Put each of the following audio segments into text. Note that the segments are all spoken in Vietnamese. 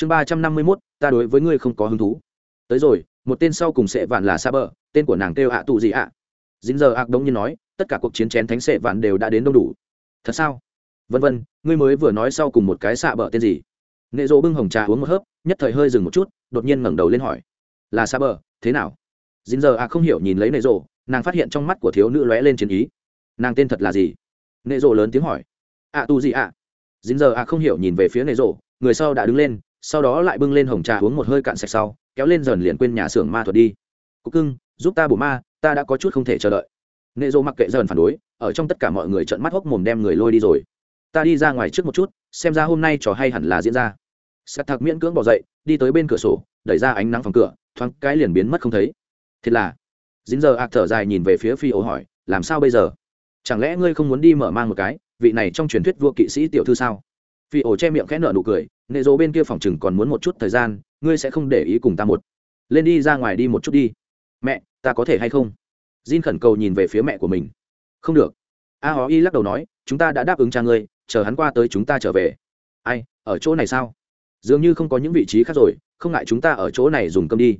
chương ba trăm năm mươi mốt, ta đối với ngươi không có hứng thú. Tới rồi, một tên sau cùng sệ vạn là sa bờ, tên của nàng kêu ạ tù gì ạ? Dính giờ ạc đông như nói, tất cả cuộc chiến chén thánh sệ vạn đều đã đến đông đủ. Thật sao? Vân vân, ngươi mới vừa nói sau cùng một cái xạ bờ tên gì? Nệ dỗ bưng hồng trà uống một hớp, nhất thời hơi dừng một chút, đột nhiên ngẩng đầu lên hỏi. Là sa bờ, thế nào? Dính giờ ạc không hiểu nhìn lấy nệ dỗ nàng phát hiện trong mắt của thiếu nữ lóe lên chiến ý. Nàng tên thật là gì? Nệ dỗ lớn tiếng hỏi. Ạ tu gì ạ? Dính giờ ạc không hiểu nhìn về phía nệ dỗ người sau đã đứng lên sau đó lại bưng lên hồng trà uống một hơi cạn sạch sau, kéo lên dần liền quên nhà xưởng ma thuật đi. Cục cưng, giúp ta bổ ma, ta đã có chút không thể chờ đợi. Nệ dô mặc kệ dần phản đối, ở trong tất cả mọi người trợn mắt hốc mồm đem người lôi đi rồi. Ta đi ra ngoài trước một chút, xem ra hôm nay trò hay hẳn là diễn ra. Sắt thạc miễn cưỡng bỏ dậy, đi tới bên cửa sổ, đẩy ra ánh nắng phòng cửa, thoáng cái liền biến mất không thấy. Thiệt là, dính giờ ạc thở dài nhìn về phía phi ố hỏi, làm sao bây giờ? Chẳng lẽ ngươi không muốn đi mở mang một cái, vị này trong truyền thuyết vua kỵ sĩ tiểu thư sao? Phi ổ che miệng khẽ nở nụ cười nệ dỗ bên kia phòng chừng còn muốn một chút thời gian, ngươi sẽ không để ý cùng ta một. Lên đi ra ngoài đi một chút đi. Mẹ, ta có thể hay không? Jin khẩn cầu nhìn về phía mẹ của mình. Không được. A hó y lắc đầu nói, chúng ta đã đáp ứng cha ngươi, chờ hắn qua tới chúng ta trở về. Ai, ở chỗ này sao? Dường như không có những vị trí khác rồi, không ngại chúng ta ở chỗ này dùng cơm đi.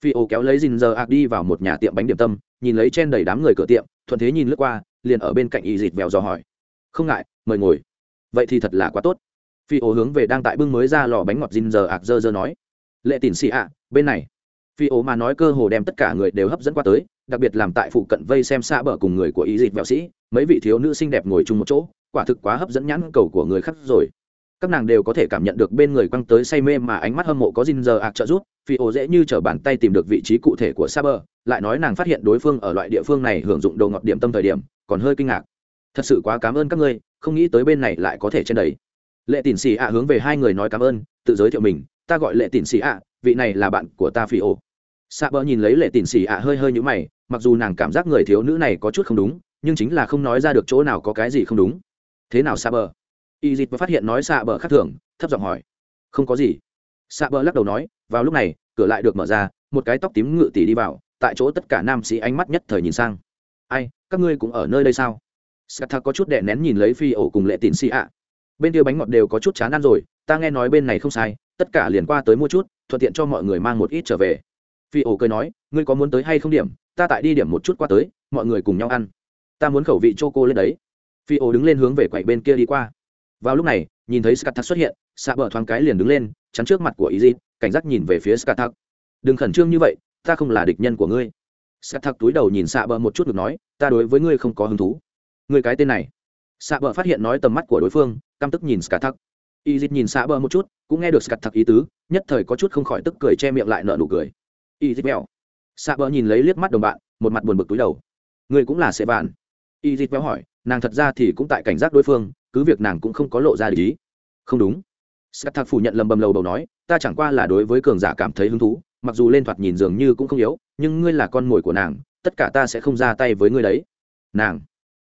Phi ô kéo lấy dìn giờ ạc đi vào một nhà tiệm bánh điểm tâm, nhìn lấy chen đầy đám người cửa tiệm, thuận thế nhìn lướt qua, liền ở bên cạnh y dịt vèo dò hỏi. Không ngại, mời ngồi. Vậy thì thật là quá tốt phi ô hướng về đang tại bưng mới ra lò bánh ngọt dinh giờ ạc dơ dơ nói. Lệ tỉn xì ạ bên này. Phi ô mà nói cơ hồ đem tất cả người đều hấp dẫn qua tới đặc biệt làm tại phụ cận vây xem xa bờ cùng người của ý dịt vẹo sĩ mấy vị thiếu nữ xinh đẹp ngồi chung một chỗ quả thực quá hấp dẫn nhãn cầu của người khác rồi. Các nàng đều có thể cảm nhận được bên người quăng tới say mê mà ánh mắt hâm mộ có dinh giờ ạc trợ giúp phi ô dễ như t r ở bàn tay tìm được vị trí cụ thể của Saber, lại nói nàng phát hiện đối phương ở loại địa phương này hưởng dụng đồ ngọt điểm tâm thời điểm còn hơi kinh ngạc. Thật sự quá cảm ơn các ngươi không nghĩ tới bên này lại có thể trên đấy lệ tỉn xì ạ hướng về hai người nói cảm ơn, tự giới thiệu mình, ta gọi lệ tỉn xì ạ, vị này là bạn của ta phi ổ. Xạ bờ nhìn lấy lệ tỉn xì ạ hơi hơi nhũ mày, mặc dù nàng cảm giác người thiếu nữ này có chút không đúng, nhưng chính là không nói ra được chỗ nào có cái gì không đúng. Thế nào Saber? y dịt phát hiện nói xạ bờ khác thường, thấp giọng hỏi. Không có gì. Xạ bờ lắc đầu nói, vào lúc này, cửa lại được mở ra, một cái tóc tím ngự tỉ đi vào, tại chỗ tất cả nam sĩ ánh mắt nhất thời nhìn sang. Ai, các ngươi cũng ở nơi đây sao? Scat có chút đè nén nhìn lấy phi ổ cùng lệ tín xì ạ bên kia bánh ngọt đều có chút chán ăn rồi, ta nghe nói bên này không sai, tất cả liền qua tới mua chút, thuận tiện cho mọi người mang một ít trở về. Phi ổ cười nói, ngươi có muốn tới hay không điểm, ta tại đi điểm một chút qua tới, mọi người cùng nhau ăn. Ta muốn khẩu vị c cô lên đấy. Phi ổ đứng lên hướng về quầy bên kia đi qua. Vào lúc này, nhìn thấy scat xuất hiện, xạ bờ thoáng cái liền đứng lên, chắn trước mặt của izzy, cảnh giác nhìn về phía scat đừng khẩn trương như vậy, ta không là địch nhân của ngươi. Scat túi đầu nhìn xạ bờ một chút được nói, ta đối với ngươi không có hứng thú. Ngươi cái tên này. Xạ bờ phát hiện nói tầm mắt của đối phương căm tức nhìn Skathak. y dịch nhìn xạ bờ một chút, cũng nghe được Skathak ý tứ, nhất thời có chút không khỏi tức cười che miệng lại nở nụ cười. Y dịch mèo xạ bờ nhìn lấy liếc mắt đồng bạn, một mặt buồn bực túi đầu. Người cũng là sẽ bạn y dịch béo hỏi, nàng thật ra thì cũng tại cảnh giác đối phương, cứ việc nàng cũng không có lộ ra lý không đúng. Skathak phủ nhận lầm bầm lầu đầu nói, ta chẳng qua là đối với cường giả cảm thấy hứng thú, mặc dù lên thoạt nhìn dường như cũng không yếu, nhưng ngươi là con mồi của nàng, tất cả ta sẽ không ra tay với ngươi đấy. Nàng.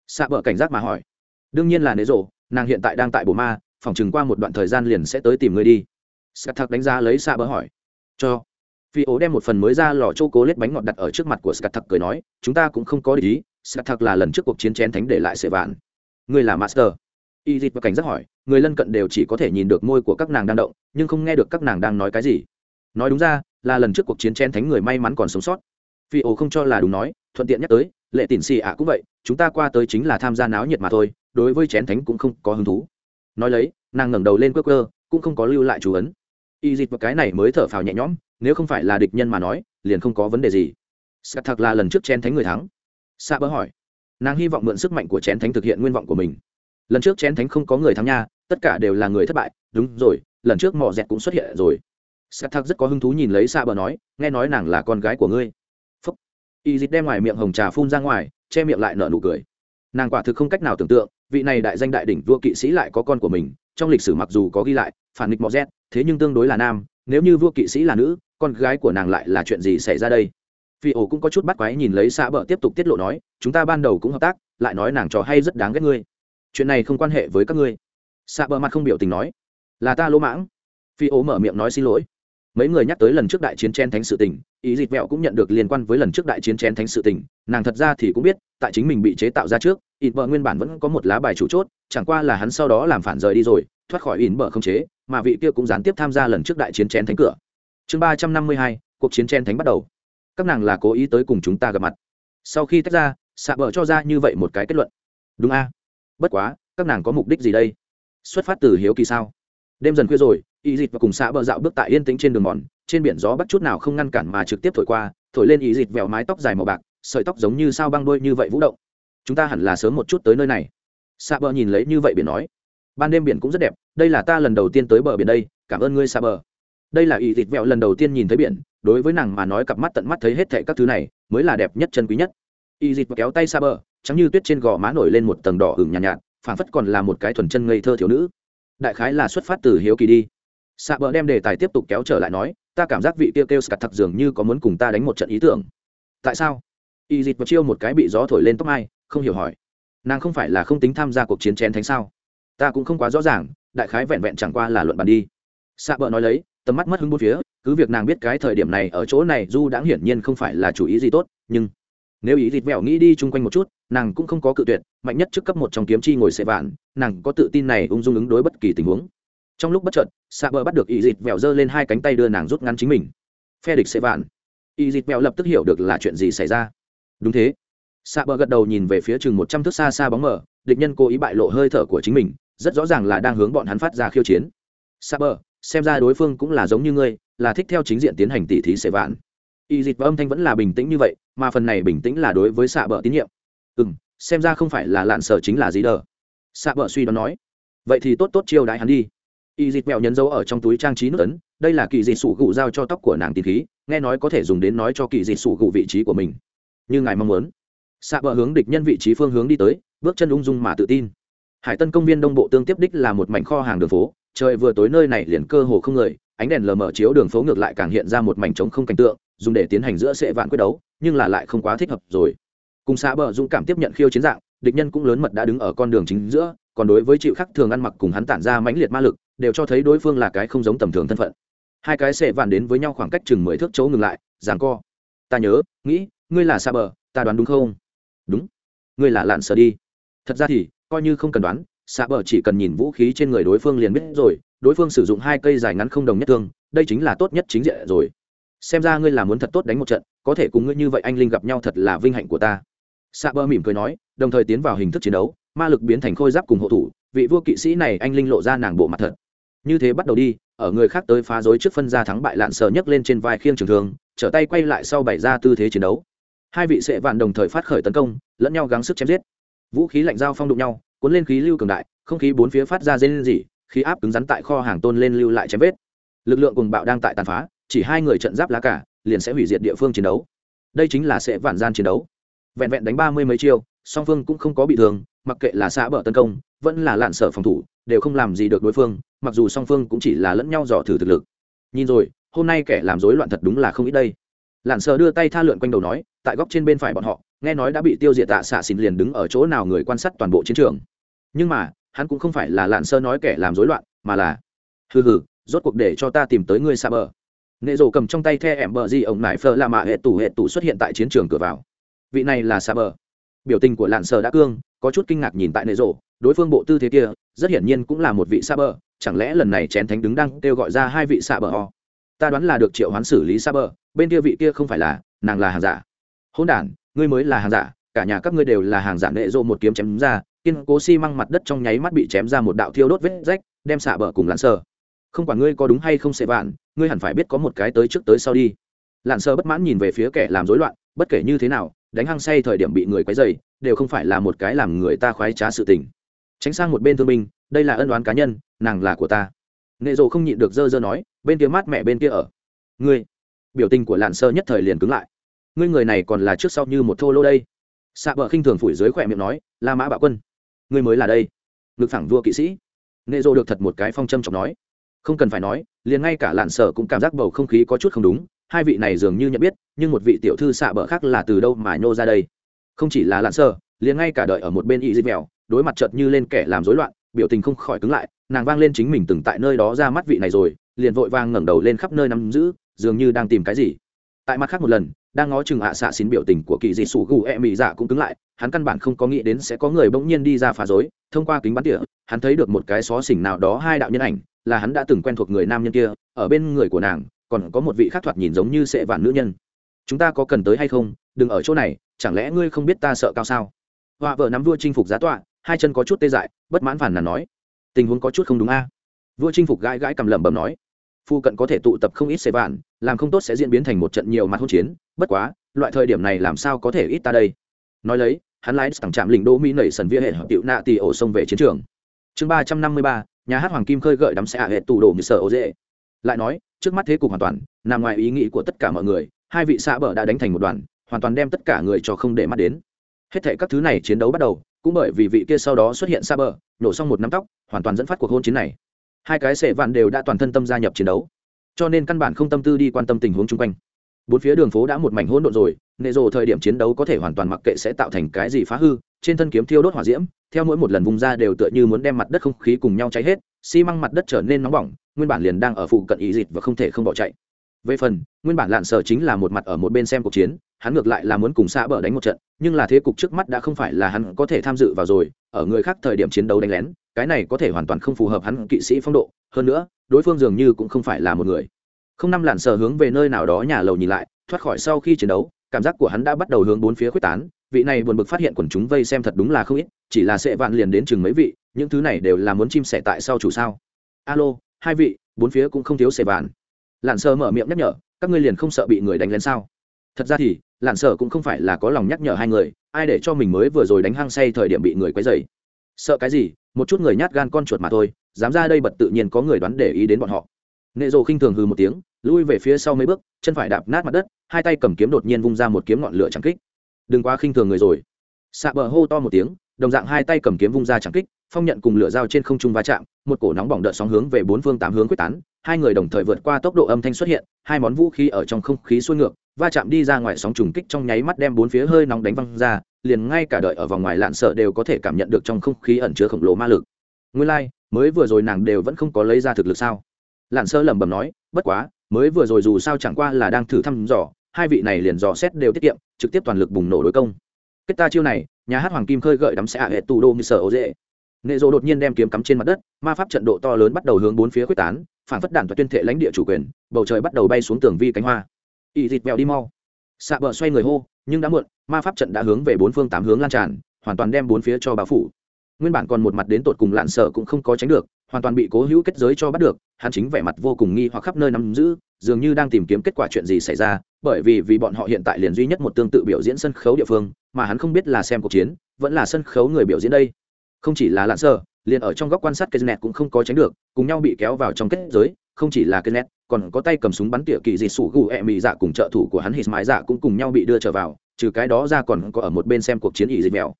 Xạ bờ cảnh giác mà hỏi. Đương nhiên là nế rồ nàng hiện tại đang tại bồ ma, phỏng chừng qua một đoạn thời gian liền sẽ tới tìm ngươi đi. Sắt thạc đánh giá lấy xa bỡ hỏi. Cho. Phi ố đem một phần mới ra lò châu cố lết bánh ngọt đặt ở trước mặt của sắt thạc cười nói, chúng ta cũng không có ý, sắt thạc là lần trước cuộc chiến chén thánh để lại sệ vạn. Ngươi là master. Y dịt và cảnh giác hỏi, người lân cận đều chỉ có thể nhìn được môi của các nàng đang động, nhưng không nghe được các nàng đang nói cái gì. Nói đúng ra, là lần trước cuộc chiến chén thánh người may mắn còn sống sót. Phi ổ không cho là đúng nói, thuận tiện nhắc tới, lệ tỉn xì ạ cũng vậy, chúng ta qua tới chính là tham gia náo nhiệt mà thôi đối với chén thánh cũng không có hứng thú. Nói lấy, nàng ngẩng đầu lên quơ quơ, cũng không có lưu lại chú ấn. Y dịt một cái này mới thở phào nhẹ nhõm, nếu không phải là địch nhân mà nói, liền không có vấn đề gì. Sạc thật là lần trước chén thánh người thắng. Sa bỡ hỏi, nàng hy vọng mượn sức mạnh của chén thánh thực hiện nguyên vọng của mình. Lần trước chén thánh không có người thắng nha, tất cả đều là người thất bại, đúng rồi, lần trước mỏ dẹt cũng xuất hiện rồi. Sắt thật rất có hứng thú nhìn lấy xa bờ nói, nghe nói nàng là con gái của ngươi. Phúc. Y dịt đem ngoài miệng hồng trà phun ra ngoài, che miệng lại nở nụ cười. Nàng quả thực không cách nào tưởng tượng vị này đại danh đại đỉnh vua kỵ sĩ lại có con của mình, trong lịch sử mặc dù có ghi lại, phản nghịch mỏ dẹt thế nhưng tương đối là nam, nếu như vua kỵ sĩ là nữ, con gái của nàng lại là chuyện gì xảy ra đây? Phi ổ cũng có chút bắt quái nhìn lấy xã bờ tiếp tục tiết lộ nói, chúng ta ban đầu cũng hợp tác, lại nói nàng trò hay rất đáng ghét ngươi. Chuyện này không quan hệ với các ngươi. Xã bờ mặt không biểu tình nói, là ta lỗ mãng. Phi ố mở miệng nói xin lỗi. Mấy người nhắc tới lần trước đại chiến chen thánh sự tình, ý dịt mẹo cũng nhận được liên quan với lần trước đại chiến chen thánh sự tình, nàng thật ra thì cũng biết, tại chính mình bị chế tạo ra trước ỉn bờ nguyên bản vẫn có một lá bài chủ chốt, chẳng qua là hắn sau đó làm phản rời đi rồi, thoát khỏi ỉn bờ không chế, mà vị kia cũng gián tiếp tham gia lần trước đại chiến chén thánh cửa. Chương ba trăm năm mươi hai, cuộc chiến chén thánh bắt đầu. Các nàng là cố ý tới cùng chúng ta gặp mặt. Sau khi tách ra, xạ bờ cho ra như vậy một cái kết luận. Đúng a? Bất quá, các nàng có mục đích gì đây? Xuất phát từ hiếu kỳ sao? Đêm dần khuya rồi y dịt và cùng xạ bờ dạo bước tại yên tĩnh trên đường mòn, trên biển gió bắt chút nào không ngăn cản mà trực tiếp thổi qua, thổi lên y dịt vèo mái tóc dài màu bạc, sợi tóc giống như sao băng đôi như vậy vũ động chúng ta hẳn là sớm một chút tới nơi này xa bờ nhìn lấy như vậy biển nói. Ban đêm biển cũng rất đẹp đây là ta lần đầu tiên tới bờ biển đây cảm ơn ngươi xa bờ. Đây là y thịt vẹo lần đầu tiên nhìn thấy biển đối với nàng mà nói cặp mắt tận mắt thấy hết thệ các thứ này mới là đẹp nhất chân quý nhất. Y dịt kéo tay xa bờ trắng như tuyết trên gò má nổi lên một tầng đỏ hừng nhàn nhạt, nhạt phảng phất còn là một cái thuần chân ngây thơ thiếu nữ. Đại khái là xuất phát từ hiếu kỳ đi. Xa bờ đem đề tài tiếp tục kéo trở lại nói ta cảm giác vị tiêu kêu scat thật dường như có muốn cùng ta đánh một trận ý tưởng. Tại sao? Y dịt chiêu một cái bị gió thổi lên tóc mai không hiểu hỏi. Nàng không phải là không tính tham gia cuộc chiến chén thánh sao? Ta cũng không quá rõ ràng, đại khái vẹn vẹn chẳng qua là luận bàn đi. Xạ bờ nói lấy, tầm mắt mất hứng bốn phía, cứ việc nàng biết cái thời điểm này ở chỗ này du đãng hiển nhiên không phải là chủ ý gì tốt, nhưng nếu ý thịt vẹo nghĩ đi chung quanh một chút, nàng cũng không có cự tuyệt, mạnh nhất trước cấp một trong kiếm chi ngồi xệ vạn, nàng có tự tin này ung dung ứng đối bất kỳ tình huống. Trong lúc bất chợt xạ bờ bắt được ý dịt vẹo giơ lên hai cánh tay đưa nàng rút ngắn chính mình. Phe địch xệ vạn. Ý dịt vẹo lập tức hiểu được là chuyện gì xảy ra. Đúng thế xạ bờ gật đầu nhìn về phía chừng một trăm thước xa xa bóng mờ, địch nhân cố ý bại lộ hơi thở của chính mình, rất rõ ràng là đang hướng bọn hắn phát ra khiêu chiến. Xạ bờ, xem ra đối phương cũng là giống như ngươi, là thích theo chính diện tiến hành tỉ thí sệ vạn. Y dịch và âm thanh vẫn là bình tĩnh như vậy, mà phần này bình tĩnh là đối với xạ bờ tín nhiệm. Ừ m xem ra không phải là lạn sở chính là gì đờ. Xạ bờ suy đoán nói. Vậy thì tốt tốt chiêu đãi hắn đi. Y dịch mẹo nhấn dấu ở trong túi trang trí nước ấn, đây là kỳ dịch sủ gụ giao cho tóc của nàng tín khí, nghe nói có thể dùng đến nói cho kỳ dịch sủ gụ vị trí của mình. Như ngài mong muốn xạ bờ hướng địch nhân vị trí phương hướng đi tới, bước chân ung dung mà tự tin. Hải tân công viên đông bộ tương tiếp đích là một mảnh kho hàng đường phố, trời vừa tối nơi này liền cơ hồ không người, ánh đèn lờ mờ chiếu đường phố ngược lại càng hiện ra một mảnh trống không cảnh tượng, dùng để tiến hành giữa sệ vạn quyết đấu, nhưng là lại không quá thích hợp rồi. Cùng xạ bờ dũng cảm tiếp nhận khiêu chiến dạng, địch nhân cũng lớn mật đã đứng ở con đường chính giữa, còn đối với chịu khắc thường ăn mặc cùng hắn tản ra mãnh liệt ma lực, đều cho thấy đối phương là cái không giống tầm thường thân phận. Hai cái sệ vạn đến với nhau khoảng cách chừng mười thước chỗ ngừng lại giảng co. Ta nhớ, nghĩ, ngươi là xa bờ, ta đoán đúng không? Đúng. Ngươi là lạn sở đi. Thật ra thì, coi như không cần đoán xạ bờ chỉ cần nhìn vũ khí trên người đối phương liền biết rồi, đối phương sử dụng hai cây dài ngắn không đồng nhất thương, đây chính là tốt nhất chính diện rồi. Xem ra ngươi là muốn thật tốt đánh một trận, có thể cùng ngươi như vậy anh linh gặp nhau thật là vinh hạnh của ta. Xạ bờ mỉm cười nói, đồng thời tiến vào hình thức chiến đấu, ma lực biến thành khôi giáp cùng hộ thủ, vị vua kỵ sĩ này anh linh lộ ra nàng bộ mặt thật. Như thế bắt đầu đi, ở người khác tới phá rối trước phân ra thắng bại lạn sờ nhấc lên trên vai khiêng trường thường trở tay quay lại sau bày ra tư thế chiến đấu hai vị sệ vạn đồng thời phát khởi tấn công, lẫn nhau gắng sức chém giết. Vũ khí lạnh dao phong đụng nhau, cuốn lên khí lưu cường đại, không khí bốn phía phát ra dây lên gì khí áp cứng rắn tại kho hàng tôn lên lưu lại chém vết. Lực lượng cùng bạo đang tại tàn phá, chỉ hai người trận giáp lá cả, liền sẽ hủy diệt địa phương chiến đấu. Đây chính là sẽ vạn gian chiến đấu. Vẹn vẹn đánh ba mươi mấy chiêu, song phương cũng không có bị thương, mặc kệ là xã bờ tấn công, vẫn là lạn sở phòng thủ, đều không làm gì được đối phương, mặc dù song phương cũng chỉ là lẫn nhau dò thử thực lực. Nhìn rồi, hôm nay kẻ làm rối loạn thật đúng là không ít đây. Lạn sở đưa tay tha lượn quanh đầu nói tại góc trên bên phải bọn họ, nghe nói đã bị tiêu diệt tạ xạ xỉn liền đứng ở chỗ nào người quan sát toàn bộ chiến trường. Nhưng mà, hắn cũng không phải là lạn sơ nói kẻ làm rối loạn, mà là, hừ hừ, rốt cuộc để cho ta tìm tới ngươi xa bờ nệ rổ cầm trong tay the ẻm bờ gì ổng nải phơ là mạ hệ tủ hệ tủ xuất hiện tại chiến trường cửa vào. Vị này là xa bờ biểu tình của lạn sơ đã cương, có chút kinh ngạc nhìn tại nệ rổ đối phương bộ tư thế kia, rất hiển nhiên cũng là một vị xa bờ chẳng lẽ lần này chén thánh đứng đang kêu gọi ra hai vị xa bờ ho ta đoán là được triệu hoán xử lý xa bờ bên kia vị kia không phải là, nàng là hàng giả hôn đản, ngươi mới là hàng giả, cả nhà các ngươi đều là hàng giả nệ rộ một kiếm chém ra, kiên cố xi、si、măng mặt đất trong nháy mắt bị chém ra một đạo thiêu đốt vết rách, đem xả bờ cùng lặn sờ. Không quản ngươi có đúng hay không sẽ vạn, ngươi hẳn phải biết có một cái tới trước tới sau đi. Lặn sờ bất mãn nhìn về phía kẻ làm rối loạn, bất kể như thế nào, đánh hăng say thời điểm bị người quấy dày đều không phải là một cái làm người ta khoái trá sự tình. Tránh sang một bên thương binh, đây là ân đoán cá nhân, nàng là của ta. Nệ rộ không nhịn được dơ dơ nói, bên kia mát mẹ bên kia ở. Ngươi, biểu tình của lạn sơ nhất thời liền cứng lại ngươi người này còn là trước sau như một thô lô đây. Xạ bờ khinh thường phủi dưới khỏe miệng nói, la mã bạo quân, ngươi mới là đây. Ngực phẳng vua kỵ sĩ. Nệ rộ được thật một cái phong châm trọng nói. Không cần phải nói, liền ngay cả lạn sở cũng cảm giác bầu không khí có chút không đúng, hai vị này dường như nhận biết, nhưng một vị tiểu thư xạ bờ khác là từ đâu mà nhô ra đây? Không chỉ là lạn sở, liền ngay cả đợi ở một bên y dịp mèo, đối mặt chợt như lên kẻ làm rối loạn, biểu tình không khỏi cứng lại, nàng vang lên chính mình từng tại nơi đó ra mắt vị này rồi, liền vội vang ngẩng đầu lên khắp nơi nắm giữ, dường như đang tìm cái gì. Tại mặt khác một lần đang ngó chừng ạ xạ xin biểu tình của kỳ dị sủ gù e mị dạ cũng cứng lại, hắn căn bản không có nghĩ đến sẽ có người bỗng nhiên đi ra phá rối, thông qua kính bắn tỉa, hắn thấy được một cái xó xỉnh nào đó hai đạo nhân ảnh, là hắn đã từng quen thuộc người nam nhân kia, ở bên người của nàng, còn có một vị khác thoạt nhìn giống như sệ vạn nữ nhân. Chúng ta có cần tới hay không? Đừng ở chỗ này, chẳng lẽ ngươi không biết ta sợ cao sao? Họa vợ nắm vua chinh phục giá tọa, hai chân có chút tê dại, bất mãn phản là nói. Tình huống có chút không đúng a. Vua chinh phục gãi gãi cầm lẩm bẩm nói phu cận có thể tụ tập không ít xe vạn, làm không tốt sẽ diễn biến thành một trận nhiều mặt hỗn chiến, bất quá, loại thời điểm này làm sao có thể ít ta đây? Nói lấy, hắn lái thẳng chạm lĩnh đỗ mỹ nảy sần vía hệ hợp tiệu nạ tì ổ sông về chiến trường. Chương ba trăm năm mươi ba, nhà hát hoàng kim khơi gợi đắm xe hạ hệ tù đồ như sở ô dễ. Lại nói, trước mắt thế cục hoàn toàn, nằm ngoài ý nghĩ của tất cả mọi người, hai vị xã bờ đã đánh thành một đoàn, hoàn toàn đem tất cả người cho không để mắt đến. Hết thể các thứ này chiến đấu bắt đầu, cũng bởi vì vị kia sau đó xuất hiện xa bờ, nổ xong một nắm tóc, hoàn toàn dẫn phát cuộc hôn chiến này hai cái sệ vạn đều đã toàn thân tâm gia nhập chiến đấu. Cho nên căn bản không tâm tư đi quan tâm tình huống chung quanh. Bốn phía đường phố đã một mảnh hỗn độn rồi, nệ rồ thời điểm chiến đấu có thể hoàn toàn mặc kệ sẽ tạo thành cái gì phá hư, trên thân kiếm thiêu đốt hỏa diễm, theo mỗi một lần vùng ra đều tựa như muốn đem mặt đất không khí cùng nhau cháy hết, xi măng mặt đất trở nên nóng bỏng, nguyên bản liền đang ở phụ cận ý dịt và không thể không bỏ chạy. Về phần, nguyên bản lạn sở chính là một mặt ở một bên xem cuộc chiến hắn ngược lại là muốn cùng xã bờ đánh một trận, nhưng là thế cục trước mắt đã không phải là hắn có thể tham dự vào rồi, ở người khác thời điểm chiến đấu đánh lén, cái này có thể hoàn toàn không phù hợp hắn kỵ sĩ phong độ. Hơn nữa, đối phương dường như cũng không phải là một người. Không năm lặn sờ hướng về nơi nào đó nhà lầu nhìn lại, thoát khỏi sau khi chiến đấu, cảm giác của hắn đã bắt đầu hướng bốn phía quyết tán. Vị này buồn bực phát hiện quần chúng vây xem thật đúng là không ít, chỉ là sẽ vạn liền đến chừng mấy vị, những thứ này đều là muốn chim sẻ tại sau chủ sao. Alo, hai vị, bốn phía cũng không thiếu sẻ vạn. Lặn sơ mở miệng nhắc nhở, các ngươi liền không sợ bị người đánh lén sao? Thật ra thì lạn sở cũng không phải là có lòng nhắc nhở hai người, ai để cho mình mới vừa rồi đánh hăng say thời điểm bị người quấy dày sợ cái gì, một chút người nhát gan con chuột mà thôi, dám ra đây bật tự nhiên có người đoán để ý đến bọn họ. Nệ rồ khinh thường hư một tiếng, lui về phía sau mấy bước, chân phải đạp nát mặt đất, hai tay cầm kiếm đột nhiên vung ra một kiếm ngọn lửa trắng kích. Đừng quá khinh thường người rồi. Xạ bờ hô to một tiếng, đồng dạng hai tay cầm kiếm vung ra trắng kích, phong nhận cùng lửa dao trên không trung va chạm, một cổ nóng bỏng đợt sóng hướng về bốn phương tám hướng quyết tán, hai người đồng thời vượt qua tốc độ âm thanh xuất hiện, hai món vũ khí ở trong không khí xuôi ngược va chạm đi ra ngoài sóng trùng kích trong nháy mắt đem bốn phía hơi nóng đánh văng ra liền ngay cả đợi ở vòng ngoài lạn sợ đều có thể cảm nhận được trong không khí ẩn chứa khổng lồ ma lực. Nguyên lai、like, mới vừa rồi nàng đều vẫn không có lấy ra thực lực sao? Lạn sơ lẩm bẩm nói bất quá mới vừa rồi dù sao chẳng qua là đang thử thăm dò hai vị này liền dò xét đều tiết kiệm trực tiếp toàn lực bùng nổ đối công. Kết ta chiêu này nhà hát hoàng kim khơi gợi đắm sẽ ạ hệ tù đô như sở ô dễ. Nệ rộ đột nhiên đem kiếm cắm trên mặt đất ma pháp trận độ to lớn bắt đầu hướng bốn phía quyết tán phản phất đạn và tuyên thệ lãnh địa chủ quyền bầu trời bắt đầu bay xuống tường vi cánh hoa ỵ thịt bèo đi mau. Xạ bờ xoay người hô, nhưng đã muộn, ma pháp trận đã hướng về bốn phương tám hướng lan tràn, hoàn toàn đem bốn phía cho bao phủ. Nguyên bản còn một mặt đến tột cùng lạn sợ cũng không có tránh được, hoàn toàn bị cố hữu kết giới cho bắt được, hắn chính vẻ mặt vô cùng nghi hoặc khắp nơi nắm giữ, dường như đang tìm kiếm kết quả chuyện gì xảy ra, bởi vì vì bọn họ hiện tại liền duy nhất một tương tự biểu diễn sân khấu địa phương, mà hắn không biết là xem cuộc chiến, vẫn là sân khấu người biểu diễn đây. Không chỉ là lạn sợ, liền ở trong góc quan sát cái net cũng không có tránh được, cùng nhau bị kéo vào trong kết giới không chỉ là kenneth, còn có tay cầm súng bắn tỉa kỳ dị sủ gù ẹ mị dạ cùng trợ thủ của hắn hít mái dạ cũng cùng nhau bị đưa trở vào, trừ cái đó ra còn có ở một bên xem cuộc chiến ỷ dịch mèo.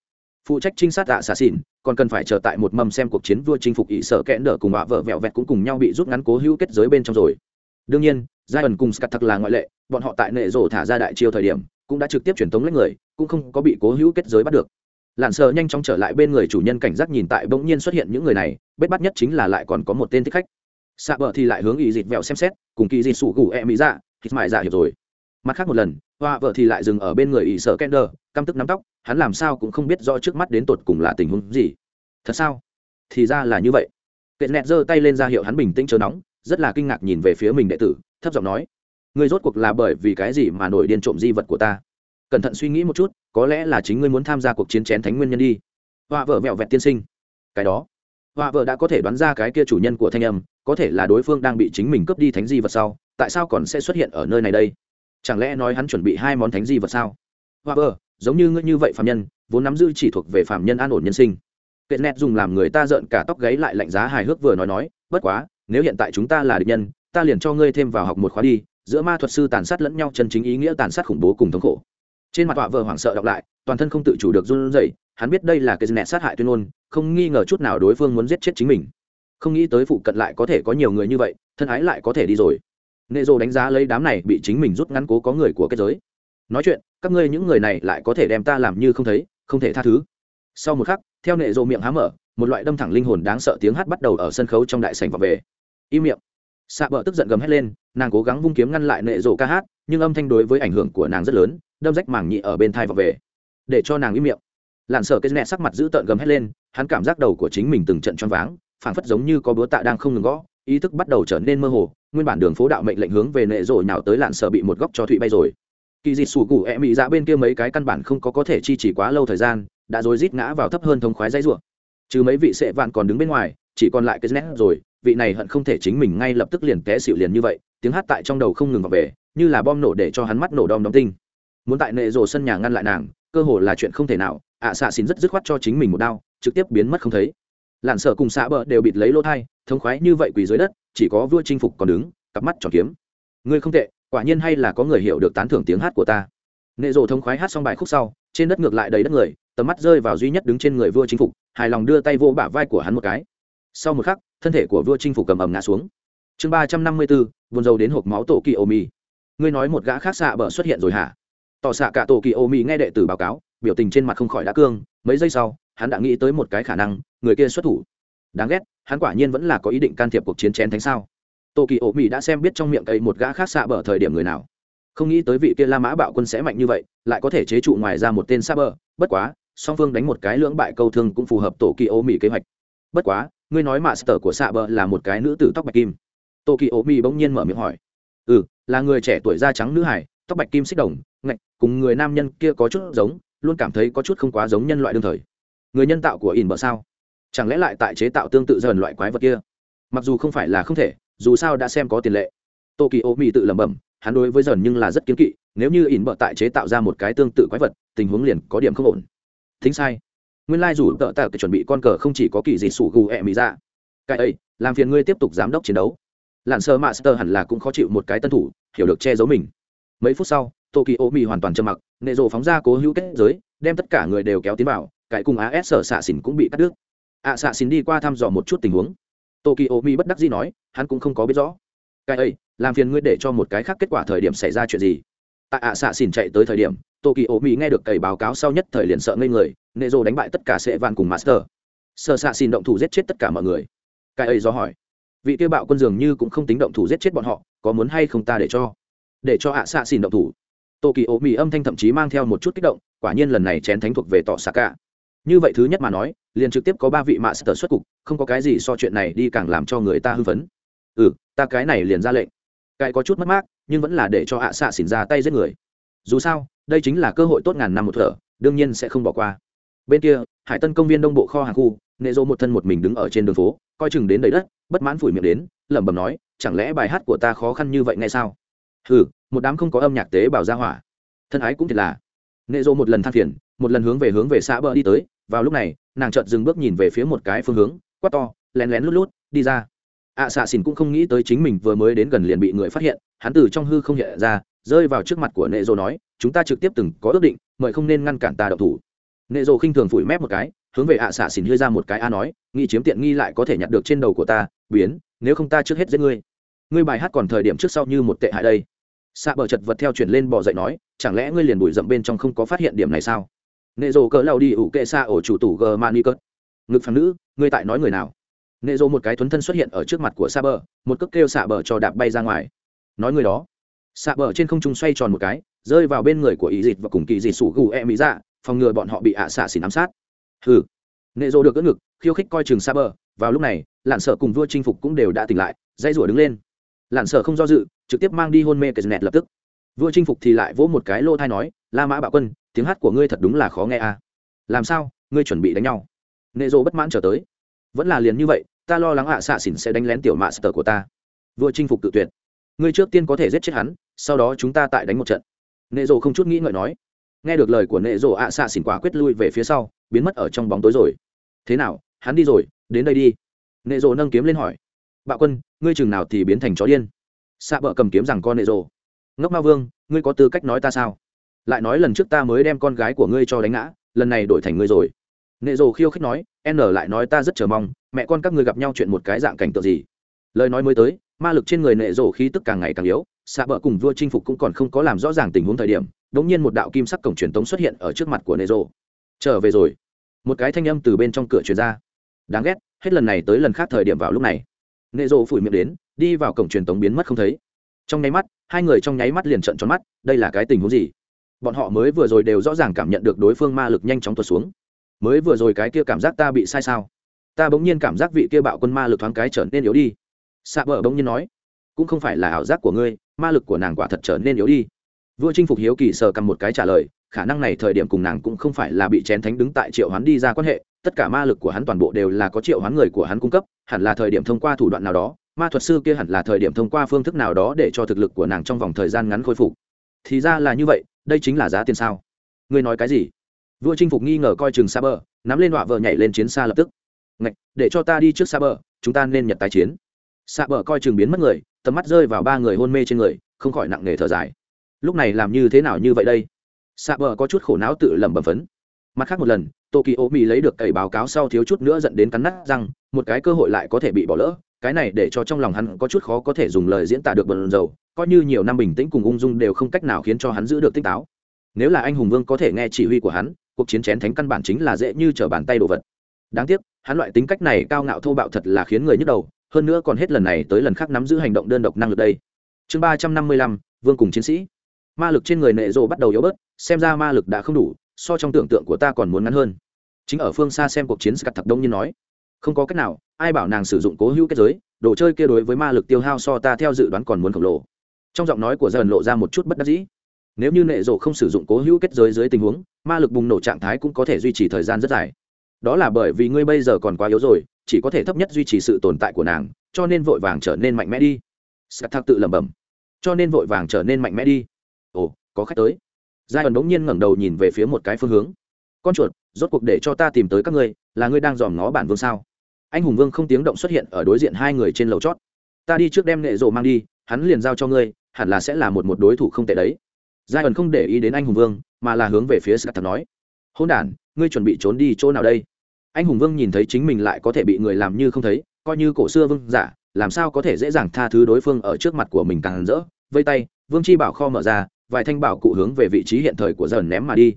Phụ trách trinh sát dạ xà xỉn, còn cần phải chờ tại một mâm xem cuộc chiến vua chinh phục ỷ sợ kẽn đỡ cùng bà vợ vẹo vẹt cũng cùng nhau bị rút ngắn cố hữu kết giới bên trong rồi. Đương nhiên giai ẩn cùng scat thật là ngoại lệ, bọn họ tại nệ rổ thả ra đại chiêu thời điểm, cũng đã trực tiếp truyền tống lấy người, cũng không có bị cố hữu kết giới bắt được. Lặn sờ nhanh chóng trở lại bên người chủ nhân cảnh giác nhìn tại bỗng nhiên xuất hiện những người này, bết bắt nhất chính là lại còn có một tên thích khách xạ bờ thì lại hướng ý dịt vẹo xem xét, cùng kỳ dịt sủ gù e mỹ dạ hít mại dạ hiệp rồi. Mặt khác một lần, hoa vợ thì lại dừng ở bên người ỷ sợ kender, căm tức nắm tóc, hắn làm sao cũng không biết rõ trước mắt đến tột cùng là tình huống gì. Thật sao? Thì ra là như vậy. Kệ nẹt giơ tay lên ra hiệu hắn bình tĩnh chớ nóng, rất là kinh ngạc nhìn về phía mình đệ tử, thấp giọng nói người rốt cuộc là bởi vì cái gì mà nổi điên trộm di vật của ta? Cẩn thận suy nghĩ một chút, có lẽ là chính ngươi muốn tham gia cuộc chiến chén thánh nguyên nhân đi. Hoa vợ vẹo vẹt tiên sinh. Cái đó họa vợ đã có thể đoán ra cái kia chủ nhân của thanh âm, có thể là đối phương đang bị chính mình cướp đi thánh di vật sau, tại sao còn sẽ xuất hiện ở nơi này đây? Chẳng lẽ nói hắn chuẩn bị hai món thánh di vật sao? Họa vợ, giống như ngươi như vậy phạm nhân, vốn nắm giữ chỉ thuộc về phạm nhân an ổn nhân sinh. Kệ nét dùng làm người ta rợn cả tóc gáy lại lạnh giá hài hước vừa nói nói, bất quá, nếu hiện tại chúng ta là địch nhân, ta liền cho ngươi thêm vào học một khóa đi, giữa ma thuật sư tàn sát lẫn nhau chân chính ý nghĩa tàn sát khủng bố cùng thống khổ. Trên mặt họa vợ hoảng sợ đọc lại, toàn thân không tự chủ được run rẩy hắn biết đây là cái nẹt sát hại tuyên ngôn, không nghi ngờ chút nào đối phương muốn giết chết chính mình. Không nghĩ tới phụ cận lại có thể có nhiều người như vậy, thân ái lại có thể đi rồi. Nệ rồ đánh giá lấy đám này bị chính mình rút ngắn cố có người của kết giới. Nói chuyện, các ngươi những người này lại có thể đem ta làm như không thấy, không thể tha thứ. Sau một khắc, theo nệ rộ miệng há mở, một loại đâm thẳng linh hồn đáng sợ tiếng hát bắt đầu ở sân khấu trong đại sảnh vào về. Im miệng. Xạ bờ tức giận gầm hét lên, nàng cố gắng vung kiếm ngăn lại nệ rộ ca hát, nhưng âm thanh đối với ảnh hưởng của nàng rất lớn, đâm rách màng nhị ở bên thai vào về. Để cho nàng im miệng lặn sợ cái nẹ sắc mặt giữ tợn gầm hét lên, hắn cảm giác đầu của chính mình từng trận choáng váng, phảng phất giống như có búa tạ đang không ngừng gõ, ý thức bắt đầu trở nên mơ hồ, nguyên bản đường phố đạo mệnh lệnh hướng về nệ rồi nào tới lặn sợ bị một góc cho thụy bay rồi. Kỳ dịt sủ cụ e mỹ dạ bên kia mấy cái căn bản không có có thể chi trì quá lâu thời gian, đã rồi rít ngã vào thấp hơn thống khoái dãy rủa. Trừ mấy vị sệ vạn còn đứng bên ngoài, chỉ còn lại cái nét rồi, vị này hận không thể chính mình ngay lập tức liền té xịu liền như vậy, tiếng hát tại trong đầu không ngừng vào về, như là bom nổ để cho hắn mắt nổ đom đóm tinh. Muốn tại nệ rồ sân nhà ngăn lại nàng cơ hồ là chuyện không thể nào ạ à, xạ xin rất dứt khoát cho chính mình một đao trực tiếp biến mất không thấy. Lặn sợ cùng xạ bờ đều bịt lấy lỗ thai thống khoái như vậy quỳ dưới đất chỉ có vua chinh phục còn đứng cặp mắt tròn kiếm. Ngươi không tệ quả nhiên hay là có người hiểu được tán thưởng tiếng hát của ta. Nệ rộ thống khoái hát xong bài khúc sau trên đất ngược lại đầy đất người tầm mắt rơi vào duy nhất đứng trên người vua chinh phục hài lòng đưa tay vô bả vai của hắn một cái. Sau một khắc thân thể của vua chinh phục cầm ầm ngã xuống. Chương ba trăm năm mươi bốn vồn dầu đến hộp máu tổ kỳ ô mi ngươi nói một gã khác xạ bờ xuất hiện rồi hả? Tỏ xạ cả tổ kỳ ô mi nghe đệ tử báo cáo, biểu tình trên mặt không khỏi đã cương, mấy giây sau, hắn đã nghĩ tới một cái khả năng, người kia xuất thủ. Đáng ghét, hắn quả nhiên vẫn là có ý định can thiệp cuộc chiến chén thánh sao? Tổ kỳ ô mỹ đã xem biết trong miệng cây một gã khác xạ bờ thời điểm người nào. Không nghĩ tới vị kia la mã bạo quân sẽ mạnh như vậy, lại có thể chế trụ ngoài ra một tên xa bờ, bất quá, song phương đánh một cái lưỡng bại câu thương cũng phù hợp tổ kỳ ô mỹ kế hoạch. Bất quá, ngươi nói mạ sở của xạ bờ là một cái nữ tử tóc bạch kim. Tổ kỳ ô mỹ bỗng nhiên mở miệng hỏi. Ừ là người trẻ tuổi da trắng nữ hải, tóc bạch kim xích đồng ngạch, cùng người nam nhân kia có chút giống, luôn cảm thấy có chút không quá giống nhân loại đương thời. Người nhân tạo của ỉn bờ sao? Chẳng lẽ lại tại chế tạo tương tự dần loại quái vật kia? Mặc dù không phải là không thể, dù sao đã xem có tiền lệ. Tô kỳ ô mỹ tự lẩm bẩm, hắn đối với dần nhưng là rất kiến kỵ, nếu như ỉn bờ tại chế tạo ra một cái tương tự quái vật, tình huống liền có điểm không ổn. Thính sai. Nguyên lai rủ tợ tạo chuẩn bị con cờ không chỉ có kỳ gì sủ gù ẹ mỹ ra. Cái ấy, làm phiền ngươi tiếp tục giám đốc chiến đấu. Lặn sơ master hẳn là cũng khó chịu một cái tân thủ, hiểu được che giấu mình. Mấy phút sau tokyo mi hoàn toàn trầm mặc nệ rộ phóng ra cố hữu kết giới, đem tất cả người đều kéo tiến vào cãi cùng as sở xạ xỉn cũng bị cắt đứt. Ạ xạ xỉn đi qua thăm dò một chút tình huống. Tokyo mi bất đắc dĩ nói, hắn cũng không có biết rõ. Cái ấy, làm phiền ngươi để cho một cái khác kết quả thời điểm xảy ra chuyện gì. Tại ạ xạ xỉn chạy tới thời điểm, tokyo mi nghe được cầy báo cáo sau nhất thời liền sợ ngây người nệ rộ đánh bại tất cả sệ vạn cùng master. Sở xạ xỉn động thủ giết chết tất cả mọi người. Cái ấy do hỏi, vị kia bạo quân dường như cũng không tính động thủ giết chết bọn họ, có muốn hay không ta để cho? Để cho ạ xạ xỉn động thủ tô kỳ ố mì âm thanh thậm chí mang theo một chút kích động, quả nhiên lần này chén thánh thuộc về tỏ xạ cả. Như vậy thứ nhất mà nói, liền trực tiếp có ba vị mạ sở xuất cục, không có cái gì so chuyện này đi càng làm cho người ta hưng phấn. Ừ ta cái này liền ra lệnh. Cái có chút mất mát, nhưng vẫn là để cho hạ xạ xỉn ra tay giết người. Dù sao, đây chính là cơ hội tốt ngàn năm một thở, đương nhiên sẽ không bỏ qua. Bên kia, hải tân công viên đông bộ kho hàng khu, nệ dô một thân một mình đứng ở trên đường phố, coi chừng đến đầy đất, bất mãn phủi miệng đến, lẩm bẩm nói, chẳng lẽ bài hát của ta khó khăn như vậy ngay sao? Hừ, một đám không có âm nhạc tế bào ra hỏa. Thân ái cũng thiệt là. Nệ dô một lần than phiền một lần hướng về hướng về xã bờ đi tới. Vào lúc này nàng chợt dừng bước nhìn về phía một cái phương hướng quát to lén lén lút lút đi ra. Ạ à, xạ xỉn cũng không nghĩ tới chính mình vừa mới đến gần liền bị người phát hiện hắn từ trong hư không hiện ra rơi vào trước mặt của nệ dô nói chúng ta trực tiếp từng có ước định mời không nên ngăn cản ta đậu thủ. Nệ dô khinh thường phủi mép một cái hướng về ạ à xạ xỉn hơi ra một cái a nói nghĩ chiếm tiện nghi lại có thể nhặt được trên đầu của ta biến nếu không ta trước hết giết ngươi. Ngươi bài hát còn thời điểm trước sau như một tệ hại đây xạ bờ chật vật theo chuyển lên bỏ dậy nói, chẳng lẽ ngươi liền bụi rậm bên trong không có phát hiện điểm này sao? Nệ rồ cỡ lao đi ủ kệ xa ổ chủ tủ g mani cớt. Ngực phản nữ, ngươi tại nói người nào? Nệ rồ một cái thuấn thân xuất hiện ở trước mặt của xạ bờ, một cước kêu xạ bờ cho đạp bay ra ngoài. Nói người đó. Xạ bờ trên không trung xoay tròn một cái, rơi vào bên người của ý dịt và cùng kỳ dịt sủ gù e mỹ dạ phòng ngừa bọn họ bị ạ xạ xỉn ám sát. Hừ. Nệ rồ được cỡ ngực, khiêu khích coi chừng xạ bờ. Vào lúc này lặn sợ cùng vua chinh phục cũng đều đã tỉnh lại dây rủa đứng lên. Lặn sợ không do dự trực tiếp mang đi hôn mê kẻ nẹt lập tức. Vua chinh phục thì lại vỗ một cái lô thai nói, la mã bạo quân, tiếng hát của ngươi thật đúng là khó nghe à làm sao, ngươi chuẩn bị đánh nhau? Nệ rộ bất mãn trở tới. Vẫn là liền như vậy, ta lo lắng ạ à xạ xỉn sẽ đánh lén tiểu mạ sờ của ta. Vua chinh phục tự tuyệt. Ngươi trước tiên có thể giết chết hắn, sau đó chúng ta tại đánh một trận. Nệ rộ không chút nghĩ ngợi nói. Nghe được lời của nệ rộ ạ à xạ xỉn quả quyết lui về phía sau, biến mất ở trong bóng tối rồi. Thế nào, hắn đi rồi, đến đây đi. Nệ rộ nâng kiếm lên hỏi. Bạo quân, ngươi chừng nào thì biến thành chó điên? Xạ bờ cầm kiếm rằng con nệ rồ. Ngốc ma vương, ngươi có tư cách nói ta sao? Lại nói lần trước ta mới đem con gái của ngươi cho đánh ngã, lần này đổi thành ngươi rồi. Nệ rồ khiêu khích nói, n lại nói ta rất chờ mong, mẹ con các ngươi gặp nhau chuyện một cái dạng cảnh tượng gì? Lời nói mới tới, ma lực trên người nệ rồ khí tức càng ngày càng yếu, xạ bờ cùng vua chinh phục cũng còn không có làm rõ ràng tình huống thời điểm đ ỗ n g nhiên một đạo kim sắc cổng truyền tống xuất hiện ở trước mặt của nệ rồ. Trở về rồi. Một cái thanh âm từ bên trong cửa truyền ra. Đáng ghét, hết lần này tới lần khác thời điểm vào lúc này. Nệ rồ phủi miệng đến đi vào cổng truyền tống biến mất không thấy. Trong nháy mắt, hai người trong nháy mắt liền trận tròn mắt, đây là cái tình huống gì? Bọn họ mới vừa rồi đều rõ ràng cảm nhận được đối phương ma lực nhanh chóng tuột xuống. Mới vừa rồi cái kia cảm giác ta bị sai sao? Ta bỗng nhiên cảm giác vị kia bạo quân ma lực thoáng cái trở nên yếu đi. Xạ bờ bỗng nhiên nói, cũng không phải là ảo giác của ngươi, ma lực của nàng quả thật trở nên yếu đi. Vua chinh phục hiếu kỳ sờ cầm một cái trả lời, khả năng này thời điểm cùng nàng cũng không phải là bị chén thánh đứng tại triệu hoán đi ra quan hệ, tất cả ma lực của hắn toàn bộ đều là có triệu hoán người của hắn cung cấp, hẳn là thời điểm thông qua thủ đoạn nào đó ma thuật sư kia hẳn là thời điểm thông qua phương thức nào đó để cho thực lực của nàng trong vòng thời gian ngắn khôi phục. Thì ra là như vậy đây chính là giá tiền sao? Ngươi nói cái gì? Vua chinh phục nghi ngờ coi chừng xa bờ nắm lên đọa vợ nhảy lên chiến xa lập tức. Ngạch, để cho ta đi trước xa bờ chúng ta nên nhật tái chiến. Xa bờ coi chừng biến mất người tầm mắt rơi vào ba người hôn mê trên người không khỏi nặng nề thở dài. Lúc này làm như thế nào như vậy đây? Xa bờ có chút khổ não tự lẩm bẩm phấn mặt khác một lần, tokyo mỹ lấy được cậy báo cáo sau thiếu chút nữa dẫn đến cắn nát rằng một cái cơ hội lại có thể bị bỏ lỡ, cái này để cho trong lòng hắn có chút khó có thể dùng lời diễn tả được bần dầu coi như nhiều năm bình tĩnh cùng ung dung đều không cách nào khiến cho hắn giữ được tinh táo. Nếu là anh hùng vương có thể nghe chỉ huy của hắn, cuộc chiến chén thánh căn bản chính là dễ như trở bàn tay đồ vật. Đáng tiếc, hắn loại tính cách này cao ngạo thô bạo thật là khiến người nhức đầu, hơn nữa còn hết lần này tới lần khác nắm giữ hành động đơn độc năng lực đây. Chương ba trăm năm mươi lăm, vương cùng chiến sĩ. Ma lực trên người nệ rộ bắt đầu yếu bớt, xem ra ma lực đã không đủ so trong tưởng tượng của ta còn muốn ngắn hơn. Chính ở phương xa xem cuộc chiến scat Thập đông như nói, không có cách nào, ai bảo nàng sử dụng cố hữu kết giới, đồ chơi kia đối với ma lực tiêu hao so ta theo dự đoán còn muốn khổng lồ. Trong giọng nói của dần lộ ra một chút bất đắc dĩ. Nếu như nệ rộ không sử dụng cố hữu kết giới dưới tình huống, ma lực bùng nổ trạng thái cũng có thể duy trì thời gian rất dài. Đó là bởi vì ngươi bây giờ còn quá yếu rồi, chỉ có thể thấp nhất duy trì sự tồn tại của nàng, cho nên vội vàng trở nên mạnh mẽ đi. Scat tự lẩm bẩm. Cho nên vội vàng trở nên mạnh mẽ đi. Ồ, có khách tới giai ẩn bỗng nhiên ngẩng đầu nhìn về phía một cái phương hướng. Con chuột, rốt cuộc để cho ta tìm tới các ngươi, là ngươi đang dòm ngó bản vương sao? Anh hùng vương không tiếng động xuất hiện ở đối diện hai người trên lầu chót. Ta đi trước đem nghệ rộ mang đi, hắn liền giao cho ngươi, hẳn là sẽ là một một đối thủ không tệ đấy. Giai ẩn không để ý đến anh hùng vương, mà là hướng về phía scat nói hôn đ ngươi chuẩn bị trốn đi chỗ nào đây? Anh hùng vương nhìn thấy chính mình lại có thể bị người làm như không thấy, coi như cổ xưa vương giả, làm sao có thể dễ dàng tha thứ đối phương ở trước mặt của mình càng rỡ. Vây tay, vương chi bảo kho mở ra vài thanh bảo cụ hướng về vị trí hiện thời của dần ném mà đi.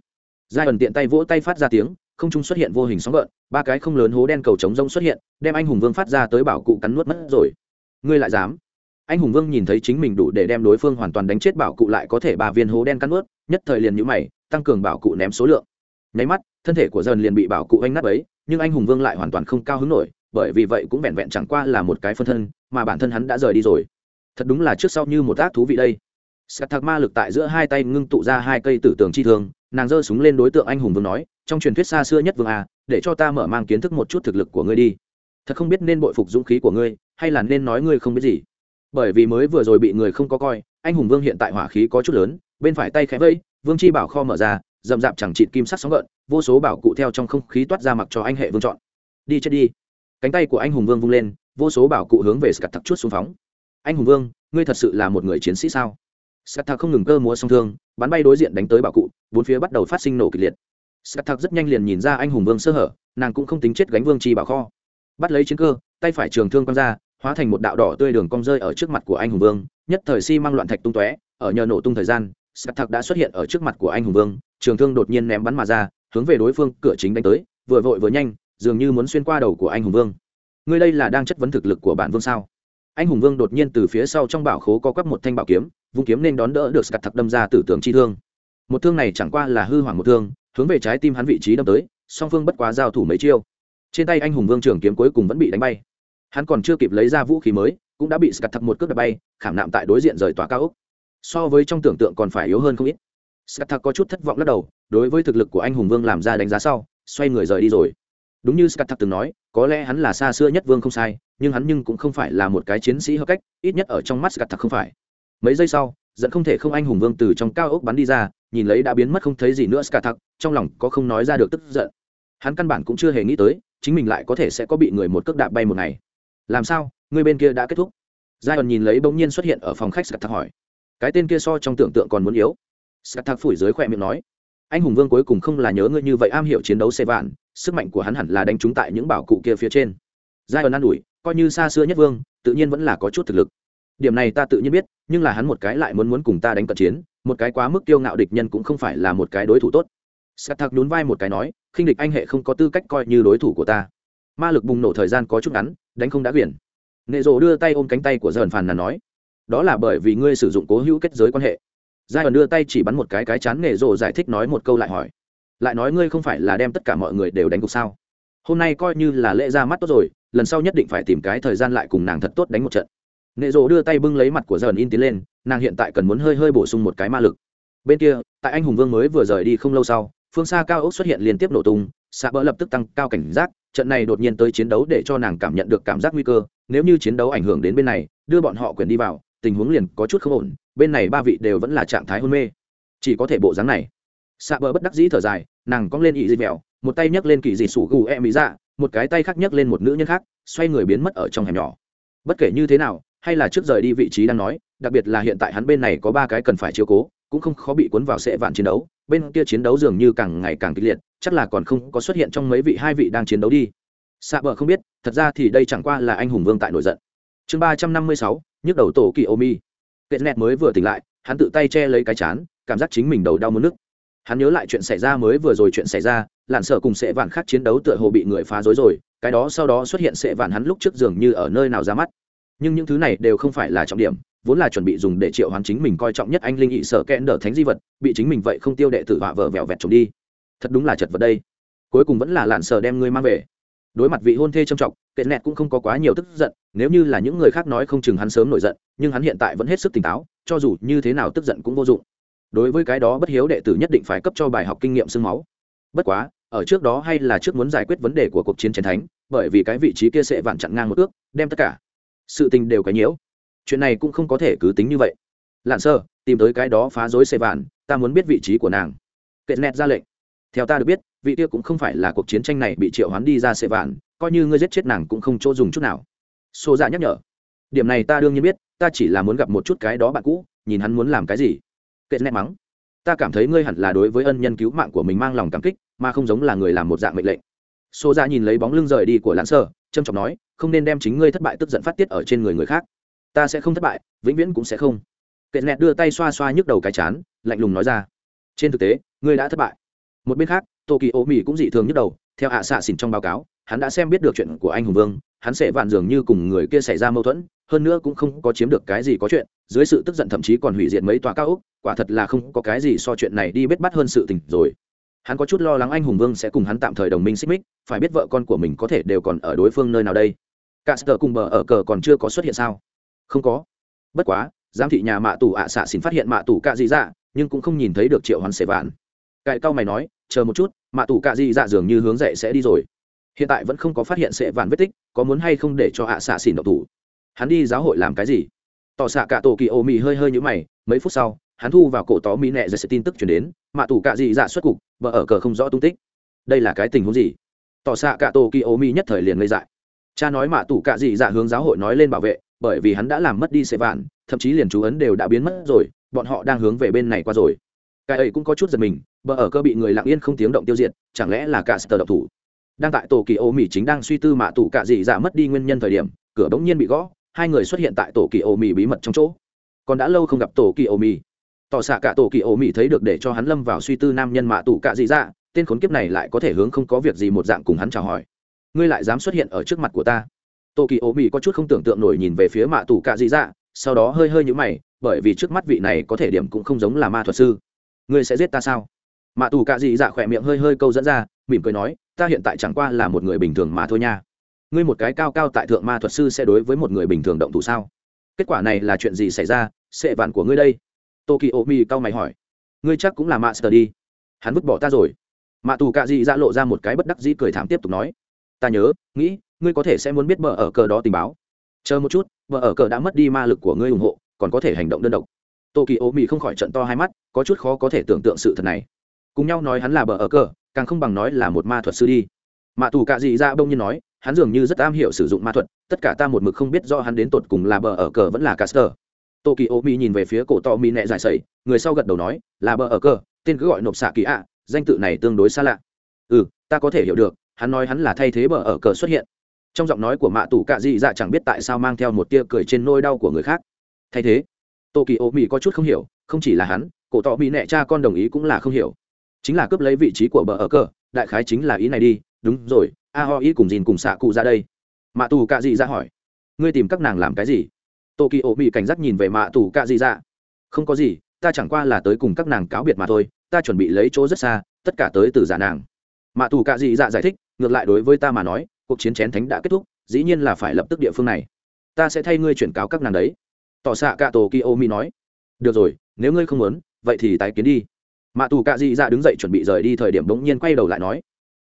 Giai ẩn tiện tay vỗ tay phát ra tiếng, không trung xuất hiện vô hình sóng gợn, ba cái không lớn hố đen cầu trống rông xuất hiện, đem anh hùng vương phát ra tới bảo cụ cắn nuốt mất rồi. Ngươi lại dám? Anh hùng vương nhìn thấy chính mình đủ để đem đối phương hoàn toàn đánh chết bảo cụ lại có thể ba viên hố đen cắn nuốt, nhất thời liền nhũ mày, tăng cường bảo cụ ném số lượng. Nháy mắt, thân thể của dần liền bị bảo cụ anh nát ấy nhưng anh hùng vương lại hoàn toàn không cao hứng nổi, bởi vì vậy cũng vẹn vẹn chẳng qua là một cái phân thân, mà bản thân hắn đã rời đi rồi. Thật đúng là trước sau như một tác thú vị đây sạt thạc ma lực tại giữa hai tay ngưng tụ ra hai cây tử tường chi thương, nàng giơ súng lên đối tượng anh hùng vương nói, trong truyền thuyết xa xưa nhất vương a để cho ta mở mang kiến thức một chút thực lực của ngươi đi. Thật không biết nên bội phục dũng khí của ngươi, hay là nên nói ngươi không biết gì. Bởi vì mới vừa rồi bị người không có coi, anh hùng vương hiện tại hỏa khí có chút lớn, bên phải tay khẽ vây, vương chi bảo kho mở ra, rậm rạp chẳng trịn kim sắc sóng gợn, vô số bảo cụ theo trong không khí toát ra mặc cho anh hệ vương chọn. Đi chết đi. Cánh tay của anh hùng vương vung lên, vô số bảo cụ hướng về scat thật chút xuống phóng. Anh hùng vương, ngươi thật sự là một người chiến sĩ sao? Scat không ngừng cơ múa song thương, bắn bay đối diện đánh tới bảo cụ, bốn phía bắt đầu phát sinh nổ kịch liệt. Scat rất nhanh liền nhìn ra anh hùng vương sơ hở, nàng cũng không tính chết gánh vương chi bảo kho. Bắt lấy chiến cơ, tay phải trường thương quăng ra, hóa thành một đạo đỏ tươi đường cong rơi ở trước mặt của anh hùng vương, nhất thời si mang loạn thạch tung tóe, ở nhờ nổ tung thời gian scat đã xuất hiện ở trước mặt của anh hùng vương, trường thương đột nhiên ném bắn mà ra, hướng về đối phương cửa chính đánh tới, vừa vội vừa nhanh, dường như muốn xuyên qua đầu của anh hùng vương. Ngươi đây là đang chất vấn thực lực của bản vương sao? Anh hùng vương đột nhiên từ phía sau trong bảo khố có quắp một thanh bảo kiếm vung kiếm nên đón đỡ được scat thật đâm ra tử tướng chi thương. Một thương này chẳng qua là hư hoảng một thương, hướng về trái tim hắn vị trí đâm tới, song phương bất quá giao thủ mấy chiêu. Trên tay anh hùng vương trường kiếm cuối cùng vẫn bị đánh bay. Hắn còn chưa kịp lấy ra vũ khí mới, cũng đã bị scat thật một cước đập bay, khảm nạm tại đối diện rời tòa cao ốc. So với trong tưởng tượng còn phải yếu hơn không ít. Scat thật có chút thất vọng lắc đầu, đối với thực lực của anh hùng vương làm ra đánh giá sau, xoay người rời đi rồi. Đúng như scat từng nói, có lẽ hắn là xa xưa nhất vương không sai, nhưng hắn nhưng cũng không phải là một cái chiến sĩ hợp cách, ít nhất ở trong mắt scat không phải mấy giây sau, giận không thể không anh hùng vương từ trong cao ốc bắn đi ra, nhìn lấy đã biến mất không thấy gì nữa scat trong lòng có không nói ra được tức giận. Hắn căn bản cũng chưa hề nghĩ tới, chính mình lại có thể sẽ có bị người một cước đạp bay một ngày. Làm sao? Người bên kia đã kết thúc. Giai đoạn nhìn lấy bỗng nhiên xuất hiện ở phòng khách scat hỏi. Cái tên kia so trong tưởng tượng còn muốn yếu. Scat phủi dưới khỏe miệng nói. Anh hùng vương cuối cùng không là nhớ ngươi như vậy am hiểu chiến đấu xe vạn, sức mạnh của hắn hẳn là đánh trúng tại những bảo cụ kia phía trên. Giai đoạn an ủi, coi như xa xưa nhất vương, tự nhiên vẫn là có chút thực lực điểm này ta tự nhiên biết, nhưng là hắn một cái lại muốn muốn cùng ta đánh cận chiến, một cái quá mức kiêu ngạo địch nhân cũng không phải là một cái đối thủ tốt. Sắt thạc nhún vai một cái nói, khinh địch anh hệ không có tư cách coi như đối thủ của ta. Ma lực bùng nổ thời gian có chút ngắn, đánh không đã quyển nệ rộ đưa tay ôm cánh tay của dần phàn nàn nói, đó là bởi vì ngươi sử dụng cố hữu kết giới quan hệ. Giai đoạn đưa tay chỉ bắn một cái cái chán nghề rộ giải thích nói một câu lại hỏi, lại nói ngươi không phải là đem tất cả mọi người đều đánh cục sao? Hôm nay coi như là lễ ra mắt tốt rồi, lần sau nhất định phải tìm cái thời gian lại cùng nàng thật tốt đánh một trận nệ rộ đưa tay bưng lấy mặt của dần in tiến lên nàng hiện tại cần muốn hơi hơi bổ sung một cái ma lực. Bên kia tại anh hùng vương mới vừa rời đi không lâu sau phương xa cao ốc xuất hiện liên tiếp nổ tung xạ bỡ lập tức tăng cao cảnh giác trận này đột nhiên tới chiến đấu để cho nàng cảm nhận được cảm giác nguy cơ nếu như chiến đấu ảnh hưởng đến bên này đưa bọn họ quyền đi vào tình huống liền có chút không ổn bên này ba vị đều vẫn là trạng thái hôn mê. Chỉ có thể bộ dáng này. Xạ bỡ bất đắc dĩ thở dài nàng cong lên ị dị mèo, một tay nhấc lên kỳ dị sủ gù e mỹ dạ một cái tay khác nhấc lên một nữ nhân khác xoay người biến mất ở trong hẻm nhỏ. Bất kể như thế nào hay là trước rời đi vị trí đang nói, đặc biệt là hiện tại hắn bên này có ba cái cần phải chiếu cố, cũng không khó bị cuốn vào sệ vạn chiến đấu. Bên kia chiến đấu dường như càng ngày càng kịch liệt, chắc là còn không có xuất hiện trong mấy vị hai vị đang chiến đấu đi. Xạ bờ không biết, thật ra thì đây chẳng qua là anh hùng vương tại nổi giận. Chương ba trăm năm mươi sáu, nhức đầu tổ kỳ ô mi kệ nẹt mới vừa tỉnh lại, hắn tự tay che lấy cái chán, cảm giác chính mình đầu đau mất nước. Hắn nhớ lại chuyện xảy ra mới vừa rồi chuyện xảy ra lặn sợ cùng sệ vạn khác chiến đấu tựa hồ bị người phá rối rồi, cái đó sau đó xuất hiện sệ vạn hắn lúc trước dường như ở nơi nào ra mắt nhưng những thứ này đều không phải là trọng điểm, vốn là chuẩn bị dùng để triệu hoán chính mình coi trọng nhất anh linh ị sợ kẽn đỡ thánh di vật, bị chính mình vậy không tiêu đệ tử họa vợ vẹo vẹt trộm đi. Thật đúng là chật vật đây. Cuối cùng vẫn là lạn sờ đem ngươi mang về. Đối mặt vị hôn thê trầm trọng kệ nẹt cũng không có quá nhiều tức giận, nếu như là những người khác nói không chừng hắn sớm nổi giận, nhưng hắn hiện tại vẫn hết sức tỉnh táo, cho dù như thế nào tức giận cũng vô dụng. Đối với cái đó bất hiếu đệ tử nhất định phải cấp cho bài học kinh nghiệm sương máu. Bất quá, ở trước đó hay là trước muốn giải quyết vấn đề của cuộc chiến chiến thánh, bởi vì cái vị trí kia sẽ vạn chặn ngang một ước, đem tất cả sự tình đều cái nhiễu. Chuyện này cũng không có thể cứ tính như vậy. Lạn sơ, tìm tới cái đó phá rối xê vạn, ta muốn biết vị trí của nàng. Kệ nẹt ra lệnh. Theo ta được biết, vị kia cũng không phải là cuộc chiến tranh này bị triệu hoán đi ra xê vạn, coi như ngươi giết chết nàng cũng không chỗ dùng chút nào. Xô dạ nhắc nhở. Điểm này ta đương nhiên biết, ta chỉ là muốn gặp một chút cái đó bạn cũ, nhìn hắn muốn làm cái gì. Kệ nẹt mắng. Ta cảm thấy ngươi hẳn là đối với ân nhân cứu mạng của mình mang lòng cảm kích, mà không giống là người làm một dạng mệnh lệnh. Xô dạ nhìn lấy bóng lưng rời đi của lãn sơ trâm trọng nói, không nên đem chính ngươi thất bại tức giận phát tiết ở trên người người khác. Ta sẽ không thất bại, vĩnh viễn cũng sẽ không. Kệ nẹt đưa tay xoa xoa nhức đầu cái chán, lạnh lùng nói ra. Trên thực tế, ngươi đã thất bại. Một bên khác tô kỳ ô mỹ cũng dị thường nhức đầu, theo hạ xạ xỉn trong báo cáo, hắn đã xem biết được chuyện của anh hùng vương, hắn sẽ vạn dường như cùng người kia xảy ra mâu thuẫn, hơn nữa cũng không có chiếm được cái gì có chuyện, dưới sự tức giận thậm chí còn hủy diệt mấy tòa cao ốc, quả thật là không có cái gì so chuyện này đi bết bắt hơn sự tình rồi hắn có chút lo lắng anh hùng vương sẽ cùng hắn tạm thời đồng minh xích mích, phải biết vợ con của mình có thể đều còn ở đối phương nơi nào đây. Cả sờ cùng bờ ở cờ còn chưa có xuất hiện sao? Không có. Bất quá, giám thị nhà mạ tù ạ xạ xin phát hiện mạ tù cạ dị dạ nhưng cũng không nhìn thấy được triệu hoàn xẻ vạn. Cậy cao mày nói, chờ một chút, mạ tù cạ dị dạ dường như hướng dậy sẽ đi rồi. Hiện tại vẫn không có phát hiện xẻ vạn vết tích, có muốn hay không để cho ạ xạ xỉn độc thủ? Hắn đi giáo hội làm cái gì? Tỏ xạ cả tổ kỳ ô mì hơi hơi như mày, mấy phút sau hắn thu vào cổ tó mỹ nệ giật sự tin tức chuyển đến mạ tù cạ dị dạ xuất cục vợ ở cờ không rõ tung tích. Đây là cái tình huống gì? Tỏ xạ cả tổ kỳ ô mi nhất thời liền ngây dại. Cha nói mạ tù cạ dị dạ hướng giáo hội nói lên bảo vệ, bởi vì hắn đã làm mất đi sệ vạn, thậm chí liền chú ấn đều đã biến mất rồi, bọn họ đang hướng về bên này qua rồi. Cái ấy cũng có chút giật mình, bờ ở cơ bị người lặng yên không tiếng động tiêu diệt, chẳng lẽ là cả sờ độc thủ? Đang tại tổ kỳ ô mỹ chính đang suy tư mạ tủ cạ dị dạ mất đi nguyên nhân thời điểm, cửa bỗng nhiên bị gõ, hai người xuất hiện tại tổ kỳ ô mỹ bí mật trong chỗ. Còn đã lâu không gặp tổ kỳ ô mỹ tỏ xạ cả tổ kỳ ổ mỹ thấy được để cho hắn lâm vào suy tư nam nhân mạ tủ cạ dị dạ tên khốn kiếp này lại có thể hướng không có việc gì một dạng cùng hắn chào hỏi. Ngươi lại dám xuất hiện ở trước mặt của ta. Tổ kỳ ổ mỹ có chút không tưởng tượng nổi nhìn về phía mạ tù cạ dị dạ sau đó hơi hơi nhũ mày, bởi vì trước mắt vị này có thể điểm cũng không giống là ma thuật sư. Ngươi sẽ giết ta sao? Mạ tù cạ dị dạ khỏe miệng hơi hơi câu dẫn ra, mỉm cười nói, ta hiện tại chẳng qua là một người bình thường mà thôi nha. Ngươi một cái cao cao tại thượng ma thuật sư sẽ đối với một người bình thường động thủ sao? Kết quả này là chuyện gì xảy ra? Sệ vạn của ngươi đây. Tokyo mi cao mày hỏi. Ngươi chắc cũng là mạ sờ đi. Hắn vứt bỏ ta rồi. Mạ tù cạ dị dạ lộ ra một cái bất đắc dĩ cười thảm tiếp tục nói. Ta nhớ, nghĩ, ngươi có thể sẽ muốn biết bờ ở cờ đó tình báo. Chờ một chút, bờ ở cờ đã mất đi ma lực của ngươi ủng hộ, còn có thể hành động đơn độc. Tokyo mi không khỏi trận to hai mắt, có chút khó có thể tưởng tượng sự thật này. Cùng nhau nói hắn là bờ ở cờ, càng không bằng nói là một ma thuật sư đi. Mạ tù cạ dị dạ ra bông nhiên nói, hắn dường như rất am hiểu sử dụng ma thuật, tất cả ta một mực không biết do hắn đến tột cùng là bờ ở cờ vẫn là caster tô kỳ nhìn về phía cổ to Mi nẹ dài sẩy, người sau gật đầu nói, là bờ ở cờ tên cứ gọi nộp xạ kỳ ạ, danh tự này tương đối xa lạ. Ừ ta có thể hiểu được, hắn nói hắn là thay thế bờ ở cờ xuất hiện. Trong giọng nói của mạ tù cạ dị dạ chẳng biết tại sao mang theo một tia cười trên nôi đau của người khác. Thay thế? Tô kỳ ô mỹ có chút không hiểu, không chỉ là hắn, cổ tọ mỹ nẹ cha con đồng ý cũng là không hiểu. Chính là cướp lấy vị trí của bờ ở cờ đại khái chính là ý này đi, đúng rồi, a ho ý cùng dìn cùng xạ cụ ra đây. Mạ tù cạ dị ra hỏi, ngươi tìm các nàng làm cái gì? Tô kỳ ô mỹ cảnh giác nhìn về mạ tù cạ dị dạ. Không có gì, ta chẳng qua là tới cùng các nàng cáo biệt mà thôi, ta chuẩn bị lấy chỗ rất xa, tất cả tới từ giả nàng. Mạ tù cạ dị dạ giải thích, ngược lại đối với ta mà nói, cuộc chiến chén thánh đã kết thúc, dĩ nhiên là phải lập tức địa phương này. Ta sẽ thay ngươi chuyển cáo các nàng đấy. Tỏ xạ cạ tổ kỳ ô mi nói. Được rồi, nếu ngươi không muốn, vậy thì tái kiến đi. Mạ tù cạ dị dạ đứng dậy chuẩn bị rời đi thời điểm bỗng nhiên quay đầu lại nói.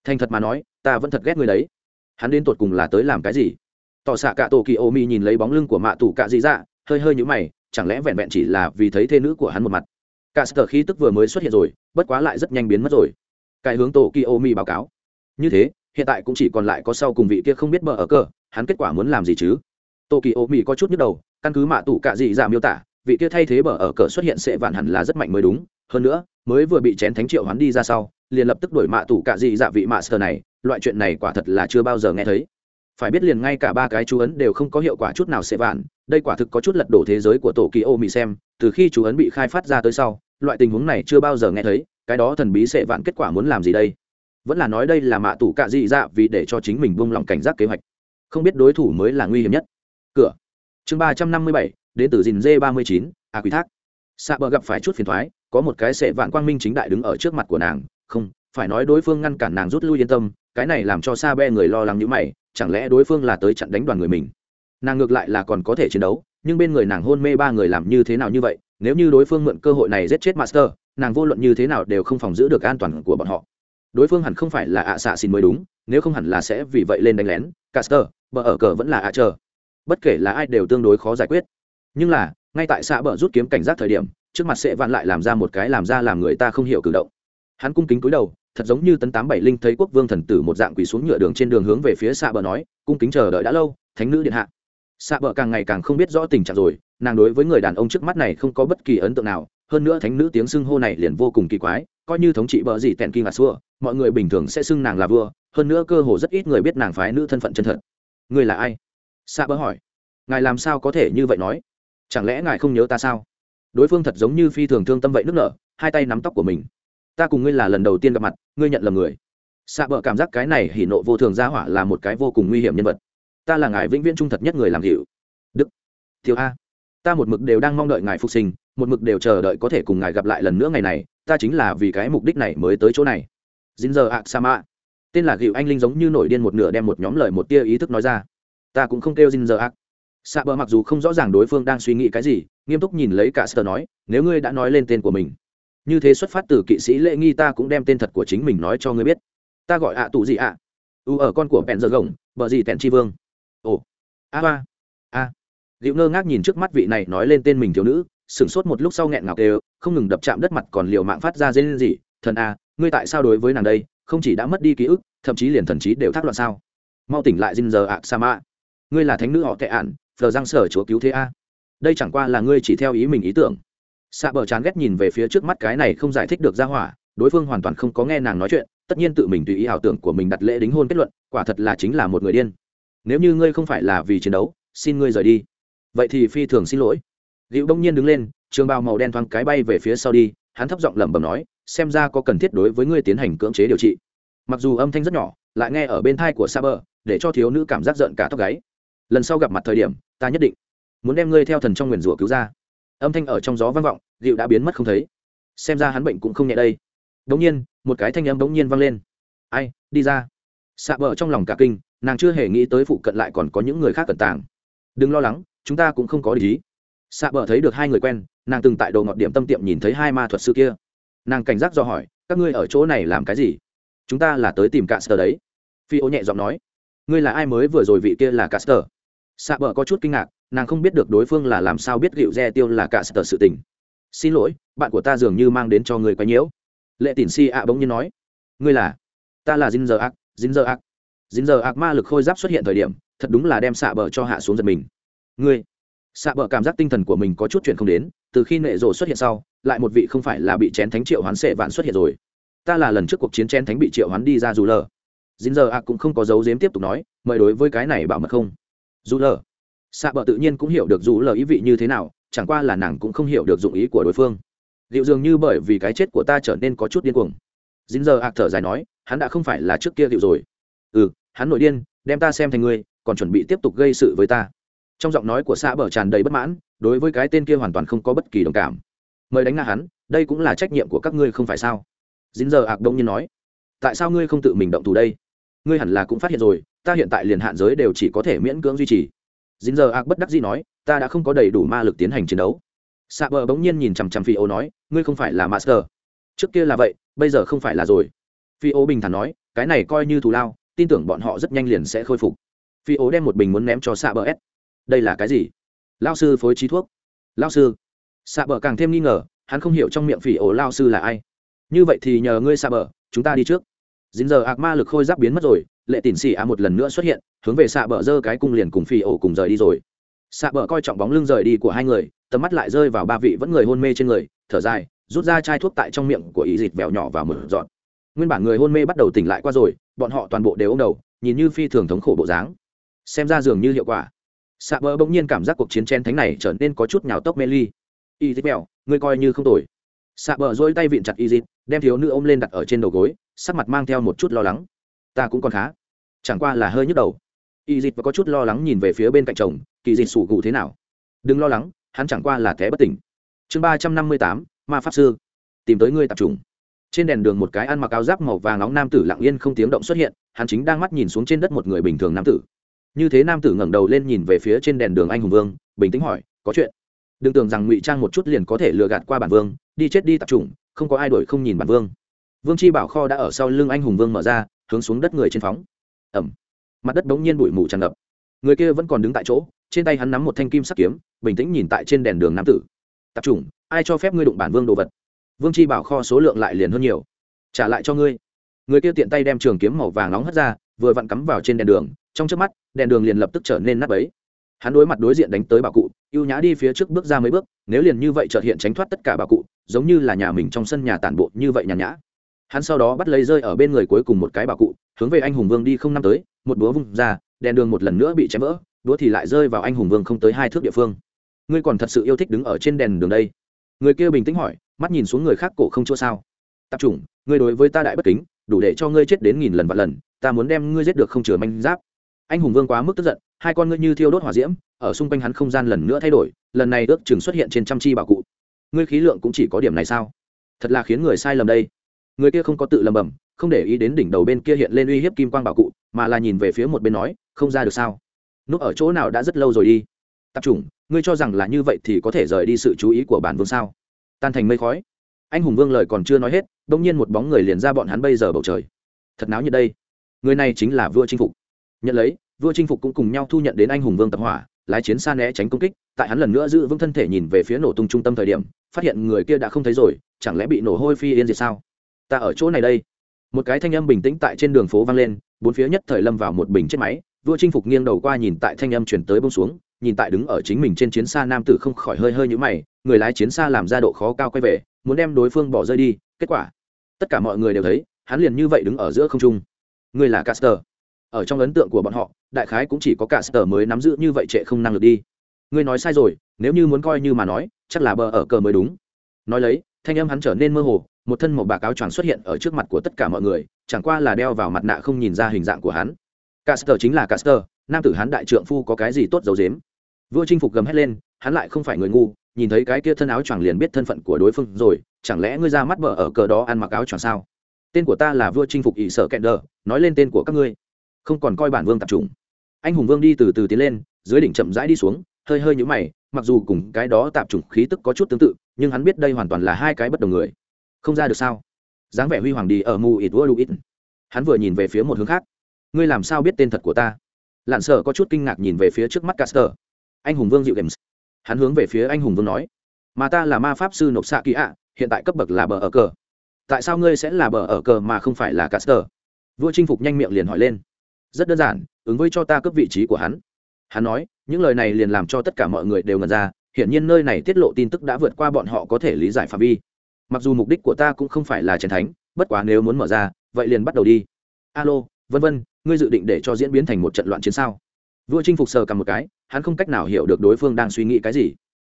Thành thật mà nói, ta vẫn thật ghét ngươi đấy. Hắn đến tột cùng là tới làm cái gì? Tỏ xạ cả tổ kỳ ô mi nhìn lấy bóng lưng của mạ tù cạ dị dạ hơi hơi nhũ mày, chẳng lẽ vẹn vẹn chỉ là vì thấy thê nữ của hắn một mặt? Cả sở khí tức vừa mới xuất hiện rồi, bất quá lại rất nhanh biến mất rồi. Cái hướng tổ kỳ ô mi báo cáo. Như thế, hiện tại cũng chỉ còn lại có sau cùng vị kia không biết bờ ở cờ, hắn kết quả muốn làm gì chứ? Tổ kỳ ô mi có chút nhức đầu, căn cứ mạ tủ cạ dị dạ miêu tả, vị kia thay thế bờ ở cờ xuất hiện sẽ vạn hẳn là rất mạnh mới đúng. Hơn nữa, mới vừa bị chén thánh triệu hắn đi ra sau, liền lập tức đổi mạ tủ cạ dị dạ vị mạ sở này. Loại chuyện này quả thật là chưa bao giờ nghe thấy phải biết liền ngay cả ba cái chú ấn đều không có hiệu quả chút nào sẽ vạn. Đây quả thực có chút lật đổ thế giới của tổ kỳ ô mỹ xem, từ khi chú ấn bị khai phát ra tới sau, loại tình huống này chưa bao giờ nghe thấy, cái đó thần bí sẽ vạn kết quả muốn làm gì đây? Vẫn là nói đây là mạ tủ cạ dị dạ vì để cho chính mình buông lòng cảnh giác kế hoạch. Không biết đối thủ mới là nguy hiểm nhất. Cửa. Chương ba trăm năm mươi bảy đến từ dìn dê ba mươi chín, a quý thác. Xạ bờ gặp phải chút phiền thoái, có một cái sệ vạn quang minh chính đại đứng ở trước mặt của nàng. Không, phải nói đối phương ngăn cản nàng rút lui yên tâm, cái này làm cho xa be người lo lắng như mày chẳng lẽ đối phương là tới chặn đánh đoàn người mình? Nàng ngược lại là còn có thể chiến đấu, nhưng bên người nàng hôn mê ba người làm như thế nào như vậy, nếu như đối phương mượn cơ hội này giết chết master, nàng vô luận như thế nào đều không phòng giữ được an toàn của bọn họ. Đối phương hẳn không phải là ạ xạ xin mới đúng, nếu không hẳn là sẽ vì vậy lên đánh lén, caster, bờ ở cờ vẫn là ạ chờ. Bất kể là ai đều tương đối khó giải quyết. Nhưng là, ngay tại xạ bờ rút kiếm cảnh giác thời điểm, trước mặt sẽ vạn lại làm ra một cái làm ra làm người ta không hiểu cử động. Hắn cung kính cúi đầu thật giống như tấn tám bảy linh thấy quốc vương thần tử một dạng quỳ xuống nhựa đường trên đường hướng về phía xạ bờ nói, cung kính chờ đợi đã lâu, thánh nữ điện hạ. Xạ bờ càng ngày càng không biết rõ tình trạng rồi, nàng đối với người đàn ông trước mắt này không có bất kỳ ấn tượng nào, hơn nữa thánh nữ tiếng xưng hô này liền vô cùng kỳ quái, coi như thống trị bờ gì tẹn kỳ là xua, mọi người bình thường sẽ xưng nàng là vua, hơn nữa cơ hồ rất ít người biết nàng phái nữ thân phận chân thật. Người là ai? Xạ bờ hỏi. Ngài làm sao có thể như vậy nói? Chẳng lẽ ngài không nhớ ta sao? Đối phương thật giống như phi thường thương tâm vậy nước nở, hai tay nắm tóc của mình. Ta cùng ngươi là lần đầu tiên gặp mặt ngươi nhận là người. Xạ bờ cảm giác cái này hỉ nộ vô thường ra hỏa là một cái vô cùng nguy hiểm nhân vật. Ta là ngài vĩnh viễn trung thật nhất người làm hiệu đức. Thiếu a. Ta một mực đều đang mong đợi ngài phục sinh, một mực đều chờ đợi có thể cùng ngài gặp lại lần nữa ngày này, ta chính là vì cái mục đích này mới tới chỗ này. Dính giờ ạ sa mạ tên là gịu anh linh giống như nổi điên một nửa đem một nhóm lời một tia ý thức nói ra. Ta cũng không kêu dính giờ ạ xạ bờ mặc dù không rõ ràng đối phương đang suy nghĩ cái gì, nghiêm túc nhìn lấy cả sơ nói, nếu ngươi đã nói lên tên của mình như thế xuất phát từ kỵ sĩ lễ nghi ta cũng đem tên thật của chính mình nói cho ngươi biết. Ta gọi ạ tù gì ạ? U ở con của bèn giờ gồng, bờ gì tèn chi vương. Ồ. A ba a. Liệu ngơ ngác nhìn trước mắt vị này nói lên tên mình thiếu nữ, sửng sốt một lúc sau nghẹn ngào đều không ngừng đập chạm đất mặt còn liều mạng phát ra dây lên gì thần a, ngươi tại sao đối với nàng đây? Không chỉ đã mất đi ký ức, thậm chí liền thần trí đều thác loạn sao? Mau tỉnh lại dinh giờ ạ, sa mạ ngươi là thánh nữ họ tệ ạn phờ giang sở chúa cứu thế a. Đây chẳng qua là ngươi chỉ theo ý mình ý tưởng xạ bờ chán ghét nhìn về phía trước mắt cái này không giải thích được ra hỏa đối phương hoàn toàn không có nghe nàng nói chuyện tất nhiên tự mình tùy ý ảo tưởng của mình đặt lễ đính hôn kết luận quả thật là chính là một người điên nếu như ngươi không phải là vì chiến đấu xin ngươi rời đi vậy thì phi thường xin lỗi liệu đông nhiên đứng lên, trường bào màu đen thoáng cái bay về phía sau đi, hắn thấp giọng lẩm bẩm nói, xem ra có cần thiết đối với ngươi tiến hành cưỡng chế điều trị. Mặc dù âm thanh rất nhỏ, lại nghe ở bên thai của Saber, để cho thiếu nữ cảm giác giận cả tóc gáy. Lần sau gặp mặt thời điểm, ta nhất định muốn đem ngươi theo thần trong nguyền rủa cứu ra. Âm thanh ở trong gió vang vọng, Diệu đã biến mất không thấy. Xem ra hắn bệnh cũng không nhẹ đây. Đống nhiên, một cái thanh âm đống nhiên vang lên. "Ai, đi ra." Saber trong lòng cả kinh, nàng chưa hề nghĩ tới phụ cận lại còn có những người khác cẩn tàng. "Đừng lo lắng, chúng ta cũng không có lý xạ bờ thấy được hai người quen nàng từng tại đồ ngọt điểm tâm tiệm nhìn thấy hai ma thuật sư kia nàng cảnh giác do hỏi các ngươi ở chỗ này làm cái gì chúng ta là tới tìm caster đấy phi ô nhẹ giọng nói ngươi là ai mới vừa rồi vị kia là caster xạ bờ có chút kinh ngạc nàng không biết được đối phương là làm sao biết gịu re tiêu là caster sự tình. Xin lỗi bạn của ta dường như mang đến cho người quấy nhiễu. Lệ tỉn si ạ bỗng nhiên nói. Ngươi là? Ta là dinh giờ ác dinh giờ ác dinh giờ ác ma lực khôi giáp xuất hiện thời điểm, thật đúng là đem xạ bờ cho hạ xuống giật mình. Ngươi, xạ bờ cảm giác tinh thần của mình có chút chuyện không đến từ khi nệ rồ xuất hiện sau lại một vị không phải là bị chén thánh triệu hoán sệ vạn xuất hiện rồi. Ta là lần trước cuộc chiến chén thánh bị triệu hoán đi ra dù lờ. Dính giờ ạ cũng không có dấu dếm tiếp tục nói mời đối với cái này bảo mật không? Dù lờ xạ bờ tự nhiên cũng hiểu được dù lờ ý vị như thế nào, chẳng qua là nàng cũng không hiểu được dụng ý của đối phương. Liệu dường như bởi vì cái chết của ta trở nên có chút điên cuồng. Dính giờ ạc thở dài nói, hắn đã không phải là trước kia liệu rồi. Ừ hắn nổi điên, đem ta xem thành ngươi, còn chuẩn bị tiếp tục gây sự với ta. Trong giọng nói của xã bờ tràn đầy bất mãn, đối với cái tên kia hoàn toàn không có bất kỳ đồng cảm. Mời đánh ngã hắn, đây cũng là trách nhiệm của các ngươi không phải sao? Dính giờ ạc đông nhiên nói, tại sao ngươi không tự mình động thủ đây? Ngươi hẳn là cũng phát hiện rồi, ta hiện tại liền hạn giới đều chỉ có thể miễn cưỡng duy trì dính giờ ạc bất đắc dĩ nói, ta đã không có đầy đủ ma lực tiến hành chiến đấu. Xạ bờ bỗng nhiên nhìn chằm chằm phi ô nói, ngươi không phải là master. Trước kia là vậy, bây giờ không phải là rồi. Phi ô bình thản nói, cái này coi như thù lao, tin tưởng bọn họ rất nhanh liền sẽ khôi phục. Phi ô đem một bình muốn ném cho xạ bờ s đây là cái gì? Lao sư phối trí thuốc. Lao sư? Xạ bờ càng thêm nghi ngờ, hắn không hiểu trong miệng phi ô lao sư là ai. Như vậy thì nhờ ngươi xạ bờ, chúng ta đi trước. Dính giờ ạc ma lực khôi giáp biến mất rồi lệ tỉn xì a một lần nữa xuất hiện, hướng về xạ bờ giơ cái cung liền cùng phi ổ cùng rời đi rồi. Xạ bờ coi trọng bóng lưng rời đi của hai người, tầm mắt lại rơi vào ba vị vẫn người hôn mê trên người, thở dài, rút ra chai thuốc tại trong miệng của ý dịt vèo nhỏ và mở dọn nguyên bản người hôn mê bắt đầu tỉnh lại qua rồi, bọn họ toàn bộ đều ôm đầu, nhìn như phi thường thống khổ bộ dáng. Xem ra dường như hiệu quả. Xạ bờ bỗng nhiên cảm giác cuộc chiến chen thánh này trở nên có chút nhào tốc mê ly. Y dịt vèo ngươi coi như không tồi. Xạ bờ dỗi tay vịn chặt y dịt, đem thiếu nữ ôm lên đặt ở trên đầu gối, sắc mặt mang theo một chút lo lắng ta cũng còn khá. Chẳng qua là hơi nhức đầu. Y dịt và có chút lo lắng nhìn về phía bên cạnh chồng, kỳ dịt sủ gù thế nào? Đừng lo lắng, hắn chẳng qua là té bất tỉnh. Chương ba trăm năm mươi tám, ma pháp sư. Tìm tới ngươi tập trung trên đèn đường một cái ăn mặc áo giáp màu vàng nóng nam tử lặng yên không tiếng động xuất hiện, hắn chính đang mắt nhìn xuống trên đất một người bình thường nam tử. Như thế nam tử ngẩng đầu lên nhìn về phía trên đèn đường anh hùng vương, bình tĩnh hỏi, có chuyện? Đừng tưởng rằng ngụy trang một chút liền có thể lừa gạt qua bản vương, đi chết đi tập trung không có ai đổi không nhìn bản vương. Vương chi bảo kho đã ở sau lưng anh hùng vương mở ra hướng xuống đất người trên phóng. Ẩm. Mặt đất bỗng nhiên bụi mù tràn ngập. Người kia vẫn còn đứng tại chỗ, trên tay hắn nắm một thanh kim sắc kiếm, bình tĩnh nhìn tại trên đèn đường nam tử. Tập trung ai cho phép ngươi đụng bản vương đồ vật? Vương chi bảo kho số lượng lại liền hơn nhiều. Trả lại cho ngươi. Người kia tiện tay đem trường kiếm màu vàng nóng hất ra, vừa vặn cắm vào trên đèn đường. Trong trước mắt, đèn đường liền lập tức trở nên nắp ấy hắn đối mặt đối diện đánh tới bảo cụ y ê u nhã đi phía trước bước ra mấy bước, nếu liền như vậy trợt hiện tránh thoát tất cả bảo cụ, giống như là nhà mình trong sân nhà tản bộ như vậy nhàn nhã hắn sau đó bắt lấy rơi ở bên người cuối cùng một cái bảo cụ, hướng về anh hùng vương đi không năm tới, một búa vung ra, đèn đường một lần nữa bị chém vỡ, búa thì lại rơi vào anh hùng vương không tới hai thước địa phương. Ngươi còn thật sự yêu thích đứng ở trên đèn đường đây? Người kia bình tĩnh hỏi, mắt nhìn xuống người khác cổ không chỗ sao? Tập trung ngươi đối với ta đại bất kính, đủ để cho ngươi chết đến nghìn lần vạn lần, ta muốn đem ngươi giết được không chừa manh giáp. Anh hùng vương quá mức tức giận, hai con ngươi như thiêu đốt hỏa diễm, ở xung quanh hắn không gian lần nữa thay đổi, lần này ước chừng xuất hiện trên trăm chi bảo cụ. Ngươi khí lượng cũng chỉ có điểm này sao? Thật là khiến người sai lầm đây người kia không có tự lầm bầm không để ý đến đỉnh đầu bên kia hiện lên uy hiếp kim quang bảo cụ, mà là nhìn về phía một bên nói, không ra được sao? Núp ở chỗ nào đã rất lâu rồi đi. Tập trung ngươi cho rằng là như vậy thì có thể rời đi sự chú ý của bản vương sao? Tan thành mây khói. Anh hùng vương lời còn chưa nói hết đ ỗ n g nhiên một bóng người liền ra bọn hắn bây giờ bầu trời. Thật náo như đây. Người này chính là vua chinh phục. Nhận lấy, vua chinh phục cũng cùng nhau thu nhận đến anh hùng vương tập hỏa, lái chiến xa né tránh công kích, tại hắn lần nữa giữ vững thân thể nhìn về phía nổ tung trung tâm thời điểm, phát hiện người kia đã không thấy rồi, chẳng lẽ bị nổ hôi phi yên diệt sao? Ta ở chỗ này đây. Một cái thanh âm bình tĩnh tại trên đường phố vang lên, bốn phía nhất thời lâm vào một bình chết máy, vua chinh phục nghiêng đầu qua nhìn tại thanh âm chuyển tới bông xuống, nhìn tại đứng ở chính mình trên chiến xa nam tử không khỏi hơi hơi nhũ mày, người lái chiến xa làm ra độ khó cao quay về, muốn đem đối phương bỏ rơi đi, kết quả, tất cả mọi người đều thấy, hắn liền như vậy đứng ở giữa không trung. Người là caster ở trong ấn tượng của bọn họ, đại khái cũng chỉ có caster mới nắm giữ như vậy trệ không năng lực đi. Ngươi nói sai rồi, nếu như muốn coi như mà nói, chắc là bờ ở cờ mới đúng. Nói lấy thanh âm hắn trở nên mơ hồ, một thân một bạc áo choàng xuất hiện ở trước mặt của tất cả mọi người, chẳng qua là đeo vào mặt nạ không nhìn ra hình dạng của hắn. Caster chính là caster, nam tử hắn đại trượng phu có cái gì tốt dấu dếm vua chinh phục gầm hét lên, hắn lại không phải người ngu, nhìn thấy cái kia thân áo choàng liền biết thân phận của đối phương rồi, chẳng lẽ ngươi ra mắt bờ ở cờ đó ăn mặc áo choàng sao? Tên của ta là vua chinh phục ỷ sợ kẹn đờ, nói lên tên của các ngươi. Không còn coi bản vương tập trung. Anh hùng vương đi từ từ tiến lên, dưới đỉnh chậm rãi đi xuống hơi hơi nhũ mày, mặc dù cùng cái đó tạp chủng khí tức có chút tương tự, nhưng hắn biết đây hoàn toàn là hai cái bất đồng người. Không ra được sao? Dáng vẻ huy hoàng đi ở mù ít vua lụi hắn vừa nhìn về phía một hướng khác. Ngươi làm sao biết tên thật của ta? Lặn sợ có chút kinh ngạc nhìn về phía trước mắt caster. Anh hùng vương dịu games. Hắn hướng về phía anh hùng vương nói, mà ta là ma pháp sư nộp xạ kỳ ạ, hiện tại cấp bậc là bờ ở cờ. Tại sao ngươi sẽ là bờ ở cờ mà không phải là caster? Vua chinh phục nhanh miệng liền hỏi lên. Rất đơn giản, ứng với cho ta cấp vị trí của hắn hắn nói, những lời này liền làm cho tất cả mọi người đều ngần ra, hiển nhiên nơi này tiết lộ tin tức đã vượt qua bọn họ có thể lý giải phạm vi. Mặc dù mục đích của ta cũng không phải là chiến thánh, bất quá nếu muốn mở ra, vậy liền bắt đầu đi. Alo, vân vân, ngươi dự định để cho diễn biến thành một trận loạn chiến sao? Vua chinh phục sờ cầm một cái, hắn không cách nào hiểu được đối phương đang suy nghĩ cái gì.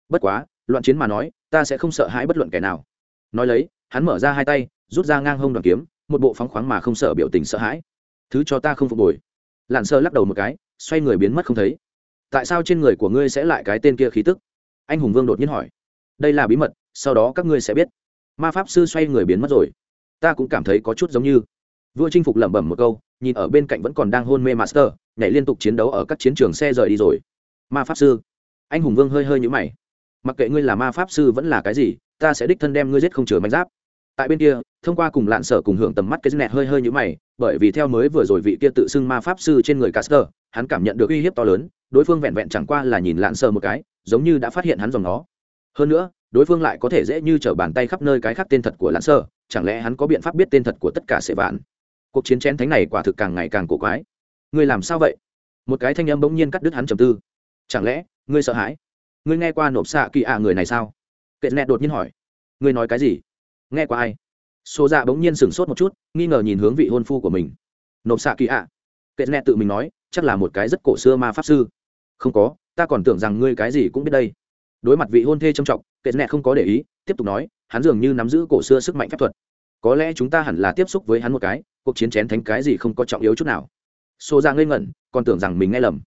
Bất quá, loạn chiến mà nói, ta sẽ không sợ hãi bất luận kẻ nào. Nói lấy, hắn mở ra hai tay, rút ra ngang hông đoàn kiếm, một bộ phóng khoáng mà không sợ biểu tình sợ hãi. Thứ cho ta không phục hồi. Lặn sơ lắc đầu một cái xoay người biến mất không thấy. Tại sao trên người của ngươi sẽ lại cái tên kia khí tức? Anh hùng vương đột nhiên hỏi. Đây là bí mật, sau đó các ngươi sẽ biết. Ma pháp sư xoay người biến mất rồi. Ta cũng cảm thấy có chút giống như. Vua chinh phục lẩm bẩm một câu, nhìn ở bên cạnh vẫn còn đang hôn mê master, nhảy liên tục chiến đấu ở các chiến trường xe rời đi rồi. Ma pháp sư. Anh hùng vương hơi hơi nhũ mày. Mặc kệ ngươi là ma pháp sư vẫn là cái gì, ta sẽ đích thân đem ngươi giết không chừa manh giáp. Tại bên kia, thông qua cùng lạn sở cùng hưởng tầm mắt cái nẹt hơi hơi nhũ mày, bởi vì theo mới vừa rồi vị kia tự xưng ma pháp sư trên người caster hắn cảm nhận được uy hiếp to lớn, đối phương vẹn vẹn chẳng qua là nhìn lạn sơ một cái, giống như đã phát hiện hắn dòng nó. Hơn nữa, đối phương lại có thể dễ như t r ở bàn tay khắp nơi cái khác tên thật của lạn sơ, chẳng lẽ hắn có biện pháp biết tên thật của tất cả sệ vạn? Cuộc chiến chén thánh này quả thực càng ngày càng cổ quái. Ngươi làm sao vậy? Một cái thanh âm bỗng nhiên cắt đứt hắn trầm tư. Chẳng lẽ, ngươi sợ hãi? Ngươi nghe qua nộp xạ kỳ ạ người này sao? Kệ nẹt đột nhiên hỏi. Ngươi nói cái gì? Nghe qua ai? Xô dạ bỗng nhiên sửng sốt một chút, nghi ngờ nhìn hướng vị hôn phu của mình. Nộp xạ kỳ ạ. Kệ nẹt tự mình nói chắc là một cái rất cổ xưa ma pháp sư. Không có, ta còn tưởng rằng ngươi cái gì cũng biết đây. Đối mặt vị hôn thê trầm trọng, kệ nẹt không có để ý, tiếp tục nói, hắn dường như nắm giữ cổ xưa sức mạnh phép thuật. Có lẽ chúng ta hẳn là tiếp xúc với hắn một cái, cuộc chiến chén thánh cái gì không có trọng yếu chút nào. Xô ra dạ ngây ngẩn, còn tưởng rằng mình nghe lầm.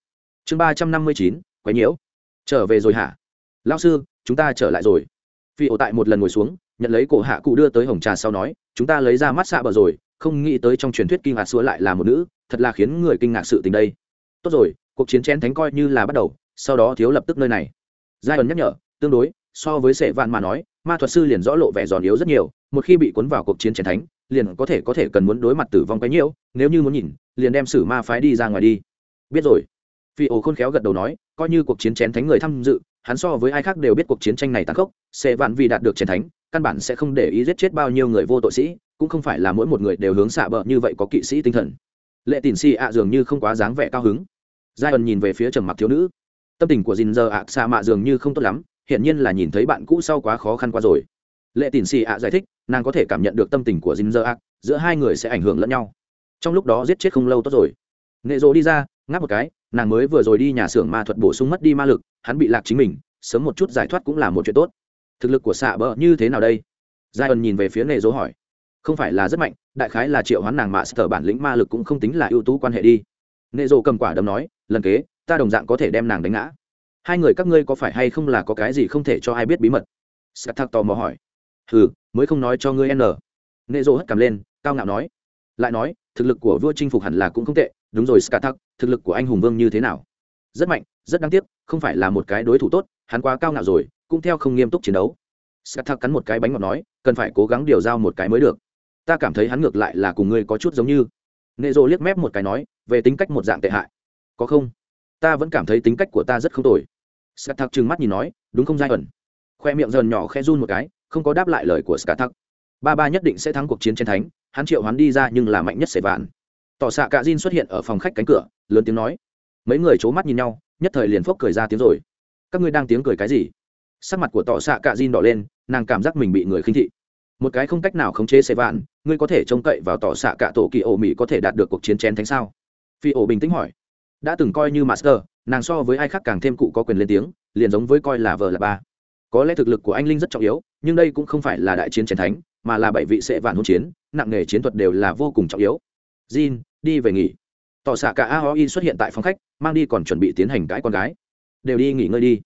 Chương ba trăm năm mươi chín quái nhiễu. Trở về rồi hả? Lao sư, chúng ta trở lại rồi. Phi ổ tại một lần ngồi xuống, nhận lấy cổ hạ cụ đưa tới hồng trà sau nói, chúng ta lấy ra mắt xạ bờ rồi không nghĩ tới trong truyền thuyết kinh ngạc xúa lại là một nữ, thật là khiến người kinh ngạc sự tình đây. Tốt rồi, cuộc chiến chén thánh coi như là bắt đầu, sau đó thiếu lập tức nơi này. Giai ẩn nhắc nhở, tương đối, so với sệ vạn mà nói, ma thuật sư liền rõ lộ vẻ giòn yếu rất nhiều, một khi bị cuốn vào cuộc chiến chén thánh, liền có thể có thể cần muốn đối mặt tử vong cái nhiễu nếu như muốn nhìn, liền đem sử ma phái đi ra ngoài đi. Biết rồi. Phi ổ khôn khéo gật đầu nói, coi như cuộc chiến chén thánh người tham dự, hắn so với ai khác đều biết cuộc chiến tranh này tàn khốc sẽ vạn vì đạt được chén thánh, căn bản sẽ không để ý giết chết bao nhiêu người vô tội sĩ cũng không phải là mỗi một người đều hướng xạ bờ như vậy có kỵ sĩ tinh thần. Lệ tín si ạ dường như không quá dáng vẻ cao hứng. Giai ẩn nhìn về phía trầm mặc thiếu nữ. Tâm tình của dìn giờ ạ xạ mạ dường như không tốt lắm, hiển nhiên là nhìn thấy bạn cũ sau quá khó khăn qua rồi. Lệ tín xì ạ giải thích, nàng có thể cảm nhận được tâm tình của dinh giờ ạ, giữa hai người sẽ ảnh hưởng lẫn nhau. Trong lúc đó giết chết không lâu tốt rồi. Nệ rộ đi ra, ngáp một cái, nàng mới vừa rồi đi nhà xưởng ma thuật bổ sung mất đi ma lực, hắn bị lạc chính mình, sớm một chút giải thoát cũng là một chuyện tốt. Thực lực của xạ bờ như thế nào đây? Giai ẩn nhìn về phía nệ dỗ hỏi không phải là rất mạnh, đại khái là triệu hoán nàng mạ sở bản lĩnh ma lực cũng không tính là ưu tú quan hệ đi. Nệ rộ cầm quả đấm nói, lần kế, ta đồng dạng có thể đem nàng đánh ngã. Hai người các ngươi có phải hay không là có cái gì không thể cho ai biết bí mật? Scat thắc tò mò hỏi. Hừ, mới không nói cho ngươi n. Nệ rộ hất cầm lên, cao ngạo nói. Lại nói, thực lực của vua chinh phục hẳn là cũng không tệ, đúng rồi scat thắc thực lực của anh hùng vương như thế nào? Rất mạnh, rất đáng tiếc, không phải là một cái đối thủ tốt, hắn quá cao ngạo rồi, cũng theo không nghiêm túc chiến đấu. Scat thắc cắn một cái bánh ngọt nói, cần phải cố gắng điều giao một cái mới được ta cảm thấy hắn ngược lại là cùng ngươi có chút giống như. Nệ rộ liếc mép một cái nói, về tính cách một dạng tệ hại. Có không? Ta vẫn cảm thấy tính cách của ta rất không tồi. Scat thắc trừng mắt nhìn nói, đúng không, giai ẩn? Khoe miệng dần nhỏ khe run một cái, không có đáp lại lời của scat thắc ba ba nhất định sẽ thắng cuộc chiến trên thánh, hắn triệu hắn đi ra nhưng là mạnh nhất sẻ vạn. Tỏ xạ cả Jin xuất hiện ở phòng khách cánh cửa, lớn tiếng nói. Mấy người c h ố mắt nhìn nhau, nhất thời liền phốc cười ra tiếng rồi. Các ngươi đang tiếng cười cái gì? Sắc mặt của tỏ xạ cả Jin đỏ lên, nàng cảm giác mình bị người khinh thị một cái không cách nào khống chế xe vạn ngươi có thể trông cậy vào tỏ xạ cả tổ kỳ ổ mỹ có thể đạt được cuộc chiến chén thánh sao? Phi ổ bình tĩnh hỏi. Đã từng coi như master, nàng so với ai khác càng thêm cụ có quyền lên tiếng, liền giống với coi là vợ là ba. Có lẽ thực lực của anh linh rất trọng yếu, nhưng đây cũng không phải là đại chiến chén thánh, mà là bảy vị sệ vạn hôn chiến, nặng nghề chiến thuật đều là vô cùng trọng yếu. Jin, đi về nghỉ. Tỏ xạ cả aoi xuất hiện tại phòng khách, mang đi còn chuẩn bị tiến hành cãi con gái. Đều đi nghỉ ngơi đi.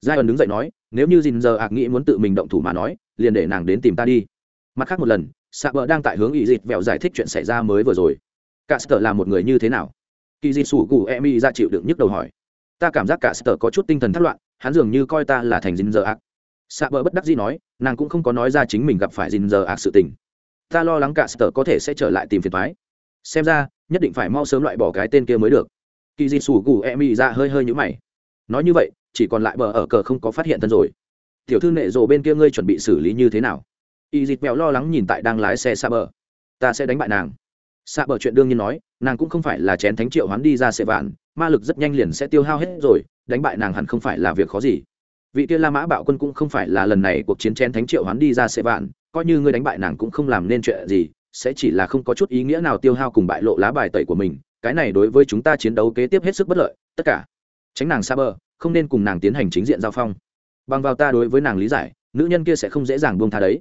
Giai ẩn đứng dậy nói, nếu như dìn giờ ạc nghĩ muốn tự mình động thủ mà nói, liền để nàng đến tìm ta đi mặt khác một lần xạ bờ đang tại hướng ý dịt vẹo giải thích chuyện xảy ra mới vừa rồi. Cả sở là một người như thế nào? Kỳ dị sủ cụ em y ra chịu đựng nhức đầu hỏi. Ta cảm giác cả sở có chút tinh thần thất loạn, hắn dường như coi ta là thành dinh giờ ác xạ bờ bất đắc dĩ nói, nàng cũng không có nói ra chính mình gặp phải dinh giờ ác sự tình. Ta lo lắng cả sở có thể sẽ trở lại tìm phiền thoái xem ra, nhất định phải mau sớm loại bỏ cái tên kia mới được. Kỳ dị sủ cụ em y ra hơi hơi nhũ mày. Nói như vậy, chỉ còn lại bờ ở cờ không có phát hiện thân rồi. Tiểu thư nệ rồ bên kia ngươi chuẩn bị xử lý như thế nào? Y dịt mẹo lo lắng nhìn tại đang lái xe xa bờ ta sẽ đánh bại nàng. Xa bờ chuyện đương nhiên nói, nàng cũng không phải là chén thánh triệu hắn đi ra sệ vạn, ma lực rất nhanh liền sẽ tiêu hao hết rồi, đánh bại nàng hẳn không phải là việc khó gì. Vị kia la mã bạo quân cũng không phải là lần này cuộc chiến chén thánh triệu hắn đi ra sệ vạn, coi như ngươi đánh bại nàng cũng không làm nên chuyện gì, sẽ chỉ là không có chút ý nghĩa nào tiêu hao cùng bại lộ lá bài tẩy của mình, cái này đối với chúng ta chiến đấu kế tiếp hết sức bất lợi, tất cả. Tránh nàng xa bờ không nên cùng nàng tiến hành chính diện giao phong. Bằng vào ta đối với nàng lý giải, nữ nhân kia sẽ không dễ dàng buông tha đấy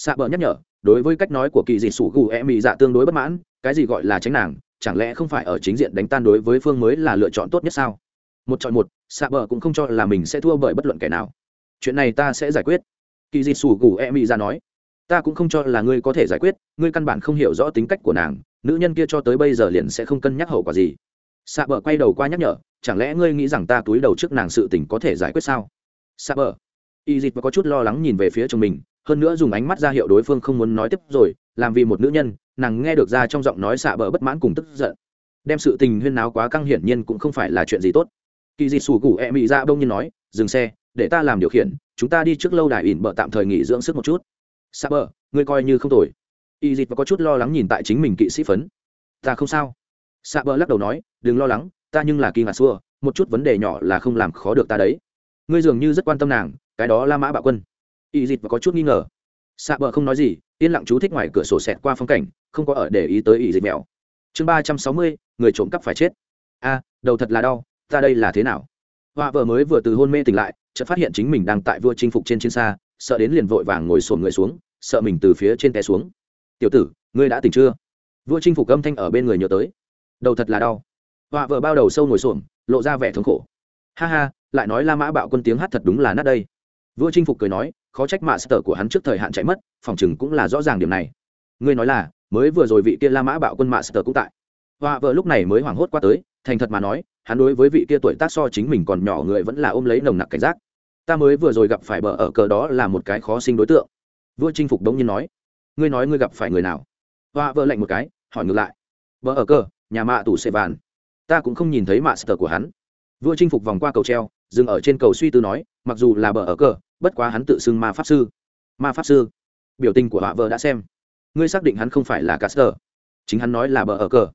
xạ bờ nhắc nhở, đối với cách nói của kỳ dị sủ gù e mị dạ tương đối bất mãn, cái gì gọi là tránh nàng, chẳng lẽ không phải ở chính diện đánh tan đối với phương mới là lựa chọn tốt nhất sao? Một chọn một xạ bờ cũng không cho là mình sẽ thua bởi bất luận kẻ nào. Chuyện này ta sẽ giải quyết. Kỳ dị sủ gù e mị dạ nói, ta cũng không cho là ngươi có thể giải quyết, ngươi căn bản không hiểu rõ tính cách của nàng, nữ nhân kia cho tới bây giờ liền sẽ không cân nhắc hậu quả gì. Xạ bờ quay đầu qua nhắc nhở, chẳng lẽ ngươi nghĩ rằng ta túi đầu trước nàng sự tình có thể giải quyết sao? Xạ bờ y dịch có chút lo lắng nhìn về phía chồng mình hơn nữa dùng ánh mắt ra hiệu đối phương không muốn nói tiếp rồi, làm vì một nữ nhân, nàng nghe được ra trong giọng nói xạ bờ bất mãn cùng tức giận. Đem sự tình huyên náo quá căng hiển nhiên cũng không phải là chuyện gì tốt. Kỳ dị sủ cụ e mỹ ra đông nhiên nói, dừng xe, để ta làm điều khiển, chúng ta đi trước lâu đài ỉn bờ tạm thời nghỉ dưỡng sức một chút. Xạ bờ, ngươi coi như không tồi. Y dịch có chút lo lắng nhìn tại chính mình kỵ sĩ phấn. Ta không sao. Xạ bờ lắc đầu nói, đừng lo lắng, ta nhưng là kỳ ngạc xua, một chút vấn đề nhỏ là không làm khó được ta đấy. Ngươi dường như rất quan tâm nàng, cái đó la mã bạo quân y dịch có chút nghi ngờ. Xạ bờ không nói gì, yên lặng chú thích ngoài cửa sổ xẹt qua phong cảnh, không có ở để ý tới y dịt mèo. Chương ba trăm sáu mươi, người trộm cắp phải chết. A, đầu thật là đau, ta đây là thế nào? Họa vợ mới vừa từ hôn mê tỉnh lại, chợt phát hiện chính mình đang tại vua chinh phục trên chiến xa, sợ đến liền vội vàng ngồi sổn người xuống, sợ mình từ phía trên té xuống. Tiểu tử, ngươi đã tỉnh chưa? Vua chinh phục âm thanh ở bên người nhớ tới. Đầu thật là đau. Họa vợ bao đầu sâu ngồi xổm, lộ ra vẻ thống khổ. Ha ha, lại nói la mã bạo quân tiếng hát thật đúng là nát đây. Vua chinh phục cười nói khó trách mạ sở của hắn trước thời hạn chạy mất, phòng chừng cũng là rõ ràng điểm này. Ngươi nói là, mới vừa rồi vị kia la mã bạo quân mạ sở cũng tại. Hoa vợ lúc này mới hoảng hốt qua tới, thành thật mà nói, hắn đối với vị kia tuổi tác so chính mình còn nhỏ người vẫn là ôm lấy nồng nặc cảnh giác. Ta mới vừa rồi gặp phải bờ ở cờ đó là một cái khó sinh đối tượng. Vua chinh phục đống nhiên nói, ngươi nói ngươi gặp phải người nào? Hoa vợ lạnh một cái, hỏi ngược lại, bờ ở cờ, nhà mạ tủ sệ vàn ta cũng không nhìn thấy mạ sở của hắn. Vua chinh phục vòng qua cầu treo, dừng ở trên cầu suy tư nói, mặc dù là bờ ở cờ bất quá hắn tự xưng ma pháp sư. Ma pháp sư. Biểu tình của họa vợ đã xem. Ngươi xác định hắn không phải là caster chính hắn nói là bờ ở cờ.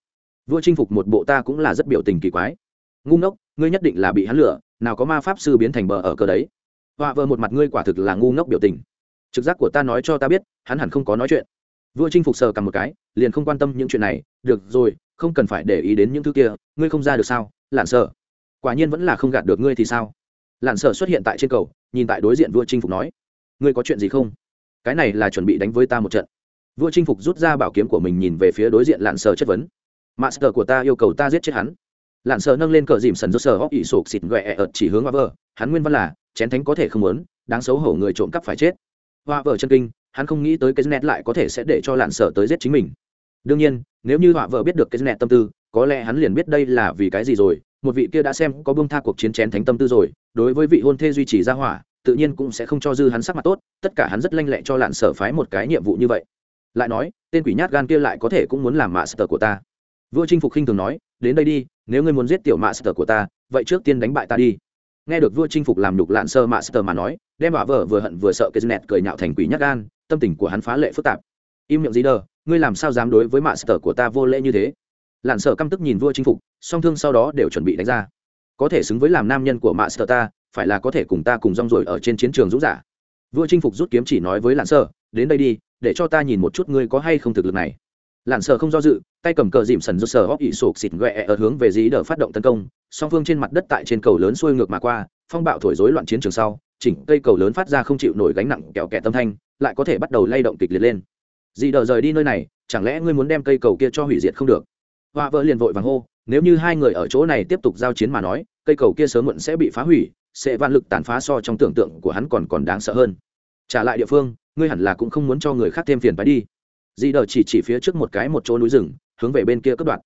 Vua chinh phục một bộ ta cũng là rất biểu tình kỳ quái. Ngu ngốc, ngươi nhất định là bị hắn lựa nào có ma pháp sư biến thành bờ ở cờ đấy. Họa vợ một mặt ngươi quả thực là ngu ngốc biểu tình. Trực giác của ta nói cho ta biết, hắn hẳn không có nói chuyện. Vua chinh phục sờ cầm một cái, liền không quan tâm những chuyện này. Được rồi, không cần phải để ý đến những thứ kia, ngươi không ra được sao? Lạn sợ quả nhiên vẫn là không gạt được ngươi thì sao? Lạn sợ xuất hiện tại trên cầu nhìn tại đối diện vua chinh phục nói, ngươi có chuyện gì không? Cái này là chuẩn bị đánh với ta một trận. Vua chinh phục rút ra bảo kiếm của mình nhìn về phía đối diện lạn sờ chất vấn, master của ta yêu cầu ta giết chết hắn. Lạn sờ nâng lên cờ dìm sần do sờ, hóc ỉ sụp xịt ghẹ ợt chỉ hướng hoa vợ hắn nguyên văn là, chén thánh có thể không muốn, đáng xấu hổ người trộm cắp phải chết. Hoa vợ chân kinh, hắn không nghĩ tới cái net lại có thể sẽ để cho lạn sờ tới giết chính mình. Đương nhiên, nếu như hoa vợ biết được cái net tâm tư, có lẽ hắn liền biết đây là vì cái gì rồi một vị kia đã xem có bông tha cuộc chiến chén thánh tâm tư rồi, đối với vị hôn thê duy trì ra hỏa, tự nhiên cũng sẽ không cho dư hắn sắc mặt tốt, tất cả hắn rất lanh lẹ cho lạn sở phái một cái nhiệm vụ như vậy. Lại nói, tên quỷ nhát gan kia lại có thể cũng muốn làm mạ sở của ta. Vua chinh phục khinh thường nói, đến đây đi, nếu ngươi muốn giết tiểu mạ sở của ta, vậy trước tiên đánh bại ta đi. Nghe được vua chinh phục làm nhục lạn sơ mạ sở mà nói, đem bà vợ vừa hận vừa sợ cái nẹt cười nhạo thành quỷ nhát gan, tâm tình của hắn phá lệ phức tạp. Im miệng gì đờ, ngươi làm sao dám đối với mạ sở của ta vô lễ như thế? Lạn sở căm tức nhìn vua chinh phục, song thương sau đó đều chuẩn bị đánh ra. Có thể xứng với làm nam nhân của mạ sợ ta, phải là có thể cùng ta cùng rong rồi ở trên chiến trường dũng giả vua chinh phục rút kiếm chỉ nói với lạn sở đến đây đi, để cho ta nhìn một chút ngươi có hay không thực lực này. Lạn sở không do dự, tay cầm cờ dìm sần rút sở hóc ị sụp xịt ghẹ ở hướng về dí đờ phát động tấn công, song phương trên mặt đất tại trên cầu lớn xuôi ngược mà qua, phong bạo thổi rối loạn chiến trường sau, chỉnh cây cầu lớn phát ra không chịu nổi gánh nặng kẹo kẹ tâm thanh, lại có thể bắt đầu lay động kịch liệt lên. Dì đờ rời đi nơi này, chẳng lẽ ngươi muốn đem cây cầu kia cho hủy diệt không được? Họa vợ liền vội vàng hô, nếu như hai người ở chỗ này tiếp tục giao chiến mà nói, cây cầu kia sớm muộn sẽ bị phá hủy, sẽ van lực tàn phá so trong tưởng tượng của hắn còn còn đáng sợ hơn. Trả lại địa phương, ngươi hẳn là cũng không muốn cho người khác thêm phiền phải đi. Dì đờ chỉ chỉ phía trước một cái một chỗ núi rừng, hướng về bên kia cất đoạn.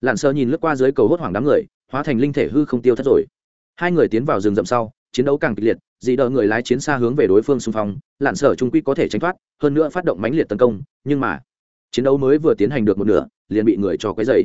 Lặn sơ nhìn lướt qua dưới cầu hốt hoảng đám người, hóa thành linh thể hư không tiêu thất rồi. Hai người tiến vào rừng rậm sau, chiến đấu càng kịch liệt, dì đờ người lái chiến xa hướng về đối phương xung phong lặn sở trung quy có thể tránh thoát, hơn nữa phát động mãnh liệt tấn công, nhưng mà chiến đấu mới vừa tiến hành được một nửa, liền bị người cho quấy dày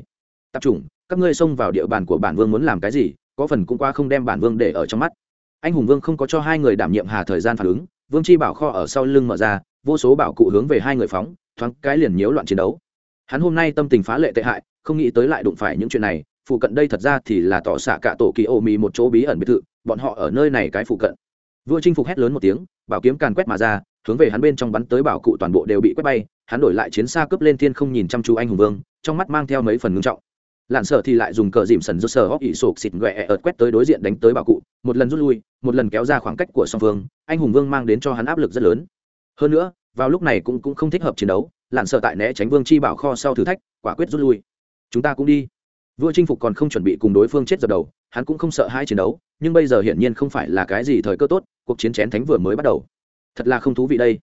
tập trung các ngươi xông vào địa bàn của bản vương muốn làm cái gì, có phần cũng qua không đem bản vương để ở trong mắt. Anh hùng vương không có cho hai người đảm nhiệm hà thời gian phản ứng, vương chi bảo kho ở sau lưng mở ra, vô số bảo cụ hướng về hai người phóng, thoáng cái liền nhiễu loạn chiến đấu. Hắn hôm nay tâm tình phá lệ tệ hại, không nghĩ tới lại đụng phải những chuyện này, phụ cận đây thật ra thì là tỏ xạ cả tổ kỳ ô mì một chỗ bí ẩn biệt thự, bọn họ ở nơi này cái phụ cận. Vua chinh phục hét lớn một tiếng, bảo kiếm càn quét mà ra, hướng về hắn bên trong bắn tới bảo cụ toàn bộ đều bị quét bay hắn đổi lại chiến xa cướp lên thiên không nhìn chăm chú anh hùng vương, trong mắt mang theo mấy phần ngưng trọng. Lặn sợ thì lại dùng cờ dìm sần do sờ hóc ỉ sộp xịt ghẹ ợt quét tới đối diện đánh tới bảo cụ, một lần rút lui, một lần kéo ra khoảng cách của song phương, anh hùng vương mang đến cho hắn áp lực rất lớn. Hơn nữa, vào lúc này cũng cũng không thích hợp chiến đấu lặn sợ tại né tránh vương chi bảo kho sau thử thách, quả quyết rút lui. Chúng ta cũng đi. Vua chinh phục còn không chuẩn bị cùng đối phương chết dập đầu, hắn cũng không sợ hai chiến đấu, nhưng bây giờ hiển nhiên không phải là cái gì thời cơ tốt, cuộc chiến chén thánh vừa mới bắt đầu. Thật là không thú vị đây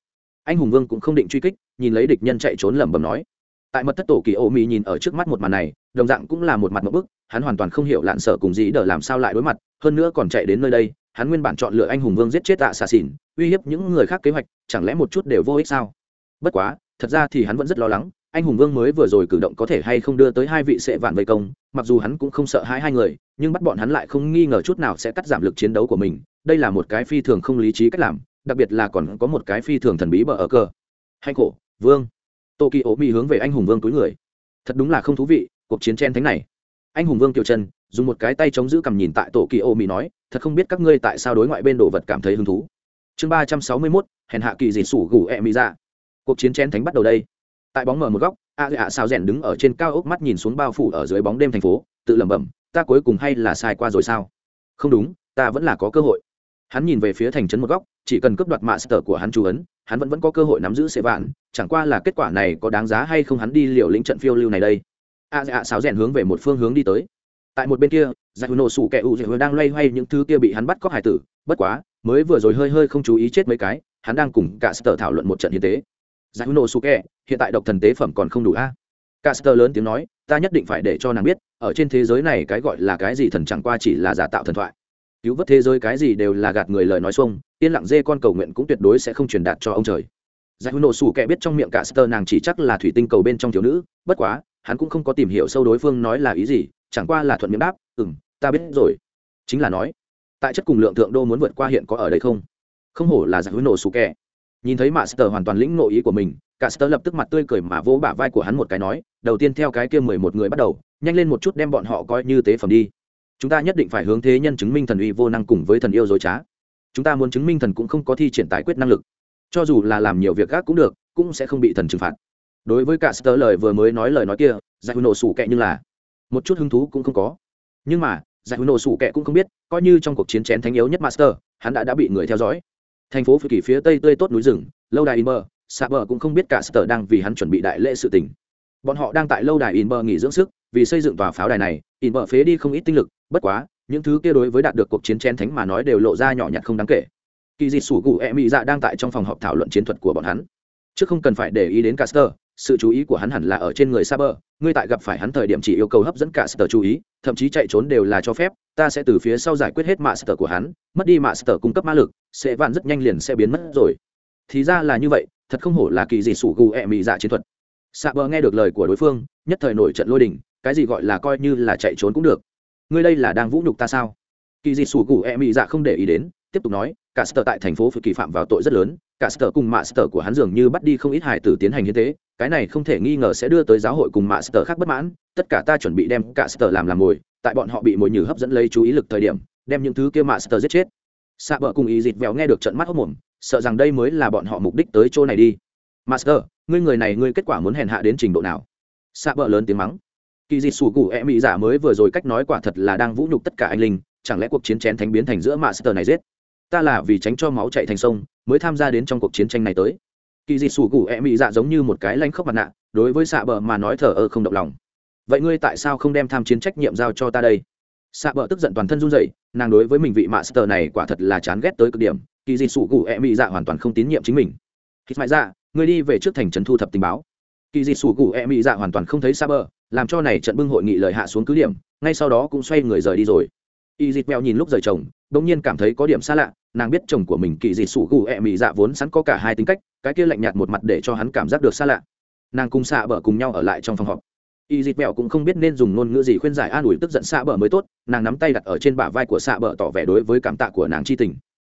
anh hùng vương cũng không định truy kích, nhìn lấy địch nhân chạy trốn lẩm bẩm nói. Tại mật thất tổ kỳ ô mỹ nhìn ở trước mắt một màn này, đồng dạng cũng là một mặt một bức, hắn hoàn toàn không hiểu lạn sợ cùng gì đỡ làm sao lại đối mặt, hơn nữa còn chạy đến nơi đây, hắn nguyên bản chọn lựa anh hùng vương giết chết tạ xà xỉn, uy hiếp những người khác kế hoạch, chẳng lẽ một chút đều vô ích sao? Bất quá, thật ra thì hắn vẫn rất lo lắng, anh hùng vương mới vừa rồi cử động có thể hay không đưa tới hai vị sệ vạn vây công, mặc dù hắn cũng không sợ hai hai người, nhưng bắt bọn hắn lại không nghi ngờ chút nào sẽ cắt giảm lực chiến đấu của mình, đây là một cái phi thường không lý trí cách làm đặc biệt là còn có một cái phi thường thần bí bờ ở cờ. Hay cổ vương. Tô kỳ ố mỹ hướng về anh hùng vương túi người. Thật đúng là không thú vị, cuộc chiến chen thánh này. Anh hùng vương kiều chân dùng một cái tay chống giữ cầm nhìn tại tổ kỳ ô mỹ nói, thật không biết các ngươi tại sao đối ngoại bên đồ vật cảm thấy hứng thú. Chương ba trăm sáu mươi mốt, hèn hạ kỳ dị sủ gù e mỹ ra cuộc chiến chen thánh bắt đầu đây. Tại bóng mở một góc, a dạ gạ sao rèn đứng ở trên cao ốc mắt nhìn xuống bao phủ ở dưới bóng đêm thành phố, tự lẩm bẩm, ta cuối cùng hay là sai qua rồi sao? Không đúng, ta vẫn là có cơ hội hắn nhìn về phía thành trấn một góc, chỉ cần cướp đoạt mạ sở của hắn chú ấn, hắn vẫn vẫn có cơ hội nắm giữ sệ vạn. Chẳng qua là kết quả này có đáng giá hay không hắn đi liều lĩnh trận phiêu lưu này đây? A dạ sáo rèn hướng về một phương hướng đi tới. Tại một bên kia dạ giải nổ sủ kẻ u dạy đang loay hoay những thứ kia bị hắn bắt cóc hải tử. Bất quá, mới vừa rồi hơi hơi không chú ý chết mấy cái, hắn đang cùng cả sở thảo luận một trận hiến tế. Dạ giải nổ sủ kẻ, hiện tại độc thần tế phẩm còn không đủ a? À? cả sở lớn tiếng nói, ta nhất định phải để cho nàng biết, ở trên thế giới này cái gọi là cái gì thần chẳng qua chỉ là giả tạo thần thoại cứu vớt thế giới cái gì đều là gạt người lời nói xuông, yên lặng dê con cầu nguyện cũng tuyệt đối sẽ không truyền đạt cho ông trời. Giải hữu nổ sủ kẻ biết trong miệng cả sơ nàng chỉ chắc là thủy tinh cầu bên trong thiếu nữ, bất quá, hắn cũng không có tìm hiểu sâu đối phương nói là ý gì, chẳng qua là thuận miệng đáp ừ m ta biết rồi. Chính là nói, tại chất cùng lượng thượng đô muốn vượt qua hiện có ở đây không? Không hổ là giải hữu nổ sủ kẻ. Nhìn thấy mạ sơ hoàn toàn lĩnh nội ý của mình, cả sơ lập tức mặt tươi cười mà vỗ bả vai của hắn một cái nói, đầu tiên theo cái kia mười một người bắt đầu, nhanh lên một chút đem bọn họ coi như tế phẩm đi chúng ta nhất định phải hướng thế nhân chứng minh thần uy vô năng cùng với thần yêu dối trá. Chúng ta muốn chứng minh thần cũng không có thi triển tài quyết năng lực. Cho dù là làm nhiều việc khác cũng được, cũng sẽ không bị thần trừng phạt. Đối với cả sơ lời vừa mới nói lời nói kia, giải nổ sủ kệ nhưng là một chút hứng thú cũng không có. Nhưng mà, giải nổ sủ kệ cũng không biết, coi như trong cuộc chiến chén thánh yếu nhất master, hắn đã đã bị người theo dõi. Thành phố phi kỳ phía tây tươi tốt núi rừng, lâu đài in bờ xạ bờ cũng không biết cả sơ đang vì hắn chuẩn bị đại lễ sự tình. Bọn họ đang tại lâu đài in bờ nghỉ dưỡng sức, vì xây dựng tòa pháo đài này in bờ phế đi không ít tinh lực bất quá, những thứ kia đối với đạt được cuộc chiến chén thánh mà nói đều lộ ra nhỏ nhặt không đáng kể. Kỳ dị sủ gù e mỹ dạ đang tại trong phòng họp thảo luận chiến thuật của bọn hắn. Chứ không cần phải để ý đến caster, sự chú ý của hắn hẳn là ở trên người saber, ngươi tại gặp phải hắn thời điểm chỉ yêu cầu hấp dẫn caster chú ý, thậm chí chạy trốn đều là cho phép, ta sẽ từ phía sau giải quyết hết master của hắn, mất đi master cung cấp ma lực, sẽ vạn rất nhanh liền sẽ biến mất rồi. Thì ra là như vậy, thật không hổ là kỳ dị sủ gù e mỹ dạ chiến thuật. Saber nghe được lời của đối phương, nhất thời nổi trận lôi đình, cái gì gọi là coi như là chạy trốn cũng được ngươi đây là đang vũ nhục ta sao? Kỳ dị sủ gù e mị dạ không để ý đến, tiếp tục nói, cả sở tại thành phố phự kỳ phạm vào tội rất lớn, cả sở cùng mạ sở của hắn dường như bắt đi không ít hải tử tiến hành như thế, cái này không thể nghi ngờ sẽ đưa tới giáo hội cùng mạ sở khác bất mãn, tất cả ta chuẩn bị đem cả sở làm làm mồi, tại bọn họ bị mồi nhử hấp dẫn lấy chú ý lực thời điểm, đem những thứ kia mạ sở giết chết. Xạ bờ cùng ý dịt vèo nghe được trận mắt hốc mồm, sợ rằng đây mới là bọn họ mục đích tới chỗ này đi. Master ngươi người này, ngươi kết quả muốn hèn hạ đến trình độ nào? Xạ bờ lớn tiếng mắng kỳ dị sủ cụ e mỹ giả mới vừa rồi cách nói quả thật là đang vũ nhục tất cả anh linh, chẳng lẽ cuộc chiến chén thánh biến thành giữa master này giết? Ta là vì tránh cho máu chạy thành sông, mới tham gia đến trong cuộc chiến tranh này tới. Kỳ dị sủ cụ e mỹ dạ giống như một cái lanh khóc mặt nạ, đối với xạ bờ mà nói thờ ơ không động lòng. Vậy ngươi tại sao không đem tham chiến trách nhiệm giao cho ta đây? Xạ bờ tức giận toàn thân run dậy nàng đối với mình vị master này quả thật là chán ghét tới cực điểm, kỳ dị sủ cụ e mỹ dạ hoàn toàn không tín nhiệm chính mình. Hít mãi dạ ngươi đi về trước thành trấn thu thập tình báo. Kỳ dị sủ cụ e mỹ dạ hoàn toàn không thấy xạ bờ làm cho này trận bưng hội nghị lời hạ xuống cứ điểm, ngay sau đó cũng xoay người rời đi rồi. Y dịt mèo nhìn lúc rời chồng đ ỗ n g nhiên cảm thấy có điểm xa lạ, nàng biết chồng của mình kỳ dịt sủ gù ẹ mị dạ vốn sẵn có cả hai tính cách, cái kia lạnh nhạt một mặt để cho hắn cảm giác được xa lạ. Nàng cùng xạ bờ cùng nhau ở lại trong phòng họp. Y dịt mèo cũng không biết nên dùng ngôn ngữ gì khuyên giải an ủi tức giận xạ bờ mới tốt, nàng nắm tay đặt ở trên bả vai của xạ bờ tỏ vẻ đối với cảm tạ của nàng c h i tình.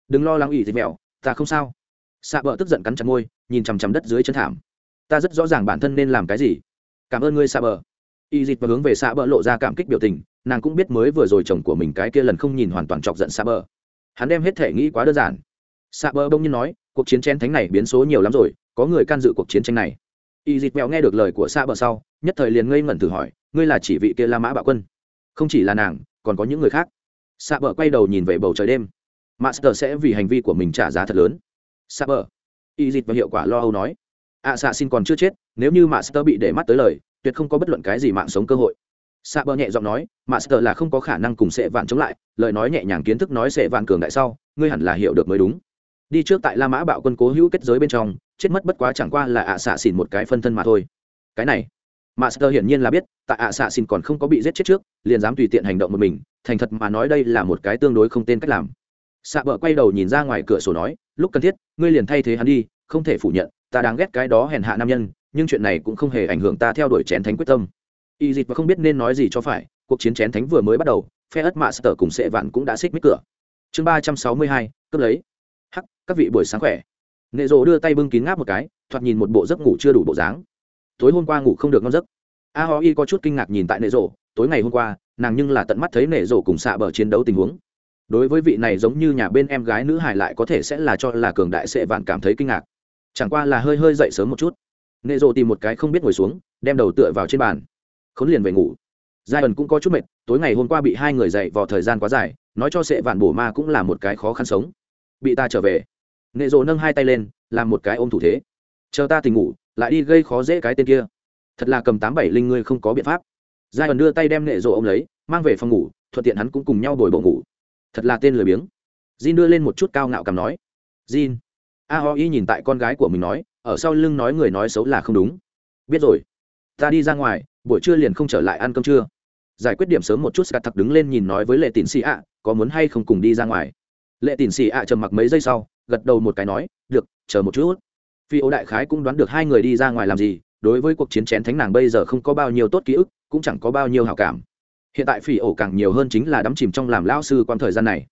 Đừng lo lắng y dịt mèo ta không sao. Xạ bờ tức giận cắn chặt môi, nhìn chằm chằm đất dưới chân thảm. Ta rất rõ ràng bản thân nên làm cái gì. Cảm ơn ngươi, xạ bờ y dịt và hướng về xạ bờ lộ ra cảm kích biểu tình, nàng cũng biết mới vừa rồi chồng của mình cái kia lần không nhìn hoàn toàn chọc giận xa bờ. Hắn đem hết thể nghĩ quá đơn giản. Xạ bờ bỗng nhiên nói, cuộc chiến chén thánh này biến số nhiều lắm rồi, có người can dự cuộc chiến tranh này. Y dịt mèo nghe được lời của xạ bờ sau, nhất thời liền ngây ngẩn thử hỏi, ngươi là chỉ vị kia la mã bạo quân? Không chỉ là nàng, còn có những người khác. Xạ bờ quay đầu nhìn về bầu trời đêm. Master sẽ vì hành vi của mình trả giá thật lớn. Xạ bờ. Y dịt và hiệu quả lo âu nói. Ạ xạ xin còn chưa chết, nếu như master bị để mắt tới lời tuyệt không có bất luận cái gì mạng sống cơ hội. Xạ bờ nhẹ giọng nói master là không có khả năng cùng sệ vạn chống lại. Lời nói nhẹ nhàng kiến thức nói sệ vạn cường đại sau, ngươi hẳn là hiểu được mới đúng. Đi trước tại la mã bạo quân cố hữu kết giới bên trong, chết mất bất quá chẳng qua là ạ xạ xỉn một cái phân thân mà thôi. Cái này master hiển nhiên là biết, tại ạ xạ xỉn còn không có bị giết chết trước, liền dám tùy tiện hành động một mình, thành thật mà nói đây là một cái tương đối không tên cách làm. Xạ bờ quay đầu nhìn ra ngoài cửa sổ nói, lúc cần thiết, ngươi liền thay thế hắn đi, không thể phủ nhận, ta đang ghét cái đó hèn hạ nam nhân nhưng chuyện này cũng không hề ảnh hưởng ta theo đuổi chén thánh quyết tâm. Y dịch và không biết nên nói gì cho phải, cuộc chiến chén thánh vừa mới bắt đầu, phe ất mạ sở cùng sệ vạn cũng đã xích mít cửa. Chương ba trăm sáu mươi hai, cướp lấy. Hắc, các vị buổi sáng khỏe. Nệ rộ đưa tay bưng kín ngáp một cái, thoạt nhìn một bộ giấc ngủ chưa đủ bộ dáng. Tối hôm qua ngủ không được ngon giấc. A ho y có chút kinh ngạc nhìn tại nệ rộ tối ngày hôm qua, nàng nhưng là tận mắt thấy nệ rộ cùng xạ bờ chiến đấu tình huống. Đối với vị này giống như nhà bên em gái nữ hải lại có thể sẽ là cho là cường đại sệ vạn cảm thấy kinh ngạc. Chẳng qua là hơi hơi dậy sớm một chút nệ rộ tìm một cái không biết ngồi xuống, đem đầu tựa vào trên bàn. Khốn liền về ngủ. Giai ẩn cũng có chút mệt, tối ngày hôm qua bị hai người dậy vào thời gian quá dài, nói cho sệ vạn bổ ma cũng là một cái khó khăn sống. Bị ta trở về. Nệ rộ nâng hai tay lên, làm một cái ôm thủ thế. Chờ ta tỉnh ngủ, lại đi gây khó dễ cái tên kia. Thật là cầm tám bảy linh ngươi không có biện pháp. Giai ẩn đưa tay đem nệ rộ ôm lấy, mang về phòng ngủ, thuận tiện hắn cũng cùng nhau bồi bộ ngủ. Thật là tên lười biếng. Jin đưa lên một chút cao ngạo cầm nói. Jin. A ho y nhìn tại con gái của mình nói ở sau lưng nói người nói xấu là không đúng. Biết rồi. Ta đi ra ngoài, buổi trưa liền không trở lại ăn cơm trưa. Giải quyết điểm sớm một chút scat thật đứng lên nhìn nói với lệ tín xì ạ, có muốn hay không cùng đi ra ngoài? Lệ tín xì ạ trầm mặc mấy giây sau, gật đầu một cái nói, được, chờ một chút. Phi ô đại khái cũng đoán được hai người đi ra ngoài làm gì, đối với cuộc chiến chén thánh nàng bây giờ không có bao nhiêu tốt ký ức, cũng chẳng có bao nhiêu hảo cảm. Hiện tại phi ổ càng nhiều hơn chính là đắm chìm trong làm lao sư quan thời gian này.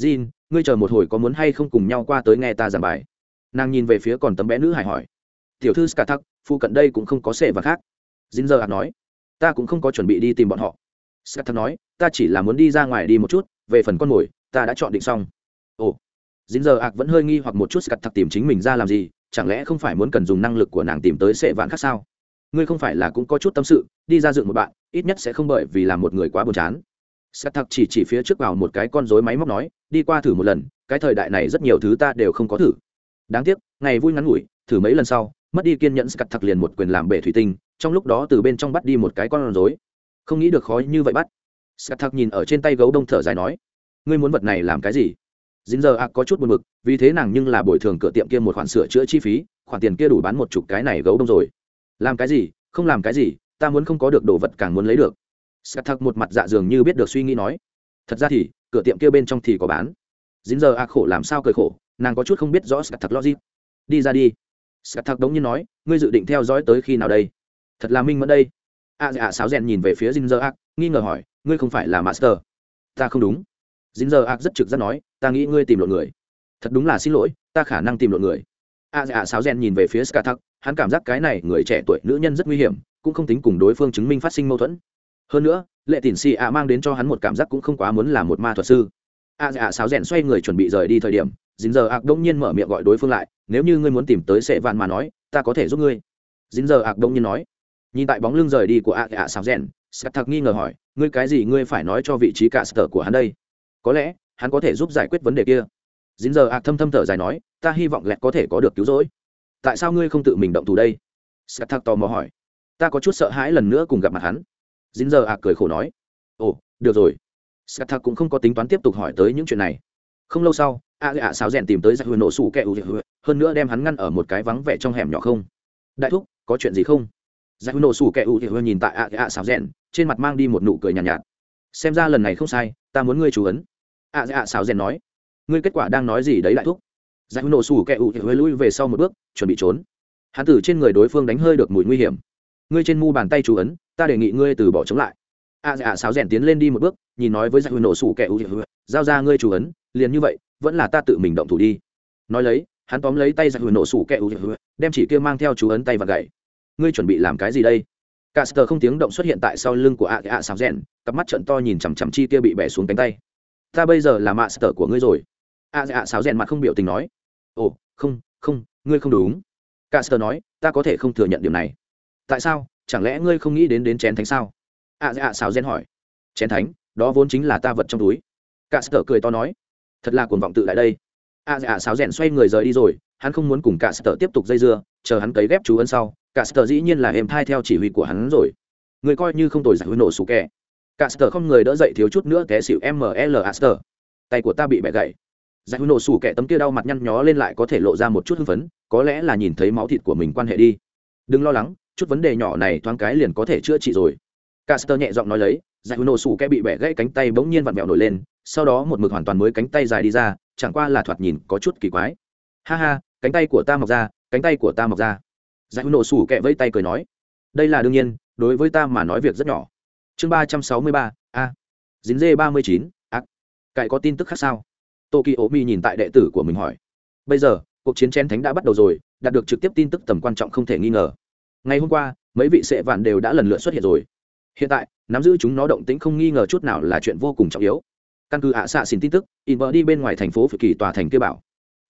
Jin, ngươi chờ một hồi có muốn hay không cùng nhau qua tới nghe ta giảng bài? Nàng nhìn về phía còn tấm bé nữ hải hỏi. Tiểu thư ska thắc phụ cận đây cũng không có sệ và khác. Dính giờ nói. Ta cũng không có chuẩn bị đi tìm bọn họ. Ska thắc nói, ta chỉ là muốn đi ra ngoài đi một chút, về phần con mồi, ta đã chọn định xong. Ồ. Dính giờ ạc vẫn hơi nghi hoặc một chút scat thắc tìm chính mình ra làm gì, chẳng lẽ không phải muốn cần dùng năng lực của nàng tìm tới sệ vạn khác sao? Ngươi không phải là cũng có chút tâm sự, đi ra dựng một bạn, ít nhất sẽ không bởi vì làm một người quá buồn chán. Scat thật chỉ chỉ phía trước vào một cái con rối máy móc nói, đi qua thử một lần, cái thời đại này rất nhiều thứ ta đều không có thử đáng tiếc, ngày vui ngắn ngủi, thử mấy lần sau, mất đi kiên nhẫn scat thật liền một quyền làm bể thủy tinh, trong lúc đó từ bên trong bắt đi một cái con rối. Không nghĩ được khó như vậy bắt. Scat thật nhìn ở trên tay gấu đông thở dài nói, ngươi muốn vật này làm cái gì? Dính giờ ạ có chút buồn mực vì thế nàng nhưng là bồi thường cửa tiệm kia một khoản sửa chữa chi phí, khoản tiền kia đủ bán một chục cái này gấu đông rồi. Làm cái gì? Không làm cái gì, ta muốn không có được đồ vật càng muốn lấy được. Scat thắc một mặt dạ dường như biết được suy nghĩ nói, thật ra thì, cửa tiệm kia bên trong thì có bán. Dính giờ ạ khổ làm sao cười khổ nàng có chút không biết rõ scat thật logic. Đi ra đi. Scat thật đống như nói, ngươi dự định theo dõi tới khi nào đây? Thật là minh mẫn đây. A dạ sáo rèn nhìn về phía dinh dơ ác nghi ngờ hỏi, ngươi không phải là master? Ta không đúng. Dinh dơ ác rất trực giác nói, ta nghĩ ngươi tìm lộn người. Thật đúng là xin lỗi, ta khả năng tìm lộn người. A dạ sáo rèn nhìn về phía ska thật hắn cảm giác cái này người trẻ tuổi, nữ nhân rất nguy hiểm, cũng không tính cùng đối phương chứng minh phát sinh mâu thuẫn. Hơn nữa, lệ tỉn xì ạ mang đến cho hắn một cảm giác cũng không quá muốn là một ma thuật sư. A dạ sáo rèn xoay người chuẩn bị rời đi thời điểm dính giờ ạc đông nhiên mở miệng gọi đối phương lại, nếu như ngươi muốn tìm tới sệ vạn mà nói, ta có thể giúp ngươi. Dính giờ ạc đông nhiên nói. Nhìn tại bóng lưng rời đi của a dạ ạ sáo rèn scat thạc nghi ngờ hỏi, ngươi cái gì ngươi phải nói cho vị trí cả sở của hắn đây? Có lẽ, hắn có thể giúp giải quyết vấn đề kia. Dính giờ ạc thâm thâm thở dài nói, ta hy vọng lẹt có thể có được cứu rỗi. Tại sao ngươi không tự mình động thủ đây? Scat thạc tò mò hỏi. Ta có chút sợ hãi lần nữa cùng gặp mặt hắn. Dính giờ ạc cười khổ nói. Ồ, được rồi. Scat thạc cũng không có tính toán tiếp tục hỏi tới những chuyện này. Không lâu sau a ạ sáo rèn tìm tới giặc huyền nổ sủ kẹ dạ hơn nữa đem hắn ngăn ở một cái vắng vẻ trong hẻm nhỏ không. Đại thúc có chuyện gì không? Giặc huyền nổ sủ kẹ nhìn tại a ạ sáo rèn trên mặt mang đi một nụ cười nhàn nhạt, nhạt. Xem ra lần này không sai ta muốn ngươi chú ấn. Ạ dạ xào rèn nói ngươi kết quả đang nói gì đấy đại thúc? Giải nổ sủ kẹ thì hơi lui về sau một bước chuẩn bị trốn. Hắn tử trên người đối phương đánh hơi được mùi nguy hiểm. Ngươi trên mu bàn tay chú ấn ta đề nghị ngươi từ bỏ chống lại. Ạ dạ xào rèn tiến lên đi một bước nhìn nói với giải nổ sủ kẹ ụ giao ra ngươi chú ấn liền như vậy vẫn là ta tự mình động thủ đi. Nói lấy, hắn tóm lấy tay ra giải nổ sủ kẹ ụ đem chỉ kia mang theo chú ấn tay và gậy. Ngươi chuẩn bị làm cái gì đây? Caster không tiếng động xuất hiện tại sau lưng của ạ ạ xào rèn, cặp mắt trận to nhìn chằm chằm chi kia bị bẻ xuống cánh tay. Ta bây giờ là mạ sở của ngươi rồi. A ạ sáo rèn mặt không biểu tình nói. Ồ, không không, ngươi không đúng. Cả nói, ta có thể không thừa nhận điều này. Tại sao? Chẳng lẽ ngươi không nghĩ đến đến chén thánh sao? A dạ sáo rèn hỏi. Chén thánh, đó vốn chính là ta vật trong túi. Cả cười to nói thật là cuồng vọng tự lại đây. A dạ sáo rèn xoay người rời đi rồi hắn không muốn cùng cả sở tiếp tục dây dưa chờ hắn cấy ghép chú ấn sau cả sở dĩ nhiên là em thai theo chỉ huy của hắn rồi. Người coi như không tồi giải hữu nổ sủ kẹ cả sở không người đỡ dậy thiếu chút nữa té xịu ml aster tay của ta bị bẻ gãy. Giải hữu nổ sủ kẹ tấm kia đau mặt nhăn nhó lên lại có thể lộ ra một chút hưng phấn có lẽ là nhìn thấy máu thịt của mình quan hệ đi. Đừng lo lắng chút vấn đề nhỏ này thoáng cái liền có thể chữa trị rồi. Caster nhẹ giọng nói lấy, giải nổ sủ kẻ bị bẻ gãy cánh tay bỗng nhiên vặn vẹo nổi lên, sau đó một mực hoàn toàn mới cánh tay dài đi ra, chẳng qua là thoạt nhìn có chút kỳ quái. Ha ha, cánh tay của ta mọc ra, cánh tay của ta mọc ra. Giải nổ sủ kẹ vẫy tay cười nói, đây là đương nhiên, đối với ta mà nói việc rất nhỏ. Chương ba trăm sáu mươi ba, a. Dính dê ba mươi chín, ác. cậy có tin tức khác sao? Tokyo Mi nhìn tại đệ tử của mình hỏi. Bây giờ, cuộc chiến chén thánh đã bắt đầu rồi, đạt được trực tiếp tin tức tầm quan trọng không thể nghi ngờ. Ngày hôm qua, mấy vị sệ vạn đều đã lần lượt xuất hiện rồi hiện tại nắm giữ chúng nó động tĩnh không nghi ngờ chút nào là chuyện vô cùng trọng yếu căn cứ ạ xạ xin tin tức, in vợ đi bên ngoài thành phố phải kỳ tòa thành kia bảo.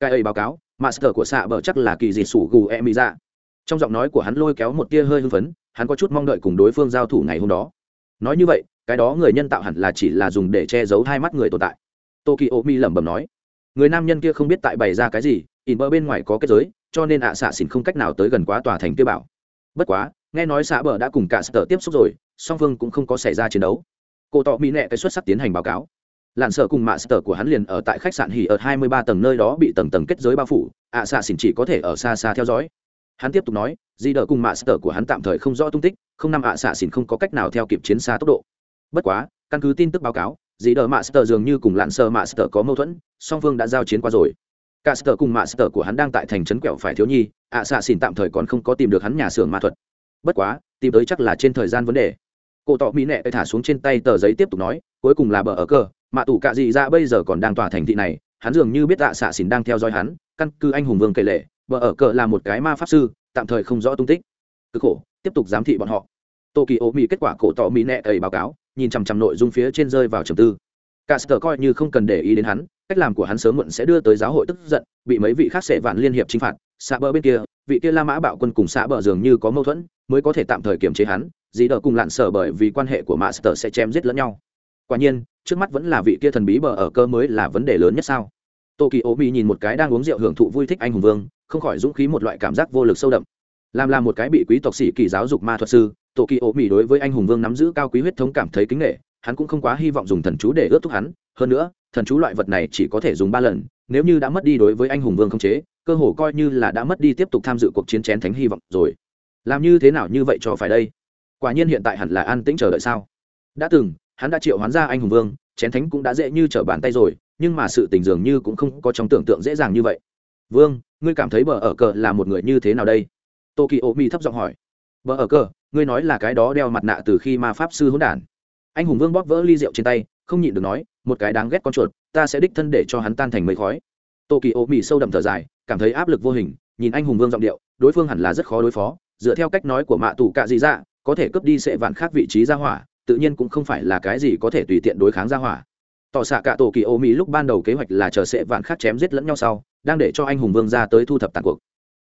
Cái ấy báo cáo, master của xạ bờ chắc là kỳ dị sủ gù em mỹ ra dạ. trong giọng nói của hắn lôi kéo một tia hơi hưng phấn, hắn có chút mong đợi cùng đối phương giao thủ ngày hôm đó. Nói như vậy, cái đó người nhân tạo hẳn là chỉ là dùng để che giấu hai mắt người tồn tại. Tokyo mi lẩm bẩm nói. Người nam nhân kia không biết tại bày ra cái gì, in bờ bên ngoài có kết giới, cho nên ạ xạ xỉn không cách nào tới gần quá tòa thành kia bảo. Bất quá, nghe nói xạ bờ đã cùng cả sở tiếp xúc rồi, song phương cũng không có xảy ra chiến đấu. Cô tỏ mỹ nệ cái xuất sắc tiến hành báo cáo lạn sợ cùng mạ sở của hắn liền ở tại khách sạn hỉ ở hai mươi ba tầng nơi đó bị tầng tầng kết giới bao phủ. Ạ xạ xỉn chỉ có thể ở xa xa theo dõi. Hắn tiếp tục nói, di đờ cùng mạ sở của hắn tạm thời không rõ tung tích, không năm ạ xạ xỉn không có cách nào theo kịp chiến xa tốc độ. Bất quá, căn cứ tin tức báo cáo dì đờ mạ sở dường như cùng lặn sở mạ sở có mâu thuẫn, song phương đã giao chiến qua rồi. Cả sở cùng mạ sở của hắn đang tại thành trấn quẹo phải thiếu nhi, ạ xạ xỉn tạm thời còn không có tìm được hắn nhà xưởng ma thuật. Bất quá, tìm tới chắc là trên thời gian vấn đề cổ tỏ mỹ nệ, thả xuống trên tay tờ giấy tiếp tục nói, cuối cùng là bờ ở cơ mạ tủ cạ dị ra bây giờ còn đang tỏa thành thị này, hắn dường như biết tạ xạ xỉn đang theo dõi hắn, căn cứ anh hùng vương kể lệ, bờ ở cờ là một cái ma pháp sư, tạm thời không rõ tung tích. Cực khổ, tiếp tục giám thị bọn họ. Tô kỳ ô mỹ kết quả cổ tỏ mỹ nệ ấy báo cáo, nhìn chằm chằm nội dung phía trên rơi vào trầm tư. Cả sở coi như không cần để ý đến hắn, cách làm của hắn sớm muộn sẽ đưa tới giáo hội tức giận, bị mấy vị khác sẽ vạn liên hiệp chinh phạt. Xạ bờ bên kia, vị kia la mã bạo quân cùng xạ bờ dường như có mâu thuẫn, mới có thể tạm thời kiềm chế hắn dì đỡ cùng lặn sở bởi vì quan hệ của master sẽ chém giết lẫn nhau. Quả nhiên, trước mắt vẫn là vị kia thần bí bờ ở cơ mới là vấn đề lớn nhất sao? Tô kỳ ố mỹ nhìn một cái đang uống rượu hưởng thụ vui thích anh hùng vương, không khỏi dũng khí một loại cảm giác vô lực sâu đậm. Làm là một cái bị quý tộc sĩ kỳ giáo dục ma thuật sư tô kỳ ố mỹ đối với anh hùng vương nắm giữ cao quý huyết thống cảm thấy kính nghệ hắn cũng không quá hy vọng dùng thần chú để ướt thúc hắn. Hơn nữa, thần chú loại vật này chỉ có thể dùng ba lần, nếu như đã mất đi đối với anh hùng vương không chế, cơ hồ coi như là đã mất đi tiếp tục tham dự cuộc chiến chén thánh hy vọng rồi. Làm như thế nào như vậy cho phải đây? Quả nhiên hiện tại hẳn là an tĩnh chờ đợi sao? Đã từng, hắn đã triệu hoán ra anh hùng vương, chén thánh cũng đã dễ như trở bàn tay rồi, nhưng mà sự tình dường như cũng không có trong tưởng tượng dễ dàng như vậy. Vương, ngươi cảm thấy bờ ở cờ là một người như thế nào đây? Tokyo mi thấp giọng hỏi. Bờ ở cờ, ngươi nói là cái đó đeo mặt nạ từ khi ma pháp sư hỗn đản. Anh hùng vương bóp vỡ ly rượu trên tay, không nhịn được nói, một cái đáng ghét con chuột, ta sẽ đích thân để cho hắn tan thành mây khói. Tokyo mi sâu đậm thở dài, cảm thấy áp lực vô hình, nhìn anh hùng vương giọng điệu, đối phương hẳn là rất khó đối phó, dựa theo cách nói của mạ tù cạ dị dạ có thể cướp đi sệ vạn khác vị trí ra hỏa, tự nhiên cũng không phải là cái gì có thể tùy tiện đối kháng ra hỏa. Tỏ xạ cả tổ kỳ ô mỹ lúc ban đầu kế hoạch là chờ sệ vạn khác chém giết lẫn nhau sau, đang để cho anh hùng vương ra tới thu thập tàn cuộc.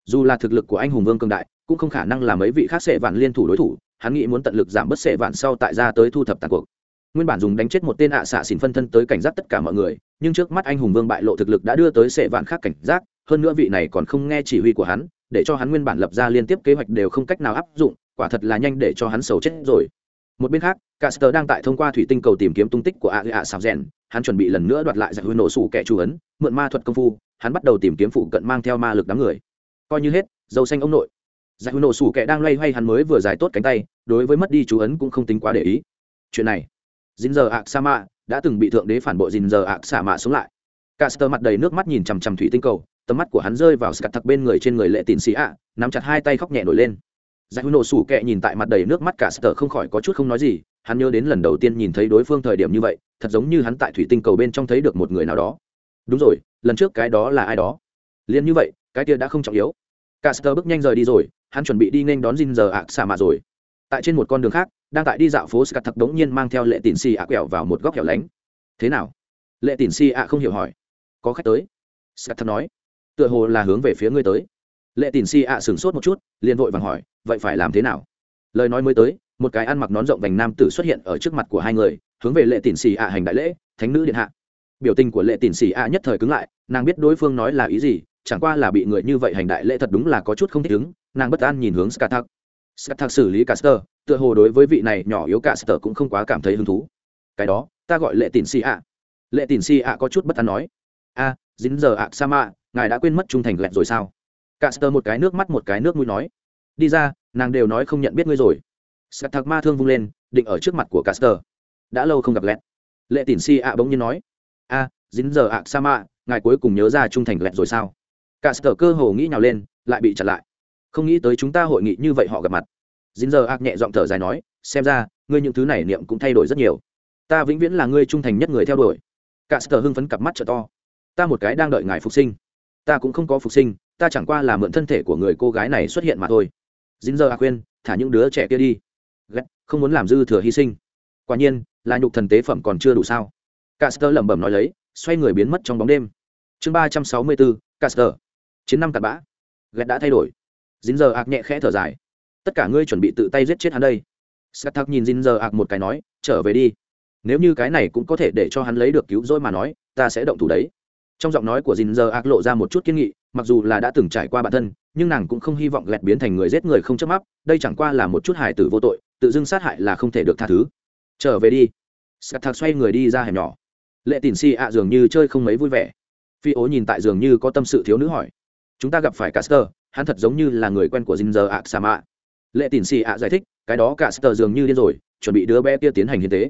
Dù là thực lực của anh hùng vương cường đại, cũng không khả năng làm mấy vị khác sệ vạn liên thủ đối thủ, hắn nghĩ muốn tận lực giảm bớt sệ vạn sau tại ra tới thu thập tàn cuộc. Nguyên bản dùng đánh chết một tên ạ xạ xỉn phân thân tới cảnh giác tất cả mọi người, nhưng trước mắt anh hùng vương bại lộ thực lực đã đưa tới sệ vạn khác cảnh giác, hơn nữa vị này còn không nghe chỉ huy của hắn, để cho hắn nguyên bản lập ra liên tiếp kế hoạch đều không cách nào áp dụng quả thật là nhanh để cho hắn sầu chết rồi. Một bên khác, caster đang tại thông qua thủy tinh cầu tìm kiếm tung tích của a a sao rèn, hắn chuẩn bị lần nữa đoạt lại giải huy nổ sủ kẻ chủ ấn, mượn ma thuật công phu, hắn bắt đầu tìm kiếm phụ cận mang theo ma lực đám người. Coi như hết, dâu xanh ông nội. Giải huy nổ sủ kẻ đang loay hoay hắn mới vừa giải tốt cánh tay, đối với mất đi chú ấn cũng không tính quá để ý. Chuyện này dinh giờ ạc sa mạ đã từng bị thượng đế phản bội dinh giờ ạc sa mạ xuống lại. Caster mặt đầy nước mắt nhìn chằm chằm thủy tinh cầu, tầm mắt của hắn rơi vào scat thật bên người trên người lệ tín xì ạ, nắm chặt hai tay khóc nhẹ nổi lên giải nổ sủ kẹ nhìn tại mặt đầy nước mắt cả sờ không khỏi có chút không nói gì, hắn nhớ đến lần đầu tiên nhìn thấy đối phương thời điểm như vậy, thật giống như hắn tại thủy tinh cầu bên trong thấy được một người nào đó. Đúng rồi, lần trước cái đó là ai đó? Liền như vậy, cái kia đã không trọng yếu. Cả sờ bước nhanh rời đi rồi, hắn chuẩn bị đi nên đón Jin giờ ạ xả mà rồi. Tại trên một con đường khác, đang tại đi dạo phố scat thật đống nhiên mang theo lệ tịn xì ạ quẹo vào một góc hẻo lánh. Thế nào? Lệ tịn xì ạ không hiểu hỏi. Có khách tới? Scat thật nói. Tựa hồ là hướng về phía ngươi tới. Lệ tịn si ạ sửng sốt một chút, liền vội vàng hỏi vậy phải làm thế nào? Lời nói mới tới, một cái ăn mặc nón rộng vành nam tử xuất hiện ở trước mặt của hai người, hướng về lệ tín xì ạ hành đại lễ, thánh nữ điện hạ. Biểu tình của lệ tín xì ạ nhất thời cứng lại, nàng biết đối phương nói là ý gì, chẳng qua là bị người như vậy hành đại lễ thật đúng là có chút không thích ứng, nàng bất an nhìn hướng skatak. Sắt xử lý caster, tựa hồ đối với vị này nhỏ yếu caster cũng không quá cảm thấy hứng thú. Cái đó, ta gọi lệ tịn xì ạ. Lệ tịn xì ạ có chút bất an nói, a, dính giờ ạ sa mạ ngài đã quên mất trung thành lẹt rồi sao? Caster một cái nước mắt một cái nước mũi nói đi ra, nàng đều nói không nhận biết ngươi rồi. Sạc thạc ma thương vung lên, định ở trước mặt của caster. Đã lâu không gặp lẹt. Lệ Tỉn si ạ bỗng nhiên nói, a, dính giờ ạ, sa mạ ngài cuối cùng nhớ ra trung thành lẹt rồi sao? Caster cơ hồ nghĩ nhào lên, lại bị chặn lại. Không nghĩ tới chúng ta hội nghị như vậy họ gặp mặt. Dính giờ ạ nhẹ giọng thở dài nói, xem ra, ngươi những thứ này niệm cũng thay đổi rất nhiều. Ta vĩnh viễn là ngươi trung thành nhất người theo đuổi. Caster hưng phấn cặp mắt trợ to. Ta một cái đang đợi ngài phục sinh. Ta cũng không có phục sinh, ta chẳng qua là mượn thân thể của người cô gái này xuất hiện mà thôi dính giờ à khuyên thả những đứa trẻ kia đi. Ghét không muốn làm dư thừa hy sinh. Quả nhiên là nhục thần tế phẩm còn chưa đủ sao. Caster lẩm bẩm nói lấy, xoay người biến mất trong bóng đêm. Chương ba trăm sáu mươi bốn, Caster. Chiến năm cặn bã. Ghét đã thay đổi. Dính giờ ạc nhẹ khẽ thở dài. Tất cả ngươi chuẩn bị tự tay giết chết hắn đây. Sắt thắc nhìn dính giờ ạc một cái nói trở về đi. Nếu như cái này cũng có thể để cho hắn lấy được cứu rỗi mà nói ta sẽ động thủ đấy. Trong giọng nói của dính giờ ạc lộ ra một chút kiên nghị mặc dù là đã từng trải qua bản thân, nhưng nàng cũng không hy vọng lẹt biến thành người giết người không chớp mắt, đây chẳng qua là một chút hài tử vô tội, tự dưng sát hại là không thể được tha thứ. Trở về đi. Sắt thạc xoay người đi ra hẻm nhỏ. Lệ tỉn si ạ dường như chơi không mấy vui vẻ. Phi ố nhìn tại dường như có tâm sự thiếu nữ hỏi. Chúng ta gặp phải caster, hắn thật giống như là người quen của ginger ạ sa mạ. Lệ tỉn si ạ giải thích, cái đó caster sờ dường như điên rồi, chuẩn bị đứa bé kia tiến hành hiến tế.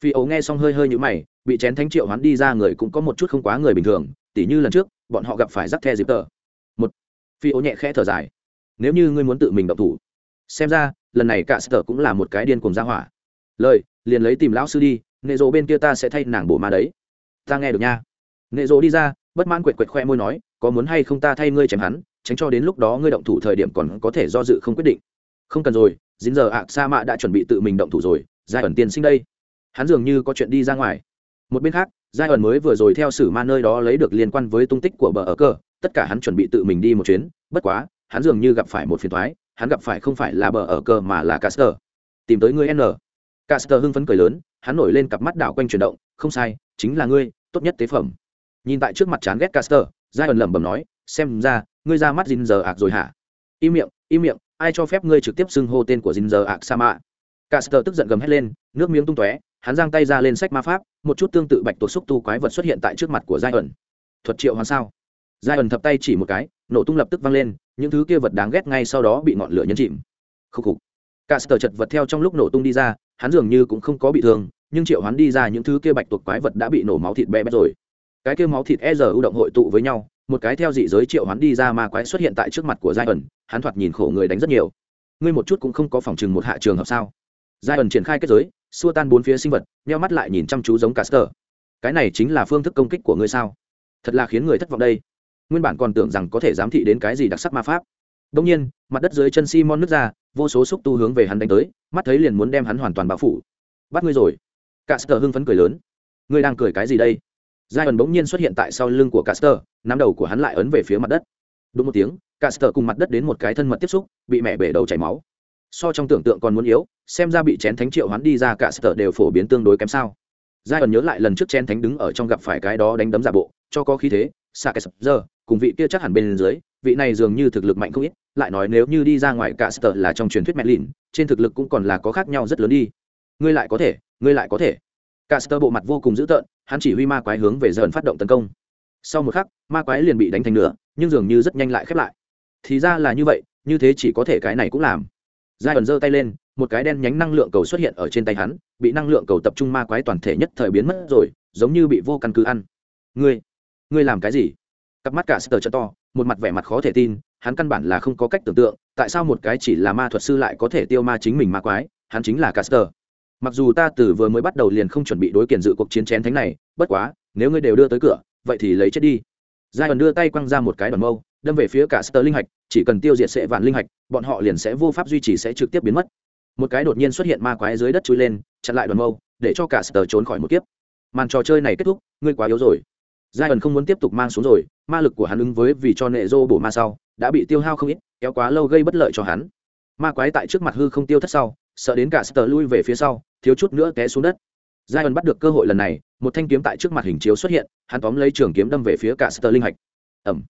Phi ấu nghe xong hơi hơi như mày, bị chén thánh triệu hắn đi ra người cũng có một chút không quá người bình thường, tỉ như lần trước bọn họ gặp phải rắc the dịp tờ. Một, phi ố nhẹ khẽ thở dài. Nếu như ngươi muốn tự mình động thủ, xem ra, lần này cả sở cũng là một cái điên cùng ra hỏa. Lời, liền lấy tìm lão sư đi, nệ rộ bên kia ta sẽ thay nàng bổ ma đấy. Ta nghe được nha. Nệ rộ đi ra, bất mãn quệt quệt khoe môi nói, có muốn hay không ta thay ngươi chém hắn, tránh cho đến lúc đó ngươi động thủ thời điểm còn có thể do dự không quyết định. Không cần rồi, dính giờ ạ, sa mạ đã chuẩn bị tự mình động thủ rồi, giai ẩn tiên sinh đây. Hắn dường như có chuyện đi ra ngoài. Một bên khác giai ẩn mới vừa rồi theo sử ma nơi đó lấy được liên quan với tung tích của bờ ở cơ, tất cả hắn chuẩn bị tự mình đi một chuyến, bất quá, hắn dường như gặp phải một phiền thoái, hắn gặp phải không phải là bờ ở cơ mà là caster. Tìm tới ngươi n. Caster hưng phấn cười lớn, hắn nổi lên cặp mắt đảo quanh chuyển động, không sai, chính là ngươi, tốt nhất tế phẩm. Nhìn tại trước mặt chán ghét caster, giai ẩn lẩm bẩm nói, xem ra, ngươi ra mắt dinh giờ ạc rồi hả? Im miệng im miệng, ai cho phép ngươi trực tiếp xưng hô tên của dinh giờ ạc sa mạ caster tức giận gầm hét lên, nước miếng tung tóe hắn giang tay ra lên sách ma pháp, một chút tương tự bạch tuộc xúc tu quái vật xuất hiện tại trước mặt của giai ẩn. Thuật triệu hoàn sao? Giai ẩn thập tay chỉ một cái, nổ tung lập tức văng lên, những thứ kia vật đáng ghét ngay sau đó bị ngọn lửa nhấn chìm. Khúc khục. Caster chật vật theo trong lúc nổ tung đi ra, hắn dường như cũng không có bị thương, nhưng triệu hắn đi ra những thứ kia bạch tuộc quái vật đã bị nổ máu thịt bé bét rồi. Cái kia máu thịt e giờ ưu động hội tụ với nhau, một cái theo dị giới triệu hắn đi ra ma quái xuất hiện tại trước mặt của giai ẩn, hắn thoạt nhìn khổ người đánh rất nhiều. Ngươi một chút cũng không có phòng chừng một hạ trường hợp sao? Giai ẩn triển khai kết giới, xua tan bốn phía sinh vật neo mắt lại nhìn chăm chú giống caster. Cái này chính là phương thức công kích của ngươi sao? Thật là khiến người thất vọng đây. Nguyên bản còn tưởng rằng có thể giám thị đến cái gì đặc sắc ma pháp. Đông nhiên, mặt đất dưới chân simon nứt ra, vô số xúc tu hướng về hắn đánh tới, mắt thấy liền muốn đem hắn hoàn toàn bao phủ. Bắt ngươi rồi. Caster hưng phấn cười lớn. Ngươi đang cười cái gì đây? Giai ẩn bỗng nhiên xuất hiện tại sau lưng của caster, nắm đầu của hắn lại ấn về phía mặt đất. Đúng một tiếng, caster cùng mặt đất đến một cái thân mật tiếp xúc, bị mẹ bể đầu chảy máu. So trong tưởng tượng còn muốn yếu xem ra bị chén thánh triệu hắn đi ra caster đều phổ biến tương đối kém sao. Giai ẩn nhớ lại lần trước chén thánh đứng ở trong gặp phải cái đó đánh đấm giả bộ, cho có khí thế xa cái sập giờ, cùng vị kia chắc hẳn bên dưới, vị này dường như thực lực mạnh không ít, lại nói nếu như đi ra ngoài caster là trong truyền thuyết mẹ lìn trên thực lực cũng còn là có khác nhau rất lớn đi. Ngươi lại có thể, ngươi lại có thể. Caster bộ mặt vô cùng dữ tợn, hắn chỉ huy ma quái hướng về dần phát động tấn công. Sau một khắc, ma quái liền bị đánh thành nửa, nhưng dường như rất nhanh lại khép lại. Thì ra là như vậy, như thế chỉ có thể cái này cũng làm. Giai ẩn giơ tay lên một cái đen nhánh năng lượng cầu xuất hiện ở trên tay hắn, bị năng lượng cầu tập trung ma quái toàn thể nhất thời biến mất rồi, giống như bị vô căn cứ ăn. Ngươi ngươi làm cái gì? Cặp mắt cả sờ cho to, một mặt vẻ mặt khó thể tin, hắn căn bản là không có cách tưởng tượng, tại sao một cái chỉ là ma thuật sư lại có thể tiêu ma chính mình ma quái, hắn chính là caster mặc dù ta từ vừa mới bắt đầu liền không chuẩn bị đối kiện dự cuộc chiến chén thánh này, bất quá, nếu ngươi đều đưa tới cửa, vậy thì lấy chết đi. Giai ẩn đưa tay quăng ra một cái đoàn mâu, đâm về phía cả sơ linh hạch, chỉ cần tiêu diệt sệ vạn linh hạch, bọn họ liền sẽ vô pháp duy trì sẽ trực tiếp biến mất một cái đột nhiên xuất hiện ma quái dưới đất chui lên, chặn lại đoàn mâu, để cho cả sờ trốn khỏi một kiếp. Màn trò chơi này kết thúc, ngươi quá yếu rồi. Giai ẩn không muốn tiếp tục mang xuống rồi, ma lực của hắn ứng với vì cho nệ dô bổ ma sau, đã bị tiêu hao không ít, kéo quá lâu gây bất lợi cho hắn. Ma quái tại trước mặt hư không tiêu thất sau, sợ đến cả sờ lui về phía sau, thiếu chút nữa té xuống đất. Giai ẩn bắt được cơ hội lần này, một thanh kiếm tại trước mặt hình chiếu xuất hiện, hắn tóm lấy trường kiếm đâm về phía cả sờ linh hạch. Ẩm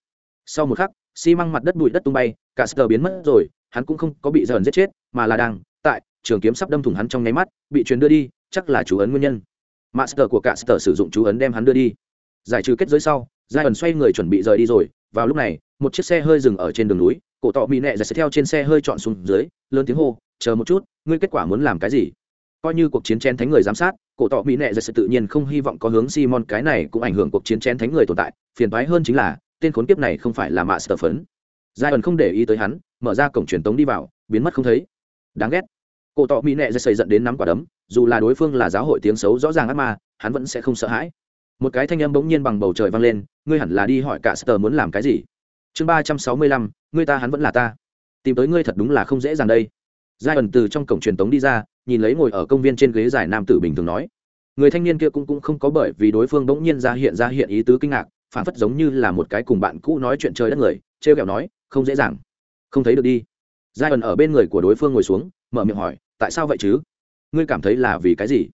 sau một khắc, xi măng mặt đất bụi đất tung bay, cả sờ biến mất rồi, hắn cũng không có bị dần giết chết, mà là đang tại, trường kiếm sắp đâm thủng hắn trong nháy mắt, bị truyền đưa đi, chắc là chú ấn nguyên nhân. Master của cả sở sử dụng chú ấn đem hắn đưa đi. Giải trừ kết giới sau giai ẩn xoay người chuẩn bị rời đi rồi. Vào lúc này, một chiếc xe hơi dừng ở trên đường núi, cổ tọ mỹ nẹ giật theo trên xe hơi chọn xuống dưới, lớn tiếng hô, chờ một chút, ngươi kết quả muốn làm cái gì? Coi như cuộc chiến chén thánh người giám sát, cổ tọ mỹ nẹ giật tự nhiên không hy vọng có hướng simon cái này cũng ảnh hưởng cuộc chiến chén thánh người tồn tại. Phiền toái hơn chính là, tên khốn kiếp này không phải là mạ phấn. Giai ẩn không để ý tới hắn, mở ra cổng truyền tống đi vào, biến mất không thấy. Đáng ghét cổ tỏ mỹ nệ dây xây dẫn đến nắm quả đấm, dù là đối phương là giáo hội tiếng xấu rõ ràng ác ma, hắn vẫn sẽ không sợ hãi. Một cái thanh âm bỗng nhiên bằng bầu trời vang lên, ngươi hẳn là đi hỏi cả sơ muốn làm cái gì? Chương ba trăm sáu mươi lăm, ngươi ta hắn vẫn là ta. Tìm tới ngươi thật đúng là không dễ dàng đây. Giai ẩn từ trong cổng truyền tống đi ra, nhìn lấy ngồi ở công viên trên ghế giải nam tử bình thường nói. Người thanh niên kia cũng cũng không có bởi vì đối phương bỗng nhiên ra hiện ra hiện ý tứ kinh ngạc, phản phất giống như là một cái cùng bạn cũ nói chuyện trời đất người, trêu kẹo nói, không dễ dàng. Không thấy được đi. Giai ẩn ở bên người của đối phương ngồi xuống mở miệng hỏi, tại sao vậy chứ? Ngươi cảm thấy là vì cái gì?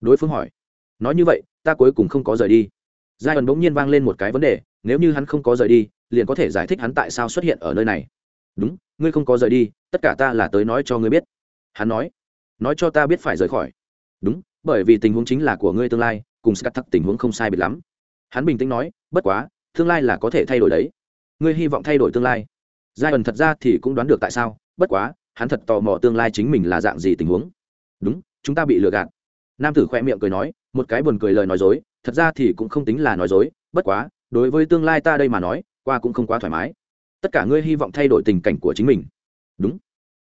Đối phương hỏi, nói như vậy, ta cuối cùng không có rời đi. Giai ẩn bỗng nhiên vang lên một cái vấn đề, nếu như hắn không có rời đi, liền có thể giải thích hắn tại sao xuất hiện ở nơi này. Đúng, ngươi không có rời đi, tất cả ta là tới nói cho ngươi biết. Hắn nói nói cho ta biết phải rời khỏi. Đúng, bởi vì tình huống chính là của ngươi tương lai, cùng scat thắc tình huống không sai biệt lắm. Hắn bình tĩnh nói, bất quá, tương lai là có thể thay đổi đấy. Ngươi hy vọng thay đổi tương lai. Giai ẩn thật ra thì cũng đoán được tại sao, bất quá hắn thật tò mò tương lai chính mình là dạng gì tình huống. Đúng, chúng ta bị lừa gạt. Nam tử khoe miệng cười nói, một cái buồn cười lời nói dối, thật ra thì cũng không tính là nói dối, bất quá, đối với tương lai ta đây mà nói, qua cũng không quá thoải mái. Tất cả ngươi hy vọng thay đổi tình cảnh của chính mình. Đúng.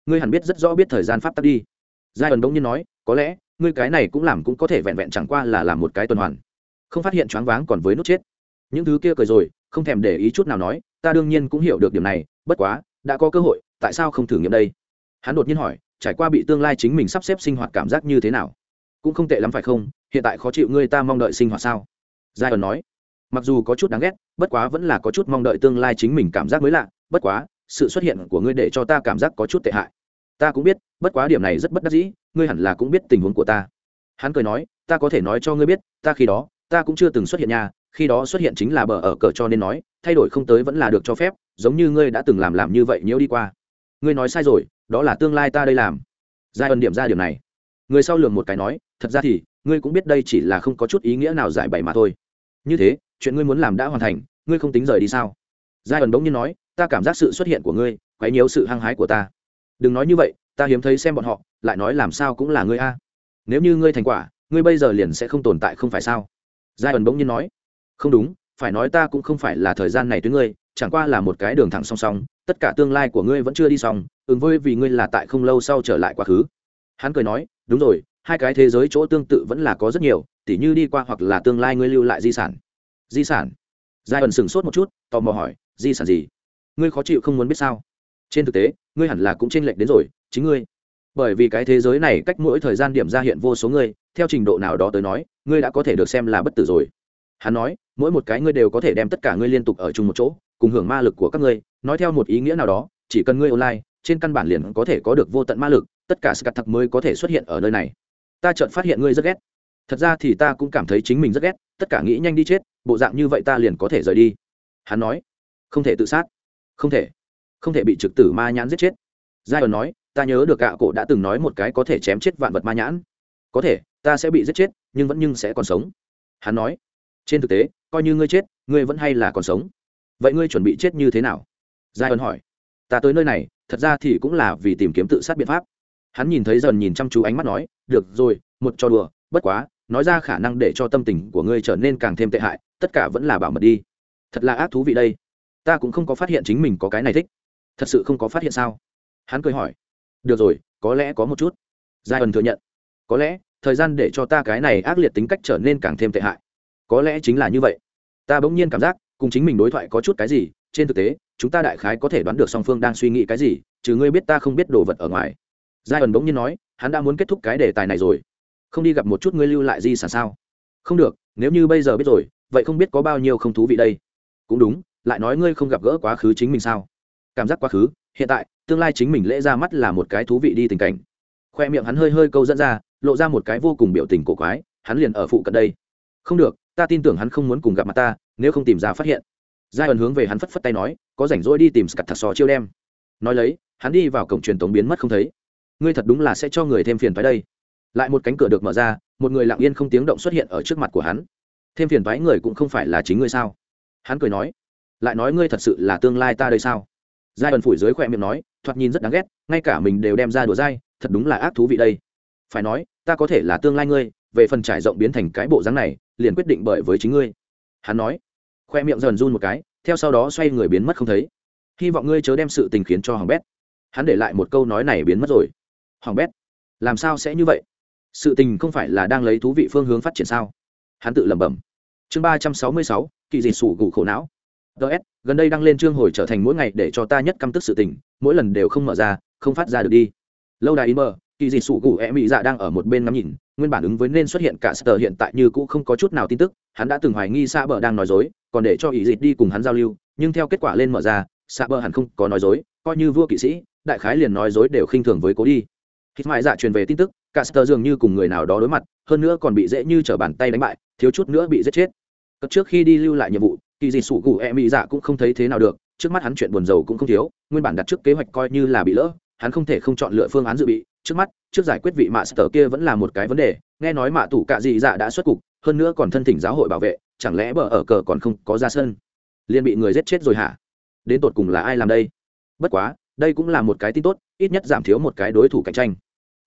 Ngươi hẳn biết rất rõ biết thời gian pháp tắc đi. Giai ẩn đông nhiên nói, có lẽ, ngươi cái này cũng làm cũng có thể vẹn vẹn chẳng qua là làm một cái tuần hoàn. Không phát hiện choáng váng còn với nút chết. Những thứ kia cười rồi, không thèm để ý chút nào nói, ta đương nhiên cũng hiểu được điểm này, bất quá, đã có cơ hội, tại sao không thử nghiệm đây? Hắn đột nhiên hỏi, trải qua bị tương lai chính mình sắp xếp sinh hoạt cảm giác như thế nào? Cũng không tệ lắm phải không? Hiện tại khó chịu ngươi ta mong đợi sinh hoạt sao? Giai ẩn nói, mặc dù có chút đáng ghét, bất quá vẫn là có chút mong đợi tương lai chính mình cảm giác mới lạ. Bất quá, sự xuất hiện của ngươi để cho ta cảm giác có chút tệ hại. Ta cũng biết, bất quá điểm này rất bất đắc dĩ, ngươi hẳn là cũng biết tình huống của ta. Hắn cười nói, ta có thể nói cho ngươi biết, ta khi đó, ta cũng chưa từng xuất hiện nhà khi đó xuất hiện chính là bờ ở cờ cho nên nói, thay đổi không tới vẫn là được cho phép, giống như ngươi đã từng làm làm như vậy nhiễu đi qua. Ngươi nói sai rồi đó là tương lai ta đây làm. Giai ẩn điểm ra điểm này. Người sau lường một cái nói, thật ra thì, ngươi cũng biết đây chỉ là không có chút ý nghĩa nào giải bày mà thôi. Như thế, chuyện ngươi muốn làm đã hoàn thành, ngươi không tính rời đi sao? Giai ẩn bỗng nhiên nói, ta cảm giác sự xuất hiện của ngươi, quấy nhiều sự hăng hái của ta. Đừng nói như vậy, ta hiếm thấy xem bọn họ, lại nói làm sao cũng là ngươi a. Nếu như ngươi thành quả, ngươi bây giờ liền sẽ không tồn tại không phải sao? Giai ẩn bỗng nhiên nói, không đúng, phải nói ta cũng không phải là thời gian này tới ngươi, chẳng qua là một cái đường thẳng song song tất cả tương lai của ngươi vẫn chưa đi xong, ứng với vì ngươi là tại không lâu sau trở lại quá khứ. Hắn cười nói, đúng rồi, hai cái thế giới chỗ tương tự vẫn là có rất nhiều, tỉ như đi qua hoặc là tương lai ngươi lưu lại di sản. Di sản? Giai ẩn sửng sốt một chút, tò mò hỏi, di sản gì? Ngươi khó chịu không muốn biết sao? Trên thực tế, ngươi hẳn là cũng t r ê n lệch đến rồi, chính ngươi. Bởi vì cái thế giới này cách mỗi thời gian điểm ra hiện vô số ngươi, theo trình độ nào đó tới nói, ngươi đã có thể được xem là bất tử rồi. Hắn nói, mỗi một cái ngươi đều có thể đem tất cả ngươi liên tục ở chung một chỗ cùng hưởng ma lực của các ngươi, nói theo một ý nghĩa nào đó, chỉ cần ngươi online, trên căn bản liền có thể có được vô tận ma lực, tất cả scat thật mới có thể xuất hiện ở nơi này. Ta chợt phát hiện ngươi rất ghét. Thật ra thì ta cũng cảm thấy chính mình rất ghét, tất cả nghĩ nhanh đi chết, bộ dạng như vậy ta liền có thể rời đi. Hắn nói, không thể tự sát. Không thể. Không thể bị trực tử ma nhãn giết chết. Giai ẩn nói, ta nhớ được gạ cổ đã từng nói một cái có thể chém chết vạn vật ma nhãn. Có thể, ta sẽ bị giết chết, nhưng vẫn nhưng sẽ còn sống. Hắn nói, trên thực tế, coi như ngươi chết, ngươi vẫn hay là còn sống vậy ngươi chuẩn bị chết như thế nào? Giai ân hỏi. Ta tới nơi này, thật ra thì cũng là vì tìm kiếm tự sát biện pháp. Hắn nhìn thấy dần nhìn chăm chú ánh mắt nói, được rồi, một trò đùa, bất quá, nói ra khả năng để cho tâm tình của ngươi trở nên càng thêm tệ hại, tất cả vẫn là bảo mật đi. Thật là ác thú vị đây. Ta cũng không có phát hiện chính mình có cái này thích. Thật sự không có phát hiện sao? Hắn cười hỏi. Được rồi, có lẽ có một chút. Giai ẩn thừa nhận. Có lẽ, thời gian để cho ta cái này ác liệt tính cách trở nên càng thêm tệ hại. Có lẽ chính là như vậy. Ta bỗng nhiên cảm giác cùng chính mình đối thoại có chút cái gì, trên thực tế, chúng ta đại khái có thể đoán được song phương đang suy nghĩ cái gì, trừ ngươi biết ta không biết đồ vật ở ngoài. Giai ẩn bỗng nhiên nói, hắn đã muốn kết thúc cái đề tài này rồi. Không đi gặp một chút ngươi lưu lại di sản sao? Không được, nếu như bây giờ biết rồi, vậy không biết có bao nhiêu không thú vị đây. Cũng đúng, lại nói ngươi không gặp gỡ quá khứ chính mình sao? Cảm giác quá khứ, hiện tại, tương lai chính mình lễ ra mắt là một cái thú vị đi tình cảnh. Khoe miệng hắn hơi hơi câu dẫn ra, lộ ra một cái vô cùng biểu tình cổ quái, hắn liền ở phụ cận đây. Không được, ta tin tưởng hắn không muốn cùng gặp mặt ta nếu không tìm ra phát hiện. Giai ẩn hướng về hắn phất phất tay nói, có rảnh rỗi đi tìm scat thật sò chiêu đem. Nói lấy, hắn đi vào cổng truyền tống biến mất không thấy. Ngươi thật đúng là sẽ cho người thêm phiền tới đây. Lại một cánh cửa được mở ra, một người lặng yên không tiếng động xuất hiện ở trước mặt của hắn. Thêm phiền phái người cũng không phải là chính ngươi sao? Hắn cười nói, lại nói ngươi thật sự là tương lai ta đây sao? Giai ẩn phủi dưới khỏe miệng nói, thoạt nhìn rất đáng ghét, ngay cả mình đều đem ra đùa dai, thật đúng là ác thú vị đây. Phải nói, ta có thể là tương lai ngươi, về phần trải rộng biến thành cái bộ dáng này, liền quyết định bởi với chính ngươi hắn nói. Khoe miệng dần run một cái, theo sau đó xoay người biến mất không thấy. Hy vọng ngươi chớ đem sự tình khiến cho hỏng bét. Hắn để lại một câu nói này biến mất rồi. Hỏng bét, làm sao sẽ như vậy? Sự tình không phải là đang lấy thú vị phương hướng phát triển sao? Hắn tự lẩm bẩm. Chương ba trăm sáu mươi sáu, kỳ dị sủ gù khổ não. Ts gần đây đăng lên chương hồi trở thành mỗi ngày để cho ta nhất căm tức sự tình, mỗi lần đều không mở ra, không phát ra được đi. Lâu đài in mờ kỳ dị sủ gù e mỹ dạ đang ở một bên ngắm nhìn nguyên bản ứng với nên xuất hiện cả sở hiện tại như cũ không có chút nào tin tức, hắn đã từng hoài nghi xa bờ đang nói dối, còn để cho ý dịch đi cùng hắn giao lưu, nhưng theo kết quả lên mở ra xa bờ hẳn không có nói dối, coi như vua kỵ sĩ, đại khái liền nói dối đều khinh thường với cố đi. Hít mãi dạ truyền về tin tức, cả sở dường như cùng người nào đó đối mặt, hơn nữa còn bị dễ như trở bàn tay đánh bại, thiếu chút nữa bị giết chết. Cất trước khi đi lưu lại nhiệm vụ, kỳ dị sủ gù e mỹ dạ cũng không thấy thế nào được, trước mắt hắn chuyện buồn rầu cũng không thiếu, nguyên bản đặt trước kế hoạch coi như là bị lỡ, hắn không thể không chọn lựa phương án dự bị trước mắt, trước giải quyết vị mạ sở kia vẫn là một cái vấn đề, nghe nói mạ tủ cạ dị dạ đã xuất cục, hơn nữa còn thân thỉnh giáo hội bảo vệ, chẳng lẽ bờ ở cờ còn không có ra sân? Liền bị người giết chết rồi hả? Đến tột cùng là ai làm đây? Bất quá, đây cũng là một cái tin tốt, ít nhất giảm thiếu một cái đối thủ cạnh tranh.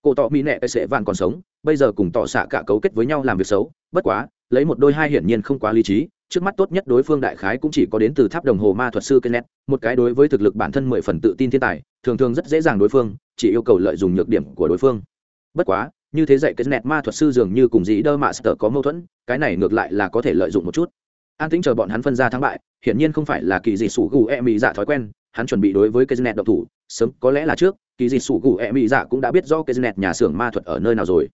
Cổ tọ mỹ nẹ sẽ vạn còn sống, bây giờ cùng tọ xạ cả cấu kết với nhau làm việc xấu, bất quá, lấy một đôi hai hiển nhiên không quá lý trí trước mắt tốt nhất đối phương đại khái cũng chỉ có đến từ tháp đồng hồ ma thuật sư Kenneth, một cái đối với thực lực bản thân mười phần tự tin thiên tài, thường thường rất dễ dàng đối phương, chỉ yêu cầu lợi dụng nhược điểm của đối phương. Bất quá, như thế dạy Kenneth ma thuật sư dường như cùng dĩ đơ master có mâu thuẫn, cái này ngược lại là có thể lợi dụng một chút. An tĩnh chờ bọn hắn phân ra thắng bại, hiển nhiên không phải là kỳ dị sủ gù e mỹ dạ thói quen, hắn chuẩn bị đối với Kenneth độc thủ, sớm có lẽ là trước, kỳ dị sủ gù e mỹ dạ cũng đã biết do Kenneth nhà xưởng ma thuật ở nơi nào rồi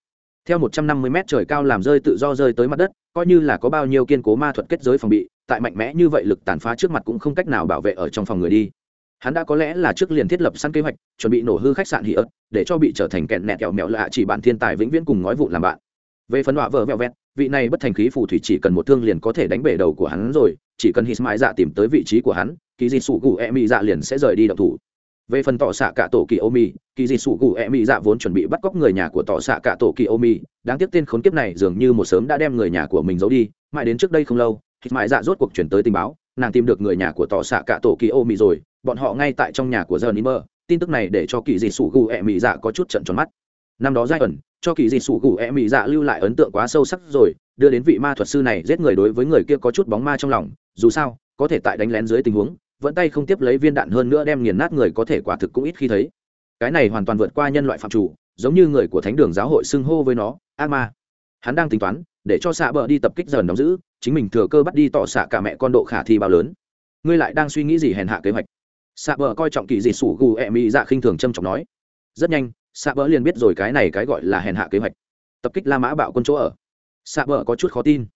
theo 150 mét trời cao làm rơi tự do rơi tới mặt đất, coi như là có bao nhiêu kiên cố ma thuật kết giới phòng bị, tại mạnh mẽ như vậy lực tàn phá trước mặt cũng không cách nào bảo vệ ở trong phòng người đi. Hắn đã có lẽ là trước liền thiết lập săn kế hoạch, chuẩn bị nổ hư khách sạn hỉ ớt, để cho bị trở thành kẹn nẹt kẹo mẹo lạ chỉ bạn thiên tài vĩnh viễn cùng ngói vụ làm bạn. Về phần đọa vợ vẹo vẹt, vị này bất thành khí phù thủy chỉ cần một thương liền có thể đánh bể đầu của hắn rồi, chỉ cần hít mãi dạ tìm tới vị trí của hắn kỳ di sụ cụ e mỹ dạ liền sẽ rời đi động thủ về phần tỏ xạ cả tổ kỳ ô mi kỳ dị sụ gù e mi dạ vốn chuẩn bị bắt cóc người nhà của tỏ xạ cả tổ kỳ ô mi đáng tiếc tên khốn kiếp này dường như một sớm đã đem người nhà của mình giấu đi. Mãi đến trước đây không lâu, hít mãi dạ rốt cuộc chuyển tới tình báo, nàng tìm được người nhà của tỏ xạ cả tổ kỳ ô mi rồi. Bọn họ ngay tại trong nhà của giờ nimmer tin tức này để cho kỳ dị sụ gù e mi dạ có chút trận tròn mắt. Năm đó giai ẩn, cho kỳ dị sụ gù e mi dạ lưu lại ấn tượng quá sâu sắc rồi, đưa đến vị ma thuật sư này giết người đối với người kia có chút bóng ma trong lòng. Dù sao, có thể tại đánh lén dưới tình huống vẫn tay không tiếp lấy viên đạn hơn nữa đem nghiền nát người có thể quả thực cũng ít khi thấy. Cái này hoàn toàn vượt qua nhân loại phạm chủ, giống như người của thánh đường giáo hội xưng hô với nó, ác ma. Hắn đang tính toán, để cho xạ bờ đi tập kích dần đóng giữ, chính mình thừa cơ bắt đi tỏ xạ cả mẹ con độ khả thi bao lớn. Ngươi lại đang suy nghĩ gì hèn hạ kế hoạch? Xạ bờ coi trọng kỳ dị sủ gù ẹ mị dạ khinh thường trâm trọng nói. Rất nhanh, xạ bờ liền biết rồi cái này cái gọi là hèn hạ kế hoạch. Tập kích la mã bạo quân chỗ ở. Xạ bờ có chút khó tin.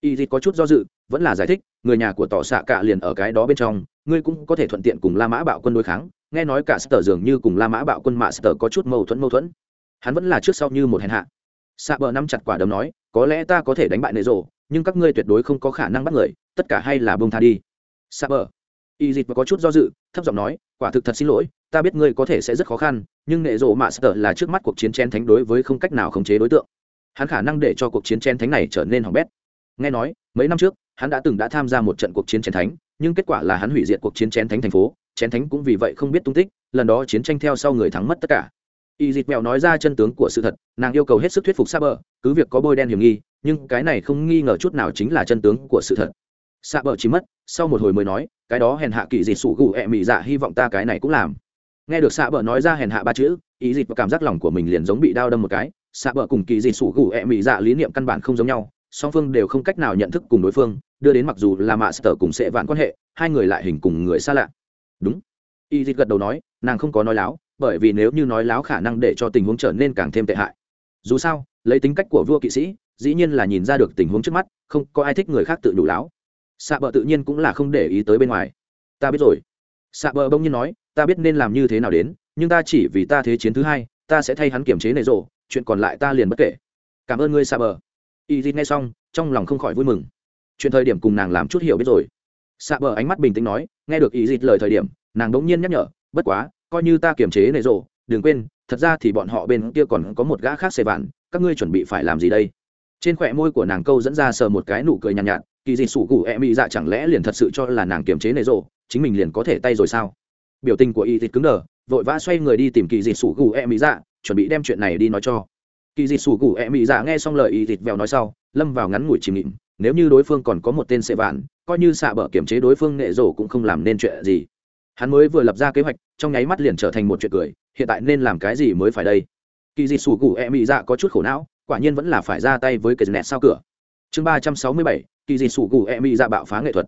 Y dịch có chút do dự, vẫn là giải thích, người nhà của tỏ xạ cả liền ở cái đó bên trong ngươi cũng có thể thuận tiện cùng la mã bạo quân đối kháng. Nghe nói cả sở dường như cùng la mã bạo quân mạ sở có chút mâu thuẫn mâu thuẫn. Hắn vẫn là trước sau như một hèn hạ. Xạ bờ nắm chặt quả đấm nói, có lẽ ta có thể đánh bại nệ rộ nhưng các ngươi tuyệt đối không có khả năng bắt người, tất cả hay là bông tha đi. Xạ bờ. Y dịch có chút do dự, thấp giọng nói, quả thực thật xin lỗi, ta biết ngươi có thể sẽ rất khó khăn, nhưng nệ rộ mạ sở là trước mắt cuộc chiến chen thánh đối với không cách nào khống chế đối tượng. Hắn khả năng để cho cuộc chiến chen thánh này trở nên hỏng bét. Nghe nói, mấy năm trước, hắn đã từng đã tham gia một trận cuộc chiến chén thánh nhưng kết quả là hắn hủy diệt cuộc chiến chén thánh thành phố, chén thánh cũng vì vậy không biết tung tích, lần đó chiến tranh theo sau người thắng mất tất cả. Y dịt mèo nói ra chân tướng của sự thật, nàng yêu cầu hết sức thuyết phục sa bờ cứ việc có bôi đen hiểm nghi, nhưng cái này không nghi ngờ chút nào chính là chân tướng của sự thật. Sa bờ chỉ mất, sau một hồi mới nói, cái đó hèn hạ kỳ dịt sủ gù ẹ mị dạ hy vọng ta cái này cũng làm. Nghe được sa bờ nói ra hèn hạ ba chữ ý dịt và cảm giác lòng của mình liền giống bị đau đâm một cái. Sa bờ cùng kỳ dịt sủ gù ẹ mị dạ lý niệm căn bản không giống nhau, song phương đều không cách nào nhận thức cùng đối phương đưa đến mặc dù là mạ sở cùng sẽ vạn quan hệ, hai người lại hình cùng người xa lạ. Đúng. Y dịt gật đầu nói, nàng không có nói láo, bởi vì nếu như nói láo khả năng để cho tình huống trở nên càng thêm tệ hại. Dù sao, lấy tính cách của vua kỵ sĩ, dĩ nhiên là nhìn ra được tình huống trước mắt, không có ai thích người khác tự đủ láo. Xạ bờ tự nhiên cũng là không để ý tới bên ngoài. Ta biết rồi. Xạ bờ bỗng nhiên nói, ta biết nên làm như thế nào đến, nhưng ta chỉ vì ta thế chiến thứ hai, ta sẽ thay hắn kiểm chế nệ rộ, chuyện còn lại ta liền bất kể. Cảm ơn ngươi xạ bờ y dịt nghe xong, trong lòng không khỏi vui mừng chuyện thời điểm cùng nàng làm chút hiểu biết rồi. Xạ bờ ánh mắt bình tĩnh nói nghe được ý dịt lời thời điểm nàng đ ỗ n g nhiên nhắc nhở bất quá coi như ta kiềm chế nệ rộ đừng quên thật ra thì bọn họ bên kia còn có một gã khác xề vạn các ngươi chuẩn bị phải làm gì đây? Trên khỏe môi của nàng câu dẫn ra sờ một cái nụ cười nhàn nhạt, nhạt kỳ dị sủ cụ e mỹ dạ chẳng lẽ liền thật sự cho là nàng kiềm chế nệ rộ chính mình liền có thể tay rồi sao? Biểu tình của y thịt cứng đờ vội vã xoay người đi tìm kỳ dị sủ cụ e mỹ dạ chuẩn bị đem chuyện này đi nói cho. Kỳ dị sủ cụ e mỹ dạ nghe xong lời y thịt vèo nói sau lâm vào ngắn ngủi chìm nghịm nếu như đối phương còn có một tên sệ vạn, coi như xạ bờ kiểm chế đối phương nệ rổ cũng không làm nên chuyện gì. Hắn mới vừa lập ra kế hoạch, trong nháy mắt liền trở thành một chuyện cười, hiện tại nên làm cái gì mới phải đây? Kỳ dị sủ cụ e mị dạ có chút khổ não, quả nhiên vẫn là phải ra tay với cái nẹt sao cửa. Chương ba trăm sáu mươi bảy, kỳ dị sủ cụ e mị dạ bạo phá nghệ thuật.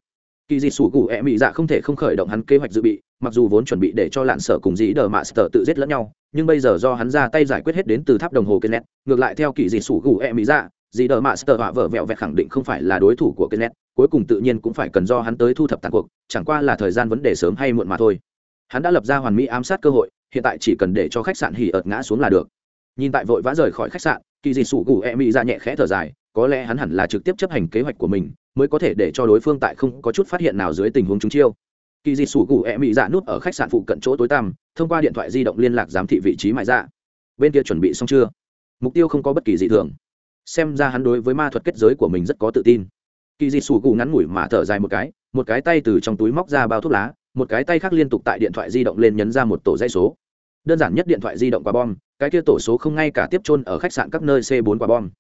Kỳ dị sủ cụ e mị dạ không thể không khởi động hắn kế hoạch dự bị, mặc dù vốn chuẩn bị để cho lạn sở cùng dĩ đờ mạ sở tự giết lẫn nhau, nhưng bây giờ do hắn ra tay giải quyết hết đến từ tháp đồng hồ cái nẹt, ngược lại theo kỳ dị sủ cụ e mị dạ Dì đờ mạ sờ họa vợ vẹo vẹt khẳng định không phải là đối thủ của cây cuối cùng tự nhiên cũng phải cần do hắn tới thu thập tàn cuộc, chẳng qua là thời gian vấn đề sớm hay muộn mà thôi. Hắn đã lập ra hoàn mỹ ám sát cơ hội, hiện tại chỉ cần để cho khách sạn hỉ ợt ngã xuống là được. Nhìn tại vội vã rời khỏi khách sạn, kỳ dị sủ gù e mỹ ra nhẹ khẽ thở dài, có lẽ hắn hẳn là trực tiếp chấp hành kế hoạch của mình, mới có thể để cho đối phương tại không có chút phát hiện nào dưới tình huống chúng chiêu. Kỳ dị sủ gù e mỹ dạ núp ở khách sạn phụ cận chỗ tối tăm, thông qua điện thoại di động liên lạc giám thị vị trí mại dạ. Bên kia chuẩn bị xong chưa? Mục tiêu không có bất kỳ dị thường xem ra hắn đối với ma thuật kết giới của mình rất có tự tin. Kỳ dị sủ gù ngắn ngủi mà thở dài một cái một cái tay từ trong túi móc ra bao thuốc lá, một cái tay khác liên tục tại điện thoại di động lên nhấn ra một tổ dây số. Đơn giản nhất điện thoại di động quả bom, cái kia tổ số không ngay cả tiếp trôn ở khách sạn các nơi c 4 quả bom.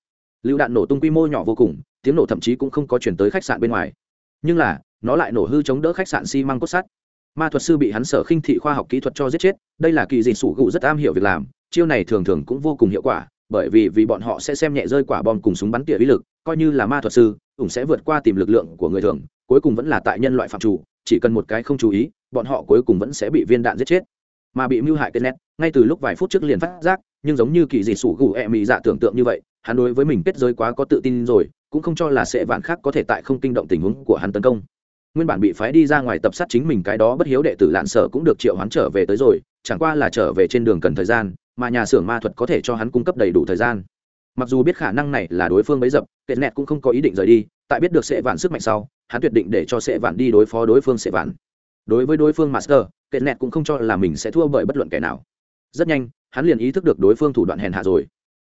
Lựu đạn nổ tung quy mô nhỏ vô cùng, tiếng nổ thậm chí cũng không có chuyển tới khách sạn bên ngoài. Nhưng là, nó lại nổ hư chống đỡ khách sạn xi măng cốt sắt. Ma thuật sư bị hắn sở khinh thị khoa học kỹ thuật cho giết chết, đây là kỳ dị sủ gụ rất am hiểu việc làm, chiêu này thường thường cũng vô cùng hiệu quả bởi vì vì bọn họ sẽ xem nhẹ rơi quả bom cùng súng bắn tỉa uy lực, coi như là ma thuật sư ủng sẽ vượt qua tìm lực lượng của người thường, cuối cùng vẫn là tại nhân loại phạm chủ, chỉ cần một cái không chú ý, bọn họ cuối cùng vẫn sẽ bị viên đạn giết chết. Mà bị mưu hại kết nét ngay từ lúc vài phút trước liền phát giác, nhưng giống như kỳ dị sủ gù ẹ mị dạ tưởng tượng như vậy, hắn đối với mình kết giới quá có tự tin rồi, cũng không cho là sẽ vạn khác có thể tại không kinh động tình huống của hắn tấn công. Nguyên bản bị phái đi ra ngoài tập sát chính mình cái đó bất hiếu đệ tử lạn sở cũng được triệu hoán trở về tới rồi, chẳng qua là trở về trên đường cần thời gian mà nhà xưởng ma thuật có thể cho hắn cung cấp đầy đủ thời gian. Mặc dù biết khả năng này là đối phương bấy dập kệ nẹt cũng không có ý định rời đi, tại biết được Sệ vạn sức mạnh sau, hắn tuyệt định để cho Sệ vạn đi đối phó đối phương Sệ vạn. Đối với đối phương master kệ nẹt cũng không cho là mình sẽ thua bởi bất luận kẻ nào. Rất nhanh, hắn liền ý thức được đối phương thủ đoạn hèn hạ rồi.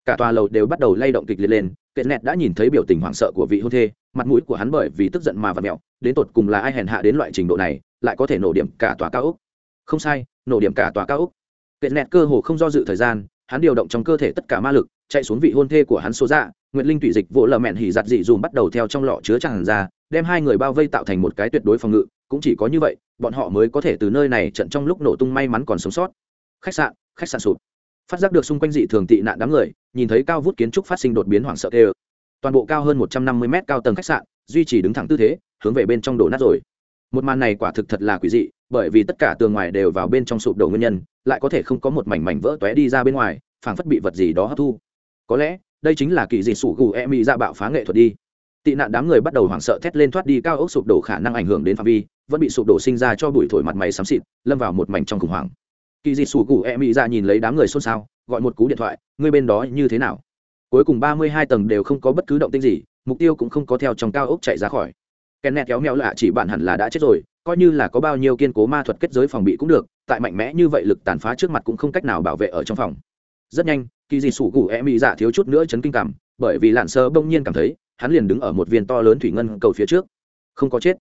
Cả tòa lầu đều bắt đầu lay động kịch liệt lên kệ nẹt đã nhìn thấy biểu tình hoảng sợ của vị hôn thê, mặt mũi của hắn bởi vì tức giận mà và mẹo, đến tột cùng là ai hèn hạ đến loại trình độ này, lại có thể nổ điểm cả tòa cao úc không sai, nổ điểm cả tòa cao úc kệ nẹt cơ hồ không do dự thời gian, hắn điều động trong cơ thể tất cả ma lực, chạy xuống vị hôn thê của hắn số dạ nguyện linh tụy dịch vỗ lờ mẹn hỉ giặt dị dùm bắt đầu theo trong lọ chứa tràn ra, đem hai người bao vây tạo thành một cái tuyệt đối phòng ngự, cũng chỉ có như vậy, bọn họ mới có thể từ nơi này trận trong lúc nổ tung may mắn còn sống sót. Khách sạn khách sạn sụp. Phát giác được xung quanh dị thường tị nạn đám người, nhìn thấy cao vút kiến trúc phát sinh đột biến hoảng sợ kê toàn bộ cao hơn một trăm năm mươi mét cao tầng khách sạn, duy trì đứng thẳng tư thế, hướng về bên trong đổ nát rồi. Một màn này quả thực thật là quỷ dị, bởi vì tất cả tường ngoài đều vào bên trong sụp đổ nguyên nhân lại có thể không có một mảnh mảnh vỡ tóe đi ra bên ngoài, phảng phất bị vật gì đó hấp thu. Có lẽ, đây chính là kỳ dị sủ gù e mỹ ra bạo phá nghệ thuật đi. Tị nạn đám người bắt đầu hoảng sợ thét lên thoát đi cao ốc sụp đổ khả năng ảnh hưởng đến phạm vi, vẫn bị sụp đổ sinh ra cho bụi thổi mặt mày xám xịt, lâm vào một mảnh trong khủng hoảng. Kỳ dị sủ gù e mỹ ra nhìn lấy đám người xôn xao, gọi một cú điện thoại, ngươi bên đó như thế nào? Cuối cùng ba mươi hai tầng đều không có bất cứ động tinh gì, mục tiêu cũng không có theo trong cao ốc chạy ra khỏi kèn nẹt kéo mèo lạ chỉ bạn hẳn là đã chết rồi, coi như là có bao nhiêu kiên cố ma thuật kết giới phòng bị cũng được, tại mạnh mẽ như vậy lực tàn phá trước mặt cũng không cách nào bảo vệ ở trong phòng. Rất nhanh, kỳ dị sủ gù e mỹ dạ thiếu chút nữa chấn kinh cảm, bởi vì lạn sơ bỗng nhiên cảm thấy, hắn liền đứng ở một viên to lớn thủy ngân cầu phía trước. Không có chết.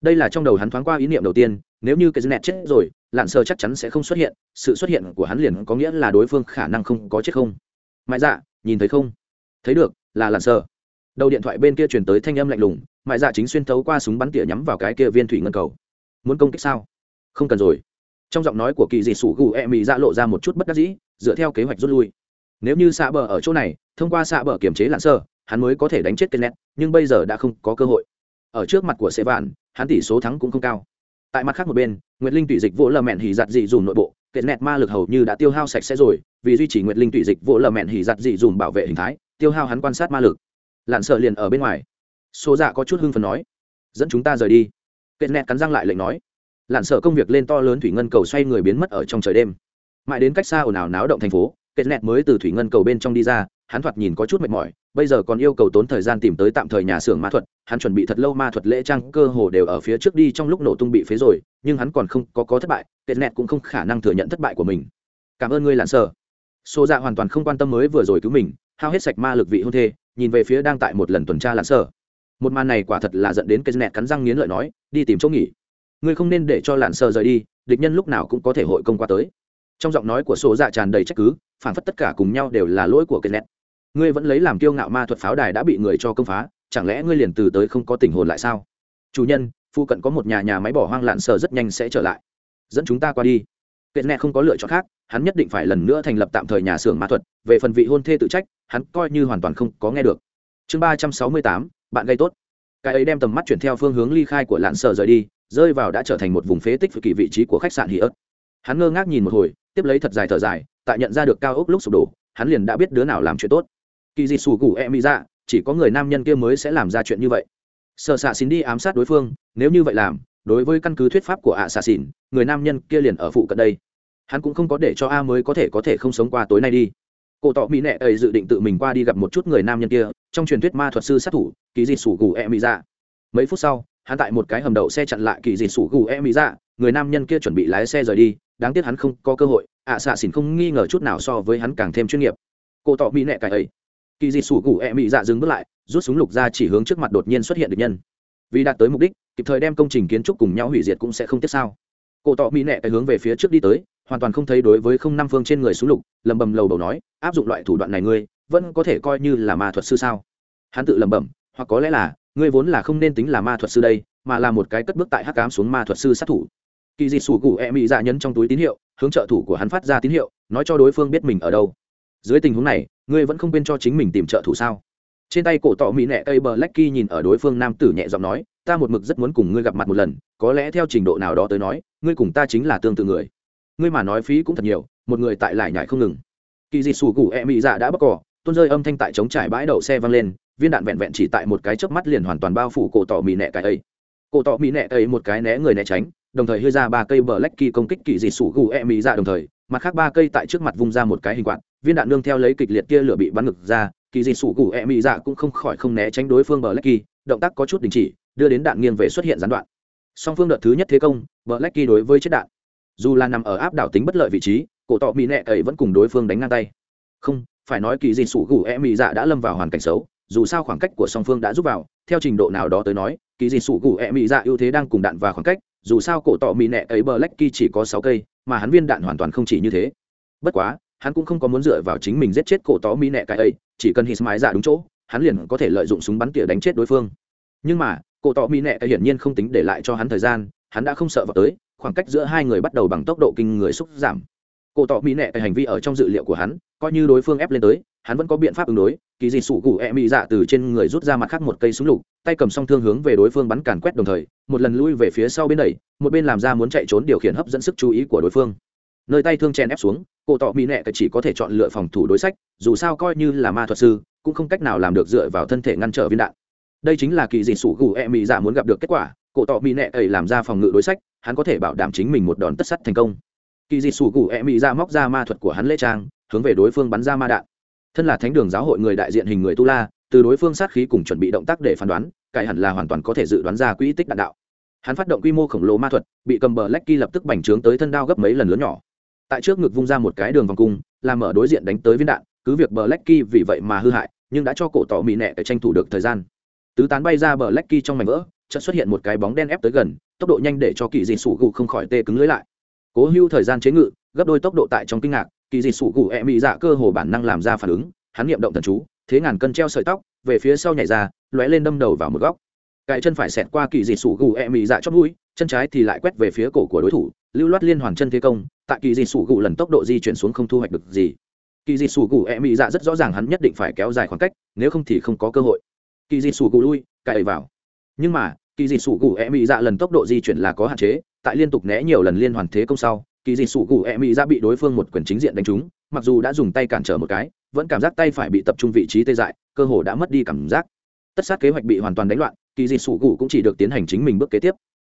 Đây là trong đầu hắn thoáng qua ý niệm đầu tiên, nếu như cái nẹt chết rồi, lạn sơ chắc chắn sẽ không xuất hiện, sự xuất hiện của hắn liền có nghĩa là đối phương khả năng không có chết không? Mãi dạ nhìn thấy không? Thấy được, là lạn sơ đầu điện thoại bên kia truyền tới thanh âm lạnh lùng, mại dạ chính xuyên thấu qua súng bắn tỉa nhắm vào cái kia viên thủy ngân cầu. Muốn công kích sao? Không cần rồi. Trong giọng nói của kỳ dị sủ gù e mị dạ lộ ra một chút bất đắc dĩ, dựa theo kế hoạch rút lui. Nếu như xạ bờ ở chỗ này, thông qua xạ bờ kiềm chế lặn sơ, hắn mới có thể đánh chết tên nét nhưng bây giờ đã không có cơ hội. Ở trước mặt của sệ vạn hắn tỷ số thắng cũng không cao. Tại mặt khác một bên, nguyệt linh tụy dịch vỗ lờ mẹn hỉ giặt dị dùng nội bộ kệ nẹt ma lực hầu như đã tiêu hao sạch sẽ rồi, vì duy trì nguyệt linh tụy dịch vỗ lờ mẹn hỉ giặt dị dùng bảo vệ hình thái, tiêu hao hắn quan sát ma lực lặn sợ liền ở bên ngoài. Số dạ có chút hưng phần nói, dẫn chúng ta rời đi. Kệ nẹt cắn răng lại lệnh nói lặn sợ công việc lên to lớn thủy ngân cầu xoay người biến mất ở trong trời đêm. Mãi đến cách xa ồn ào náo động thành phố kệ nẹt mới từ thủy ngân cầu bên trong đi ra, hắn thoạt nhìn có chút mệt mỏi, bây giờ còn yêu cầu tốn thời gian tìm tới tạm thời nhà xưởng ma thuật, hắn chuẩn bị thật lâu ma thuật lễ trang cơ hồ đều ở phía trước đi trong lúc nổ tung bị phế rồi, nhưng hắn còn không có có thất bại kệ nẹt cũng không khả năng thừa nhận thất bại của mình. Cảm ơn ngươi lặn sợ. Xô dạ hoàn toàn không quan tâm mới vừa rồi cứu mình, hao hết sạch ma lực vị hôn thê nhìn về phía đang tại một lần tuần tra lặn sở một màn này quả thật là dẫn đến cái nẹt cắn răng nghiến lợi nói, đi tìm chỗ nghỉ. Ngươi không nên để cho lặn sở rời đi, địch nhân lúc nào cũng có thể hội công qua tới. Trong giọng nói của số dạ tràn đầy trách cứ, phản phất tất cả cùng nhau đều là lỗi của cái nẹt. Ngươi vẫn lấy làm kiêu ngạo ma thuật pháo đài đã bị người cho công phá, chẳng lẽ ngươi liền từ tới không có tình hồn lại sao? Chủ nhân phu cận có một nhà nhà máy bỏ hoang lạn sờ rất nhanh sẽ trở lại. Dẫn chúng ta qua đi. Kệ nẹ không có lựa chọn khác hắn nhất định phải lần nữa thành lập tạm thời nhà xưởng ma thuật, về phần vị hôn thê tự trách, hắn coi như hoàn toàn không có nghe được. Chương ba trăm sáu mươi tám, bạn gây tốt. Cái ấy đem tầm mắt chuyển theo phương hướng ly khai của lạn sờ rời đi, rơi vào đã trở thành một vùng phế tích cực kỳ vị trí của khách sạn hì ớt hắn ngơ ngác nhìn một hồi, tiếp lấy thật dài thở dài, tại nhận ra được cao ốc lúc sụp đổ, hắn liền đã biết đứa nào làm chuyện tốt. Kỳ dị sù gù e mỹ dạ chỉ có người nam nhân kia mới sẽ làm ra chuyện như vậy. Sợ xạ xin đi ám sát đối phương, nếu như vậy làm, đối với căn cứ thuyết pháp của ạ xạ xỉn, người nam nhân kia liền ở phụ cận đây hắn cũng không có để cho a mới có thể có thể không sống qua tối nay đi. Cổ tỏ mỹ nệ ấy dự định tự mình qua đi gặp một chút người nam nhân kia, trong truyền thuyết ma thuật sư sát thủ kỳ dị sủ gù e mỹ dạ. Mấy phút sau, hắn tại một cái hầm đậu xe chặn lại kỳ dị sủ gù e mỹ dạ người nam nhân kia chuẩn bị lái xe rời đi, đáng tiếc hắn không có cơ hội, ạ xạ xỉn không nghi ngờ chút nào so với hắn càng thêm chuyên nghiệp. Cổ tỏ mỹ nệ cải ấy. Kỳ dị sủ gù e mỹ dạ dừng bước lại, rút súng lục ra chỉ hướng trước mặt đột nhiên xuất hiện được nhân. Vì đạt tới mục đích, kịp thời đem công trình kiến trúc cùng nhau hủy diệt cũng sẽ không tiếp sao. Cổ tỏ mỹ nệ cái hướng về phía trước đi tới hoàn toàn không thấy đối với không năm phương trên người xuống lục lầm bầm lầu đầu nói, áp dụng loại thủ đoạn này ngươi, vẫn có thể coi như là ma thuật sư sao? Hắn tự lầm bầm hoặc có lẽ là, ngươi vốn là không nên tính là ma thuật sư đây, mà là một cái cất bước tại hắc cám xuống ma thuật sư sát thủ. Kỳ dị sủ cụ e mỹ dạ nhấn trong túi tín hiệu, hướng trợ thủ của hắn phát ra tín hiệu, nói cho đối phương biết mình ở đâu. Dưới tình huống này, ngươi vẫn không quên cho chính mình tìm trợ thủ sao? Trên tay cổ tỏ mỹ nẹ cây bờ lecky nhìn ở đối phương nam tử nhẹ giọng nói, ta một mực rất muốn cùng ngươi gặp mặt một lần, có lẽ theo trình độ nào đó tới nói, ngươi cùng ta chính là tương tự người ngươi mà nói phí cũng thật nhiều, một người tại lại nhải không ngừng. Kỳ dị sủ cụ e mị dạ đã bóc cỏ tôn rơi âm thanh tại chống trải bãi đậu xe văng lên, viên đạn vẹn vẹn chỉ tại một cái chớp mắt liền hoàn toàn bao phủ cổ tỏ mỹ nẹ cái ấy. Cổ tỏ mỹ nẹ ấy một cái né người né tránh, đồng thời hơi ra ba cây bờ lecky công kích kỳ dị sủ cụ e mỹ dạ đồng thời, mặt khác ba cây tại trước mặt vung ra một cái hình quạt, viên đạn nương theo lấy kịch liệt kia lửa bị bắn ngực ra, kỳ dị sủ cụ e mỹ dạ cũng không khỏi không né tránh đối phương bờ lecky động tác có chút đình chỉ, đưa đến đạn nghiêng về xuất hiện gián đoạn. Song phương đợt thứ nhất thế công, bờ lecky đối với chết đạn dù là nằm ở áp đảo tính bất lợi vị trí, cổ tọ mỹ nẹ ấy vẫn cùng đối phương đánh ngang tay. Không, phải nói kỳ dị sủ gù e mỹ dạ đã lâm vào hoàn cảnh xấu, dù sao khoảng cách của song phương đã giúp vào, theo trình độ nào đó tới nói, kỳ dị sủ gù e mỹ dạ ưu thế đang cùng đạn và khoảng cách, dù sao cổ tọ mỹ nẹ ấy bờ lecky chỉ có sáu cây, mà hắn viên đạn hoàn toàn không chỉ như thế. Bất quá, hắn cũng không có muốn dựa vào chính mình giết chết cổ tó mỹ nẹ cái ấy, chỉ cần hít mái dạ đúng chỗ, hắn liền có thể lợi dụng súng bắn tỉa đánh chết đối phương. Nhưng mà, cổ tỏ mỹ nẹ ấy hiển nhiên không tính để lại cho hắn thời gian, hắn đã không sợ vào tới khoảng cách giữa hai người bắt đầu bằng tốc độ kinh người xúc giảm. Cổ tỏ mỹ nệ cái hành vi ở trong dự liệu của hắn, coi như đối phương ép lên tới, hắn vẫn có biện pháp ứng đối. Kỳ dị sủ cụ e mỹ dạ từ trên người rút ra mặt khác một cây súng lục, tay cầm song thương hướng về đối phương bắn càn quét đồng thời, một lần lui về phía sau bên đẩy một bên làm ra muốn chạy trốn điều khiển hấp dẫn sức chú ý của đối phương. Nơi tay thương chèn ép xuống, cổ tỏ mỹ nẹ chỉ có thể chọn lựa phòng thủ đối sách, dù sao coi như là ma thuật sư, cũng không cách nào làm được dựa vào thân thể ngăn trở viên đạn. Đây chính là kỳ dị sủ cụ e mỹ dạ muốn gặp được kết quả, cổ tỏ mỹ nệ ấy làm ra phòng ngự đối sách hắn có thể bảo đảm chính mình một đòn tất sắt thành công. Kỳ dị sủ gù e mỹ ra móc ra ma thuật của hắn lễ trang, hướng về đối phương bắn ra ma đạn. Thân là thánh đường giáo hội người đại diện hình người tu la, từ đối phương sát khí cùng chuẩn bị động tác để phán đoán cải hẳn là hoàn toàn có thể dự đoán ra quỹ tích đạn đạo. Hắn phát động quy mô khổng lồ ma thuật, bị cầm bờ lecky lập tức bành trướng tới thân đao gấp mấy lần lớn nhỏ. Tại trước ngực vung ra một cái đường vòng cung, làm mở đối diện đánh tới viên đạn, cứ việc bờ lecky vì vậy mà hư hại, nhưng đã cho cổ tỏ mỹ nẹ để tranh thủ được thời gian. Tứ tán bay ra bờ lecky trong mảnh vỡ, chợt xuất hiện một cái bóng đen ép tới gần tốc độ nhanh để cho kỳ dị sủ gù không khỏi tê cứng lưới lại. Cố hưu thời gian chế ngự, gấp đôi tốc độ tại trong kinh ngạc, kỳ dị sủ gù e mỹ dạ cơ hồ bản năng làm ra phản ứng, hắn nghiệm động thần chú, thế ngàn cân treo sợi tóc, về phía sau nhảy ra, lóe lên đâm đầu vào một góc. Cãi chân phải xẹt qua kỳ dị sủ gù e mỹ dạ chót mũi, chân trái thì lại quét về phía cổ của đối thủ, lưu loát liên hoàn chân thế công, tại kỳ dị sủ gù lần tốc độ di chuyển xuống không thu hoạch được gì. Kỳ dị sủ gù e mỹ dạ rất rõ ràng hắn nhất định phải kéo dài khoảng cách, nếu không thì không có cơ hội. Kỳ dị sủ gù lui cậy vào. Nhưng mà kỳ dị sủ gù e mỹ dạ lần tốc độ di chuyển là có hạn chế, tại liên tục né nhiều lần liên hoàn thế công sau, kỳ dị sủ gù e mỹ dạ bị đối phương một quyền chính diện đánh trúng, mặc dù đã dùng tay cản trở một cái, vẫn cảm giác tay phải bị tập trung vị trí tê dại, cơ hồ đã mất đi cảm giác. Tất sát kế hoạch bị hoàn toàn đánh loạn, kỳ dị sủ gù cũng chỉ được tiến hành chính mình bước kế tiếp.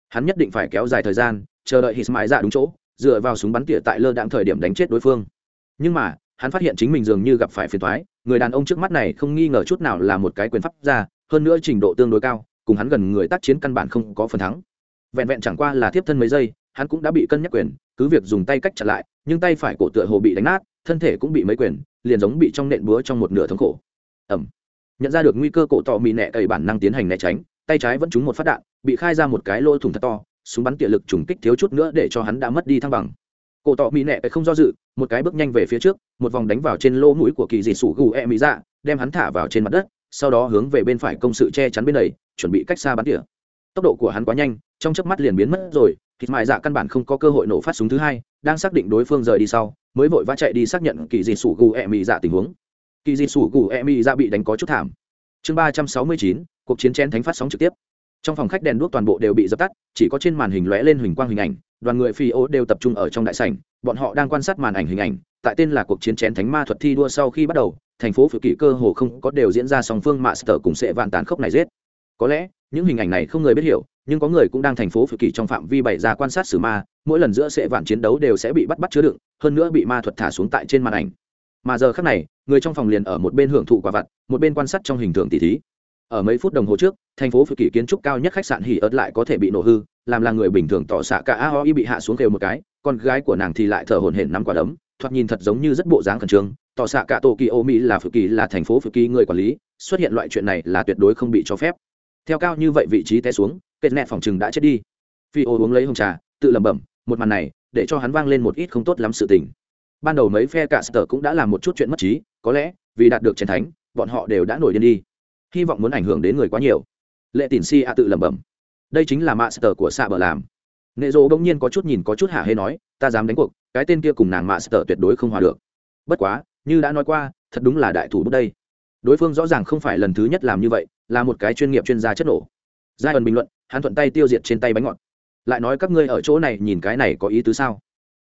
Hắn nhất định phải kéo dài thời gian, chờ đợi hít mãi dạ đúng chỗ, dựa vào súng bắn tỉa tại lơ đạn thời điểm đánh chết đối phương. Nhưng mà, hắn phát hiện chính mình dường như gặp phải phiền thoái người đàn ông trước mắt này không nghi ngờ chút nào là một cái quyền pháp ra hơn nữa trình độ tương đối cao cùng hắn gần người tác chiến căn bản không có phần thắng. Vẹn vẹn chẳng qua là tiếp thân mấy giây, hắn cũng đã bị cân nhắc quyền, cứ việc dùng tay cách chặn lại, nhưng tay phải cổ tựa hồ bị đánh nát, thân thể cũng bị mấy quyền, liền giống bị trong nện búa trong một nửa thống khổ. Ẩm nhận ra được nguy cơ cổ tọ mị nẹ cầy bản năng tiến hành né tránh, tay trái vẫn trúng một phát đạn, bị khai ra một cái lỗ thủng thật to, súng bắn tỉa lực trùng kích thiếu chút nữa để cho hắn đã mất đi thăng bằng. Cổ tọ mị nẹ không do dự, một cái bước nhanh về phía trước, một vòng đánh vào trên lỗ mũi của kỳ dị sủ gù e mỹ dạ đem hắn thả vào trên mặt đất sau đó hướng về bên phải công sự che chắn bên này, chuẩn bị cách xa bắn tỉa. Tốc độ của hắn quá nhanh, trong chớp mắt liền biến mất rồi. Thịt mại dạ căn bản không có cơ hội nổ phát súng thứ hai, đang xác định đối phương rời đi sau, mới vội vã chạy đi xác nhận kỳ dị sủ gù e mỹ dạ tình huống. Kỳ dị sủ gù e mỹ dạ bị đánh có chút thảm. Chương ba trăm sáu mươi chín, cuộc chiến chén thánh phát sóng trực tiếp trong phòng khách đèn đuốc toàn bộ đều bị dập tắt, chỉ có trên màn hình lóe lên huỳnh quang hình ảnh, đoàn người phi ô đều tập trung ở trong đại sảnh, bọn họ đang quan sát màn ảnh hình ảnh, tại tên là cuộc chiến chén thánh ma thuật thi đua sau khi bắt đầu, thành phố phự kỷ cơ hồ không có đều diễn ra song phương mạ sở cùng sẽ vạn tàn khốc này giết. Có lẽ, những hình ảnh này không người biết hiểu, nhưng có người cũng đang thành phố phự kỷ trong phạm vi bày ra quan sát xử ma, mỗi lần giữa sẽ vạn chiến đấu đều sẽ bị bắt bắt chứa đựng, hơn nữa bị ma thuật thả xuống tại trên màn ảnh. Mà giờ khác này, người trong phòng liền ở một bên hưởng thụ quả vặt, một bên quan sát trong hình thường tỷ thí ở mấy phút đồng hồ trước, thành phố phự kỷ kiến trúc cao nhất khách sạn hỉ ớt lại có thể bị nổ hư, làm là người bình thường tỏ xạ cả a ho y bị hạ xuống kêu một cái, con gái của nàng thì lại thở hổn hển nắm quả đấm, thoạt nhìn thật giống như rất bộ dáng khẩn trương. Tỏ xạ cả tổ kỳ ô mỹ là phự kỳ, là thành phố phự kỳ người quản lý, xuất hiện loại chuyện này là tuyệt đối không bị cho phép. Theo cao như vậy vị trí té xuống, kết nẹt phòng chừng đã chết đi. Phi ô uống lấy hồng trà, tự lẩm bẩm, một màn này, để cho hắn vang lên một ít không tốt lắm sự tình. Ban đầu mấy phe cả sở cũng đã làm một chút chuyện mất trí, có lẽ vì đạt được chiến thánh bọn họ đều đã nổi điên đi hy vọng muốn ảnh hưởng đến người quá nhiều. Lệ tín si a tự lẩm bẩm. Đây chính là mạ sờ của xạ bờ làm. Nệ dỗ bỗng nhiên có chút nhìn có chút hả hê nói ta dám đánh cuộc cái tên kia cùng nàng mạ sờ tuyệt đối không hòa được. Bất quá như đã nói qua thật đúng là đại thủ bước đây. Đối phương rõ ràng không phải lần thứ nhất làm như vậy là một cái chuyên nghiệp chuyên gia chất nổ. Giai ẩn bình luận hắn thuận tay tiêu diệt trên tay bánh ngọt. Lại nói các ngươi ở chỗ này nhìn cái này có ý tứ sao?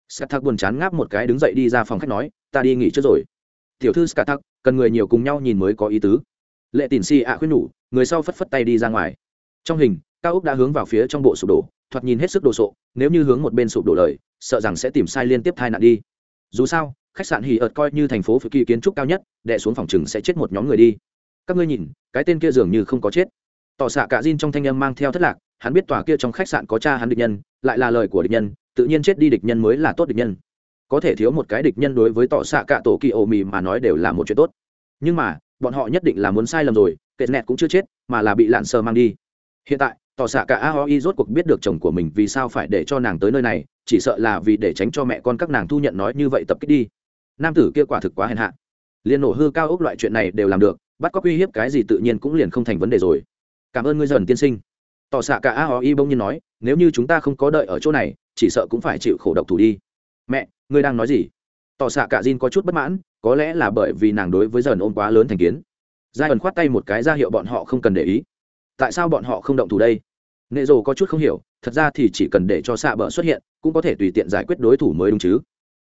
Skatak buồn chán ngáp một cái đứng dậy đi ra phòng khách nói, ta đi nghỉ trước rồi. Tiểu thư Skatak, cần người nhiều cùng nhau nhìn mới có ý tứ. Lệ tịn Si ạ khuyên nhủ, người sau phất phất tay đi ra ngoài. Trong hình, cao ốc đã hướng vào phía trong bộ sụp đổ, thoạt nhìn hết sức đồ sộ, nếu như hướng một bên sụp đổ lời, sợ rằng sẽ tìm sai liên tiếp thai nạn đi. Dù sao, khách sạn hì ợt coi như thành phố phự kỳ kiến trúc cao nhất, đè xuống phòng chừng sẽ chết một nhóm người đi. Các ngươi nhìn, cái tên kia dường như không có chết. Tỏ xạ cả Jin trong thanh âm mang theo thất lạc, hắn biết tòa kia trong khách sạn có cha hắn địch nhân, lại là lời của địch nhân, tự nhiên chết đi địch nhân mới là tốt địch nhân có thể thiếu một cái địch nhân đối với tỏ xạ cả tổ kỳ ổ mì mà nói đều là một chuyện tốt nhưng mà bọn họ nhất định là muốn sai lầm rồi, kệ nẹt cũng chưa chết, mà là bị lạn sơ mang đi. Hiện tại, tỏ xạ cả aoi rốt cuộc biết được chồng của mình vì sao phải để cho nàng tới nơi này, chỉ sợ là vì để tránh cho mẹ con các nàng thu nhận nói như vậy tập kích đi. Nam tử kia quả thực quá hèn hạ. Liền nổ hư cao ốc loại chuyện này đều làm được, bắt cóc uy hiếp cái gì tự nhiên cũng liền không thành vấn đề rồi. Cảm ơn ngươi dần tiên sinh. Tỏ xạ cả aoi bỗng nhiên nói, nếu như chúng ta không có đợi ở chỗ này, chỉ sợ cũng phải chịu khổ độc thủ đi. Mẹ, ngươi đang nói gì? Tỏ xạ cả Jin có chút bất mãn có lẽ là bởi vì nàng đối với dần ôm quá lớn thành kiến. Giai ẩn khoát tay một cái ra hiệu bọn họ không cần để ý. Tại sao bọn họ không động thủ đây? Nệ rồ có chút không hiểu, thật ra thì chỉ cần để cho xạ bờ xuất hiện, cũng có thể tùy tiện giải quyết đối thủ mới đúng chứ.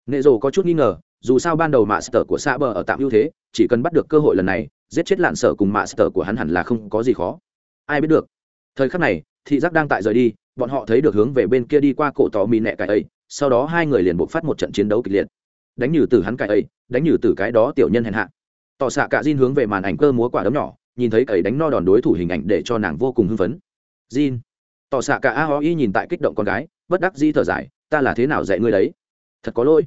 Nệ rồ có chút nghi ngờ, dù sao ban đầu mạ sở của xạ bờ ở tạm ưu thế, chỉ cần bắt được cơ hội lần này, giết chết lạn sở cùng mạ sở của hắn hẳn là không có gì khó. Ai biết được? Thời khắc này, thị giác đang tại rời đi, bọn họ thấy được hướng về bên kia đi qua cổ tò mì nẹ cải ấy, sau đó hai người liền buộc phát một trận chiến đấu kịch liệt đánh nhử từ hắn cải ấy, đánh nhử từ cái đó tiểu nhân hèn hạ. Tỏ xạ cả Jin hướng về màn ảnh cơ múa quả đấm nhỏ, nhìn thấy cậy đánh no đòn đối thủ hình ảnh để cho nàng vô cùng hưng phấn. Jin, tỏ xạ cả a ho y nhìn tại kích động con gái, bất đắc di thở dài, ta là thế nào dạy ngươi đấy? Thật có lỗi.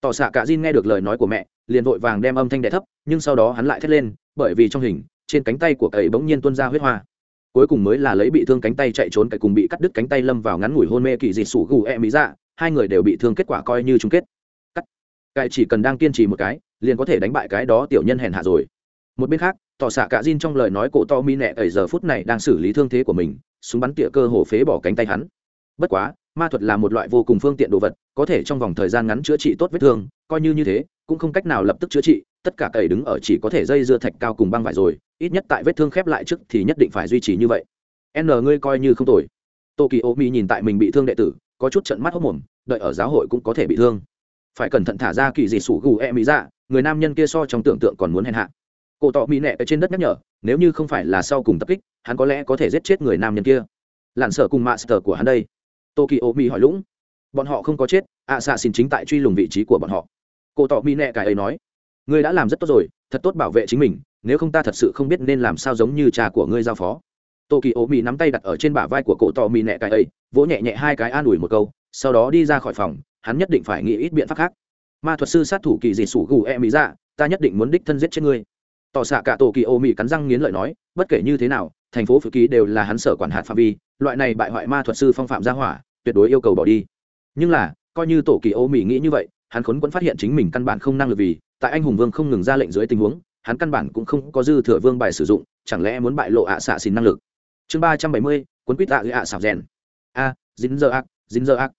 Tỏ xạ cả Jin nghe được lời nói của mẹ, liền vội vàng đem âm thanh đẻ thấp, nhưng sau đó hắn lại thét lên, bởi vì trong hình, trên cánh tay của cậy bỗng nhiên tuôn ra huyết hoa. Cuối cùng mới là lấy bị thương cánh tay chạy trốn cậy cùng bị cắt đứt cánh tay lâm vào ngắn ngủi hôn mê kỳ dị sủ gù e mỹ dạ hai người đều bị thương kết quả coi như chung kết cài chỉ cần đang kiên trì một cái, liền có thể đánh bại cái đó tiểu nhân hèn hạ rồi. Một bên khác, tỏ xạ cả Jin trong lời nói cổ to mi nẹ ở giờ phút này đang xử lý thương thế của mình, súng bắn tỉa cơ hồ phế bỏ cánh tay hắn. Bất quá, ma thuật là một loại vô cùng phương tiện đồ vật, có thể trong vòng thời gian ngắn chữa trị tốt vết thương, coi như như thế, cũng không cách nào lập tức chữa trị, tất cả cầy đứng ở chỉ có thể dây dưa thạch cao cùng băng vải rồi, ít nhất tại vết thương khép lại trước thì nhất định phải duy trì như vậy. N, ngươi coi như không tồi. Tô kỳ ô mi nhìn tại mình bị thương đệ tử, có chút trận mắt hốc mồm, đợi ở giáo hội cũng có thể bị thương phải cẩn thận thả ra kỳ dị sủ gù e mỹ dạ. người nam nhân kia so trong tưởng tượng còn muốn hèn hạ. Cổ tỏ mỹ nẹ ở trên đất nhắc nhở, nếu như không phải là sau cùng tập kích, hắn có lẽ có thể giết chết người nam nhân kia. Lặn sợ cùng master của hắn đây. Tokyo mỹ hỏi lũng. Bọn họ không có chết ạ xạ xin chính tại truy lùng vị trí của bọn họ. Cổ tỏ mỹ nẹ cài ấy nói. Ngươi đã làm rất tốt rồi, thật tốt bảo vệ chính mình, nếu không ta thật sự không biết nên làm sao giống như cha của ngươi giao phó. Tô kỳ ố mỹ nắm tay đặt ở trên bả vai của cổ tỏ mỹ nẹ cài ấy, vỗ nhẹ nhẹ hai cái an ủi một câu sau đó đi ra khỏi phòng, hắn nhất định phải nghĩ ít biện pháp khác. Ma thuật sư sát thủ kỳ dị sủ gù e mỹ dạ ta nhất định muốn đích thân giết chết ngươi. Tỏ xạ cả tổ kỳ ô mỹ cắn răng nghiến lợi nói, bất kể như thế nào, thành phố phự ký đều là hắn sở quản hạt phạm vi, loại này bại hoại ma thuật sư phong phạm gia hỏa, tuyệt đối yêu cầu bỏ đi. Nhưng là, coi như tổ kỳ ô mỹ nghĩ như vậy, hắn khốn quẫn phát hiện chính mình căn bản không năng lực vì, tại anh hùng vương không ngừng ra lệnh dưới tình huống, hắn căn bản cũng không có dư thừa vương bài sử dụng, chẳng lẽ muốn bại lộ ạ xạ xin năng lực? Chương ba trăm bảy mươi, cuốn quýt tạ ạ xảo rèn. A dính giờ ác dính giờ ác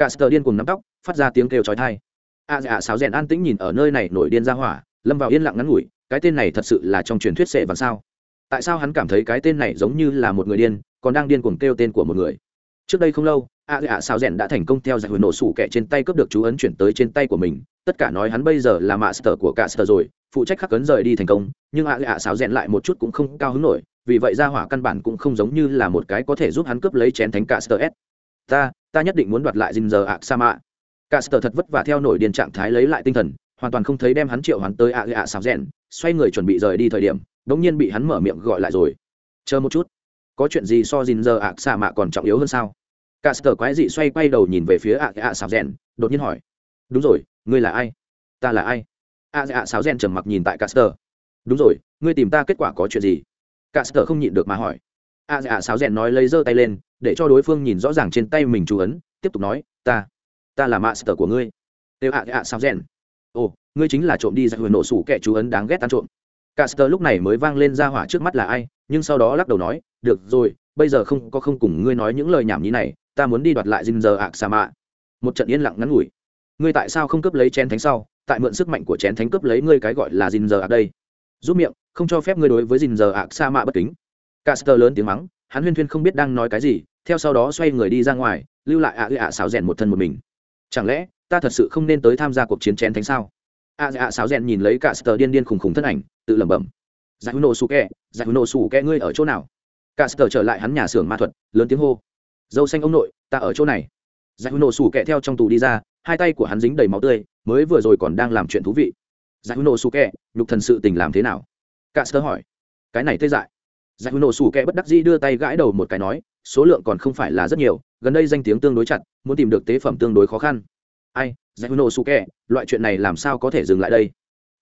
cả sờ điên cùng nắm tóc, phát ra tiếng kêu chói tai. A dạ sáo rèn an tĩnh nhìn ở nơi này nổi điên ra hỏa, lâm vào yên lặng ngắn ngủi, cái tên này thật sự là trong truyền thuyết sệ và sao? Tại sao hắn cảm thấy cái tên này giống như là một người điên, còn đang điên cuồng kêu tên của một người? Trước đây không lâu, a dạ sáo rèn đã thành công theo giải hồi nổ sủ kẻ trên tay cướp được chú ấn chuyển tới trên tay của mình. Tất cả nói hắn bây giờ là master của cả sở rồi, phụ trách khắc cấn rời đi thành công, nhưng a dạ sáo rèn lại một chút cũng không cao hứng nổi, vì vậy ra hỏa căn bản cũng không giống như là một cái có thể giúp hắn cướp lấy chén thánh cả sở s. Ta ta nhất định muốn đoạt lại dinh giờ ạ sa mạ cả sở thật vất vả theo nổi điền trạng thái lấy lại tinh thần, hoàn toàn không thấy đem hắn triệu hắn tới ạ ạ xảo rèn, xoay người chuẩn bị rời đi thời điểm đống nhiên bị hắn mở miệng gọi lại rồi. Chờ một chút. Có chuyện gì so dinh giờ ạ sa mạ còn trọng yếu hơn sao? Cả sở quái dị xoay quay đầu nhìn về phía ạ ạ xảo rèn, đột nhiên hỏi. Đúng rồi, ngươi là ai? Ta là ai? Ạ ạ xảo rèn trầm mặc nhìn tại cả sở đúng rồi, ngươi tìm ta kết quả có chuyện gì? Cả sở không nhịn được mà hỏi a dạ sáo rèn nói lấy giơ tay lên, để cho đối phương nhìn rõ ràng trên tay mình chú ấn, tiếp tục nói, ta ta là mạ sở của ngươi. Đều a dạ sáo rèn. Ồ, ngươi chính là trộm đi ra huyền nổ sủ kẻ chú ấn đáng ghét ăn trộm. Cả lúc này mới vang lên ra hỏa trước mắt là ai, nhưng sau đó lắc đầu nói, được rồi, bây giờ không có không cùng ngươi nói những lời nhảm nhí này, ta muốn đi đoạt lại dinh giờ ạc sa mạ. Một trận yên lặng ngắn ngủi. Ngươi tại sao không cướp lấy chén thánh sau? Tại mượn sức mạnh của chén thánh cướp lấy ngươi cái gọi là dinh giờ ạc đây. Giúp miệng, không cho phép ngươi đối với dinh giờ ạc sa mạ bất kính caster lớn tiếng mắng, hắn huyên thuyên không biết đang nói cái gì, theo sau đó xoay người đi ra ngoài, lưu lại ạ ư ạ xáo rèn một thân một mình. Chẳng lẽ, ta thật sự không nên tới tham gia cuộc chiến chén thánh sao? ạ ạ xáo rèn nhìn lấy caster điên điên khùng khùng thân ảnh, tự lẩm bẩm. Giải hữu nổ sủ kẹ giải hữu nổ sủ kẹ ngươi ở chỗ nào? Caster trở lại hắn nhà xưởng ma thuật, lớn tiếng hô. Dâu xanh ông nội, ta ở chỗ này. Giải hữu nổ sủ kẹ theo trong tù đi ra, hai tay của hắn dính đầy máu tươi, mới vừa rồi còn đang làm chuyện thú vị. Giải hữu nổ sủ kẹ nhục thần sự tình làm thế nào? Caster hỏi. Cái này tê dại giải hữu nổ sủ kẹ bất đắc dĩ đưa tay gãi đầu một cái nói, số lượng còn không phải là rất nhiều, gần đây danh tiếng tương đối chặt, muốn tìm được tế phẩm tương đối khó khăn. Ai, giải hữu nổ sủ kẹ loại chuyện này làm sao có thể dừng lại đây?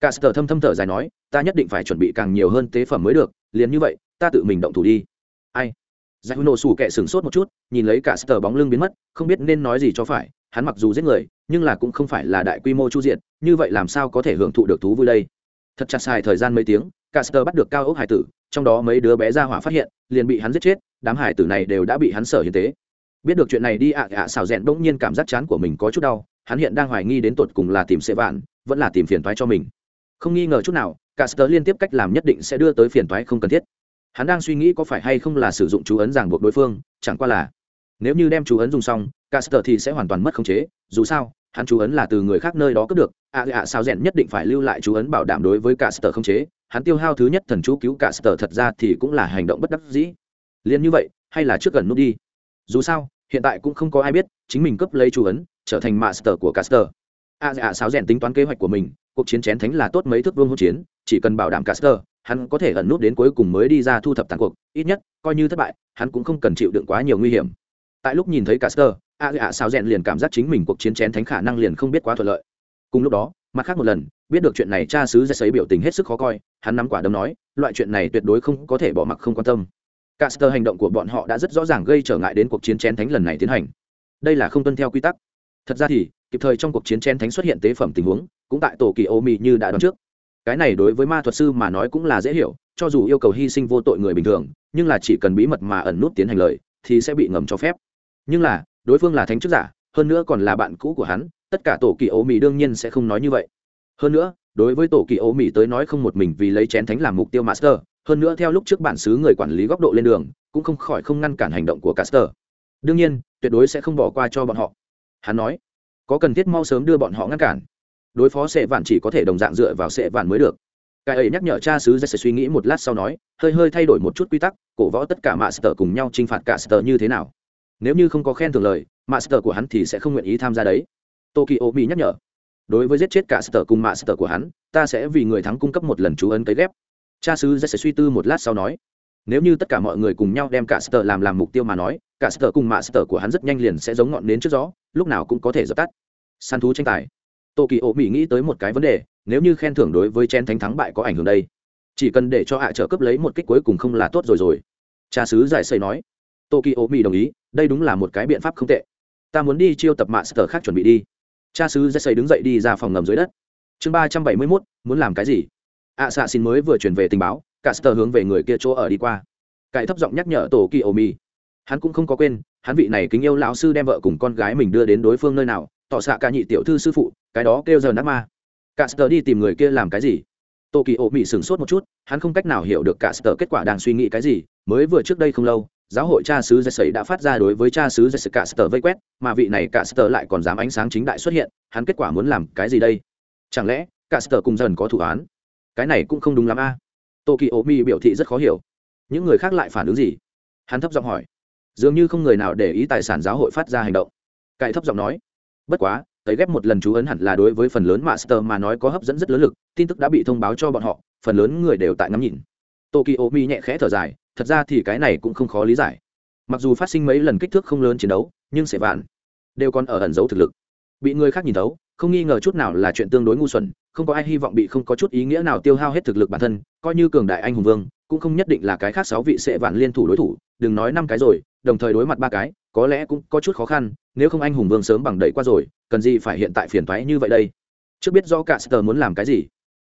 Caster thâm thâm thở dài nói, ta nhất định phải chuẩn bị càng nhiều hơn tế phẩm mới được, liền như vậy, ta tự mình động thủ đi. Ai? Giải hữu nổ sủ kẹ sửng sốt một chút, nhìn lấy caster bóng lưng biến mất, không biết nên nói gì cho phải, hắn mặc dù giết người, nhưng là cũng không phải là đại quy mô chu diện, như vậy làm sao có thể hưởng thụ được thú vui đây? Thật chặt xài thời gian mấy tiếng, caster bắt được cao ốc hải tử trong đó mấy đứa bé ra hỏa phát hiện, liền bị hắn giết chết, đám hải tử này đều đã bị hắn sở hiến tế. Biết được chuyện này đi ạ ạ xào rẽn bỗng nhiên cảm giác chán của mình có chút đau, hắn hiện đang hoài nghi đến tột cùng là tìm sệ vạn, vẫn là tìm phiền toái cho mình. Không nghi ngờ chút nào caster liên tiếp cách làm nhất định sẽ đưa tới phiền toái không cần thiết. Hắn đang suy nghĩ có phải hay không là sử dụng chú ấn ràng buộc đối phương, chẳng qua là nếu như đem chú ấn dùng xong caster thì sẽ hoàn toàn mất khống chế, dù sao, hắn chú ấn là từ người khác nơi đó cướp được ạ ạ sao rèn nhất định phải lưu lại chú ấn bảo đảm đối với cả sở không chế. Hắn tiêu hao thứ nhất thần chú cứu cả sở thật ra thì cũng là hành động bất đắc dĩ. Liền như vậy, hay là trước gần nút đi. Dù sao, hiện tại cũng không có ai biết, chính mình cướp lấy chú ấn, trở thành master của caster a à, dạ sáo rèn tính toán kế hoạch của mình, cuộc chiến chén thánh là tốt mấy thước vương hỗn chiến, chỉ cần bảo đảm caster hắn có thể ẩn nút đến cuối cùng mới đi ra thu thập tàn cuộc. Ít nhất, coi như thất bại, hắn cũng không cần chịu đựng quá nhiều nguy hiểm. Tại lúc nhìn thấy caster a à, dạ sáo rèn liền cảm giác chính mình cuộc chiến chén thánh khả năng liền không biết quá thuận lợi cùng lúc đó, mặt khác một lần, biết được chuyện này cha sứ ra sấy biểu tình hết sức khó coi, hắn nắm quả đấm nói, loại chuyện này tuyệt đối không có thể bỏ mặc không quan tâm. Caster hành động của bọn họ đã rất rõ ràng gây trở ngại đến cuộc chiến chén thánh lần này tiến hành. Đây là không tuân theo quy tắc. Thật ra thì, kịp thời trong cuộc chiến chén thánh xuất hiện tế phẩm tình huống, cũng tại tổ kỳ ô mị như đã đoán trước. Cái này đối với ma thuật sư mà nói cũng là dễ hiểu, cho dù yêu cầu hy sinh vô tội người bình thường, nhưng là chỉ cần bí mật mà ẩn nút tiến hành lời, thì sẽ bị ngầm cho phép. Nhưng là, đối phương là thánh chức giả, hơn nữa còn là bạn cũ của hắn tất cả tổ kỳ ố mì đương nhiên sẽ không nói như vậy. Hơn nữa, đối với tổ kỳ ố mì tới nói không một mình vì lấy chén thánh làm mục tiêu master, hơn nữa theo lúc trước bản xứ người quản lý góc độ lên đường, cũng không khỏi không ngăn cản hành động của caster. Đương nhiên, tuyệt đối sẽ không bỏ qua cho bọn họ. Hắn nói, có cần thiết mau sớm đưa bọn họ ngăn cản. Đối phó sệ vạn chỉ có thể đồng dạng dựa vào sệ vạn mới được. Cái ấy nhắc nhở cha sứ ra sẽ suy nghĩ một lát sau nói, hơi hơi thay đổi một chút quy tắc, cổ võ tất cả master cùng nhau t r i n h phạt cả như thế nào. Nếu như không có khen thường lời, master của hắn thì sẽ không nguyện ý tham gia đấy tokyo mỹ nhắc nhở. Đối với giết chết cả sở cùng master của hắn, ta sẽ vì người thắng cung cấp một lần chú ấn cấy ghép. Cha sứ sẽ suy tư một lát sau nói. Nếu như tất cả mọi người cùng nhau đem cả sở làm làm mục tiêu mà nói, cả sở cùng master của hắn rất nhanh liền sẽ giống ngọn nến trước gió, lúc nào cũng có thể dập tắt. Săn thú tranh tài. Tô kỳ Ô mỹ nghĩ tới một cái vấn đề, nếu như khen thưởng đối với chen thánh thắng bại có ảnh hưởng đây, chỉ cần để cho hạ trợ cấp lấy một kích cuối cùng không là tốt rồi rồi. Cha sứ giải xây nói. Tô kỳ Ô mỹ đồng ý, đây đúng là một cái biện pháp không tệ. Ta muốn đi chiêu tập mạng sở khác chuẩn bị đi cha sứ dây xây đứng dậy đi ra phòng ngầm dưới đất. Chương ba trăm bảy mươi mốt, muốn làm cái gì? Ạ xạ xin mới vừa chuyển về tình báo, cả sơ hướng về người kia chỗ ở đi qua. Cải thấp giọng nhắc nhở tổ kỳ ô mi. Hắn cũng không có quên, hắn vị này kính yêu lão sư đem vợ cùng con gái mình đưa đến đối phương nơi nào, tỏ xạ cả nhị tiểu thư sư phụ, cái đó kêu giờ nát ma. Cả sơ đi tìm người kia làm cái gì? Tổ kỳ ô mi sửng sốt một chút, hắn không cách nào hiểu được cả sơ kết quả đang suy nghĩ cái gì, mới vừa trước đây không lâu giáo hội cha sứ dây sẩy đã phát ra đối với cha sứ dây sẩy cả sờ vây quét, mà vị này cả sờ lại còn dám ánh sáng chính đại xuất hiện, hắn kết quả muốn làm cái gì đây? Chẳng lẽ cả sờ cùng dần có thủ án? Cái này cũng không đúng lắm a. À? tô mi biểu thị rất khó hiểu. Những người khác lại phản ứng gì? Hắn thấp giọng hỏi. Dường như không người nào để ý tài sản giáo hội phát ra hành động. Cải thấp giọng nói. Bất quá thấy ghép một lần chú ấn hẳn là đối với phần lớn master mà nói có hấp dẫn rất lớn lực, tin tức đã bị thông báo cho bọn họ, phần lớn người đều tại ngắm nhìn tokyo mi nhẹ khẽ thở dài, thật ra thì cái này cũng không khó lý giải. Mặc dù phát sinh mấy lần kích thước không lớn chiến đấu, nhưng sẽ vạn đều còn ở ẩn giấu thực lực. Bị người khác nhìn thấu, không nghi ngờ chút nào là chuyện tương đối ngu xuẩn, không có ai hy vọng bị không có chút ý nghĩa nào tiêu hao hết thực lực bản thân, coi như cường đại anh hùng vương, cũng không nhất định là cái khác sáu vị sẽ vạn liên thủ đối thủ, đừng nói năm cái rồi, đồng thời đối mặt ba cái, có lẽ cũng có chút khó khăn, nếu không anh hùng vương sớm bằng đẩy qua rồi, cần gì phải hiện tại phiền thoái như vậy đây? Trước biết do cả sơ muốn làm cái gì.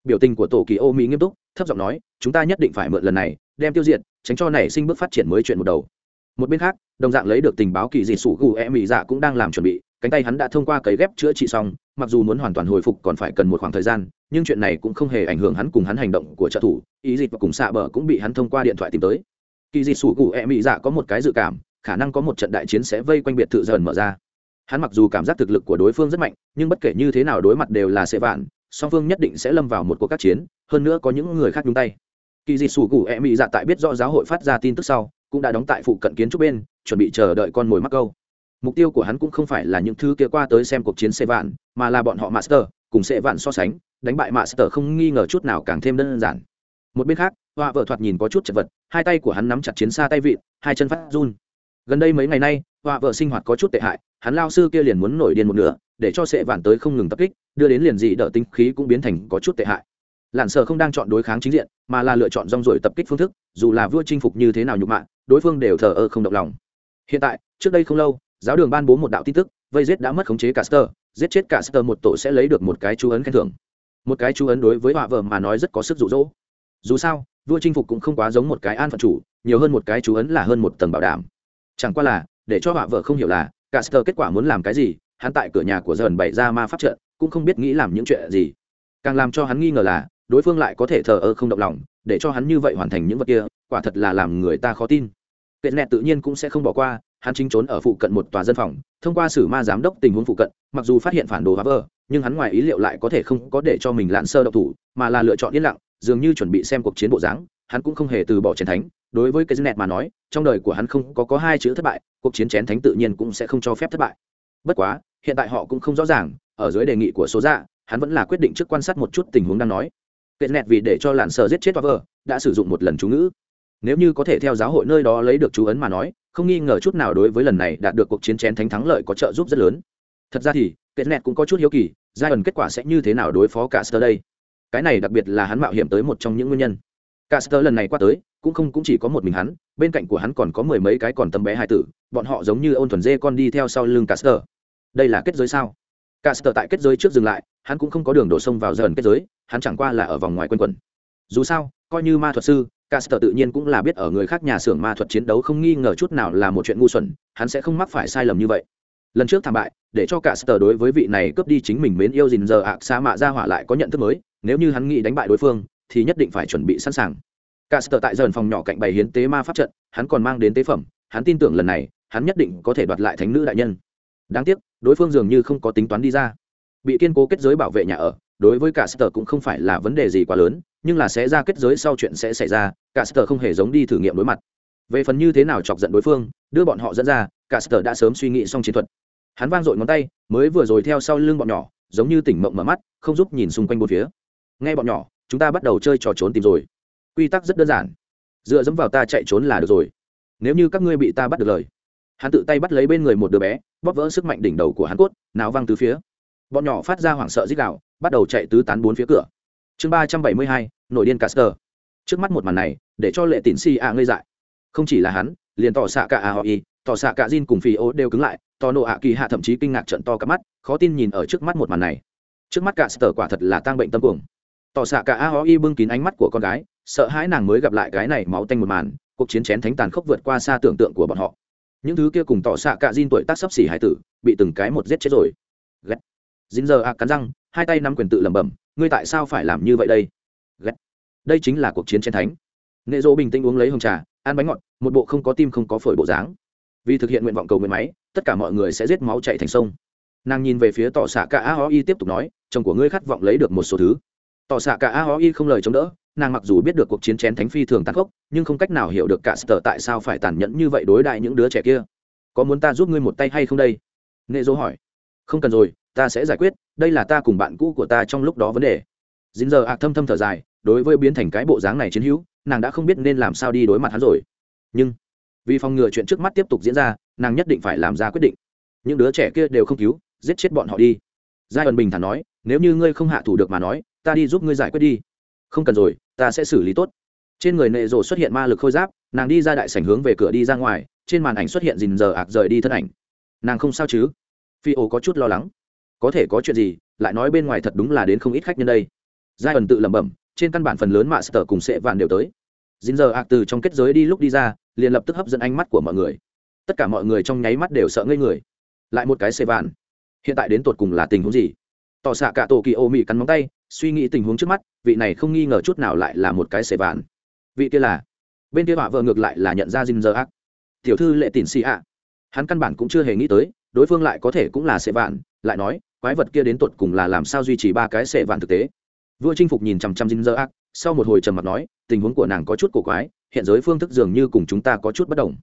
Biểu tình của tổ kỳ ô mỹ nghiêm túc thấp giọng nói, chúng ta nhất định phải mượn lần này, đem tiêu diệt, tránh cho nảy sinh bước phát triển mới chuyện một đầu. Một bên khác, đồng dạng lấy được tình báo kỳ dị sủ gù e mỹ dạ cũng đang làm chuẩn bị, cánh tay hắn đã thông qua cấy ghép chữa trị xong, mặc dù muốn hoàn toàn hồi phục còn phải cần một khoảng thời gian, nhưng chuyện này cũng không hề ảnh hưởng hắn cùng hắn hành động của trợ thủ, ý dịch và cùng xạ bờ cũng bị hắn thông qua điện thoại tìm tới. Kỳ dị sủ gù e mỹ dạ có một cái dự cảm, khả năng có một trận đại chiến sẽ vây quanh biệt thự dần mở ra. Hắn mặc dù cảm giác thực lực của đối phương rất mạnh, nhưng bất kể như thế nào đối mặt đều là sẽ vạn, song phương nhất định sẽ lâm vào một cuộc các chiến hơn nữa có những người khác nhúng tay. Kỳ dị sủ cụ e mỹ dạ tại biết rõ giáo hội phát ra tin tức sau, cũng đã đóng tại phụ cận kiến trúc bên, chuẩn bị chờ đợi con mồi mắc câu. Mục tiêu của hắn cũng không phải là những thứ kia qua tới xem cuộc chiến xe vạn, mà là bọn họ master, cùng xe vạn so sánh, đánh bại master không nghi ngờ chút nào càng thêm đơn giản. Một bên khác, họa vợ thoạt nhìn có chút chật vật, hai tay của hắn nắm chặt chiến xa tay vịn, hai chân phát run. Gần đây mấy ngày nay, họa vợ sinh hoạt có chút tệ hại, hắn lao sư kia liền muốn nổi điên một nửa, để cho sệ vạn tới không ngừng tập kích, đưa đến liền dị đỡ tinh khí cũng biến thành có chút tệ hại lạn sở không đang chọn đối kháng chính diện, mà là lựa chọn rong rồi tập kích phương thức, dù là vua chinh phục như thế nào nhục mạ, đối phương đều thờ ơ không động lòng. Hiện tại, trước đây không lâu, giáo đường ban bố một đạo tin tức, vây giết đã mất khống chế cả sơ giết chết cả sơ một tổ sẽ lấy được một cái chú ấn khen thưởng. Một cái chú ấn đối với họa vợ mà nói rất có sức rụ rỗ dù sao, vua chinh phục cũng không quá giống một cái an phận chủ, nhiều hơn một cái chú ấn là hơn một tầng bảo đảm. Chẳng qua là, để cho họa vợ không hiểu là cả sơ kết quả muốn làm cái gì, hắn tại cửa nhà của dần bày ra ma pháp trận, cũng không biết nghĩ làm những chuyện gì. Càng làm cho hắn nghi ngờ là đối phương lại có thể thờ ơ không động lòng để cho hắn như vậy hoàn thành những vật kia quả thật là làm người ta khó tin. Kệ nẹt tự nhiên cũng sẽ không bỏ qua hắn chính trốn ở phụ cận một tòa dân phòng thông qua sử ma giám đốc tình huống phụ cận mặc dù phát hiện phản đồ Harvard, nhưng hắn ngoài ý liệu lại có thể không có để cho mình lạn sơ độc thủ mà là lựa chọn yên lặng dường như chuẩn bị xem cuộc chiến bộ dáng hắn cũng không hề từ bỏ chiến thánh. Đối với cái nẹt mà nói trong đời của hắn không có có hai chữ thất bại cuộc chiến chén thánh tự nhiên cũng sẽ không cho phép thất bại. Bất quá hiện tại họ cũng không rõ ràng ở dưới đề nghị của số dạ hắn vẫn là quyết định trước quan sát một chút tình huống đang nói kệ nẹt vì để cho lạn sơ giết chết Harvard, đã sử dụng một lần chú ngữ. Nếu như có thể theo giáo hội nơi đó lấy được chú ấn mà nói không nghi ngờ chút nào đối với lần này đạt được cuộc chiến chén thánh thắng lợi có trợ giúp rất lớn. Thật ra thì kệ nẹt cũng có chút hiếu kỳ giai ẩn kết quả sẽ như thế nào đối phó cả sơ đây. Cái này đặc biệt là hắn mạo hiểm tới một trong những nguyên nhân. Cả sơ lần này qua tới cũng không cũng chỉ có một mình hắn bên cạnh của hắn còn có mười mấy cái còn tầm bé hai tử bọn họ giống như ôn thuần dê con đi theo sau lưng cả sơ đây là kết giới sao? Cả sơ tại kết giới trước dừng lại hắn cũng không có đường đổ sông vào dần kết giới hắn chẳng qua là ở vòng ngoài quân quần dù sao coi như ma thuật sư Caster tự nhiên cũng là biết ở người khác nhà xưởng ma thuật chiến đấu không nghi ngờ chút nào là một chuyện ngu xuẩn, hắn sẽ không mắc phải sai lầm như vậy. Lần trước thảm bại, để cho Caster đối với vị này cướp đi chính mình mến yêu gìn giờ ạ xa mạ ra hỏa lại có nhận thức mới, nếu như hắn nghĩ đánh bại đối phương, thì nhất định phải chuẩn bị sẵn sàng. Caster tại dần phòng nhỏ cạnh bày hiến tế ma pháp trận, hắn còn mang đến tế phẩm, hắn tin tưởng lần này, hắn nhất định có thể đoạt lại thánh nữ đại nhân. Đáng tiếc, đối phương dường như không có tính toán đi ra. Bị kiên cố kết giới bảo vệ nhà ở, đối với cả sở cũng không phải là vấn đề gì quá lớn, nhưng là sẽ ra kết giới sau chuyện sẽ xảy ra cả sở không hề giống đi thử nghiệm đối mặt. Về phần như thế nào chọc giận đối phương đưa bọn họ dẫn ra cả sở đã sớm suy nghĩ xong chiến thuật. Hắn vang dội ngón tay mới vừa rồi theo sau lưng bọn nhỏ giống như tỉnh mộng mở mắt không giúp nhìn xung quanh bốn phía. Nghe bọn nhỏ chúng ta bắt đầu chơi trò trốn tìm rồi. Quy tắc rất đơn giản. Dựa dẫm vào ta chạy trốn là được rồi. Nếu như các ngươi bị ta bắt được lời. Hắn tự tay bắt lấy bên người một đứa bé bóp vỡ sức mạnh đỉnh đầu của hắn cốt nào văng từ phía. Bọn nhỏ phát ra hoảng sợ dích đạo bắt đầu chạy tứ tán bốn phía cửa. Chương ba trăm bảy mươi hai, nội điên caster. Trước mắt một màn này, để cho lệ tín si a ngây dại. Không chỉ là hắn, liền tỏ xạ cả a hoi tỏ xạ cả jin cùng phi ô đều cứng lại, tỏ nộ ạ kỳ hạ thậm chí kinh ngạc trận to cả mắt, khó tin nhìn ở trước mắt một màn này. Trước mắt cả sở quả thật là tang bệnh tâm cuồng. Tỏ xạ cả a hoi bưng kín ánh mắt của con gái, sợ hãi nàng mới gặp lại cái này máu tanh một màn, cuộc chiến chén thánh tàn khốc vượt qua xa tưởng tượng của bọn họ. Những thứ kia cùng tỏ xạ cả jin tuổi tác sắp xỉ hải tử, bị từng cái một giết chết rồi. Gắt. dính giờ a cắn răng hai tay nắm quyền tự lẩm bẩm, ngươi tại sao phải làm như vậy đây? Gắt. đây chính là cuộc chiến trên thánh. Nghệ dỗ bình tĩnh uống lấy hồng trà, ăn bánh ngọt, một bộ không có tim không có phổi bộ dáng. Vì thực hiện nguyện vọng cầu nguyện máy, tất cả mọi người sẽ giết máu chạy thành sông. Nàng nhìn về phía tỏ xạ cả a ho y tiếp tục nói, chồng của ngươi khát vọng lấy được một số thứ. Tỏ xạ cả a ho y không lời chống đỡ, nàng mặc dù biết được cuộc chiến chén thánh phi thường tàn khốc, nhưng không cách nào hiểu được cả sở tại sao phải tàn nhẫn như vậy đối đại những đứa trẻ kia. Có muốn ta giúp ngươi một tay hay không đây? Nệ dỗ hỏi không cần rồi, ta sẽ giải quyết, đây là ta cùng bạn cũ của ta trong lúc đó vấn đề. Dính giờ ạc thâm thâm thở dài, đối với biến thành cái bộ dáng này chiến hữu, nàng đã không biết nên làm sao đi đối mặt hắn rồi. Nhưng, vì phòng ngừa chuyện trước mắt tiếp tục diễn ra, nàng nhất định phải làm ra quyết định. Những đứa trẻ kia đều không cứu, giết chết bọn họ đi. Giai ẩn bình thản nói, nếu như ngươi không hạ thủ được mà nói, ta đi giúp ngươi giải quyết đi. Không cần rồi, ta sẽ xử lý tốt. Trên người nệ rộ xuất hiện ma lực khôi giáp, nàng đi ra đại sảnh hướng về cửa đi ra ngoài, trên màn ảnh xuất hiện dình giờ ạc rời đi thân ảnh. Nàng không sao chứ? Phi ô có chút lo lắng. Có thể có chuyện gì, lại nói bên ngoài thật đúng là đến không ít khách nhân đây. Giai ẩn tự lẩm bẩm, trên căn bản phần lớn mạ sở cùng sệ vạn đều tới. Dính giờ ạc từ trong kết giới đi lúc đi ra, liền lập tức hấp dẫn ánh mắt của mọi người. Tất cả mọi người trong nháy mắt đều sợ ngây người. Lại một cái sệ vạn. Hiện tại đến tột cùng là tình huống gì? Tỏ xạ cả tổ kỳ ô mị cắn móng tay, suy nghĩ tình huống trước mắt, vị này không nghi ngờ chút nào lại là một cái sệ vạn. Vị kia là? Bên kia họa vợ ngược lại là nhận ra dính giờ ác tiểu thư lệ tỉn xì ạ. Hắn căn bản cũng chưa hề nghĩ tới đối phương lại có thể cũng là sệ vạn, lại nói, quái vật kia đến tột cùng là làm sao duy trì ba cái sệ vạn thực tế? Vua chinh phục nhìn chằm chằm dinh dơ ác sau một hồi trầm mặt nói, tình huống của nàng có chút cổ quái, hiện giới phương thức dường như cùng chúng ta có chút bất đồng.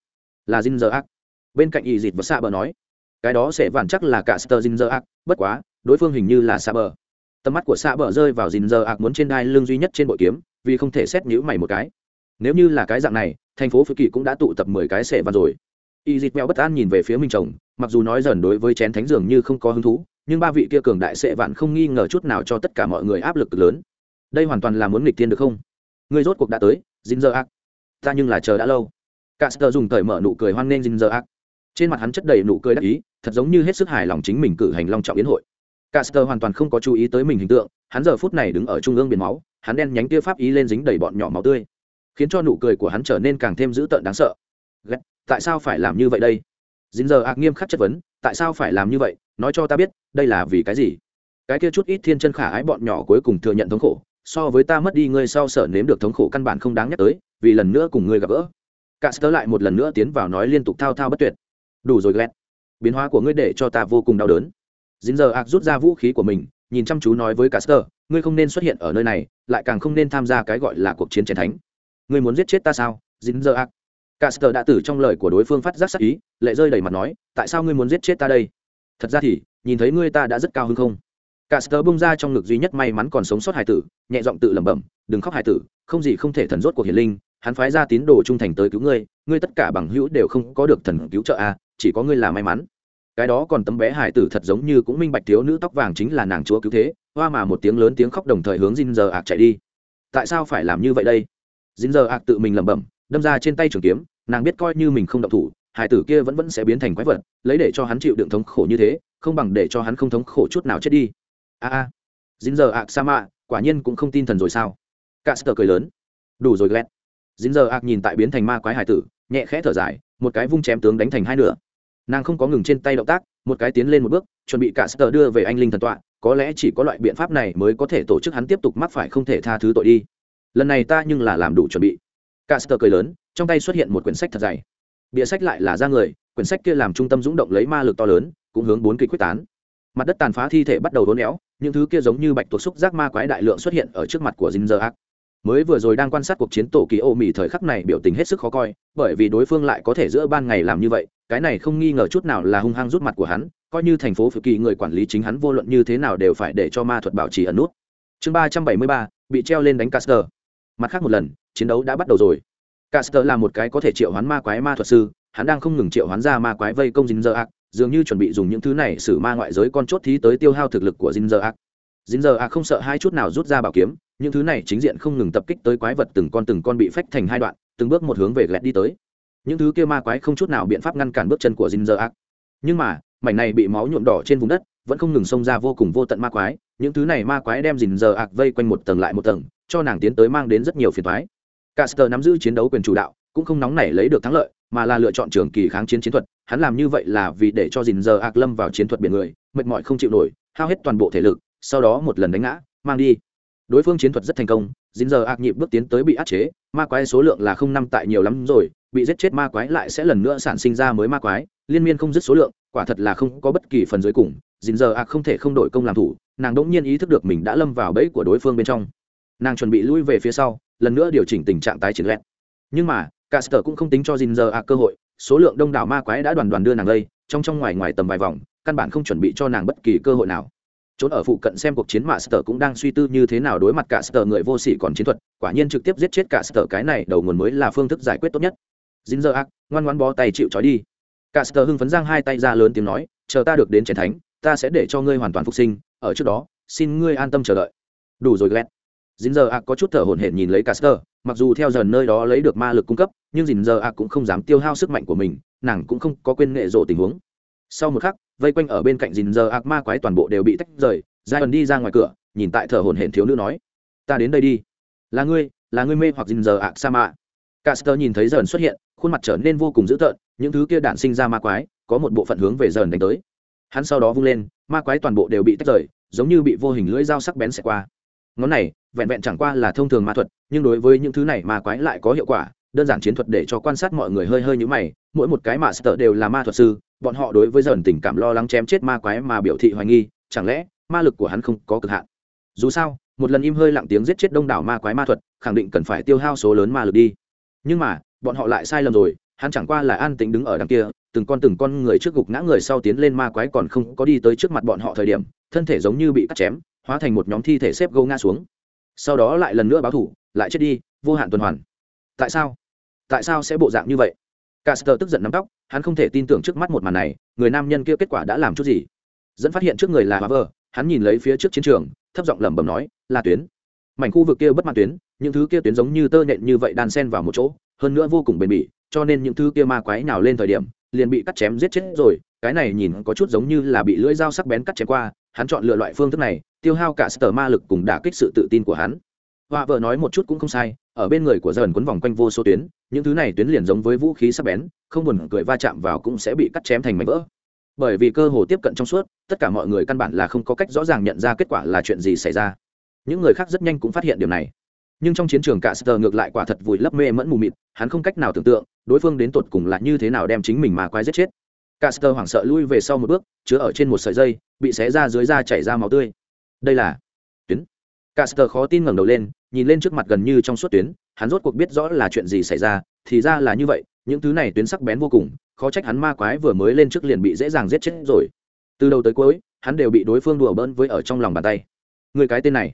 Là dinh dơ ác bên cạnh y dịt và xa bờ nói, cái đó sẽ vạn chắc là cả sơ dinh dơ ác bất quá, đối phương hình như là xa bờ. Tầm mắt của xa bờ rơi vào dinh dơ ác muốn trên đai lương duy nhất trên bội kiếm, vì không thể xét nhữ mày một cái. Nếu như là cái dạng này, thành phố phước kỳ cũng đã tụ tập mười cái sệ vạn rồi y dịt mèo bất an nhìn về phía mình chồng, mặc dù nói dần đối với chén thánh dường như không có hứng thú, nhưng ba vị kia cường đại sệ vạn không nghi ngờ chút nào cho tất cả mọi người áp lực lớn. Đây hoàn toàn là muốn nghịch tiên được không? Người rốt cuộc đã tới dinh dơ ác ta nhưng là chờ đã lâu. Cả Sơ dùng thời mở nụ cười hoan nghênh dinh dơ ác trên mặt hắn chất đầy nụ cười đắc ý, thật giống như hết sức hài lòng chính mình cử hành long trọng yến hội. Cả Sơ hoàn toàn không có chú ý tới mình hình tượng, hắn giờ phút này đứng ở trung ương biển máu, hắn đen nhánh tia pháp ý lên dính đầy bọn nhỏ máu tươi, khiến cho nụ cười của hắn trở nên càng thêm dữ tợn đáng sợ tại sao phải làm như vậy đây? Dính giờ ạc nghiêm khắc chất vấn, tại sao phải làm như vậy? Nói cho ta biết, đây là vì cái gì? Cái kia chút ít thiên chân khả ái bọn nhỏ cuối cùng thừa nhận thống khổ, so với ta mất đi ngươi sau sở nếm được thống khổ căn bản không đáng nhắc tới, vì lần nữa cùng ngươi gặp gỡ. Cả sơ lại một lần nữa tiến vào nói liên tục thao thao bất tuyệt. Đủ rồi ghét biến hóa của ngươi để cho ta vô cùng đau đớn. Dính giờ ạc rút ra vũ khí của mình, nhìn chăm chú nói với cả sơ ngươi không nên xuất hiện ở nơi này, lại càng không nên tham gia cái gọi là cuộc chiến chiến thánh. Ngươi muốn giết chết ta sao? Dính giờ ạc Caster đã từ trong lời của đối phương phát giác sắc ý, lệ rơi đầy mặt nói, tại sao ngươi muốn giết chết ta đây? Thật ra thì, nhìn thấy ngươi ta đã rất cao hứng không? Caster bung ra trong ngực duy nhất may mắn còn sống sót hải tử, nhẹ giọng tự lẩm bẩm, đừng khóc hải tử, không gì không thể thần rốt cuộc hiển linh, hắn phái ra tín đồ trung thành tới cứu ngươi, ngươi tất cả bằng hữu đều không có được thần cứu trợ a, à, chỉ có ngươi là may mắn. Cái đó còn tấm bé hải tử thật giống như cũng minh bạch thiếu nữ tóc vàng chính là nàng chúa cứu thế, hoa mà một tiếng lớn tiếng khóc đồng thời hướng Jinzer ạc chạy đi. Tại sao phải làm như vậy đây? Jinzer ạc tự mình lẩm bẩm, đâm ra trên tay trường kiếm, nàng biết coi như mình không động thủ hải tử kia vẫn vẫn sẽ biến thành quái vật lấy để cho hắn chịu đựng thống khổ như thế không bằng để cho hắn không thống khổ chút nào chết đi. A a. Dính giờ ạc sa mạ quả nhiên cũng không tin thần rồi sao? Cả sơ cười lớn. Đủ rồi ghét dính giờ ạc nhìn tại biến thành ma quái hải tử nhẹ khẽ thở dài một cái vung chém tướng đánh thành hai nửa. Nàng không có ngừng trên tay động tác một cái tiến lên một bước chuẩn bị cả sơ đưa về anh linh thần tọa có lẽ chỉ có loại biện pháp này mới có thể tổ chức hắn tiếp tục mắc phải không thể tha thứ tội đi. Lần này ta nhưng là làm đủ chuẩn bị cả sơ cười lớn, trong tay xuất hiện một quyển sách thật dày. Bìa sách lại là ra người, quyển sách kia làm trung tâm rúng động lấy ma lực to lớn, cũng hướng bốn kịch quyết tán. Mặt đất tàn phá thi thể bắt đầu đốn éo, những thứ kia giống như bạch tuộc xúc giác ma quái đại lượng xuất hiện ở trước mặt của dinh dơ ác mới vừa rồi đang quan sát cuộc chiến tổ kỳ ô mỹ thời khắc này biểu tình hết sức khó coi, bởi vì đối phương lại có thể giữa ban ngày làm như vậy, cái này không nghi ngờ chút nào là hung hăng rút mặt của hắn, coi như thành phố phụ kỳ người quản lý chính hắn vô luận như thế nào đều phải để cho ma thuật bảo trì ẩn nút. Chương ba trăm bảy mươi ba, bị treo lên đánh caster. Mặt khác một lần chiến đấu đã bắt đầu rồi Caster là một cái có thể triệu hoán ma quái ma thuật sư, hắn đang không ngừng triệu hoán ra ma quái vây công dinh dơ ác, dường như chuẩn bị dùng những thứ này xử ma ngoại giới con chốt thí tới tiêu hao thực lực của dinh dơ Ác. dinh dơ Ác không sợ hai chút nào rút ra bảo kiếm, những thứ này chính diện không ngừng tập kích tới quái vật từng con từng con bị phách thành hai đoạn, từng bước một hướng về lẹt đi tới. Những thứ kia ma quái không chút nào biện pháp ngăn cản bước chân của dinh dơ Ác. Nhưng mà, mảnh này bị máu nhuộm đỏ trên vùng đất, vẫn không ngừng xông ra vô cùng vô tận ma quái, những thứ này ma quái đem Jin Giờ Ác vây quanh một tầng lại một tầng, cho nàng tiến tới mang đến rất nhiều phiền toái. Caster nắm giữ chiến đấu quyền chủ đạo, cũng không nóng nảy lấy được thắng lợi, mà là lựa chọn trường kỳ kháng chiến chiến thuật. Hắn làm như vậy là vì để cho dìn giờ ác lâm vào chiến thuật biển người mệt mỏi không chịu nổi hao hết toàn bộ thể lực sau đó một lần đánh ngã mang đi. Đối phương chiến thuật rất thành công dìn giờ ác nhịp bước tiến tới bị áp chế ma quái số lượng là không năm tại nhiều lắm rồi bị giết chết ma quái lại sẽ lần nữa sản sinh ra mới ma quái liên miên không dứt số lượng quả thật là không có bất kỳ phần dưới cùng. Dìn giờ ác không thể không đổi công làm thủ nàng đỗng nhiên ý thức được mình đã lâm vào bẫy của đối phương bên trong. Nàng chuẩn bị lui về phía sau lần nữa điều chỉnh tình trạng tái chiến lẹt nhưng mà Caster cũng không tính cho Jinzer ạ cơ hội, số lượng đông đảo ma quái đã đoàn đoàn đưa nàng lây, trong trong ngoài ngoài tầm vài vòng, căn bản không chuẩn bị cho nàng bất kỳ cơ hội nào. Trốn ở phụ cận xem cuộc chiến Master cũng đang suy tư như thế nào đối mặt Caster người vô sỉ còn chiến thuật, quả nhiên trực tiếp giết chết Caster cái này đầu nguồn mới là phương thức giải quyết tốt nhất. Jinzer a, ngoan ngoãn bó tay chịu trói đi. Caster hưng phấn giang hai tay ra lớn tiếng nói, chờ ta được đến chiến thánh, ta sẽ để cho ngươi hoàn toàn phục sinh, ở trước đó, xin ngươi an tâm chờ đợi. Đủ rồi Glenn dính giờ ạ có chút thở hổn hển nhìn lấy caster, mặc dù theo dần nơi đó lấy được ma lực cung cấp, nhưng dính giờ ạ cũng không dám tiêu hao sức mạnh của mình, nàng cũng không có quên nghệ rộ tình huống. Sau một khắc, vây quanh ở bên cạnh dính giờ ạ ma quái toàn bộ đều bị tách rời giai ẩn đi ra ngoài cửa, nhìn tại thở hổn hển thiếu nữ nói, ta đến đây đi. Là ngươi là ngươi mê hoặc dính giờ ạ sa mạ. Caster nhìn thấy dần xuất hiện, khuôn mặt trở nên vô cùng dữ tợn, những thứ kia đạn sinh ra ma quái, có một bộ phận hướng về dần đánh tới. Hắn sau đó vung lên, ma quái toàn bộ đều bị tách rời, giống như bị vô hình lưỡi dao sắc bén xẹt qua ngón này, vẹn vẹn chẳng qua là thông thường ma thuật, nhưng đối với những thứ này ma quái lại có hiệu quả, đơn giản chiến thuật để cho quan sát mọi người hơi hơi như mày, mỗi một cái mà sợ đều là ma thuật sư, bọn họ đối với dần tình cảm lo lắng chém chết ma quái mà biểu thị hoài nghi, chẳng lẽ ma lực của hắn không có cực hạn? Dù sao, một lần im hơi lặng tiếng giết chết đông đảo ma quái ma thuật, khẳng định cần phải tiêu hao số lớn ma lực đi. Nhưng mà, bọn họ lại sai lầm rồi, hắn chẳng qua là an tĩnh đứng ở đằng kia, từng con từng con người trước gục ngã người sau tiến lên ma quái còn không có đi tới trước mặt bọn họ thời điểm, thân thể giống như bị cắt chém hóa thành một nhóm thi thể xếp gâu ngã xuống sau đó lại lần nữa báo thủ lại chết đi vô hạn tuần hoàn tại sao tại sao sẽ bộ dạng như vậy Caster tức giận nắm tóc, hắn không thể tin tưởng trước mắt một màn này, người nam nhân kia kết quả đã làm chút gì. Dẫn phát hiện trước người là Haver, hắn nhìn lấy phía trước chiến trường, thấp giọng lẩm bẩm nói, "Là tuyến." Mảnh khu vực kia bất mãn tuyến, những thứ kia tuyến giống như tơ nhện như vậy đan xen vào một chỗ, hơn nữa vô cùng bền bỉ, cho nên những thứ kia ma quái nào lên thời điểm, liền bị cắt chém giết chết rồi, cái này nhìn có chút giống như là bị lưỡi dao sắc bén cắt chém qua, hắn chọn lựa loại phương thức này, tiêu hao cả sở ma lực cùng đả kích sự tự tin của hắn. Họa vợ nói một chút cũng không sai ở bên người của dần quấn vòng quanh vô số tuyến những thứ này tuyến liền giống với vũ khí sắc bén không buồn cười va chạm vào cũng sẽ bị cắt chém thành mảnh vỡ. Bởi vì cơ hồ tiếp cận trong suốt tất cả mọi người căn bản là không có cách rõ ràng nhận ra kết quả là chuyện gì xảy ra. Những người khác rất nhanh cũng phát hiện điều này. Nhưng trong chiến trường cả sờ ngược lại quả thật vùi lấp mê mẫn mù mịt hắn không cách nào tưởng tượng đối phương đến tột cùng là như thế nào đem chính mình mà quái giết chết caster hoảng sợ lui về sau một bước chứa ở trên một sợi dây bị xé ra dưới da chảy ra máu tươi đây là tuyến Caster khó tin ngẩng đầu lên, nhìn lên trước mặt gần như trong suốt tuyến, hắn rốt cuộc biết rõ là chuyện gì xảy ra, thì ra là như vậy, những thứ này tuyến sắc bén vô cùng, khó trách hắn ma quái vừa mới lên trước liền bị dễ dàng giết chết rồi. Từ đầu tới cuối, hắn đều bị đối phương đùa bỡn với ở trong lòng bàn tay. Người cái tên này,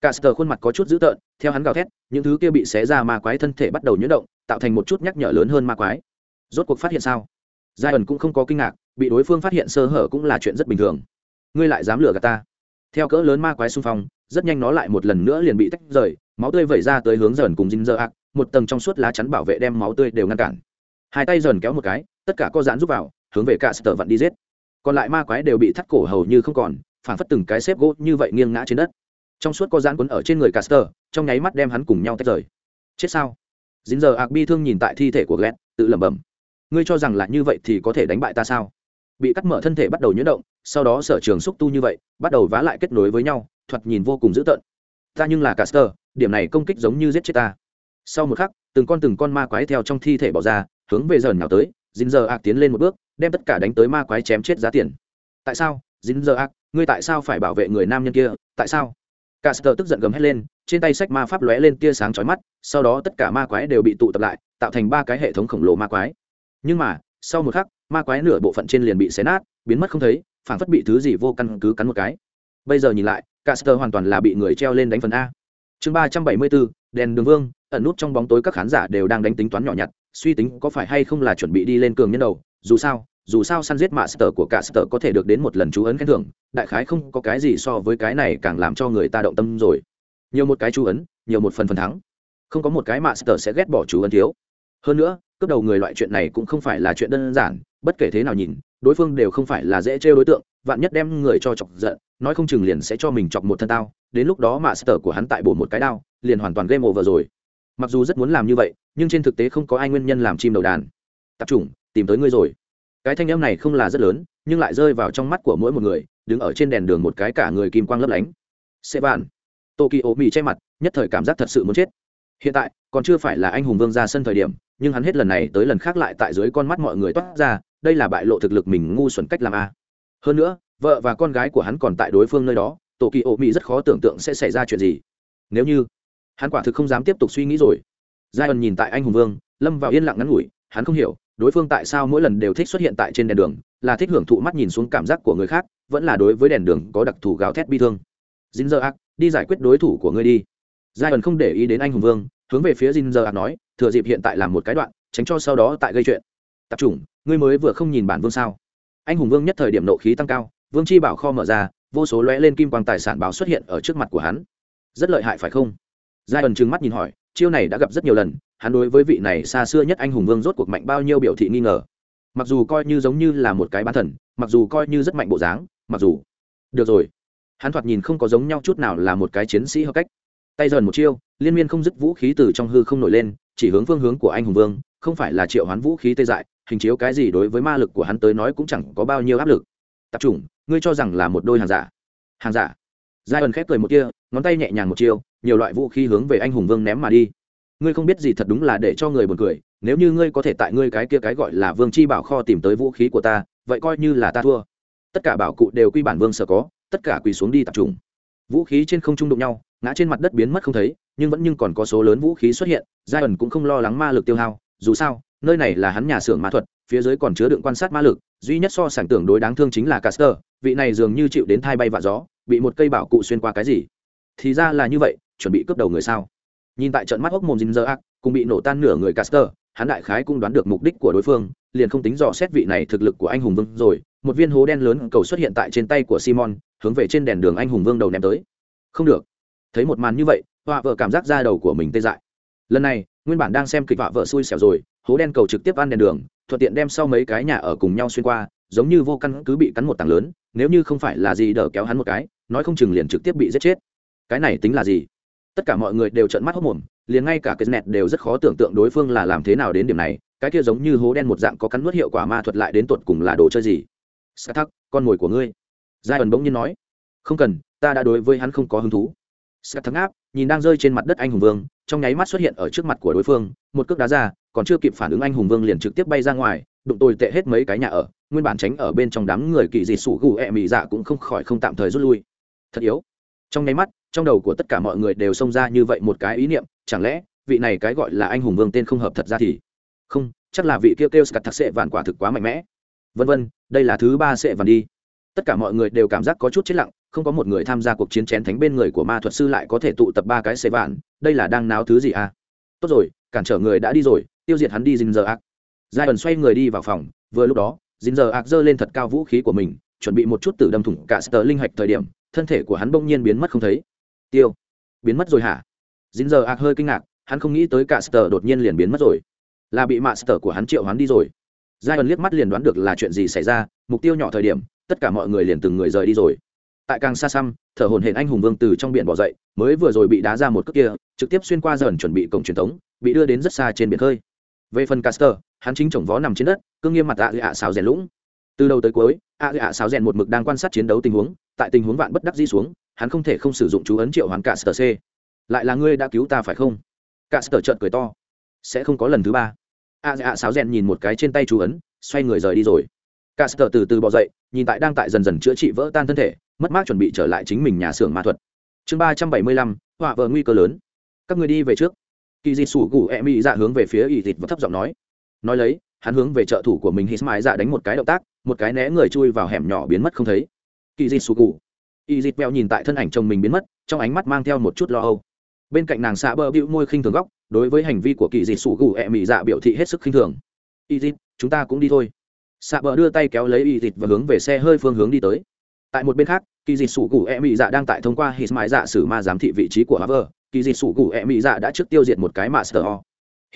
Caster khuôn mặt có chút dữ tợn, theo hắn gào thét, những thứ kia bị xé ra ma quái thân thể bắt đầu nhuyễn động, tạo thành một chút nhắc nhở lớn hơn ma quái. Rốt cuộc phát hiện sao? Giai cũng không có kinh ngạc, bị đối phương phát hiện sơ hở cũng là chuyện rất bình thường. Ngươi lại dám lừa gạt ta? theo cỡ lớn ma quái xung phong rất nhanh nó lại một lần nữa liền bị tách rời máu tươi vẩy ra tới hướng dần cùng dinh dơ ạc một tầng trong suốt lá chắn bảo vệ đem máu tươi đều ngăn cản. Hai tay dần kéo một cái tất cả có giãn rút vào hướng về cả sở vặn đi giết. Còn lại ma quái đều bị thắt cổ hầu như không còn phản phất từng cái xếp gỗ như vậy nghiêng ngã trên đất. Trong suốt có giãn quấn ở trên người caster trong nháy mắt đem hắn cùng nhau tách rời. Chết sao? Dính giờ ạc bi thương nhìn tại thi thể của glenn tự lẩm bẩm ngươi cho rằng là như vậy thì có thể đánh bại ta sao? Bị cắt mở thân thể bắt đầu nhuyễn động, sau đó sở trường xúc tu như vậy, bắt đầu vá lại kết nối với nhau, thoạt nhìn vô cùng dữ tợn. Ta nhưng là caster, điểm này công kích giống như giết chết ta. Sau một khắc, từng con từng con ma quái theo trong thi thể bỏ ra, hướng về dần nào tới dính giờ ạc tiến lên một bước, đem tất cả đánh tới ma quái chém chết giá tiền. Tại sao dính giờ ạc ngươi tại sao phải bảo vệ người nam nhân kia, tại sao? Caster tức giận gầm hét lên, trên tay sách ma pháp lóe lên tia sáng chói mắt, sau đó tất cả ma quái đều bị tụ tập lại, tạo thành ba cái hệ thống khổng lồ ma quái nhưng mà, sau một khắc, ma quái nửa bộ phận trên liền bị xé nát, biến mất không thấy phản phất bị thứ gì vô căn cứ cắn một cái. Bây giờ nhìn lại, caster hoàn toàn là bị người treo lên đánh phần a. Chương ba trăm bảy mươi bốn đèn đường vương, ẩn nút trong bóng tối các khán giả đều đang đánh tính toán nhỏ nhặt, suy tính có phải hay không là chuẩn bị đi lên cường nhân đầu. Dù sao dù sao săn giết master của cả sở có thể được đến một lần chú ấn khen thưởng, đại khái không có cái gì so với cái này càng làm cho người ta động tâm rồi. Nhiều một cái chú ấn, nhiều một phần phần thắng. Không có một cái master sẽ ghét bỏ chú ấn thiếu. Hơn nữa cướp đầu người loại chuyện này cũng không phải là chuyện đơn giản, bất kể thế nào nhìn, đối phương đều không phải là dễ trêu đối tượng, vạn nhất đem người cho chọc giận, nói không chừng liền sẽ cho mình chọc một thân tao, đến lúc đó mà sở của hắn tại bổ một cái đao, liền hoàn toàn game over rồi. Mặc dù rất muốn làm như vậy, nhưng trên thực tế không có ai nguyên nhân làm chim đầu đàn. Tập trung, tìm tới ngươi rồi. Cái thanh âm này không là rất lớn, nhưng lại rơi vào trong mắt của mỗi một người, đứng ở trên đèn đường một cái cả người kim quang lấp lánh. Xe bạn tokyo mỹ che mặt, nhất thời cảm giác thật sự muốn chết hiện tại, còn chưa phải là anh hùng vương ra sân thời điểm, nhưng hắn hết lần này tới lần khác lại tại dưới con mắt mọi người toát ra, đây là bại lộ thực lực mình ngu xuẩn cách làm a. Hơn nữa, vợ và con gái của hắn còn tại đối phương nơi đó, tổ kỳ ổ mỹ rất khó tưởng tượng sẽ xảy ra chuyện gì. Nếu như hắn quả thực không dám tiếp tục suy nghĩ rồi. Giai ẩn nhìn tại anh hùng vương, lâm vào yên lặng ngắn ngủi, hắn không hiểu, đối phương tại sao mỗi lần đều thích xuất hiện tại trên đèn đường, là thích hưởng thụ mắt nhìn xuống cảm giác của người khác, vẫn là đối với đèn đường có đặc thù gáo thét bi thương. Dính dơ ác đi giải quyết đối thủ của ngươi đi giai ẩn không để ý đến anh hùng vương, hướng về phía jin giờ ạt nói, thừa dịp hiện tại làm một cái đoạn, tránh cho sau đó tại gây chuyện. Tập trung, ngươi mới vừa không nhìn bản vương sao? Anh hùng vương nhất thời điểm nộ khí tăng cao, vương chi bảo kho mở ra, vô số lóe lên kim quang tài sản báo xuất hiện ở trước mặt của hắn. Rất lợi hại, phải không? Giai ẩn trừng mắt nhìn hỏi, chiêu này đã gặp rất nhiều lần, hắn đối với vị này xa xưa nhất anh hùng vương rốt cuộc mạnh bao nhiêu biểu thị nghi ngờ? Mặc dù coi như giống như là một cái bán thần, mặc dù coi như rất mạnh bộ dáng, mặc dù được rồi. Hắn thoạt nhìn không có giống nhau chút nào là một cái chiến sĩ hợp cách tay dần một chiêu, liên miên không dứt vũ khí từ trong hư không nổi lên, chỉ hướng phương hướng của anh hùng vương, không phải là triệu hoán vũ khí tê dại, hình chiếu cái gì đối với ma lực của hắn tới nói cũng chẳng có bao nhiêu áp lực. Tập trung, ngươi cho rằng là một đôi hàng giả. Hàng giả? Giai ẩn khép cười một kia ngón tay nhẹ nhàng một chiêu, nhiều loại vũ khí hướng về anh hùng vương ném mà đi. Ngươi không biết gì thật đúng là để cho người buồn cười, nếu như ngươi có thể tại ngươi cái kia cái gọi là vương chi bảo kho tìm tới vũ khí của ta, vậy coi như là ta thua. Tất cả bảo cụ đều quy bản vương sở có, tất cả quỳ xuống đi tập trung vũ khí trên không trung đụng nhau, ngã trên mặt đất biến mất không thấy, nhưng vẫn nhưng còn có số lớn vũ khí xuất hiện giai ẩn cũng không lo lắng ma lực tiêu hao, dù sao, nơi này là hắn nhà xưởng ma thuật, phía dưới còn chứa đựng quan sát ma lực, duy nhất so sánh tưởng đối đáng thương chính là caster, vị này dường như chịu đến thai bay vạ gió, bị một cây bảo cụ xuyên qua cái gì. Thì ra là như vậy, chuẩn bị cướp đầu người sao? Nhìn tại trận mắt hốc mồm dinh dơ ác cùng bị nổ tan nửa người caster, hắn đại khái cũng đoán được mục đích của đối phương, liền không tính dò xét vị này thực lực của anh hùng vương rồi. Một viên hố đen lớn cầu xuất hiện tại trên tay của simon hướng về trên đèn đường anh hùng vương đầu ném tới. Không được. Thấy một màn như vậy, họa vợ cảm giác ra đầu của mình tê dại. Lần này, nguyên bản đang xem kịch họa vợ xui xẻo rồi, hố đen cầu trực tiếp ăn đèn đường, thuận tiện đem sau mấy cái nhà ở cùng nhau xuyên qua, giống như vô căn cứ bị cắn một tảng lớn, nếu như không phải là gì đỡ kéo hắn một cái, nói không chừng liền trực tiếp bị giết chết. Cái này tính là gì? Tất cả mọi người đều trợn mắt hốc mồm liền ngay cả cái nẹt đều rất khó tưởng tượng đối phương là làm thế nào đến điểm này, cái kia giống như hố đen một dạng có cắn nuốt hiệu quả ma thuật lại đến tột cùng là đồ chơi gì? Sa thắc, con mồi của ngươi giai ẩn bỗng nhiên nói, không cần, ta đã đối với hắn không có hứng thú. Sắt thắng áp, nhìn đang rơi trên mặt đất anh hùng vương, trong nháy mắt xuất hiện ở trước mặt của đối phương, một cước đá ra, còn chưa kịp phản ứng anh hùng vương liền trực tiếp bay ra ngoài, đụng tồi tệ hết mấy cái nhà ở, nguyên bản tránh ở bên trong đám người kỳ dị sủ gù ẹ mị dạ cũng không khỏi không tạm thời rút lui. Thật yếu. Trong nháy mắt, trong đầu của tất cả mọi người đều xông ra như vậy một cái ý niệm, chẳng lẽ vị này cái gọi là anh hùng vương tên không hợp thật ra thì? Không, chắc là vị kêu kêu scat thạc sệ vạn quả thực quá mạnh mẽ. Vân vân, đây là thứ ba sệ vạn đi tất cả mọi người đều cảm giác có chút chết lặng, không có một người tham gia cuộc chiến chén thánh bên người của ma thuật sư lại có thể tụ tập ba cái xế vạn, đây là đang náo thứ gì à? Tốt rồi, cản trở người đã đi rồi, tiêu diệt hắn đi dinh giờ ác giai ẩn xoay người đi vào phòng, vừa lúc đó dinh giờ ác giơ lên thật cao vũ khí của mình, chuẩn bị một chút tử đâm thủng cả sờ linh hạch thời điểm, thân thể của hắn bỗng nhiên biến mất không thấy. Tiêu, biến mất rồi hả? Dinh giờ ác hơi kinh ngạc, hắn không nghĩ tới cả sờ đột nhiên liền biến mất rồi. Là bị mạ sờ của hắn triệu hắn đi rồi. Giai ẩn liếc mắt liền đoán được là chuyện gì xảy ra, mục tiêu nhỏ thời điểm tất cả mọi người liền từng người rời đi rồi. Tại càng xa xăm, thở hồn hển anh hùng vương từ trong biển bỏ dậy, mới vừa rồi bị đá ra một cước kia, trực tiếp xuyên qua dần chuẩn bị cổng truyền thống, bị đưa đến rất xa trên biển khơi. Về phần caster hắn chính chồng vó nằm trên đất, cương nghiêm mặt ạ ạ xào rèn lũng. Từ đầu tới cuối, ạ ạ xào rèn một mực đang quan sát chiến đấu tình huống, tại tình huống vạn bất đắc di xuống, hắn không thể không sử dụng chú ấn triệu hoán caster c. Lại là ngươi đã cứu ta phải không? Caster trợn cười to. Sẽ không có lần thứ ba. Ạ ạ xào rèn nhìn một cái trên tay chú ấn, xoay người rời đi rồi caster từ từ bỏ dậy, nhìn tại đang tại dần dần chữa trị vỡ tan thân thể, mất mát chuẩn bị trở lại chính mình nhà xưởng ma thuật. Chương ba trăm bảy mươi lăm, họa vợ nguy cơ lớn. Các người đi về trước. Kỳ dị sủ gù e mỹ dạ hướng về phía ỷ thịt và thấp giọng nói. Nói lấy, hắn hướng về trợ thủ của mình hít mãi dạ đánh một cái động tác, một cái né người chui vào hẻm nhỏ biến mất không thấy. Kỳ dị sủ gù. Y dịt veo nhìn tại thân ảnh chồng mình biến mất, trong ánh mắt mang theo một chút lo âu. Bên cạnh nàng xạ bờ bịu môi khinh thường góc, đối với hành vi của kỳ dị sủ gù e mỹ dạ biểu thị hết sức khinh thường. Y dịt chúng ta cũng đi thôi xạ bờ đưa tay kéo lấy y dịt và hướng về xe hơi phương hướng đi tới. Tại một bên khác kỳ dịt sủ cụ e mỹ dạ đang tại thông qua hít mãi dạ sử ma giám thị vị trí của haver kỳ dịt sủ cụ e mỹ dạ đã trước tiêu diệt một cái master o.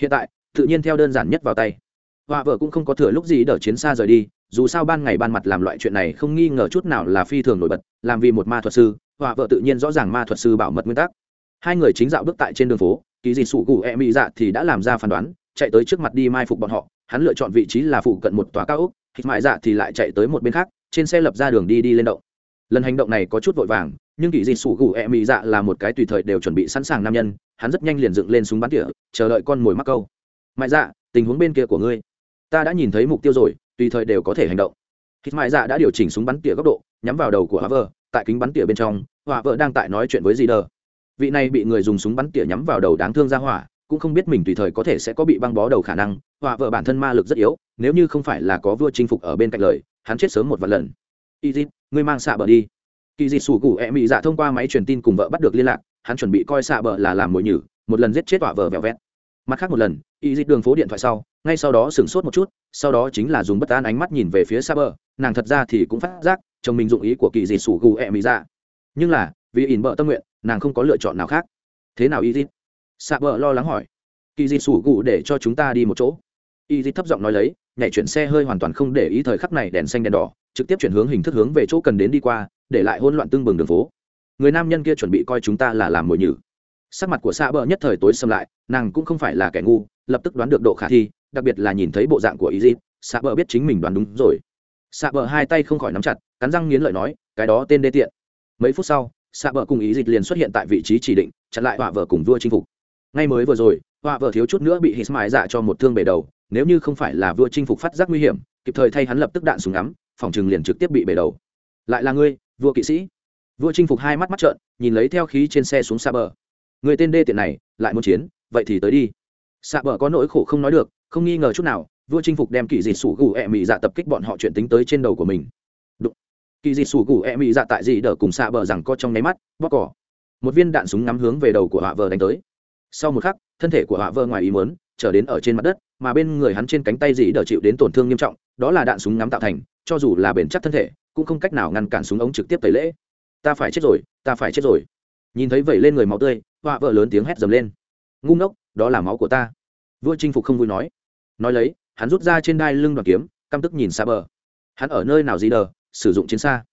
Hiện tại, tự nhiên theo đơn giản nhất vào tay. Hoa vợ cũng không có thừa lúc gì đỡ chiến xa rời đi, dù sao ban ngày ban mặt làm loại chuyện này không nghi ngờ chút nào là phi thường nổi bật, làm vì một ma thuật sư hoa vợ tự nhiên rõ ràng ma thuật sư bảo mật nguyên tắc. Hai người chính dạo bước tại trên đường phố kỳ dị sủ cụ e mỹ dạ thì đã làm ra phán đoán, chạy tới trước mặt đi mai phục bọn họ hắn lựa chọn vị trí là phụ cận một tòa cao ốc, hít mại dạ thì lại chạy tới một bên khác, trên xe lập ra đường đi đi lên động. Lần hành động này có chút vội vàng, nhưng kỳ dị sủ gù e mỹ dạ là một cái tùy thời đều chuẩn bị sẵn sàng nam nhân, hắn rất nhanh liền dựng lên súng bắn tỉa, chờ đợi con mồi mắc câu. Mại dạ tình huống bên kia của ngươi. Ta đã nhìn thấy mục tiêu rồi, tùy thời đều có thể hành động. Hít mại dạ đã điều chỉnh súng bắn tỉa góc độ, nhắm vào đầu của hóa vợ, tại kính bắn tỉa bên trong, hỏa vợ đang tại nói chuyện với dì đờ vị này bị người dùng súng bắn tỉa nhắm vào đầu đáng thương ra hỏa cũng không biết mình tùy thời có thể sẽ có bị băng bó đầu khả năng họa vợ bản thân ma lực rất yếu nếu như không phải là có vua chinh phục ở bên cạnh lời hắn chết sớm một vài lần. Y dịp ngươi mang xạ bờ đi. Kỳ dịp sủ cụ e mị dạ thông qua máy truyền tin cùng vợ bắt được liên lạc hắn chuẩn bị coi xạ bờ là làm mồi nhử một lần giết chết họa vợ vẹo vẹt. Mặt khác một lần y dịp đường phố điện thoại sau ngay sau đó sửng sốt một chút sau đó chính là dùng bất an ánh mắt nhìn về phía xa bờ nàng thật ra thì cũng phát giác chồng mình dụng ý của kỳ dịp sủ cụ e Mị Dạ, nhưng là vì ỉn bợ tâm nguyện nàng không có lựa chọn nào khác. Thế nào y dịp xa bờ lo lắng hỏi. Kỳ dịt sủ gù để cho chúng ta đi một chỗ. Y dịp thấp giọng nói lấy, nhảy chuyển xe hơi hoàn toàn không để ý thời khắc này đèn xanh đèn đỏ, trực tiếp chuyển hướng hình thức hướng về chỗ cần đến đi qua, để lại hỗn loạn tương bừng đường phố. Người nam nhân kia chuẩn bị coi chúng ta là làm mồi nhử. Sắc mặt của xạ bờ nhất thời tối xâm lại, nàng cũng không phải là kẻ ngu, lập tức đoán được độ khả thi, đặc biệt là nhìn thấy bộ dạng của y dịp xạ bờ biết chính mình đoán đúng rồi. Xạ bờ hai tay không khỏi nắm chặt, cắn răng nghiến lợi nói, cái đó tên đê tiện. Mấy phút sau xạ bờ cùng ý dịch liền xuất hiện tại vị trí chỉ định, chặn lại họa vợ cùng vua chinh phục ngay mới vừa rồi, họa vợ thiếu chút nữa bị hít mãi dạ cho một thương bể đầu, nếu như không phải là vua chinh phục phát giác nguy hiểm, kịp thời thay hắn lập tức đạn súng ngắm, phòng trừng liền trực tiếp bị bể đầu. Lại là ngươi, vua kỵ sĩ. Vua chinh phục hai mắt mắt trợn, nhìn lấy theo khí trên xe xuống xa bờ. Người tên đê tiện này, lại muốn chiến, vậy thì tới đi. Xa bờ có nỗi khổ không nói được, không nghi ngờ chút nào, vua chinh phục đem kỳ dị sủ gù ẹ mị dạ tập kích bọn họ chuyện tính tới trên đầu của mình. Đụng. kỳ dị sủ gù ẹ mị dạ tại dị đỡ cùng xa bờ rằng co trong nháy mắt bóc cỏ một viên đạn súng ngắm hướng về đầu của hạ vờ đánh tới sau một khắc, thân thể của họa vơ ngoài ý muốn, trở đến ở trên mặt đất, mà bên người hắn trên cánh tay dĩ đỡ chịu đến tổn thương nghiêm trọng, đó là đạn súng ngắm tạo thành, cho dù là bền chắc thân thể, cũng không cách nào ngăn cản súng ống trực tiếp tẩy lễ. Ta phải chết rồi, ta phải chết rồi. Nhìn thấy vẩy lên người máu tươi, họa vợ lớn tiếng hét dầm lên. Ngu ngốc, đó là máu của ta. Vua chinh phục không vui nói. Nói lấy, hắn rút ra trên đai lưng đoàn kiếm, căm tức nhìn xa bờ. Hắn ở nơi nào gì đờ, sử dụng chiến xa.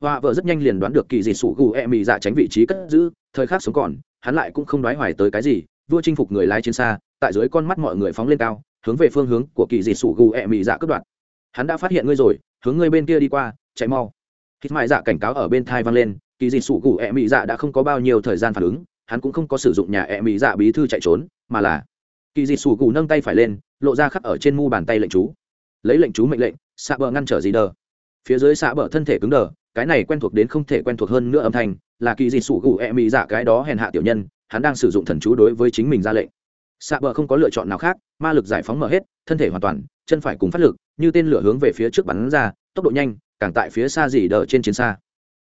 Họa vợ rất nhanh liền đoán được kỳ dị sủ gù e mị dạ tránh vị trí cất giữ, thời khắc sống còn, hắn lại cũng không đoái hoài tới cái gì vua chinh phục người lái chiến xa, tại dưới con mắt mọi người phóng lên cao, hướng về phương hướng của kỳ dị sủ gù e mị dạ cướp đoạn hắn đã phát hiện ngươi rồi, hướng ngươi bên kia đi qua, chạy mau. Hít mại dạ cảnh cáo ở bên thai vang lên, kỳ dị sủ gù e mị dạ đã không có bao nhiêu thời gian phản ứng, hắn cũng không có sử dụng nhà e mị dạ bí thư chạy trốn, mà là kỳ dị sủ gù nâng tay phải lên, lộ ra khắc ở trên mu bàn tay lệnh chú. Lấy lệnh chú mệnh lệnh, xạ bờ ngăn trở gì đờ. Phía dưới xạ bờ thân thể cứng đờ, cái này quen thuộc đến không thể quen thuộc hơn nữa âm thanh, là kỳ dị sủ gù e mị dạ cái đó hèn hạ tiểu nhân hắn đang sử dụng thần chú đối với chính mình ra lệnh. Xạ bờ không có lựa chọn nào khác, ma lực giải phóng mở hết, thân thể hoàn toàn, chân phải cùng phát lực, như tên lửa hướng về phía trước bắn ra, tốc độ nhanh, càng tại phía xa dỉ đờ trên chiến xa.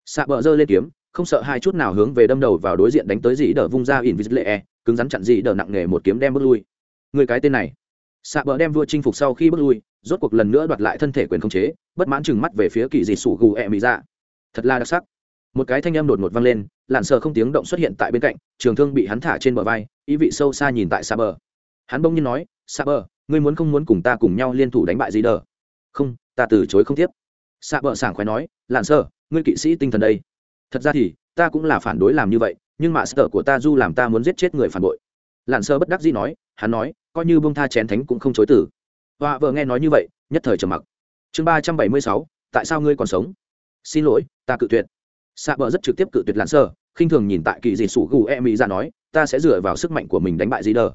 Xạ bờ giơ lên kiếm, không sợ hai chút nào hướng về đâm đầu vào đối diện đánh tới dỉ đờ vung ra in vít lệ e cứng rắn chặn dỉ đờ nặng nề một kiếm đem bước lui. Người cái tên này. Xạ bờ đem vua chinh phục sau khi bước lui, rốt cuộc lần nữa đoạt lại thân thể quyền khống chế, bất mãn chừng mắt về phía kỳ dị sủ gù e mỹ ra thật là đặc sắc một cái thanh âm đột ngột vang lên lặn sờ không tiếng động xuất hiện tại bên cạnh, trường thương bị hắn thả trên bờ vai, ý vị sâu xa nhìn tại xa bờ hắn bỗng nhiên nói xa bờ ngươi muốn không muốn cùng ta cùng nhau liên thủ đánh bại gì đờ không, ta từ chối không tiếp. Xa bờ sảng khoái nói lặn sờ, ngươi kỵ sĩ tinh thần đây. Thật ra thì, ta cũng là phản đối làm như vậy, nhưng mà sở của ta du làm ta muốn giết chết người phản bội. Lặn sơ bất đắc dĩ nói, hắn nói, coi như bông tha chén thánh cũng không chối tử họa vợ nghe nói như vậy, nhất thời trầm mặc. Chương ba trăm bảy mươi sáu, tại sao ngươi còn sống? Xin lỗi, ta cự tuyệt xạ bờ rất trực tiếp cự tuyệt lặn sơ, khinh thường nhìn tại kỳ dị sủ gù e mỹ ra nói, ta sẽ dựa vào sức mạnh của mình đánh bại dĩ đờ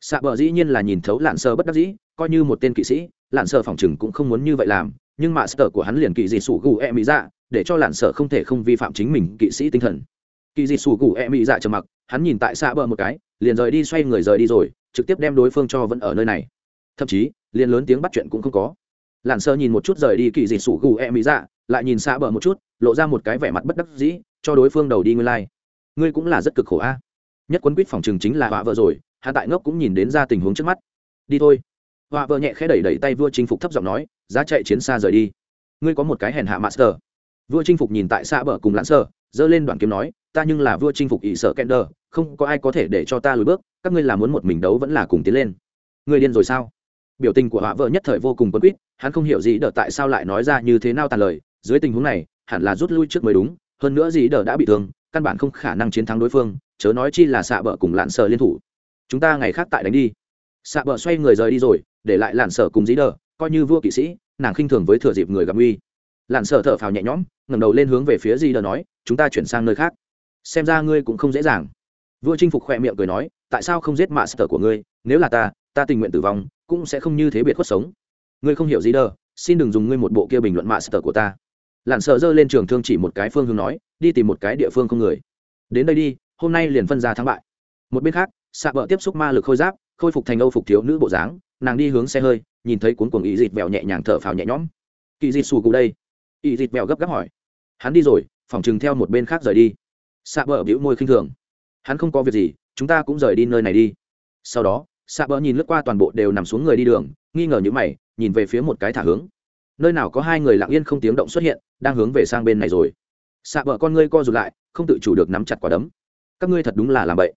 xạ bờ dĩ nhiên là nhìn thấu lặn sơ bất đắc dĩ, coi như một tên kỵ sĩ lặn sơ phòng chừng cũng không muốn như vậy làm, nhưng mà sở của hắn liền kỳ dị sủ gù e mỹ ra để cho lặn Sơ không thể không vi phạm chính mình kỵ sĩ tinh thần. Kỳ dị sủ gù e mỹ ra trầm mặc, hắn nhìn tại xạ bờ một cái, liền rời đi xoay người rời đi rồi, trực tiếp đem đối phương cho vẫn ở nơi này. Thậm chí, liền lớn tiếng bắt chuyện cũng không có lặn sơ nhìn một chút rời đi kỳ dị sủ gù e mỹ dạ lại nhìn xa bờ một chút, lộ ra một cái vẻ mặt bất đắc dĩ, cho đối phương đầu đi nguyên lai、like. ngươi cũng là rất cực khổ a. Nhất quấn quýt phòng chừng chính là họa vợ rồi, hạ tại ngốc cũng nhìn đến ra tình huống trước mắt. Đi thôi. Họa vợ nhẹ khẽ đẩy đẩy tay vua chinh phục thấp giọng nói, giá chạy chiến xa rời đi. Ngươi có một cái hèn hạ master. Vua chinh phục nhìn tại xa bờ cùng lãn sơ, giơ lên đoạn kiếm nói, ta nhưng là vua chinh phục ỷ sợ kender không có ai có thể để cho ta lùi bước, các ngươi là muốn một mình đấu vẫn là cùng tiến lên. Người điên rồi sao? Biểu tình của họa vợ nhất thời vô cùng quấn quýt, hắn không hiểu gì đỡ tại sao lại nói ra như thế nào tàn lời, dưới tình huống này, hẳn là rút lui trước mới đúng, hơn nữa gì đỡ đã bị thương, căn bản không khả năng chiến thắng đối phương, chớ nói chi là xạ bờ cùng lạn sợ liên thủ. Chúng ta ngày khác tại đánh đi. Xạ bờ xoay người rời đi rồi, để lại lạn sợ cùng dĩ đờ, coi như vua kỵ sĩ, nàng khinh thường với thừa dịp người gặp nguy. lạn sợ thở phào nhẹ nhõm, ngẩng đầu lên hướng về phía dĩ đờ nói, chúng ta chuyển sang nơi khác. Xem ra ngươi cũng không dễ dàng. Vua chinh phục khoe miệng cười nói, tại sao không giết mạ sở của ngươi, nếu là ta ta tình nguyện tử vong, cũng sẽ không như thế biệt khuất sống. Ngươi không hiểu gì đâu, xin đừng dùng ngươi một bộ kia bình luận mạ sờ của ta. Lặn sợ giơ lên trường thương chỉ một cái phương hướng nói, đi tìm một cái địa phương không người. Đến đây đi, hôm nay liền phân ra thắng bại. Một bên khác, xạ vợ tiếp xúc ma lực khôi giáp, khôi phục thành âu phục thiếu nữ bộ dáng, nàng đi hướng xe hơi, nhìn thấy cuốn cuồng ý dịt vẹo nhẹ nhàng thở phào nhẹ nhõm. Kỳ dịt xù cụ đây. Ý dịt vẹo gấp gáp hỏi. Hắn đi rồi, phòng chừng theo một bên khác rời đi. Xạ vợ bĩu môi khinh thường. Hắn không có việc gì, chúng ta cũng rời đi nơi này đi. Sau đó xạ bờ nhìn lướt qua toàn bộ đều nằm xuống người đi đường, nghi ngờ như mày, nhìn về phía một cái thả hướng. Nơi nào có hai người lặng yên không tiếng động xuất hiện, đang hướng về sang bên này rồi. Xạ bờ con ngươi co rụt lại, không tự chủ được nắm chặt quả đấm. Các ngươi thật đúng là làm bậy.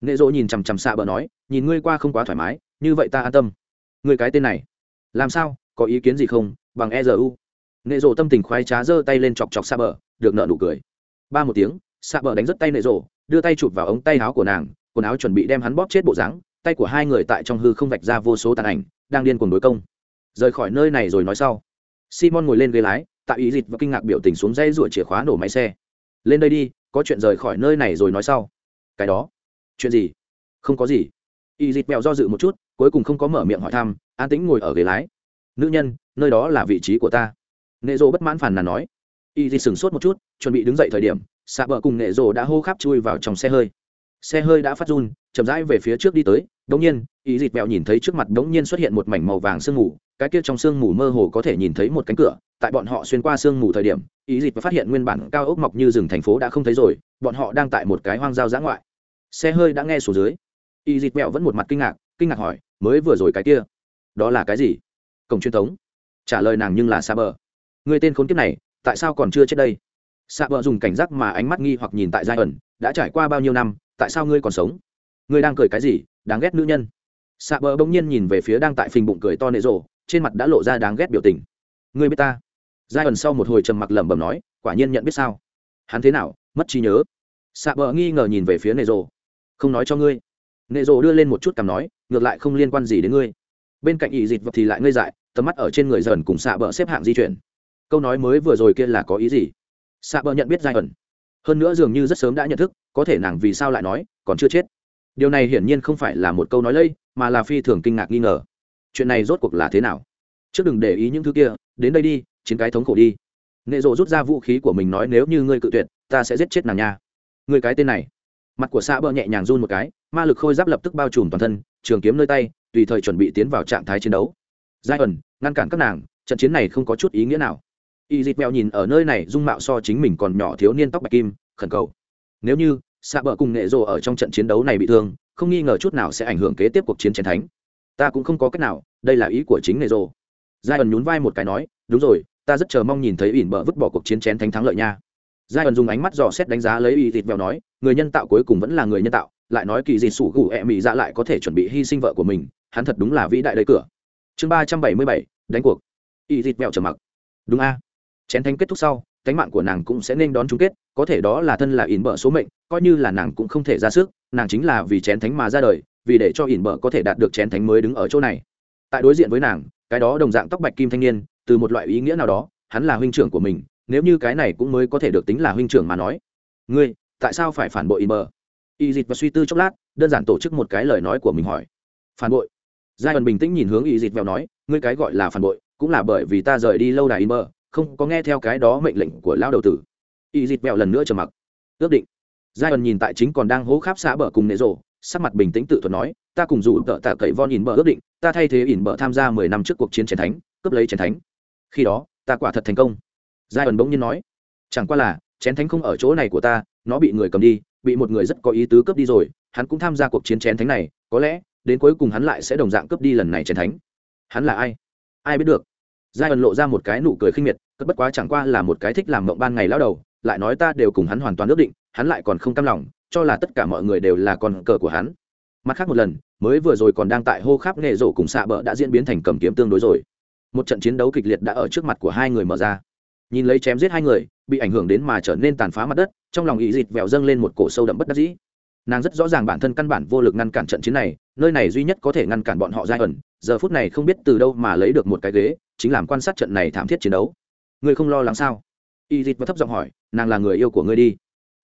nệ dỗ nhìn chằm chằm xạ bờ nói, nhìn ngươi qua không quá thoải mái, như vậy ta an tâm. Người cái tên này, làm sao, có ý kiến gì không, bằng e u. Nệ dỗ tâm tình khoái trá giơ tay lên chọc chọc xạ bờ, được nợ nụ cười. Ba một tiếng xạ bờ đánh rất tay nệ rộ đưa tay chụp vào ống tay áo của nàng, quần áo chuẩn bị đem hắn bóp chết bộ dáng tay của hai người tại trong hư không vạch ra vô số tàn ảnh, đang điên cuồng đối công. Rời khỏi nơi này rồi nói sau. Simon ngồi lên ghế lái tại ý dịch và kinh ngạc biểu tình xuống dây ruột chìa khóa nổ máy xe. Lên đây đi, có chuyện rời khỏi nơi này rồi nói sau. Cái đó? Chuyện gì? Không có gì. Y dịch mèo do dự một chút, cuối cùng không có mở miệng hỏi thăm, an tĩnh ngồi ở ghế lái. Nữ nhân, nơi đó là vị trí của ta. Nệ dô bất mãn phàn nàn nói. Y dịch sửng sốt một chút, chuẩn bị đứng dậy thời điểm, xạ bờ cùng nệ Dô đã hô khắp chui vào trong xe hơi. Xe hơi đã phát run chậm rãi về phía trước đi tới đ ỗ n g nhiên ý dịt mèo nhìn thấy trước mặt đ ỗ n g nhiên xuất hiện một mảnh màu vàng sương mù, cái kia trong sương mù mơ hồ có thể nhìn thấy một cánh cửa, tại bọn họ xuyên qua sương mù thời điểm ý dịt phát hiện nguyên bản cao ốc mọc như rừng thành phố đã không thấy rồi, bọn họ đang tại một cái hoang giao giã ngoại. Xe hơi đã nghe xuống dưới. Ý dịt mèo vẫn một mặt kinh ngạc kinh ngạc hỏi, mới vừa rồi cái kia, đó là cái gì? Cổng truyền thống. Trả lời nàng nhưng là xa bờ. Người tên khốn kiếp này, tại sao còn chưa chết đây? Xa bờ dùng cảnh giác mà ánh mắt nghi hoặc nhìn tại giai ẩn, đã trải qua bao nhiêu năm, tại sao ngươi còn sống? Ngươi đang cười cái gì, đáng ghét nữ nhân. Xạ bờ bỗng nhiên nhìn về phía đang tại phình bụng cười to nệ rộ trên mặt đã lộ ra đáng ghét biểu tình. Ngươi biết ta? Giai ẩn sau một hồi trầm mặc lẩm bẩm nói, quả nhiên nhận biết sao? Hắn thế nào, mất trí nhớ. Xạ bờ nghi ngờ nhìn về phía nệ rộ không nói cho ngươi. Nệ rộ đưa lên một chút cằm nói, ngược lại không liên quan gì đến ngươi. Bên cạnh ỵ dịt vật thì lại ngây dại, tầm mắt ở trên người dần cùng xạ bờ xếp hạng di chuyển. Câu nói mới vừa rồi kia là có ý gì? Xạ bờ nhận biết giai ẩn hơn nữa dường như rất sớm đã nhận thức, có thể nàng vì sao lại nói, còn chưa chết điều này hiển nhiên không phải là một câu nói lây, mà là phi thường kinh ngạc nghi ngờ. Chuyện này rốt cuộc là thế nào? Trước đừng để ý những thứ kia, đến đây đi, chiến cái thống khổ đi. Nệ rộ rút ra vũ khí của mình nói nếu như ngươi cự tuyệt, ta sẽ giết chết nàng nha. Người cái tên này. Mặt của xã bờ nhẹ nhàng run một cái, ma lực khôi giáp lập tức bao trùm toàn thân, trường kiếm nơi tay, tùy thời chuẩn bị tiến vào trạng thái chiến đấu. Giai ẩn, ngăn cản các nàng, trận chiến này không có chút ý nghĩa nào. Y dịp mèo nhìn ở nơi này, dung mạo so chính mình còn nhỏ thiếu niên tóc bạch kim, khẩn cầu. Nếu như xạ bờ cùng nghệ rồ ở trong trận chiến đấu này bị thương, không nghi ngờ chút nào sẽ ảnh hưởng kế tiếp cuộc chiến chiến thánh ta cũng không có cách nào, đây là ý của chính nghệ rồ. Giai ẩn nhún vai một cái nói, đúng rồi, ta rất chờ mong nhìn thấy ỉn bờ vứt bỏ cuộc chiến chén thánh thắng lợi nha. Giai ẩn dùng ánh mắt dò xét đánh giá lấy y thịt vèo nói, người nhân tạo cuối cùng vẫn là người nhân tạo, lại nói kỳ gì sủ gù ẹ mị dạ lại có thể chuẩn bị hy sinh vợ của mình, hắn thật đúng là vĩ đại đấy cửa. Chương ba trăm bảy mươi bảy, đánh cuộc. Y thịt vèo trầm mặc. Đúng a. Chén thánh kết thúc sau cánh mạng của nàng cũng sẽ nên đón chung kết, có thể đó là thân là ỉn bợ số mệnh, coi như là nàng cũng không thể ra sức, nàng chính là vì chén thánh mà ra đời, vì để cho ỉn bợ có thể đạt được chén thánh mới đứng ở chỗ này. Tại đối diện với nàng, cái đó đồng dạng tóc bạch kim thanh niên, từ một loại ý nghĩa nào đó, hắn là huynh trưởng của mình, nếu như cái này cũng mới có thể được tính là huynh trưởng mà nói. Ngươi, tại sao phải phản bội ỉn bợ? Y dịch và suy tư chốc lát, đơn giản tổ chức một cái lời nói của mình hỏi. Phản bội? Giai ẩn bình tĩnh nhìn hướng y dịch vèo nói, ngươi cái gọi là phản bội, cũng là bởi vì ta rời đi lâu đài ỉn bợ không có nghe theo cái đó mệnh lệnh của lao đầu tử. Y dịt mẹo lần nữa trầm mặc. Ước định. Giai ẩn nhìn tại chính còn đang hố kháp xã bờ cùng nệ rộ, sắc mặt bình tĩnh tự thuật nói, ta cùng dù tợ tạ cậy von ỉn bờ ước định, ta thay thế ỉn bờ tham gia mười năm trước cuộc chiến chiến thánh, cướp lấy chiến thánh. Khi đó, ta quả thật thành công. Giai ẩn bỗng nhiên nói, chẳng qua là chén thánh không ở chỗ này của ta, nó bị người cầm đi, bị một người rất có ý tứ cướp đi rồi, hắn cũng tham gia cuộc chiến chén thánh này, có lẽ, đến cuối cùng hắn lại sẽ đồng dạng cướp đi lần này chén thánh. Hắn là ai? Ai biết được? Giai ẩn lộ ra một cái nụ cười khinh miệt, cất bất quá chẳng qua là một cái thích làm mộng ban ngày lao đầu, lại nói ta đều cùng hắn hoàn toàn ước định, hắn lại còn không cam lòng, cho là tất cả mọi người đều là con cờ của hắn. Mặt khác một lần, mới vừa rồi còn đang tại hô khắp nghệ rổ cùng xạ bờ đã diễn biến thành cầm kiếm tương đối rồi. Một trận chiến đấu kịch liệt đã ở trước mặt của hai người mở ra. Nhìn lấy chém giết hai người, bị ảnh hưởng đến mà trở nên tàn phá mặt đất, trong lòng ý dịt vẹo dâng lên một cổ sâu đậm bất đắc dĩ nàng rất rõ ràng bản thân căn bản vô lực ngăn cản trận chiến này, nơi này duy nhất có thể ngăn cản bọn họ giai ẩn, giờ phút này không biết từ đâu mà lấy được một cái ghế, chính làm quan sát trận này thảm thiết chiến đấu. Ngươi không lo lắng sao? Y dịt và thấp giọng hỏi, nàng là người yêu của ngươi đi.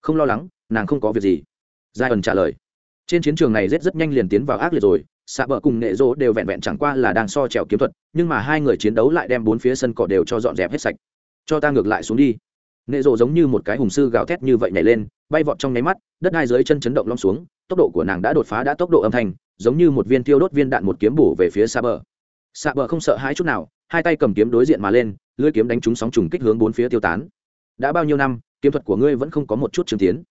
Không lo lắng, nàng không có việc gì. Giai ẩn trả lời, trên chiến trường này rất rất nhanh liền tiến vào ác liệt rồi, xạ bờ cùng nệ rỗ đều vẹn vẹn chẳng qua là đang so trèo kiếm thuật, nhưng mà hai người chiến đấu lại đem bốn phía sân cỏ đều cho dọn dẹp hết sạch. Cho ta ngược lại xuống đi nệ rộ giống như một cái hùng sư gào thét như vậy nhảy lên bay vọt trong nháy mắt đất hai dưới chân chấn động lom xuống tốc độ của nàng đã đột phá đã tốc độ âm thanh giống như một viên tiêu đốt viên đạn một kiếm bổ về phía xa bờ. Xa bờ không sợ hãi chút nào hai tay cầm kiếm đối diện mà lên lưỡi kiếm đánh trúng sóng trùng kích hướng bốn phía tiêu tán. Đã bao nhiêu năm kiếm thuật của ngươi vẫn không có một chút chứng tiến.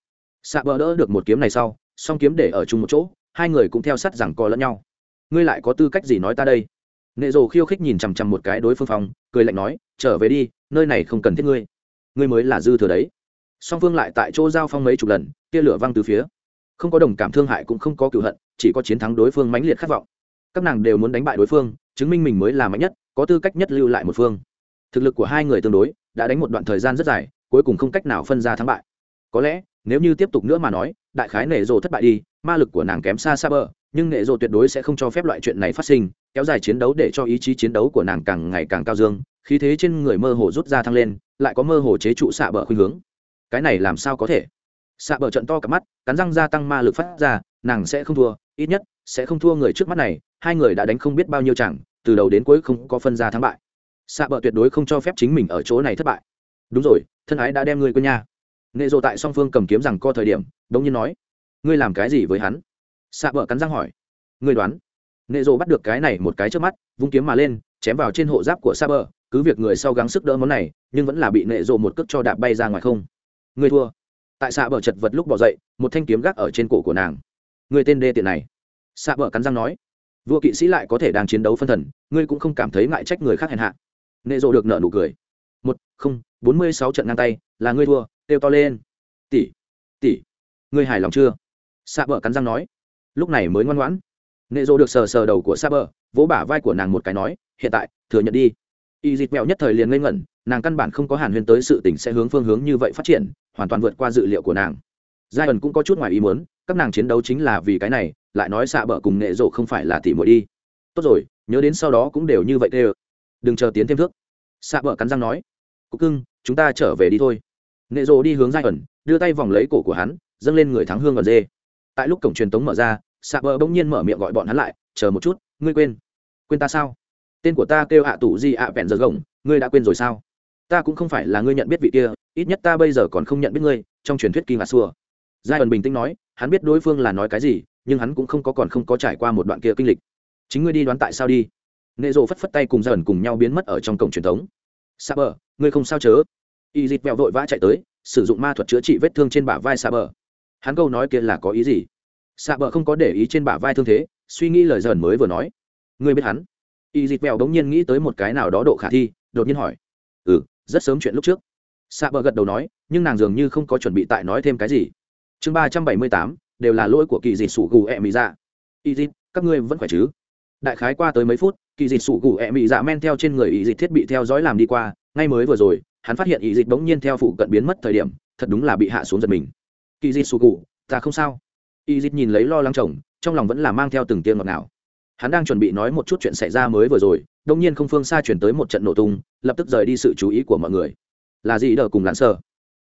Xa bờ đỡ được một kiếm này sau song kiếm để ở chung một chỗ hai người cũng theo sát rằng co lẫn nhau. Ngươi lại có tư cách gì nói ta đây? Nệ rồ khiêu khích nhìn chằm chằm một cái đối phương phòng, cười lạnh nói trở về đi nơi này không cần thiết ngươi ngươi mới là dư thừa đấy. Song phương lại tại chỗ giao phong mấy chục lần, tia lửa văng từ phía. Không có đồng cảm thương hại cũng không có cựu hận, chỉ có chiến thắng đối phương mãnh liệt khát vọng. Các nàng đều muốn đánh bại đối phương, chứng minh mình mới là mạnh nhất, có tư cách nhất lưu lại một phương. Thực lực của hai người tương đối, đã đánh một đoạn thời gian rất dài, cuối cùng không cách nào phân ra thắng bại. Có lẽ, nếu như tiếp tục nữa mà nói, đại khái nệ rồ thất bại đi, ma lực của nàng kém xa xa bờ, nhưng nệ rồ tuyệt đối sẽ không cho phép loại chuyện này phát sinh, kéo dài chiến đấu để cho ý chí chiến đấu của nàng càng ngày càng cao dương khí thế trên người mơ hồ rút ra thăng lên, lại có mơ hồ chế trụ xạ bờ khuynh hướng. Cái này làm sao có thể? Xạ bờ trận to cả mắt, cắn răng gia tăng ma lực phát ra, nàng sẽ không thua, ít nhất sẽ không thua người trước mắt này, hai người đã đánh không biết bao nhiêu chẳng từ đầu đến cuối không có phân ra thắng bại. Xạ bờ tuyệt đối không cho phép chính mình ở chỗ này thất bại. Đúng rồi, thân ái đã đem ngươi quên nha. Nệ rộ tại song phương cầm kiếm rằng co thời điểm, đống nhiên nói, ngươi làm cái gì với hắn? Xạ bờ cắn răng hỏi, ngươi đoán? Nệ rộ bắt được cái này một cái trước mắt, vung kiếm mà lên, chém vào trên hộ giáp của xạ bờ cứ việc người sau gắng sức đỡ món này, nhưng vẫn là bị nệ rộ một cước cho đạp bay ra ngoài không. Người thua. Tại xạ bờ chật vật lúc bỏ dậy, một thanh kiếm gác ở trên cổ của nàng. Người tên đê tiện này. Xạ bờ cắn răng nói. Vua kỵ sĩ lại có thể đang chiến đấu phân thần, ngươi cũng không cảm thấy ngại trách người khác hèn hạ. Nệ rộ được nợ nụ cười. Một, không, bốn mươi sáu trận ngang tay, là ngươi thua têu to lên. Tỷ tỷ, ngươi hài lòng chưa? Xạ bờ cắn răng nói. Lúc này mới ngoan ngoãn. Nệ rộ được sờ sờ đầu của xạ bờ, vỗ bả vai của nàng một cái nói, hiện tại, thừa nhận đi y dịch mẹo nhất thời liền ngây ngẩn, nàng căn bản không có hàn huyên tới sự tình sẽ hướng phương hướng như vậy phát triển, hoàn toàn vượt qua dự liệu của nàng. Giai ẩn cũng có chút ngoài ý muốn, các nàng chiến đấu chính là vì cái này, lại nói xạ bờ cùng nệ rộ không phải là tỷ muội đi. Tốt rồi, nhớ đến sau đó cũng đều như vậy tê đừng chờ tiến thêm thước. Xạ bờ cắn răng nói cúc cưng, chúng ta trở về đi thôi. Nệ rộ đi hướng giai ẩn, đưa tay vòng lấy cổ của hắn, dâng lên người thắng hương và dê. Tại lúc cổng truyền tống mở ra, xạ bờ bỗng nhiên mở miệng gọi bọn hắn lại, chờ một chút, ngươi quên. Quên ta sao? Tên của ta kêu hạ tù di ạ vẹn giờ gồng, ngươi đã quên rồi sao? Ta cũng không phải là ngươi nhận biết vị kia, ít nhất ta bây giờ còn không nhận biết ngươi, trong truyền thuyết kỳ ngạc xua giai ẩn bình tĩnh nói, hắn biết đối phương là nói cái gì, nhưng hắn cũng không có còn không có trải qua một đoạn kia kinh lịch. Chính ngươi đi đoán tại sao đi. Nệ rộ phất phất tay cùng giai ẩn cùng nhau biến mất ở trong cổng truyền thống. Sa bờ ngươi không sao chớ? Y dịt vẹo vội vã chạy tới, sử dụng ma thuật chữa trị vết thương trên bả vai sa bờ hắn câu nói kia là có ý gì? Sa bờ không có để ý trên bả vai thương thế, suy nghĩ lời dần mới vừa nói. Ngươi biết hắn? Y dịt mèo đống nhiên nghĩ tới một cái nào đó độ khả thi, đột nhiên hỏi. Ừ rất sớm chuyện lúc trước. Sa bờ gật đầu nói, nhưng nàng dường như không có chuẩn bị tại nói thêm cái gì. Chương ba trăm bảy mươi tám, đều là lỗi của kỳ dịt sủ gù ẹ mị dạ. Y dịt các ngươi vẫn khỏe chứ? Đại khái qua tới mấy phút, kỳ dịt sủ gù ẹ mị dạ men theo trên người y dịt thiết bị theo dõi làm đi qua. Ngay mới vừa rồi, hắn phát hiện Y dịp bỗng nhiên theo phụ cận biến mất thời điểm, thật đúng là bị hạ xuống giật mình. Kỳ dịch sủ gù, ta không sao. Y dịp nhìn lấy lo lắng chồng, trong lòng vẫn là mang theo từng tiên ngọt nào hắn đang chuẩn bị nói một chút chuyện xảy ra mới vừa rồi đông nhiên không phương xa chuyển tới một trận nổ tung, lập tức rời đi sự chú ý của mọi người. Là gì đờ cùng lặn sờ?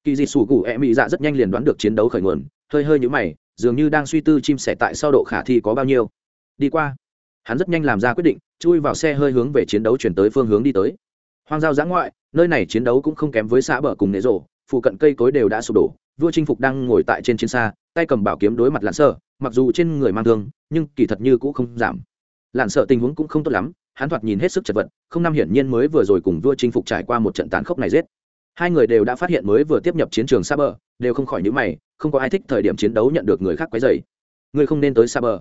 Kỳ dị sủ cụ e mị dạ rất nhanh liền đoán được chiến đấu khởi nguồn, hơi hơi nhũ mày, dường như đang suy tư chim sẻ tại sao độ khả thi có bao nhiêu. Đi qua. Hắn rất nhanh làm ra quyết định, chui vào xe hơi hướng về chiến đấu chuyển tới phương hướng đi tới. Hoang giao giã ngoại, nơi này chiến đấu cũng không kém với xã bờ cùng nế rộ, phụ cận cây cối đều đã sụp đổ, vua chinh phục đang ngồi tại trên chiến xa, tay cầm bảo kiếm đối mặt lặn sơ mặc dù trên người mang thương, nhưng kỳ thật như cũng không giảm lặn sợ tình huống cũng không tốt lắm, hắn thoạt nhìn hết sức chật vật, không năm hiển nhiên mới vừa rồi cùng vua chinh phục trải qua một trận tàn khốc này giết. Hai người đều đã phát hiện mới vừa tiếp nhập chiến trường xa bờ đều không khỏi những mày, không có ai thích thời điểm chiến đấu nhận được người khác quấy dày ngươi không nên tới xa bờ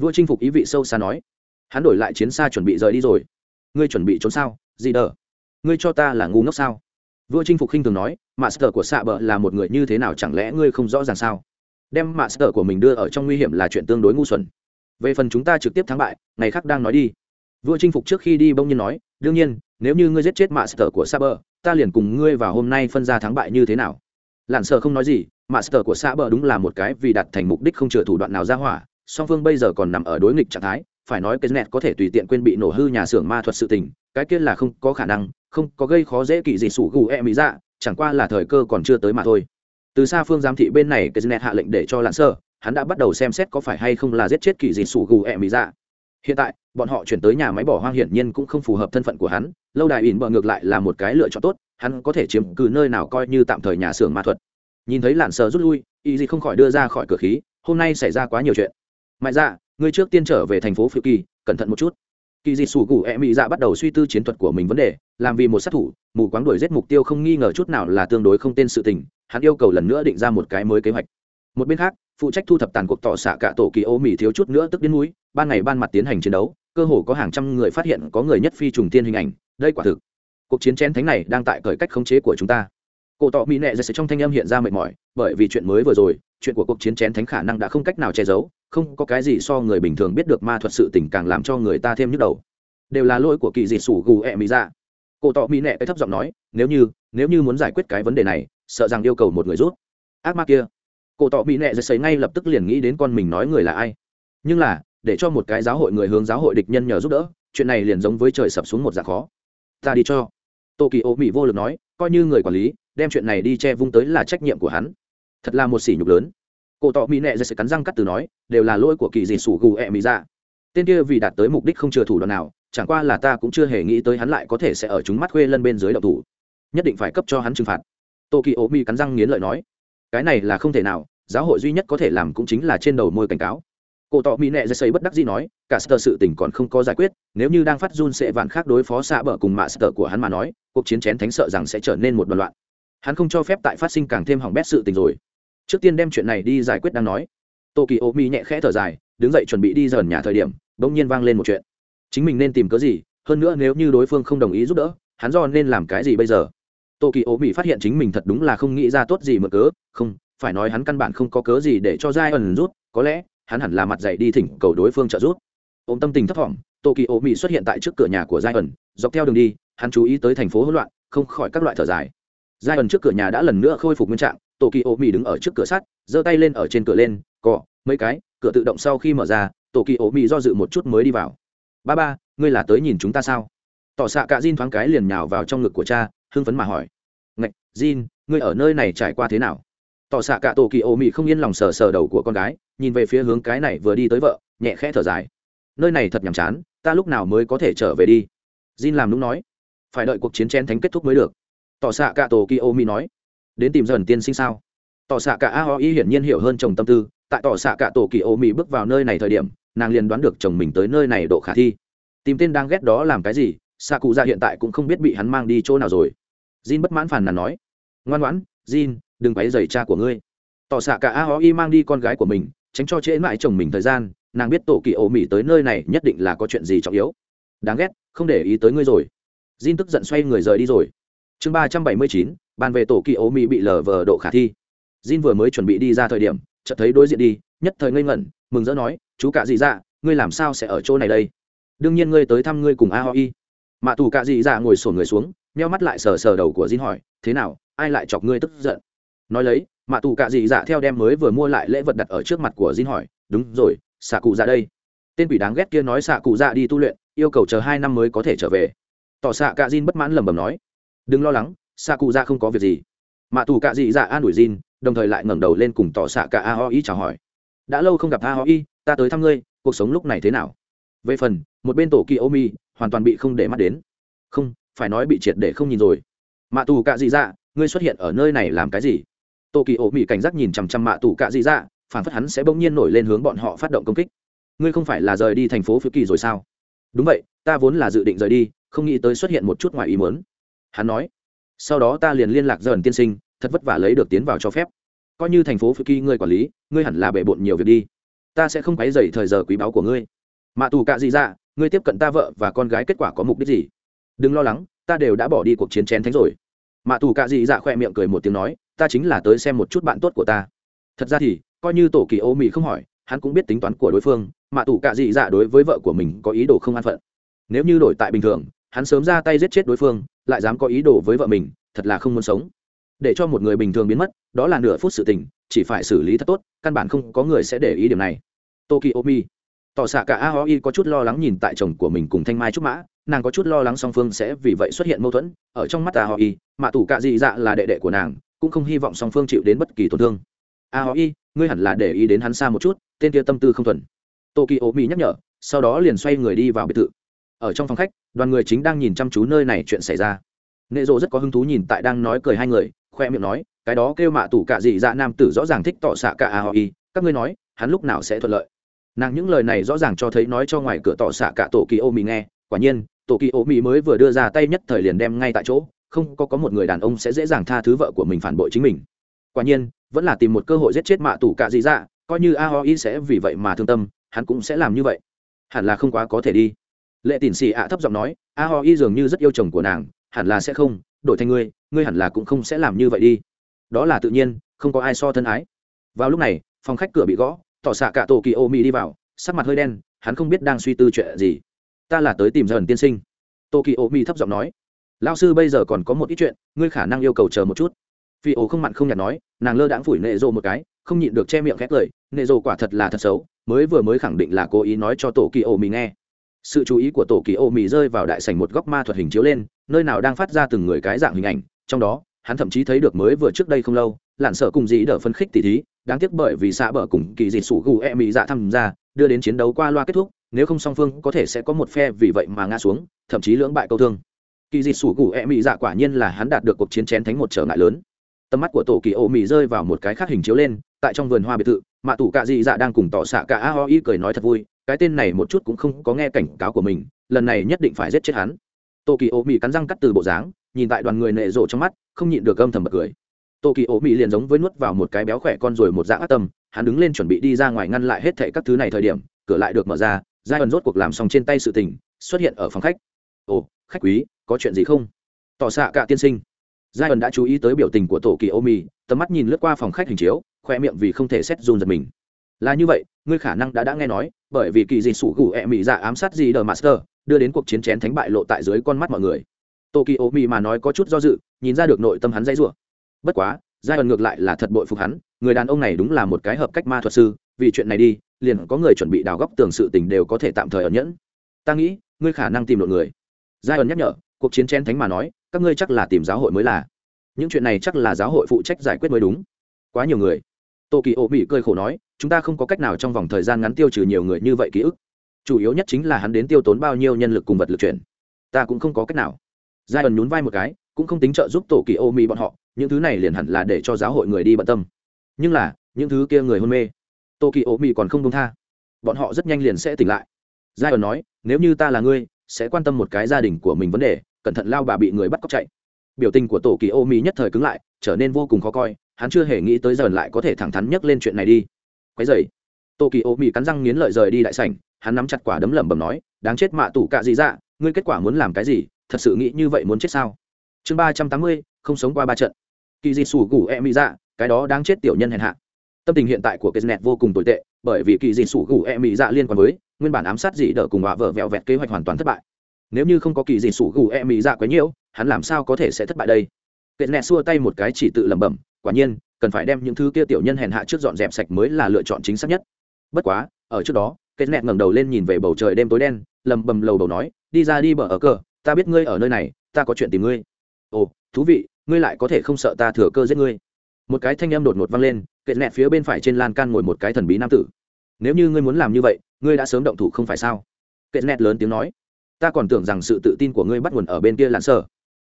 vua chinh phục ý vị sâu xa nói. Hắn đổi lại chiến xa chuẩn bị rời đi rồi. Ngươi chuẩn bị trốn sao? Gì đờ? Ngươi cho ta là ngu ngốc sao? Vua chinh phục khinh thường nói mạ sờ của xạ bờ là một người như thế nào chẳng lẽ ngươi không rõ ràng sao? Đem mạ sờ của mình đưa ở trong nguy hiểm là chuyện tương đối ngu xuẩn về phần chúng ta trực tiếp thắng bại, ngày khác đang nói đi. Vua chinh phục trước khi đi bông nhiên nói, đương nhiên, nếu như ngươi giết chết master của Saber ta liền cùng ngươi vào hôm nay phân ra thắng bại như thế nào? Lặn sợ không nói gì master của Saber đúng là một cái vì đạt thành mục đích không chừa thủ đoạn nào ra hỏa, song phương bây giờ còn nằm ở đối nghịch trạng thái, phải nói cái net có thể tùy tiện quên bị nổ hư nhà xưởng ma thuật sự tình, cái kia là không có khả năng, không có gây khó dễ kỳ gì sủ gù e mỹ dạ chẳng qua là thời cơ còn chưa tới mà thôi. Từ xa phương giám thị bên này, cái net hạ lệnh để cho lặn sợ hắn đã bắt đầu xem xét có phải hay không là giết chết kỳ dị sủ gù ẹ mỹ dạ. Hiện tại, bọn họ chuyển tới nhà máy bỏ hoang hiển nhiên cũng không phù hợp thân phận của hắn, lâu đài ỉn bờ ngược lại là một cái lựa chọn tốt, hắn có thể chiếm cứ nơi nào coi như tạm thời nhà xưởng ma thuật. Nhìn thấy lặn sờ rút lui, y dị không khỏi đưa ra khỏi cửa khí, hôm nay xảy ra quá nhiều chuyện. Mãi dạ ngươi trước tiên trở về thành phố phiêu kỳ, cẩn thận một chút. Kỳ dị sủ gù ẹ mỹ dạ bắt đầu suy tư chiến thuật của mình vấn đề, làm vì một sát thủ, mù quáng đuổi giết mục tiêu không nghi ngờ chút nào là tương đối không tên sự tình, hắn yêu cầu lần nữa định ra một cái mới kế hoạch. Một bên khác phụ trách thu thập tàn cuộc tỏ xạ cả tổ kỳ ô mỹ thiếu chút nữa tức đến núi, ban ngày ban mặt tiến hành chiến đấu, cơ hồ có hàng trăm người phát hiện có người nhất phi trùng tiên hình ảnh, đây quả thực. Cuộc chiến chén thánh này đang tại cởi cách khống chế của chúng ta. Cổ tỏ mỹ nệ ra trong thanh âm hiện ra mệt mỏi, bởi vì chuyện mới vừa rồi, chuyện của cuộc chiến chén thánh khả năng đã không cách nào che giấu, không có cái gì so người bình thường biết được ma thuật sự tình càng làm cho người ta thêm nhức đầu. Đều là lỗi của kỳ dị sủ gù ẹ mỹ ra dạ. cổ tỏ mỹ nệ thấp giọng nói, nếu như nếu như muốn giải quyết cái vấn đề này, sợ rằng yêu cầu một người rút. Ác ma kia cổ tọ mỹ nệ giật xấy ngay lập tức liền nghĩ đến con mình nói người là ai. Nhưng là, để cho một cái giáo hội người hướng giáo hội địch nhân nhờ giúp đỡ, chuyện này liền giống với trời sập xuống một dạng khó. Ta đi cho. Tô kỳ ô mỹ vô lực nói, coi như người quản lý, đem chuyện này đi che vung tới là trách nhiệm của hắn. Thật là một sỉ nhục lớn. Cổ tọ mỹ nệ sẽ cắn răng cắt từ nói, đều là lỗi của kỳ dị sủ gù ẹ mỹ ra dạ. tên kia vì đạt tới mục đích không chừa thủ đoạn nào, chẳng qua là ta cũng chưa hề nghĩ tới hắn lại có thể sẽ ở chúng mắt khuê lân bên dưới đậu thủ. Nhất định phải cấp cho hắn trừng phạt. Tô kỳ ô mỹ cắn răng nghiến lợi nói cái này là không thể nào, giáo hội duy nhất có thể làm cũng chính là trên đầu môi cảnh cáo. Cổ tỏ mỹ nệ dây xây bất đắc dĩ nói, cả sơ sự tình còn không có giải quyết, nếu như đang phát run sẽ vạn khác đối phó xạ bờ cùng mạ sơ của hắn mà nói, cuộc chiến chén thánh sợ rằng sẽ trở nên một đoàn loạn. Hắn không cho phép tại phát sinh càng thêm hỏng bét sự tình rồi. Trước tiên đem chuyện này đi giải quyết đang nói. Tô kỳ ô mi nhẹ khẽ thở dài, đứng dậy chuẩn bị đi dần nhà thời điểm, bỗng nhiên vang lên một chuyện. Chính mình nên tìm cớ gì, hơn nữa nếu như đối phương không đồng ý giúp đỡ, hắn do nên làm cái gì bây giờ? Tô kỳ ố bị phát hiện chính mình thật đúng là không nghĩ ra tốt gì mở cớ. Không, phải nói hắn căn bản không có cớ gì để cho giai ẩn rút. Có lẽ, hắn hẳn là mặt dạy đi thỉnh cầu đối phương trợ giúp. Ôm tâm tình thấp thỏm tô kỳ ố bị xuất hiện tại trước cửa nhà của giai ẩn dọc theo đường đi, hắn chú ý tới thành phố hỗn loạn, không khỏi các loại thở dài. Giai ẩn trước cửa nhà đã lần nữa khôi phục nguyên trạng. Tô kỳ ố mỹ đứng ở trước cửa sắt, giơ tay lên ở trên cửa lên, cọ, mấy cái, cửa tự động sau khi mở ra tổ kỳ ố mỹ do dự một chút mới đi vào. Ba ba, ngươi là tới nhìn chúng ta sao? Tỏ xạ cả Jin thoáng cái liền nhào vào trong ngực của cha hưng phấn mà hỏi. Ngạch, Jin, ngươi ở nơi này trải qua thế nào? Tỏ xạ cả tổ kỳ ô mị không yên lòng sờ sờ đầu của con gái, nhìn về phía hướng cái này vừa đi tới vợ, nhẹ khẽ thở dài. Nơi này thật nhàm chán, ta lúc nào mới có thể trở về đi? Jin làm đúng nói. Phải đợi cuộc chiến chén thánh kết thúc mới được. Tỏ xạ cả tổ kỳ ô mị nói. Đến tìm dần tiên sinh sao? Tỏ xạ cả a ho y hiển nhiên hiểu hơn chồng tâm tư. Tại tỏ xạ cả tổ kỳ ô mị bước vào nơi này thời điểm, nàng liền đoán được chồng mình tới nơi này độ khả thi. Tìm tên đang ghét đó làm cái gì xạ cụ ra hiện tại cũng không biết bị hắn mang đi chỗ nào rồi jin bất mãn phản nàn nói. Ngoan ngoãn, jin, đừng quấy giày cha của ngươi. Tỏ xạ cả a y mang đi con gái của mình, tránh cho trễ mãi chồng mình thời gian, nàng biết tổ kỳ ổ mỹ tới nơi này nhất định là có chuyện gì trọng yếu. Đáng ghét, không để ý tới ngươi rồi. Jin tức giận xoay người rời đi rồi. Chương ba trăm bảy mươi chín, bàn về tổ kỳ ố mỹ bị lờ vờ độ khả thi. Jin vừa mới chuẩn bị đi ra thời điểm, chợt thấy đối diện đi, nhất thời ngây ngẩn, mừng rỡ nói, chú cả dị dạ ngươi làm sao sẽ ở chỗ này đây? Đương nhiên ngươi tới thăm ngươi cùng a hoi mạ tù cạ dị dạ ngồi sổn người xuống meo mắt lại sờ sờ đầu của jin hỏi, thế nào, ai lại chọc ngươi tức giận? Nói lấy, mạ tù cạ dị dạ theo đem mới vừa mua lại lễ vật đặt ở trước mặt của jin hỏi, đúng rồi xạ cụ dạ đây. Tên quỷ đáng ghét kia nói xạ cụ dạ đi tu luyện, yêu cầu chờ hai năm mới có thể trở về. Tỏ xạ cạ jin bất mãn lẩm bẩm nói, đừng lo lắng xạ cụ dạ không có việc gì. Mạ tù cạ dị dạ an ủi jin, đồng thời lại ngẩng đầu lên cùng tỏ xạ cạ a ho y chào hỏi, đã lâu không gặp a ho y, ta tới thăm ngươi, cuộc sống lúc này thế nào? Về phần, một bên tổ kỳ ô mi hoàn toàn bị không để mắt đến. Không, phải nói bị triệt để không nhìn rồi. Mạ tù cạ dị dạ ngươi xuất hiện ở nơi này làm cái gì? Tô kỳ ổ mỹ cảnh giác nhìn chằm chằm mạ tù cạ dị dạ phản phất hắn sẽ bỗng nhiên nổi lên hướng bọn họ phát động công kích. Ngươi không phải là rời đi thành phố phiêu kỳ rồi sao? Đúng vậy, ta vốn là dự định rời đi, không nghĩ tới xuất hiện một chút ngoài ý muốn. Hắn nói, sau đó ta liền liên lạc dần tiên sinh, thật vất vả lấy được tiến vào cho phép. Coi như thành phố phi kỳ ngươi quản lý, ngươi hẳn là bề bộn nhiều việc đi. Ta sẽ không quấy dày thời giờ quý báu của ngươi. Mạ tù cạ dị ra ngươi tiếp cận ta vợ và con gái kết quả có mục đích gì? Đừng lo lắng, ta đều đã bỏ đi cuộc chiến chén thánh rồi. Mạ tù cạ dị dạ khoe miệng cười một tiếng nói, ta chính là tới xem một chút bạn tốt của ta. Thật ra thì, coi như tổ kỳ ô mỹ không hỏi, hắn cũng biết tính toán của đối phương, mạ tù cạ dị dạ đối với vợ của mình có ý đồ không an phận. Nếu như đổi tại bình thường, hắn sớm ra tay giết chết đối phương, lại dám có ý đồ với vợ mình, thật là không muốn sống. Để cho một người bình thường biến mất, đó là nửa phút sự tình, chỉ phải xử lý thật tốt, căn bản không có người sẽ để ý điểm này. Tokyo mi tỏ xạ cả a aoi có chút lo lắng nhìn tại chồng của mình cùng thanh mai trúc mã. Nàng có chút lo lắng song phương sẽ vì vậy xuất hiện mâu thuẫn. Ở trong mắt a aoi mạ tủ cạ dị dạ là đệ đệ của nàng, cũng không hy vọng song phương chịu đến bất kỳ tổn thương. A aoi ngươi hẳn là để ý đến hắn xa một chút, tên kia tâm tư không thuần. Tokyo mỹ nhắc nhở, sau đó liền xoay người đi vào biệt thự. Ở trong phòng khách, đoàn người chính đang nhìn chăm chú nơi này chuyện xảy ra. Nệ rộ rất có hứng thú nhìn tại đang nói cười hai người, khoe miệng nói, cái đó kêu mạ tủ cạ dị dạ nam tử rõ ràng thích tỏ xạ cả a aoi các ngươi nói, hắn lúc nào sẽ thuận lợi? Nàng những lời này rõ ràng cho thấy nói cho ngoài cửa tỏ xạ cả tổ kỳ ô mỹ nghe. Quả nhiên, tổ kỳ ô mỹ mới vừa đưa ra tay nhất thời liền đem ngay tại chỗ. Không có có một người đàn ông sẽ dễ dàng tha thứ vợ của mình phản bội chính mình. Quả nhiên, vẫn là tìm một cơ hội giết chết mạ tủ cả dị dạ coi như aoi sẽ vì vậy mà thương tâm, hắn cũng sẽ làm như vậy. Hẳn là không quá có thể đi. Lệ tỉn xì ạ thấp giọng nói aoi dường như rất yêu chồng của nàng, hẳn là sẽ không, đổi thành ngươi ngươi hẳn là cũng không sẽ làm như vậy đi. Đó là tự nhiên, không có ai so thân ái. Vào lúc này, phòng khách cửa bị gõ tỏ xạ cả tổ kỳ ô mỹ đi vào, sắc mặt hơi đen, hắn không biết đang suy tư chuyện gì. Ta là tới tìm dần tiên sinh. Tô kỳ ô mỹ thấp giọng nói. Lao sư bây giờ còn có một ít chuyện, ngươi khả năng yêu cầu chờ một chút. Phi ô không mặn không nhạt nói, nàng lơ đãng phủi nệ rộ một cái, không nhịn được che miệng khét lời, nệ rộ quả thật là thật xấu, mới vừa mới khẳng định là cố ý nói cho tổ kỳ ô mỹ nghe. Sự chú ý của tổ kỳ ô mỹ rơi vào đại sảnh một góc ma thuật hình chiếu lên, nơi nào đang phát ra từng người cái dạng hình ảnh, trong đó, hắn thậm chí thấy được mới vừa trước đây không lâu lặn sợ cùng dĩ đỡ phân khích tỉ thí đáng tiếc bởi vì xạ bờ cùng kỳ dị sủ gù e mỹ dạ tham gia, đưa đến chiến đấu qua loa kết thúc, nếu không song phương có thể sẽ có một phe vì vậy mà ngã xuống, thậm chí lưỡng bại câu thương. Kỳ dị sủ gù e mỹ dạ quả nhiên là hắn đạt được cuộc chiến chén thánh một trở ngại lớn. Tầm mắt của tổ kỳ ô mỹ rơi vào một cái khác hình chiếu lên, tại trong vườn hoa biệt thự mạ tủ cạ dị dạ đang cùng tỏ xạ cả a ho y cười nói thật vui, cái tên này một chút cũng không có nghe cảnh cáo của mình, lần này nhất định phải giết chết hắn. Tổ kỳ ô mỹ cắn răng cắt từ bộ dáng, nhìn tại đoàn người nệ rộ trong mắt, không nhịn được âm thầm bật cười tô kỳ ổ mỹ liền giống với nuốt vào một cái béo khỏe con rồi một dạng ác tâm hắn đứng lên chuẩn bị đi ra ngoài ngăn lại hết thệ các thứ này thời điểm cửa lại được mở ra giai ẩn rốt cuộc làm xong trên tay sự tình xuất hiện ở phòng khách. Ồ khách quý có chuyện gì không? Tỏ xạ cả tiên sinh. Giai ẩn đã chú ý tới biểu tình của tổ kỳ ô mì, tầm mắt nhìn lướt qua phòng khách hình chiếu khoe miệng vì không thể xét run giật mình. Là như vậy ngươi khả năng đã đã nghe nói bởi vì kỳ dị sủ gù ẹ mị dạ ám sát gì đờ master đưa đến cuộc chiến chén thánh bại lộ tại dưới con mắt mọi người. Tổ kỳ ô mì mà nói có chút do dự nhìn ra được nội tâm hắn dãy ruộng bất quá giai ẩn ngược lại là thật bội phục hắn, người đàn ông này đúng là một cái hợp cách ma thuật sư, vì chuyện này đi, liền có người chuẩn bị đào góc tường sự tình đều có thể tạm thời ẩn nhẫn. Ta nghĩ, ngươi khả năng tìm được người. Giai ẩn nhắc nhở, cuộc chiến chen thánh mà nói, các ngươi chắc là tìm giáo hội mới là. Những chuyện này chắc là giáo hội phụ trách giải quyết mới đúng. Quá nhiều người. Tô kỳ ô bị cơi khổ nói, chúng ta không có cách nào trong vòng thời gian ngắn tiêu trừ nhiều người như vậy ký ức. Chủ yếu nhất chính là hắn đến tiêu tốn bao nhiêu nhân lực cùng vật lực chuyển. Ta cũng không có cách nào. Giai ẩn nhún vai một cái, cũng không tính trợ giúp tổ kỳ ô mỹ bọn họ những thứ này liền hẳn là để cho giáo hội người đi bận tâm. Nhưng là, những thứ kia người hôn mê, tokyo kỳ mi còn không đông tha. Bọn họ rất nhanh liền sẽ tỉnh lại. Giai ẩn nói, nếu như ta là ngươi, sẽ quan tâm một cái gia đình của mình vấn đề, cẩn thận lao bà bị người bắt cóc chạy. Biểu tình của tổ kỳ ô mi nhất thời cứng lại, trở nên vô cùng khó coi, hắn chưa hề nghĩ tới giờ lại có thể thẳng thắn nhắc lên chuyện này đi. Quấy dày tổ kỳ ô mi cắn răng nghiến lợi rời đi đại sảnh, hắn nắm chặt quả đấm lẩm bẩm nói, đáng chết mạ tủ cạ gì dạ ngươi kết quả muốn làm cái gì, thật sự nghĩ như vậy muốn chết sao? Chương ba trăm tám mươi, không sống qua ba trận kỳ dị sủ gù e mỹ dạ cái đó đáng chết tiểu nhân hèn hạ. Tâm tình hiện tại của kết vô cùng tồi tệ, bởi vì kỳ dị sủ gù e mỹ dạ liên quan với nguyên bản ám sát dị đỡ cùng họa vợ vẹo vẹt kế hoạch hoàn toàn thất bại. Nếu như không có kỳ dị sủ gù e mỹ dạ quấy nhiễu, hắn làm sao có thể sẽ thất bại đây? Kết xua tay một cái chỉ tự lẩm bẩm, quả nhiên, cần phải đem những thứ kia tiểu nhân hèn hạ trước dọn dẹp sạch mới là lựa chọn chính xác nhất. Bất quá, ở trước đó kết nẹt ngẩng đầu lên nhìn về bầu trời đêm tối đen lầm bầm lầu đầu nói, đi ra đi bờ ở cờ, ta biết ngươi ở nơi này, ta có chuyện tìm ngươi. Ồ, thú vị ngươi lại có thể không sợ ta thừa cơ giết ngươi. Một cái thanh âm đột ngột vang lên, kệ nẹt phía bên phải trên lan can ngồi một cái thần bí nam tử. Nếu như ngươi muốn làm như vậy, ngươi đã sớm động thủ không phải sao? Kệ nẹt lớn tiếng nói. Ta còn tưởng rằng sự tự tin của ngươi bắt nguồn ở bên kia lặn sơ.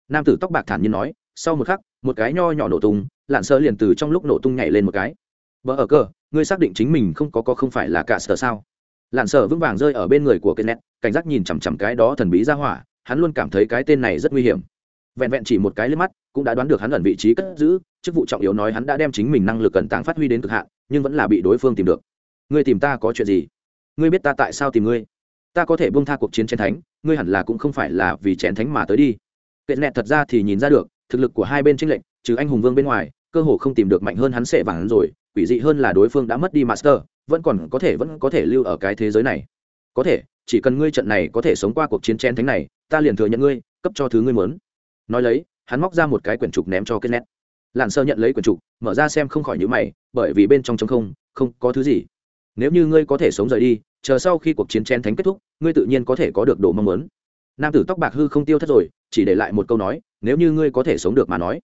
Nam tử tóc bạc thản nhiên nói, sau một khắc, một cái nho nhỏ nổ tung lặn sơ liền từ trong lúc nổ tung nhảy lên một cái. Vợ ở cơ ngươi xác định chính mình không có có không phải là cả sở sao? Lặn sở vững vàng rơi ở bên người của kệ nẹt, cảnh giác nhìn chằm chằm cái đó thần bí ra hỏa, hắn luôn cảm thấy cái tên này rất nguy hiểm vẹn vẹn chỉ một cái lên mắt, cũng đã đoán được hắn ẩn vị trí cất giữ, chức vụ trọng yếu nói hắn đã đem chính mình năng lực cẩn tàng phát huy đến cực hạn, nhưng vẫn là bị đối phương tìm được. Ngươi tìm ta có chuyện gì? Ngươi biết ta tại sao tìm ngươi? Ta có thể buông tha cuộc chiến chén thánh, ngươi hẳn là cũng không phải là vì chén thánh mà tới đi. Kệ nẹt thật ra thì nhìn ra được, thực lực của hai bên tranh lệch, trừ anh hùng vương bên ngoài, cơ hồ không tìm được mạnh hơn hắn sẽ vàng rồi, quỷ dị hơn là đối phương đã mất đi master, vẫn còn có thể, vẫn có thể lưu ở cái thế giới này. Có thể, chỉ cần ngươi trận này có thể sống qua cuộc chiến chén thánh này, ta liền thừa nhận ngươi, cấp cho thứ ngươi muốn nói lấy, hắn móc ra một cái quyển trục ném cho kết nét lặn sơ nhận lấy quyển trục, mở ra xem không khỏi nhữ mày, bởi vì bên trong trống không không có thứ gì. Nếu như ngươi có thể sống rời đi, chờ sau khi cuộc chiến chén thánh kết thúc, ngươi tự nhiên có thể có được đồ mong muốn. Nam tử tóc bạc hư không tiêu thất rồi, chỉ để lại một câu nói, nếu như ngươi có thể sống được mà nói.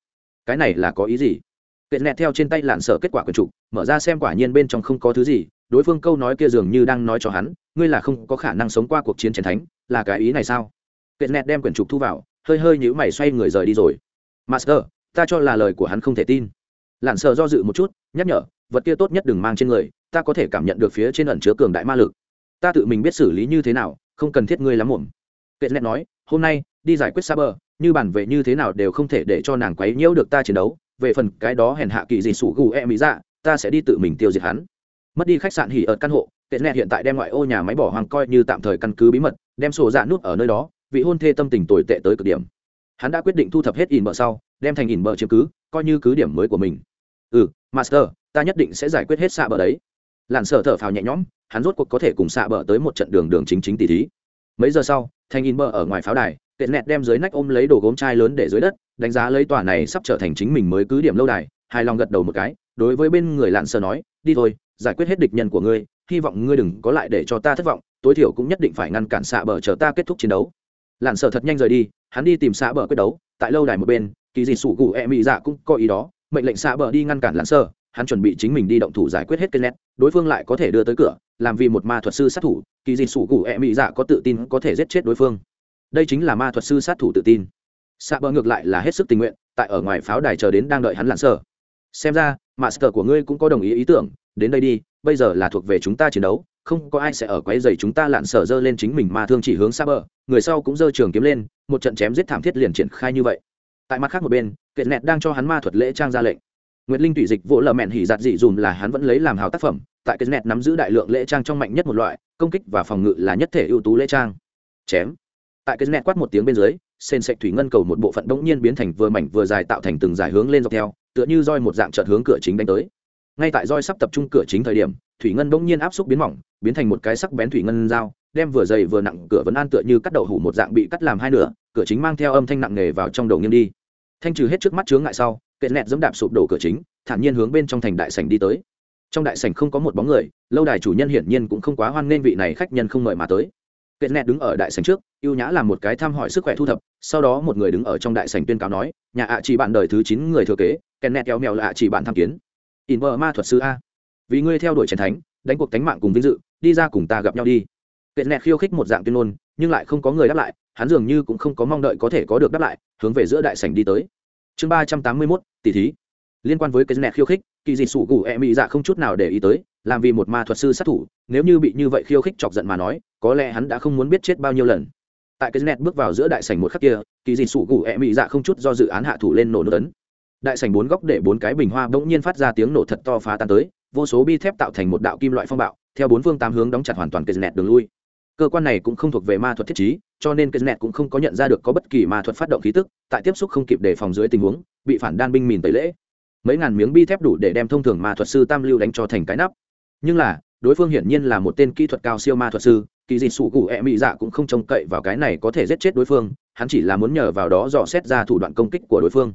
Cái này là có ý gì? Kệ nẹt theo trên tay lạn sợ kết quả quyển trục, mở ra xem quả nhiên bên trong không có thứ gì, đối phương câu nói kia dường như đang nói cho hắn, ngươi là không có khả năng sống qua cuộc chiến chiến thánh, là cái ý này sao? Kệ nẹt đem quyển trục thu vào hơi hơi nhíu mày xoay người rời đi rồi. Master, ta cho là lời của hắn không thể tin. Lặn sợ do dự một chút, nhắc nhở, vật kia tốt nhất đừng mang trên người, ta có thể cảm nhận được phía trên ẩn chứa cường đại ma lực. Ta tự mình biết xử lý như thế nào, không cần thiết ngươi lắm muộn. Kệ nẹt nói, hôm nay, đi giải quyết saber, như bản vệ như thế nào đều không thể để cho nàng quấy nhiễu được ta chiến đấu. Về phần cái đó hèn hạ kỳ gì sủ gù e mỹ dạ ta sẽ đi tự mình tiêu diệt hắn. Mất đi khách sạn hỉ ở căn hộ, kệ nẹ hiện tại đem ngoại ô nhà máy bỏ hoang coi như tạm thời căn cứ bí mật, đem sổ dạ nút ở nơi đó vị hôn thê tâm tình tồi tệ tới cực điểm. Hắn đã quyết định thu thập hết in bờ sau, đem thành in bờ chiếm cứ, coi như cứ điểm mới của mình. Ừ master, ta nhất định sẽ giải quyết hết xạ bờ đấy. Lặn sợ thở phào nhẹ nhõm, hắn rốt cuộc có thể cùng xạ bờ tới một trận đường đường chính chính tỷ thí. Mấy giờ sau, thành in bờ ở ngoài pháo đài, tệ nẹt đem dưới nách ôm lấy đồ gốm chai lớn để dưới đất, đánh giá lấy tòa này sắp trở thành chính mình mới cứ điểm lâu đài, hài lòng gật đầu một cái, đối với bên người lạn sơ nói, đi thôi, giải quyết hết địch nhân của ngươi, hy vọng ngươi đừng có lại để cho ta thất vọng, tối thiểu cũng nhất định phải ngăn cản xạ bờ chờ ta kết thúc chiến đấu lặn sợ thật nhanh rời đi, hắn đi tìm xã bờ quyết đấu, tại lâu đài một bên, kỳ dị sủ gù e mị dạ cũng có ý đó, mệnh lệnh xã bờ đi ngăn cản lặn sợ, hắn chuẩn bị chính mình đi động thủ giải quyết hết cây nét, đối phương lại có thể đưa tới cửa, làm vì một ma thuật sư sát thủ, kỳ dị sủ gù e mị dạ có tự tin có thể giết chết đối phương. Đây chính là ma thuật sư sát thủ tự tin. Xã bờ ngược lại là hết sức tình nguyện, tại ở ngoài pháo đài chờ đến đang đợi hắn lặn sợ. Xem ra, master của ngươi cũng có đồng ý ý tưởng, đến đây đi, bây giờ là thuộc về chúng ta chiến đấu không có ai sẽ ở quấy giày chúng ta lặn sở dơ lên chính mình mà thương chỉ hướng xa bờ người sau cũng dơ trường kiếm lên, một trận chém giết thảm thiết liền triển khai như vậy. Tại mặt khác một bên kệ nẹt đang cho hắn ma thuật lễ trang ra lệnh. Nguyệt linh thủy dịch vỗ lờ mẹn hỉ giặt dị dùm là hắn vẫn lấy làm hào tác phẩm, tại kệ nẹt nắm giữ đại lượng lễ trang trong mạnh nhất một loại, công kích và phòng ngự là nhất thể ưu tú lễ trang. Chém. Tại kệ nẹt quát một tiếng bên dưới, sền sạch thủy ngân cầu một bộ phận bỗng nhiên biến thành vừa mảnh vừa dài tạo thành từng dài hướng lên dọc theo, tựa như roi một dạng trợt hướng cửa chính đánh tới. Ngay tại roi sắp tập trung cửa chính thời điểm thủy ngân bỗng nhiên áp xúc biến mỏng, biến thành một cái sắc bén thủy ngân dao, đem vừa dày vừa nặng cửa vẫn an tựa như cắt đậu hủ một dạng bị cắt làm hai nửa, cửa chính mang theo âm thanh nặng nề vào trong đầu nghiêng đi. Thanh trừ hết trước mắt chướng ngại sau, kệ nẹt dẫm đạp sụp đổ cửa chính, thản nhiên hướng bên trong thành đại sảnh đi tới. Trong đại sảnh không có một bóng người, lâu đài chủ nhân hiển nhiên cũng không quá hoan nghênh vị này khách nhân không mời mà tới. Kệ nẹt đứng ở đại sảnh trước, ưu nhã làm một cái thăm hỏi sức khỏe thu thập, sau đó một người đứng ở trong đại sảnh tuyên cáo nói, nhà ạ chỉ bạn đời thứ chín người thừa kế. Kệ nẹt kéo mèo là ạ chỉ bạn tham kiến. In vợ ma thuật sư a vì ngươi theo đuổi chiến thánh, đánh cuộc tánh mạng cùng vinh dự, đi ra cùng ta gặp nhau đi. Kệ nẹt khiêu khích một dạng tuyên ngôn, nhưng lại không có người đáp lại, hắn dường như cũng không có mong đợi có thể có được đáp lại, hướng về giữa đại sảnh đi tới. Chương ba trăm tám mươi mốt, tỷ thí. Liên quan với cái nẹt khiêu khích, kỳ dị sủ gù e mị dạ không chút nào để ý tới, làm vì một ma thuật sư sát thủ, nếu như bị như vậy khiêu khích chọc giận mà nói, có lẽ hắn đã không muốn biết chết bao nhiêu lần. Tại cái nẹt bước vào giữa đại sảnh một khắc kia, kỳ dị sủ gù e mị dạ không chút do dự án hạ thủ lên nổ nổ tấn. Đại sảnh bốn góc để bốn cái bình hoa bỗng nhiên phát ra tiếng nổ thật to phá tan tới vô số bi thép tạo thành một đạo kim loại phong bạo, theo bốn phương tám hướng đóng chặt hoàn toàn cái nẹt đường lui. Cơ quan này cũng không thuộc về ma thuật thiết trí, cho nên cái nẹt cũng không có nhận ra được có bất kỳ ma thuật phát động khí tức, tại tiếp xúc không kịp đề phòng dưới tình huống, bị phản đan binh mìn tẩy lễ. Mấy ngàn miếng bi thép đủ để đem thông thường ma thuật sư tam lưu đánh cho thành cái nắp. Nhưng là, đối phương hiển nhiên là một tên kỹ thuật cao siêu ma thuật sư, kỳ dị sụ cụ e mỹ dạ cũng không trông cậy vào cái này có thể giết chết đối phương, hắn chỉ là muốn nhờ vào đó dò xét ra thủ đoạn công kích của đối phương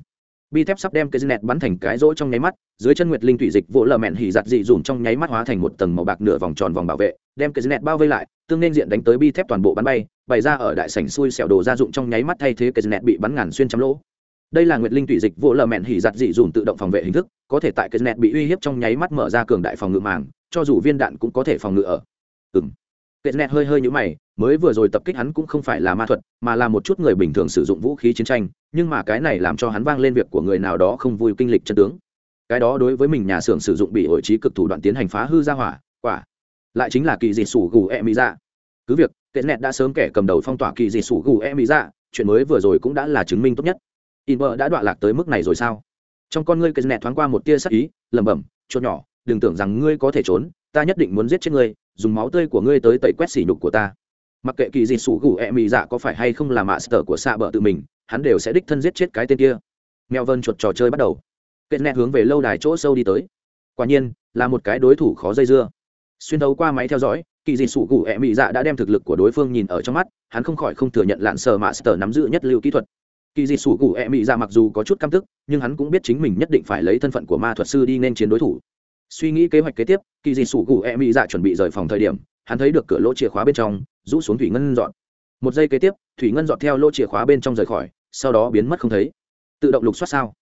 bi thép sắp đem cái nẹt bắn thành cái rỗ trong nháy mắt, dưới chân nguyệt linh thủy dịch vỗ lờ mẹn hỉ giặt dị dùm trong nháy mắt hóa thành một tầng màu bạc nửa vòng tròn vòng bảo vệ, đem cái nẹt bao vây lại, tương nên diện đánh tới bi thép toàn bộ bắn bay, bày ra ở đại sảnh xui xẻo đồ gia dụng trong nháy mắt thay thế cái nẹt bị bắn ngàn xuyên trăm lỗ. Đây là nguyệt linh thủy dịch vỗ lờ mẹn hỉ giặt dị dùm tự động phòng vệ hình thức, có thể tại cái nẹt bị uy hiếp trong nháy mắt mở ra cường đại phòng ngự màng, cho dù viên đạn cũng có thể phòng ngự ở. Ừ Kệt nẹt hơi hơi như mày, mới vừa rồi tập kích hắn cũng không phải là ma thuật, mà là một chút người bình thường sử dụng vũ khí chiến tranh, nhưng mà cái này làm cho hắn vang lên việc của người nào đó không vui kinh lịch chân tướng. Cái đó đối với mình nhà xưởng sử dụng bị ổi trí cực thủ đoạn tiến hành phá hư ra hỏa, quả lại chính là kỳ dị sủ gù e mỹ ra. Cứ việc, Kệt nẹt đã sớm kẻ cầm đầu phong tỏa kỳ dị sủ gù e mỹ ra, chuyện mới vừa rồi cũng đã là chứng minh tốt nhất. Inver đã đọa lạc tới mức này rồi sao? Trong con ngươi Kệt nẹt thoáng qua một tia sắc ý, lẩm bẩm, chuột nhỏ, đừng tưởng rằng ngươi có thể trốn, ta nhất định muốn giết chết ngươi, dùng máu tươi của ngươi tới tẩy quét sỉ nhục của ta. Mặc kệ kỳ dị sủ gù e mị dạ có phải hay không là mạ sở của xạ bờ tự mình hắn đều sẽ đích thân giết chết cái tên kia. Mèo vân chuột trò chơi bắt đầu. Kệ nẹt hướng về lâu đài chỗ sâu đi tới. Quả nhiên là một cái đối thủ khó dây dưa. Xuyên thấu qua máy theo dõi kỳ dị sụ gù ẹ mị dạ đã đem thực lực của đối phương nhìn ở trong mắt hắn không khỏi không thừa nhận lạn sờ mạ sở nắm giữ nhất lưu kỹ thuật. Kỳ dị sụ gù ẹ mị dạ mặc dù có chút căm tức nhưng hắn cũng biết chính mình nhất định phải lấy thân phận của ma thuật sư đi nên chiến đối thủ suy nghĩ kế hoạch kế tiếp, kỳ dị sụ cụ e mỹ dạ chuẩn bị rời phòng thời điểm, hắn thấy được cửa lỗ chìa khóa bên trong, rũ xuống thủy ngân dọn. Một giây kế tiếp, thủy ngân dọn theo lỗ chìa khóa bên trong rời khỏi, sau đó biến mất không thấy. Tự động lục soát sao?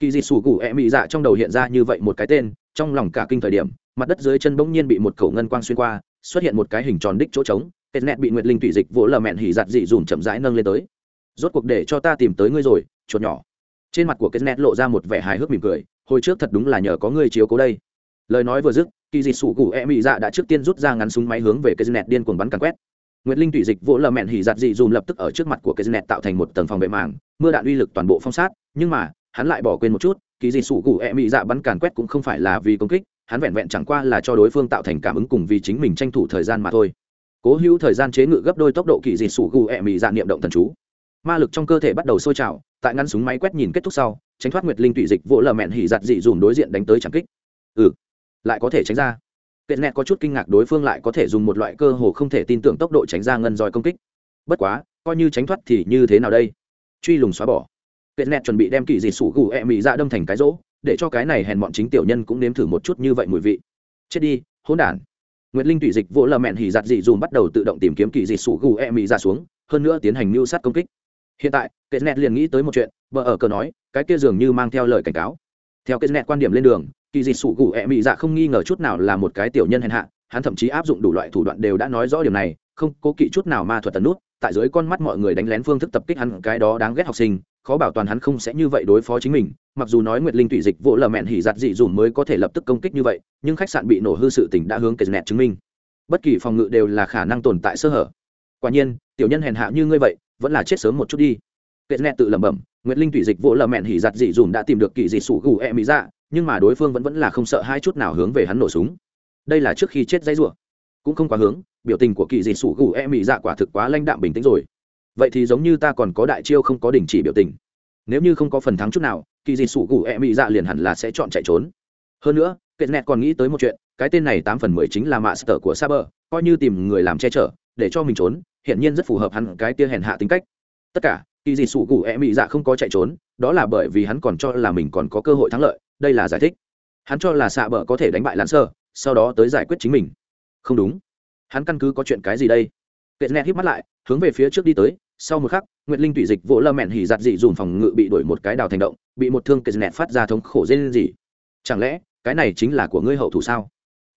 Kỳ dị sủ cụ e mỹ dạ trong đầu hiện ra như vậy một cái tên, trong lòng cả kinh thời điểm, mặt đất dưới chân bỗng nhiên bị một khẩu ngân quang xuyên qua, xuất hiện một cái hình tròn đích chỗ trống kết nẹt bị nguyệt linh thủy dịch vỗ lờ mẹn hỉ giặt dị dùm chậm rãi nâng lên tới. Rốt cuộc để cho ta tìm tới ngươi rồi, chuột nhỏ. Trên mặt của kết nẹt lộ ra một vẻ hài hước mỉm cười, hồi trước thật đúng là nhờ có ngươi chiếu cố đây lời nói vừa dứt kỳ dị sủ cụ e mị dạ đã trước tiên rút ra ngắn súng máy hướng về cái nẹt điên cuồng bắn càn quét. Nguyệt Linh thủy dịch vỗ lờ mẹn hỉ giặt dị dùm lập tức ở trước mặt của cái Nẹt tạo thành một tầng phòng vệ màng, mưa đạn uy lực toàn bộ phong sát, nhưng mà, hắn lại bỏ quên một chút, kỳ dị sủ cụ e mị dạ bắn càn quét cũng không phải là vì công kích, hắn vẹn vẹn chẳng qua là cho đối phương tạo thành cảm ứng cùng vì chính mình tranh thủ thời gian mà thôi. Cố hữu thời gian chế ngự gấp đôi tốc độ kỳ dị sủ cụ ẹ e mị dạ niệm động thần chú. Ma lực trong cơ thể bắt đầu sôi trào tại ngăn súng máy quét nhìn kết thúc sau tránh thoát nguyệt linh tụy dịch vỗ lờ mẹn hỉ giặt dị dùm đối diện đánh tới chẳng kích. Ừ lại có thể tránh ra. Kệ nẹt có chút kinh ngạc đối phương lại có thể dùng một loại cơ hồ không thể tin tưởng tốc độ tránh ra ngân roi công kích. Bất quá coi như tránh thoát thì như thế nào đây? Truy lùng xóa bỏ. Kệ nẹt chuẩn bị đem kỳ dị sủ gù ẹ mị ra đâm thành cái rỗ để cho cái này hèn bọn chính tiểu nhân cũng nếm thử một chút như vậy mùi vị. Chết đi hỗn đản. Nguyệt Linh tụy dịch vỗ lờ mẹn hỉ giặt dị dùm bắt đầu tự động tìm kiếm kỳ dị sủ gù e mị ra xuống, hơn nữa tiến hành mưu sát công kích. Hiện tại, Kenneth liền nghĩ tới một chuyện, vợ ở cờ nói, cái kia dường như mang theo lời cảnh cáo. Theo Kenneth quan điểm lên đường, kỳ dị sủ gù e mị dạ không nghi ngờ chút nào là một cái tiểu nhân hèn hạ, hắn thậm chí áp dụng đủ loại thủ đoạn đều đã nói rõ điều này, không cố kỵ chút nào ma thuật tấn nút, tại dưới con mắt mọi người đánh lén phương thức tập kích hắn cái đó đáng ghét học sinh, khó bảo toàn hắn không sẽ như vậy đối phó chính mình mặc dù nói nguyệt linh thủy dịch vỗ lờ mẹn hỉ giặt dị dùm mới có thể lập tức công kích như vậy nhưng khách sạn bị nổ hư sự tỉnh đã hướng kề nẹt chứng minh bất kỳ phòng ngự đều là khả năng tồn tại sơ hở quả nhiên tiểu nhân hèn hạ như ngươi vậy vẫn là chết sớm một chút đi kệ nẹt tự lẩm bẩm nguyệt linh thủy dịch vỗ lờ mẹn hỉ giặt dị dùm đã tìm được kỳ dị sủ gù e mỹ dạ nhưng mà đối phương vẫn vẫn là không sợ hai chút nào hướng về hắn nổ súng. Đây là trước khi chết dây rủa. Cũng không quá hướng, biểu tình của kỳ dị sủ gù e Mị dạ quả thực quá lãnh đạm bình tĩnh rồi. Vậy thì giống như ta còn có đại chiêu không có đình chỉ biểu tình. Nếu như không có phần thắng chút nào, kỳ dị sủ gù e Mị dạ liền hẳn là sẽ chọn chạy trốn. Hơn nữa, kệ nẹt còn nghĩ tới một chuyện, cái tên này tám phần mười chính là mạ sở của saber, coi như tìm người làm che chở, để cho mình trốn hiện nhiên rất phù hợp hắn cái tia hèn hạ tính cách. Tất cả, kỳ dị sủ gù e Mị dạ không có chạy trốn, đó là bởi vì hắn còn cho là mình còn có cơ hội thắng lợi đây là giải thích. Hắn cho là xạ bờ có thể đánh bại lãn sơ sau đó tới giải quyết chính mình. Không đúng. Hắn căn cứ có chuyện cái gì đây? Kệ nẹt hít mắt lại, hướng về phía trước đi tới. Sau một khắc, nguyệt linh tụy dịch vỗ lơ mẹn hỉ giặt dị dùm phòng ngự bị đổi một cái đào thành động, bị một thương kệ nẹt phát ra thống khổ dên gì chẳng lẽ, cái này chính là của ngươi hậu thủ sao?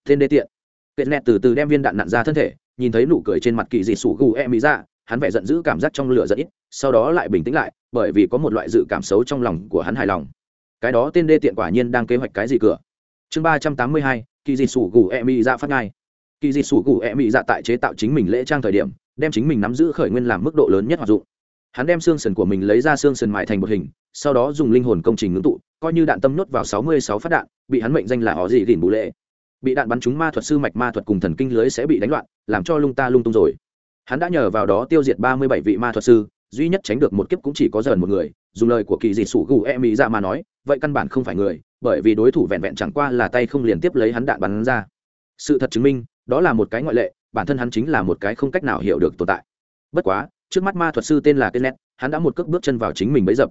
Tên đê tiện. Kệ nẹt từ từ đem viên đạn nặn ra thân thể, nhìn thấy nụ cười trên mặt kỳ dị sủ gù e mỹ ra dạ, hắn vẻ giận dữ cảm giác trong lửa giận ít, sau đó lại bình tĩnh lại, bởi vì có một loại dự cảm xấu trong lòng của hắn hài lòng cái đó tên đê tiện quả nhiên đang kế hoạch cái gì cửa? Chương ba trăm tám mươi hai, kỳ dị sủ gù e mỹ ra phát ngay. Kỳ dị sủ gù e mỹ dạ tại chế tạo chính mình lễ trang thời điểm, đem chính mình nắm giữ khởi nguyên làm mức độ lớn nhất hoạt dụng. Hắn đem xương sườn của mình lấy ra xương sườn mại thành một hình, sau đó dùng linh hồn công trình ngưng tụ, coi như đạn tâm nhốt vào sáu mươi sáu phát đạn, bị hắn mệnh danh là họ dị gìn bù lệ. Bị đạn bắn trúng ma thuật sư mạch ma thuật cùng thần kinh lưới sẽ bị đánh loạn, làm cho lung ta lung tung rồi. Hắn đã nhờ vào đó tiêu diệt ba mươi bảy vị ma thuật sư duy nhất tránh được một kiếp cũng chỉ có dần một người dùng lời của kỳ dị sủ gù e mỹ ra mà nói vậy căn bản không phải người bởi vì đối thủ vẹn vẹn chẳng qua là tay không liền tiếp lấy hắn đạn bắn ra. Sự thật chứng minh đó là một cái ngoại lệ bản thân hắn chính là một cái không cách nào hiểu được tồn tại. Bất quá trước mắt ma thuật sư tên là Kenneth, hắn đã một cước bước chân vào chính mình bấy dập.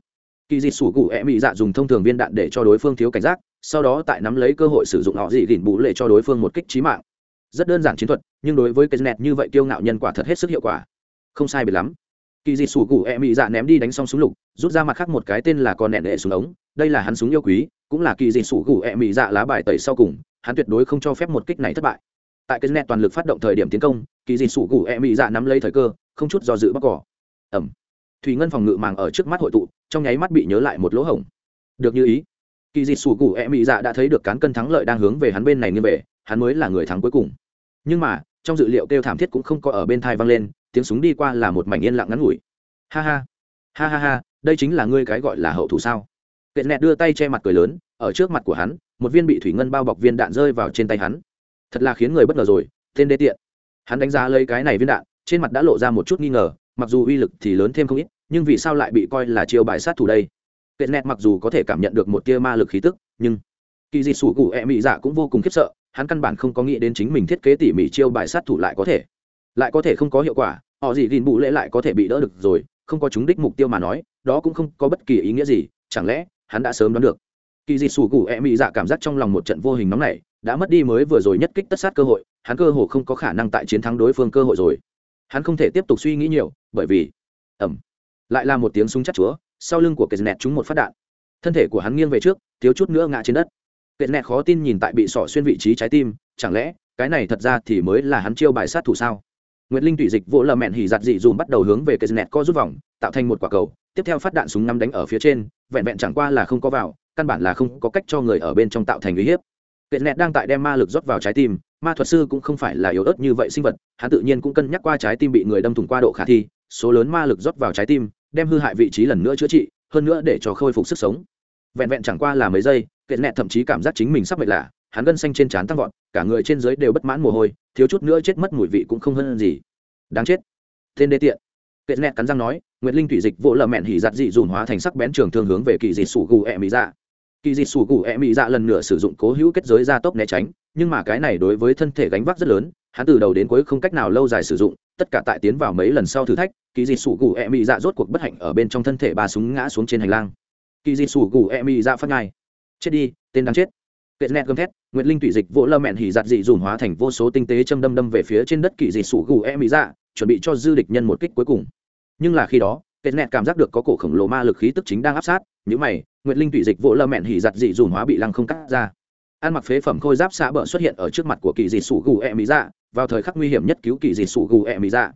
Kỳ dị sủ gù e mỹ dạ dùng thông thường viên đạn để cho đối phương thiếu cảnh giác sau đó tại nắm lấy cơ hội sử dụng họ dị đỉnh bù lệ cho đối phương một kích trí mạng. Rất đơn giản chiến thuật nhưng đối với Kenneth như vậy kiêu ngạo nhân quả thật hết sức hiệu quả. Không sai biệt lắm kỳ dị sủ cụ e mỹ dạ ném đi đánh xong súng lục, rút ra mặt khác một cái tên là con nẹn đệ súng ống, đây là hắn súng yêu quý, cũng là kỳ dị sủ cụ e mỹ dạ lá bài tẩy sau cùng, hắn tuyệt đối không cho phép một kích này thất bại. Tại cái net toàn lực phát động thời điểm tiến công, kỳ dị sủ cụ e mỹ dạ nắm lấy thời cơ, không chút do dự bóc cỏ. Ẩm. Thủy ngân phòng ngự màng ở trước mắt hội tụ, trong nháy mắt bị nhớ lại một lỗ hổng. Được như ý. Kỳ dị sủ cụ e mỹ dạ đã thấy được cán cân thắng lợi đang hướng về hắn bên này như vậy hắn mới là người thắng cuối cùng. Nhưng mà, trong dự liệu kêu thảm thiết cũng không có ở bên thai vang lên tiếng súng đi qua là một mảnh yên lặng ngắn ngủi. Ha ha. Ha ha ha, đây chính là ngươi cái gọi là hậu thủ sao? Kệ nẹt đưa tay che mặt cười lớn, ở trước mặt của hắn, một viên bị thủy ngân bao bọc viên đạn rơi vào trên tay hắn. Thật là khiến người bất ngờ rồi, tên đê tiện. Hắn đánh giá lấy cái này viên đạn, trên mặt đã lộ ra một chút nghi ngờ, mặc dù uy lực thì lớn thêm không ít, nhưng vì sao lại bị coi là chiêu bài sát thủ đây? Kệ nẹt mặc dù có thể cảm nhận được một tia ma lực khí tức, nhưng kỳ dị sủ cụ e mỹ dạ cũng vô cùng khiếp sợ, hắn căn bản không có nghĩ đến chính mình thiết kế tỉ mỉ chiêu bài sát thủ lại có thể lại có thể không có hiệu quả, họ gì gìn bụ lễ lại có thể bị đỡ được rồi, không có chúng đích mục tiêu mà nói, đó cũng không có bất kỳ ý nghĩa gì, chẳng lẽ, hắn đã sớm đoán được. Kỳ dị sủ cụ e mỹ dạ cảm giác trong lòng một trận vô hình nóng này đã mất đi mới vừa rồi nhất kích tất sát cơ hội, hắn cơ hồ không có khả năng tại chiến thắng đối phương cơ hội rồi. Hắn không thể tiếp tục suy nghĩ nhiều, bởi vì ẩm lại là một tiếng súng chắc chúa, sau lưng của kệ nẹt trúng một phát đạn. Thân thể của hắn nghiêng về trước, thiếu chút nữa ngã trên đất. Kệ nẹt khó tin nhìn tại bị sỏ xuyên vị trí trái tim, chẳng lẽ, cái này thật ra thì mới là hắn chiêu bài sát thủ sao? Nguyệt Linh tùy dịch vỗ lờ mẹn hỉ giặt dị dùm bắt đầu hướng về cây nẹt co rút vòng, tạo thành một quả cầu, tiếp theo phát đạn súng ngắm đánh ở phía trên, vẹn vẹn chẳng qua là không có vào, căn bản là không có cách cho người ở bên trong tạo thành uy hiếp. Cây nẹt đang tại đem ma lực rót vào trái tim, ma thuật sư cũng không phải là yếu ớt như vậy sinh vật, hắn tự nhiên cũng cân nhắc qua trái tim bị người đâm thủng qua độ khả thi, số lớn ma lực rót vào trái tim, đem hư hại vị trí lần nữa chữa trị, hơn nữa để cho khôi phục sức sống. Vẹn vẹn chẳng qua là mấy giây, Cây nẹt thậm chí cảm giác chính mình sắp mệt lạ, hắn gân xanh trên trán tăng vọt, cả người trên dưới đều bất mãn mồ hôi, thiếu chút nữa chết mất mùi vị cũng không hơn gì. Đáng chết. Tên đê tiện. Kệ nẹt cắn răng nói nguyệt linh thủy dịch vỗ lờ mẹn hỉ giặt dị dùn hóa thành sắc bén trường thương hướng về kỳ dị sủ gù e mỹ dạ. Kỳ dị sủ gù e mỹ dạ lần nữa sử dụng cố hữu kết giới gia tốc né tránh nhưng mà cái này đối với thân thể gánh vác rất lớn hắn từ đầu đến cuối không cách nào lâu dài sử dụng tất cả tại tiến vào mấy lần sau thử thách kỳ dị sủ gù e mỹ dạ rốt cuộc bất hạnh ở bên trong thân thể ba súng ngã xuống trên hành lang. Kỳ dị sủ gù e mỹ dạ phát ngài chết đi tên đáng chết kệ nẹt gầm thét, nguyệt linh thủy dịch vỗ lơ mẹn hỉ giặt dị dùn hóa thành vô số tinh tế châm đâm đâm về phía trên đất kỳ dị sủ gù e mỹ dạ chuẩn bị cho dư địch nhân một kích cuối cùng. Nhưng là khi đó, kệ nẹt cảm giác được có cổ khổng lồ ma lực khí tức chính đang áp sát những mày, nguyệt linh thủy dịch vỗ lơ mẹn hỉ giặt dị dùn hóa bị lăng không cắt ra. Ăn mặc phế phẩm khôi giáp xạ bờ xuất hiện ở trước mặt của kỳ dị sủ gù e mỹ dạ vào thời khắc nguy hiểm nhất cứu kỳ dị sủ gù e mỹ dạ.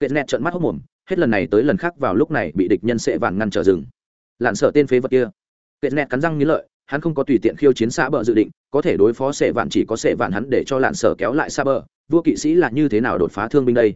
Kệ nẹt trợn mắt hốc mồm, hết lần này tới lần khác vào lúc này bị địch nhân sẽ vàng ngăn trở rừng. Lặn sợ tên phế vật kia. Kệ nẹt cắn răng nghĩ lợi hắn không có tùy tiện khiêu chiến xa bờ dự định, có thể đối phó sệ vạn chỉ có sệ vạn hắn để cho lạn sở kéo lại xa bờ vua kỵ sĩ là như thế nào đột phá thương binh đây?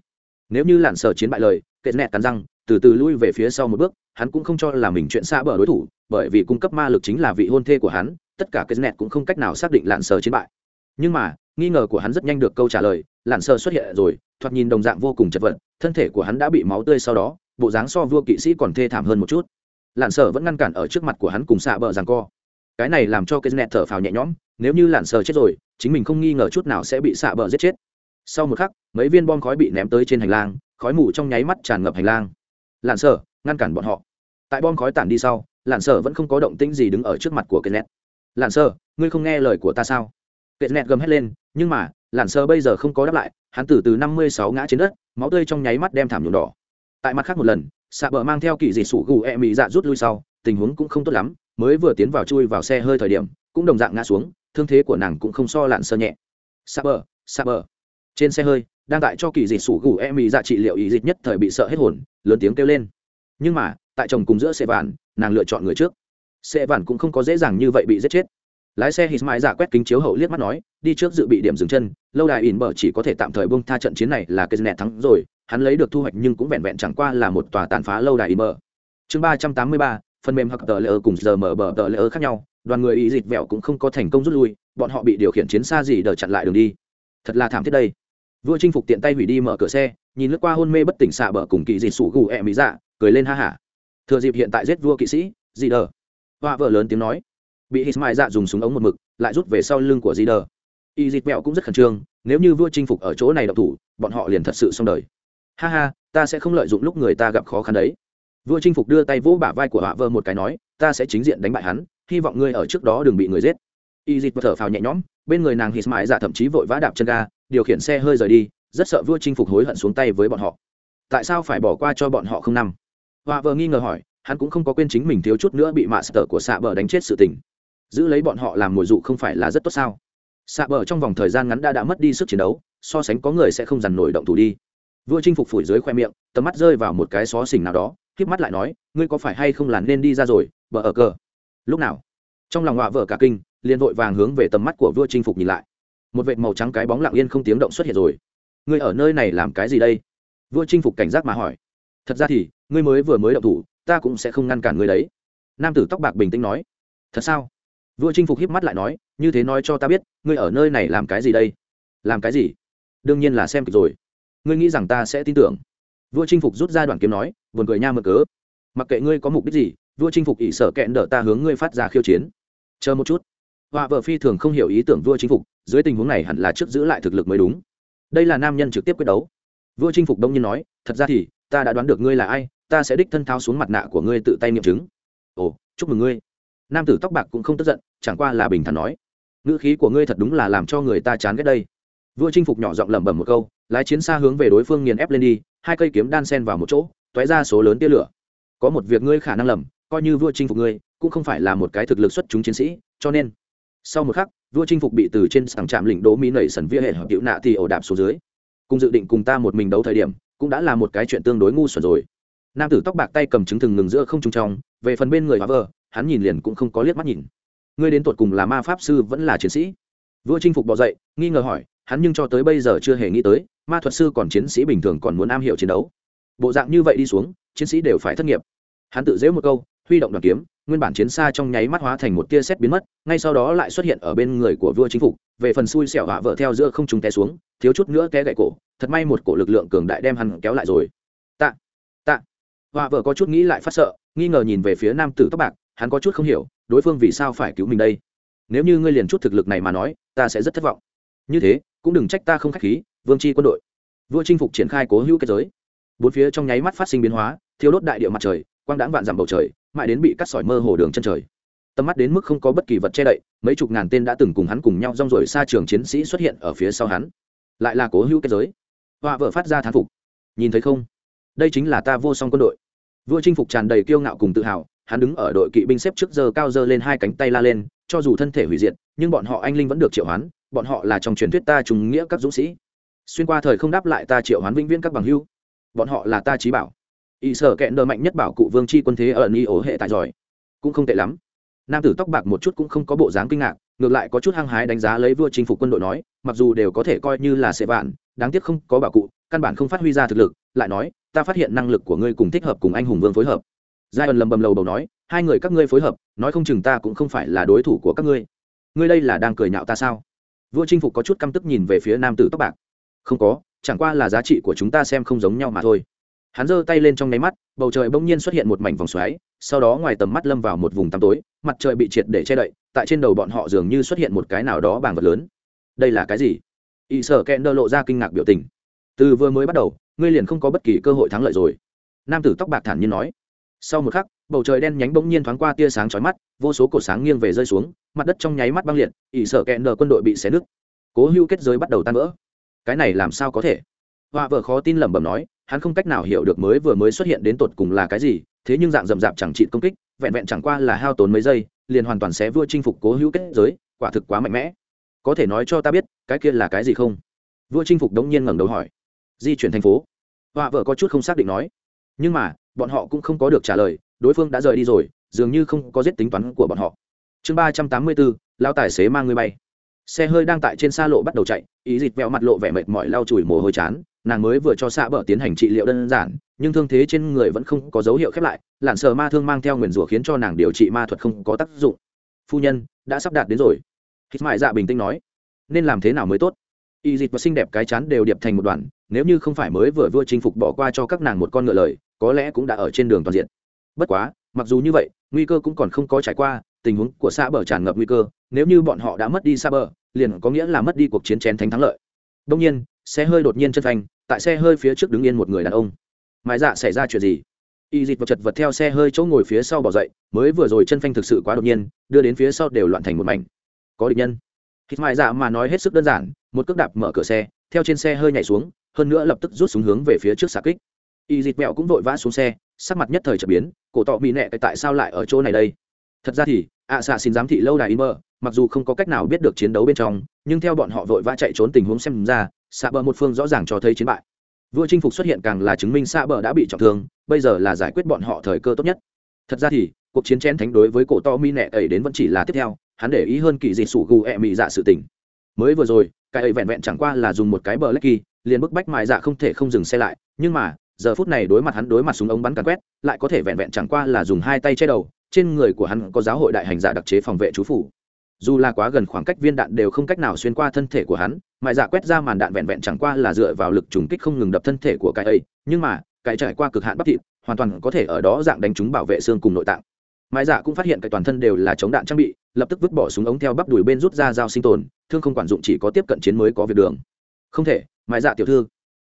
Nếu như lạn sở chiến bại lời, kệ nẹt cắn răng, từ từ lui về phía sau một bước, hắn cũng không cho là mình chuyện xa bờ đối thủ, bởi vì cung cấp ma lực chính là vị hôn thê của hắn, tất cả kệ nẹt cũng không cách nào xác định lạn sở chiến bại. Nhưng mà, nghi ngờ của hắn rất nhanh được câu trả lời, lạn sở xuất hiện rồi, thoạt nhìn đồng dạng vô cùng chật vật, thân thể của hắn đã bị máu tươi sau đó, bộ dáng so vua kỵ sĩ còn thê thảm hơn một chút. Lạn sở vẫn ngăn cản ở trước mặt của hắn cùng xạ bờ rằng co cái này làm cho cái nẹt thở phào nhẹ nhõm, nếu như lặn sờ chết rồi, chính mình không nghi ngờ chút nào sẽ bị xạ bờ giết chết. Sau một khắc, mấy viên bom khói bị ném tới trên hành lang, khói mù trong nháy mắt tràn ngập hành lang. Lặn sờ, ngăn cản bọn họ. Tại bom khói tản đi sau lặn sờ vẫn không có động tĩnh gì đứng ở trước mặt của cái nẹt. Lặn sờ, ngươi không nghe lời của ta sao? Cái nẹt gầm hét lên, nhưng mà lặn sờ bây giờ không có đáp lại, hắn từ từ năm mươi sáu ngã trên đất, máu tươi trong nháy mắt đem thảm nhuộm đỏ. Tại mặt khác một lần, xạ bờ mang theo kỳ dị sủ gù e mỹ dạ rút lui sau, tình huống cũng không tốt lắm mới vừa tiến vào chui vào xe hơi thời điểm, cũng đồng dạng ngã xuống, thương thế của nàng cũng không so lạn sơ nhẹ. Sa bờ sa bờ. Trên xe hơi, đang tại cho kỳ dịch sủ gù em ý dạ trị liệu ý dịch nhất thời bị sợ hết hồn, lớn tiếng kêu lên. Nhưng mà, tại chồng cùng giữa xe vạn, nàng lựa chọn người trước. Xe vạn cũng không có dễ dàng như vậy bị giết chết. Lái xe hít mãi giả quét kính chiếu hậu liếc mắt nói, đi trước dự bị điểm dừng chân, lâu đài ỉn bờ chỉ có thể tạm thời bông tha trận chiến này là cây nẹt thắng rồi, hắn lấy được thu hoạch nhưng cũng vẹn vẹn chẳng qua là một tòa tàn phá lâu đài ỉn bờ. Chương ba trăm tám mươi ba phần mềm hoặc tờ lễ cùng giờ mở bờ tờ lễ khác nhau, đoàn người ý dịch vẹo cũng không có thành công rút lui, bọn họ bị điều khiển chiến xa gì đờ chặn lại đường đi. Thật là thảm thiết đây. Vua chinh phục tiện tay hủy đi mở cửa xe, nhìn lướt qua hôn mê bất tỉnh xạ bờ cùng kỳ dịch sủ gù ẹ mỹ dạ cười lên ha hả. Thừa dịp hiện tại giết vua kỵ sĩ dị đờ hoa vợ lớn tiếng nói. Bị hít mại dạ dùng súng ống một mực, lại rút về sau lưng của dị đờ y dịch mẹo cũng rất khẩn trương, nếu như vua chinh phục ở chỗ này độc thủ, bọn họ liền thật sự xong đời. Ha ha, ta sẽ không lợi dụng lúc người ta gặp khó khăn đấy vua chinh phục đưa tay vỗ bả vai của họa vơ một cái nói, ta sẽ chính diện đánh bại hắn, hy vọng ngươi ở trước đó đừng bị người giết. Y dịt thở phào nhẹ nhõm, bên người nàng hít mãi dạ thậm chí vội vã đạp chân ga, điều khiển xe hơi rời đi, rất sợ vua chinh phục hối hận xuống tay với bọn họ. Tại sao phải bỏ qua cho bọn họ không năm? Họa vợ nghi ngờ hỏi, hắn cũng không có quên chính mình thiếu chút nữa bị mạ sở của xạ bờ đánh chết sự tình. Giữ lấy bọn họ làm mồi dụ không phải là rất tốt sao? Xạ bờ trong vòng thời gian ngắn đã đã mất đi sức chiến đấu, so sánh có người sẽ không dằn nổi động thủ đi. Vua chinh phục phủi dưới khoe miệng, tầm mắt rơi vào một cái xó xỉnh nào đó híp mắt lại nói, ngươi có phải hay không là nên đi ra rồi, vợ ở cờ? Lúc nào? Trong lòng họa vợ cả kinh, liền vội vàng hướng về tầm mắt của vua chinh phục nhìn lại. Một vệt màu trắng cái bóng lặng yên không tiếng động xuất hiện rồi. Ngươi ở nơi này làm cái gì đây? Vua chinh phục cảnh giác mà hỏi. Thật ra thì, ngươi mới vừa mới động thủ, ta cũng sẽ không ngăn cản ngươi đấy. Nam tử tóc bạc bình tĩnh nói. Thật sao? Vua chinh phục híp mắt lại nói. Như thế nói cho ta biết, ngươi ở nơi này làm cái gì đây? Làm cái gì? Đương nhiên là xem kịch rồi. Ngươi nghĩ rằng ta sẽ tin tưởng. Vua chinh phục rút ra đoạn kiếm nói buồn cười nha mờ cớ. Mặc kệ ngươi có mục đích gì, vua chinh phục ỷ sở kẹn đỡ ta hướng ngươi phát ra khiêu chiến. Chờ một chút. Họa vợ phi thường không hiểu ý tưởng vua chinh phục, dưới tình huống này hẳn là trước giữ lại thực lực mới đúng. Đây là nam nhân trực tiếp quyết đấu. Vua chinh phục đông nhiên nói, thật ra thì, ta đã đoán được ngươi là ai, ta sẽ đích thân tháo xuống mặt nạ của ngươi tự tay nghiệm chứng. Ồ, chúc mừng ngươi. Nam tử tóc bạc cũng không tức giận, chẳng qua là bình thản nói, ngữ khí của ngươi thật đúng là làm cho người ta chán ghét đây. Vua chinh phục nhỏ giọng lẩm bẩm một câu, lái chiến xa hướng về đối phương nghiền ép lên đi, hai cây kiếm đan sen vào một chỗ tóe ra số lớn tia lửa. Có một việc ngươi khả năng lầm, coi như vua chinh phục ngươi, cũng không phải là một cái thực lực xuất chúng chiến sĩ, cho nên, sau một khắc, vua chinh phục bị từ trên sàng trạm lĩnh đố mỹ nảy sần vía hệ hợp hữu nạ thì ổ đạp xuống dưới. Cùng dự định cùng ta một mình đấu thời điểm, cũng đã là một cái chuyện tương đối ngu xuẩn rồi. Nam tử tóc bạc tay cầm chứng thừng ngừng giữa không trung trong, về phần bên người hóa vờ hắn nhìn liền cũng không có liếc mắt nhìn. Ngươi đến tột cùng là ma pháp sư vẫn là chiến sĩ? Vua chinh phục bỏ dậy, nghi ngờ hỏi, hắn nhưng cho tới bây giờ chưa hề nghĩ tới, ma thuật sư còn chiến sĩ bình thường còn muốn am hiểu chiến đấu bộ dạng như vậy đi xuống, chiến sĩ đều phải thất nghiệp. Hắn tự dễu một câu, huy động đoàn kiếm, nguyên bản chiến xa trong nháy mắt hóa thành một tia sét biến mất, ngay sau đó lại xuất hiện ở bên người của vua chính phục về phần xui xẻo hạ vợ theo giữa không chúng té xuống, thiếu chút nữa té gãy cổ, thật may một cổ lực lượng cường đại đem hắn kéo lại rồi. Tạ tạ. Hạ vợ có chút nghĩ lại phát sợ, nghi ngờ nhìn về phía nam tử tóc bạc, hắn có chút không hiểu, đối phương vì sao phải cứu mình đây? Nếu như ngươi liền chút thực lực này mà nói, ta sẽ rất thất vọng. Như thế, cũng đừng trách ta không khách khí, vương tri quân đội. Vua chinh phục triển khai cố hữu kết giới bốn phía trong nháy mắt phát sinh biến hóa, thiêu đốt đại địa mặt trời, quang đãng vạn dặm bầu trời, mãi đến bị cắt sỏi mơ hồ đường chân trời. Tầm mắt đến mức không có bất kỳ vật che đậy, mấy chục ngàn tên đã từng cùng hắn cùng nhau rong rồi xa trường chiến sĩ xuất hiện ở phía sau hắn. Lại là cố hữu kết giới. Họa vợ phát ra thán phục. Nhìn thấy không? Đây chính là ta vô song quân đội. Vua chinh phục tràn đầy kiêu ngạo cùng tự hào, hắn đứng ở đội kỵ binh xếp trước giờ cao dơ lên hai cánh tay la lên, cho dù thân thể hủy diệt, nhưng bọn họ anh linh vẫn được triệu hoán, bọn họ là trong truyền thuyết ta trùng nghĩa các dũng sĩ. Xuyên qua thời không đáp lại ta triệu hoán vĩnh viễn các bằng hưu bọn họ là ta trí bảo. Y sở kẹn đờ mạnh nhất bảo cụ vương c h i quân thế ở ni ổ hệ tại giỏi. Cũng không tệ lắm. Nam tử tóc bạc một chút cũng không có bộ dáng kinh ngạc, ngược lại có chút hăng hái đánh giá lấy vua chinh phục quân đội nói, mặc dù đều có thể coi như là sệ vạn, đáng tiếc không có bảo cụ, căn bản không phát huy ra thực lực, lại nói, ta phát hiện năng lực của ngươi cùng thích hợp cùng anh hùng vương phối hợp. Giai ẩn lầm bầm lầu bầu nói, hai người các ngươi phối hợp, nói không chừng ta cũng không phải là đối thủ của các ngươi. Ngươi đây là đang cười nhạo ta sao? Vua chinh phục có chút căm tức nhìn về phía nam tử tóc bạc. Không có chẳng qua là giá trị của chúng ta xem không giống nhau mà thôi. Hắn giơ tay lên trong nháy mắt, bầu trời bỗng nhiên xuất hiện một mảnh vòng xoáy, sau đó ngoài tầm mắt lâm vào một vùng tăm tối, mặt trời bị triệt để che đậy, tại trên đầu bọn họ dường như xuất hiện một cái nào đó bàng vật lớn. Đây là cái gì? Y sở kẹn đơ lộ ra kinh ngạc biểu tình. Từ vừa mới bắt đầu, ngươi liền không có bất kỳ cơ hội thắng lợi rồi. Nam tử tóc bạc thản nhiên nói. Sau một khắc, bầu trời đen nhánh bỗng nhiên thoáng qua tia sáng chói mắt, vô số cột sáng nghiêng về rơi xuống, mặt đất trong nháy mắt băng liệt ỵ sở kẹn đơ quân đội bị xé nứt. Cố hưu kết giới bắt đầu tan vỡ cái này làm sao có thể? Họa vợ khó tin lẩm bẩm nói, hắn không cách nào hiểu được mới vừa mới xuất hiện đến tột cùng là cái gì, thế nhưng dạng rậm rạp chẳng trị công kích, vẹn vẹn chẳng qua là hao tốn mấy giây, liền hoàn toàn sẽ vua chinh phục cố hữu kết giới, quả thực quá mạnh mẽ. Có thể nói cho ta biết, cái kia là cái gì không? Vua chinh phục đống nhiên ngẩng đầu hỏi. Di chuyển thành phố. Họa vợ có chút không xác định nói. Nhưng mà, bọn họ cũng không có được trả lời, đối phương đã rời đi rồi, dường như không có giết tính toán của bọn họ. Chương ba trăm tám mươi bốn lao tài xế mang người bay xe hơi đang tại trên xa lộ bắt đầu chạy, ý dịt vẹo mặt lộ vẻ mệt mỏi lau chùi mồ hôi chán, nàng mới vừa cho xạ bờ tiến hành trị liệu đơn giản, nhưng thương thế trên người vẫn không có dấu hiệu khép lại lặn sờ ma thương mang theo nguyền rủa khiến cho nàng điều trị ma thuật không có tác dụng. Phu nhân, đã sắp đạt đến rồi. Hít mại dạ bình tĩnh nói. Nên làm thế nào mới tốt? Y dịt và xinh đẹp cái chán đều điệp thành một đoàn, nếu như không phải mới vừa vừa chinh phục bỏ qua cho các nàng một con ngựa lời, có lẽ cũng đã ở trên đường toàn diện. Bất quá, mặc dù như vậy, nguy cơ cũng còn không có trải qua, tình huống của xa bờ tràn ngập nguy cơ, nếu như bọn họ đã mất đi xa bờ liền có nghĩa là mất đi cuộc chiến chén thánh thắng lợi. Đông nhiên, xe hơi đột nhiên chân phanh, tại xe hơi phía trước đứng yên một người đàn ông. Mãi dạ xảy ra chuyện gì? Y dịt vật chật vật theo xe hơi chỗ ngồi phía sau bỏ dậy, mới vừa rồi chân phanh thực sự quá đột nhiên, đưa đến phía sau đều loạn thành một mảnh. Có địch nhân. Hít mãi dạ mà nói hết sức đơn giản, một cước đạp mở cửa xe, theo trên xe hơi nhảy xuống, hơn nữa lập tức rút xuống hướng về phía trước xạ kích. Y dịt mẹo cũng vội vã xuống xe, sắc mặt nhất thời trở biến, cổ tọ bị nẹ tại sao lại ở chỗ này đây? Thật ra thì, ạ xạ xin giám thị lâu đài in mơ mặc dù không có cách nào biết được chiến đấu bên trong, nhưng theo bọn họ vội vã chạy trốn tình huống xem ra xạ bờ một phương rõ ràng cho thấy chiến bại. Vua chinh phục xuất hiện càng là chứng minh xạ bờ đã bị trọng thương, bây giờ là giải quyết bọn họ thời cơ tốt nhất. Thật ra thì, cuộc chiến chén thánh đối với cổ to mi nẹ ấy đến vẫn chỉ là tiếp theo, hắn để ý hơn kỳ dị sủ gù ẹ mị dạ sự tình. Mới vừa rồi, cái ấy vẹn vẹn chẳng qua là dùng một cái bờ lách kỳ, liền bức bách mại dạ không thể không dừng xe lại, nhưng mà, giờ phút này đối mặt hắn đối mặt súng ống bắn càn quét, lại có thể vẹn vẹn chẳng qua là dùng hai tay che đầu, trên người của hắn có giáo hội đại hành giả đặc chế phòng vệ chú phủ dù là quá gần khoảng cách viên đạn đều không cách nào xuyên qua thân thể của hắn, mại dạ quét ra màn đạn vẹn vẹn chẳng qua là dựa vào lực trùng kích không ngừng đập thân thể của cái ấy, nhưng mà, cái trải qua cực hạn bắp thịt, hoàn toàn có thể ở đó dạng đánh chúng bảo vệ xương cùng nội tạng. Mại dạ cũng phát hiện cái toàn thân đều là chống đạn trang bị, lập tức vứt bỏ súng ống theo bắp đùi bên rút ra dao sinh tồn, thương không quản dụng chỉ có tiếp cận chiến mới có việc đường. Không thể, mại dạ tiểu thư.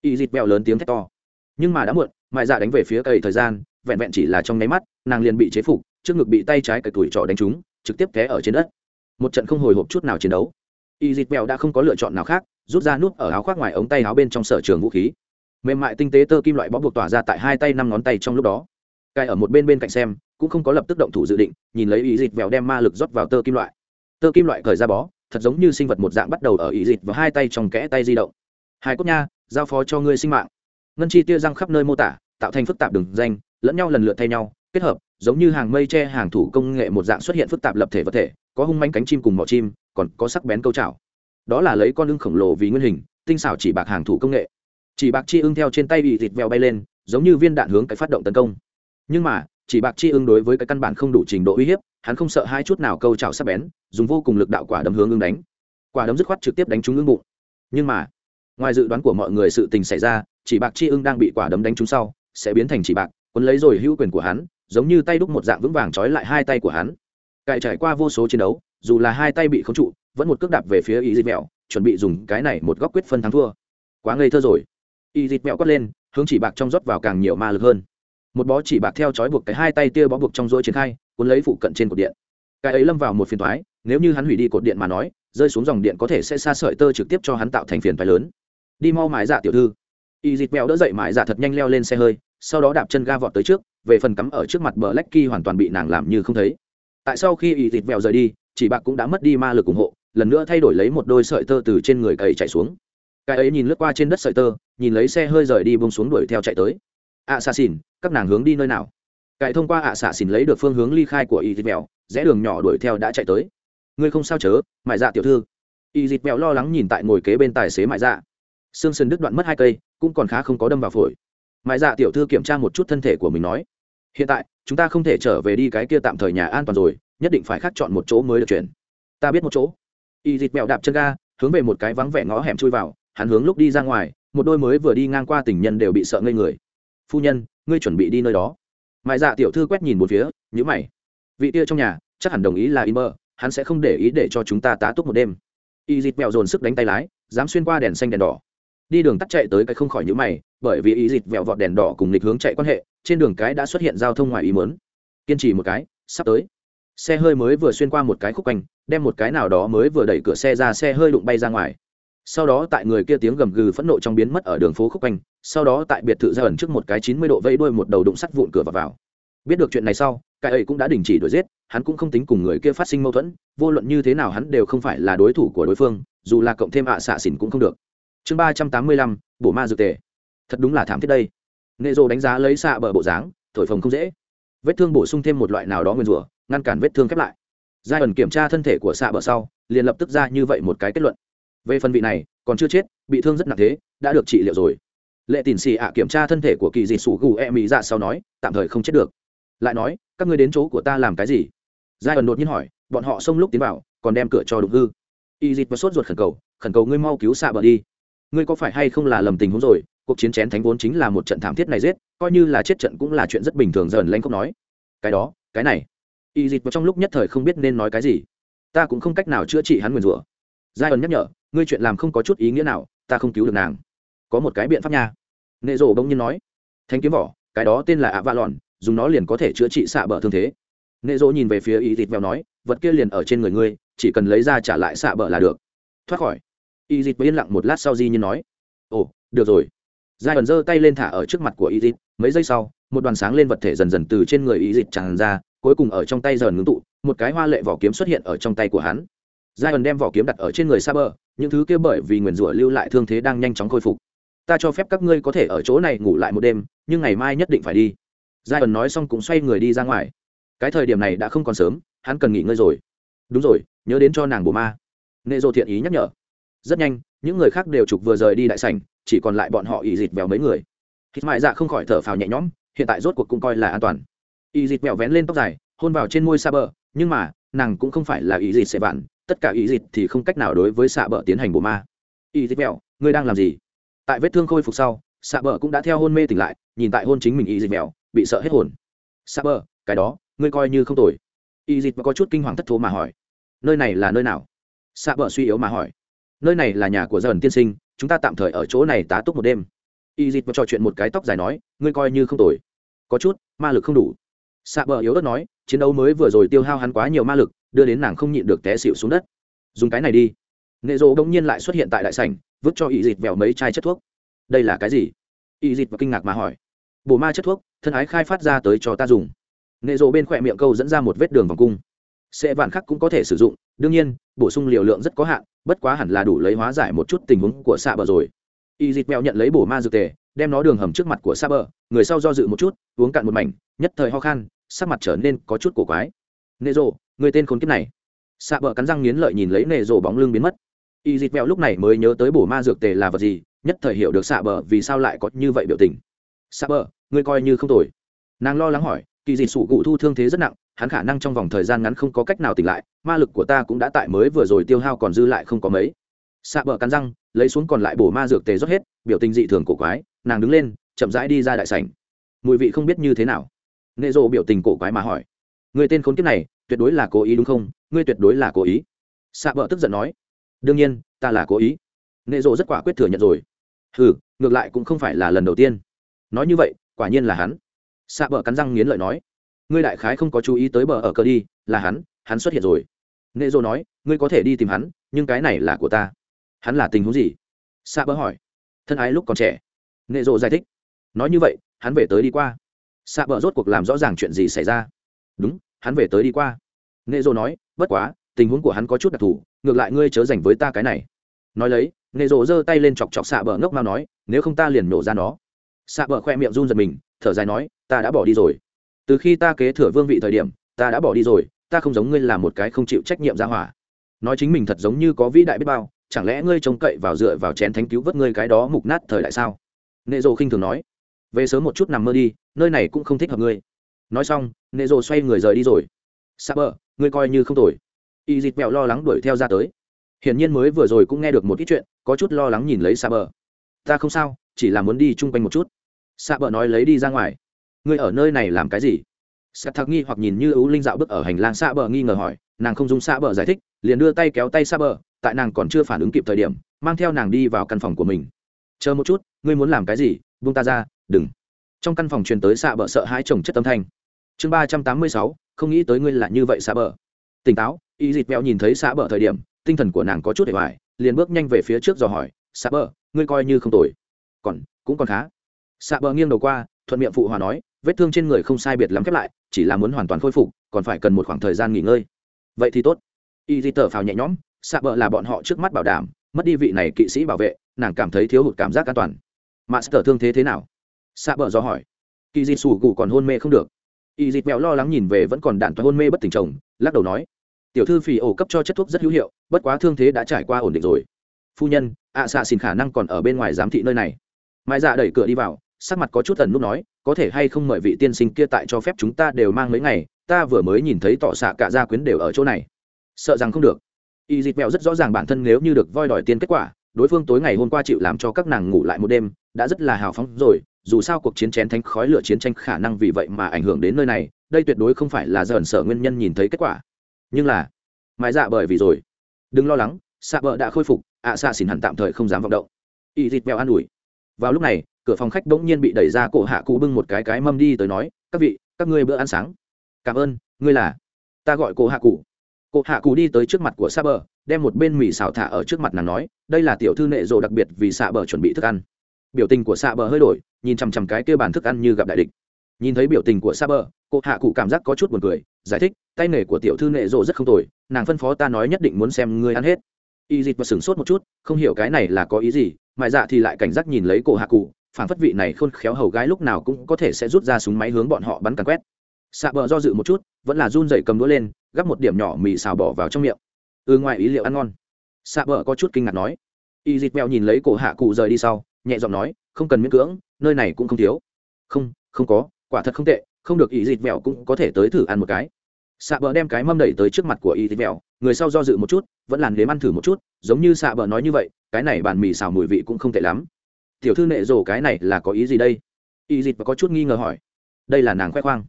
Y dịt bèo lớn tiếng thét to. Nhưng mà đã muộn, mại dạ đánh về phía cây thời gian, vẹn vẹn chỉ là trong nháy mắt, nàng liền bị chế phục, trước ngực bị tay trái cầy tuổi trọ đánh trúng, trực tiếp té ở trên đất một trận không hồi hộp chút nào chiến đấu. Y dịt bèo đã không có lựa chọn nào khác, rút ra nút ở áo khoác ngoài ống tay áo bên trong sở trường vũ khí. Mềm mại tinh tế tơ kim loại bó buộc tỏa ra tại hai tay năm ngón tay trong lúc đó. Cài ở một bên bên cạnh xem, cũng không có lập tức động thủ dự định, nhìn lấy ý dịch vèo đem ma lực rót vào tơ kim loại. Tơ kim loại cởi ra bó, thật giống như sinh vật một dạng bắt đầu ở ý dịch và hai tay trong kẽ tay di động. Hai cốt nha, giao phó cho ngươi sinh mạng. Ngân chi tia răng khắp nơi mô tả, tạo thành phức tạp đường danh, lẫn nhau lần lượt thay nhau, kết hợp, giống như hàng mây tre hàng thủ công nghệ một dạng xuất hiện phức tạp lập thể vật thể có hung manh cánh chim cùng mỏ chim, còn có sắc bén câu chảo. Đó là lấy con lưng khổng lồ vì nguyên hình, tinh xảo chỉ bạc hàng thủ công nghệ. Chỉ bạc chi ưng theo trên tay bị thịt veo bay lên, giống như viên đạn hướng cái phát động tấn công. Nhưng mà, chỉ bạc chi ưng đối với cái căn bản không đủ trình độ uy hiếp, hắn không sợ hai chút nào câu trào sắc bén, dùng vô cùng lực đạo quả đấm hướng ưng đánh. Quả đấm dứt khoát trực tiếp đánh trúng ưng bụng. Nhưng mà, ngoài dự đoán của mọi người sự tình xảy ra, chỉ bạc chi ưng đang bị quả đấm đánh trúng sau, sẽ biến thành chỉ bạc quấn lấy rồi hữu quyền của hắn, giống như tay đúc một dạng vững vàng trói lại hai tay của hắn cải trải qua vô số chiến đấu, dù là hai tay bị khống trụ, vẫn một cước đạp về phía y dịch mẹo, chuẩn bị dùng cái này một góc quyết phân thắng thua. Quá ngây thơ rồi. Y dịt mẹo quất lên, hướng chỉ bạc trong rót vào càng nhiều ma lực hơn. Một bó chỉ bạc theo trói buộc cái hai tay tia bó buộc trong rỗi triển khai, cuốn lấy phụ cận trên cột điện. Cái ấy lâm vào một phiền thoái nếu như hắn hủy đi cột điện mà nói, rơi xuống dòng điện có thể sẽ xa sợi tơ trực tiếp cho hắn tạo thành phiền thoái lớn. Đi mau mãi dạ tiểu thư. Y dịt mẹo đỡ dậy mãi dạ thật nhanh leo lên xe hơi, sau đó đạp chân ga vọt tới trước, về phần cắm ở trước mặt bờ lecky hoàn toàn bị nàng làm như không thấy tại sau khi y dịt mẹo rời đi, chỉ bạc cũng đã mất đi ma lực ủng hộ, lần nữa thay đổi lấy một đôi sợi tơ từ trên người cầy chạy xuống. Cái ấy nhìn lướt qua trên đất sợi tơ, nhìn lấy xe hơi rời đi bông xuống đuổi theo chạy tới. Ạ xà xỉn các nàng hướng đi nơi nào? Cải thông qua ạ xà xỉn lấy được phương hướng ly khai của y dịt mèo rẽ đường nhỏ đuổi theo đã chạy tới. Ngươi không sao chớ, mại dạ tiểu thư. Y dịt mèo lo lắng nhìn tại ngồi kế bên tài xế mại dạ. Xương sườn đứt đoạn mất hai cây, cũng còn khá không có đâm vào phổi. Mại dạ tiểu thư kiểm tra một chút thân thể của mình nói, hiện tại chúng ta không thể trở về đi cái kia tạm thời nhà an toàn rồi, nhất định phải khác chọn một chỗ mới được chuyển. Ta biết một chỗ. Y dịt mèo đạp chân ga, hướng về một cái vắng vẻ ngõ hẻm chui vào, hắn hướng lúc đi ra ngoài, một đôi mới vừa đi ngang qua tình nhân đều bị sợ ngây người. Phu nhân, ngươi chuẩn bị đi nơi đó. Mại dạ tiểu thư quét nhìn một phía nhữ mày. Vị tia trong nhà, chắc hẳn đồng ý là in mơ, hắn sẽ không để ý để cho chúng ta tá túc một đêm. Y dịt mẹo dồn sức đánh tay lái, dám xuyên qua đèn xanh đèn đỏ. Đi đường tắt chạy tới cái không khỏi nhữ mày bởi vì ý dịt vẹo vọt đèn đỏ cùng lịch hướng chạy quan hệ trên đường cái đã xuất hiện giao thông ngoài ý mớn kiên trì một cái sắp tới. Xe hơi mới vừa xuyên qua một cái khúc quanh đem một cái nào đó mới vừa đẩy cửa xe ra xe hơi đụng bay ra ngoài. Sau đó tại người kia tiếng gầm gừ phẫn nộ trong biến mất ở đường phố khúc quanh sau đó tại biệt thự ra ẩn trước một cái chín mươi độ vây đuôi một đầu đụng sắt vụn cửa vào, vào. biết được chuyện này sau cái ấy cũng đã đình chỉ đuổi giết hắn cũng không tính cùng người kia phát sinh mâu thuẫn vô luận như thế nào hắn đều không phải là đối thủ của đối phương dù là cộng thêm ạ xạ xỉn cũng không được. Chương ba trăm tám mươi lăm bổ ma dược tề thật đúng là thảm thiết đây. Nệ rồ đánh giá lấy xạ bờ bộ dáng, thổi phồng không dễ. Vết thương bổ sung thêm một loại nào đó nguyên rủa, ngăn cản vết thương khép lại. Giai ẩn kiểm tra thân thể của xạ bờ sau, liền lập tức ra như vậy một cái kết luận. Về phần vị này, còn chưa chết, bị thương rất nặng thế, đã được trị liệu rồi. Lệ tỉn xì ạ kiểm tra thân thể của kỳ dị sủ gù e mỹ dạ sau nói, tạm thời không chết được. Lại nói, các ngươi đến chỗ của ta làm cái gì? Giai ẩn đột nhiên hỏi, bọn họ xông lúc tiến vào, còn đem cửa cho đục hư. Y dịt và sốt ruột khẩn cầu khẩn cầu ngươi mau cứu xạ bờ đi. Ngươi có phải hay không là lầm tình huống rồi? Cuộc chiến chén thánh vốn chính là một trận thảm thiết này giết, coi như là chết trận cũng là chuyện rất bình thường dần lanh không nói. Cái đó, cái này. Y dịt vào trong lúc nhất thời không biết nên nói cái gì. Ta cũng không cách nào chữa trị hắn nguyền rủa. Giai ẩn nhắc nhở, ngươi chuyện làm không có chút ý nghĩa nào, ta không cứu được nàng. Có một cái biện pháp nha. Nệ rộ bỗng nhiên nói. Thanh kiếm vỏ, cái đó tên là ạ vạ lòn dùng nó liền có thể chữa trị xạ bờ thương thế. Nệ rộ nhìn về phía y dịt vèo nói, vật kia liền ở trên người ngươi, chỉ cần lấy ra trả lại xạ bờ là được. Thoát khỏi. Y dịt yên lặng một lát sau di như nói. Ồ, được rồi giai ẩn giơ tay lên thả ở trước mặt của y dịt mấy giây sau, một đoàn sáng lên vật thể dần dần từ trên người y dịt tràn ra, cuối cùng ở trong tay dần ngưng tụ, một cái hoa lệ vỏ kiếm xuất hiện ở trong tay của hắn. Giai ẩn đem vỏ kiếm đặt ở trên người xa bờ những thứ kia bởi vì nguyền rủa lưu lại thương thế đang nhanh chóng khôi phục. Ta cho phép các ngươi có thể ở chỗ này ngủ lại một đêm, nhưng ngày mai nhất định phải đi. Giai ẩn nói xong cũng xoay người đi ra ngoài. Cái thời điểm này đã không còn sớm, hắn cần nghỉ ngơi rồi. Đúng rồi, nhớ đến cho nàng bồ ma. Nệ dô thiện ý nhắc nhở. Rất nhanh những người khác đều trục vừa rời đi đại sảnh, chỉ còn lại bọn họ ỉ dịt vèo mấy người. Hít mại dạ không khỏi thở phào nhẹ nhõm, hiện tại rốt cuộc cũng coi là an toàn. Ỉ dịt vèo vén lên tóc dài, hôn vào trên môi xa bờ nhưng mà, nàng cũng không phải là ý dịt sẽ vạn tất cả ý dịt thì không cách nào đối với xạ bờ tiến hành bổ ma. Ý dịt vèo, ngươi đang làm gì? Tại vết thương khôi phục sau xạ bờ cũng đã theo hôn mê tỉnh lại, nhìn tại hôn chính mình ý dịt vèo, bị sợ hết hồn. Xạ bờ cái đó, ngươi coi như không tồi. Y dịt có chút kinh hoàng thất thố mà hỏi, nơi này là nơi nào? Xạ bờ suy yếu mà hỏi nơi này là nhà của dần tiên sinh, chúng ta tạm thời ở chỗ này tá túc một đêm. Y dịt trò chuyện một cái tóc dài nói, ngươi coi như không tồi. Có chút, ma lực không đủ. Xạ bờ yếu ớt nói, chiến đấu mới vừa rồi tiêu hao hắn quá nhiều ma lực, đưa đến nàng không nhịn được té xịu xuống đất. Dùng cái này đi. Nệ rộ bỗng nhiên lại xuất hiện tại đại sảnh, vứt cho y dịt vẹo mấy chai chất thuốc. Đây là cái gì? Y dịt và kinh ngạc mà hỏi. Bổ ma chất thuốc, thân ái khai phát ra tới cho ta dùng. Nệ rộ bên khỏe miệng câu dẫn ra một vết đường vòng cung. Sẽ vạn khắc cũng có thể sử dụng, đương nhiên bổ sung liều lượng rất có hạn, bất quá hẳn là đủ lấy hóa giải một chút tình huống của xạ bờ rồi. Y dịt mèo nhận lấy bổ ma dược tề, đem nó đường hầm trước mặt của xạ bờ người sau do dự một chút, uống cạn một mảnh, nhất thời ho khan, sắc mặt trở nên có chút cổ quái. Nệ rộ người tên khốn kiếp này. Xạ bờ cắn răng nghiến lợi nhìn lấy nệ rộ bóng lưng biến mất. Y dịt mèo lúc này mới nhớ tới bổ ma dược tề là vật gì, nhất thời hiểu được xạ bờ vì sao lại có như vậy biểu tình. Xạ bờ ngươi coi như không tồi. Nàng lo lắng hỏi, kỳ dị sụ cụ thu thương thế rất nặng hắn khả năng trong vòng thời gian ngắn không có cách nào tỉnh lại, ma lực của ta cũng đã tại mới vừa rồi tiêu hao còn dư lại không có mấy. Xạ bờ cắn răng, lấy xuống còn lại bổ ma dược tề rót hết, biểu tình dị thường cổ quái, nàng đứng lên, chậm rãi đi ra đại sảnh. Mùi vị không biết như thế nào. Nệ rộ biểu tình cổ quái mà hỏi, người tên khốn kiếp này, tuyệt đối là cố ý đúng không? Ngươi tuyệt đối là cố ý. Xạ bờ tức giận nói, đương nhiên, ta là cố ý. Nệ rộ rất quả quyết thừa nhận rồi ừ ngược lại cũng không phải là lần đầu tiên. Nói như vậy, quả nhiên là hắn. Xạ bờ cắn răng nghiến lợi nói ngươi đại khái không có chú ý tới bờ ở cờ đi, là hắn hắn xuất hiện rồi. Nệ Dô nói, ngươi có thể đi tìm hắn, nhưng cái này là của ta. Hắn là tình huống gì? Sa bờ hỏi. Thân ái lúc còn trẻ. Nệ Dô giải thích. Nói như vậy, hắn về tới đi qua. Sa bờ rốt cuộc làm rõ ràng chuyện gì xảy ra. Đúng, hắn về tới đi qua. Nệ Dô nói, bất quá, tình huống của hắn có chút đặc thù, ngược lại ngươi chớ dành với ta cái này. Nói lấy, nệ Dô giơ tay lên chọc chọc xạ bờ ngốc mau nói, nếu không ta liền nổ ra nó. Xạ bờ khoe miệng run giật mình, thở dài nói, ta đã bỏ đi rồi từ khi ta kế thừa vương vị thời điểm, ta đã bỏ đi rồi, ta không giống ngươi là một cái không chịu trách nhiệm ra hỏa. Nói chính mình thật giống như có vĩ đại biết bao, chẳng lẽ ngươi trông cậy vào dựa vào chén thánh cứu vớt ngươi cái đó mục nát thời đại sao? Nệ rồ khinh thường nói. Về sớm một chút nằm mơ đi, nơi này cũng không thích hợp ngươi. Nói xong, nệ rồ xoay người rời đi rồi. Sa bờ, ngươi coi như không tồi. Y dịt mẹo lo lắng đuổi theo ra tới. Hiển nhiên mới vừa rồi cũng nghe được một ít chuyện, có chút lo lắng nhìn lấy sa bờ. Ta không sao, chỉ là muốn đi chung quanh một chút. Sa bờ nói lấy đi ra ngoài ngươi ở nơi này làm cái gì? Sắt thạc nghi hoặc nhìn như ưu linh dạo bước ở hành lang xa bờ nghi ngờ hỏi, nàng không dùng xa bờ giải thích, liền đưa tay kéo tay xa bờ, tại nàng còn chưa phản ứng kịp thời điểm, mang theo nàng đi vào căn phòng của mình. Chờ một chút, ngươi muốn làm cái gì? Buông ta ra, đừng. Trong căn phòng truyền tới xạ bờ sợ hãi chồng chất âm thanh. Chương ba trăm tám mươi sáu, không nghĩ tới ngươi là như vậy xạ bờ. Tỉnh táo, y dịt mẹo nhìn thấy xạ bờ thời điểm, tinh thần của nàng có chút để hoài liền bước nhanh về phía trước dò hỏi xạ bờ, ngươi coi như không tồi. Còn, cũng còn khá. Xạ bờ nghiêng đầu qua, thuận miệng phụ hòa nói vết thương trên người không sai biệt lắm khép lại, chỉ là muốn hoàn toàn khôi phục, còn phải cần một khoảng thời gian nghỉ ngơi. Vậy thì tốt. Y di tờ phào nhẹ nhõm, xạ bờ là bọn họ trước mắt bảo đảm, mất đi vị này kỵ sĩ bảo vệ, nàng cảm thấy thiếu hụt cảm giác an toàn. Master thương thế thế nào? Xạ bờ do hỏi. Kỳ di sủ gù còn hôn mê không được. Y dịt mẹo lo lắng nhìn về vẫn còn đạn toa hôn mê bất tỉnh chồng, lắc đầu nói. Tiểu thư phì ổ cấp cho chất thuốc rất hữu hiệu, bất quá thương thế đã trải qua ổn định rồi. Phu nhân, ạ xạ xin khả năng còn ở bên ngoài giám thị nơi này. Mai dạ đẩy cửa đi vào sắc mặt có chút tần lúc nói có thể hay không mời vị tiên sinh kia tại cho phép chúng ta đều mang mấy ngày ta vừa mới nhìn thấy tỏ xạ cả gia quyến đều ở chỗ này. Sợ rằng không được. Y dịt mẹo rất rõ ràng bản thân nếu như được voi đòi tiền kết quả đối phương tối ngày hôm qua chịu làm cho các nàng ngủ lại một đêm đã rất là hào phóng rồi dù sao cuộc chiến chén thánh khói lửa chiến tranh khả năng vì vậy mà ảnh hưởng đến nơi này đây tuyệt đối không phải là dởn sợ nguyên nhân nhìn thấy kết quả. Nhưng là mãi dạ bởi vì rồi. Đừng lo lắng xạ vợ đã khôi phục ạ à, xạ xỉn hẳn tạm thời không dám vọng động. Y dịt mèo an ủi. Vào lúc này cửa phòng khách bỗng nhiên bị đẩy ra, cổ hạ cụ bưng một cái cái mâm đi tới nói, các vị, các ngươi bữa ăn sáng. Cảm ơn, ngươi là? Ta gọi cổ hạ cụ. Cổ hạ cụ đi tới trước mặt của sa bờ đem một bên mì xào thả ở trước mặt nàng nói, đây là tiểu thư nệ rộ đặc biệt vì xạ bờ chuẩn bị thức ăn. Biểu tình của xạ bờ hơi đổi, nhìn chằm chằm cái kia bàn thức ăn như gặp đại địch. Nhìn thấy biểu tình của sa bờ cô hạ cụ cảm giác có chút buồn cười, giải thích, tay nghề của tiểu thư nệ rộ rất không tồi, nàng phân phó ta nói nhất định muốn xem ngươi ăn hết. Y dịch và sửng sốt một chút, không hiểu cái này là có ý gì, mại dạ thì lại cảnh giác nhìn lấy cổ hạ cụ phản phất vị này khôn khéo hầu gái lúc nào cũng có thể sẽ rút ra súng máy hướng bọn họ bắn càn quét. Xạ bờ do dự một chút vẫn là run dậy cầm đũa lên gắp một điểm nhỏ mì xào bỏ vào trong miệng. Ư ừ, ngoài ý liệu ăn ngon. Xạ bờ có chút kinh ngạc nói. Y Dịt mèo nhìn lấy cổ hạ cụ rời đi sau nhẹ giọng nói không cần miễn cưỡng nơi này cũng không thiếu. Không không có quả thật không tệ không được Y Dịt mèo cũng có thể tới thử ăn một cái. Xạ bờ đem cái mâm đẩy tới trước mặt của y Dịt mèo người sau do dự một chút vẫn làn đếm ăn thử một chút giống như xạ bờ nói như vậy cái này bàn mì xào mùi vị cũng không tệ lắm tiểu thư nệ rổ cái này là có ý gì đây? Y dịch có chút nghi ngờ hỏi. Đây là nàng khoe khoang.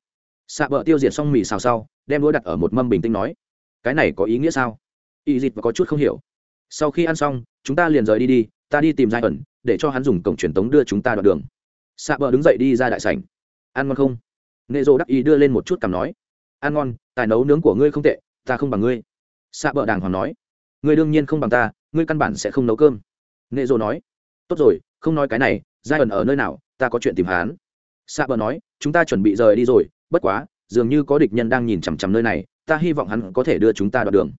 Xạ bờ tiêu diệt xong mì xào sau, đem đũa đặt ở một mâm bình tĩnh nói, cái này có ý nghĩa sao? Y dịt và có chút không hiểu. Sau khi ăn xong, chúng ta liền rời đi đi, ta đi tìm giai ẩn, để cho hắn dùng cổng truyền tống đưa chúng ta đoạn đường. Xạ bờ đứng dậy đi ra đại sảnh. Ăn ngon không? Nệ rổ đắc ý đưa lên một chút cằm nói, ăn ngon, tài nấu nướng của ngươi không tệ, ta không bằng ngươi. Xạ bờ đàng hoàng nói, ngươi đương nhiên không bằng ta, ngươi căn bản sẽ không nấu cơm. Nệ rổ nói, tốt rồi không nói cái này, giai ẩn ở nơi nào, ta có chuyện tìm hắn. Xạ bờ nói, chúng ta chuẩn bị rời đi rồi, bất quá, dường như có địch nhân đang nhìn chằm chằm nơi này, ta hy vọng hắn có thể đưa chúng ta đoạn đường.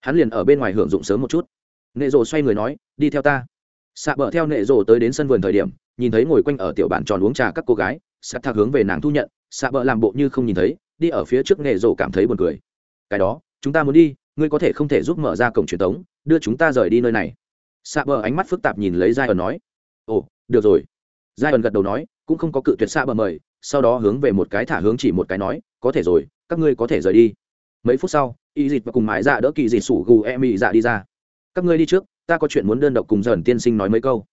Hắn liền ở bên ngoài hưởng dụng sớm một chút. Nệ rồ xoay người nói, đi theo ta. Xạ bờ theo nệ rồ tới đến sân vườn thời điểm, nhìn thấy ngồi quanh ở tiểu bản tròn uống trà các cô gái sắt thạc hướng về nàng thu nhận xạ bờ làm bộ như không nhìn thấy, đi ở phía trước nệ rồ cảm thấy buồn cười. Cái đó, chúng ta muốn đi, ngươi có thể không thể giúp mở ra cổng truyền thống đưa chúng ta rời đi nơi này. Xạ bờ ánh mắt phức tạp nhìn lấy giai ẩn nói ồ, được rồi. Giai ẩn gật đầu nói, cũng không có cự tuyệt xa bờ mời, sau đó hướng về một cái thả hướng chỉ một cái nói, có thể rồi, các ngươi có thể rời đi. Mấy phút sau, y dịt và cùng mãi dạ đỡ kỳ dịt sủ gù em y dạ đi ra. Các ngươi đi trước, ta có chuyện muốn đơn độc cùng dần tiên sinh nói mấy câu.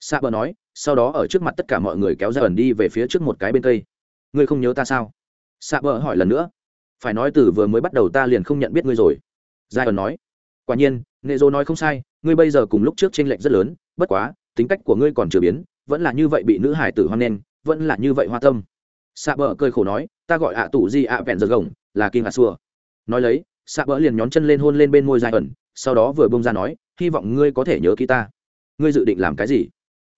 Xa bờ nói, sau đó ở trước mặt tất cả mọi người kéo ra ẩn đi về phía trước một cái bên cây. Ngươi không nhớ ta sao? Xa bờ hỏi lần nữa. Phải nói từ vừa mới bắt đầu ta liền không nhận biết ngươi rồi. Giai ẩn nói, quả nhiên nệ dô nói không sai, ngươi bây giờ cùng lúc trước tranh lệch rất lớn, bất quá tính cách của ngươi còn chưa biến, vẫn là như vậy bị nữ hải tử hoan nen vẫn là như vậy hoa tâm. Xạ bờ cười khổ nói, ta gọi ạ tù di ạ vẹn giờ gồng, là kim hạ xua nói lấy xạ bờ liền nhón chân lên hôn lên bên môi dài ẩn, sau đó vừa bông ra nói, hy vọng ngươi có thể nhớ ký ta. Ngươi dự định làm cái gì?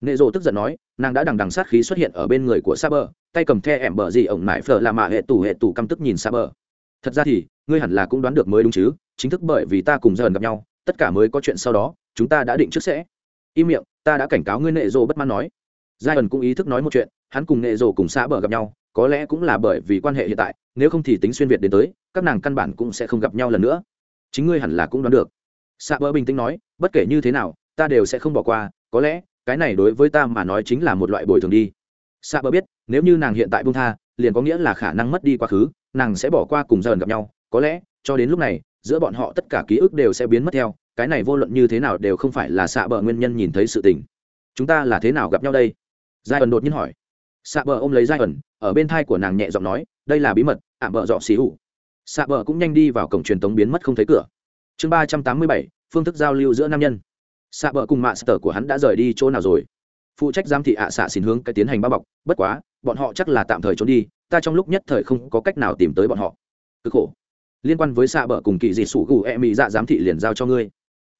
Nệ rộ tức giận nói, nàng đã đằng đằng sát khí xuất hiện ở bên người của sa bờ, tay cầm the ẻm bờ gì ổng mải phở là mạ hệ tủ hệ tủ căm tức nhìn sa bờ. Thật ra thì, ngươi hẳn là cũng đoán được mới đúng chứ, chính thức bởi vì ta cùng dần gặp nhau, tất cả mới có chuyện sau đó, chúng ta đã định trước sẽ. Im miệng ta đã cảnh cáo ngươi nệ rồ bất mãn nói. Giai ẩn cũng ý thức nói một chuyện, hắn cùng nệ rồ cùng xã bờ gặp nhau, có lẽ cũng là bởi vì quan hệ hiện tại, nếu không thì tính xuyên việt đến tới, các nàng căn bản cũng sẽ không gặp nhau lần nữa. Chính ngươi hẳn là cũng đoán được. Xã bờ bình tĩnh nói, bất kể như thế nào, ta đều sẽ không bỏ qua, có lẽ, cái này đối với ta mà nói chính là một loại bồi thường đi. Xã bờ biết, nếu như nàng hiện tại bung tha, liền có nghĩa là khả năng mất đi quá khứ, nàng sẽ bỏ qua cùng giai ẩn gặp nhau, có lẽ, cho đến lúc này, giữa bọn họ tất cả ký ức đều sẽ biến mất theo cái này vô luận như thế nào đều không phải là xạ bờ nguyên nhân nhìn thấy sự tình. Chúng ta là thế nào gặp nhau đây? Giai ẩn đột nhiên hỏi. Xạ bờ ôm lấy giai ẩn, ở bên thai của nàng nhẹ giọng nói, đây là bí mật ảm bờ dọ xì hụ xạ bờ cũng nhanh đi vào cổng truyền tống biến mất không thấy cửa. Chương ba trăm tám mươi bảy, phương thức giao lưu giữa nam nhân. Xạ bờ cùng mạ sở của hắn đã rời đi chỗ nào rồi? Phụ trách giám thị ạ xạ xin hướng cái tiến hành bao bọc, bất quá, bọn họ chắc là tạm thời trốn đi, ta trong lúc nhất thời không có cách nào tìm tới bọn họ. Cực khổ. Liên quan với xạ bờ cùng kỳ dị sủ gù e mỹ dạ giám thị liền giao cho ngươi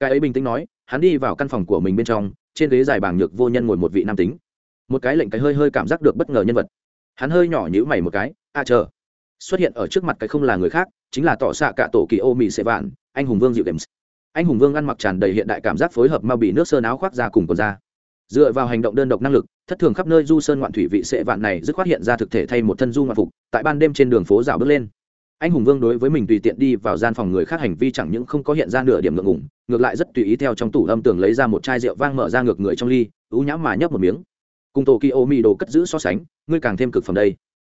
cái ấy bình tĩnh nói, hắn đi vào căn phòng của mình bên trong, trên ghế dài bảng nhược vô nhân ngồi một vị nam tính. Một cái lệnh cái hơi hơi cảm giác được bất ngờ nhân vật. Hắn hơi nhỏ nhữ mày một cái à chờ. Xuất hiện ở trước mặt cái không là người khác, chính là tỏ xạ cả tổ kỳ ô mỹ sệ vạn, anh hùng vương dịu games anh hùng vương ăn mặc tràn đầy hiện đại cảm giác phối hợp mau bị nước sơn áo khoác ra cùng còn ra dựa vào hành động đơn độc năng lực, thất thường khắp nơi du sơn ngoạn thủy vị sệ vạn này dứt khoát hiện ra thực thể thay một thân du ngoạn phục, tại ban đêm trên đường phố rào bước lên anh hùng vương đối với mình tùy tiện đi vào gian phòng người khác hành vi chẳng những không có hiện ra nửa điểm ngượng ngùng, ngược lại rất tùy ý theo trong tủ âm tường lấy ra một chai rượu vang mở ra ngược người trong ly, ú nhãm mà nhấp một miếng. Cùng tổ kỳ ô mì đồ cất giữ so sánh, ngươi càng thêm cực phẩm đây.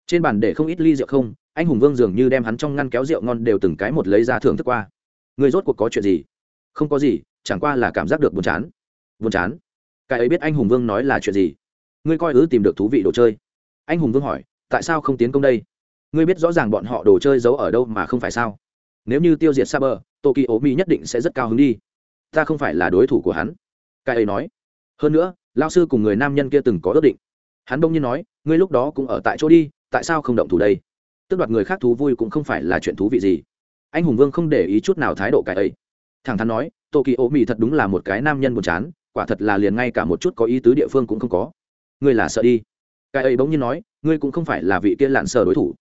Trên bàn để không ít ly rượu không, anh hùng vương dường như đem hắn trong ngăn kéo rượu ngon đều từng cái một lấy ra thưởng thức qua. Người rốt cuộc có chuyện gì? Không có gì, chẳng qua là cảm giác được buồn chán. Buồn chán? Cái ấy biết anh hùng vương nói là chuyện gì? Ngươi coi ứ tìm được thú vị đồ chơi. Anh hùng vương hỏi, tại sao không tiến công đây? Ngươi biết rõ ràng bọn họ đồ chơi giấu ở đâu mà không phải sao? Nếu như tiêu diệt saber toki ố mi nhất định sẽ rất cao hứng đi. Ta không phải là đối thủ của hắn. Cái ấy nói. Hơn nữa lao sư cùng người nam nhân kia từng có ước định. Hắn bỗng nhiên nói, ngươi lúc đó cũng ở tại chỗ đi, tại sao không động thủ đây? Tức đoạt người khác thú vui cũng không phải là chuyện thú vị gì. Anh hùng vương không để ý chút nào thái độ cái ấy. Thẳng thắn nói, tokyo mi thật đúng là một cái nam nhân buồn chán, quả thật là liền ngay cả một chút có ý tứ địa phương cũng không có. Ngươi là sợ đi. Cái ấy bỗng nhiên nói, ngươi cũng không phải là vị kia lạn sợ đối thủ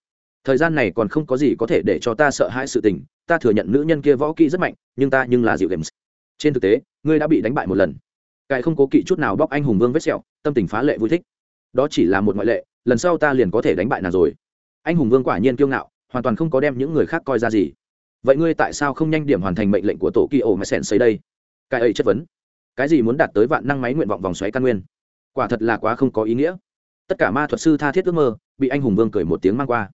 thời gian này còn không có gì có thể để cho ta sợ hãi sự tình, ta thừa nhận nữ nhân kia võ kỹ rất mạnh, nhưng ta nhưng là dịu games. Trên thực tế, ngươi đã bị đánh bại một lần. Cái không cố kỵ chút nào bóc anh hùng vương vết sẹo, tâm tình phá lệ vui thích. Đó chỉ là một ngoại lệ, lần sau ta liền có thể đánh bại nàng rồi. Anh hùng vương quả nhiên kiêu ngạo, hoàn toàn không có đem những người khác coi ra gì. Vậy ngươi tại sao không nhanh điểm hoàn thành mệnh lệnh của tổ kỳ ổ mà sèn xây đây? Cái ấy chất vấn. Cái gì muốn đạt tới vạn năng máy nguyện vọng vòng xoáy căn nguyên? Quả thật là quá không có ý nghĩa. Tất cả ma thuật sư tha thiết ước mơ, bị anh hùng vương cười một tiếng mang qua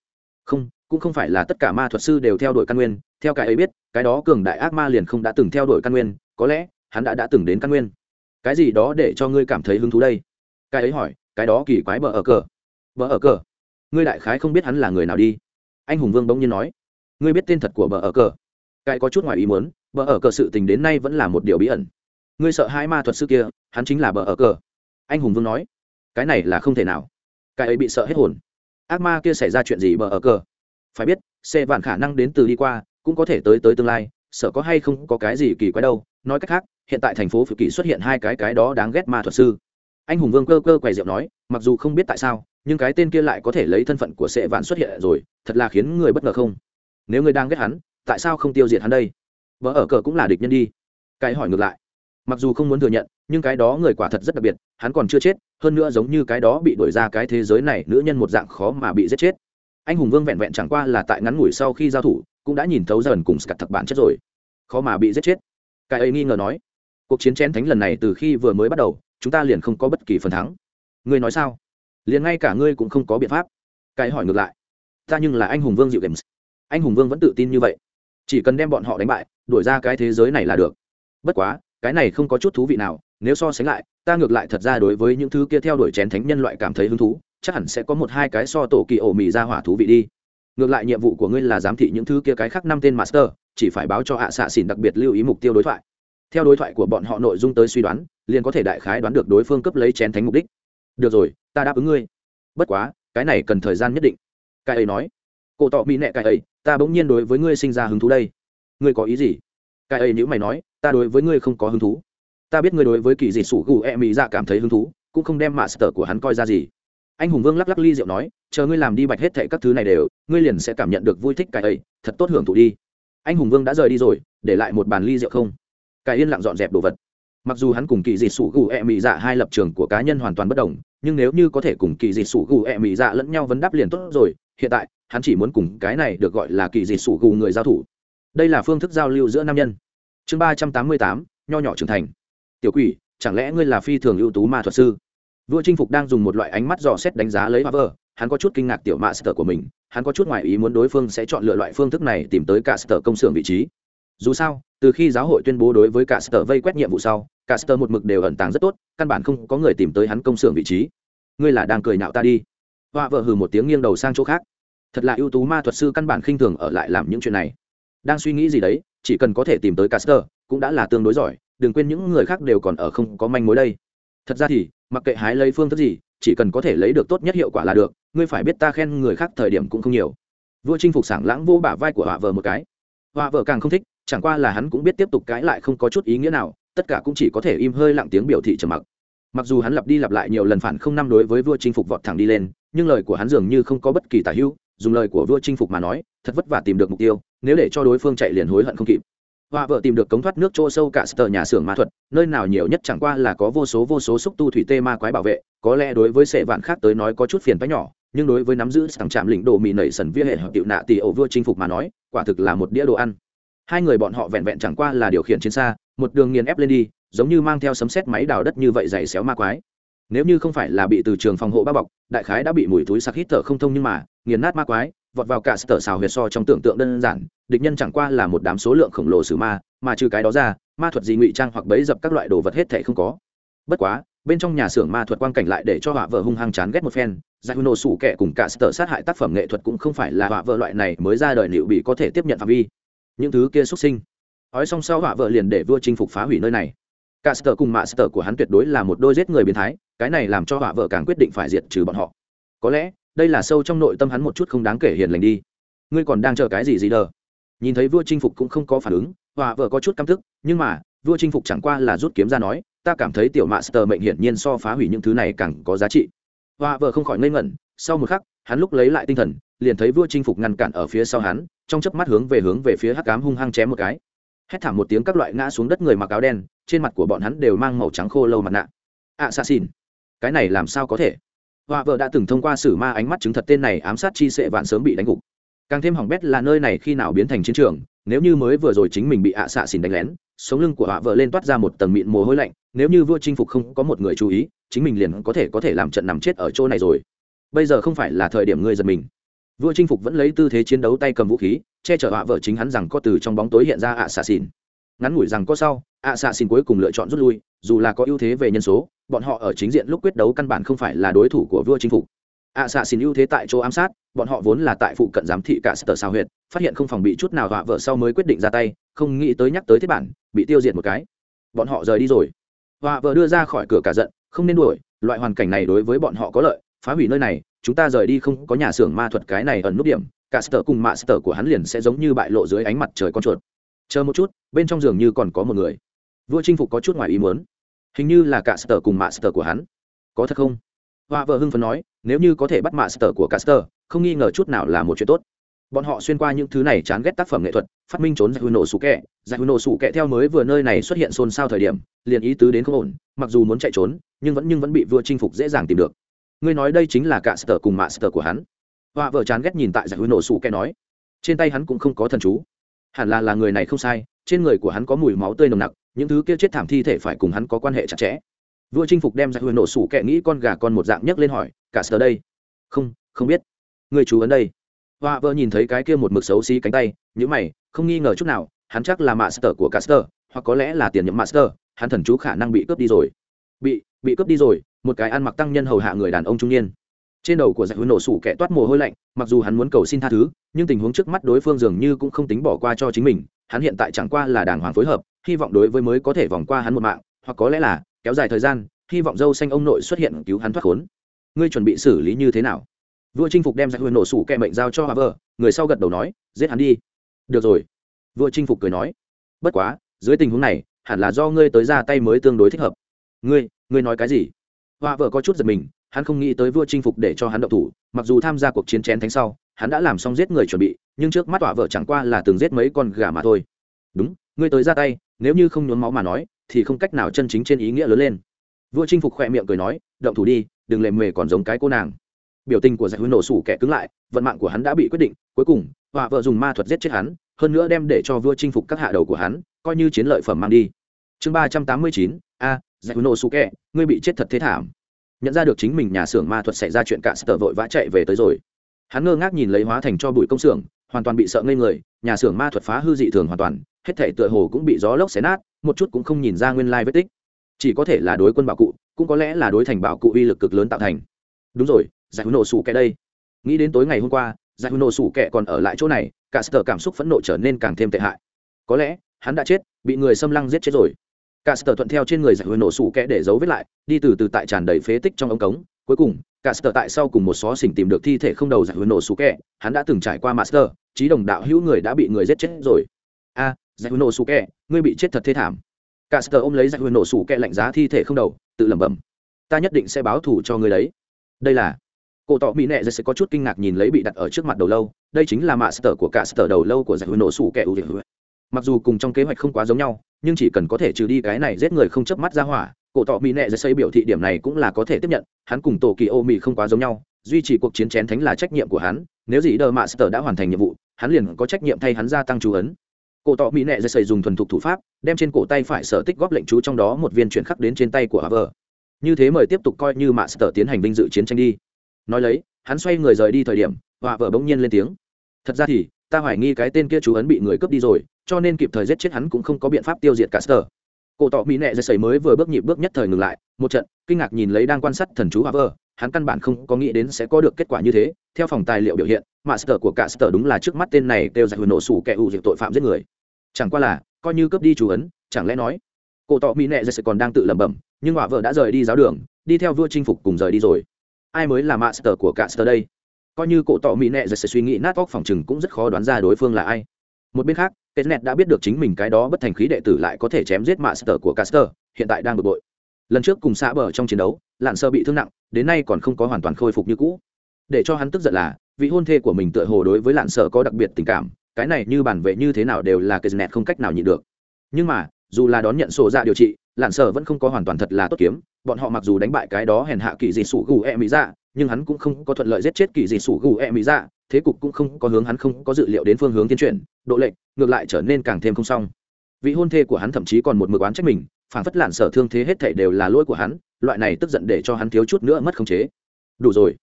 không, cũng không phải là tất cả ma thuật sư đều theo đuổi căn nguyên, theo cái ấy biết, cái đó cường đại ác ma liền không đã từng theo đuổi căn nguyên, có lẽ, hắn đã đã từng đến căn nguyên. Cái gì đó để cho ngươi cảm thấy hứng thú đây? Cái ấy hỏi, cái đó kỳ quái bờ ở cờ. Bờ ở cờ? Ngươi đại khái không biết hắn là người nào đi. Anh hùng vương bỗng nhiên nói. Ngươi biết tên thật của bờ ở cờ? Cái có chút ngoài ý muốn bờ ở cờ sự tình đến nay vẫn là một điều bí ẩn. Ngươi sợ hai ma thuật sư kia, hắn chính là bờ ở cờ. Anh hùng vương nói. Cái này là không thể nào. Cái ấy bị sợ hết hồn ác ma kia xảy ra chuyện gì bờ ở cờ? Phải biết xe vạn khả năng đến từ đi qua, cũng có thể tới tới tương lai, sợ có hay không có cái gì kỳ quái đâu. Nói cách khác, hiện tại thành phố phự kỳ xuất hiện hai cái cái đó đáng ghét ma thuật sư. Anh hùng vương cơ cơ quầy rượu nói, mặc dù không biết tại sao, nhưng cái tên kia lại có thể lấy thân phận của sệ vạn xuất hiện rồi, thật là khiến người bất ngờ không? Nếu người đang ghét hắn, tại sao không tiêu diệt hắn đây? Vợ ở cờ cũng là địch nhân đi. Cái hỏi ngược lại, mặc dù không muốn thừa nhận nhưng cái đó người quả thật rất đặc biệt, hắn còn chưa chết, hơn nữa giống như cái đó bị đổi ra cái thế giới này, nữ nhân một dạng khó mà bị giết chết. Anh hùng vương vẹn vẹn chẳng qua là tại ngắn ngủi sau khi giao thủ, cũng đã nhìn thấu dần cùng scat thật bản chất rồi. Khó mà bị giết chết. Cái ấy nghi ngờ nói, cuộc chiến chén thánh lần này từ khi vừa mới bắt đầu, chúng ta liền không có bất kỳ phần thắng. Ngươi nói sao? Liền ngay cả ngươi cũng không có biện pháp. Cái hỏi ngược lại, ta nhưng là anh hùng vương dịu games. Anh hùng vương vẫn tự tin như vậy. Chỉ cần đem bọn họ đánh bại, đuổi ra cái thế giới này là được. Bất quá, cái này không có chút thú vị nào nếu so sánh lại, ta ngược lại thật ra đối với những thứ kia theo đuổi chén thánh nhân loại cảm thấy hứng thú, chắc hẳn sẽ có một hai cái so tổ kỳ ổ mì ra hỏa thú vị đi. Ngược lại nhiệm vụ của ngươi là giám thị những thứ kia cái khác năm tên master, chỉ phải báo cho hạ xạ xỉn đặc biệt lưu ý mục tiêu đối thoại. Theo đối thoại của bọn họ nội dung tới suy đoán, liền có thể đại khái đoán được đối phương cấp lấy chén thánh mục đích. Được rồi, ta đáp ứng ngươi. Bất quá, cái này cần thời gian nhất định. Cái ấy nói. Cổ tọ mỹ nẹ cái ấy, ta bỗng nhiên đối với ngươi sinh ra hứng thú đây. Ngươi có ý gì? Cái ấy nếu mày nói, ta đối với ngươi không có hứng thú ta biết ngươi đối với kỳ dị sủ gù e mỹ dạ cảm thấy hứng thú, cũng không đem mạ sở của hắn coi ra gì. Anh hùng vương lắc lắc ly rượu nói, chờ ngươi làm đi bạch hết thệ các thứ này đều, ngươi liền sẽ cảm nhận được vui thích cái ấy, thật tốt hưởng thụ đi. Anh hùng vương đã rời đi rồi, để lại một bàn ly rượu không? Cải yên lặng dọn dẹp đồ vật. Mặc dù hắn cùng kỳ dị sủ gù e mỹ dạ hai lập trường của cá nhân hoàn toàn bất đồng, nhưng nếu như có thể cùng kỳ dị sủ gù e mỹ dạ lẫn nhau vấn đáp liền tốt rồi, hiện tại, hắn chỉ muốn cùng cái này được gọi là kỳ dị sủ gù người giao thủ. Đây là phương thức giao lưu giữa nam nhân. Chương ba trăm tám mươi tám, nho nhỏ trưởng thành tiểu quỷ, chẳng lẽ ngươi là phi thường ưu tú ma thuật sư? Vua chinh phục đang dùng một loại ánh mắt dò xét đánh giá lấy hoa vơ hắn có chút kinh ngạc tiểu mạ sở của mình, hắn có chút ngoại ý muốn đối phương sẽ chọn lựa loại phương thức này tìm tới cả sở công xưởng vị trí. Dù sao, từ khi giáo hội tuyên bố đối với cả sở vây quét nhiệm vụ sau, cả sở một mực đều ẩn tàng rất tốt, căn bản không có người tìm tới hắn công xưởng vị trí. Ngươi là đang cười nạo ta đi. Hoa vợ hừ một tiếng nghiêng đầu sang chỗ khác. Thật là ưu tú ma thuật sư căn bản khinh thường ở lại làm những chuyện này. Đang suy nghĩ gì đấy, chỉ cần có thể tìm tới caster cũng đã là tương đối giỏi đừng quên những người khác đều còn ở không có manh mối đây. Thật ra thì, mặc kệ hái lấy phương thức gì, chỉ cần có thể lấy được tốt nhất hiệu quả là được, ngươi phải biết ta khen người khác thời điểm cũng không nhiều. Vua chinh phục sảng lãng vô bả vai của họa vợ một cái. Họa vợ càng không thích, chẳng qua là hắn cũng biết tiếp tục cãi lại không có chút ý nghĩa nào, tất cả cũng chỉ có thể im hơi lặng tiếng biểu thị trầm mặc. Mặc dù hắn lặp đi lặp lại nhiều lần phản không năm đối với vua chinh phục vọt thẳng đi lên, nhưng lời của hắn dường như không có bất kỳ tả hữu, dùng lời của vua chinh phục mà nói, thật vất vả tìm được mục tiêu, nếu để cho đối phương chạy liền hối hận không kịp họa vợ tìm được cống thoát nước chỗ sâu cả sờ nhà xưởng ma thuật, nơi nào nhiều nhất chẳng qua là có vô số vô số xúc tu thủy tê ma quái bảo vệ, có lẽ đối với sệ vạn khác tới nói có chút phiền phái nhỏ, nhưng đối với nắm giữ sẵn chạm lĩnh đồ mì nảy sần vía hệ hợp tiệu nạ tỷ ổ vua chinh phục mà nói, quả thực là một đĩa đồ ăn. Hai người bọn họ vẹn vẹn chẳng qua là điều khiển trên xa, một đường nghiền ép lên đi, giống như mang theo sấm xét máy đào đất như vậy dày xéo ma quái. Nếu như không phải là bị từ trường phòng hộ bao bọc, đại khái đã bị mùi túi sặc hít thở không thông nhưng mà, nghiền nát ma quái vọt vào cả sở xào huyệt so trong tưởng tượng đơn giản, địch nhân chẳng qua là một đám số lượng khổng lồ sử ma, mà trừ cái đó ra, ma thuật gì ngụy trang hoặc bấy dập các loại đồ vật hết thể không có. Bất quá, bên trong nhà xưởng ma thuật quang cảnh lại để cho họa vợ hung hăng chán ghét một phen, giải nổ sủ kẻ cùng cả sở sát hại tác phẩm nghệ thuật cũng không phải là họa vợ loại này mới ra đời liệu bị có thể tiếp nhận phạm vi. Những thứ kia xuất sinh. Ói xong sau họa vợ liền để vua chinh phục phá hủy nơi này. Cả sở cùng mạ sở của hắn tuyệt đối là một đôi giết người biến thái, cái này làm cho họa vợ càng quyết định phải diệt trừ bọn họ. Có lẽ đây là sâu trong nội tâm hắn một chút không đáng kể hiền lành đi. Ngươi còn đang chờ cái gì gì đờ? Nhìn thấy vua chinh phục cũng không có phản ứng, hòa vợ có chút căm thức nhưng mà, vua chinh phục chẳng qua là rút kiếm ra nói, ta cảm thấy tiểu mạ sờ mệnh hiển nhiên so phá hủy những thứ này càng có giá trị. Hòa vợ không khỏi ngây ngẩn, sau một khắc, hắn lúc lấy lại tinh thần, liền thấy vua chinh phục ngăn cản ở phía sau hắn, trong chớp mắt hướng về hướng về phía hắc cám hung hăng chém một cái. Hét thảm một tiếng các loại ngã xuống đất người mặc áo đen, trên mặt của bọn hắn đều mang màu trắng khô lâu mặt nạ. Ạ xa xin cái này làm sao có thể? Họa vợ đã từng thông qua sử ma ánh mắt chứng thật tên này ám sát chi sệ vạn sớm bị đánh gục. Càng thêm hỏng bét là nơi này khi nào biến thành chiến trường, nếu như mới vừa rồi chính mình bị ạ xạ xỉn đánh lén, sống lưng của họa vợ lên toát ra một tầng mịn mồ hôi lạnh, nếu như vua chinh phục không có một người chú ý, chính mình liền có thể có thể làm trận nằm chết ở chỗ này rồi. Bây giờ không phải là thời điểm ngươi giật mình. Vua chinh phục vẫn lấy tư thế chiến đấu tay cầm vũ khí, che chở họa vợ chính hắn rằng có từ trong bóng tối hiện ra ạ xạ xỉn. Ngắn ngủi rằng có sau, ạ xạ xỉn cuối cùng lựa chọn rút lui, dù là có ưu thế về nhân số bọn họ ở chính diện lúc quyết đấu căn bản không phải là đối thủ của vua chinh phục. Ạ xạ xin ưu thế tại chỗ ám sát, bọn họ vốn là tại phụ cận giám thị cả sở sao huyệt, phát hiện không phòng bị chút nào họa vợ sau mới quyết định ra tay, không nghĩ tới nhắc tới thiết bản, bị tiêu diệt một cái. Bọn họ rời đi rồi. Họa vợ đưa ra khỏi cửa cả giận, không nên đuổi, loại hoàn cảnh này đối với bọn họ có lợi, phá hủy nơi này, chúng ta rời đi không có nhà xưởng ma thuật cái này ẩn nút điểm, cả sở cùng mạ sở của hắn liền sẽ giống như bại lộ dưới ánh mặt trời con chuột. Chờ một chút, bên trong giường như còn có một người. Vua chinh phục có chút ngoài ý muốn hình như là cả sở cùng mạ sở của hắn. Có thật không? Họa vợ hưng phấn nói, nếu như có thể bắt mạ sở của cả sở không nghi ngờ chút nào là một chuyện tốt. Bọn họ xuyên qua những thứ này chán ghét tác phẩm nghệ thuật, phát minh trốn giải hư nổ sủ kẹ. Giải hư nổ sủ kẹ theo mới vừa nơi này xuất hiện xôn xao thời điểm, liền ý tứ đến không ổn, mặc dù muốn chạy trốn, nhưng vẫn nhưng vẫn bị vua chinh phục dễ dàng tìm được. Ngươi nói đây chính là cả sở cùng mạ sở của hắn. Họa vợ chán ghét nhìn tại giải hư nổ sủ kẹ nói. Trên tay hắn cũng không có thần chú. Hẳn là là người này không sai, trên người của hắn có mùi máu tươi nồng nặc những thứ kia chết thảm thi thể phải cùng hắn có quan hệ chặt chẽ. Vua chinh phục đem ra huyền nổ sủ kẹ nghĩ con gà con một dạng nhấc lên hỏi, cả sờ đây? Không không biết. Người chú ấn đây. Họa vợ nhìn thấy cái kia một mực xấu xí cánh tay nhữ mày, không nghi ngờ chút nào, hắn chắc là master của caster hoặc có lẽ là tiền nhiệm master hắn thần chú khả năng bị cướp đi rồi. Bị bị cướp đi rồi, một cái ăn mặc tăng nhân hầu hạ người đàn ông trung niên. Trên đầu của giải huyền nổ sủ kẻ toát mồ hôi lạnh, mặc dù hắn muốn cầu xin tha thứ, nhưng tình huống trước mắt đối phương dường như cũng không tính bỏ qua cho chính mình, hắn hiện tại chẳng qua là đàng hoàng phối hợp hy vọng đối với mới có thể vòng qua hắn một mạng, hoặc có lẽ là kéo dài thời gian, hy vọng dâu xanh ông nội xuất hiện cứu hắn thoát khốn. Ngươi chuẩn bị xử lý như thế nào? Vua chinh phục đem ra huyền nổ sủ kẹ mệnh giao cho haver người sau gật đầu nói, giết hắn đi. Được rồi. Vua chinh phục cười nói, bất quá, dưới tình huống này, hẳn là do ngươi tới ra tay mới tương đối thích hợp. Ngươi ngươi nói cái gì? Hoa vợ có chút giật mình, hắn không nghĩ tới vua chinh phục để cho hắn động thủ, mặc dù tham gia cuộc chiến chén thánh sau, hắn đã làm xong giết người chuẩn bị, nhưng trước mắt tọa vợ chẳng qua là từng giết mấy con gà mà thôi đúng, ngươi tới ra tay, nếu như không nhốn máu mà nói, thì không cách nào chân chính trên ý nghĩa lớn lên. Vua chinh phục khoe miệng cười nói, động thủ đi, đừng lề mề còn giống cái cô nàng. Biểu tình của giải hứa nổ sủ kẻ cứng lại, vận mạng của hắn đã bị quyết định, cuối cùng, họa vợ dùng ma thuật giết chết hắn, hơn nữa đem để cho vua chinh phục các hạ đầu của hắn, coi như chiến lợi phẩm mang đi. Chương ba trăm tám mươi chín, a, giải hứa nổ sủ kẻ, ngươi bị chết thật thế thảm. Nhận ra được chính mình nhà xưởng ma thuật xảy ra chuyện cả sợ vội vã chạy về tới rồi. Hắn ngơ ngác nhìn lấy hóa thành cho bụi công xưởng, hoàn toàn bị sợ ngây người, nhà xưởng ma thuật phá hư dị thường hoàn toàn hết thể tựa hồ cũng bị gió lốc xé nát, một chút cũng không nhìn ra nguyên lai vết tích. Chỉ có thể là đối quân bảo cụ, cũng có lẽ là đối thành bảo cụ uy lực cực lớn tạo thành. Đúng rồi, giải hữu nổ sủ kẻ đây. Nghĩ đến tối ngày hôm qua, giải hữu nổ sủ kẻ còn ở lại chỗ này, cả sở cảm xúc phẫn nộ trở nên càng thêm tệ hại. Có lẽ, hắn đã chết, bị người xâm lăng giết chết rồi. Cả sở thuận theo trên người giải hữu nổ sủ kẻ để giấu vết lại, đi từ từ tại tràn đầy phế tích trong ống cống. Cuối cùng, cả sở tại sau cùng một xó xỉnh tìm được thi thể không đầu giải hữu nổ sủ kẻ, hắn đã từng trải qua master trí đồng đạo hữu người đã bị người giết chết rồi. A giải hữu nổ sủ kẹ, ngươi bị chết thật thê thảm. Cả sờ ôm lấy giải hữu nổ sủ kẹ, lạnh giá thi thể không đầu tự lẩm bẩm. Ta nhất định sẽ báo thù cho ngươi đấy. Đây là cổ tỏ mỹ nệ sẽ có chút kinh ngạc nhìn lấy bị đặt ở trước mặt đầu lâu đây chính là mạ sờ của cả sờ đầu lâu của giải hữu nổ sủ kẹ ưu mặc dù cùng trong kế hoạch không quá giống nhau nhưng chỉ cần có thể trừ đi cái này giết người không chớp mắt ra hỏa cổ tỏ mỹ nệ sẽ xây biểu thị điểm này cũng là có thể tiếp nhận hắn cùng tổ kỳ ô mỹ không quá giống nhau duy trì cuộc chiến chén thánh là trách nhiệm của hắn nếu gì đờ mạ sờ đã hoàn thành nhiệm vụ hắn liền có trách nhiệm thay hắn gia tăng chú ấn cổ tọ mỹ nệ dây xây dùng thuần thục thủ pháp, đem trên cổ tay phải sở tích góp lệnh chú trong đó một viên chuyển khắc đến trên tay của haver như thế mời tiếp tục coi như mạ sở tiến hành vinh dự chiến tranh đi. Nói lấy, hắn xoay người rời đi thời điểm hà vợ bỗng nhiên lên tiếng. Thật ra thì, ta hoài nghi cái tên kia chú ấn bị người cướp đi rồi, cho nên kịp thời giết chết hắn cũng không có biện pháp tiêu diệt cả sở cổ tọ mỹ nệ dây sầy mới vừa bước nhịp bước nhất thời ngừng lại, một trận kinh ngạc nhìn lấy đang quan sát thần chú hà vợ hắn căn bản không có nghĩ đến sẽ có được kết quả như thế. Theo phòng tài liệu biểu hiện, mạ sở của cả sở đúng là trước mắt tên này kêu giải huyền nổ sủ kẻ ủ diệt tội phạm giết người chẳng qua là coi như cướp đi chú ấn chẳng lẽ nói cổ tọ mỹ nệ dây còn đang tự lẩm bẩm nhưng họa vợ đã rời đi giáo đường đi theo vua chinh phục cùng rời đi rồi ai mới là master của cả sơ đây coi như cổ tọ mỹ nệ giờ suy nghĩ nát óc phòng chừng cũng rất khó đoán ra đối phương là ai một bên khác Kenneth đã biết được chính mình cái đó bất thành khí đệ tử lại có thể chém giết master của Caster, hiện tại đang bực bội. Lần trước cùng xã bờ trong chiến đấu, Lạn Sơ bị thương nặng, đến nay còn không có hoàn toàn khôi phục như cũ. Để cho hắn tức giận là, vị hôn thê của mình tựa hồ đối với Lạn Sơ có đặc biệt tình cảm, cái này như bản vệ như thế nào đều là Kenneth không cách nào nhịn được. Nhưng mà, dù là đón nhận sổ dạ điều trị, Lạn sở vẫn không có hoàn toàn thật là tốt kiếm, bọn họ mặc dù đánh bại cái đó hèn hạ kỳ dị sủ gù e mỹ dạ nhưng hắn cũng không có thuận lợi giết chết kỳ dị sủ gù e mỹ dạ thế cục cũng không có hướng hắn không có dự liệu đến phương hướng tiến chuyển độ lệnh ngược lại trở nên càng thêm không xong. Vị hôn thê của hắn thậm chí còn một mực oán trách mình phản phất lạn sở thương thế hết thảy đều là lỗi của hắn loại này tức giận để cho hắn thiếu chút nữa mất khống chế. Đủ rồi.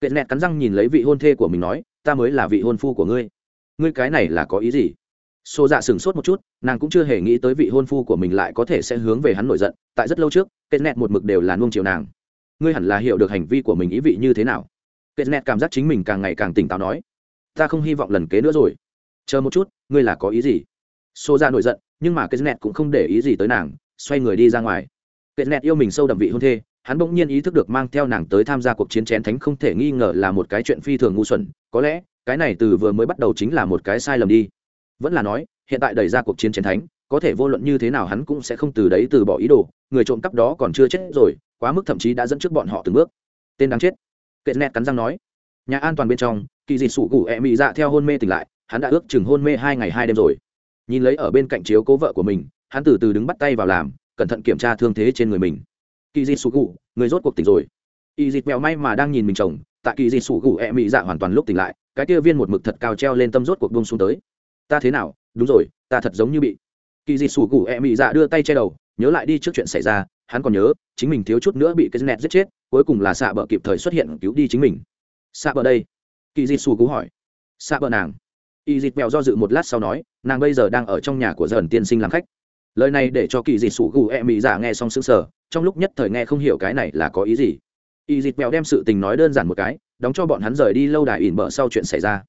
Kệ nẹt cắn răng nhìn lấy vị hôn thê của mình nói ta mới là vị hôn phu của ngươi ngươi cái này là có ý gì? Xô dạ sửng sốt một chút, nàng cũng chưa hề nghĩ tới vị hôn phu của mình lại có thể sẽ hướng về hắn nổi giận, tại rất lâu trước, kết nẹt một mực đều là nuông chiều nàng. Ngươi hẳn là hiểu được hành vi của mình ý vị như thế nào. Kết nẹt cảm giác chính mình càng ngày càng tỉnh táo nói, ta không hy vọng lần kế nữa rồi. Chờ một chút, ngươi là có ý gì? Xô Dạ nổi giận, nhưng mà kết nẹt cũng không để ý gì tới nàng, xoay người đi ra ngoài. Kết nẹt yêu mình sâu đậm vị hôn thê, hắn bỗng nhiên ý thức được mang theo nàng tới tham gia cuộc chiến chén thánh không thể nghi ngờ là một cái chuyện phi thường ngu xuẩn, có lẽ cái này từ vừa mới bắt đầu chính là một cái sai lầm đi. Vẫn là nói, hiện tại đẩy ra cuộc chiến chiến thánh, có thể vô luận như thế nào hắn cũng sẽ không từ đấy từ bỏ ý đồ, người trộm cắp đó còn chưa chết rồi, quá mức thậm chí đã dẫn trước bọn họ từng bước. Tên đáng chết. Kệ nẹt cắn răng nói. Nhà an toàn bên trong, kỳ dị sụ gù ẹ mị dạ theo hôn mê tỉnh lại, hắn đã ước chừng hôn mê hai ngày hai đêm rồi. Nhìn lấy ở bên cạnh chiếu cố vợ của mình, hắn từ từ đứng bắt tay vào làm, cẩn thận kiểm tra thương thế trên người mình. Kỳ dị sụ gù người rốt cuộc tỉnh rồi. Y dịt mèo may mà đang nhìn mình chồng, tại kỳ dị sụ gù ẹ mị dạ hoàn toàn lúc tỉnh lại cái kia viên một mực thật cao treo lên tâm rốt cuộc bông xuống tới. Ta thế nào? Đúng rồi, ta thật giống như bị kỳ dị sủ gù ẹ mị dạ đưa tay che đầu, nhớ lại đi trước chuyện xảy ra, hắn còn nhớ, chính mình thiếu chút nữa bị cái nẹt giết chết, cuối cùng là xạ bờ kịp thời xuất hiện cứu đi chính mình. Xạ bờ đây? Kỳ dị sủ gù hỏi. Xạ bờ nàng. Y dịt mèo do dự một lát sau nói, nàng bây giờ đang ở trong nhà của dần tiên sinh làm khách. Lời này để cho kỳ dịt sủ gù ẹ mị dạ nghe xong sững sở trong lúc nhất thời nghe không hiểu cái này là có ý gì. Y dịt mèo đem sự tình nói đơn giản một cái đóng cho bọn hắn rời đi lâu đài ỉn bờ sau chuyện xảy ra.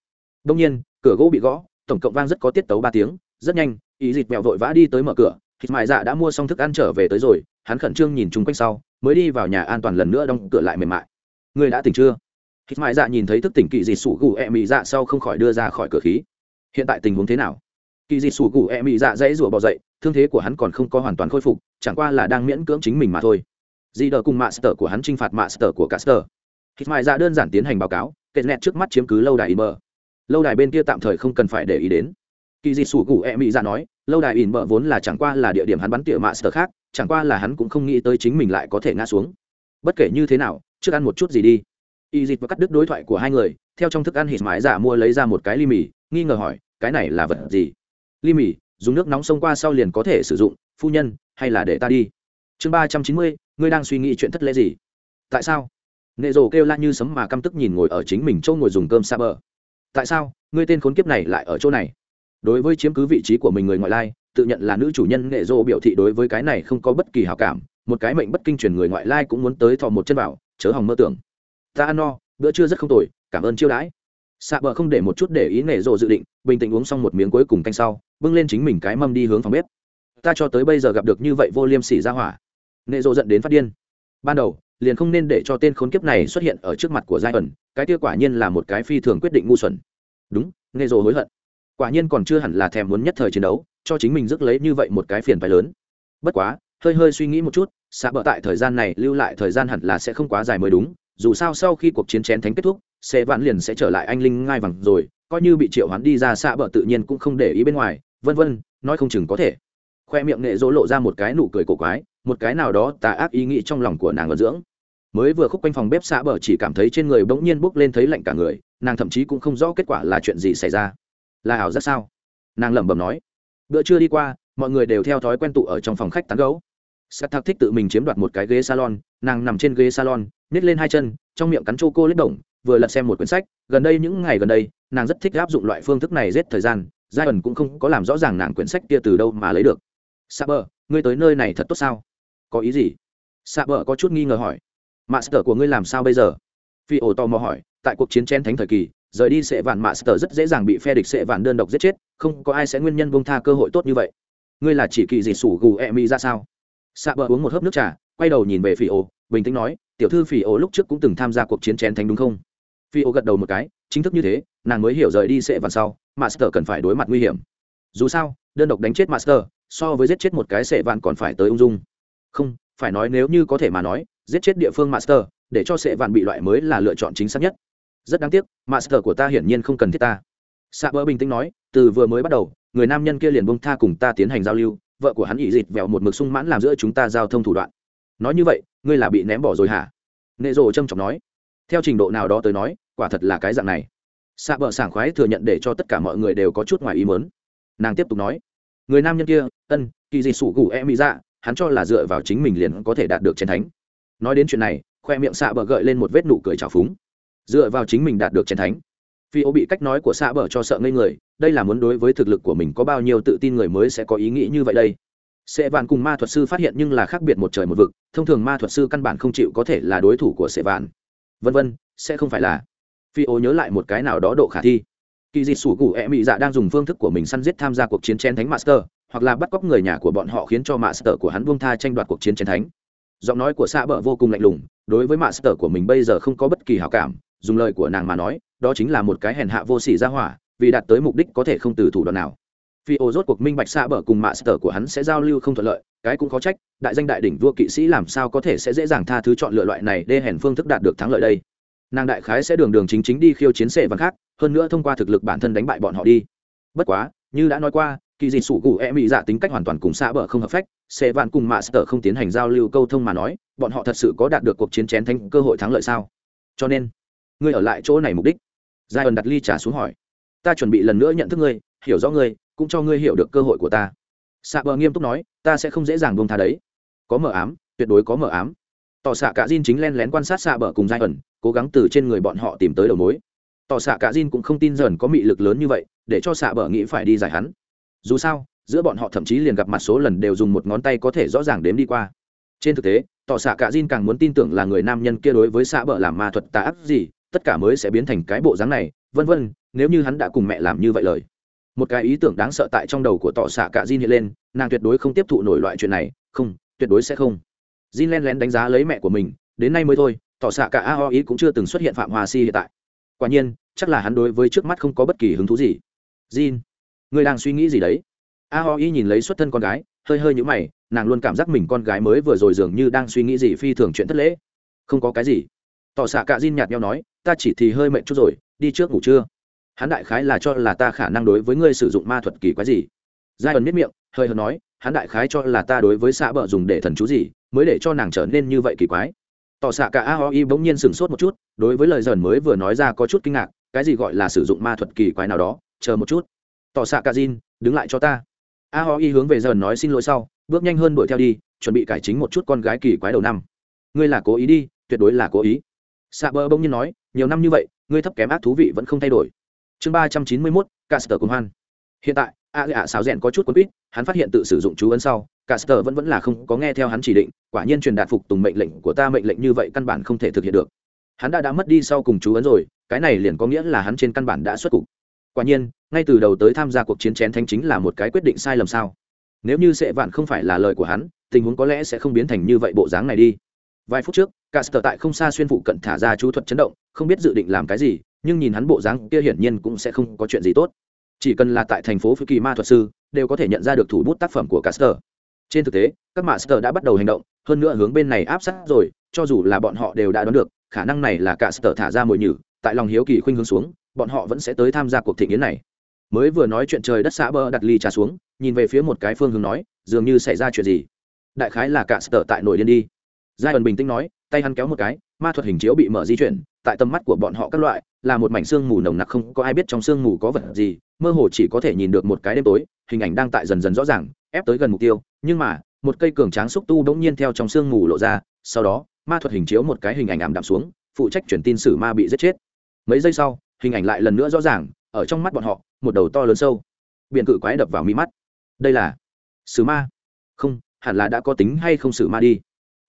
Đông nhiên, cửa gỗ bị gõ, tổng cộng vang rất có tiết tấu ba tiếng, rất nhanh, ý dịt mèo vội vã đi tới mở cửa thịt mại dạ đã mua xong thức ăn trở về tới rồi, hắn khẩn trương nhìn chung quanh sau, mới đi vào nhà an toàn lần nữa đóng cửa lại mềm mại. Người đã tỉnh chưa? Thịt mại dạ nhìn thấy thức tỉnh kỳ dị sủ gù e mị dạ sau không khỏi đưa ra khỏi cửa khí. Hiện tại tình huống thế nào? Kỳ dị sủ gù e mị dạ dãy rủa bò dậy, thương thế của hắn còn không có hoàn toàn khôi phục, chẳng qua là đang miễn cưỡng chính mình mà thôi. Dị đờ cùng mạ sờ của hắn t r i n h phạt mạ sờ của cả sờ thịt mại dạ đơn giản tiến hành báo cáo, kệ nẹt trước mắt chiếm cứ lâu đài in bờ. Lâu đài bên kia tạm thời không cần phải để ý đến. Kỳ dị sủ gù e mỹ ra nói, lâu đài ỉn bờ vốn là chẳng qua là địa điểm hắn bắn tỉa mạ sờ khác, chẳng qua là hắn cũng không nghĩ tới chính mình lại có thể ngã xuống. Bất kể như thế nào, trước ăn một chút gì đi. Y dịt và cắt đứt đối thoại của hai người, theo trong thức ăn hít mái giả dạ mua lấy ra một cái ly mì, nghi ngờ hỏi, cái này là vật gì? Ly mì, dùng nước nóng xông qua sau liền có thể sử dụng, phu nhân, hay là để ta đi? Chương ba trăm chín mươi, ngươi đang suy nghĩ chuyện thất lễ gì? Tại sao? Nệ rồ kêu la như sấm mà căm tức nhìn ngồi ở chính mình châu ngồi dùng cơm xa bờ. Tại sao? Ngươi tên khốn kiếp này lại ở chỗ này? Đối với chiếm cứ vị trí của mình người ngoại lai, tự nhận là nữ chủ nhân nghệ dô biểu thị đối với cái này không có bất kỳ hào cảm, một cái mệnh bất kinh truyền người ngoại lai cũng muốn tới thò một chân vào, chớ hòng mơ tưởng. Ta ăn no, bữa trưa rất không tồi, cảm ơn chiêu đãi. Xạ bờ không để một chút để ý nghệ dô dự định, bình tĩnh uống xong một miếng cuối cùng canh sau, bưng lên chính mình cái mâm đi hướng phòng bếp. Ta cho tới bây giờ gặp được như vậy vô liêm sỉ ra hỏa. Nghệ dô dẫn đến phát điên. Ban đầu liền không nên để cho tên khốn kiếp này xuất hiện ở trước mặt của giai ẩn, cái kia quả nhiên là một cái phi thường quyết định ngu xuẩn. Đúng, nghe rồi hối hận. Quả nhiên còn chưa hẳn là thèm muốn nhất thời chiến đấu, cho chính mình rước lấy như vậy một cái phiền phái lớn. Bất quá, hơi hơi suy nghĩ một chút, xạ bờ tại thời gian này lưu lại thời gian hẳn là sẽ không quá dài mới đúng, dù sao sau khi cuộc chiến chén thánh kết thúc xe vạn liền sẽ trở lại anh linh ngai vàng rồi, coi như bị triệu hoán đi ra, xạ bờ tự nhiên cũng không để ý bên ngoài, vân vân, nói không chừng có thể. Khoe miệng nghệ dỗ lộ ra một cái nụ cười cổ quái, một cái nào đó tà ác ý nghĩ trong lòng của nàng ở dưỡng mới vừa khúc quanh phòng bếp xạ bờ chỉ cảm thấy trên người bỗng nhiên bốc lên thấy lạnh cả người, nàng thậm chí cũng không rõ kết quả là chuyện gì xảy ra. Là ảo giác sao? Nàng lẩm bẩm nói. Bữa trưa đi qua, mọi người đều theo thói quen tụ ở trong phòng khách tán gấu sắt thạc thích tự mình chiếm đoạt một cái ghế salon, nàng nằm trên ghế salon nít lên hai chân, trong miệng cắn chô cô lết động vừa lật xem một quyển sách. Gần đây, những ngày gần đây, nàng rất thích áp dụng loại phương thức này giết thời gian, giai ẩn cũng không có làm rõ ràng nàng quyển sách kia từ đâu mà lấy được. Sa bờ, ngươi tới nơi này thật tốt sao? Có ý gì? Sa bờ có chút nghi ngờ hỏi master của ngươi làm sao bây giờ? Phi ổ tò mò hỏi tại cuộc chiến chen thánh thời kỳ rời đi sệ vạn mạ rất dễ dàng bị phe địch sệ vạn đơn độc giết chết không có ai sẽ nguyên nhân bông tha cơ hội tốt như vậy. Ngươi là chỉ kỳ gì sủ gù e mi ra sao? Xạ bờ uống một hớp nước trà quay đầu nhìn về phi Ổ, bình tĩnh nói tiểu thư phi Ổ lúc trước cũng từng tham gia cuộc chiến chén thánh đúng không? Phi Ổ gật đầu một cái chính thức như thế nàng mới hiểu rời đi sệ vạn sau master cần phải đối mặt nguy hiểm. Dù sao đơn độc đánh chết master so với giết chết một cái sệ vạn còn phải tới ung dung. Không phải nói nếu như có thể mà nói giết chết địa phương master, để cho sệ vạn bị loại mới là lựa chọn chính xác nhất. Rất đáng tiếc, master của ta hiển nhiên không cần thiết ta. Xạ bỡ bình tĩnh nói, từ vừa mới bắt đầu, người nam nhân kia liền bông tha cùng ta tiến hành giao lưu, vợ của hắn ỉ dịt vẹo một mực sung mãn làm giữa chúng ta giao thông thủ đoạn. Nói như vậy, ngươi là bị ném bỏ rồi hả? Nệ rồ trâm trọng nói. Theo trình độ nào đó tới nói, quả thật là cái dạng này. Xạ bờ sảng khoái thừa nhận để cho tất cả mọi người đều có chút ngoài ý mớn nàng tiếp tục nói. Người nam nhân kia, ân, kỳ dị sủ gù e mỹ dạ hắn cho là dựa vào chính mình liền có thể đạt được chiến thánh nói đến chuyện này, khoe miệng xạ bờ gợi lên một vết nụ cười trào phúng. Dựa vào chính mình đạt được chiến thánh phi ô bị cách nói của xạ bờ cho sợ ngây người, đây là muốn đối với thực lực của mình có bao nhiêu tự tin người mới sẽ có ý nghĩ như vậy đây. Sệ vạn cùng ma thuật sư phát hiện nhưng là khác biệt một trời một vực, thông thường ma thuật sư căn bản không chịu có thể là đối thủ của sệ vạn. Vân vân, sẽ không phải là. Phi ô nhớ lại một cái nào đó độ khả thi. Kỳ dị sủ cụ e mị dạ đang dùng phương thức của mình săn giết tham gia cuộc chiến chén thánh master, hoặc là bắt cóc người nhà của bọn họ khiến cho master của hắn buông tha tranh đoạt cuộc chiến chén thánh giọng nói của xạ bờ vô cùng lạnh lùng, đối với master của mình bây giờ không có bất kỳ hảo cảm, dùng lời của nàng mà nói, đó chính là một cái hèn hạ vô sỉ ra hỏa, vì đạt tới mục đích có thể không từ thủ đoạn nào. Phi ô rốt cuộc minh bạch xạ bờ cùng master của hắn sẽ giao lưu không thuận lợi, cái cũng khó trách, đại danh đại đỉnh vua kỵ sĩ làm sao có thể sẽ dễ dàng tha thứ chọn lựa loại này đê hèn phương thức đạt được thắng lợi đây. Nàng đại khái sẽ đường đường chính chính đi khiêu chiến sệ văn khác, hơn nữa thông qua thực lực bản thân đánh bại bọn họ đi. Bất quá, như đã nói qua kỳ dị sủ cụ e mỹ dạ tính cách hoàn toàn cùng xa bờ không hợp phách sệ vạn cùng mạ sở không tiến hành giao lưu câu thông mà nói, bọn họ thật sự có đạt được cuộc chiến chén thanh cơ hội thắng lợi sao? Cho nên, ngươi ở lại chỗ này mục đích? Giai ẩn đặt ly trả xuống hỏi. Ta chuẩn bị lần nữa nhận thức ngươi, hiểu rõ ngươi, cũng cho ngươi hiểu được cơ hội của ta. Xạ bờ nghiêm túc nói, ta sẽ không dễ dàng buông tha đấy. Có mờ ám, tuyệt đối có mờ ám. Tỏ xạ cả Jin chính len lén quan sát xạ bờ cùng giai ẩn, cố gắng từ trên người bọn họ tìm tới đầu mối. Tỏ xạ cả Jin cũng không tin dần có mị lực lớn như vậy, để cho xạ bờ nghĩ phải đi giải hắn dù sao, giữa bọn họ thậm chí liền gặp mặt số lần đều dùng một ngón tay có thể rõ ràng đếm đi qua. Trên thực tế, tỏ xạ cả Jin càng muốn tin tưởng là người nam nhân kia đối với xạ bờ làm ma thuật tà ác gì, tất cả mới sẽ biến thành cái bộ dáng này, vân vân, nếu như hắn đã cùng mẹ làm như vậy lời. Một cái ý tưởng đáng sợ tại trong đầu của tỏ xạ cả Jin hiện lên, nàng tuyệt đối không tiếp thụ nổi loại chuyện này, không, tuyệt đối sẽ không. Jin len lén đánh giá lấy mẹ của mình, đến nay mới thôi, tỏ xạ cả a ho ý cũng chưa từng xuất hiện phạm hòa si hiện tại. Quả nhiên, chắc là hắn đối với trước mắt không có bất kỳ hứng thú gì. Jin Ngươi đang suy nghĩ gì đấy? A ho y nhìn lấy xuất thân con gái, hơi hơi nhũ mày, nàng luôn cảm giác mình con gái mới vừa rồi dường như đang suy nghĩ gì phi thường chuyện thất lễ. Không có cái gì. Tỏ xạ cả Jin nhạt nhau nói, ta chỉ thì hơi mệt chút rồi, đi trước ngủ trưa. Hắn đại khái là cho là ta khả năng đối với ngươi sử dụng ma thuật kỳ quái gì. Giai ẩn miết miệng, hơi hờ nói, hắn đại khái cho là ta đối với xã bờ dùng để thần chú gì, mới để cho nàng trở nên như vậy kỳ quái. Tỏ xạ cả a ho y bỗng nhiên sửng sốt một chút, đối với lời dần mới vừa nói ra có chút kinh ngạc, cái gì gọi là sử dụng ma thuật kỳ quái nào đó, chờ một chút tỏ xạ cà dìn đứng lại cho ta. A ho y hướng về dần nói xin lỗi sau, bước nhanh hơn đuổi theo đi, chuẩn bị cải chính một chút con gái kỳ quái đầu năm. Ngươi là cố ý đi, tuyệt đối là cố ý. Xạ bờ bỗng nhiên nói, nhiều năm như vậy, ngươi thấp kém ác thú vị vẫn không thay đổi. Chương ba trăm chín mươi mốt, caster cùng hoan. Hiện tại, a gạ xáo rèn có chút quân quýt, hắn phát hiện tự sử dụng chú ấn sau, caster vẫn vẫn là không có nghe theo hắn chỉ định, quả nhiên truyền đạt phục tùng mệnh lệnh của ta mệnh lệnh như vậy căn bản không thể thực hiện được. Hắn đã đã mất đi sau cùng chú ấn rồi, cái này liền có nghĩa là hắn trên căn bản đã xuất cục quả nhiên, ngay từ đầu tới tham gia cuộc chiến chén thánh chính là một cái quyết định sai lầm sao? Nếu như sệ vạn không phải là lời của hắn, tình huống có lẽ sẽ không biến thành như vậy bộ dáng này đi. Vài phút trước caster tại không xa xuyên phụ cận thả ra chú thuật chấn động, không biết dự định làm cái gì, nhưng nhìn hắn bộ dáng kia hiển nhiên cũng sẽ không có chuyện gì tốt. Chỉ cần là tại thành phố phi kỳ ma thuật sư, đều có thể nhận ra được thủ bút tác phẩm của caster trên thực tế, các master đã bắt đầu hành động, hơn nữa hướng bên này áp sát rồi, cho dù là bọn họ đều đã đoán được, khả năng này là caster thả ra mồi nhử, tại lòng hiếu kỳ khuynh hướng xuống bọn họ vẫn sẽ tới tham gia cuộc thị nghiến này. Mới vừa nói chuyện trời đất xã bơ đặt ly trà xuống, nhìn về phía một cái phương hướng nói, dường như xảy ra chuyện gì. Đại khái là cả sở tại nổi điên đi. Giai ẩn bình tĩnh nói, tay hắn kéo một cái, ma thuật hình chiếu bị mở di chuyển, tại tầm mắt của bọn họ các loại, là một mảnh xương mù nồng nặc không có ai biết trong xương mù có vật gì, mơ hồ chỉ có thể nhìn được một cái đêm tối, hình ảnh đang tại dần dần rõ ràng, ép tới gần mục tiêu, nhưng mà, một cây cường tráng xúc tu bỗng nhiên theo trong xương mù lộ ra, sau đó, ma thuật hình chiếu một cái hình ảnh ảm đạm xuống, phụ trách truyền tin sử ma bị giết chết. Mấy giây sau hình ảnh lại lần nữa rõ ràng, ở trong mắt bọn họ, một đầu to lớn sâu. Biện cự quái đập vào mi mắt. Đây là sử ma. Không, hẳn là đã có tính hay không sử ma đi.